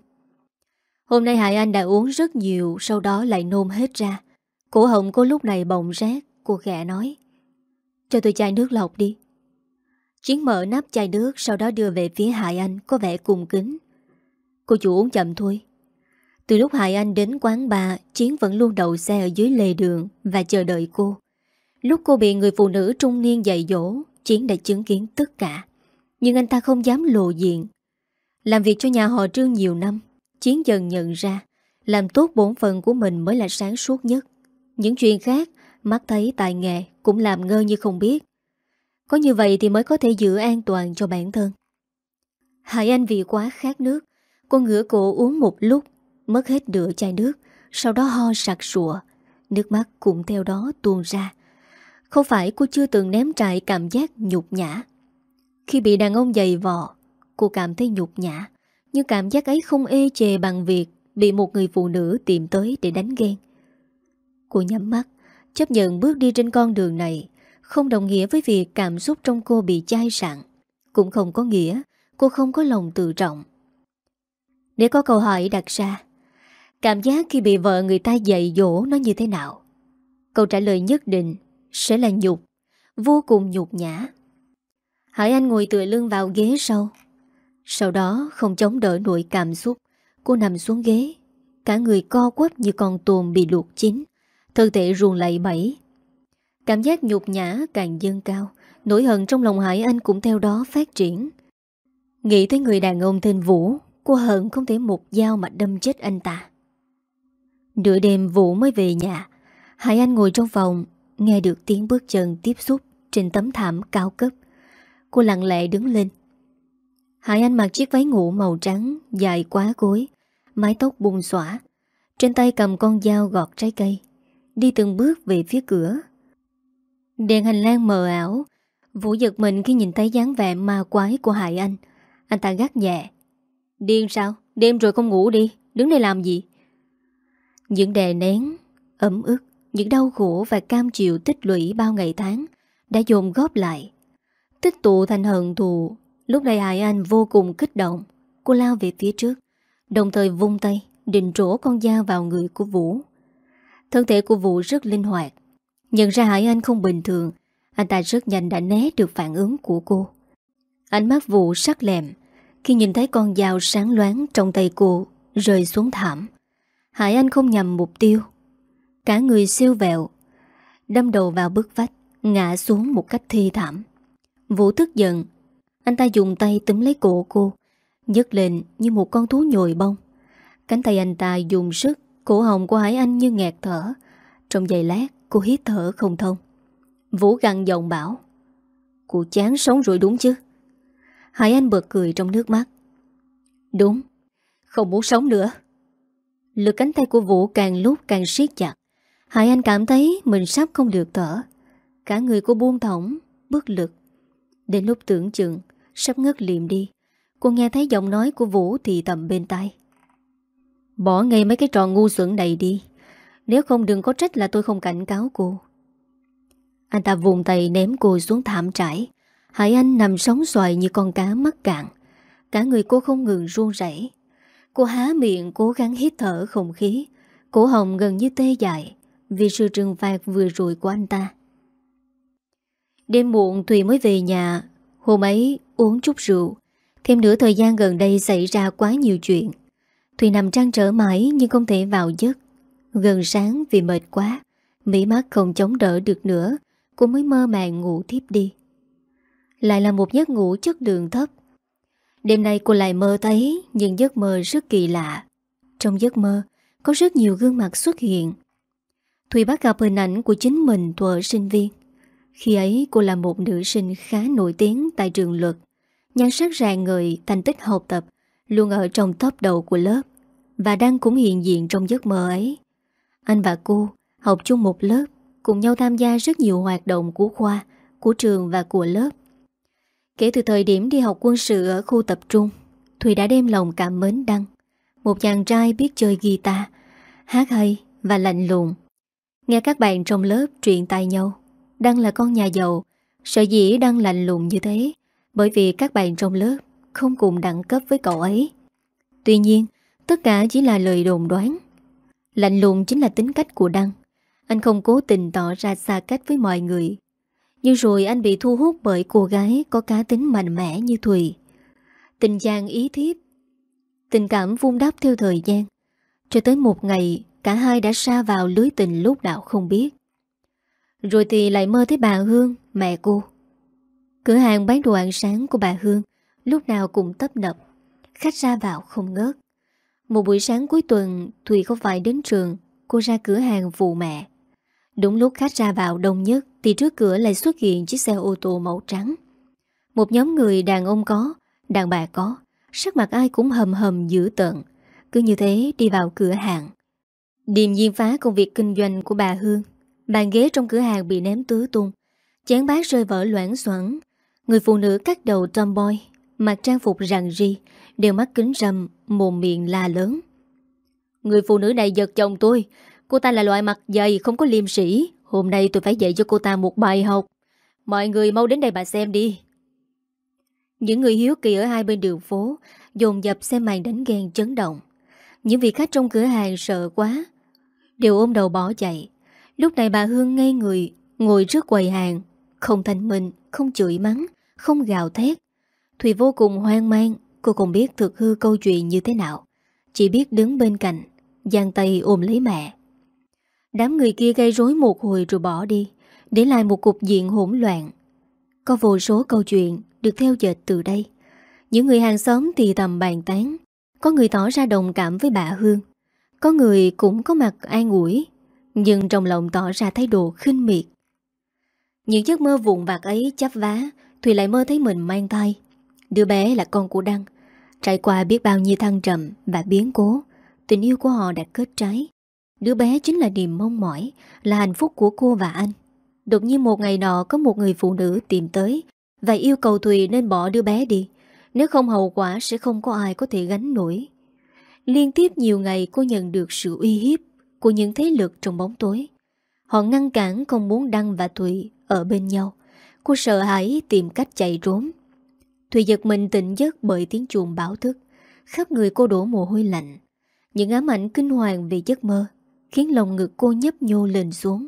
[SPEAKER 1] Hôm nay Hải Anh đã uống rất nhiều Sau đó lại nôn hết ra Cổ họng cô lúc này bồng rác Cô gạ nói Cho tôi chai nước lọc đi Chiến mở nắp chai nước sau đó đưa về phía Hải Anh có vẻ cùng kính. Cô chủ uống chậm thôi. Từ lúc Hải Anh đến quán bà, Chiến vẫn luôn đậu xe ở dưới lề đường và chờ đợi cô. Lúc cô bị người phụ nữ trung niên dạy dỗ, Chiến đã chứng kiến tất cả. Nhưng anh ta không dám lộ diện. Làm việc cho nhà họ Trương nhiều năm, Chiến dần nhận ra làm tốt bổn phận của mình mới là sáng suốt nhất. Những chuyện khác, mắt thấy tài nghề cũng làm ngơ như không biết. Có như vậy thì mới có thể giữ an toàn cho bản thân. Hải Anh vì quá khát nước, cô ngửa cổ uống một lúc, mất hết nửa chai nước, sau đó ho sặc sụa. Nước mắt cũng theo đó tuôn ra. Không phải cô chưa từng ném trại cảm giác nhục nhã. Khi bị đàn ông giày vò, cô cảm thấy nhục nhã. Nhưng cảm giác ấy không ê chề bằng việc bị một người phụ nữ tìm tới để đánh ghen. Cô nhắm mắt, chấp nhận bước đi trên con đường này không đồng nghĩa với việc cảm xúc trong cô bị chai sạn. Cũng không có nghĩa cô không có lòng tự trọng. Để có câu hỏi đặt ra, cảm giác khi bị vợ người ta dạy dỗ nó như thế nào? Câu trả lời nhất định sẽ là nhục, vô cùng nhục nhã. Hải Anh ngồi tựa lưng vào ghế sau. Sau đó không chống đỡ nổi cảm xúc, cô nằm xuống ghế. Cả người co quắp như con tùm bị luộc chín, thân thể ruồn lẩy bẩy, Cảm giác nhục nhã càng dâng cao Nỗi hận trong lòng Hải Anh cũng theo đó phát triển Nghĩ tới người đàn ông tên Vũ Cô hận không thể một dao mà đâm chết anh ta Nửa đêm Vũ mới về nhà Hải Anh ngồi trong phòng Nghe được tiếng bước chân tiếp xúc Trên tấm thảm cao cấp Cô lặng lẽ đứng lên Hải Anh mặc chiếc váy ngủ màu trắng Dài quá gối Mái tóc bùng xỏa Trên tay cầm con dao gọt trái cây Đi từng bước về phía cửa Đèn hành lang mờ ảo Vũ giật mình khi nhìn thấy dáng vẻ ma quái của Hải Anh Anh ta gắt nhẹ Điên sao? Đêm rồi không ngủ đi Đứng đây làm gì? Những đè nén, ấm ức Những đau khổ và cam chịu tích lũy bao ngày tháng Đã dồn góp lại Tích tụ thành hận thù Lúc này Hải Anh vô cùng kích động Cô lao về phía trước Đồng thời vung tay Định trổ con dao vào người của Vũ Thân thể của Vũ rất linh hoạt Nhận ra Hải Anh không bình thường Anh ta rất nhanh đã né được phản ứng của cô Ánh mắt vụ sắc lẹm Khi nhìn thấy con dao sáng loáng Trong tay cô rơi xuống thảm Hải Anh không nhầm mục tiêu Cả người siêu vẹo Đâm đầu vào bức vách Ngã xuống một cách thi thảm Vũ tức giận Anh ta dùng tay túm lấy cổ cô nhấc lên như một con thú nhồi bông Cánh tay anh ta dùng sức Cổ hồng của Hải Anh như nghẹt thở Trong giày lát Cô hít thở không thông Vũ gằn giọng bảo Cô chán sống rồi đúng chứ Hải Anh bật cười trong nước mắt Đúng Không muốn sống nữa Lực cánh tay của Vũ càng lúc càng siết chặt Hải Anh cảm thấy mình sắp không được thở Cả người cô buông thỏng bức lực Đến lúc tưởng chừng Sắp ngất liệm đi Cô nghe thấy giọng nói của Vũ thì tầm bên tay Bỏ ngay mấy cái trò ngu xuẩn này đi nếu không đừng có trách là tôi không cảnh cáo cô Anh ta vùng tay ném cô xuống thảm trải Hải Anh nằm sóng xoài như con cá mắc cạn Cả người cô không ngừng run rẩy Cô há miệng cố gắng hít thở không khí Cổ hồng gần như tê dại Vì sự trừng phạt vừa rồi của anh ta Đêm muộn Thùy mới về nhà Hôm ấy uống chút rượu Thêm nữa thời gian gần đây xảy ra quá nhiều chuyện Thùy nằm trang trở mãi nhưng không thể vào giấc Gần sáng vì mệt quá Mỹ mắt không chống đỡ được nữa Cô mới mơ màng ngủ tiếp đi Lại là một giấc ngủ chất đường thấp Đêm nay cô lại mơ thấy Những giấc mơ rất kỳ lạ Trong giấc mơ Có rất nhiều gương mặt xuất hiện Thùy bắt gặp hình ảnh của chính mình thuở sinh viên Khi ấy cô là một nữ sinh khá nổi tiếng tại trường luật Nhan sắc ràng người thành tích học tập Luôn ở trong top đầu của lớp Và đang cũng hiện diện trong giấc mơ ấy anh và cô học chung một lớp, cùng nhau tham gia rất nhiều hoạt động của khoa, của trường và của lớp. Kể từ thời điểm đi học quân sự ở khu tập trung, Thùy đã đem lòng cảm mến Đăng, một chàng trai biết chơi guitar, hát hay và lạnh lùng. Nghe các bạn trong lớp truyền tay nhau, Đăng là con nhà giàu, sợ dĩ Đăng lạnh lùng như thế, bởi vì các bạn trong lớp không cùng đẳng cấp với cậu ấy. Tuy nhiên, tất cả chỉ là lời đồn đoán Lạnh lùng chính là tính cách của Đăng Anh không cố tình tỏ ra xa cách với mọi người Nhưng rồi anh bị thu hút bởi cô gái có cá tính mạnh mẽ như Thùy Tình giang ý thiếp Tình cảm vun đắp theo thời gian Cho tới một ngày Cả hai đã xa vào lưới tình lúc đạo không biết Rồi thì lại mơ thấy bà Hương Mẹ cô Cửa hàng bán đồ ăn sáng của bà Hương Lúc nào cũng tấp nập Khách ra vào không ngớt một buổi sáng cuối tuần, Thùy không phải đến trường, cô ra cửa hàng phụ mẹ. Đúng lúc khách ra vào đông nhất thì trước cửa lại xuất hiện chiếc xe ô tô màu trắng. Một nhóm người đàn ông có, đàn bà có, sắc mặt ai cũng hầm hầm dữ tợn. Cứ như thế đi vào cửa hàng. Điềm nhiên phá công việc kinh doanh của bà Hương. Bàn ghế trong cửa hàng bị ném tứ tung. chén bát rơi vỡ loãng xoắn. Người phụ nữ cắt đầu tomboy, mặc trang phục ràng ri, Đeo mắt kính râm Mồm miệng la lớn Người phụ nữ này giật chồng tôi Cô ta là loại mặt dày không có liêm sỉ Hôm nay tôi phải dạy cho cô ta một bài học Mọi người mau đến đây bà xem đi Những người hiếu kỳ ở hai bên đường phố Dồn dập xem màn đánh ghen chấn động Những vị khách trong cửa hàng sợ quá Đều ôm đầu bỏ chạy Lúc này bà Hương ngay người Ngồi trước quầy hàng Không thành mình, không chửi mắng Không gào thét Thùy vô cùng hoang mang Cô không biết thực hư câu chuyện như thế nào Chỉ biết đứng bên cạnh Giang tay ôm lấy mẹ Đám người kia gây rối một hồi rồi bỏ đi Để lại một cục diện hỗn loạn Có vô số câu chuyện Được theo dệt từ đây Những người hàng xóm thì tầm bàn tán Có người tỏ ra đồng cảm với bà Hương Có người cũng có mặt an ủi Nhưng trong lòng tỏ ra thái độ khinh miệt Những giấc mơ vụn vặt ấy chắp vá Thùy lại mơ thấy mình mang thai Đứa bé là con của Đăng Trải qua biết bao nhiêu thăng trầm và biến cố, tình yêu của họ đã kết trái. Đứa bé chính là niềm mong mỏi, là hạnh phúc của cô và anh. Đột nhiên một ngày nọ có một người phụ nữ tìm tới và yêu cầu Thùy nên bỏ đứa bé đi. Nếu không hậu quả sẽ không có ai có thể gánh nổi. Liên tiếp nhiều ngày cô nhận được sự uy hiếp của những thế lực trong bóng tối. Họ ngăn cản không muốn Đăng và Thùy ở bên nhau. Cô sợ hãi tìm cách chạy trốn Thùy giật mình tỉnh giấc bởi tiếng chuồng báo thức Khắp người cô đổ mồ hôi lạnh Những ám ảnh kinh hoàng vì giấc mơ Khiến lòng ngực cô nhấp nhô lên xuống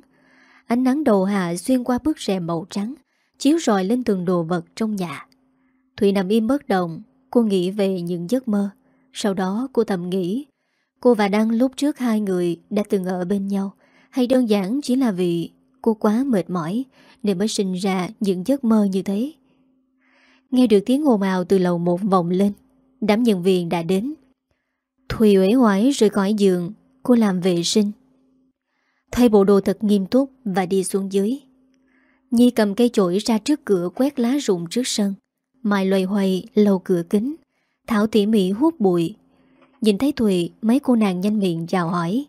[SPEAKER 1] Ánh nắng đầu hạ xuyên qua bức rè màu trắng Chiếu rọi lên từng đồ vật trong nhà Thùy nằm im bất động Cô nghĩ về những giấc mơ Sau đó cô thầm nghĩ Cô và Đăng lúc trước hai người đã từng ở bên nhau Hay đơn giản chỉ là vì cô quá mệt mỏi Nên mới sinh ra những giấc mơ như thế Nghe được tiếng ồn ào từ lầu một vọng lên Đám nhân viên đã đến Thùy uể oải rời khỏi giường Cô làm vệ sinh Thay bộ đồ thật nghiêm túc Và đi xuống dưới Nhi cầm cây chổi ra trước cửa Quét lá rụng trước sân Mai loay hoay lầu cửa kính Thảo tỉ mỉ hút bụi Nhìn thấy Thùy mấy cô nàng nhanh miệng chào hỏi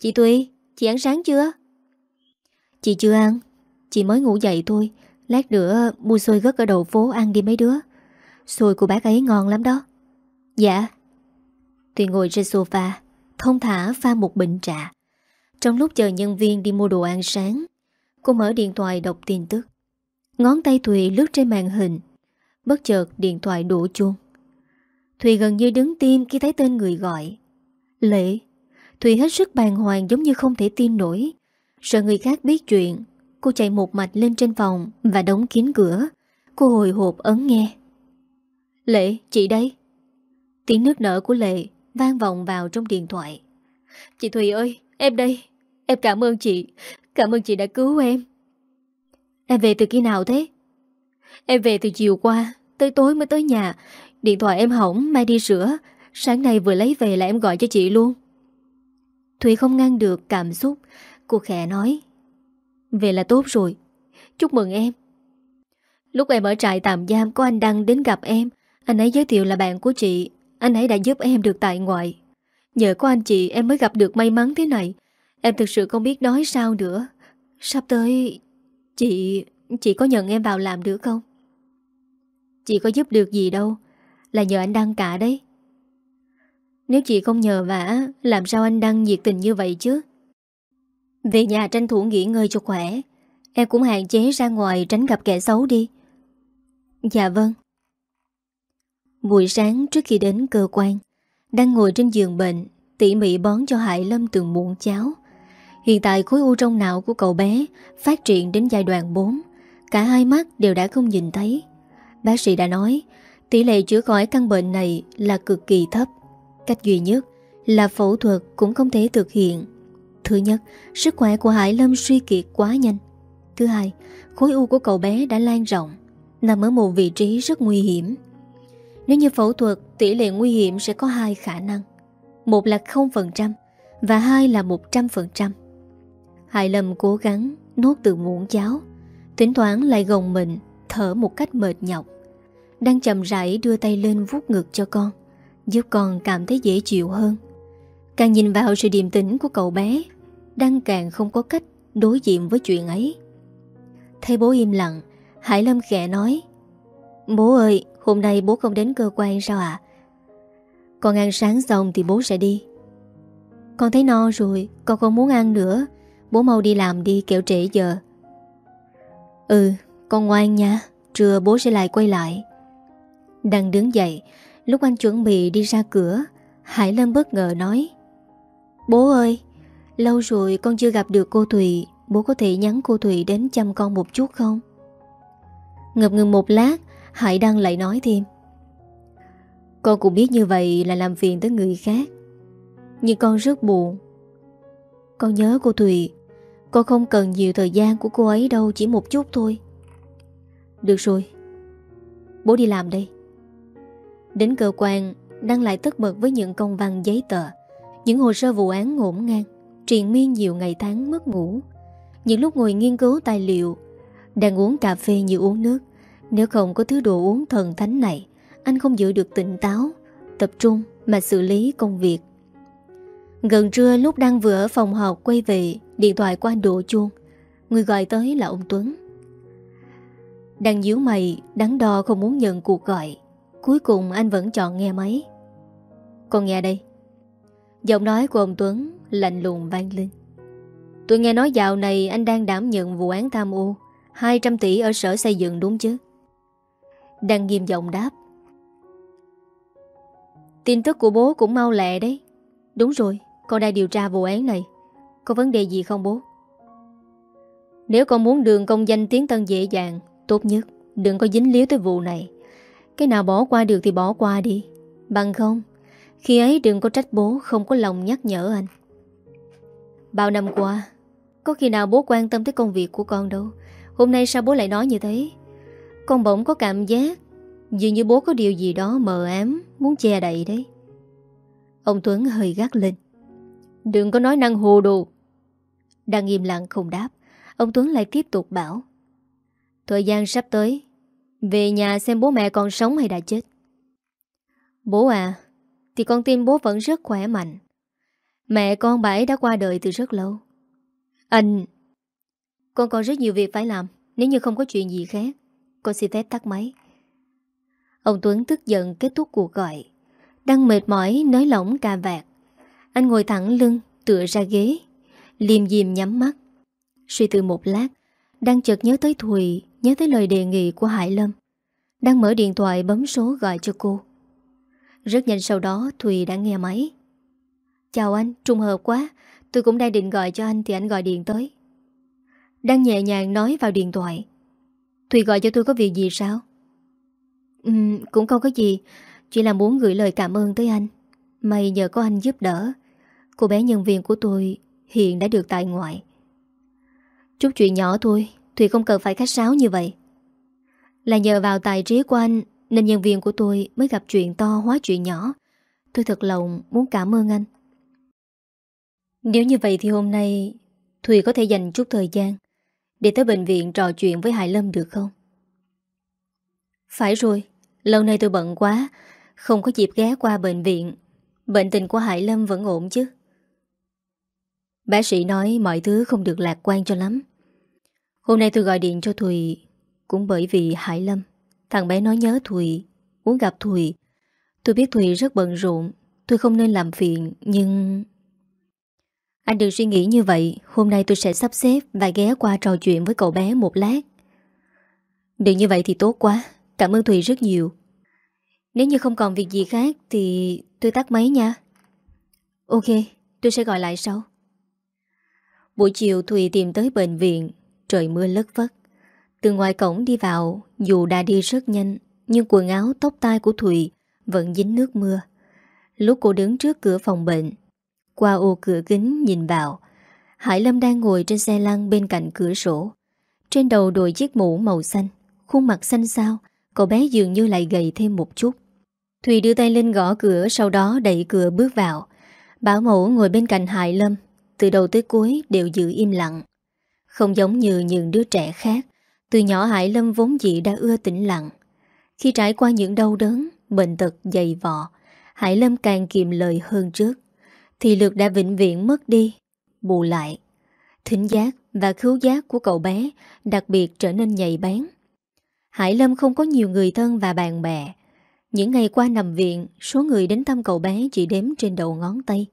[SPEAKER 1] Chị Thùy Chị ăn sáng chưa Chị chưa ăn Chị mới ngủ dậy thôi Lát nữa mua xôi gất ở đầu phố ăn đi mấy đứa Xôi của bác ấy ngon lắm đó Dạ Tuyền ngồi trên sofa Thông thả pha một bình trà Trong lúc chờ nhân viên đi mua đồ ăn sáng Cô mở điện thoại đọc tin tức Ngón tay Thùy lướt trên màn hình Bất chợt điện thoại đổ chuông Thùy gần như đứng tim khi thấy tên người gọi Lệ Thùy hết sức bàng hoàng giống như không thể tin nổi Sợ người khác biết chuyện Cô chạy một mạch lên trên phòng Và đóng kín cửa Cô hồi hộp ấn nghe Lệ, chị đây Tiếng nước nở của Lệ vang vọng vào trong điện thoại Chị Thùy ơi, em đây Em cảm ơn chị Cảm ơn chị đã cứu em Em về từ khi nào thế? Em về từ chiều qua Tới tối mới tới nhà Điện thoại em hỏng, mai đi sửa Sáng nay vừa lấy về là em gọi cho chị luôn Thùy không ngăn được cảm xúc Cô khẽ nói về là tốt rồi Chúc mừng em Lúc em ở trại tạm giam có anh Đăng đến gặp em Anh ấy giới thiệu là bạn của chị Anh ấy đã giúp em được tại ngoại Nhờ có anh chị em mới gặp được may mắn thế này Em thực sự không biết nói sao nữa Sắp tới Chị... chị có nhận em vào làm được không? Chị có giúp được gì đâu Là nhờ anh Đăng cả đấy Nếu chị không nhờ vả Làm sao anh Đăng nhiệt tình như vậy chứ về nhà tranh thủ nghỉ ngơi cho khỏe Em cũng hạn chế ra ngoài tránh gặp kẻ xấu đi Dạ vâng Buổi sáng trước khi đến cơ quan Đang ngồi trên giường bệnh Tỉ mỉ bón cho Hải Lâm từng muỗng cháo Hiện tại khối u trong não của cậu bé Phát triển đến giai đoạn 4 Cả hai mắt đều đã không nhìn thấy Bác sĩ đã nói Tỷ lệ chữa khỏi căn bệnh này là cực kỳ thấp Cách duy nhất là phẫu thuật cũng không thể thực hiện Thứ nhất, sức khỏe của Hải Lâm suy kiệt quá nhanh. Thứ hai, khối u của cậu bé đã lan rộng, nằm ở một vị trí rất nguy hiểm. Nếu như phẫu thuật, tỷ lệ nguy hiểm sẽ có hai khả năng. Một là 0% và hai là 100%. Hải Lâm cố gắng nuốt từ muỗng cháo, thỉnh thoảng lại gồng mình, thở một cách mệt nhọc. Đang chậm rãi đưa tay lên vuốt ngực cho con, giúp con cảm thấy dễ chịu hơn. Càng nhìn vào sự điềm tĩnh của cậu bé đang càng không có cách đối diện với chuyện ấy Thấy bố im lặng Hải Lâm khẽ nói Bố ơi hôm nay bố không đến cơ quan sao ạ à? Con ăn sáng xong thì bố sẽ đi Con thấy no rồi Con không muốn ăn nữa Bố mau đi làm đi kẹo trễ giờ Ừ con ngoan nha Trưa bố sẽ lại quay lại Đang đứng dậy Lúc anh chuẩn bị đi ra cửa Hải Lâm bất ngờ nói Bố ơi Lâu rồi con chưa gặp được cô Thùy Bố có thể nhắn cô Thùy đến chăm con một chút không? Ngập ngừng một lát Hải Đăng lại nói thêm Con cũng biết như vậy là làm phiền tới người khác Nhưng con rất buồn Con nhớ cô Thùy Con không cần nhiều thời gian của cô ấy đâu Chỉ một chút thôi Được rồi Bố đi làm đây Đến cơ quan Đăng lại tất bật với những công văn giấy tờ Những hồ sơ vụ án ngổn ngang triền miên nhiều ngày tháng mất ngủ. Những lúc ngồi nghiên cứu tài liệu, đang uống cà phê như uống nước. Nếu không có thứ đồ uống thần thánh này, anh không giữ được tỉnh táo, tập trung mà xử lý công việc. Gần trưa lúc đang vừa ở phòng học quay về, điện thoại qua anh đổ chuông. Người gọi tới là ông Tuấn. Đang díu mày, đắn đo không muốn nhận cuộc gọi. Cuối cùng anh vẫn chọn nghe máy. Con nghe đây. Giọng nói của ông Tuấn lạnh lùng vang lên. Tôi nghe nói dạo này anh đang đảm nhận vụ án tham ô 200 tỷ ở sở xây dựng đúng chứ? Đang nghiêm giọng đáp. Tin tức của bố cũng mau lẹ đấy. Đúng rồi, con đang điều tra vụ án này. Có vấn đề gì không bố? Nếu con muốn đường công danh tiến tân dễ dàng, tốt nhất đừng có dính líu tới vụ này. Cái nào bỏ qua được thì bỏ qua đi. Bằng không, khi ấy đừng có trách bố không có lòng nhắc nhở anh. Bao năm qua Có khi nào bố quan tâm tới công việc của con đâu Hôm nay sao bố lại nói như thế Con bỗng có cảm giác Dường như bố có điều gì đó mờ ám Muốn che đậy đấy Ông Tuấn hơi gắt lên Đừng có nói năng hồ đồ Đang im lặng không đáp Ông Tuấn lại tiếp tục bảo Thời gian sắp tới Về nhà xem bố mẹ còn sống hay đã chết Bố à Thì con tin bố vẫn rất khỏe mạnh Mẹ con bà ấy đã qua đời từ rất lâu Anh Con còn rất nhiều việc phải làm Nếu như không có chuyện gì khác Con xin phép tắt máy Ông Tuấn tức giận kết thúc cuộc gọi Đang mệt mỏi nới lỏng cà vạt Anh ngồi thẳng lưng Tựa ra ghế Liêm diêm nhắm mắt Suy tư một lát Đang chợt nhớ tới Thùy Nhớ tới lời đề nghị của Hải Lâm Đang mở điện thoại bấm số gọi cho cô Rất nhanh sau đó Thùy đã nghe máy Chào anh, trùng hợp quá Tôi cũng đang định gọi cho anh thì anh gọi điện tới Đang nhẹ nhàng nói vào điện thoại Thùy gọi cho tôi có việc gì sao? Ừm, cũng không có gì Chỉ là muốn gửi lời cảm ơn tới anh May nhờ có anh giúp đỡ Cô bé nhân viên của tôi hiện đã được tại ngoại Chút chuyện nhỏ thôi Thùy không cần phải khách sáo như vậy Là nhờ vào tài trí của anh Nên nhân viên của tôi mới gặp chuyện to hóa chuyện nhỏ Tôi thật lòng muốn cảm ơn anh nếu như vậy thì hôm nay Thùy có thể dành chút thời gian Để tới bệnh viện trò chuyện với Hải Lâm được không? Phải rồi Lâu nay tôi bận quá Không có dịp ghé qua bệnh viện Bệnh tình của Hải Lâm vẫn ổn chứ Bác sĩ nói mọi thứ không được lạc quan cho lắm Hôm nay tôi gọi điện cho Thùy Cũng bởi vì Hải Lâm Thằng bé nói nhớ Thùy Muốn gặp Thùy Tôi biết Thùy rất bận rộn Tôi không nên làm phiền Nhưng... Anh đừng suy nghĩ như vậy Hôm nay tôi sẽ sắp xếp và ghé qua trò chuyện với cậu bé một lát Đừng như vậy thì tốt quá Cảm ơn Thùy rất nhiều Nếu như không còn việc gì khác Thì tôi tắt máy nha Ok tôi sẽ gọi lại sau Buổi chiều Thùy tìm tới bệnh viện Trời mưa lất vất Từ ngoài cổng đi vào Dù đã đi rất nhanh Nhưng quần áo tóc tai của Thùy Vẫn dính nước mưa Lúc cô đứng trước cửa phòng bệnh qua ô cửa kính nhìn vào Hải Lâm đang ngồi trên xe lăn bên cạnh cửa sổ Trên đầu đội chiếc mũ màu xanh Khuôn mặt xanh xao Cậu bé dường như lại gầy thêm một chút Thùy đưa tay lên gõ cửa Sau đó đẩy cửa bước vào Bảo mẫu ngồi bên cạnh Hải Lâm Từ đầu tới cuối đều giữ im lặng Không giống như những đứa trẻ khác Từ nhỏ Hải Lâm vốn dị đã ưa tĩnh lặng Khi trải qua những đau đớn Bệnh tật dày vọ Hải Lâm càng kiềm lời hơn trước thì lực đã vĩnh viễn mất đi Bù lại Thính giác và khứu giác của cậu bé Đặc biệt trở nên nhạy bén Hải Lâm không có nhiều người thân và bạn bè Những ngày qua nằm viện Số người đến thăm cậu bé chỉ đếm trên đầu ngón tay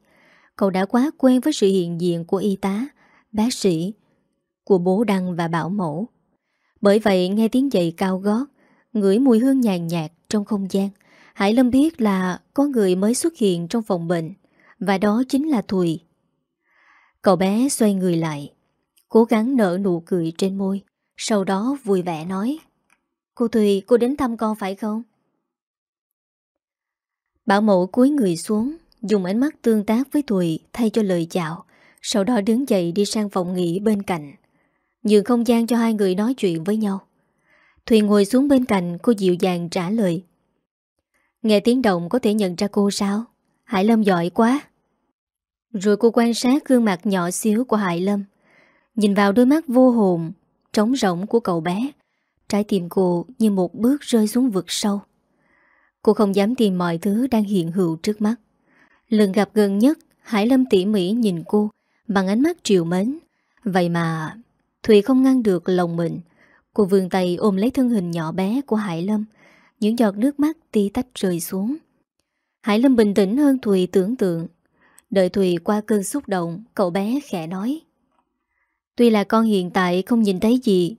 [SPEAKER 1] Cậu đã quá quen với sự hiện diện của y tá Bác sĩ Của bố đăng và bảo mẫu Bởi vậy nghe tiếng giày cao gót Ngửi mùi hương nhàn nhạt trong không gian Hải Lâm biết là có người mới xuất hiện trong phòng bệnh và đó chính là Thùy Cậu bé xoay người lại Cố gắng nở nụ cười trên môi Sau đó vui vẻ nói Cô Thùy cô đến thăm con phải không? Bảo mẫu cúi người xuống Dùng ánh mắt tương tác với Thùy Thay cho lời chào Sau đó đứng dậy đi sang phòng nghỉ bên cạnh Nhường không gian cho hai người nói chuyện với nhau Thùy ngồi xuống bên cạnh Cô dịu dàng trả lời Nghe tiếng động có thể nhận ra cô sao? Hải Lâm giỏi quá Rồi cô quan sát gương mặt nhỏ xíu của Hải Lâm Nhìn vào đôi mắt vô hồn Trống rỗng của cậu bé Trái tim cô như một bước rơi xuống vực sâu Cô không dám tìm mọi thứ đang hiện hữu trước mắt Lần gặp gần nhất Hải Lâm tỉ mỉ nhìn cô Bằng ánh mắt triều mến Vậy mà Thùy không ngăn được lòng mình Cô vươn tay ôm lấy thân hình nhỏ bé của Hải Lâm Những giọt nước mắt ti tách rơi xuống Hải Lâm bình tĩnh hơn Thùy tưởng tượng. Đợi Thùy qua cơn xúc động, cậu bé khẽ nói. Tuy là con hiện tại không nhìn thấy gì,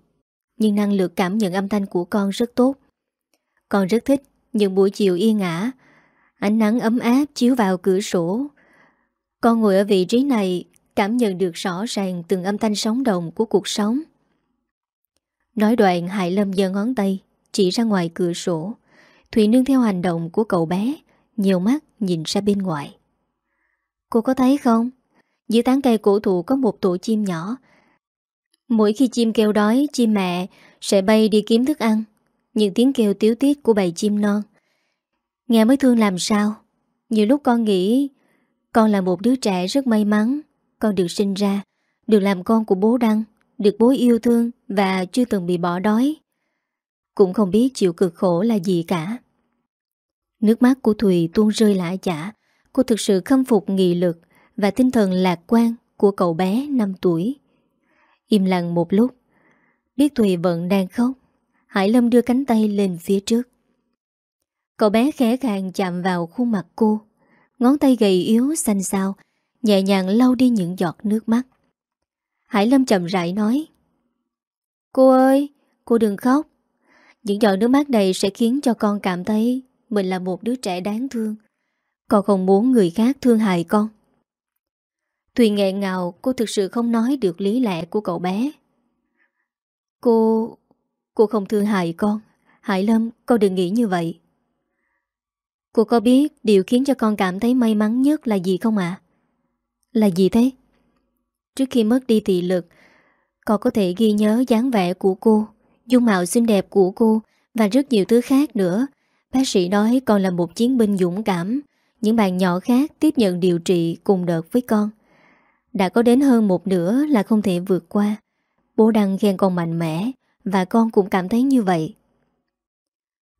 [SPEAKER 1] nhưng năng lực cảm nhận âm thanh của con rất tốt. Con rất thích những buổi chiều yên ả, ánh nắng ấm áp chiếu vào cửa sổ. Con ngồi ở vị trí này cảm nhận được rõ ràng từng âm thanh sóng động của cuộc sống. Nói đoạn Hải Lâm giơ ngón tay, chỉ ra ngoài cửa sổ. Thùy nương theo hành động của cậu bé, nhiều mắt nhìn ra bên ngoài Cô có thấy không? Dưới tán cây cổ thụ có một tổ chim nhỏ Mỗi khi chim kêu đói, chim mẹ sẽ bay đi kiếm thức ăn Những tiếng kêu tiếu tiết của bầy chim non Nghe mới thương làm sao Nhiều lúc con nghĩ Con là một đứa trẻ rất may mắn Con được sinh ra Được làm con của bố Đăng Được bố yêu thương Và chưa từng bị bỏ đói Cũng không biết chịu cực khổ là gì cả Nước mắt của Thùy tuôn rơi lã giả Cô thực sự khâm phục nghị lực Và tinh thần lạc quan của cậu bé 5 tuổi Im lặng một lúc Biết Thùy vẫn đang khóc Hải Lâm đưa cánh tay lên phía trước Cậu bé khẽ khàng chạm vào khuôn mặt cô Ngón tay gầy yếu xanh xao Nhẹ nhàng lau đi những giọt nước mắt Hải Lâm chậm rãi nói Cô ơi, cô đừng khóc Những giọt nước mắt này sẽ khiến cho con cảm thấy mình là một đứa trẻ đáng thương Con không muốn người khác thương hại con Thùy nghẹn ngào Cô thực sự không nói được lý lẽ của cậu bé Cô... Cô không thương hại con Hải Lâm con đừng nghĩ như vậy Cô có biết điều khiến cho con cảm thấy may mắn nhất là gì không ạ? À? Là gì thế? Trước khi mất đi thị lực, con có thể ghi nhớ dáng vẻ của cô, dung mạo xinh đẹp của cô và rất nhiều thứ khác nữa Bác sĩ nói con là một chiến binh dũng cảm Những bạn nhỏ khác tiếp nhận điều trị cùng đợt với con Đã có đến hơn một nửa là không thể vượt qua Bố Đăng khen con mạnh mẽ Và con cũng cảm thấy như vậy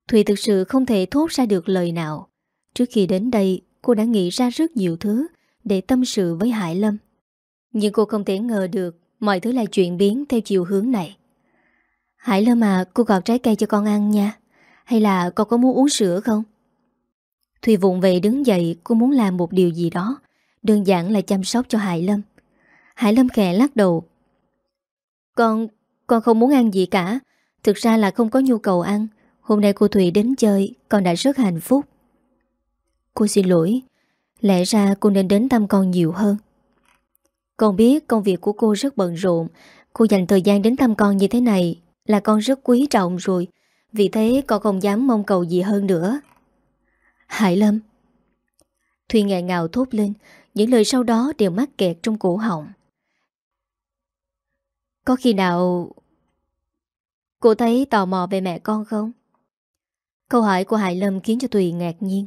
[SPEAKER 1] Thùy thực sự không thể thốt ra được lời nào Trước khi đến đây Cô đã nghĩ ra rất nhiều thứ Để tâm sự với Hải Lâm Nhưng cô không thể ngờ được Mọi thứ lại chuyển biến theo chiều hướng này Hải Lâm à Cô gọt trái cây cho con ăn nha hay là con có muốn uống sữa không? Thùy vụng về đứng dậy Cô muốn làm một điều gì đó Đơn giản là chăm sóc cho Hải Lâm Hải Lâm khẽ lắc đầu Con, con không muốn ăn gì cả Thực ra là không có nhu cầu ăn Hôm nay cô Thùy đến chơi Con đã rất hạnh phúc Cô xin lỗi Lẽ ra cô nên đến thăm con nhiều hơn Con biết công việc của cô rất bận rộn Cô dành thời gian đến thăm con như thế này Là con rất quý trọng rồi vì thế con không dám mong cầu gì hơn nữa Hải Lâm Thùy ngại ngào thốt lên Những lời sau đó đều mắc kẹt trong cổ họng Có khi nào Cô thấy tò mò về mẹ con không? Câu hỏi của Hải Lâm khiến cho Thùy ngạc nhiên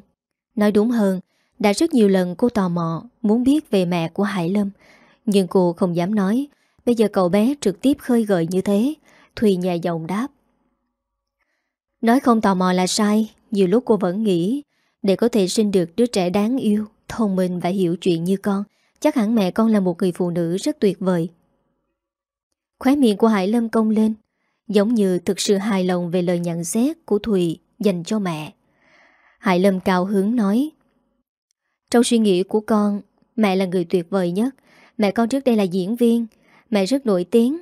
[SPEAKER 1] Nói đúng hơn Đã rất nhiều lần cô tò mò Muốn biết về mẹ của Hải Lâm Nhưng cô không dám nói Bây giờ cậu bé trực tiếp khơi gợi như thế Thùy nhà giọng đáp Nói không tò mò là sai Nhiều lúc cô vẫn nghĩ Để có thể sinh được đứa trẻ đáng yêu Thông minh và hiểu chuyện như con Chắc hẳn mẹ con là một người phụ nữ rất tuyệt vời Khóe miệng của Hải Lâm công lên Giống như thực sự hài lòng về lời nhận xét của Thùy dành cho mẹ Hải Lâm cao hướng nói Trong suy nghĩ của con Mẹ là người tuyệt vời nhất Mẹ con trước đây là diễn viên Mẹ rất nổi tiếng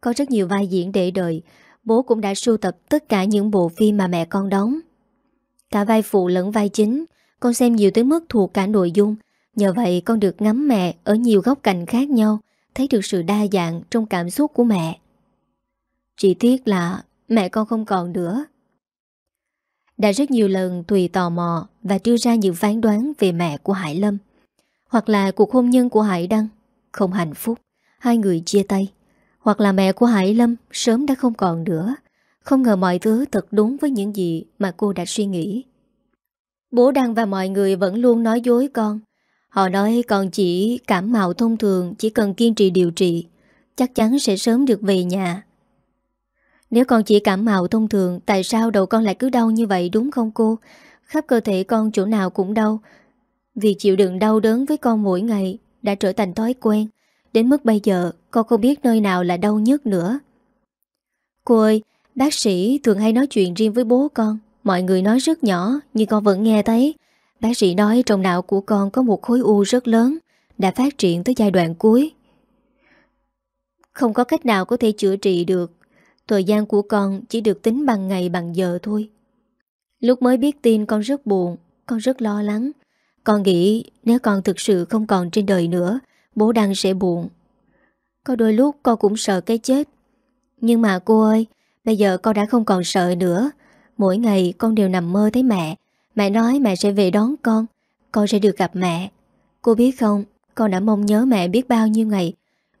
[SPEAKER 1] Có rất nhiều vai diễn để đợi bố cũng đã sưu tập tất cả những bộ phim mà mẹ con đóng. Cả vai phụ lẫn vai chính, con xem nhiều tới mức thuộc cả nội dung, nhờ vậy con được ngắm mẹ ở nhiều góc cạnh khác nhau, thấy được sự đa dạng trong cảm xúc của mẹ. Chỉ tiếc là mẹ con không còn nữa. Đã rất nhiều lần Thùy tò mò và đưa ra những phán đoán về mẹ của Hải Lâm, hoặc là cuộc hôn nhân của Hải Đăng. Không hạnh phúc, hai người chia tay. Hoặc là mẹ của Hải Lâm sớm đã không còn nữa Không ngờ mọi thứ thật đúng với những gì mà cô đã suy nghĩ Bố Đăng và mọi người vẫn luôn nói dối con Họ nói con chỉ cảm mạo thông thường Chỉ cần kiên trì điều trị Chắc chắn sẽ sớm được về nhà Nếu con chỉ cảm mạo thông thường Tại sao đầu con lại cứ đau như vậy đúng không cô Khắp cơ thể con chỗ nào cũng đau Việc chịu đựng đau đớn với con mỗi ngày Đã trở thành thói quen Đến mức bây giờ con không biết nơi nào là đau nhất nữa Cô ơi Bác sĩ thường hay nói chuyện riêng với bố con Mọi người nói rất nhỏ Nhưng con vẫn nghe thấy Bác sĩ nói trong não của con có một khối u rất lớn Đã phát triển tới giai đoạn cuối Không có cách nào có thể chữa trị được Thời gian của con chỉ được tính bằng ngày bằng giờ thôi Lúc mới biết tin con rất buồn Con rất lo lắng Con nghĩ nếu con thực sự không còn trên đời nữa bố đang sẽ buồn. Có đôi lúc con cũng sợ cái chết. Nhưng mà cô ơi, bây giờ con đã không còn sợ nữa. Mỗi ngày con đều nằm mơ thấy mẹ. Mẹ nói mẹ sẽ về đón con. Con sẽ được gặp mẹ. Cô biết không, con đã mong nhớ mẹ biết bao nhiêu ngày.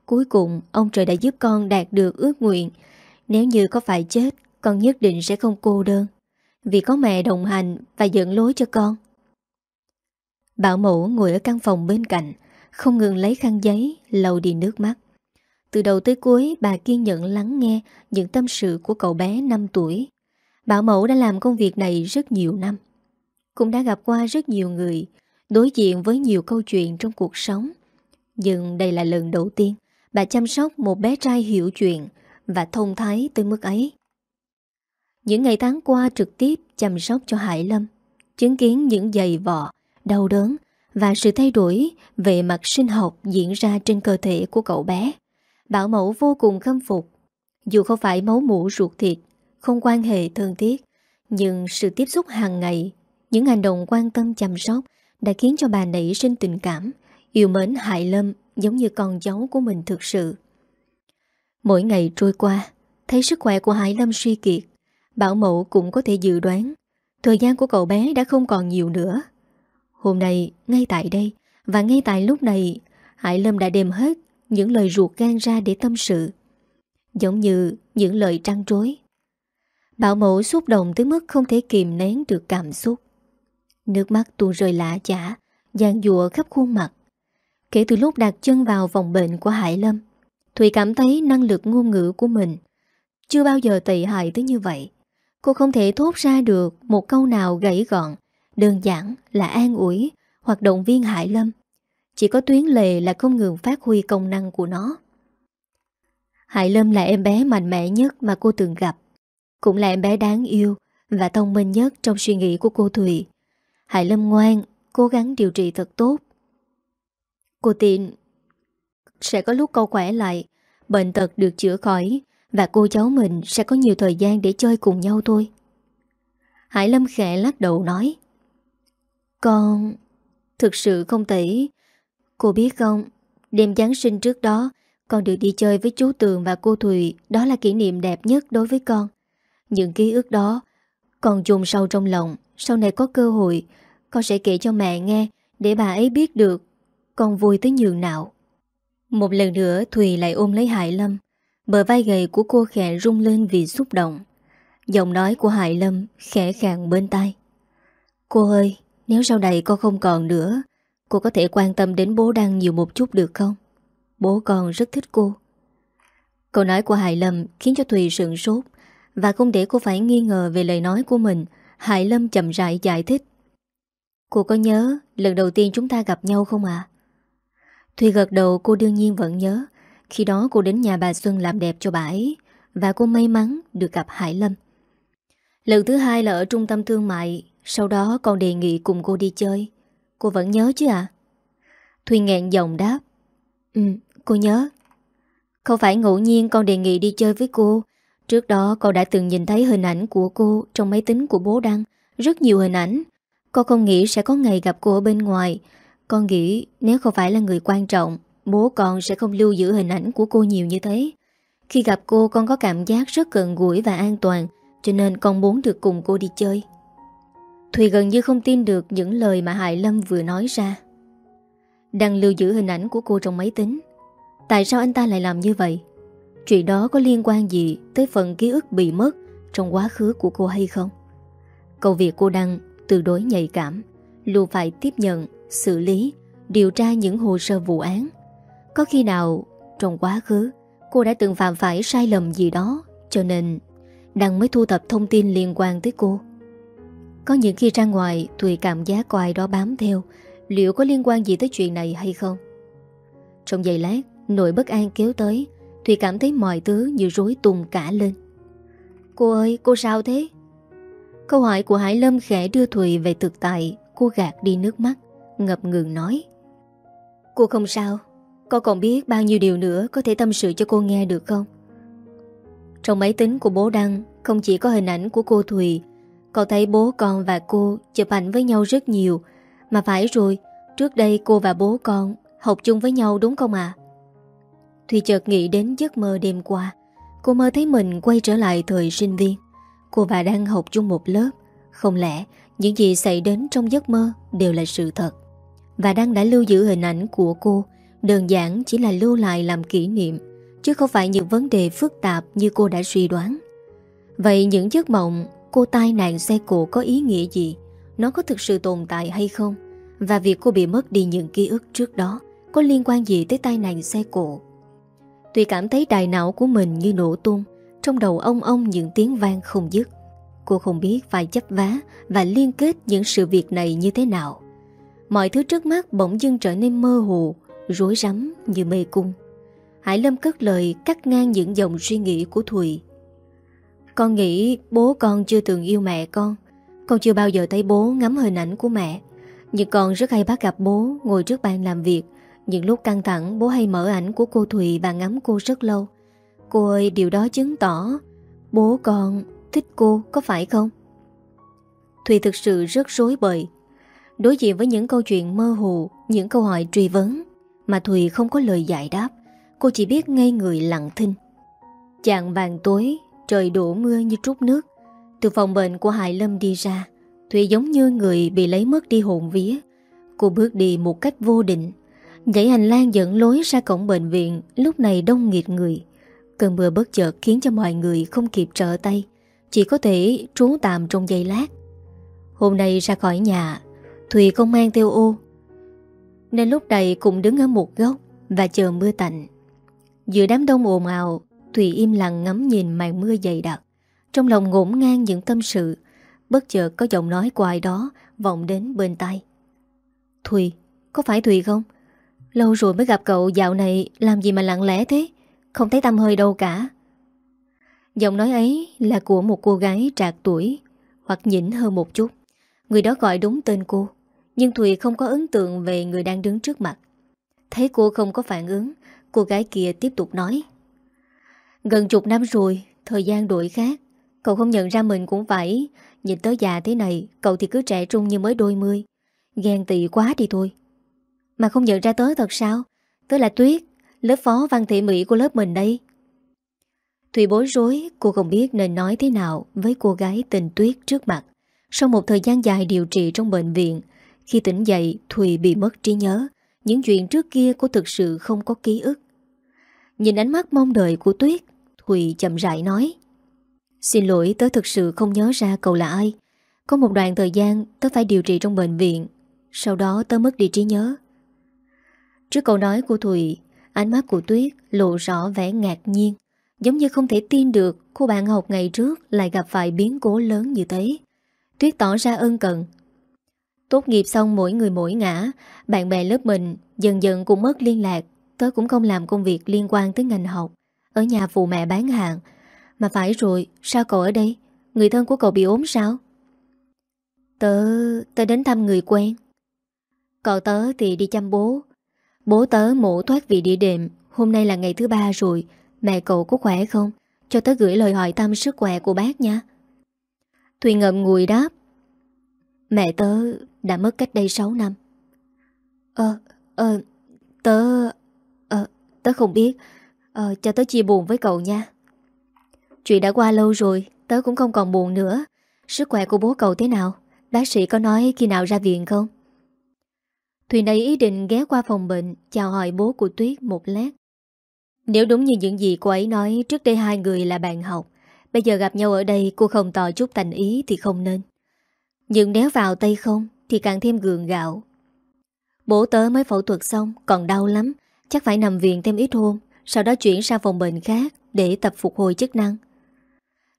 [SPEAKER 1] Cuối cùng, ông trời đã giúp con đạt được ước nguyện. Nếu như có phải chết, con nhất định sẽ không cô đơn. Vì có mẹ đồng hành và dẫn lối cho con. Bảo mẫu ngồi ở căn phòng bên cạnh không ngừng lấy khăn giấy, lau đi nước mắt. Từ đầu tới cuối, bà kiên nhẫn lắng nghe những tâm sự của cậu bé 5 tuổi. Bảo mẫu đã làm công việc này rất nhiều năm. Cũng đã gặp qua rất nhiều người, đối diện với nhiều câu chuyện trong cuộc sống. Nhưng đây là lần đầu tiên bà chăm sóc một bé trai hiểu chuyện và thông thái tới mức ấy. Những ngày tháng qua trực tiếp chăm sóc cho Hải Lâm, chứng kiến những giày vò, đau đớn và sự thay đổi về mặt sinh học diễn ra trên cơ thể của cậu bé. Bảo mẫu vô cùng khâm phục. Dù không phải máu mũ ruột thịt, không quan hệ thân thiết, nhưng sự tiếp xúc hàng ngày, những hành động quan tâm chăm sóc đã khiến cho bà nảy sinh tình cảm, yêu mến Hải Lâm giống như con cháu của mình thực sự. Mỗi ngày trôi qua, thấy sức khỏe của Hải Lâm suy kiệt, bảo mẫu cũng có thể dự đoán thời gian của cậu bé đã không còn nhiều nữa. Hôm nay, ngay tại đây, và ngay tại lúc này, Hải Lâm đã đem hết những lời ruột gan ra để tâm sự. Giống như những lời trăn trối. Bảo mẫu xúc động tới mức không thể kìm nén được cảm xúc. Nước mắt tuôn rơi lạ chả, giang dụa khắp khuôn mặt. Kể từ lúc đặt chân vào vòng bệnh của Hải Lâm, Thùy cảm thấy năng lực ngôn ngữ của mình chưa bao giờ tệ hại tới như vậy. Cô không thể thốt ra được một câu nào gãy gọn đơn giản là an ủi hoặc động viên Hải Lâm. Chỉ có tuyến lề là không ngừng phát huy công năng của nó. Hải Lâm là em bé mạnh mẽ nhất mà cô từng gặp. Cũng là em bé đáng yêu và thông minh nhất trong suy nghĩ của cô Thùy. Hải Lâm ngoan, cố gắng điều trị thật tốt. Cô tin sẽ có lúc cô khỏe lại, bệnh tật được chữa khỏi và cô cháu mình sẽ có nhiều thời gian để chơi cùng nhau thôi. Hải Lâm khẽ lắc đầu nói con... Thực sự không thể Cô biết không Đêm Giáng sinh trước đó Con được đi chơi với chú Tường và cô Thùy Đó là kỷ niệm đẹp nhất đối với con Những ký ức đó Con chôn sâu trong lòng Sau này có cơ hội Con sẽ kể cho mẹ nghe Để bà ấy biết được Con vui tới nhường nào Một lần nữa Thùy lại ôm lấy Hải Lâm Bờ vai gầy của cô khẽ rung lên vì xúc động Giọng nói của Hải Lâm khẽ khàng bên tai Cô ơi nếu sau này con không còn nữa Cô có thể quan tâm đến bố đang nhiều một chút được không? Bố con rất thích cô Câu nói của Hải Lâm khiến cho Thùy sượng sốt Và không để cô phải nghi ngờ về lời nói của mình Hải Lâm chậm rãi giải thích Cô có nhớ lần đầu tiên chúng ta gặp nhau không ạ? À? Thùy gật đầu cô đương nhiên vẫn nhớ Khi đó cô đến nhà bà Xuân làm đẹp cho bà ấy Và cô may mắn được gặp Hải Lâm Lần thứ hai là ở trung tâm thương mại sau đó con đề nghị cùng cô đi chơi Cô vẫn nhớ chứ ạ à? Thùy nghẹn giọng đáp Ừ cô nhớ Không phải ngẫu nhiên con đề nghị đi chơi với cô Trước đó con đã từng nhìn thấy hình ảnh của cô Trong máy tính của bố Đăng Rất nhiều hình ảnh Con không nghĩ sẽ có ngày gặp cô ở bên ngoài Con nghĩ nếu không phải là người quan trọng Bố con sẽ không lưu giữ hình ảnh của cô nhiều như thế Khi gặp cô con có cảm giác rất gần gũi và an toàn Cho nên con muốn được cùng cô đi chơi Thùy gần như không tin được những lời mà Hải Lâm vừa nói ra. Đang lưu giữ hình ảnh của cô trong máy tính. Tại sao anh ta lại làm như vậy? Chuyện đó có liên quan gì tới phần ký ức bị mất trong quá khứ của cô hay không? Câu việc cô đang từ đối nhạy cảm, luôn phải tiếp nhận, xử lý, điều tra những hồ sơ vụ án. Có khi nào trong quá khứ cô đã từng phạm phải sai lầm gì đó cho nên đang mới thu thập thông tin liên quan tới cô. Có những khi ra ngoài Thùy cảm giác có ai đó bám theo Liệu có liên quan gì tới chuyện này hay không Trong giây lát Nỗi bất an kéo tới Thùy cảm thấy mọi thứ như rối tung cả lên Cô ơi cô sao thế Câu hỏi của Hải Lâm khẽ đưa Thùy về thực tại Cô gạt đi nước mắt Ngập ngừng nói Cô không sao Cô còn biết bao nhiêu điều nữa Có thể tâm sự cho cô nghe được không Trong máy tính của bố Đăng Không chỉ có hình ảnh của cô Thùy con thấy bố con và cô chụp ảnh với nhau rất nhiều Mà phải rồi Trước đây cô và bố con Học chung với nhau đúng không ạ à? Thùy chợt nghĩ đến giấc mơ đêm qua Cô mơ thấy mình quay trở lại thời sinh viên Cô và đang học chung một lớp Không lẽ những gì xảy đến trong giấc mơ đều là sự thật Và đang đã lưu giữ hình ảnh của cô Đơn giản chỉ là lưu lại làm kỷ niệm Chứ không phải những vấn đề phức tạp như cô đã suy đoán Vậy những giấc mộng cô tai nạn xe cộ có ý nghĩa gì, nó có thực sự tồn tại hay không, và việc cô bị mất đi những ký ức trước đó có liên quan gì tới tai nạn xe cộ. Tuy cảm thấy đài não của mình như nổ tung, trong đầu ông ông những tiếng vang không dứt. Cô không biết phải chấp vá và liên kết những sự việc này như thế nào. Mọi thứ trước mắt bỗng dưng trở nên mơ hồ, rối rắm như mê cung. Hải Lâm cất lời cắt ngang những dòng suy nghĩ của Thùy con nghĩ bố con chưa từng yêu mẹ con Con chưa bao giờ thấy bố ngắm hình ảnh của mẹ Nhưng con rất hay bắt gặp bố ngồi trước bàn làm việc Những lúc căng thẳng bố hay mở ảnh của cô Thùy và ngắm cô rất lâu Cô ơi điều đó chứng tỏ Bố con thích cô có phải không? Thùy thực sự rất rối bời Đối diện với những câu chuyện mơ hồ Những câu hỏi truy vấn Mà Thùy không có lời giải đáp Cô chỉ biết ngây người lặng thinh chàng vàng tối Trời đổ mưa như trút nước Từ phòng bệnh của Hải Lâm đi ra Thủy giống như người bị lấy mất đi hồn vía Cô bước đi một cách vô định Dãy hành lang dẫn lối ra cổng bệnh viện Lúc này đông nghịt người Cơn mưa bất chợt khiến cho mọi người không kịp trở tay Chỉ có thể trú tạm trong giây lát Hôm nay ra khỏi nhà Thủy không mang theo ô Nên lúc này cũng đứng ở một góc Và chờ mưa tạnh Giữa đám đông ồn ào Thùy im lặng ngắm nhìn màn mưa dày đặc Trong lòng ngổn ngang những tâm sự Bất chợt có giọng nói của ai đó Vọng đến bên tay Thùy, có phải Thùy không? Lâu rồi mới gặp cậu dạo này Làm gì mà lặng lẽ thế Không thấy tâm hơi đâu cả Giọng nói ấy là của một cô gái trạc tuổi Hoặc nhỉnh hơn một chút Người đó gọi đúng tên cô Nhưng Thùy không có ấn tượng về người đang đứng trước mặt Thấy cô không có phản ứng Cô gái kia tiếp tục nói Gần chục năm rồi, thời gian đổi khác. Cậu không nhận ra mình cũng vậy. Nhìn tới già thế này, cậu thì cứ trẻ trung như mới đôi mươi. Ghen tị quá đi thôi. Mà không nhận ra tớ thật sao? Tớ là Tuyết, lớp phó văn thị mỹ của lớp mình đây. Thùy bối rối, cô không biết nên nói thế nào với cô gái tình Tuyết trước mặt. Sau một thời gian dài điều trị trong bệnh viện, khi tỉnh dậy Thùy bị mất trí nhớ. Những chuyện trước kia cô thực sự không có ký ức. Nhìn ánh mắt mong đợi của Tuyết, Thùy chậm rãi nói Xin lỗi tớ thực sự không nhớ ra cậu là ai Có một đoạn thời gian tớ phải điều trị trong bệnh viện Sau đó tớ mất đi trí nhớ Trước câu nói của Thùy Ánh mắt của Tuyết lộ rõ vẻ ngạc nhiên Giống như không thể tin được cô bạn học ngày trước lại gặp phải biến cố lớn như thế Tuyết tỏ ra ân cần Tốt nghiệp xong mỗi người mỗi ngã Bạn bè lớp mình dần dần cũng mất liên lạc Tớ cũng không làm công việc liên quan tới ngành học ở nhà phụ mẹ bán hàng Mà phải rồi sao cậu ở đây Người thân của cậu bị ốm sao Tớ Tớ đến thăm người quen Cậu tớ thì đi chăm bố Bố tớ mổ thoát vị địa đệm Hôm nay là ngày thứ ba rồi Mẹ cậu có khỏe không Cho tớ gửi lời hỏi thăm sức khỏe của bác nha Thùy ngậm ngùi đáp Mẹ tớ đã mất cách đây 6 năm Ờ, ờ, tớ... Ờ, tớ không biết Ờ, cho tớ chia buồn với cậu nha. Chuyện đã qua lâu rồi, tớ cũng không còn buồn nữa. Sức khỏe của bố cậu thế nào? Bác sĩ có nói khi nào ra viện không? Thùy Này ý định ghé qua phòng bệnh chào hỏi bố của Tuyết một lát. Nếu đúng như những gì cô ấy nói trước đây hai người là bạn học, bây giờ gặp nhau ở đây cô không tỏ chút thành ý thì không nên. Nhưng nếu vào tay không thì càng thêm gượng gạo. Bố tớ mới phẫu thuật xong, còn đau lắm, chắc phải nằm viện thêm ít hôm sau đó chuyển sang phòng bệnh khác để tập phục hồi chức năng.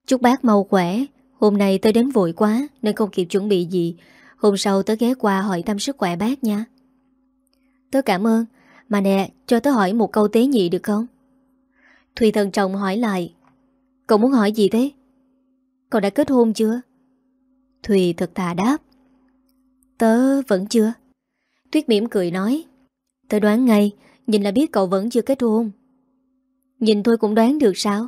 [SPEAKER 1] Chúc bác mau khỏe, hôm nay tôi đến vội quá nên không kịp chuẩn bị gì, hôm sau tớ ghé qua hỏi thăm sức khỏe bác nha. Tớ cảm ơn, mà nè, cho tớ hỏi một câu tế nhị được không? Thùy thần chồng hỏi lại, cậu muốn hỏi gì thế? Cậu đã kết hôn chưa? Thùy thật thà đáp, tớ vẫn chưa. Tuyết mỉm cười nói, tớ đoán ngay, nhìn là biết cậu vẫn chưa kết hôn, Nhìn tôi cũng đoán được sao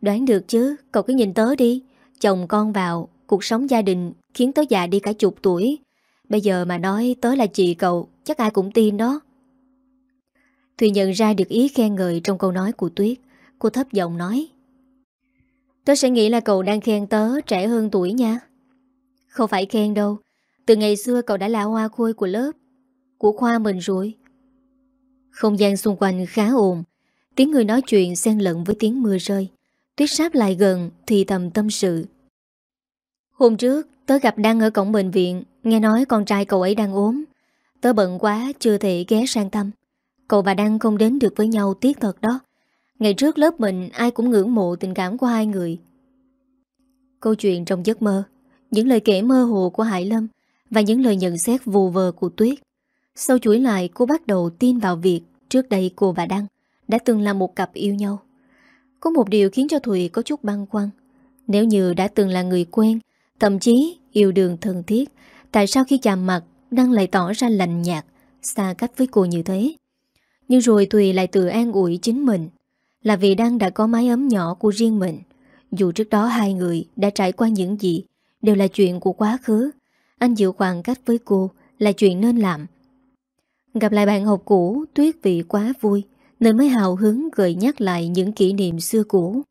[SPEAKER 1] Đoán được chứ Cậu cứ nhìn tớ đi Chồng con vào Cuộc sống gia đình Khiến tớ già đi cả chục tuổi Bây giờ mà nói tớ là chị cậu Chắc ai cũng tin đó Thùy nhận ra được ý khen ngợi Trong câu nói của Tuyết Cô thấp giọng nói Tớ sẽ nghĩ là cậu đang khen tớ trẻ hơn tuổi nha Không phải khen đâu Từ ngày xưa cậu đã là hoa khôi của lớp Của khoa mình rồi Không gian xung quanh khá ồn Tiếng người nói chuyện xen lẫn với tiếng mưa rơi. Tuyết sáp lại gần thì thầm tâm sự. Hôm trước, tớ gặp đang ở cổng bệnh viện, nghe nói con trai cậu ấy đang ốm. Tớ bận quá, chưa thể ghé sang thăm. Cậu và Đăng không đến được với nhau tiếc thật đó. Ngày trước lớp mình ai cũng ngưỡng mộ tình cảm của hai người. Câu chuyện trong giấc mơ, những lời kể mơ hồ của Hải Lâm và những lời nhận xét vù vờ của Tuyết. Sau chuỗi lại cô bắt đầu tin vào việc trước đây cô và Đăng đã từng là một cặp yêu nhau. Có một điều khiến cho Thùy có chút băn khoăn. Nếu như đã từng là người quen, thậm chí yêu đường thân thiết, tại sao khi chạm mặt Đăng lại tỏ ra lạnh nhạt, xa cách với cô như thế? Nhưng rồi Thùy lại tự an ủi chính mình, là vì Đăng đã có mái ấm nhỏ của riêng mình. Dù trước đó hai người đã trải qua những gì, đều là chuyện của quá khứ. Anh giữ khoảng cách với cô là chuyện nên làm. Gặp lại bạn học cũ, Tuyết Vị quá vui nên mới hào hứng gợi nhắc lại những kỷ niệm xưa cũ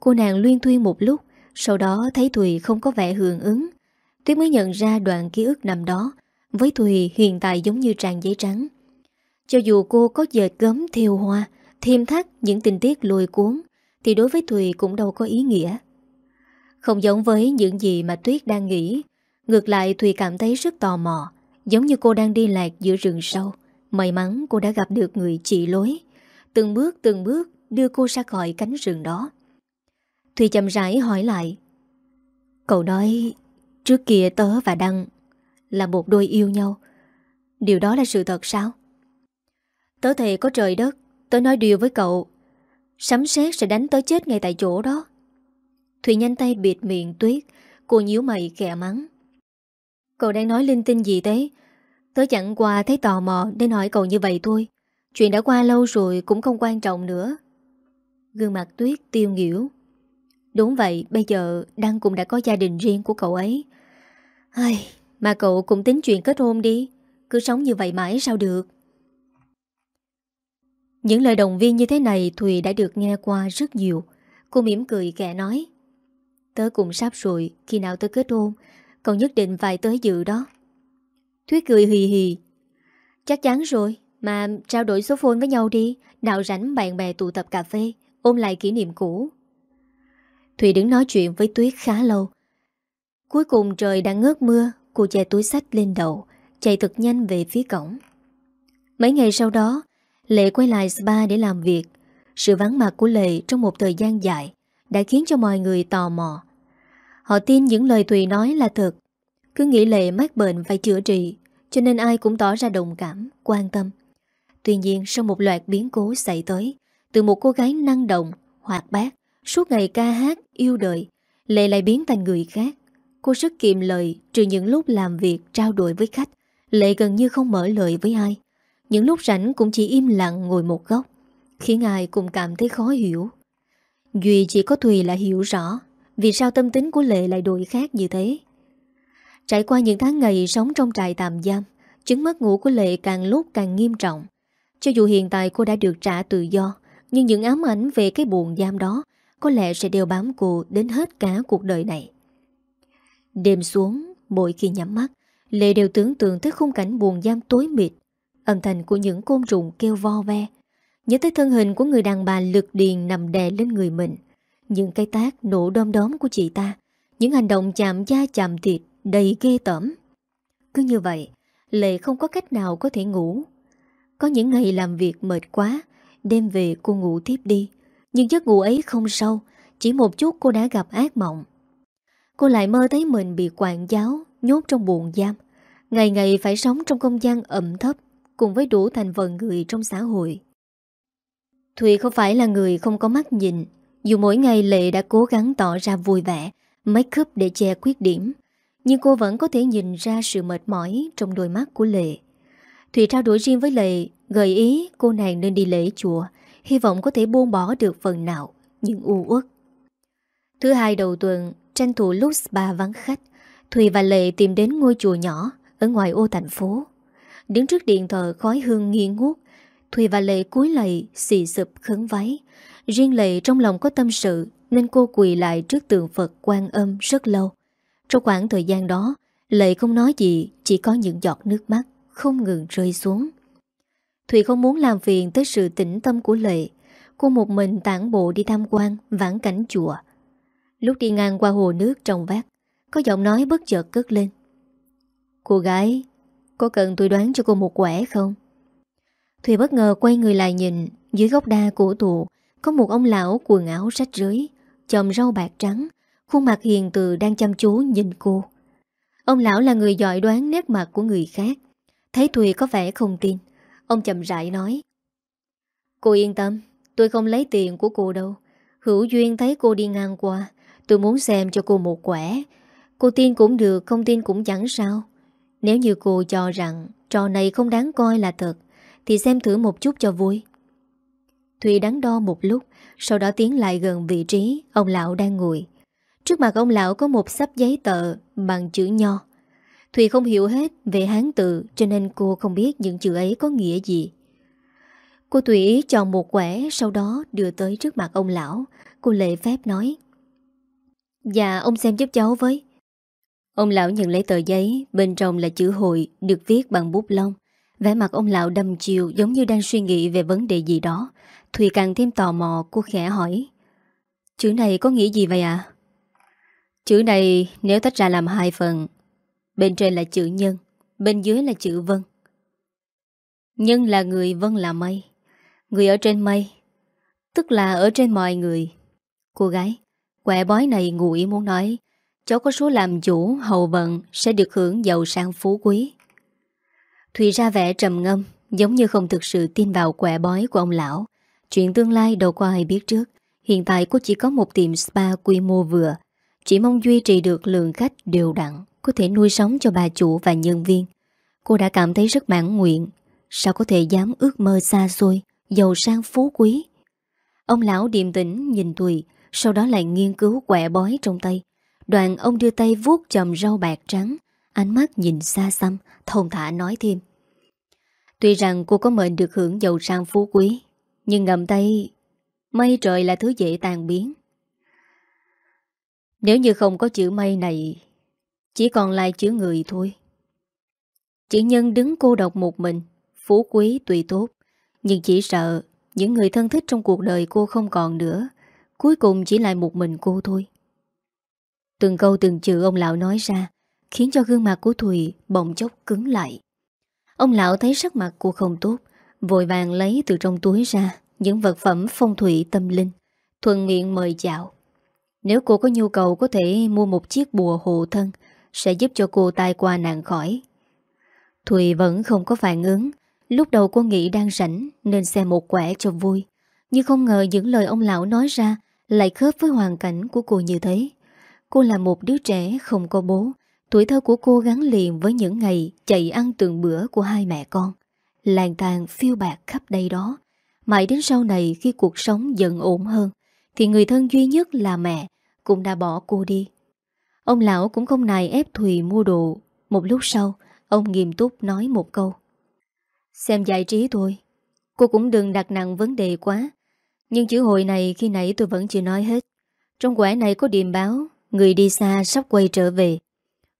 [SPEAKER 1] Cô nàng luyên thuyên một lúc Sau đó thấy Thùy không có vẻ hưởng ứng Tuyết mới nhận ra đoạn ký ức nằm đó Với Thùy hiện tại giống như tràn giấy trắng Cho dù cô có dệt gấm thiêu hoa Thêm thắt những tình tiết lùi cuốn Thì đối với Thùy cũng đâu có ý nghĩa Không giống với những gì mà Tuyết đang nghĩ Ngược lại Thùy cảm thấy rất tò mò Giống như cô đang đi lạc giữa rừng sâu May mắn cô đã gặp được người chỉ lối từng bước từng bước đưa cô ra khỏi cánh rừng đó. Thùy chậm rãi hỏi lại. Cậu nói, trước kia tớ và Đăng là một đôi yêu nhau. Điều đó là sự thật sao? Tớ thề có trời đất, tớ nói điều với cậu. Sấm sét sẽ đánh tớ chết ngay tại chỗ đó. Thùy nhanh tay bịt miệng tuyết, cô nhíu mày kẻ mắng. Cậu đang nói linh tinh gì thế? Tớ chẳng qua thấy tò mò nên hỏi cậu như vậy thôi. Chuyện đã qua lâu rồi cũng không quan trọng nữa Gương mặt tuyết tiêu nghỉu Đúng vậy bây giờ Đăng cũng đã có gia đình riêng của cậu ấy Ai, Mà cậu cũng tính chuyện kết hôn đi Cứ sống như vậy mãi sao được Những lời động viên như thế này Thùy đã được nghe qua rất nhiều Cô mỉm cười kẻ nói Tớ cũng sắp rồi Khi nào tớ kết hôn Cậu nhất định phải tới dự đó Thuyết cười hì hì Chắc chắn rồi mà trao đổi số phone với nhau đi Đạo rảnh bạn bè tụ tập cà phê Ôm lại kỷ niệm cũ Thùy đứng nói chuyện với Tuyết khá lâu Cuối cùng trời đang ngớt mưa Cô che túi sách lên đầu Chạy thật nhanh về phía cổng Mấy ngày sau đó Lệ quay lại spa để làm việc Sự vắng mặt của Lệ trong một thời gian dài Đã khiến cho mọi người tò mò Họ tin những lời Thùy nói là thật Cứ nghĩ Lệ mắc bệnh phải chữa trị Cho nên ai cũng tỏ ra đồng cảm, quan tâm Tuy nhiên sau một loạt biến cố xảy tới Từ một cô gái năng động, hoạt bát Suốt ngày ca hát, yêu đời Lệ lại biến thành người khác Cô rất kiệm lời trừ những lúc làm việc trao đổi với khách Lệ gần như không mở lời với ai Những lúc rảnh cũng chỉ im lặng ngồi một góc Khiến ai cũng cảm thấy khó hiểu Duy chỉ có Thùy là hiểu rõ Vì sao tâm tính của Lệ lại đổi khác như thế Trải qua những tháng ngày sống trong trại tạm giam Chứng mất ngủ của Lệ càng lúc càng nghiêm trọng cho dù hiện tại cô đã được trả tự do, nhưng những ám ảnh về cái buồn giam đó có lẽ sẽ đều bám cô đến hết cả cuộc đời này. Đêm xuống, mỗi khi nhắm mắt, Lệ đều tưởng tượng tới khung cảnh buồn giam tối mịt, âm thanh của những côn trùng kêu vo ve. Nhớ tới thân hình của người đàn bà lực điền nằm đè lên người mình, những cái tác nổ đom đóm của chị ta, những hành động chạm da chạm thịt đầy ghê tởm. Cứ như vậy, Lệ không có cách nào có thể ngủ có những ngày làm việc mệt quá Đêm về cô ngủ tiếp đi Nhưng giấc ngủ ấy không sâu Chỉ một chút cô đã gặp ác mộng Cô lại mơ thấy mình bị quản giáo Nhốt trong buồn giam Ngày ngày phải sống trong không gian ẩm thấp Cùng với đủ thành phần người trong xã hội Thùy không phải là người không có mắt nhìn Dù mỗi ngày Lệ đã cố gắng tỏ ra vui vẻ Make up để che khuyết điểm Nhưng cô vẫn có thể nhìn ra sự mệt mỏi Trong đôi mắt của Lệ Thùy trao đổi riêng với Lệ Gợi ý cô nàng nên đi lễ chùa Hy vọng có thể buông bỏ được phần nào Những u uất Thứ hai đầu tuần Tranh thủ lúc spa vắng khách Thùy và Lệ tìm đến ngôi chùa nhỏ Ở ngoài ô thành phố Đứng trước điện thờ khói hương nghi ngút Thùy và Lệ cúi lạy xì sụp khấn váy Riêng Lệ trong lòng có tâm sự Nên cô quỳ lại trước tượng Phật quan âm rất lâu Trong khoảng thời gian đó Lệ không nói gì Chỉ có những giọt nước mắt không ngừng rơi xuống. Thủy không muốn làm phiền tới sự tĩnh tâm của Lệ. Cô một mình tản bộ đi tham quan, vãn cảnh chùa. Lúc đi ngang qua hồ nước trong vác, có giọng nói bất chợt cất lên. Cô gái, có cần tôi đoán cho cô một quẻ không? Thủy bất ngờ quay người lại nhìn, dưới gốc đa cổ thụ có một ông lão quần áo rách rưới, chồng rau bạc trắng, khuôn mặt hiền từ đang chăm chú nhìn cô. Ông lão là người giỏi đoán nét mặt của người khác, Thấy Thùy có vẻ không tin Ông chậm rãi nói Cô yên tâm Tôi không lấy tiền của cô đâu Hữu duyên thấy cô đi ngang qua Tôi muốn xem cho cô một quẻ Cô tin cũng được không tin cũng chẳng sao Nếu như cô cho rằng Trò này không đáng coi là thật Thì xem thử một chút cho vui Thùy đắn đo một lúc Sau đó tiến lại gần vị trí Ông lão đang ngồi Trước mặt ông lão có một sắp giấy tờ Bằng chữ nho Thùy không hiểu hết về hán tự cho nên cô không biết những chữ ấy có nghĩa gì. Cô tùy ý chọn một quẻ sau đó đưa tới trước mặt ông lão. Cô lệ phép nói. Dạ ông xem giúp cháu với. Ông lão nhận lấy tờ giấy, bên trong là chữ hội được viết bằng bút lông. Vẻ mặt ông lão đầm chiều giống như đang suy nghĩ về vấn đề gì đó. Thùy càng thêm tò mò cô khẽ hỏi. Chữ này có nghĩa gì vậy ạ? À? Chữ này nếu tách ra làm hai phần Bên trên là chữ nhân Bên dưới là chữ vân Nhân là người vân là mây Người ở trên mây Tức là ở trên mọi người Cô gái Quẹ bói này ngụ ý muốn nói Cháu có số làm chủ hầu vận Sẽ được hưởng giàu sang phú quý Thùy ra vẻ trầm ngâm Giống như không thực sự tin vào quẹ bói của ông lão Chuyện tương lai đâu có ai biết trước Hiện tại cô chỉ có một tiệm spa quy mô vừa Chỉ mong duy trì được lượng khách đều đặn có thể nuôi sống cho bà chủ và nhân viên. Cô đã cảm thấy rất mãn nguyện, sao có thể dám ước mơ xa xôi, giàu sang phú quý. Ông lão điềm tĩnh nhìn Tùy, sau đó lại nghiên cứu quẹ bói trong tay. Đoàn ông đưa tay vuốt chầm rau bạc trắng, ánh mắt nhìn xa xăm, thông thả nói thêm. Tuy rằng cô có mệnh được hưởng giàu sang phú quý, nhưng ngầm tay, mây trời là thứ dễ tàn biến. Nếu như không có chữ mây này chỉ còn lại chữ người thôi Chữ nhân đứng cô độc một mình Phú quý tùy tốt Nhưng chỉ sợ Những người thân thích trong cuộc đời cô không còn nữa Cuối cùng chỉ lại một mình cô thôi Từng câu từng chữ ông lão nói ra Khiến cho gương mặt của Thùy bỗng chốc cứng lại Ông lão thấy sắc mặt cô không tốt Vội vàng lấy từ trong túi ra Những vật phẩm phong thủy tâm linh Thuận miệng mời chào Nếu cô có nhu cầu có thể mua một chiếc bùa hộ thân sẽ giúp cho cô tai qua nạn khỏi. Thùy vẫn không có phản ứng, lúc đầu cô nghĩ đang rảnh nên xem một quẻ cho vui. Nhưng không ngờ những lời ông lão nói ra lại khớp với hoàn cảnh của cô như thế. Cô là một đứa trẻ không có bố, tuổi thơ của cô gắn liền với những ngày chạy ăn từng bữa của hai mẹ con. Làng tàn phiêu bạc khắp đây đó. Mãi đến sau này khi cuộc sống dần ổn hơn, thì người thân duy nhất là mẹ cũng đã bỏ cô đi. Ông lão cũng không nài ép Thùy mua đồ Một lúc sau Ông nghiêm túc nói một câu Xem giải trí thôi Cô cũng đừng đặt nặng vấn đề quá Nhưng chữ hội này khi nãy tôi vẫn chưa nói hết Trong quẻ này có điềm báo Người đi xa sắp quay trở về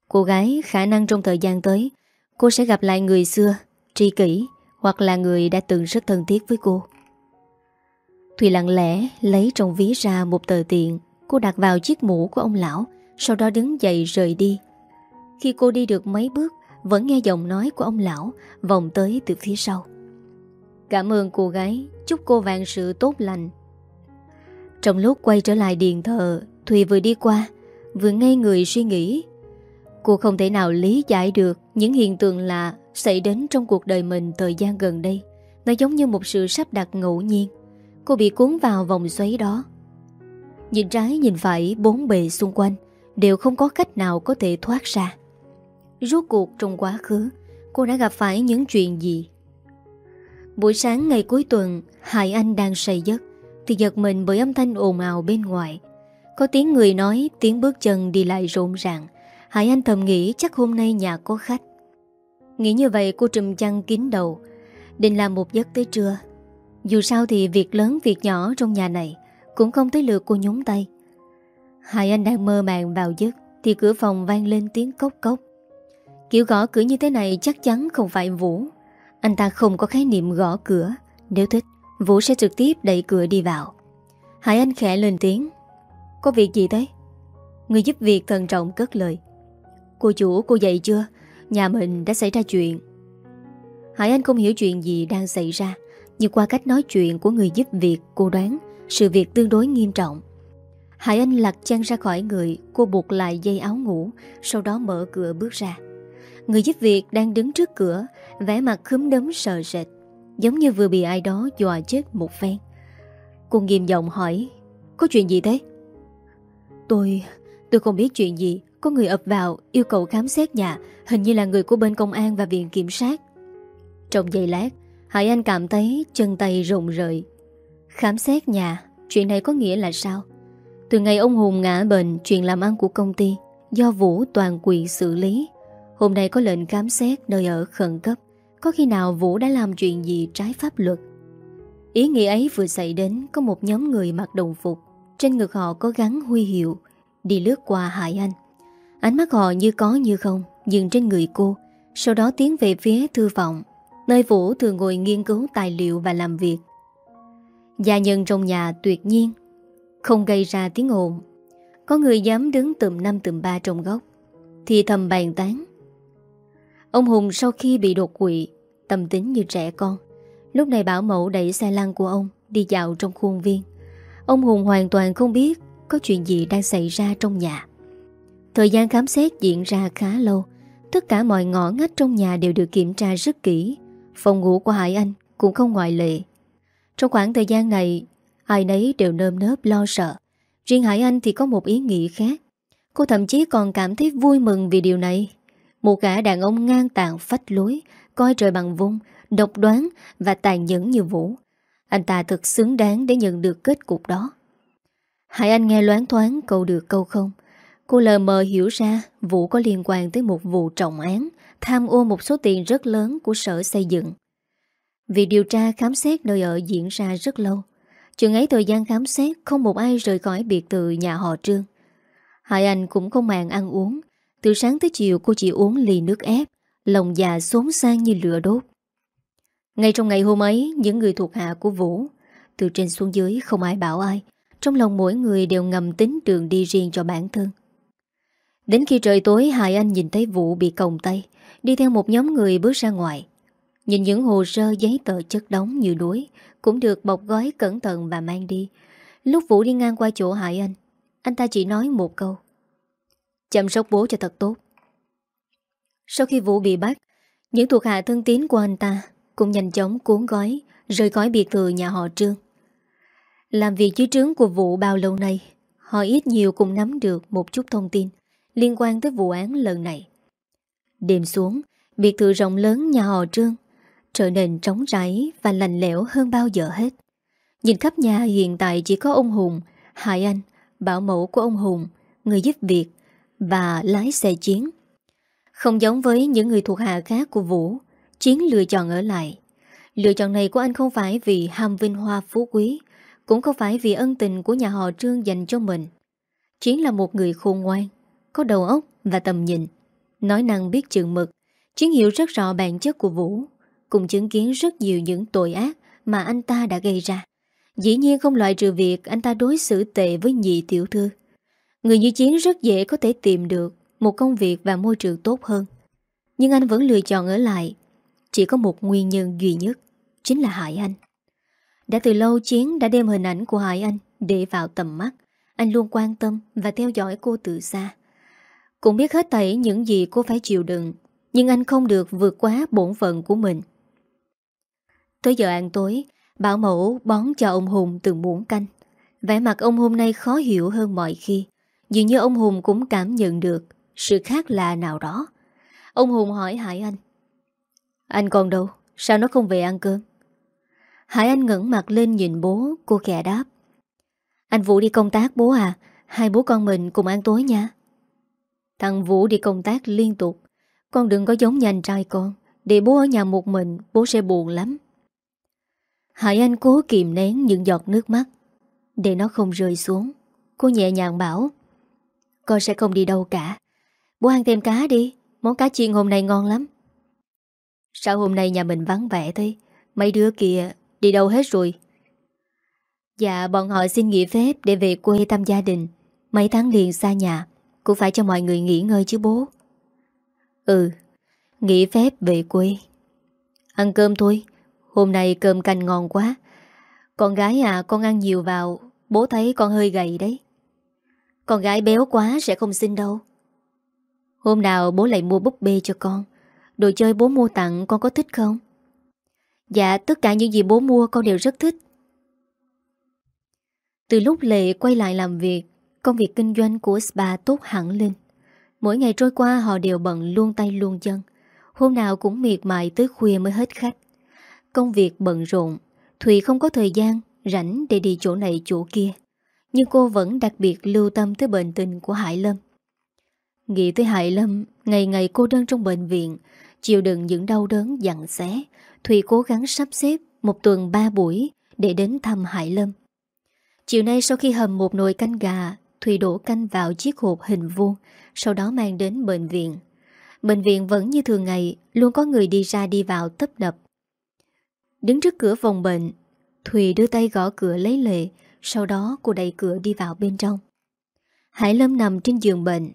[SPEAKER 1] Cô gái khả năng trong thời gian tới Cô sẽ gặp lại người xưa Tri kỷ Hoặc là người đã từng rất thân thiết với cô Thùy lặng lẽ lấy trong ví ra một tờ tiền Cô đặt vào chiếc mũ của ông lão sau đó đứng dậy rời đi. Khi cô đi được mấy bước, vẫn nghe giọng nói của ông lão vòng tới từ phía sau. Cảm ơn cô gái, chúc cô vạn sự tốt lành. Trong lúc quay trở lại điện thờ, Thùy vừa đi qua, vừa ngây người suy nghĩ. Cô không thể nào lý giải được những hiện tượng lạ xảy đến trong cuộc đời mình thời gian gần đây. Nó giống như một sự sắp đặt ngẫu nhiên. Cô bị cuốn vào vòng xoáy đó. Nhìn trái nhìn phải bốn bề xung quanh đều không có cách nào có thể thoát ra. Rốt cuộc trong quá khứ, cô đã gặp phải những chuyện gì? Buổi sáng ngày cuối tuần, Hải Anh đang say giấc, thì giật mình bởi âm thanh ồn ào bên ngoài. Có tiếng người nói, tiếng bước chân đi lại rộn ràng. Hải Anh thầm nghĩ chắc hôm nay nhà có khách. Nghĩ như vậy cô trùm chăn kín đầu, định làm một giấc tới trưa. Dù sao thì việc lớn việc nhỏ trong nhà này cũng không tới lượt cô nhúng tay. Hai anh đang mơ màng vào giấc Thì cửa phòng vang lên tiếng cốc cốc Kiểu gõ cửa như thế này chắc chắn không phải Vũ Anh ta không có khái niệm gõ cửa Nếu thích Vũ sẽ trực tiếp đẩy cửa đi vào Hải Anh khẽ lên tiếng Có việc gì thế? Người giúp việc thần trọng cất lời Cô chủ cô dậy chưa? Nhà mình đã xảy ra chuyện Hải Anh không hiểu chuyện gì đang xảy ra Nhưng qua cách nói chuyện của người giúp việc Cô đoán sự việc tương đối nghiêm trọng Hải Anh lạc chăn ra khỏi người, cô buộc lại dây áo ngủ, sau đó mở cửa bước ra. Người giúp việc đang đứng trước cửa, vẻ mặt khấm đấm sợ sệt, giống như vừa bị ai đó dọa chết một phen. Cô nghiêm giọng hỏi, có chuyện gì thế? Tôi, tôi không biết chuyện gì, có người ập vào, yêu cầu khám xét nhà, hình như là người của bên công an và viện kiểm sát. Trong giây lát, Hải Anh cảm thấy chân tay rụng rời. Khám xét nhà, chuyện này có nghĩa là sao? Từ ngày ông Hùng ngã bệnh Chuyện làm ăn của công ty Do Vũ toàn quyền xử lý Hôm nay có lệnh khám xét nơi ở khẩn cấp Có khi nào Vũ đã làm chuyện gì trái pháp luật Ý nghĩ ấy vừa xảy đến Có một nhóm người mặc đồng phục Trên ngực họ có gắn huy hiệu Đi lướt qua Hải Anh Ánh mắt họ như có như không Dừng trên người cô Sau đó tiến về phía thư vọng Nơi Vũ thường ngồi nghiên cứu tài liệu và làm việc Gia nhân trong nhà tuyệt nhiên không gây ra tiếng ồn Có người dám đứng tùm năm tùm ba trong góc Thì thầm bàn tán Ông Hùng sau khi bị đột quỵ Tâm tính như trẻ con Lúc này bảo mẫu đẩy xe lăn của ông Đi dạo trong khuôn viên Ông Hùng hoàn toàn không biết Có chuyện gì đang xảy ra trong nhà Thời gian khám xét diễn ra khá lâu Tất cả mọi ngõ ngách trong nhà đều được kiểm tra rất kỹ Phòng ngủ của Hải Anh cũng không ngoại lệ Trong khoảng thời gian này Ai nấy đều nơm nớp lo sợ Riêng Hải Anh thì có một ý nghĩ khác Cô thậm chí còn cảm thấy vui mừng vì điều này Một gã đàn ông ngang tàn phách lối Coi trời bằng vung Độc đoán và tàn nhẫn như Vũ Anh ta thật xứng đáng để nhận được kết cục đó Hải Anh nghe loáng thoáng câu được câu không Cô lờ mờ hiểu ra Vũ có liên quan tới một vụ trọng án Tham ô một số tiền rất lớn của sở xây dựng Việc điều tra khám xét nơi ở diễn ra rất lâu Chừng ấy thời gian khám xét Không một ai rời khỏi biệt thự nhà họ Trương hải anh cũng không màng ăn uống Từ sáng tới chiều cô chỉ uống ly nước ép Lòng già xốn sang như lửa đốt Ngay trong ngày hôm ấy Những người thuộc hạ của Vũ Từ trên xuống dưới không ai bảo ai Trong lòng mỗi người đều ngầm tính trường đi riêng cho bản thân Đến khi trời tối Hải Anh nhìn thấy Vũ bị còng tay Đi theo một nhóm người bước ra ngoài Nhìn những hồ sơ giấy tờ chất đóng như đuối cũng được bọc gói cẩn thận và mang đi. Lúc Vũ đi ngang qua chỗ Hải Anh, anh ta chỉ nói một câu. Chăm sóc bố cho thật tốt. Sau khi Vũ bị bắt, những thuộc hạ thân tín của anh ta cũng nhanh chóng cuốn gói, rời gói biệt thự nhà họ Trương. Làm việc dưới trướng của Vũ bao lâu nay, họ ít nhiều cũng nắm được một chút thông tin liên quan tới vụ án lần này. Đêm xuống, biệt thự rộng lớn nhà họ Trương trở nên trống rãi và lành lẽo hơn bao giờ hết. Nhìn khắp nhà hiện tại chỉ có ông Hùng, Hải Anh, bảo mẫu của ông Hùng, người giúp việc và lái xe chiến. Không giống với những người thuộc hạ khác của Vũ, Chiến lựa chọn ở lại. Lựa chọn này của anh không phải vì ham vinh hoa phú quý, cũng không phải vì ân tình của nhà họ Trương dành cho mình. Chiến là một người khôn ngoan, có đầu óc và tầm nhìn. Nói năng biết chừng mực, Chiến hiểu rất rõ bản chất của Vũ cùng chứng kiến rất nhiều những tội ác Mà anh ta đã gây ra Dĩ nhiên không loại trừ việc Anh ta đối xử tệ với nhị tiểu thư Người như Chiến rất dễ có thể tìm được Một công việc và môi trường tốt hơn Nhưng anh vẫn lựa chọn ở lại Chỉ có một nguyên nhân duy nhất Chính là Hải Anh Đã từ lâu Chiến đã đem hình ảnh của Hải Anh Để vào tầm mắt Anh luôn quan tâm và theo dõi cô từ xa Cũng biết hết tẩy những gì cô phải chịu đựng Nhưng anh không được vượt quá bổn phận của mình Tới giờ ăn tối, bảo mẫu bón cho ông Hùng từng muỗng canh. Vẻ mặt ông hôm nay khó hiểu hơn mọi khi. Dường như ông Hùng cũng cảm nhận được sự khác lạ nào đó. Ông Hùng hỏi Hải Anh. Anh còn đâu? Sao nó không về ăn cơm? Hải Anh ngẩng mặt lên nhìn bố, cô kẻ đáp. Anh Vũ đi công tác bố à, hai bố con mình cùng ăn tối nha. Thằng Vũ đi công tác liên tục. Con đừng có giống như trai con. Để bố ở nhà một mình, bố sẽ buồn lắm. Hải Anh cố kìm nén những giọt nước mắt Để nó không rơi xuống Cô nhẹ nhàng bảo Con sẽ không đi đâu cả Bố ăn thêm cá đi Món cá chiên hôm nay ngon lắm Sao hôm nay nhà mình vắng vẻ thế Mấy đứa kia đi đâu hết rồi Dạ bọn họ xin nghỉ phép Để về quê thăm gia đình Mấy tháng liền xa nhà Cũng phải cho mọi người nghỉ ngơi chứ bố Ừ Nghỉ phép về quê Ăn cơm thôi Hôm nay cơm canh ngon quá Con gái à con ăn nhiều vào Bố thấy con hơi gầy đấy Con gái béo quá sẽ không xinh đâu Hôm nào bố lại mua búp bê cho con Đồ chơi bố mua tặng con có thích không? Dạ tất cả những gì bố mua con đều rất thích Từ lúc Lệ quay lại làm việc Công việc kinh doanh của spa tốt hẳn lên Mỗi ngày trôi qua họ đều bận luôn tay luôn chân Hôm nào cũng miệt mài tới khuya mới hết khách Công việc bận rộn Thùy không có thời gian Rảnh để đi chỗ này chỗ kia Nhưng cô vẫn đặc biệt lưu tâm tới bệnh tình của Hải Lâm Nghĩ tới Hải Lâm Ngày ngày cô đơn trong bệnh viện Chịu đựng những đau đớn dặn xé Thùy cố gắng sắp xếp Một tuần ba buổi để đến thăm Hải Lâm Chiều nay sau khi hầm một nồi canh gà Thùy đổ canh vào chiếc hộp hình vuông Sau đó mang đến bệnh viện Bệnh viện vẫn như thường ngày Luôn có người đi ra đi vào tấp nập Đứng trước cửa phòng bệnh Thùy đưa tay gõ cửa lấy lệ Sau đó cô đẩy cửa đi vào bên trong Hải Lâm nằm trên giường bệnh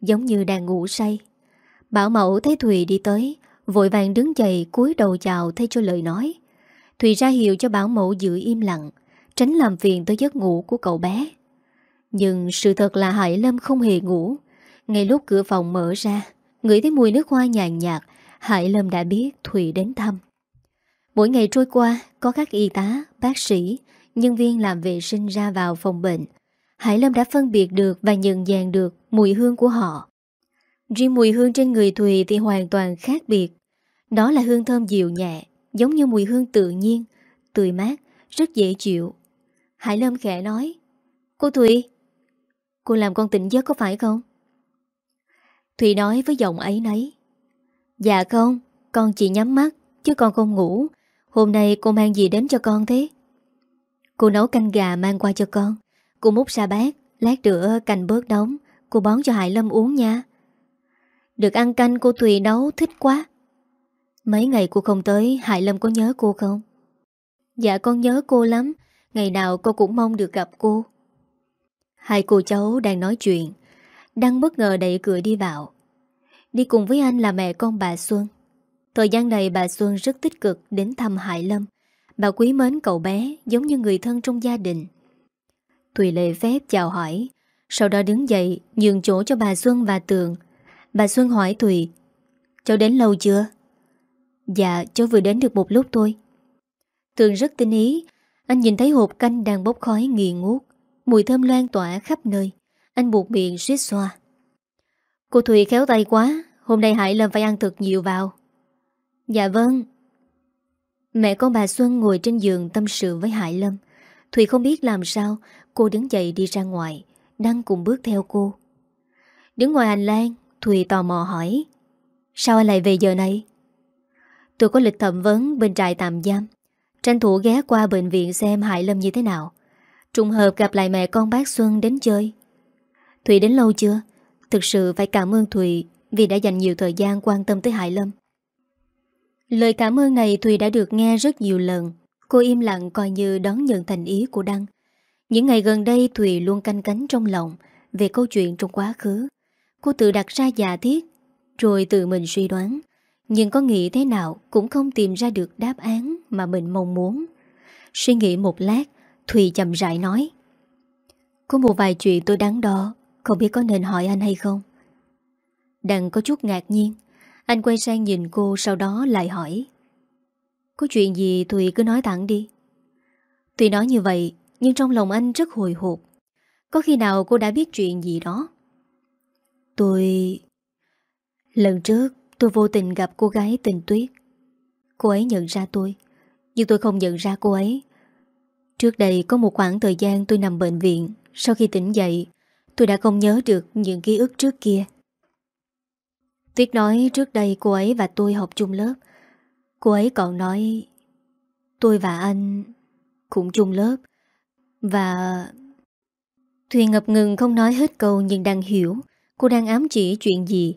[SPEAKER 1] Giống như đang ngủ say Bảo mẫu thấy Thùy đi tới Vội vàng đứng dậy cúi đầu chào thay cho lời nói Thùy ra hiệu cho bảo mẫu giữ im lặng Tránh làm phiền tới giấc ngủ của cậu bé Nhưng sự thật là Hải Lâm không hề ngủ Ngay lúc cửa phòng mở ra Ngửi thấy mùi nước hoa nhàn nhạt Hải Lâm đã biết Thùy đến thăm Mỗi ngày trôi qua, có các y tá, bác sĩ, nhân viên làm vệ sinh ra vào phòng bệnh. Hải Lâm đã phân biệt được và nhận dạng được mùi hương của họ. Riêng mùi hương trên người Thùy thì hoàn toàn khác biệt. Đó là hương thơm dịu nhẹ, giống như mùi hương tự nhiên, tươi mát, rất dễ chịu. Hải Lâm khẽ nói, Cô Thùy, cô làm con tỉnh giấc có phải không? Thùy nói với giọng ấy nấy, Dạ không, con chỉ nhắm mắt, chứ con không ngủ, Hôm nay cô mang gì đến cho con thế? Cô nấu canh gà mang qua cho con. Cô múc ra bát, lát nữa cành bớt đóng. Cô bón cho Hải Lâm uống nha. Được ăn canh cô tùy nấu thích quá. Mấy ngày cô không tới, Hải Lâm có nhớ cô không? Dạ con nhớ cô lắm. Ngày nào cô cũng mong được gặp cô. Hai cô cháu đang nói chuyện. Đăng bất ngờ đẩy cửa đi vào. Đi cùng với anh là mẹ con bà Xuân. Thời gian này bà Xuân rất tích cực đến thăm Hải Lâm. Bà quý mến cậu bé giống như người thân trong gia đình. Thùy lệ phép chào hỏi, sau đó đứng dậy nhường chỗ cho bà Xuân và Tường. Bà Xuân hỏi Thùy, cháu đến lâu chưa? Dạ, cháu vừa đến được một lúc thôi. Tường rất tinh ý, anh nhìn thấy hộp canh đang bốc khói nghi ngút, mùi thơm loan tỏa khắp nơi. Anh buộc miệng suýt xoa. Cô Thùy khéo tay quá, hôm nay Hải Lâm phải ăn thật nhiều vào, Dạ vâng Mẹ con bà Xuân ngồi trên giường tâm sự với Hải Lâm Thùy không biết làm sao Cô đứng dậy đi ra ngoài Đăng cùng bước theo cô Đứng ngoài hành lang Thùy tò mò hỏi Sao anh lại về giờ này Tôi có lịch thẩm vấn bên trại tạm giam Tranh thủ ghé qua bệnh viện xem Hải Lâm như thế nào Trùng hợp gặp lại mẹ con bác Xuân đến chơi Thùy đến lâu chưa Thực sự phải cảm ơn Thùy Vì đã dành nhiều thời gian quan tâm tới Hải Lâm Lời cảm ơn này Thùy đã được nghe rất nhiều lần. Cô im lặng coi như đón nhận thành ý của Đăng. Những ngày gần đây Thùy luôn canh cánh trong lòng về câu chuyện trong quá khứ. Cô tự đặt ra giả thiết, rồi tự mình suy đoán. Nhưng có nghĩ thế nào cũng không tìm ra được đáp án mà mình mong muốn. Suy nghĩ một lát, Thùy chậm rãi nói. Có một vài chuyện tôi đáng đo, không biết có nên hỏi anh hay không? Đăng có chút ngạc nhiên, anh quay sang nhìn cô sau đó lại hỏi Có chuyện gì Thùy cứ nói thẳng đi Thùy nói như vậy Nhưng trong lòng anh rất hồi hộp Có khi nào cô đã biết chuyện gì đó Tôi... Lần trước tôi vô tình gặp cô gái tình tuyết Cô ấy nhận ra tôi Nhưng tôi không nhận ra cô ấy Trước đây có một khoảng thời gian tôi nằm bệnh viện Sau khi tỉnh dậy Tôi đã không nhớ được những ký ức trước kia Tuyết nói trước đây cô ấy và tôi học chung lớp Cô ấy còn nói Tôi và anh Cũng chung lớp Và Thuyền ngập ngừng không nói hết câu Nhưng đang hiểu Cô đang ám chỉ chuyện gì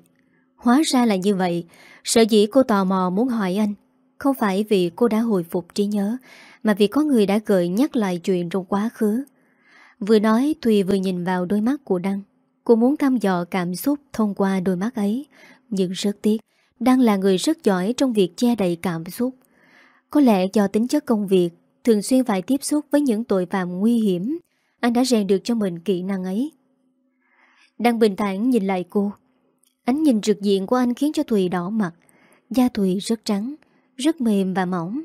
[SPEAKER 1] Hóa ra là như vậy Sợ dĩ cô tò mò muốn hỏi anh Không phải vì cô đã hồi phục trí nhớ Mà vì có người đã gợi nhắc lại chuyện trong quá khứ Vừa nói Thùy vừa nhìn vào đôi mắt của Đăng Cô muốn thăm dò cảm xúc thông qua đôi mắt ấy nhưng rất tiếc đang là người rất giỏi trong việc che đậy cảm xúc Có lẽ do tính chất công việc Thường xuyên phải tiếp xúc với những tội phạm nguy hiểm Anh đã rèn được cho mình kỹ năng ấy Đăng bình thản nhìn lại cô Ánh nhìn trực diện của anh khiến cho Thùy đỏ mặt Da Thùy rất trắng Rất mềm và mỏng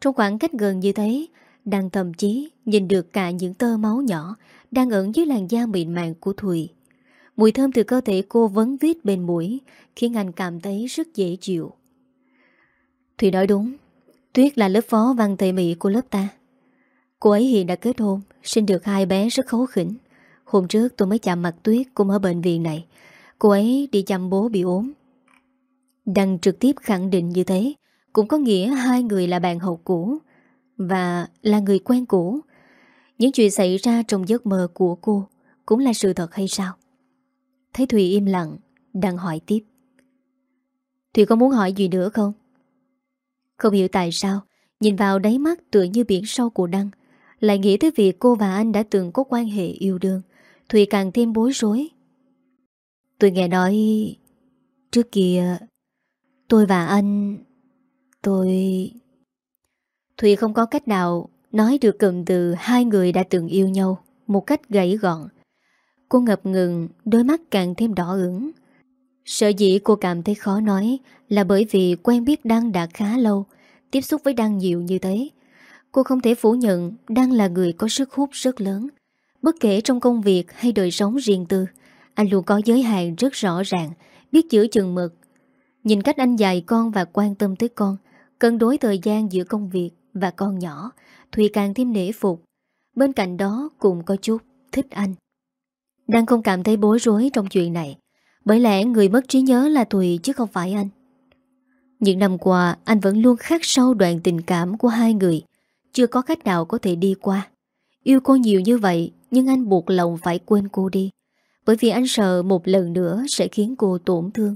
[SPEAKER 1] Trong khoảng cách gần như thế Đăng thậm chí nhìn được cả những tơ máu nhỏ Đang ẩn dưới làn da mịn màng của Thùy Mùi thơm từ cơ thể cô vấn vít bên mũi Khiến anh cảm thấy rất dễ chịu Thủy nói đúng Tuyết là lớp phó văn tệ mỹ của lớp ta Cô ấy hiện đã kết hôn Sinh được hai bé rất khấu khỉnh Hôm trước tôi mới chạm mặt Tuyết Cũng ở bệnh viện này Cô ấy đi chăm bố bị ốm Đăng trực tiếp khẳng định như thế Cũng có nghĩa hai người là bạn học cũ Và là người quen cũ Những chuyện xảy ra trong giấc mơ của cô Cũng là sự thật hay sao Thấy Thùy im lặng Đang hỏi tiếp Thùy có muốn hỏi gì nữa không? Không hiểu tại sao Nhìn vào đáy mắt tựa như biển sâu của Đăng Lại nghĩ tới việc cô và anh đã từng có quan hệ yêu đương Thùy càng thêm bối rối Tôi nghe nói Trước kia Tôi và anh Tôi Thùy không có cách nào Nói được cụm từ hai người đã từng yêu nhau Một cách gãy gọn Cô ngập ngừng Đôi mắt càng thêm đỏ ửng Sợ dĩ cô cảm thấy khó nói Là bởi vì quen biết Đăng đã khá lâu Tiếp xúc với Đăng nhiều như thế Cô không thể phủ nhận Đăng là người có sức hút rất lớn Bất kể trong công việc hay đời sống riêng tư Anh luôn có giới hạn rất rõ ràng Biết giữ chừng mực Nhìn cách anh dạy con và quan tâm tới con Cân đối thời gian giữa công việc Và con nhỏ Thùy càng thêm nể phục Bên cạnh đó cũng có chút thích anh đang không cảm thấy bối rối trong chuyện này Bởi lẽ người mất trí nhớ là Thùy chứ không phải anh Những năm qua anh vẫn luôn khắc sâu đoạn tình cảm của hai người Chưa có cách nào có thể đi qua Yêu cô nhiều như vậy Nhưng anh buộc lòng phải quên cô đi Bởi vì anh sợ một lần nữa sẽ khiến cô tổn thương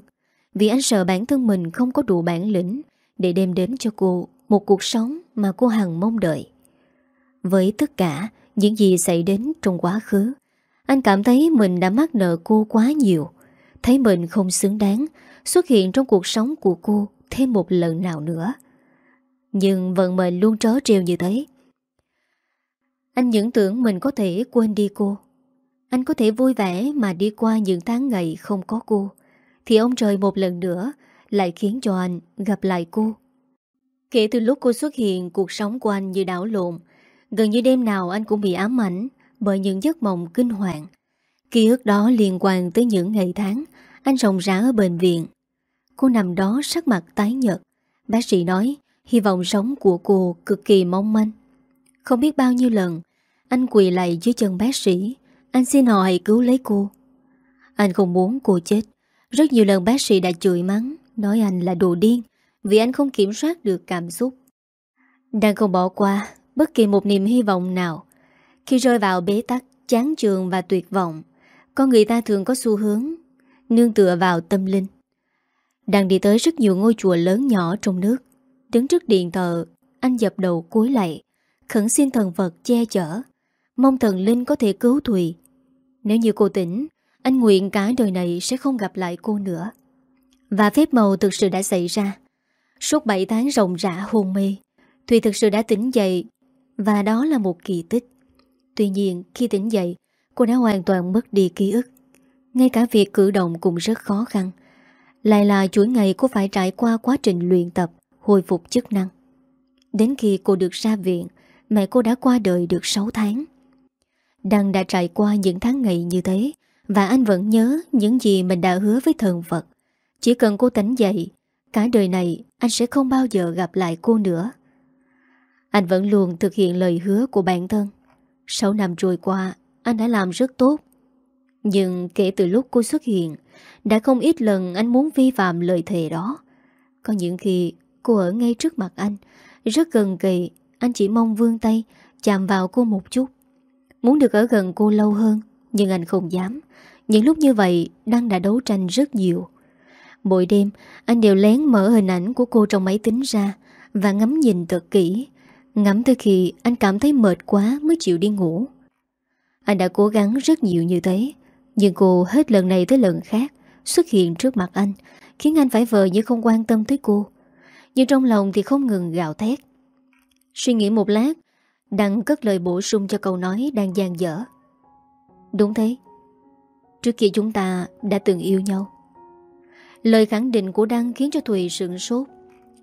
[SPEAKER 1] Vì anh sợ bản thân mình không có đủ bản lĩnh Để đem đến cho cô một cuộc sống mà cô hằng mong đợi Với tất cả những gì xảy đến trong quá khứ anh cảm thấy mình đã mắc nợ cô quá nhiều Thấy mình không xứng đáng Xuất hiện trong cuộc sống của cô Thêm một lần nào nữa Nhưng vận mệnh luôn trớ trêu như thế Anh những tưởng mình có thể quên đi cô Anh có thể vui vẻ mà đi qua những tháng ngày không có cô Thì ông trời một lần nữa Lại khiến cho anh gặp lại cô Kể từ lúc cô xuất hiện Cuộc sống của anh như đảo lộn Gần như đêm nào anh cũng bị ám ảnh bởi những giấc mộng kinh hoàng. Ký ức đó liên quan tới những ngày tháng anh rồng rã ở bệnh viện. Cô nằm đó sắc mặt tái nhợt. Bác sĩ nói hy vọng sống của cô cực kỳ mong manh. Không biết bao nhiêu lần anh quỳ lại dưới chân bác sĩ. Anh xin họ hãy cứu lấy cô. Anh không muốn cô chết. Rất nhiều lần bác sĩ đã chửi mắng, nói anh là đồ điên vì anh không kiểm soát được cảm xúc. Đang không bỏ qua bất kỳ một niềm hy vọng nào. Khi rơi vào bế tắc, chán trường và tuyệt vọng, con người ta thường có xu hướng nương tựa vào tâm linh. Đang đi tới rất nhiều ngôi chùa lớn nhỏ trong nước. Đứng trước điện thờ, anh dập đầu cúi lạy, khẩn xin thần Phật che chở, mong thần linh có thể cứu Thùy. Nếu như cô tỉnh, anh nguyện cả đời này sẽ không gặp lại cô nữa. Và phép màu thực sự đã xảy ra. Suốt 7 tháng rộng rã hôn mê, Thùy thực sự đã tỉnh dậy, và đó là một kỳ tích. Tuy nhiên khi tỉnh dậy Cô đã hoàn toàn mất đi ký ức Ngay cả việc cử động cũng rất khó khăn Lại là chuỗi ngày cô phải trải qua quá trình luyện tập Hồi phục chức năng Đến khi cô được ra viện Mẹ cô đã qua đời được 6 tháng Đăng đã trải qua những tháng ngày như thế Và anh vẫn nhớ những gì mình đã hứa với thần vật Chỉ cần cô tỉnh dậy Cả đời này anh sẽ không bao giờ gặp lại cô nữa Anh vẫn luôn thực hiện lời hứa của bản thân 6 năm trôi qua, anh đã làm rất tốt. Nhưng kể từ lúc cô xuất hiện, đã không ít lần anh muốn vi phạm lời thề đó. Có những khi cô ở ngay trước mặt anh, rất gần kỳ, anh chỉ mong vươn tay, chạm vào cô một chút. Muốn được ở gần cô lâu hơn, nhưng anh không dám. Những lúc như vậy, Đăng đã đấu tranh rất nhiều. Mỗi đêm, anh đều lén mở hình ảnh của cô trong máy tính ra và ngắm nhìn thật kỹ. Ngắm tới khi anh cảm thấy mệt quá mới chịu đi ngủ. Anh đã cố gắng rất nhiều như thế, nhưng cô hết lần này tới lần khác xuất hiện trước mặt anh, khiến anh phải vờ như không quan tâm tới cô. Nhưng trong lòng thì không ngừng gạo thét. Suy nghĩ một lát, Đăng cất lời bổ sung cho câu nói đang gian dở. Đúng thế. Trước kia chúng ta đã từng yêu nhau. Lời khẳng định của Đăng khiến cho Thùy sượng sốt.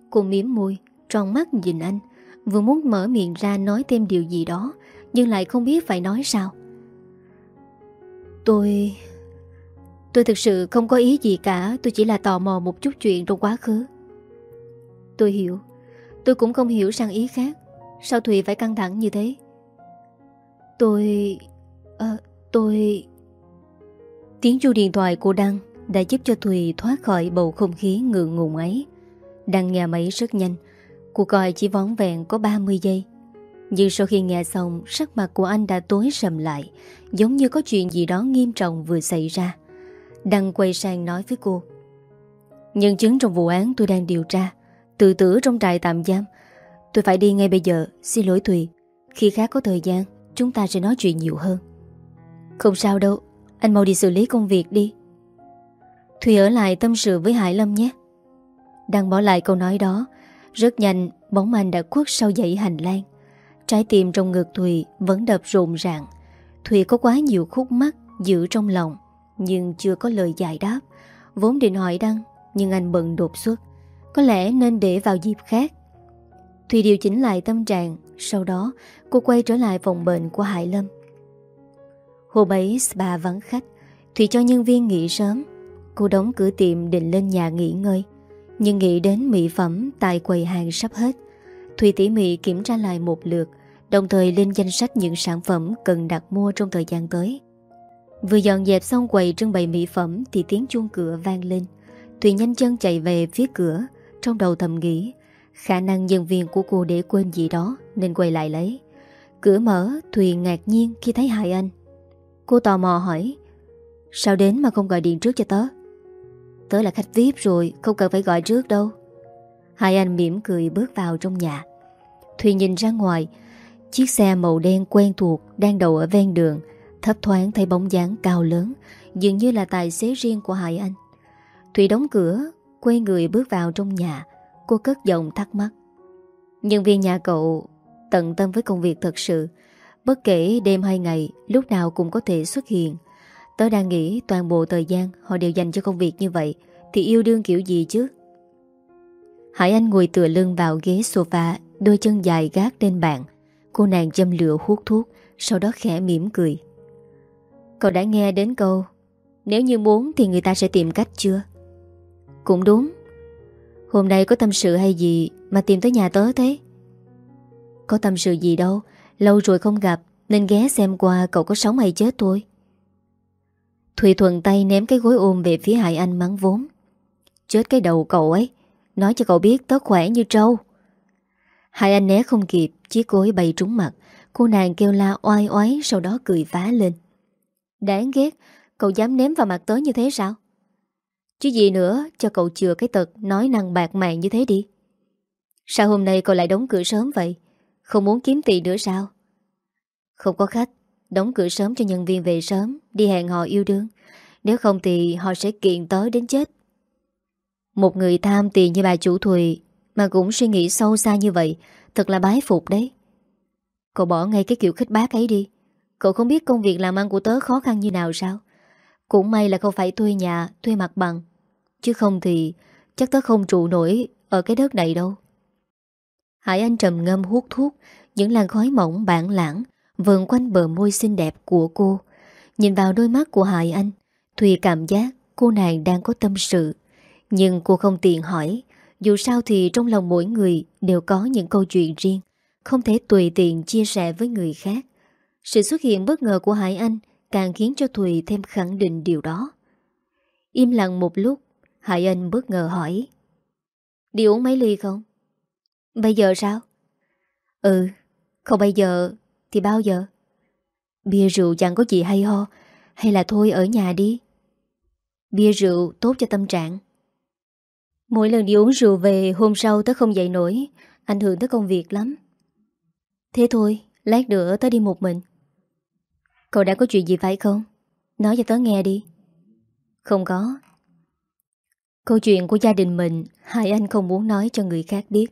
[SPEAKER 1] Cô miếm môi, tròn mắt nhìn anh, Vừa muốn mở miệng ra nói thêm điều gì đó Nhưng lại không biết phải nói sao Tôi... Tôi thực sự không có ý gì cả Tôi chỉ là tò mò một chút chuyện trong quá khứ Tôi hiểu Tôi cũng không hiểu sang ý khác Sao Thùy phải căng thẳng như thế Tôi... À, tôi... Tiếng chu điện thoại của Đăng đã giúp cho Thùy thoát khỏi bầu không khí ngượng ngùng ấy. Đăng nhà máy rất nhanh, Cuộc gọi chỉ vón vẹn có 30 giây Nhưng sau khi nghe xong Sắc mặt của anh đã tối sầm lại Giống như có chuyện gì đó nghiêm trọng vừa xảy ra Đăng quay sang nói với cô Nhân chứng trong vụ án tôi đang điều tra Tự tử trong trại tạm giam Tôi phải đi ngay bây giờ Xin lỗi Thùy Khi khác có thời gian Chúng ta sẽ nói chuyện nhiều hơn Không sao đâu Anh mau đi xử lý công việc đi Thùy ở lại tâm sự với Hải Lâm nhé Đăng bỏ lại câu nói đó rất nhanh, bóng anh đã khuất sau dãy hành lang. Trái tim trong ngực Thùy vẫn đập rộn ràng. Thùy có quá nhiều khúc mắc giữ trong lòng, nhưng chưa có lời giải đáp. Vốn định hỏi Đăng, nhưng anh bận đột xuất. Có lẽ nên để vào dịp khác. Thùy điều chỉnh lại tâm trạng, sau đó cô quay trở lại phòng bệnh của Hải Lâm. hồ ấy spa vắng khách, Thùy cho nhân viên nghỉ sớm. Cô đóng cửa tiệm định lên nhà nghỉ ngơi. Nhưng nghĩ đến mỹ phẩm tại quầy hàng sắp hết, Thùy tỉ mỉ kiểm tra lại một lượt, đồng thời lên danh sách những sản phẩm cần đặt mua trong thời gian tới. Vừa dọn dẹp xong quầy trưng bày mỹ phẩm thì tiếng chuông cửa vang lên. Thùy nhanh chân chạy về phía cửa, trong đầu thầm nghĩ, khả năng nhân viên của cô để quên gì đó nên quay lại lấy. Cửa mở, Thùy ngạc nhiên khi thấy Hải Anh. Cô tò mò hỏi, sao đến mà không gọi điện trước cho tớ? tớ là khách VIP rồi Không cần phải gọi trước đâu Hai anh mỉm cười bước vào trong nhà Thùy nhìn ra ngoài Chiếc xe màu đen quen thuộc Đang đậu ở ven đường Thấp thoáng thấy bóng dáng cao lớn Dường như là tài xế riêng của Hải Anh Thùy đóng cửa Quay người bước vào trong nhà Cô cất giọng thắc mắc Nhân viên nhà cậu tận tâm với công việc thật sự Bất kể đêm hay ngày Lúc nào cũng có thể xuất hiện Tớ đang nghĩ toàn bộ thời gian họ đều dành cho công việc như vậy thì yêu đương kiểu gì chứ? Hải Anh ngồi tựa lưng vào ghế sofa, đôi chân dài gác lên bàn. Cô nàng châm lửa hút thuốc, sau đó khẽ mỉm cười. Cậu đã nghe đến câu Nếu như muốn thì người ta sẽ tìm cách chưa? Cũng đúng. Hôm nay có tâm sự hay gì mà tìm tới nhà tớ thế? Có tâm sự gì đâu, lâu rồi không gặp nên ghé xem qua cậu có sống hay chết thôi. Thùy thuận tay ném cái gối ôm về phía Hải Anh mắng vốn. Chết cái đầu cậu ấy, nói cho cậu biết tớ khỏe như trâu. Hải Anh né không kịp, chiếc gối bay trúng mặt. Cô nàng kêu la oai oái sau đó cười phá lên. Đáng ghét, cậu dám ném vào mặt tớ như thế sao? Chứ gì nữa, cho cậu chừa cái tật nói năng bạc mạng như thế đi. Sao hôm nay cậu lại đóng cửa sớm vậy? Không muốn kiếm tiền nữa sao? Không có khách, Đóng cửa sớm cho nhân viên về sớm Đi hẹn họ yêu đương Nếu không thì họ sẽ kiện tớ đến chết Một người tham tiền như bà chủ Thùy Mà cũng suy nghĩ sâu xa như vậy Thật là bái phục đấy Cậu bỏ ngay cái kiểu khích bác ấy đi Cậu không biết công việc làm ăn của tớ khó khăn như nào sao Cũng may là không phải thuê nhà Thuê mặt bằng Chứ không thì chắc tớ không trụ nổi Ở cái đất này đâu Hải Anh trầm ngâm hút thuốc Những làn khói mỏng bản lãng vờn quanh bờ môi xinh đẹp của cô. Nhìn vào đôi mắt của Hải Anh, Thùy cảm giác cô nàng đang có tâm sự. Nhưng cô không tiện hỏi, dù sao thì trong lòng mỗi người đều có những câu chuyện riêng, không thể tùy tiện chia sẻ với người khác. Sự xuất hiện bất ngờ của Hải Anh càng khiến cho Thùy thêm khẳng định điều đó. Im lặng một lúc, Hải Anh bất ngờ hỏi. Đi uống mấy ly không? Bây giờ sao? Ừ, không bây giờ thì bao giờ? Bia rượu chẳng có gì hay ho, hay là thôi ở nhà đi. Bia rượu tốt cho tâm trạng. Mỗi lần đi uống rượu về hôm sau tớ không dậy nổi, ảnh hưởng tới công việc lắm. Thế thôi, lát nữa tớ đi một mình. Cậu đã có chuyện gì phải không? Nói cho tớ nghe đi. Không có. Câu chuyện của gia đình mình, hai anh không muốn nói cho người khác biết.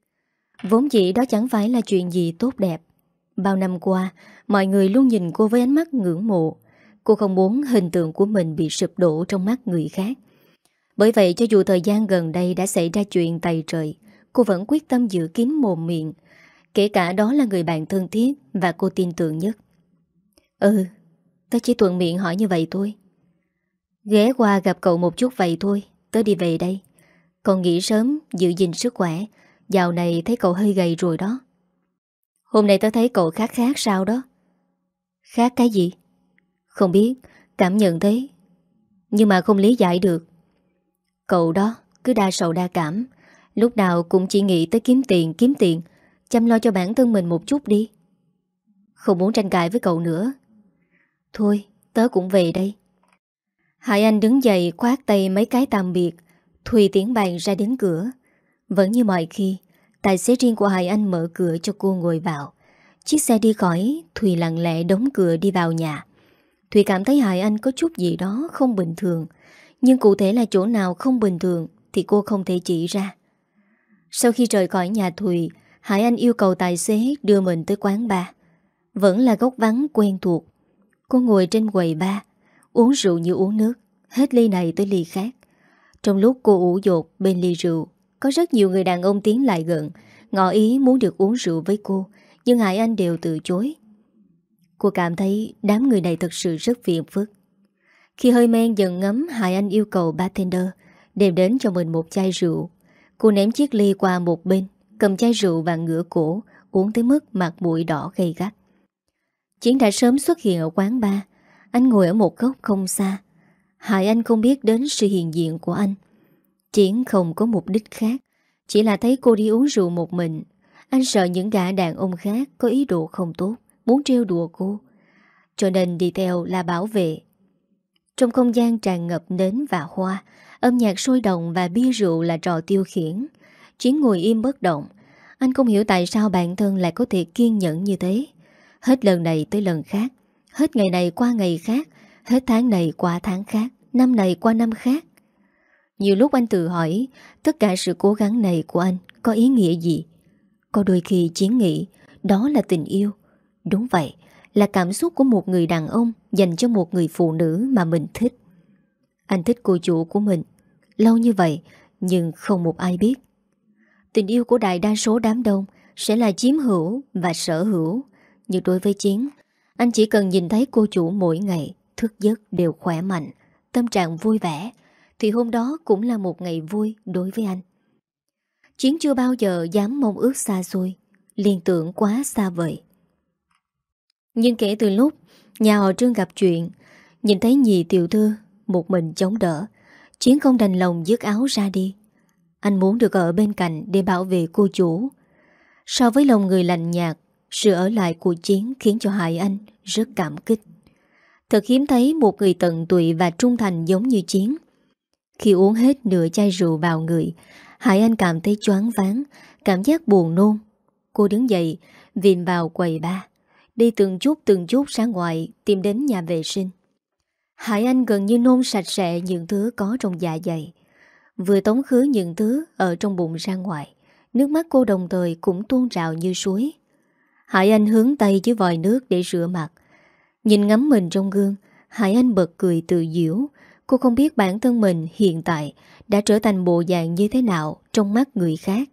[SPEAKER 1] Vốn dĩ đó chẳng phải là chuyện gì tốt đẹp. Bao năm qua, mọi người luôn nhìn cô với ánh mắt ngưỡng mộ. Cô không muốn hình tượng của mình bị sụp đổ trong mắt người khác. Bởi vậy cho dù thời gian gần đây đã xảy ra chuyện tày trời, cô vẫn quyết tâm giữ kín mồm miệng, kể cả đó là người bạn thân thiết và cô tin tưởng nhất. Ừ, tớ chỉ thuận miệng hỏi như vậy thôi. Ghé qua gặp cậu một chút vậy thôi, tớ đi về đây. Còn nghỉ sớm, giữ gìn sức khỏe, dạo này thấy cậu hơi gầy rồi đó. Hôm nay tớ thấy cậu khác khác sao đó Khác cái gì? Không biết, cảm nhận thấy Nhưng mà không lý giải được Cậu đó cứ đa sầu đa cảm Lúc nào cũng chỉ nghĩ tới kiếm tiền kiếm tiền Chăm lo cho bản thân mình một chút đi Không muốn tranh cãi với cậu nữa Thôi tớ cũng về đây Hải Anh đứng dậy khoát tay mấy cái tạm biệt Thùy tiến bàn ra đến cửa Vẫn như mọi khi Tài xế riêng của Hải Anh mở cửa cho cô ngồi vào Chiếc xe đi khỏi Thùy lặng lẽ đóng cửa đi vào nhà Thùy cảm thấy Hải Anh có chút gì đó không bình thường Nhưng cụ thể là chỗ nào không bình thường Thì cô không thể chỉ ra Sau khi rời khỏi nhà Thùy Hải Anh yêu cầu tài xế đưa mình tới quán bar Vẫn là góc vắng quen thuộc Cô ngồi trên quầy bar Uống rượu như uống nước Hết ly này tới ly khác Trong lúc cô ủ dột bên ly rượu có rất nhiều người đàn ông tiến lại gần Ngọ ý muốn được uống rượu với cô Nhưng Hải Anh đều từ chối Cô cảm thấy đám người này thật sự rất phiền phức Khi hơi men dần ngấm Hải Anh yêu cầu bartender Đem đến cho mình một chai rượu Cô ném chiếc ly qua một bên Cầm chai rượu và ngửa cổ Uống tới mức mặt bụi đỏ gây gắt Chiến đã sớm xuất hiện ở quán bar Anh ngồi ở một góc không xa Hải Anh không biết đến sự hiện diện của anh Chiến không có mục đích khác Chỉ là thấy cô đi uống rượu một mình Anh sợ những gã đàn ông khác Có ý đồ không tốt Muốn trêu đùa cô Cho nên đi theo là bảo vệ Trong không gian tràn ngập nến và hoa Âm nhạc sôi động và bia rượu là trò tiêu khiển Chiến ngồi im bất động Anh không hiểu tại sao bản thân lại có thể kiên nhẫn như thế Hết lần này tới lần khác Hết ngày này qua ngày khác Hết tháng này qua tháng khác Năm này qua năm khác nhiều lúc anh tự hỏi Tất cả sự cố gắng này của anh Có ý nghĩa gì Có đôi khi chiến nghĩ Đó là tình yêu Đúng vậy Là cảm xúc của một người đàn ông Dành cho một người phụ nữ mà mình thích Anh thích cô chủ của mình Lâu như vậy Nhưng không một ai biết Tình yêu của đại đa số đám đông Sẽ là chiếm hữu và sở hữu như đối với chiến Anh chỉ cần nhìn thấy cô chủ mỗi ngày Thức giấc đều khỏe mạnh Tâm trạng vui vẻ thì hôm đó cũng là một ngày vui đối với anh. Chiến chưa bao giờ dám mong ước xa xôi, liên tưởng quá xa vời. Nhưng kể từ lúc nhà họ Trương gặp chuyện, nhìn thấy nhị tiểu thư một mình chống đỡ, Chiến không đành lòng dứt áo ra đi. Anh muốn được ở bên cạnh để bảo vệ cô chủ. So với lòng người lạnh nhạt, sự ở lại của Chiến khiến cho hại Anh rất cảm kích. Thật hiếm thấy một người tận tụy và trung thành giống như Chiến. Khi uống hết nửa chai rượu vào người Hải Anh cảm thấy choáng váng Cảm giác buồn nôn Cô đứng dậy Vìm vào quầy ba Đi từng chút từng chút ra ngoài Tìm đến nhà vệ sinh Hải Anh gần như nôn sạch sẽ những thứ có trong dạ dày Vừa tống khứ những thứ ở trong bụng ra ngoài Nước mắt cô đồng thời cũng tuôn rào như suối Hải Anh hướng tay dưới vòi nước để rửa mặt Nhìn ngắm mình trong gương Hải Anh bật cười tự diễu Cô không biết bản thân mình hiện tại đã trở thành bộ dạng như thế nào trong mắt người khác.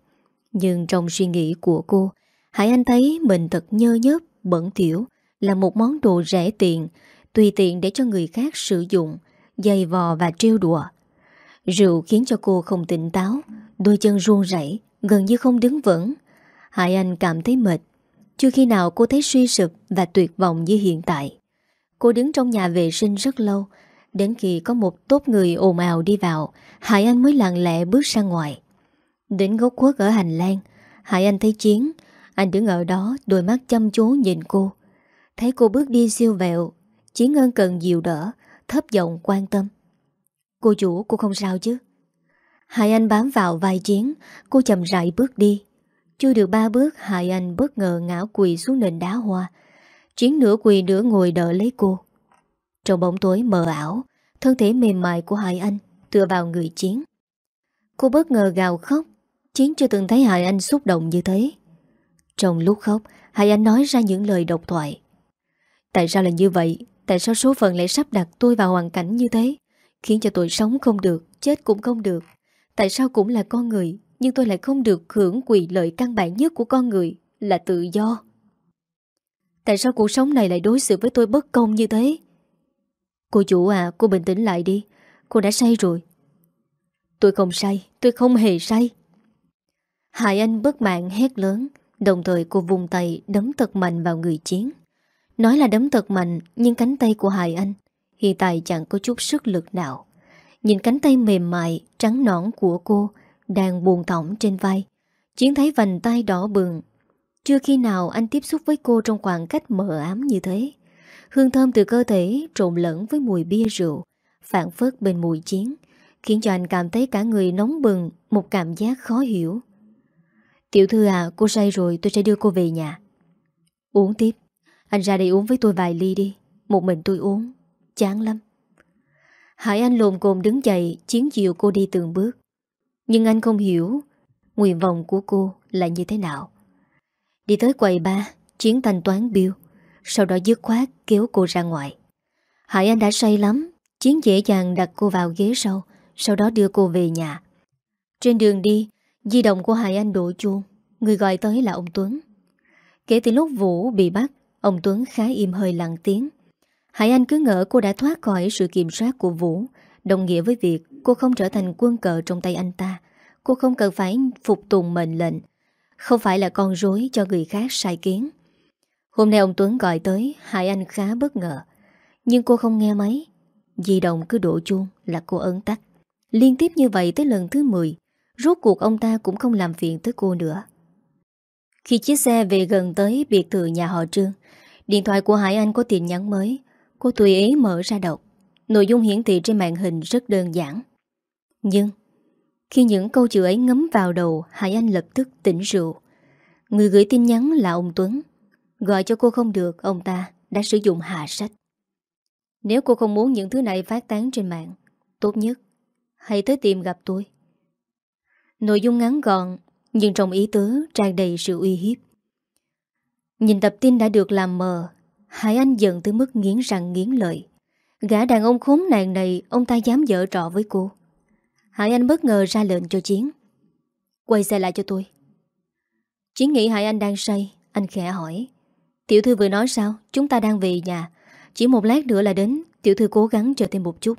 [SPEAKER 1] Nhưng trong suy nghĩ của cô, Hải Anh thấy mình thật nhơ nhớp, bẩn thiểu, là một món đồ rẻ tiền, tùy tiện để cho người khác sử dụng, dày vò và trêu đùa. Rượu khiến cho cô không tỉnh táo, đôi chân run rẩy gần như không đứng vững. Hải Anh cảm thấy mệt, chưa khi nào cô thấy suy sụp và tuyệt vọng như hiện tại. Cô đứng trong nhà vệ sinh rất lâu, Đến khi có một tốt người ồn ào đi vào Hải Anh mới lặng lẽ bước ra ngoài Đến gốc quốc ở hành lang Hải Anh thấy Chiến Anh đứng ở đó đôi mắt chăm chú nhìn cô Thấy cô bước đi siêu vẹo Chiến ơn cần dịu đỡ Thấp giọng quan tâm Cô chủ cô không sao chứ Hải Anh bám vào vai Chiến Cô chậm rãi bước đi Chưa được ba bước Hải Anh bất ngờ ngã quỳ xuống nền đá hoa Chiến nửa quỳ nửa ngồi đợi lấy cô trong bóng tối mờ ảo Thân thể mềm mại của Hải Anh Tựa vào người Chiến Cô bất ngờ gào khóc Chiến chưa từng thấy Hải Anh xúc động như thế Trong lúc khóc Hải Anh nói ra những lời độc thoại Tại sao là như vậy Tại sao số phận lại sắp đặt tôi vào hoàn cảnh như thế Khiến cho tôi sống không được Chết cũng không được Tại sao cũng là con người Nhưng tôi lại không được hưởng quyền lợi căn bản nhất của con người Là tự do Tại sao cuộc sống này lại đối xử với tôi bất công như thế Cô chủ à, cô bình tĩnh lại đi. Cô đã say rồi. Tôi không say, tôi không hề say. Hải Anh bất mạng hét lớn, đồng thời cô vùng tay đấm thật mạnh vào người chiến. Nói là đấm thật mạnh, nhưng cánh tay của Hải Anh hiện tại chẳng có chút sức lực nào. Nhìn cánh tay mềm mại, trắng nõn của cô đang buồn tỏng trên vai. Chiến thấy vành tay đỏ bừng. Chưa khi nào anh tiếp xúc với cô trong khoảng cách mờ ám như thế. Hương thơm từ cơ thể trộn lẫn với mùi bia rượu, phản phất bên mùi chiến, khiến cho anh cảm thấy cả người nóng bừng, một cảm giác khó hiểu. Tiểu thư à, cô say rồi tôi sẽ đưa cô về nhà. Uống tiếp, anh ra đây uống với tôi vài ly đi, một mình tôi uống, chán lắm. Hải Anh lồn cồn đứng dậy, chiến chiều cô đi từng bước. Nhưng anh không hiểu nguyện vọng của cô là như thế nào. Đi tới quầy ba, chiến thanh toán bill. Sau đó dứt khoát kéo cô ra ngoài Hải Anh đã say lắm Chiến dễ dàng đặt cô vào ghế sau Sau đó đưa cô về nhà Trên đường đi Di động của Hải Anh đổ chuông Người gọi tới là ông Tuấn Kể từ lúc Vũ bị bắt Ông Tuấn khá im hơi lặng tiếng Hải Anh cứ ngỡ cô đã thoát khỏi sự kiểm soát của Vũ Đồng nghĩa với việc cô không trở thành quân cờ trong tay anh ta Cô không cần phải phục tùng mệnh lệnh Không phải là con rối cho người khác sai kiến Hôm nay ông Tuấn gọi tới Hải Anh khá bất ngờ Nhưng cô không nghe máy Di động cứ đổ chuông là cô ấn tắt Liên tiếp như vậy tới lần thứ 10 Rốt cuộc ông ta cũng không làm phiền tới cô nữa Khi chiếc xe về gần tới biệt thự nhà họ Trương Điện thoại của Hải Anh có tin nhắn mới Cô tùy ý mở ra đọc Nội dung hiển thị trên màn hình rất đơn giản Nhưng Khi những câu chữ ấy ngấm vào đầu Hải Anh lập tức tỉnh rượu Người gửi tin nhắn là ông Tuấn Gọi cho cô không được, ông ta đã sử dụng hạ sách. Nếu cô không muốn những thứ này phát tán trên mạng, tốt nhất, hãy tới tìm gặp tôi. Nội dung ngắn gọn, nhưng trong ý tứ tràn đầy sự uy hiếp. Nhìn tập tin đã được làm mờ, Hải Anh giận tới mức nghiến răng nghiến lợi. Gã đàn ông khốn nạn này, ông ta dám dở trọ với cô. Hải Anh bất ngờ ra lệnh cho Chiến. Quay xe lại cho tôi. Chiến nghĩ Hải Anh đang say, anh khẽ hỏi. Tiểu thư vừa nói sao Chúng ta đang về nhà Chỉ một lát nữa là đến Tiểu thư cố gắng chờ thêm một chút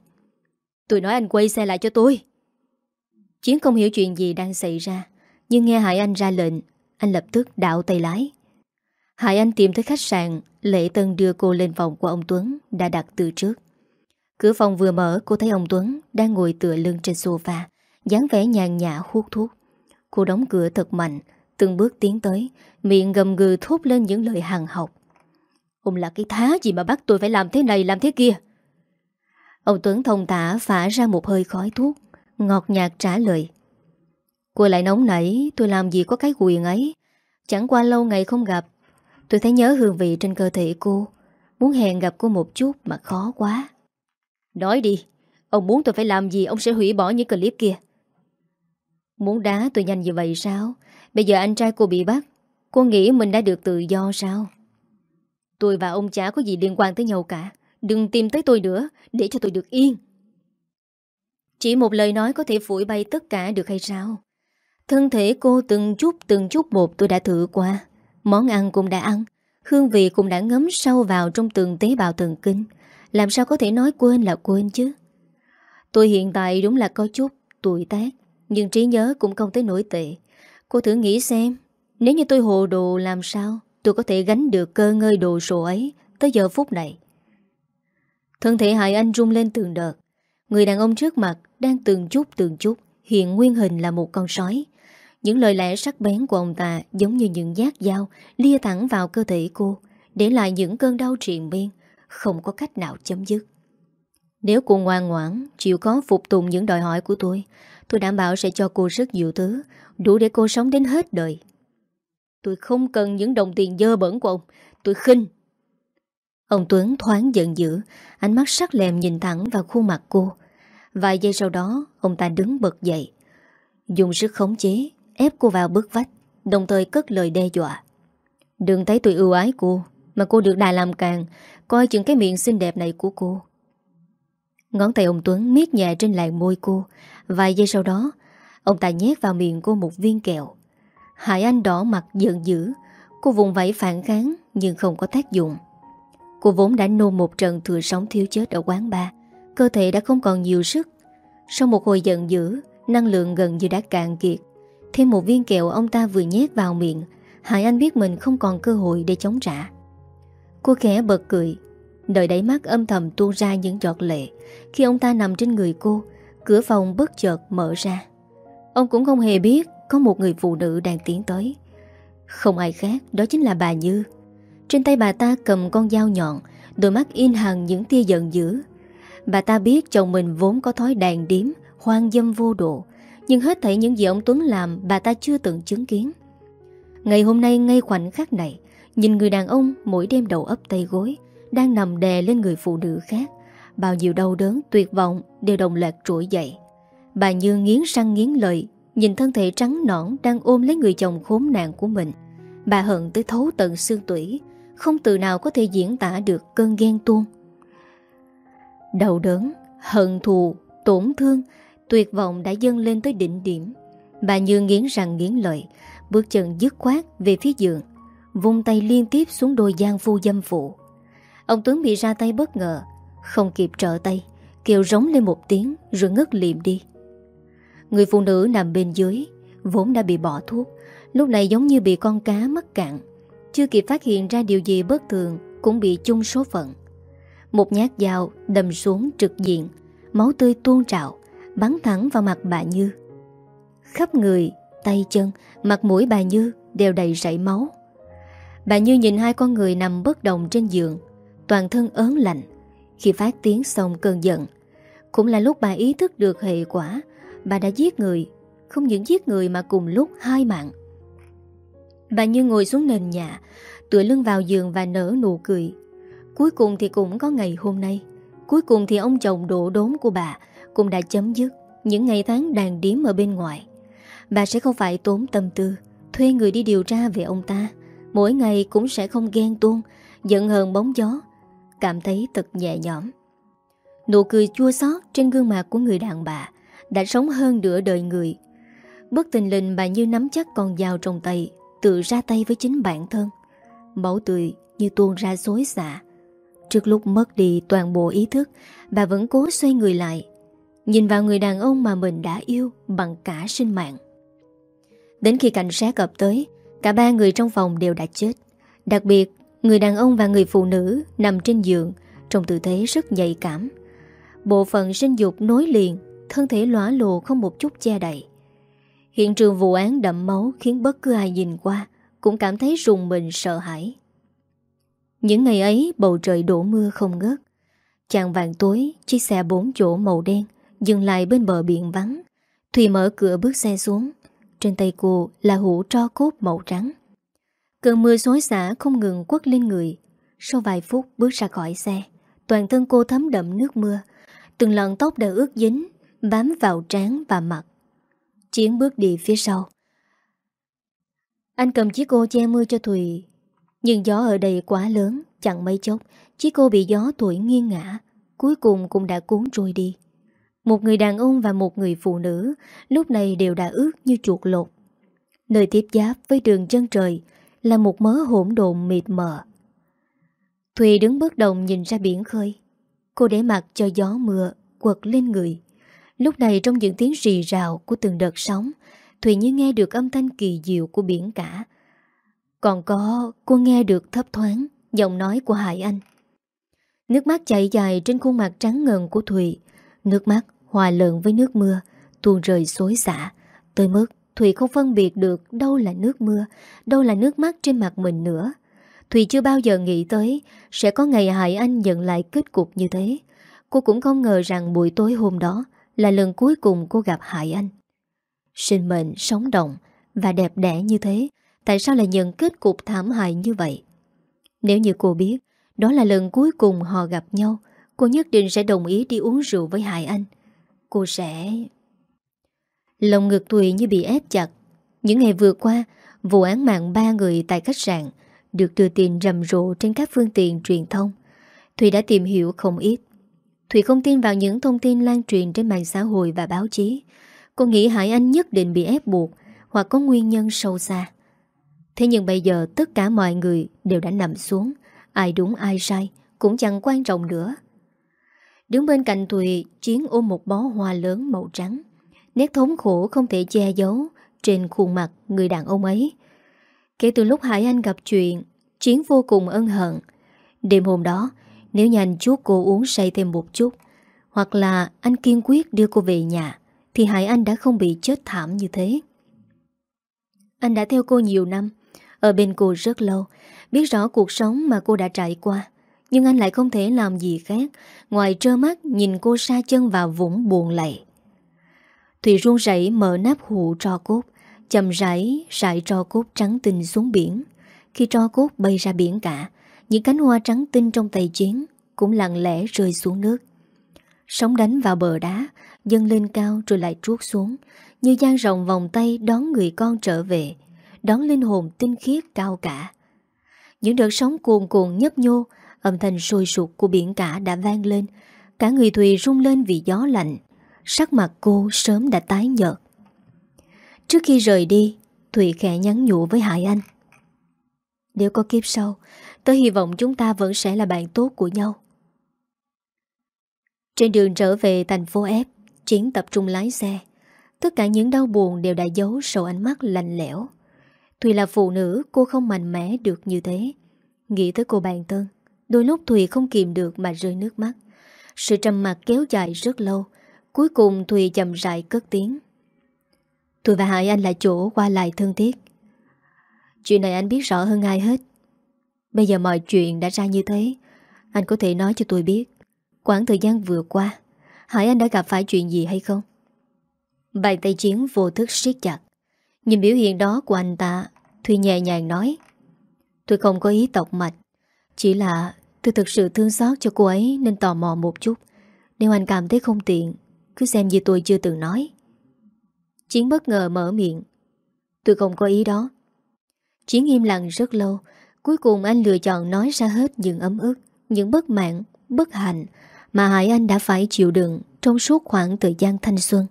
[SPEAKER 1] Tôi nói anh quay xe lại cho tôi Chiến không hiểu chuyện gì đang xảy ra Nhưng nghe Hải Anh ra lệnh Anh lập tức đạo tay lái Hải Anh tìm tới khách sạn lễ Tân đưa cô lên phòng của ông Tuấn Đã đặt từ trước Cửa phòng vừa mở cô thấy ông Tuấn Đang ngồi tựa lưng trên sofa dáng vẻ nhàn nhã hút thuốc Cô đóng cửa thật mạnh Từng bước tiến tới Miệng gầm gừ thốt lên những lời hàng học Ông là cái thá gì mà bắt tôi phải làm thế này làm thế kia Ông Tuấn thông tả phả ra một hơi khói thuốc Ngọt nhạt trả lời Cô lại nóng nảy Tôi làm gì có cái quyền ấy Chẳng qua lâu ngày không gặp Tôi thấy nhớ hương vị trên cơ thể cô Muốn hẹn gặp cô một chút mà khó quá Nói đi Ông muốn tôi phải làm gì Ông sẽ hủy bỏ những clip kia Muốn đá tôi nhanh như vậy sao Bây giờ anh trai cô bị bắt Cô nghĩ mình đã được tự do sao Tôi và ông chả có gì liên quan tới nhau cả Đừng tìm tới tôi nữa Để cho tôi được yên Chỉ một lời nói có thể phủi bay tất cả được hay sao Thân thể cô từng chút từng chút bột tôi đã thử qua Món ăn cũng đã ăn Hương vị cũng đã ngấm sâu vào trong từng tế bào thần kinh Làm sao có thể nói quên là quên chứ Tôi hiện tại đúng là có chút tuổi tác Nhưng trí nhớ cũng không tới nổi tệ Cô thử nghĩ xem Nếu như tôi hồ đồ làm sao Tôi có thể gánh được cơ ngơi đồ sổ ấy Tới giờ phút này Thân thể Hải Anh rung lên từng đợt Người đàn ông trước mặt Đang từng chút từng chút Hiện nguyên hình là một con sói Những lời lẽ sắc bén của ông ta Giống như những giác dao Lia thẳng vào cơ thể cô Để lại những cơn đau triền miên Không có cách nào chấm dứt Nếu cô ngoan ngoãn Chịu có phục tùng những đòi hỏi của tôi Tôi đảm bảo sẽ cho cô rất nhiều thứ Đủ để cô sống đến hết đời Tôi không cần những đồng tiền dơ bẩn của ông Tôi khinh Ông Tuấn thoáng giận dữ Ánh mắt sắc lèm nhìn thẳng vào khuôn mặt cô Vài giây sau đó Ông ta đứng bật dậy Dùng sức khống chế Ép cô vào bức vách Đồng thời cất lời đe dọa Đừng thấy tôi ưu ái cô Mà cô được đài làm càng Coi chừng cái miệng xinh đẹp này của cô Ngón tay ông Tuấn miết nhẹ trên làn môi cô Vài giây sau đó Ông ta nhét vào miệng cô một viên kẹo Hải Anh đỏ mặt giận dữ Cô vùng vẫy phản kháng Nhưng không có tác dụng Cô vốn đã nôn một trận thừa sống thiếu chết ở quán bar Cơ thể đã không còn nhiều sức Sau một hồi giận dữ Năng lượng gần như đã cạn kiệt Thêm một viên kẹo ông ta vừa nhét vào miệng Hải Anh biết mình không còn cơ hội để chống trả Cô khẽ bật cười đợi đáy mắt âm thầm tuôn ra những giọt lệ Khi ông ta nằm trên người cô Cửa phòng bất chợt mở ra Ông cũng không hề biết Có một người phụ nữ đang tiến tới Không ai khác đó chính là bà Như Trên tay bà ta cầm con dao nhọn Đôi mắt in hằng những tia giận dữ Bà ta biết chồng mình vốn có thói đàn điếm Hoang dâm vô độ Nhưng hết thảy những gì ông Tuấn làm Bà ta chưa từng chứng kiến Ngày hôm nay ngay khoảnh khắc này Nhìn người đàn ông mỗi đêm đầu ấp tay gối Đang nằm đè lên người phụ nữ khác Bao nhiêu đau đớn tuyệt vọng Đều đồng loạt trỗi dậy Bà Như nghiến răng nghiến lợi Nhìn thân thể trắng nõn Đang ôm lấy người chồng khốn nạn của mình Bà hận tới thấu tận xương tủy Không từ nào có thể diễn tả được cơn ghen tuông Đầu đớn, hận thù, tổn thương Tuyệt vọng đã dâng lên tới đỉnh điểm Bà Như nghiến răng nghiến lợi Bước chân dứt khoát về phía giường Vung tay liên tiếp xuống đôi gian phu dâm phụ Ông Tuấn bị ra tay bất ngờ Không kịp trợ tay kêu rống lên một tiếng Rồi ngất liệm đi Người phụ nữ nằm bên dưới Vốn đã bị bỏ thuốc Lúc này giống như bị con cá mắc cạn Chưa kịp phát hiện ra điều gì bất thường Cũng bị chung số phận Một nhát dao đầm xuống trực diện Máu tươi tuôn trào Bắn thẳng vào mặt bà Như Khắp người, tay chân Mặt mũi bà Như đều đầy rảy máu Bà Như nhìn hai con người nằm bất động trên giường Toàn thân ớn lạnh Khi phát tiếng xong cơn giận Cũng là lúc bà ý thức được hệ quả bà đã giết người, không những giết người mà cùng lúc hai mạng. Bà Như ngồi xuống nền nhà, tựa lưng vào giường và nở nụ cười. Cuối cùng thì cũng có ngày hôm nay. Cuối cùng thì ông chồng đổ đốn của bà cũng đã chấm dứt những ngày tháng đàn điếm ở bên ngoài. Bà sẽ không phải tốn tâm tư, thuê người đi điều tra về ông ta. Mỗi ngày cũng sẽ không ghen tuông, giận hờn bóng gió, cảm thấy thật nhẹ nhõm. Nụ cười chua xót trên gương mặt của người đàn bà đã sống hơn nửa đời người. Bất tình lình bà Như nắm chắc con dao trong tay, tự ra tay với chính bản thân. Máu tươi như tuôn ra xối xả. Trước lúc mất đi toàn bộ ý thức, bà vẫn cố xoay người lại, nhìn vào người đàn ông mà mình đã yêu bằng cả sinh mạng. Đến khi cảnh sát ập tới, cả ba người trong phòng đều đã chết. Đặc biệt, người đàn ông và người phụ nữ nằm trên giường trong tư thế rất nhạy cảm. Bộ phận sinh dục nối liền thân thể lõa lộ không một chút che đậy. Hiện trường vụ án đậm máu khiến bất cứ ai nhìn qua cũng cảm thấy rùng mình sợ hãi. Những ngày ấy bầu trời đổ mưa không ngớt. Chàng vàng tối, chiếc xe bốn chỗ màu đen dừng lại bên bờ biển vắng. Thùy mở cửa bước xe xuống. Trên tay cô là hũ tro cốt màu trắng. Cơn mưa xối xả không ngừng quất lên người. Sau vài phút bước ra khỏi xe, toàn thân cô thấm đậm nước mưa. Từng lọn tóc đã ướt dính bám vào trán và mặt. Chiến bước đi phía sau. Anh cầm chiếc ô che mưa cho Thùy, nhưng gió ở đây quá lớn, chẳng mấy chốc, chiếc cô bị gió thổi nghiêng ngã, cuối cùng cũng đã cuốn trôi đi. Một người đàn ông và một người phụ nữ lúc này đều đã ướt như chuột lột. Nơi tiếp giáp với đường chân trời là một mớ hỗn độn mịt mờ. Thùy đứng bất động nhìn ra biển khơi. Cô để mặt cho gió mưa quật lên người. Lúc này trong những tiếng rì rào của từng đợt sóng, Thùy như nghe được âm thanh kỳ diệu của biển cả. Còn có cô nghe được thấp thoáng giọng nói của Hải Anh. Nước mắt chảy dài trên khuôn mặt trắng ngần của Thùy. Nước mắt hòa lợn với nước mưa, tuôn rơi xối xả. Tới mức Thùy không phân biệt được đâu là nước mưa, đâu là nước mắt trên mặt mình nữa. Thùy chưa bao giờ nghĩ tới sẽ có ngày Hải Anh nhận lại kết cục như thế. Cô cũng không ngờ rằng buổi tối hôm đó là lần cuối cùng cô gặp Hải anh. Sinh mệnh sống động và đẹp đẽ như thế, tại sao lại nhận kết cục thảm hại như vậy? Nếu như cô biết, đó là lần cuối cùng họ gặp nhau, cô nhất định sẽ đồng ý đi uống rượu với Hải Anh. Cô sẽ... Lòng ngực Thùy như bị ép chặt. Những ngày vừa qua, vụ án mạng ba người tại khách sạn được đưa tin rầm rộ trên các phương tiện truyền thông. Thùy đã tìm hiểu không ít. Thủy không tin vào những thông tin lan truyền trên mạng xã hội và báo chí. Cô nghĩ Hải Anh nhất định bị ép buộc hoặc có nguyên nhân sâu xa. Thế nhưng bây giờ tất cả mọi người đều đã nằm xuống. Ai đúng ai sai cũng chẳng quan trọng nữa. Đứng bên cạnh Thùy, Chiến ôm một bó hoa lớn màu trắng. Nét thống khổ không thể che giấu trên khuôn mặt người đàn ông ấy. Kể từ lúc Hải Anh gặp chuyện, Chiến vô cùng ân hận. Đêm hôm đó, nếu như anh chuốc cô uống say thêm một chút Hoặc là anh kiên quyết đưa cô về nhà Thì Hải Anh đã không bị chết thảm như thế Anh đã theo cô nhiều năm Ở bên cô rất lâu Biết rõ cuộc sống mà cô đã trải qua Nhưng anh lại không thể làm gì khác Ngoài trơ mắt nhìn cô sa chân vào vũng buồn lầy thủy run rẩy mở nắp hụ tro cốt Chầm rãi rải tro cốt trắng tinh xuống biển Khi tro cốt bay ra biển cả những cánh hoa trắng tinh trong tay chiến Cũng lặng lẽ rơi xuống nước Sóng đánh vào bờ đá Dâng lên cao rồi lại trút xuống Như gian rộng vòng tay đón người con trở về Đón linh hồn tinh khiết cao cả Những đợt sóng cuồn cuồn nhấp nhô Âm thanh sôi sụt của biển cả đã vang lên Cả người Thùy rung lên vì gió lạnh Sắc mặt cô sớm đã tái nhợt Trước khi rời đi Thùy khẽ nhắn nhủ với Hải Anh Nếu có kiếp sau Tớ hy vọng chúng ta vẫn sẽ là bạn tốt của nhau Trên đường trở về thành phố F Chiến tập trung lái xe Tất cả những đau buồn đều đã giấu Sau ánh mắt lạnh lẽo Thùy là phụ nữ cô không mạnh mẽ được như thế Nghĩ tới cô bạn Tân Đôi lúc Thùy không kìm được mà rơi nước mắt Sự trầm mặt kéo dài rất lâu Cuối cùng Thùy chậm rãi cất tiếng Tôi và Hải Anh là chỗ qua lại thân thiết Chuyện này anh biết rõ hơn ai hết Bây giờ mọi chuyện đã ra như thế Anh có thể nói cho tôi biết Quãng thời gian vừa qua hỏi Anh đã gặp phải chuyện gì hay không Bàn tay chiến vô thức siết chặt Nhìn biểu hiện đó của anh ta Thùy nhẹ nhàng nói Tôi không có ý tộc mạch Chỉ là tôi thực sự thương xót cho cô ấy Nên tò mò một chút Nếu anh cảm thấy không tiện Cứ xem như tôi chưa từng nói Chiến bất ngờ mở miệng Tôi không có ý đó Chiến im lặng rất lâu Cuối cùng anh lựa chọn nói ra hết những ấm ức, những bất mãn, bất hạnh mà Hải Anh đã phải chịu đựng trong suốt khoảng thời gian thanh xuân.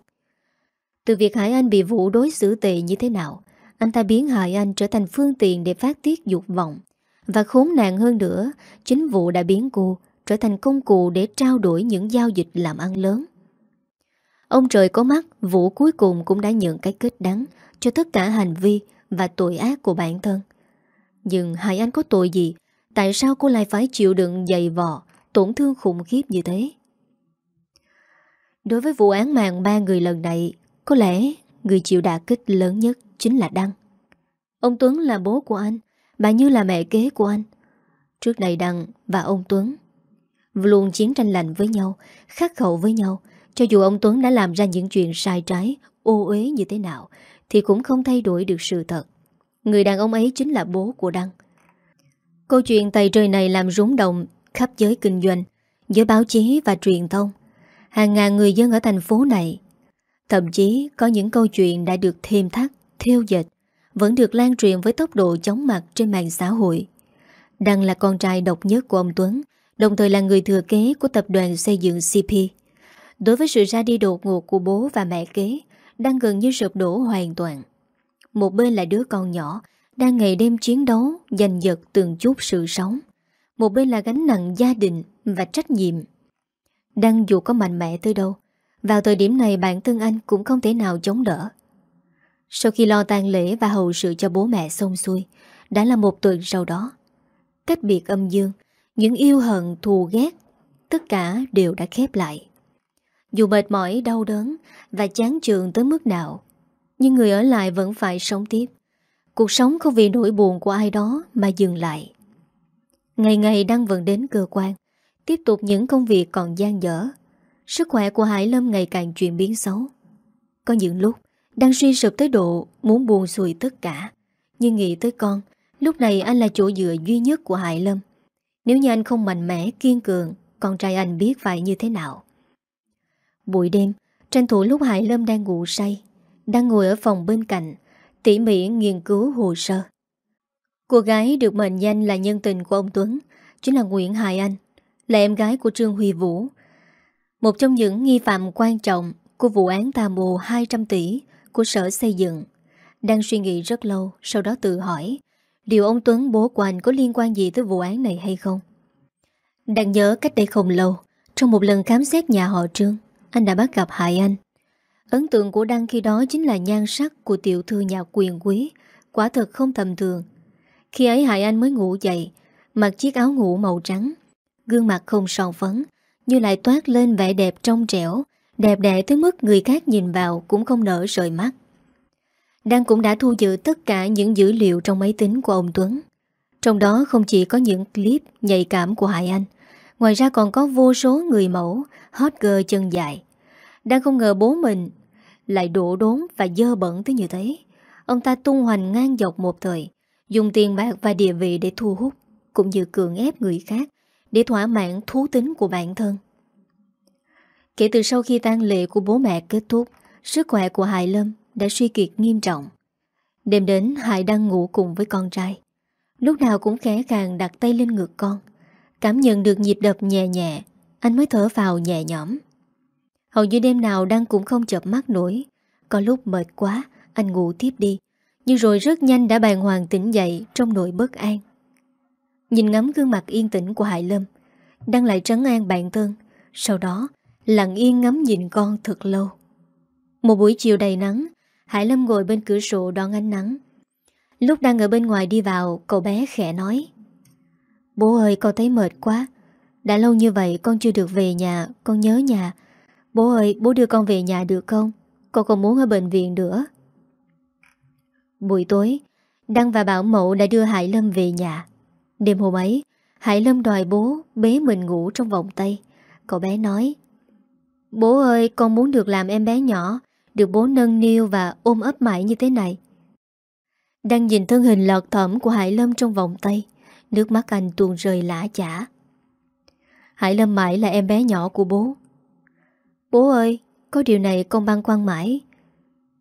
[SPEAKER 1] Từ việc Hải Anh bị Vũ đối xử tệ như thế nào, anh ta biến Hải Anh trở thành phương tiện để phát tiết dục vọng. Và khốn nạn hơn nữa, chính vụ đã biến cô trở thành công cụ để trao đổi những giao dịch làm ăn lớn. Ông trời có mắt, Vũ cuối cùng cũng đã nhận cái kết đắng cho tất cả hành vi và tội ác của bản thân. Nhưng hai Anh có tội gì Tại sao cô lại phải chịu đựng dày vò Tổn thương khủng khiếp như thế Đối với vụ án mạng ba người lần này Có lẽ người chịu đả kích lớn nhất Chính là Đăng Ông Tuấn là bố của anh Bà Như là mẹ kế của anh Trước đây Đăng và ông Tuấn Luôn chiến tranh lạnh với nhau Khắc khẩu với nhau Cho dù ông Tuấn đã làm ra những chuyện sai trái Ô uế như thế nào Thì cũng không thay đổi được sự thật Người đàn ông ấy chính là bố của Đăng Câu chuyện tay trời này làm rúng động khắp giới kinh doanh Giới báo chí và truyền thông Hàng ngàn người dân ở thành phố này Thậm chí có những câu chuyện đã được thêm thắt, theo dịch Vẫn được lan truyền với tốc độ chóng mặt trên mạng xã hội Đăng là con trai độc nhất của ông Tuấn Đồng thời là người thừa kế của tập đoàn xây dựng CP Đối với sự ra đi đột ngột của bố và mẹ kế Đăng gần như sụp đổ hoàn toàn một bên là đứa con nhỏ Đang ngày đêm chiến đấu Giành giật từng chút sự sống Một bên là gánh nặng gia đình Và trách nhiệm Đăng dù có mạnh mẽ tới đâu Vào thời điểm này bản thân anh cũng không thể nào chống đỡ Sau khi lo tang lễ và hậu sự cho bố mẹ xong xuôi Đã là một tuần sau đó Cách biệt âm dương Những yêu hận thù ghét Tất cả đều đã khép lại Dù mệt mỏi đau đớn Và chán chường tới mức nào nhưng người ở lại vẫn phải sống tiếp Cuộc sống không vì nỗi buồn của ai đó mà dừng lại Ngày ngày đang vẫn đến cơ quan Tiếp tục những công việc còn gian dở Sức khỏe của Hải Lâm ngày càng chuyển biến xấu Có những lúc Đang suy sụp tới độ Muốn buồn xuôi tất cả Nhưng nghĩ tới con Lúc này anh là chỗ dựa duy nhất của Hải Lâm Nếu như anh không mạnh mẽ, kiên cường Con trai anh biết phải như thế nào Buổi đêm Tranh thủ lúc Hải Lâm đang ngủ say đang ngồi ở phòng bên cạnh, tỉ mỉ nghiên cứu hồ sơ. Cô gái được mệnh danh là nhân tình của ông Tuấn, chính là Nguyễn Hải Anh, là em gái của Trương Huy Vũ. Một trong những nghi phạm quan trọng của vụ án tà mồ 200 tỷ của Sở Xây Dựng. Đang suy nghĩ rất lâu, sau đó tự hỏi, điều ông Tuấn bố của anh có liên quan gì tới vụ án này hay không? Đang nhớ cách đây không lâu, trong một lần khám xét nhà họ Trương, anh đã bắt gặp Hải Anh. Ấn tượng của Đăng khi đó chính là nhan sắc của tiểu thư nhà quyền quý, quả thật không tầm thường. Khi ấy Hải Anh mới ngủ dậy, mặc chiếc áo ngủ màu trắng, gương mặt không son phấn, như lại toát lên vẻ đẹp trong trẻo, đẹp đẽ tới mức người khác nhìn vào cũng không nở rời mắt. Đăng cũng đã thu giữ tất cả những dữ liệu trong máy tính của ông Tuấn. Trong đó không chỉ có những clip nhạy cảm của Hải Anh, ngoài ra còn có vô số người mẫu, hot girl chân dài. Đăng không ngờ bố mình lại đổ đốn và dơ bẩn tới như thế. Ông ta tung hoành ngang dọc một thời, dùng tiền bạc và địa vị để thu hút, cũng như cường ép người khác để thỏa mãn thú tính của bản thân. Kể từ sau khi tang lễ của bố mẹ kết thúc, sức khỏe của Hải Lâm đã suy kiệt nghiêm trọng. Đêm đến Hải đang ngủ cùng với con trai. Lúc nào cũng khẽ khàng đặt tay lên ngực con. Cảm nhận được nhịp đập nhẹ nhẹ, anh mới thở vào nhẹ nhõm. Hầu như đêm nào Đăng cũng không chợp mắt nổi Có lúc mệt quá Anh ngủ tiếp đi Nhưng rồi rất nhanh đã bàn hoàng tỉnh dậy Trong nỗi bất an Nhìn ngắm gương mặt yên tĩnh của Hải Lâm Đăng lại trấn an bạn thân Sau đó lặng yên ngắm nhìn con thật lâu Một buổi chiều đầy nắng Hải Lâm ngồi bên cửa sổ đón ánh nắng Lúc đang ở bên ngoài đi vào Cậu bé khẽ nói Bố ơi con thấy mệt quá Đã lâu như vậy con chưa được về nhà Con nhớ nhà Bố ơi bố đưa con về nhà được không Con còn muốn ở bệnh viện nữa Buổi tối Đăng và Bảo Mậu đã đưa Hải Lâm về nhà Đêm hôm ấy Hải Lâm đòi bố bế mình ngủ trong vòng tay Cậu bé nói Bố ơi con muốn được làm em bé nhỏ Được bố nâng niu và ôm ấp mãi như thế này đăng nhìn thân hình lọt thẩm của Hải Lâm trong vòng tay Nước mắt anh tuôn rơi lã chả Hải Lâm mãi là em bé nhỏ của bố Bố ơi, có điều này con băng quan mãi.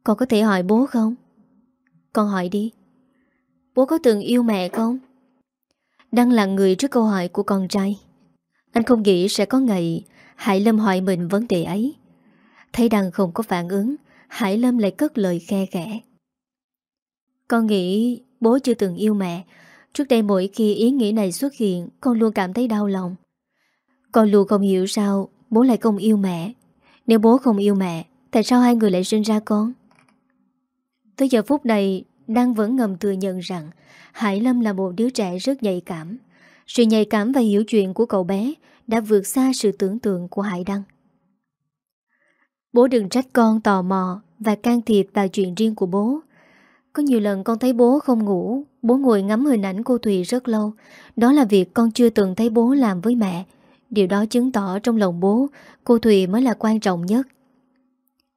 [SPEAKER 1] Con có thể hỏi bố không? Con hỏi đi. Bố có từng yêu mẹ không? Đăng là người trước câu hỏi của con trai. Anh không nghĩ sẽ có ngày Hải Lâm hỏi mình vấn đề ấy. Thấy Đăng không có phản ứng, Hải Lâm lại cất lời khe khẽ. Con nghĩ bố chưa từng yêu mẹ. Trước đây mỗi khi ý nghĩ này xuất hiện, con luôn cảm thấy đau lòng. Con luôn không hiểu sao bố lại không yêu mẹ nếu bố không yêu mẹ Tại sao hai người lại sinh ra con Tới giờ phút này Đăng vẫn ngầm thừa nhận rằng Hải Lâm là một đứa trẻ rất nhạy cảm Sự nhạy cảm và hiểu chuyện của cậu bé Đã vượt xa sự tưởng tượng của Hải Đăng Bố đừng trách con tò mò Và can thiệp vào chuyện riêng của bố Có nhiều lần con thấy bố không ngủ Bố ngồi ngắm hình ảnh cô Thùy rất lâu Đó là việc con chưa từng thấy bố làm với mẹ Điều đó chứng tỏ trong lòng bố Cô Thùy mới là quan trọng nhất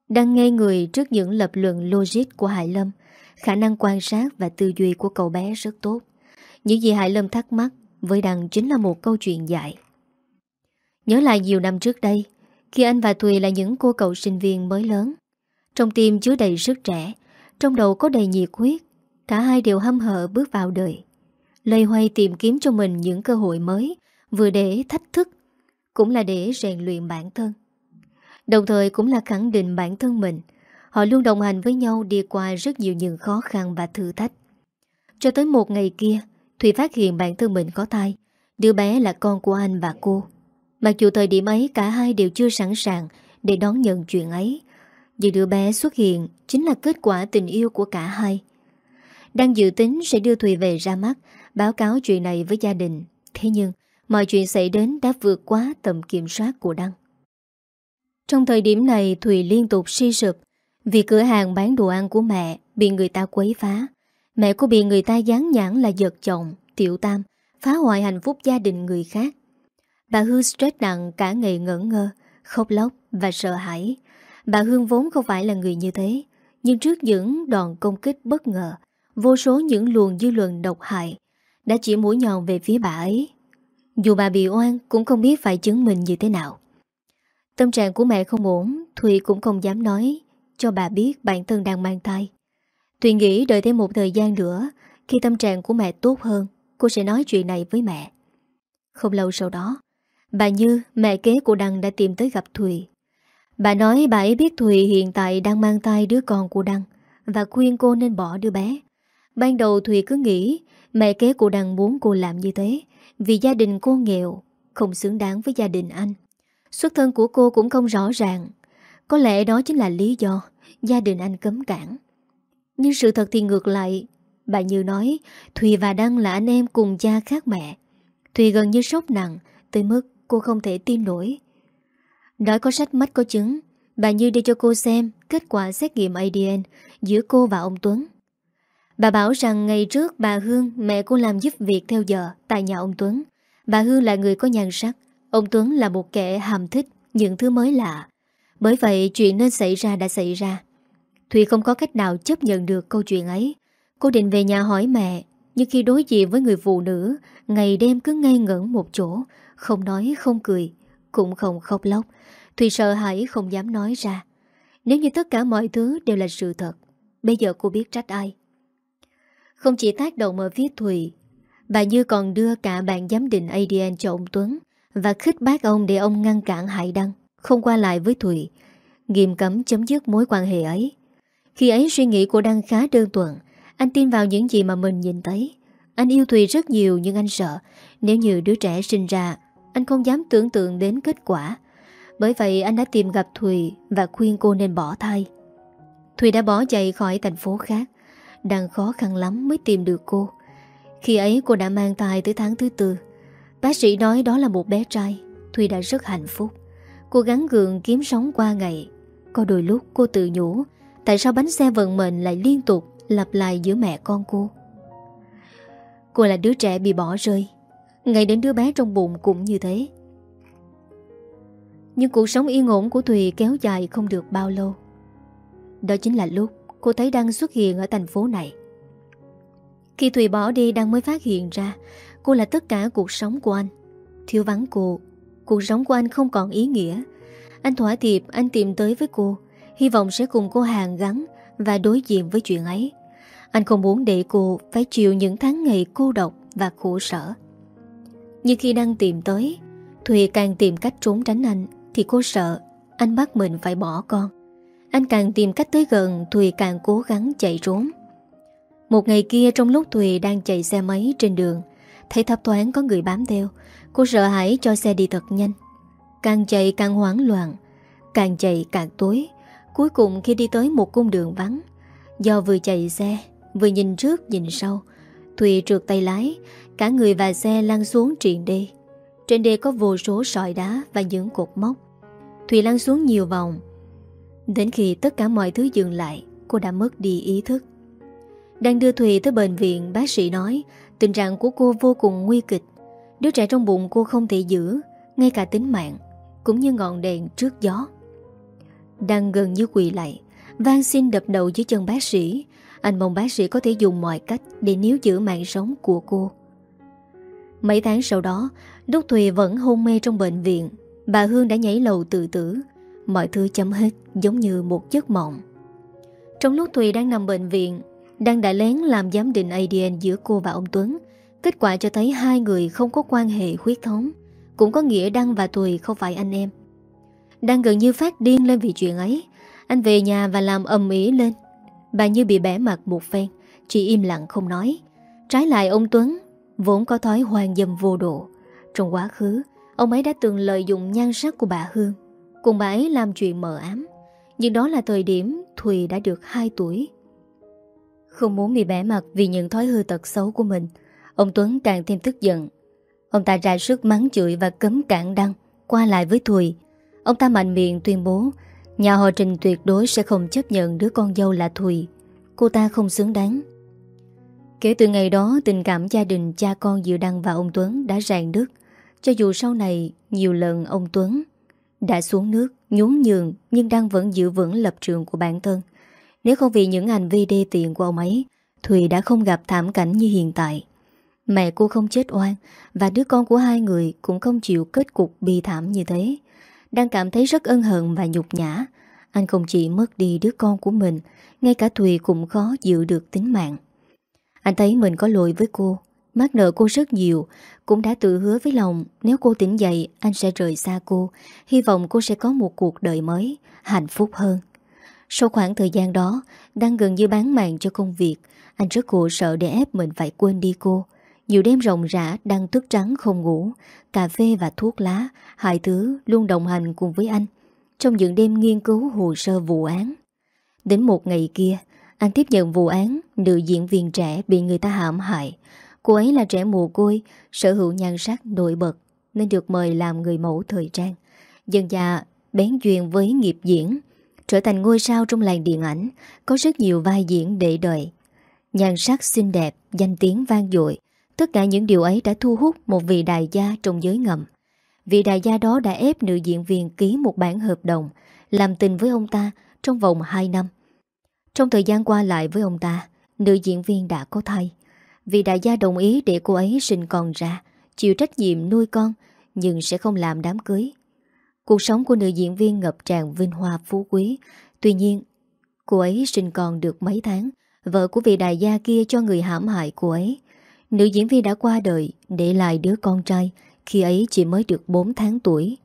[SPEAKER 1] Đang ngây người trước những lập luận logic của Hải Lâm Khả năng quan sát và tư duy của cậu bé rất tốt Những gì Hải Lâm thắc mắc Với Đăng chính là một câu chuyện dạy Nhớ lại nhiều năm trước đây Khi anh và Thùy là những cô cậu sinh viên mới lớn Trong tim chứa đầy sức trẻ Trong đầu có đầy nhiệt huyết Cả hai đều hâm hở bước vào đời Lây hoay tìm kiếm cho mình những cơ hội mới Vừa để thách thức cũng là để rèn luyện bản thân. Đồng thời cũng là khẳng định bản thân mình. Họ luôn đồng hành với nhau đi qua rất nhiều những khó khăn và thử thách. Cho tới một ngày kia, Thùy phát hiện bản thân mình có thai. Đứa bé là con của anh và cô. Mặc dù thời điểm ấy cả hai đều chưa sẵn sàng để đón nhận chuyện ấy. nhưng đứa bé xuất hiện chính là kết quả tình yêu của cả hai. Đang dự tính sẽ đưa Thùy về ra mắt, báo cáo chuyện này với gia đình. Thế nhưng, Mọi chuyện xảy đến đã vượt quá tầm kiểm soát của Đăng. Trong thời điểm này Thùy liên tục suy sụp vì cửa hàng bán đồ ăn của mẹ bị người ta quấy phá. Mẹ cô bị người ta gián nhãn là giật chồng, tiểu tam, phá hoại hạnh phúc gia đình người khác. Bà Hương stress nặng cả ngày ngẩn ngơ, khóc lóc và sợ hãi. Bà Hương vốn không phải là người như thế, nhưng trước những đòn công kích bất ngờ, vô số những luồng dư luận độc hại đã chỉ mũi nhọn về phía bà ấy. Dù bà bị oan cũng không biết phải chứng minh như thế nào Tâm trạng của mẹ không ổn Thùy cũng không dám nói Cho bà biết bản thân đang mang thai Thùy nghĩ đợi thêm một thời gian nữa Khi tâm trạng của mẹ tốt hơn Cô sẽ nói chuyện này với mẹ Không lâu sau đó Bà Như, mẹ kế của Đăng đã tìm tới gặp Thùy Bà nói bà ấy biết Thùy hiện tại đang mang thai đứa con của Đăng Và khuyên cô nên bỏ đứa bé Ban đầu Thùy cứ nghĩ mẹ kế của Đăng muốn cô làm như thế vì gia đình cô nghèo Không xứng đáng với gia đình anh Xuất thân của cô cũng không rõ ràng Có lẽ đó chính là lý do Gia đình anh cấm cản Nhưng sự thật thì ngược lại Bà Như nói Thùy và Đăng là anh em cùng cha khác mẹ Thùy gần như sốc nặng Tới mức cô không thể tin nổi Nói có sách mắt có chứng Bà Như đi cho cô xem kết quả xét nghiệm ADN giữa cô và ông Tuấn. Bà bảo rằng ngày trước bà Hương mẹ cô làm giúp việc theo giờ tại nhà ông Tuấn. Bà Hương là người có nhan sắc, ông Tuấn là một kẻ hàm thích những thứ mới lạ. Bởi vậy chuyện nên xảy ra đã xảy ra. Thùy không có cách nào chấp nhận được câu chuyện ấy. Cô định về nhà hỏi mẹ, nhưng khi đối diện với người phụ nữ, ngày đêm cứ ngây ngẩn một chỗ, không nói không cười, cũng không khóc lóc. Thùy sợ hãi không dám nói ra. Nếu như tất cả mọi thứ đều là sự thật, bây giờ cô biết trách ai. Không chỉ tác động ở phía Thùy, bà Như còn đưa cả bạn giám định ADN cho ông Tuấn và khích bác ông để ông ngăn cản Hải Đăng, không qua lại với Thùy, nghiêm cấm chấm dứt mối quan hệ ấy. Khi ấy suy nghĩ của Đăng khá đơn tuần, anh tin vào những gì mà mình nhìn thấy. Anh yêu Thùy rất nhiều nhưng anh sợ nếu như đứa trẻ sinh ra, anh không dám tưởng tượng đến kết quả. Bởi vậy anh đã tìm gặp Thùy và khuyên cô nên bỏ thai. Thùy đã bỏ chạy khỏi thành phố khác. Đang khó khăn lắm mới tìm được cô Khi ấy cô đã mang thai tới tháng thứ tư Bác sĩ nói đó là một bé trai Thùy đã rất hạnh phúc Cô gắng gượng kiếm sống qua ngày Có đôi lúc cô tự nhủ Tại sao bánh xe vận mệnh lại liên tục Lặp lại giữa mẹ con cô Cô là đứa trẻ bị bỏ rơi Ngày đến đứa bé trong bụng cũng như thế Nhưng cuộc sống yên ổn của Thùy kéo dài không được bao lâu Đó chính là lúc cô thấy đang xuất hiện ở thành phố này. Khi Thùy bỏ đi đang mới phát hiện ra cô là tất cả cuộc sống của anh. Thiếu vắng cô, cuộc sống của anh không còn ý nghĩa. Anh thỏa thiệp, anh tìm tới với cô, hy vọng sẽ cùng cô hàng gắn và đối diện với chuyện ấy. Anh không muốn để cô phải chịu những tháng ngày cô độc và khổ sở. Nhưng khi đang tìm tới, Thùy càng tìm cách trốn tránh anh thì cô sợ anh bắt mình phải bỏ con. Anh càng tìm cách tới gần Thùy càng cố gắng chạy trốn Một ngày kia trong lúc Thùy đang chạy xe máy trên đường Thấy thấp thoáng có người bám theo Cô sợ hãi cho xe đi thật nhanh Càng chạy càng hoảng loạn Càng chạy càng tối Cuối cùng khi đi tới một cung đường vắng Do vừa chạy xe Vừa nhìn trước nhìn sau Thùy trượt tay lái Cả người và xe lăn xuống triền đê Trên đê có vô số sỏi đá và những cột mốc Thùy lăn xuống nhiều vòng Đến khi tất cả mọi thứ dừng lại Cô đã mất đi ý thức Đang đưa Thùy tới bệnh viện Bác sĩ nói Tình trạng của cô vô cùng nguy kịch Đứa trẻ trong bụng cô không thể giữ Ngay cả tính mạng Cũng như ngọn đèn trước gió Đang gần như quỳ lại Vang xin đập đầu dưới chân bác sĩ Anh mong bác sĩ có thể dùng mọi cách Để níu giữ mạng sống của cô Mấy tháng sau đó Đốc Thùy vẫn hôn mê trong bệnh viện Bà Hương đã nhảy lầu tự tử Mọi thứ chấm hết giống như một giấc mộng Trong lúc Thùy đang nằm bệnh viện Đang đã lén làm giám định ADN giữa cô và ông Tuấn Kết quả cho thấy hai người không có quan hệ huyết thống Cũng có nghĩa Đăng và Thùy không phải anh em Đăng gần như phát điên lên vì chuyện ấy Anh về nhà và làm ầm ĩ lên Bà như bị bẻ mặt một phen Chỉ im lặng không nói Trái lại ông Tuấn Vốn có thói hoang dâm vô độ Trong quá khứ Ông ấy đã từng lợi dụng nhan sắc của bà Hương Cùng bà ấy làm chuyện mờ ám Nhưng đó là thời điểm Thùy đã được 2 tuổi Không muốn bị bẻ mặt vì những thói hư tật xấu của mình Ông Tuấn càng thêm tức giận Ông ta ra sức mắng chửi và cấm cản đăng Qua lại với Thùy Ông ta mạnh miệng tuyên bố Nhà họ Trình tuyệt đối sẽ không chấp nhận đứa con dâu là Thùy Cô ta không xứng đáng Kể từ ngày đó tình cảm gia đình cha con giữa Đăng và ông Tuấn đã rạn đứt Cho dù sau này nhiều lần ông Tuấn đã xuống nước, nhún nhường nhưng đang vẫn giữ vững lập trường của bản thân. Nếu không vì những hành vi đê tiện của ông ấy, Thùy đã không gặp thảm cảnh như hiện tại. Mẹ cô không chết oan và đứa con của hai người cũng không chịu kết cục bi thảm như thế. Đang cảm thấy rất ân hận và nhục nhã. Anh không chỉ mất đi đứa con của mình, ngay cả Thùy cũng khó giữ được tính mạng. Anh thấy mình có lỗi với cô Mắc nợ cô rất nhiều Cũng đã tự hứa với lòng Nếu cô tỉnh dậy anh sẽ rời xa cô Hy vọng cô sẽ có một cuộc đời mới Hạnh phúc hơn Sau khoảng thời gian đó Đang gần như bán mạng cho công việc Anh rất khổ sợ để ép mình phải quên đi cô Nhiều đêm rộng rã Đang thức trắng không ngủ Cà phê và thuốc lá Hai thứ luôn đồng hành cùng với anh Trong những đêm nghiên cứu hồ sơ vụ án Đến một ngày kia Anh tiếp nhận vụ án Nữ diễn viên trẻ bị người ta hãm hại Cô ấy là trẻ mồ côi, sở hữu nhan sắc nổi bật nên được mời làm người mẫu thời trang. Dần dà bén duyên với nghiệp diễn, trở thành ngôi sao trong làng điện ảnh, có rất nhiều vai diễn để đợi. Nhan sắc xinh đẹp, danh tiếng vang dội, tất cả những điều ấy đã thu hút một vị đại gia trong giới ngầm. Vị đại gia đó đã ép nữ diễn viên ký một bản hợp đồng, làm tình với ông ta trong vòng 2 năm. Trong thời gian qua lại với ông ta, nữ diễn viên đã có thai vì đại gia đồng ý để cô ấy sinh con ra, chịu trách nhiệm nuôi con, nhưng sẽ không làm đám cưới. Cuộc sống của nữ diễn viên ngập tràn vinh hoa phú quý, tuy nhiên, cô ấy sinh con được mấy tháng, vợ của vị đại gia kia cho người hãm hại cô ấy. Nữ diễn viên đã qua đời, để lại đứa con trai, khi ấy chỉ mới được 4 tháng tuổi.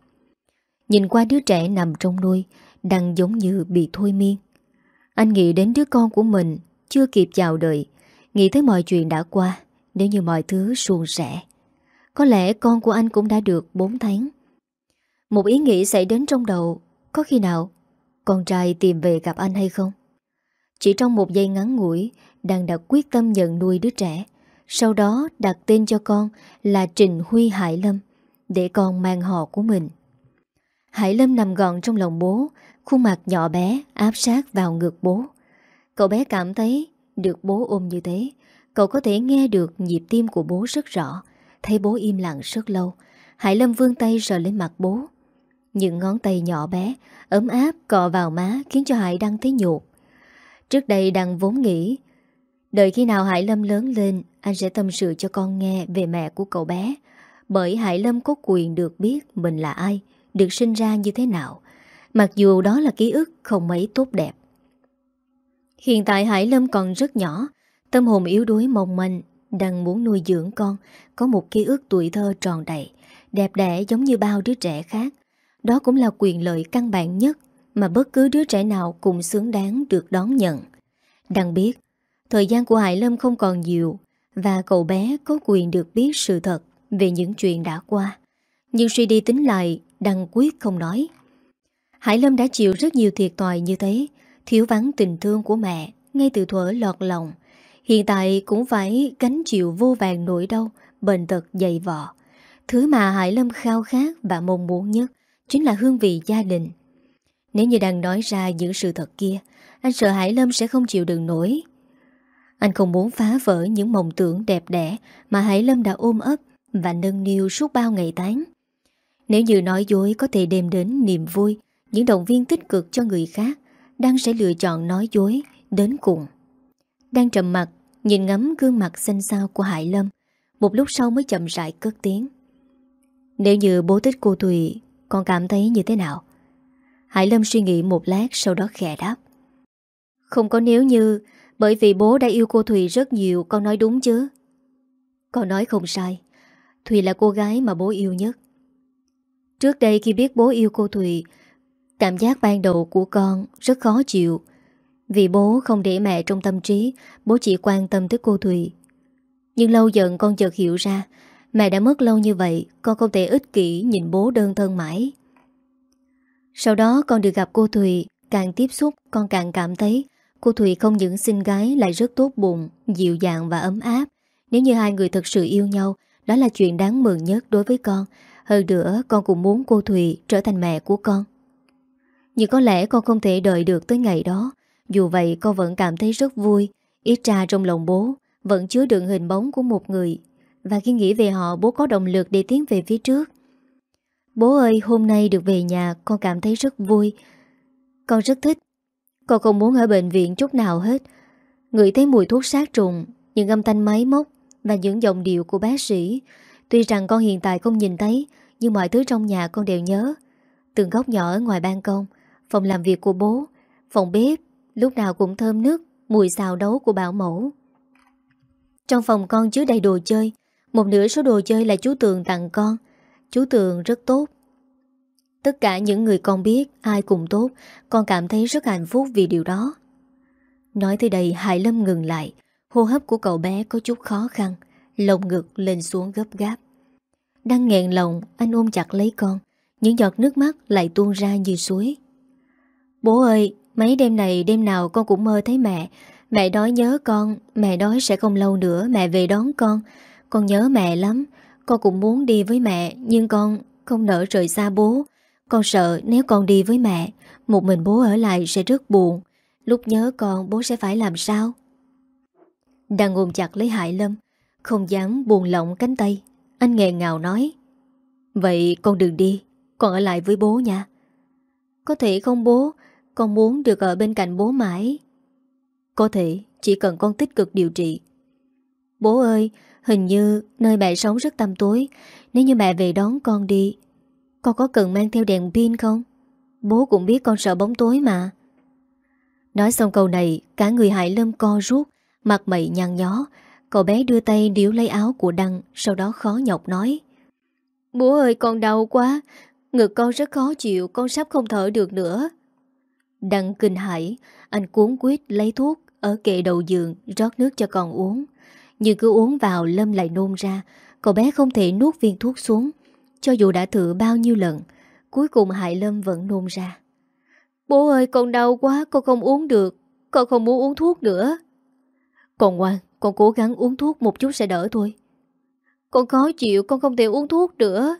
[SPEAKER 1] Nhìn qua đứa trẻ nằm trong nuôi, đang giống như bị thôi miên. Anh nghĩ đến đứa con của mình, chưa kịp chào đời, Nghĩ tới mọi chuyện đã qua Nếu như mọi thứ suôn sẻ Có lẽ con của anh cũng đã được 4 tháng Một ý nghĩ xảy đến trong đầu Có khi nào Con trai tìm về gặp anh hay không Chỉ trong một giây ngắn ngủi Đăng đã quyết tâm nhận nuôi đứa trẻ Sau đó đặt tên cho con Là Trình Huy Hải Lâm Để con mang họ của mình Hải Lâm nằm gọn trong lòng bố Khuôn mặt nhỏ bé áp sát vào ngực bố Cậu bé cảm thấy được bố ôm như thế Cậu có thể nghe được nhịp tim của bố rất rõ Thấy bố im lặng rất lâu Hải Lâm vươn tay sờ lên mặt bố Những ngón tay nhỏ bé Ấm áp cọ vào má Khiến cho Hải Đăng thấy nhột Trước đây Đăng vốn nghĩ Đợi khi nào Hải Lâm lớn lên Anh sẽ tâm sự cho con nghe về mẹ của cậu bé Bởi Hải Lâm có quyền được biết Mình là ai Được sinh ra như thế nào Mặc dù đó là ký ức không mấy tốt đẹp Hiện tại Hải Lâm còn rất nhỏ, tâm hồn yếu đuối mong manh, đang muốn nuôi dưỡng con, có một ký ức tuổi thơ tròn đầy, đẹp đẽ giống như bao đứa trẻ khác. Đó cũng là quyền lợi căn bản nhất mà bất cứ đứa trẻ nào cũng xứng đáng được đón nhận. Đang biết, thời gian của Hải Lâm không còn nhiều và cậu bé có quyền được biết sự thật về những chuyện đã qua. Nhưng suy đi tính lại, Đăng quyết không nói. Hải Lâm đã chịu rất nhiều thiệt thòi như thế, Thiếu vắng tình thương của mẹ Ngay từ thuở lọt lòng Hiện tại cũng phải gánh chịu vô vàng nỗi đau Bệnh tật dày vọ Thứ mà Hải Lâm khao khát và mong muốn nhất Chính là hương vị gia đình Nếu như đang nói ra những sự thật kia Anh sợ Hải Lâm sẽ không chịu đựng nổi Anh không muốn phá vỡ những mộng tưởng đẹp đẽ Mà Hải Lâm đã ôm ấp Và nâng niu suốt bao ngày tháng Nếu như nói dối có thể đem đến niềm vui Những động viên tích cực cho người khác đang sẽ lựa chọn nói dối Đến cùng Đang trầm mặt Nhìn ngắm gương mặt xanh xao của Hải Lâm Một lúc sau mới chậm rãi cất tiếng Nếu như bố thích cô Thùy Con cảm thấy như thế nào Hải Lâm suy nghĩ một lát Sau đó khẽ đáp Không có nếu như Bởi vì bố đã yêu cô Thùy rất nhiều Con nói đúng chứ Con nói không sai Thùy là cô gái mà bố yêu nhất Trước đây khi biết bố yêu cô Thùy Cảm giác ban đầu của con rất khó chịu Vì bố không để mẹ trong tâm trí Bố chỉ quan tâm tới cô Thùy Nhưng lâu dần con chợt hiểu ra Mẹ đã mất lâu như vậy Con không thể ích kỷ nhìn bố đơn thân mãi Sau đó con được gặp cô Thùy Càng tiếp xúc con càng cảm thấy Cô Thùy không những xinh gái lại rất tốt bụng Dịu dàng và ấm áp Nếu như hai người thật sự yêu nhau Đó là chuyện đáng mừng nhất đối với con Hơn nữa con cũng muốn cô Thùy trở thành mẹ của con nhưng có lẽ con không thể đợi được tới ngày đó Dù vậy con vẫn cảm thấy rất vui Ít ra trong lòng bố Vẫn chứa đựng hình bóng của một người Và khi nghĩ về họ bố có động lực để tiến về phía trước Bố ơi hôm nay được về nhà Con cảm thấy rất vui Con rất thích Con không muốn ở bệnh viện chút nào hết Ngửi thấy mùi thuốc sát trùng Những âm thanh máy móc Và những giọng điệu của bác sĩ Tuy rằng con hiện tại không nhìn thấy Nhưng mọi thứ trong nhà con đều nhớ Từng góc nhỏ ở ngoài ban công phòng làm việc của bố, phòng bếp, lúc nào cũng thơm nước, mùi xào nấu của bảo mẫu. Trong phòng con chứa đầy đồ chơi, một nửa số đồ chơi là chú Tường tặng con. Chú Tường rất tốt. Tất cả những người con biết, ai cũng tốt, con cảm thấy rất hạnh phúc vì điều đó. Nói tới đây Hải Lâm ngừng lại, hô hấp của cậu bé có chút khó khăn, lồng ngực lên xuống gấp gáp. Đang nghẹn lòng, anh ôm chặt lấy con, những giọt nước mắt lại tuôn ra như suối. Bố ơi, mấy đêm này đêm nào con cũng mơ thấy mẹ Mẹ đói nhớ con Mẹ đói sẽ không lâu nữa mẹ về đón con Con nhớ mẹ lắm Con cũng muốn đi với mẹ Nhưng con không nỡ rời xa bố Con sợ nếu con đi với mẹ Một mình bố ở lại sẽ rất buồn Lúc nhớ con bố sẽ phải làm sao Đang ôm chặt lấy Hải Lâm Không dám buồn lỏng cánh tay Anh nghề ngào nói Vậy con đừng đi Con ở lại với bố nha Có thể không bố con muốn được ở bên cạnh bố mãi Có thể chỉ cần con tích cực điều trị Bố ơi Hình như nơi mẹ sống rất tăm tối Nếu như mẹ về đón con đi Con có cần mang theo đèn pin không Bố cũng biết con sợ bóng tối mà Nói xong câu này Cả người Hải Lâm co rút Mặt mày nhăn nhó Cậu bé đưa tay điếu lấy áo của Đăng Sau đó khó nhọc nói Bố ơi con đau quá Ngực con rất khó chịu Con sắp không thở được nữa đang kinh hãi Anh cuốn quýt lấy thuốc Ở kệ đầu giường rót nước cho con uống Nhưng cứ uống vào Lâm lại nôn ra Cậu bé không thể nuốt viên thuốc xuống Cho dù đã thử bao nhiêu lần Cuối cùng hại Lâm vẫn nôn ra Bố ơi con đau quá Con không uống được Con không muốn uống thuốc nữa Còn ngoan con cố gắng uống thuốc một chút sẽ đỡ thôi Con khó chịu Con không thể uống thuốc nữa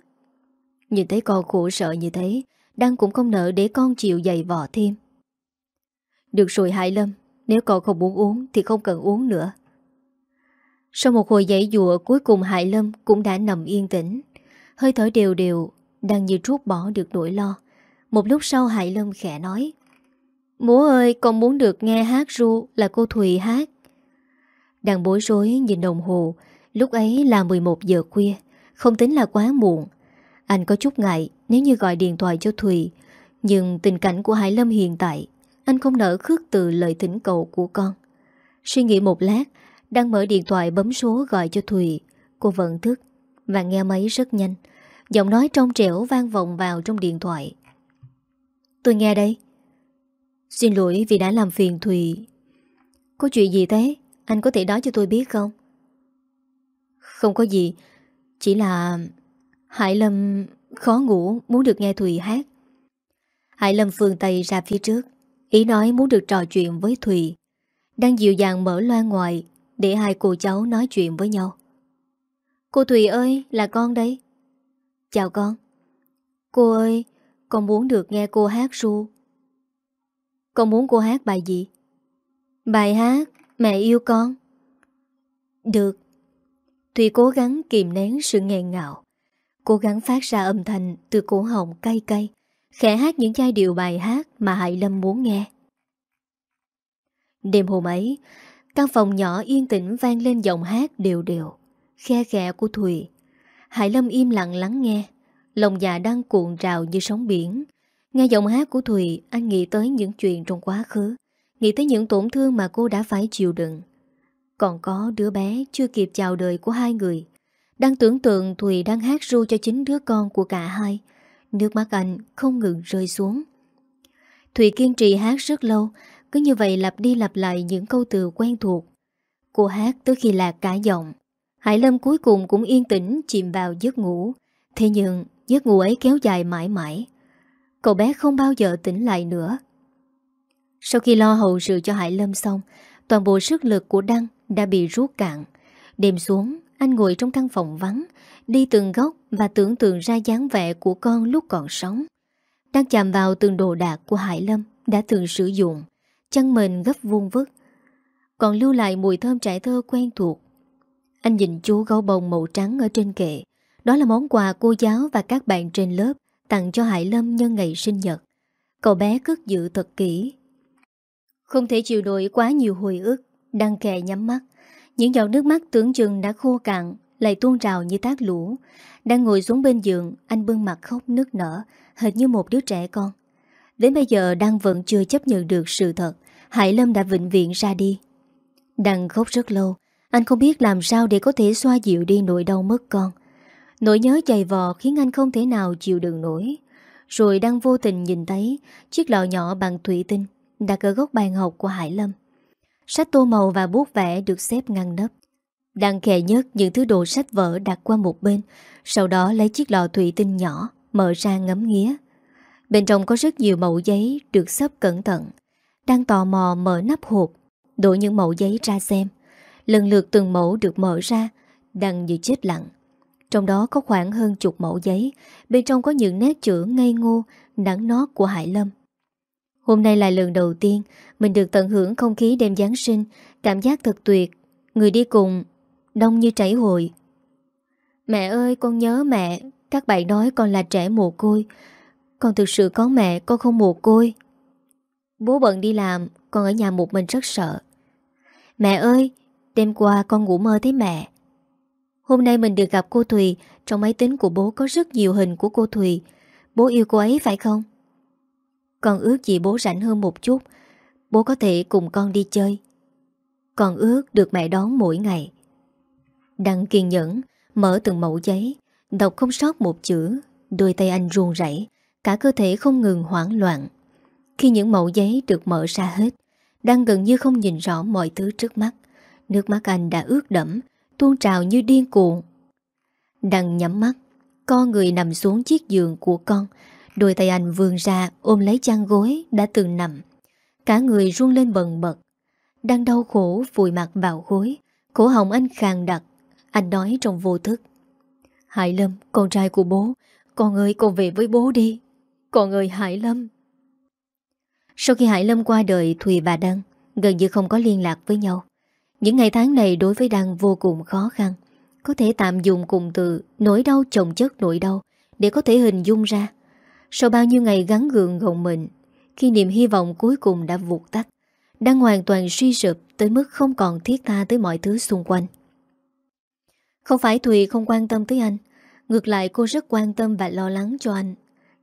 [SPEAKER 1] Nhìn thấy con khổ sợ như thế Đăng cũng không nợ để con chịu dày vò thêm được rồi Hải Lâm Nếu cậu không muốn uống thì không cần uống nữa Sau một hồi dãy dùa Cuối cùng Hải Lâm cũng đã nằm yên tĩnh Hơi thở đều đều Đang như trút bỏ được nỗi lo Một lúc sau Hải Lâm khẽ nói Bố ơi con muốn được nghe hát ru Là cô Thùy hát Đang bối rối nhìn đồng hồ Lúc ấy là 11 giờ khuya Không tính là quá muộn Anh có chút ngại nếu như gọi điện thoại cho Thùy Nhưng tình cảnh của Hải Lâm hiện tại anh không nỡ khước từ lời thỉnh cầu của con Suy nghĩ một lát Đang mở điện thoại bấm số gọi cho Thùy Cô vẫn thức Và nghe máy rất nhanh Giọng nói trong trẻo vang vọng vào trong điện thoại Tôi nghe đây Xin lỗi vì đã làm phiền Thùy Có chuyện gì thế Anh có thể nói cho tôi biết không Không có gì Chỉ là Hải Lâm khó ngủ muốn được nghe Thùy hát Hải Lâm phương tay ra phía trước Ý nói muốn được trò chuyện với Thùy Đang dịu dàng mở loa ngoài Để hai cô cháu nói chuyện với nhau Cô Thùy ơi là con đấy Chào con Cô ơi Con muốn được nghe cô hát ru Con muốn cô hát bài gì Bài hát Mẹ yêu con Được Thùy cố gắng kìm nén sự nghẹn ngạo Cố gắng phát ra âm thanh từ cổ họng cay cay khẽ hát những giai điệu bài hát mà Hải Lâm muốn nghe. Đêm hôm ấy, căn phòng nhỏ yên tĩnh vang lên giọng hát đều đều, khe khẽ của Thùy. Hải Lâm im lặng lắng nghe, lòng dạ đang cuộn rào như sóng biển. Nghe giọng hát của Thùy, anh nghĩ tới những chuyện trong quá khứ, nghĩ tới những tổn thương mà cô đã phải chịu đựng. Còn có đứa bé chưa kịp chào đời của hai người, đang tưởng tượng Thùy đang hát ru cho chính đứa con của cả hai – Nước mắt anh không ngừng rơi xuống Thủy kiên trì hát rất lâu Cứ như vậy lặp đi lặp lại những câu từ quen thuộc Cô hát tới khi lạc cả giọng Hải Lâm cuối cùng cũng yên tĩnh chìm vào giấc ngủ Thế nhưng giấc ngủ ấy kéo dài mãi mãi Cậu bé không bao giờ tỉnh lại nữa Sau khi lo hậu sự cho Hải Lâm xong Toàn bộ sức lực của Đăng đã bị rút cạn Đêm xuống anh ngồi trong căn phòng vắng Đi từng góc và tưởng tượng ra dáng vẻ của con lúc còn sống. Đang chạm vào từng đồ đạc của Hải Lâm đã thường sử dụng, chân mình gấp vuông vức. Còn lưu lại mùi thơm trải thơ quen thuộc. Anh nhìn chú gấu bồng màu trắng ở trên kệ. Đó là món quà cô giáo và các bạn trên lớp tặng cho Hải Lâm nhân ngày sinh nhật. Cậu bé cất giữ thật kỹ. Không thể chịu nổi quá nhiều hồi ức, đang kè nhắm mắt. Những giọt nước mắt tưởng chừng đã khô cạn lại tuôn trào như tác lũ đang ngồi xuống bên giường Anh bưng mặt khóc nước nở Hệt như một đứa trẻ con Đến bây giờ đang vẫn chưa chấp nhận được sự thật Hải Lâm đã vĩnh viễn ra đi Đang khóc rất lâu Anh không biết làm sao để có thể xoa dịu đi nỗi đau mất con Nỗi nhớ chày vò khiến anh không thể nào chịu đựng nổi Rồi đang vô tình nhìn thấy Chiếc lọ nhỏ bằng thủy tinh Đặt ở góc bàn học của Hải Lâm Sách tô màu và bút vẽ được xếp ngăn nấp đang khè nhất những thứ đồ sách vở đặt qua một bên Sau đó lấy chiếc lọ thủy tinh nhỏ Mở ra ngắm nghía Bên trong có rất nhiều mẫu giấy Được sắp cẩn thận Đang tò mò mở nắp hộp Đổ những mẫu giấy ra xem Lần lượt từng mẫu được mở ra Đang như chết lặng Trong đó có khoảng hơn chục mẫu giấy Bên trong có những nét chữ ngây ngô Nắng nót của Hải Lâm Hôm nay là lần đầu tiên Mình được tận hưởng không khí đêm Giáng sinh Cảm giác thật tuyệt Người đi cùng Đông như chảy hội Mẹ ơi con nhớ mẹ Các bạn nói con là trẻ mồ côi Con thực sự có mẹ con không mồ côi Bố bận đi làm Con ở nhà một mình rất sợ Mẹ ơi Đêm qua con ngủ mơ thấy mẹ Hôm nay mình được gặp cô Thùy Trong máy tính của bố có rất nhiều hình của cô Thùy Bố yêu cô ấy phải không Con ước gì bố rảnh hơn một chút Bố có thể cùng con đi chơi Con ước được mẹ đón mỗi ngày đang kiên nhẫn Mở từng mẫu giấy Đọc không sót một chữ Đôi tay anh ruồn rảy Cả cơ thể không ngừng hoảng loạn Khi những mẫu giấy được mở ra hết Đang gần như không nhìn rõ mọi thứ trước mắt Nước mắt anh đã ướt đẫm Tuôn trào như điên cuồng Đang nhắm mắt Con người nằm xuống chiếc giường của con Đôi tay anh vươn ra ôm lấy chăn gối đã từng nằm Cả người run lên bần bật Đang đau khổ vùi mặt vào gối Cổ họng anh khàn đặc anh nói trong vô thức Hải Lâm, con trai của bố Con ơi con về với bố đi Con ơi Hải Lâm Sau khi Hải Lâm qua đời Thùy và Đăng Gần như không có liên lạc với nhau Những ngày tháng này đối với Đăng vô cùng khó khăn Có thể tạm dùng cùng từ Nỗi đau chồng chất nỗi đau Để có thể hình dung ra Sau bao nhiêu ngày gắn gượng gồng mình Khi niềm hy vọng cuối cùng đã vụt tắt Đăng hoàn toàn suy sụp Tới mức không còn thiết tha tới mọi thứ xung quanh không phải Thùy không quan tâm tới anh Ngược lại cô rất quan tâm và lo lắng cho anh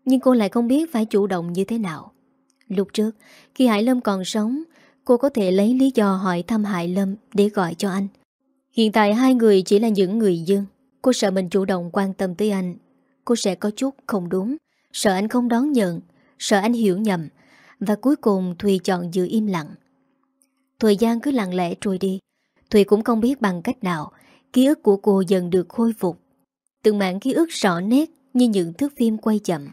[SPEAKER 1] Nhưng cô lại không biết phải chủ động như thế nào Lúc trước Khi Hải Lâm còn sống Cô có thể lấy lý do hỏi thăm Hải Lâm Để gọi cho anh Hiện tại hai người chỉ là những người dương Cô sợ mình chủ động quan tâm tới anh Cô sẽ có chút không đúng Sợ anh không đón nhận Sợ anh hiểu nhầm Và cuối cùng Thùy chọn giữ im lặng Thời gian cứ lặng lẽ trôi đi Thùy cũng không biết bằng cách nào Ký ức của cô dần được khôi phục Từng mạng ký ức rõ nét Như những thước phim quay chậm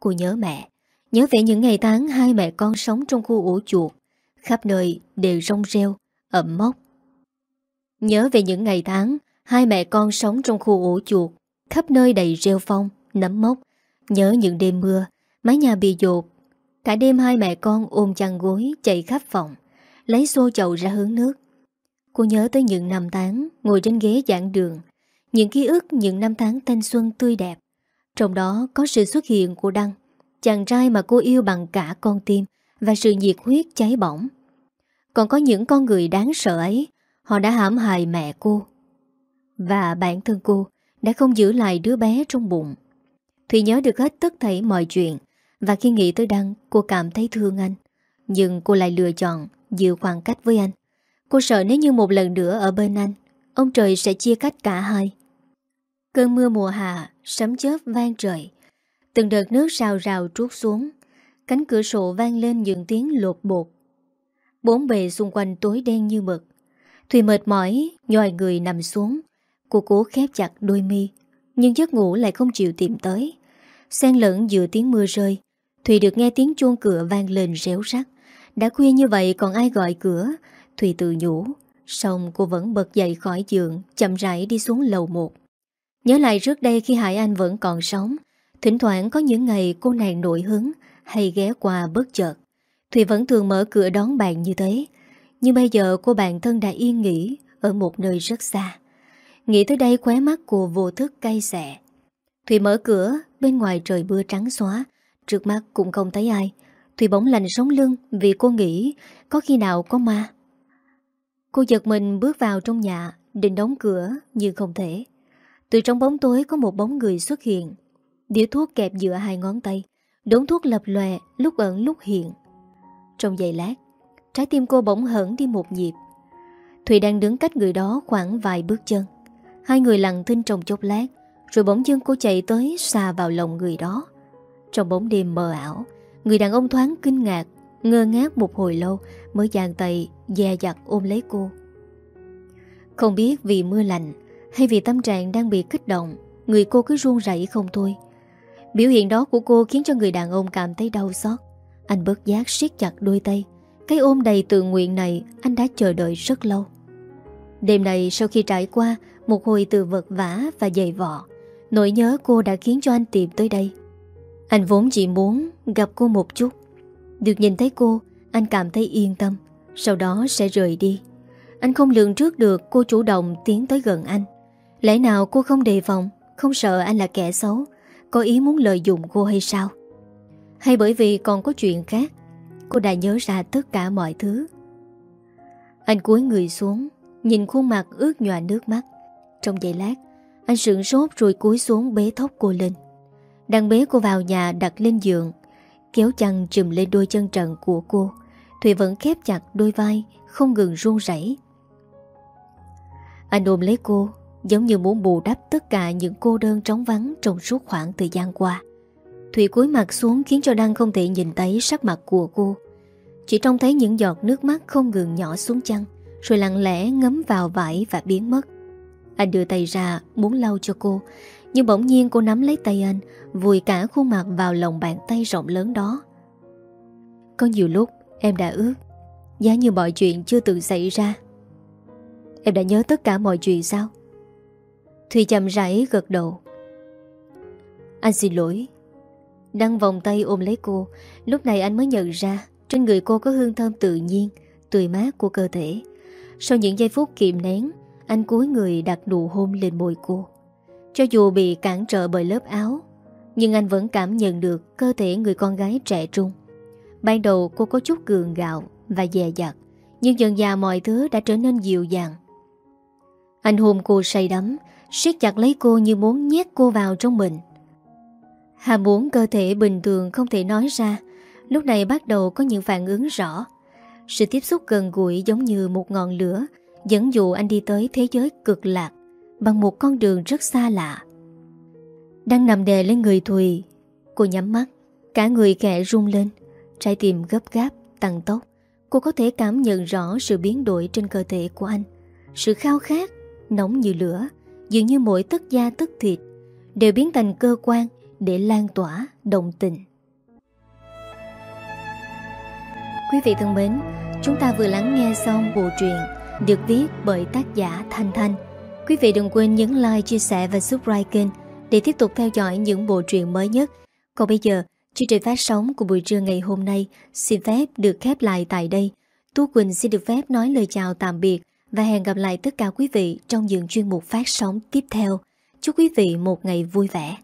[SPEAKER 1] Cô nhớ mẹ Nhớ về những ngày tháng hai mẹ con sống trong khu ổ chuột Khắp nơi đều rong reo Ẩm mốc Nhớ về những ngày tháng Hai mẹ con sống trong khu ổ chuột Khắp nơi đầy rêu phong, nấm mốc Nhớ những đêm mưa Mái nhà bị dột Cả đêm hai mẹ con ôm chăn gối chạy khắp phòng Lấy xô chậu ra hướng nước Cô nhớ tới những năm tháng ngồi trên ghế giảng đường, những ký ức những năm tháng thanh xuân tươi đẹp. Trong đó có sự xuất hiện của Đăng, chàng trai mà cô yêu bằng cả con tim và sự nhiệt huyết cháy bỏng. Còn có những con người đáng sợ ấy, họ đã hãm hại mẹ cô. Và bản thân cô đã không giữ lại đứa bé trong bụng. Thùy nhớ được hết tất thảy mọi chuyện và khi nghĩ tới Đăng cô cảm thấy thương anh. Nhưng cô lại lựa chọn giữ khoảng cách với anh Cô sợ nếu như một lần nữa ở bên anh Ông trời sẽ chia cách cả hai Cơn mưa mùa hạ Sấm chớp vang trời Từng đợt nước rào rào trút xuống Cánh cửa sổ vang lên những tiếng lột bột Bốn bề xung quanh tối đen như mực Thùy mệt mỏi Nhòi người nằm xuống Cô cố khép chặt đôi mi Nhưng giấc ngủ lại không chịu tìm tới Xen lẫn giữa tiếng mưa rơi Thùy được nghe tiếng chuông cửa vang lên réo rắc Đã khuya như vậy còn ai gọi cửa Thùy tự nhủ Xong cô vẫn bật dậy khỏi giường Chậm rãi đi xuống lầu một Nhớ lại trước đây khi Hải Anh vẫn còn sống Thỉnh thoảng có những ngày cô nàng nổi hứng Hay ghé qua bất chợt Thùy vẫn thường mở cửa đón bạn như thế Nhưng bây giờ cô bạn thân đã yên nghỉ Ở một nơi rất xa Nghĩ tới đây khóe mắt cô vô thức cay xẻ Thùy mở cửa Bên ngoài trời mưa trắng xóa Trước mắt cũng không thấy ai Thùy bỗng lành sống lưng Vì cô nghĩ có khi nào có ma Cô giật mình bước vào trong nhà Định đóng cửa nhưng không thể Từ trong bóng tối có một bóng người xuất hiện Điếu thuốc kẹp giữa hai ngón tay Đống thuốc lập lòe Lúc ẩn lúc hiện Trong giây lát Trái tim cô bỗng hẳn đi một nhịp Thùy đang đứng cách người đó khoảng vài bước chân Hai người lặng thinh trong chốc lát Rồi bỗng dưng cô chạy tới xà vào lòng người đó Trong bóng đêm mờ ảo Người đàn ông thoáng kinh ngạc Ngơ ngác một hồi lâu Mới giang tay dè dặt ôm lấy cô. Không biết vì mưa lạnh hay vì tâm trạng đang bị kích động, người cô cứ run rẩy không thôi. Biểu hiện đó của cô khiến cho người đàn ông cảm thấy đau xót. Anh bớt giác siết chặt đôi tay. Cái ôm đầy tự nguyện này anh đã chờ đợi rất lâu. Đêm này sau khi trải qua một hồi từ vật vã và dày vọ, nỗi nhớ cô đã khiến cho anh tìm tới đây. Anh vốn chỉ muốn gặp cô một chút. Được nhìn thấy cô, anh cảm thấy yên tâm sau đó sẽ rời đi. Anh không lường trước được cô chủ động tiến tới gần anh. Lẽ nào cô không đề phòng, không sợ anh là kẻ xấu, có ý muốn lợi dụng cô hay sao? Hay bởi vì còn có chuyện khác, cô đã nhớ ra tất cả mọi thứ. Anh cúi người xuống, nhìn khuôn mặt ướt nhòa nước mắt. Trong giây lát, anh sững sốt rồi cúi xuống bế thốc cô lên. Đang bế cô vào nhà đặt lên giường, kéo chăn chùm lên đôi chân trần của cô. Cô Thùy vẫn khép chặt đôi vai Không ngừng run rẩy Anh ôm lấy cô Giống như muốn bù đắp tất cả những cô đơn trống vắng Trong suốt khoảng thời gian qua Thùy cúi mặt xuống khiến cho Đăng không thể nhìn thấy sắc mặt của cô Chỉ trông thấy những giọt nước mắt không ngừng nhỏ xuống chăn Rồi lặng lẽ ngấm vào vải và biến mất Anh đưa tay ra muốn lau cho cô Nhưng bỗng nhiên cô nắm lấy tay anh Vùi cả khuôn mặt vào lòng bàn tay rộng lớn đó Có nhiều lúc Em đã ước Giá như mọi chuyện chưa từng xảy ra Em đã nhớ tất cả mọi chuyện sao Thùy chậm rãi gật đầu Anh xin lỗi Đăng vòng tay ôm lấy cô Lúc này anh mới nhận ra Trên người cô có hương thơm tự nhiên Tươi mát của cơ thể Sau những giây phút kiềm nén Anh cúi người đặt nụ hôn lên môi cô Cho dù bị cản trở bởi lớp áo Nhưng anh vẫn cảm nhận được Cơ thể người con gái trẻ trung Ban đầu cô có chút cường gạo và dè dặt, nhưng dần dà mọi thứ đã trở nên dịu dàng. Anh hôn cô say đắm, siết chặt lấy cô như muốn nhét cô vào trong mình. Hà muốn cơ thể bình thường không thể nói ra, lúc này bắt đầu có những phản ứng rõ. Sự tiếp xúc gần gũi giống như một ngọn lửa, dẫn dụ anh đi tới thế giới cực lạc, bằng một con đường rất xa lạ. Đang nằm đè lên người Thùy, cô nhắm mắt, cả người kẻ rung lên. Trái tim gấp gáp, tăng tốc Cô có thể cảm nhận rõ sự biến đổi trên cơ thể của anh Sự khao khát, nóng như lửa Dường như mỗi tất da tất thịt Đều biến thành cơ quan để lan tỏa đồng tình Quý vị thân mến, chúng ta vừa lắng nghe xong bộ truyện được viết bởi tác giả Thanh Thanh. Quý vị đừng quên nhấn like, chia sẻ và subscribe kênh để tiếp tục theo dõi những bộ truyện mới nhất. Còn bây giờ, Chương trình phát sóng của buổi trưa ngày hôm nay xin phép được khép lại tại đây. Tú Quỳnh xin được phép nói lời chào tạm biệt và hẹn gặp lại tất cả quý vị trong những chuyên mục phát sóng tiếp theo. Chúc quý vị một ngày vui vẻ.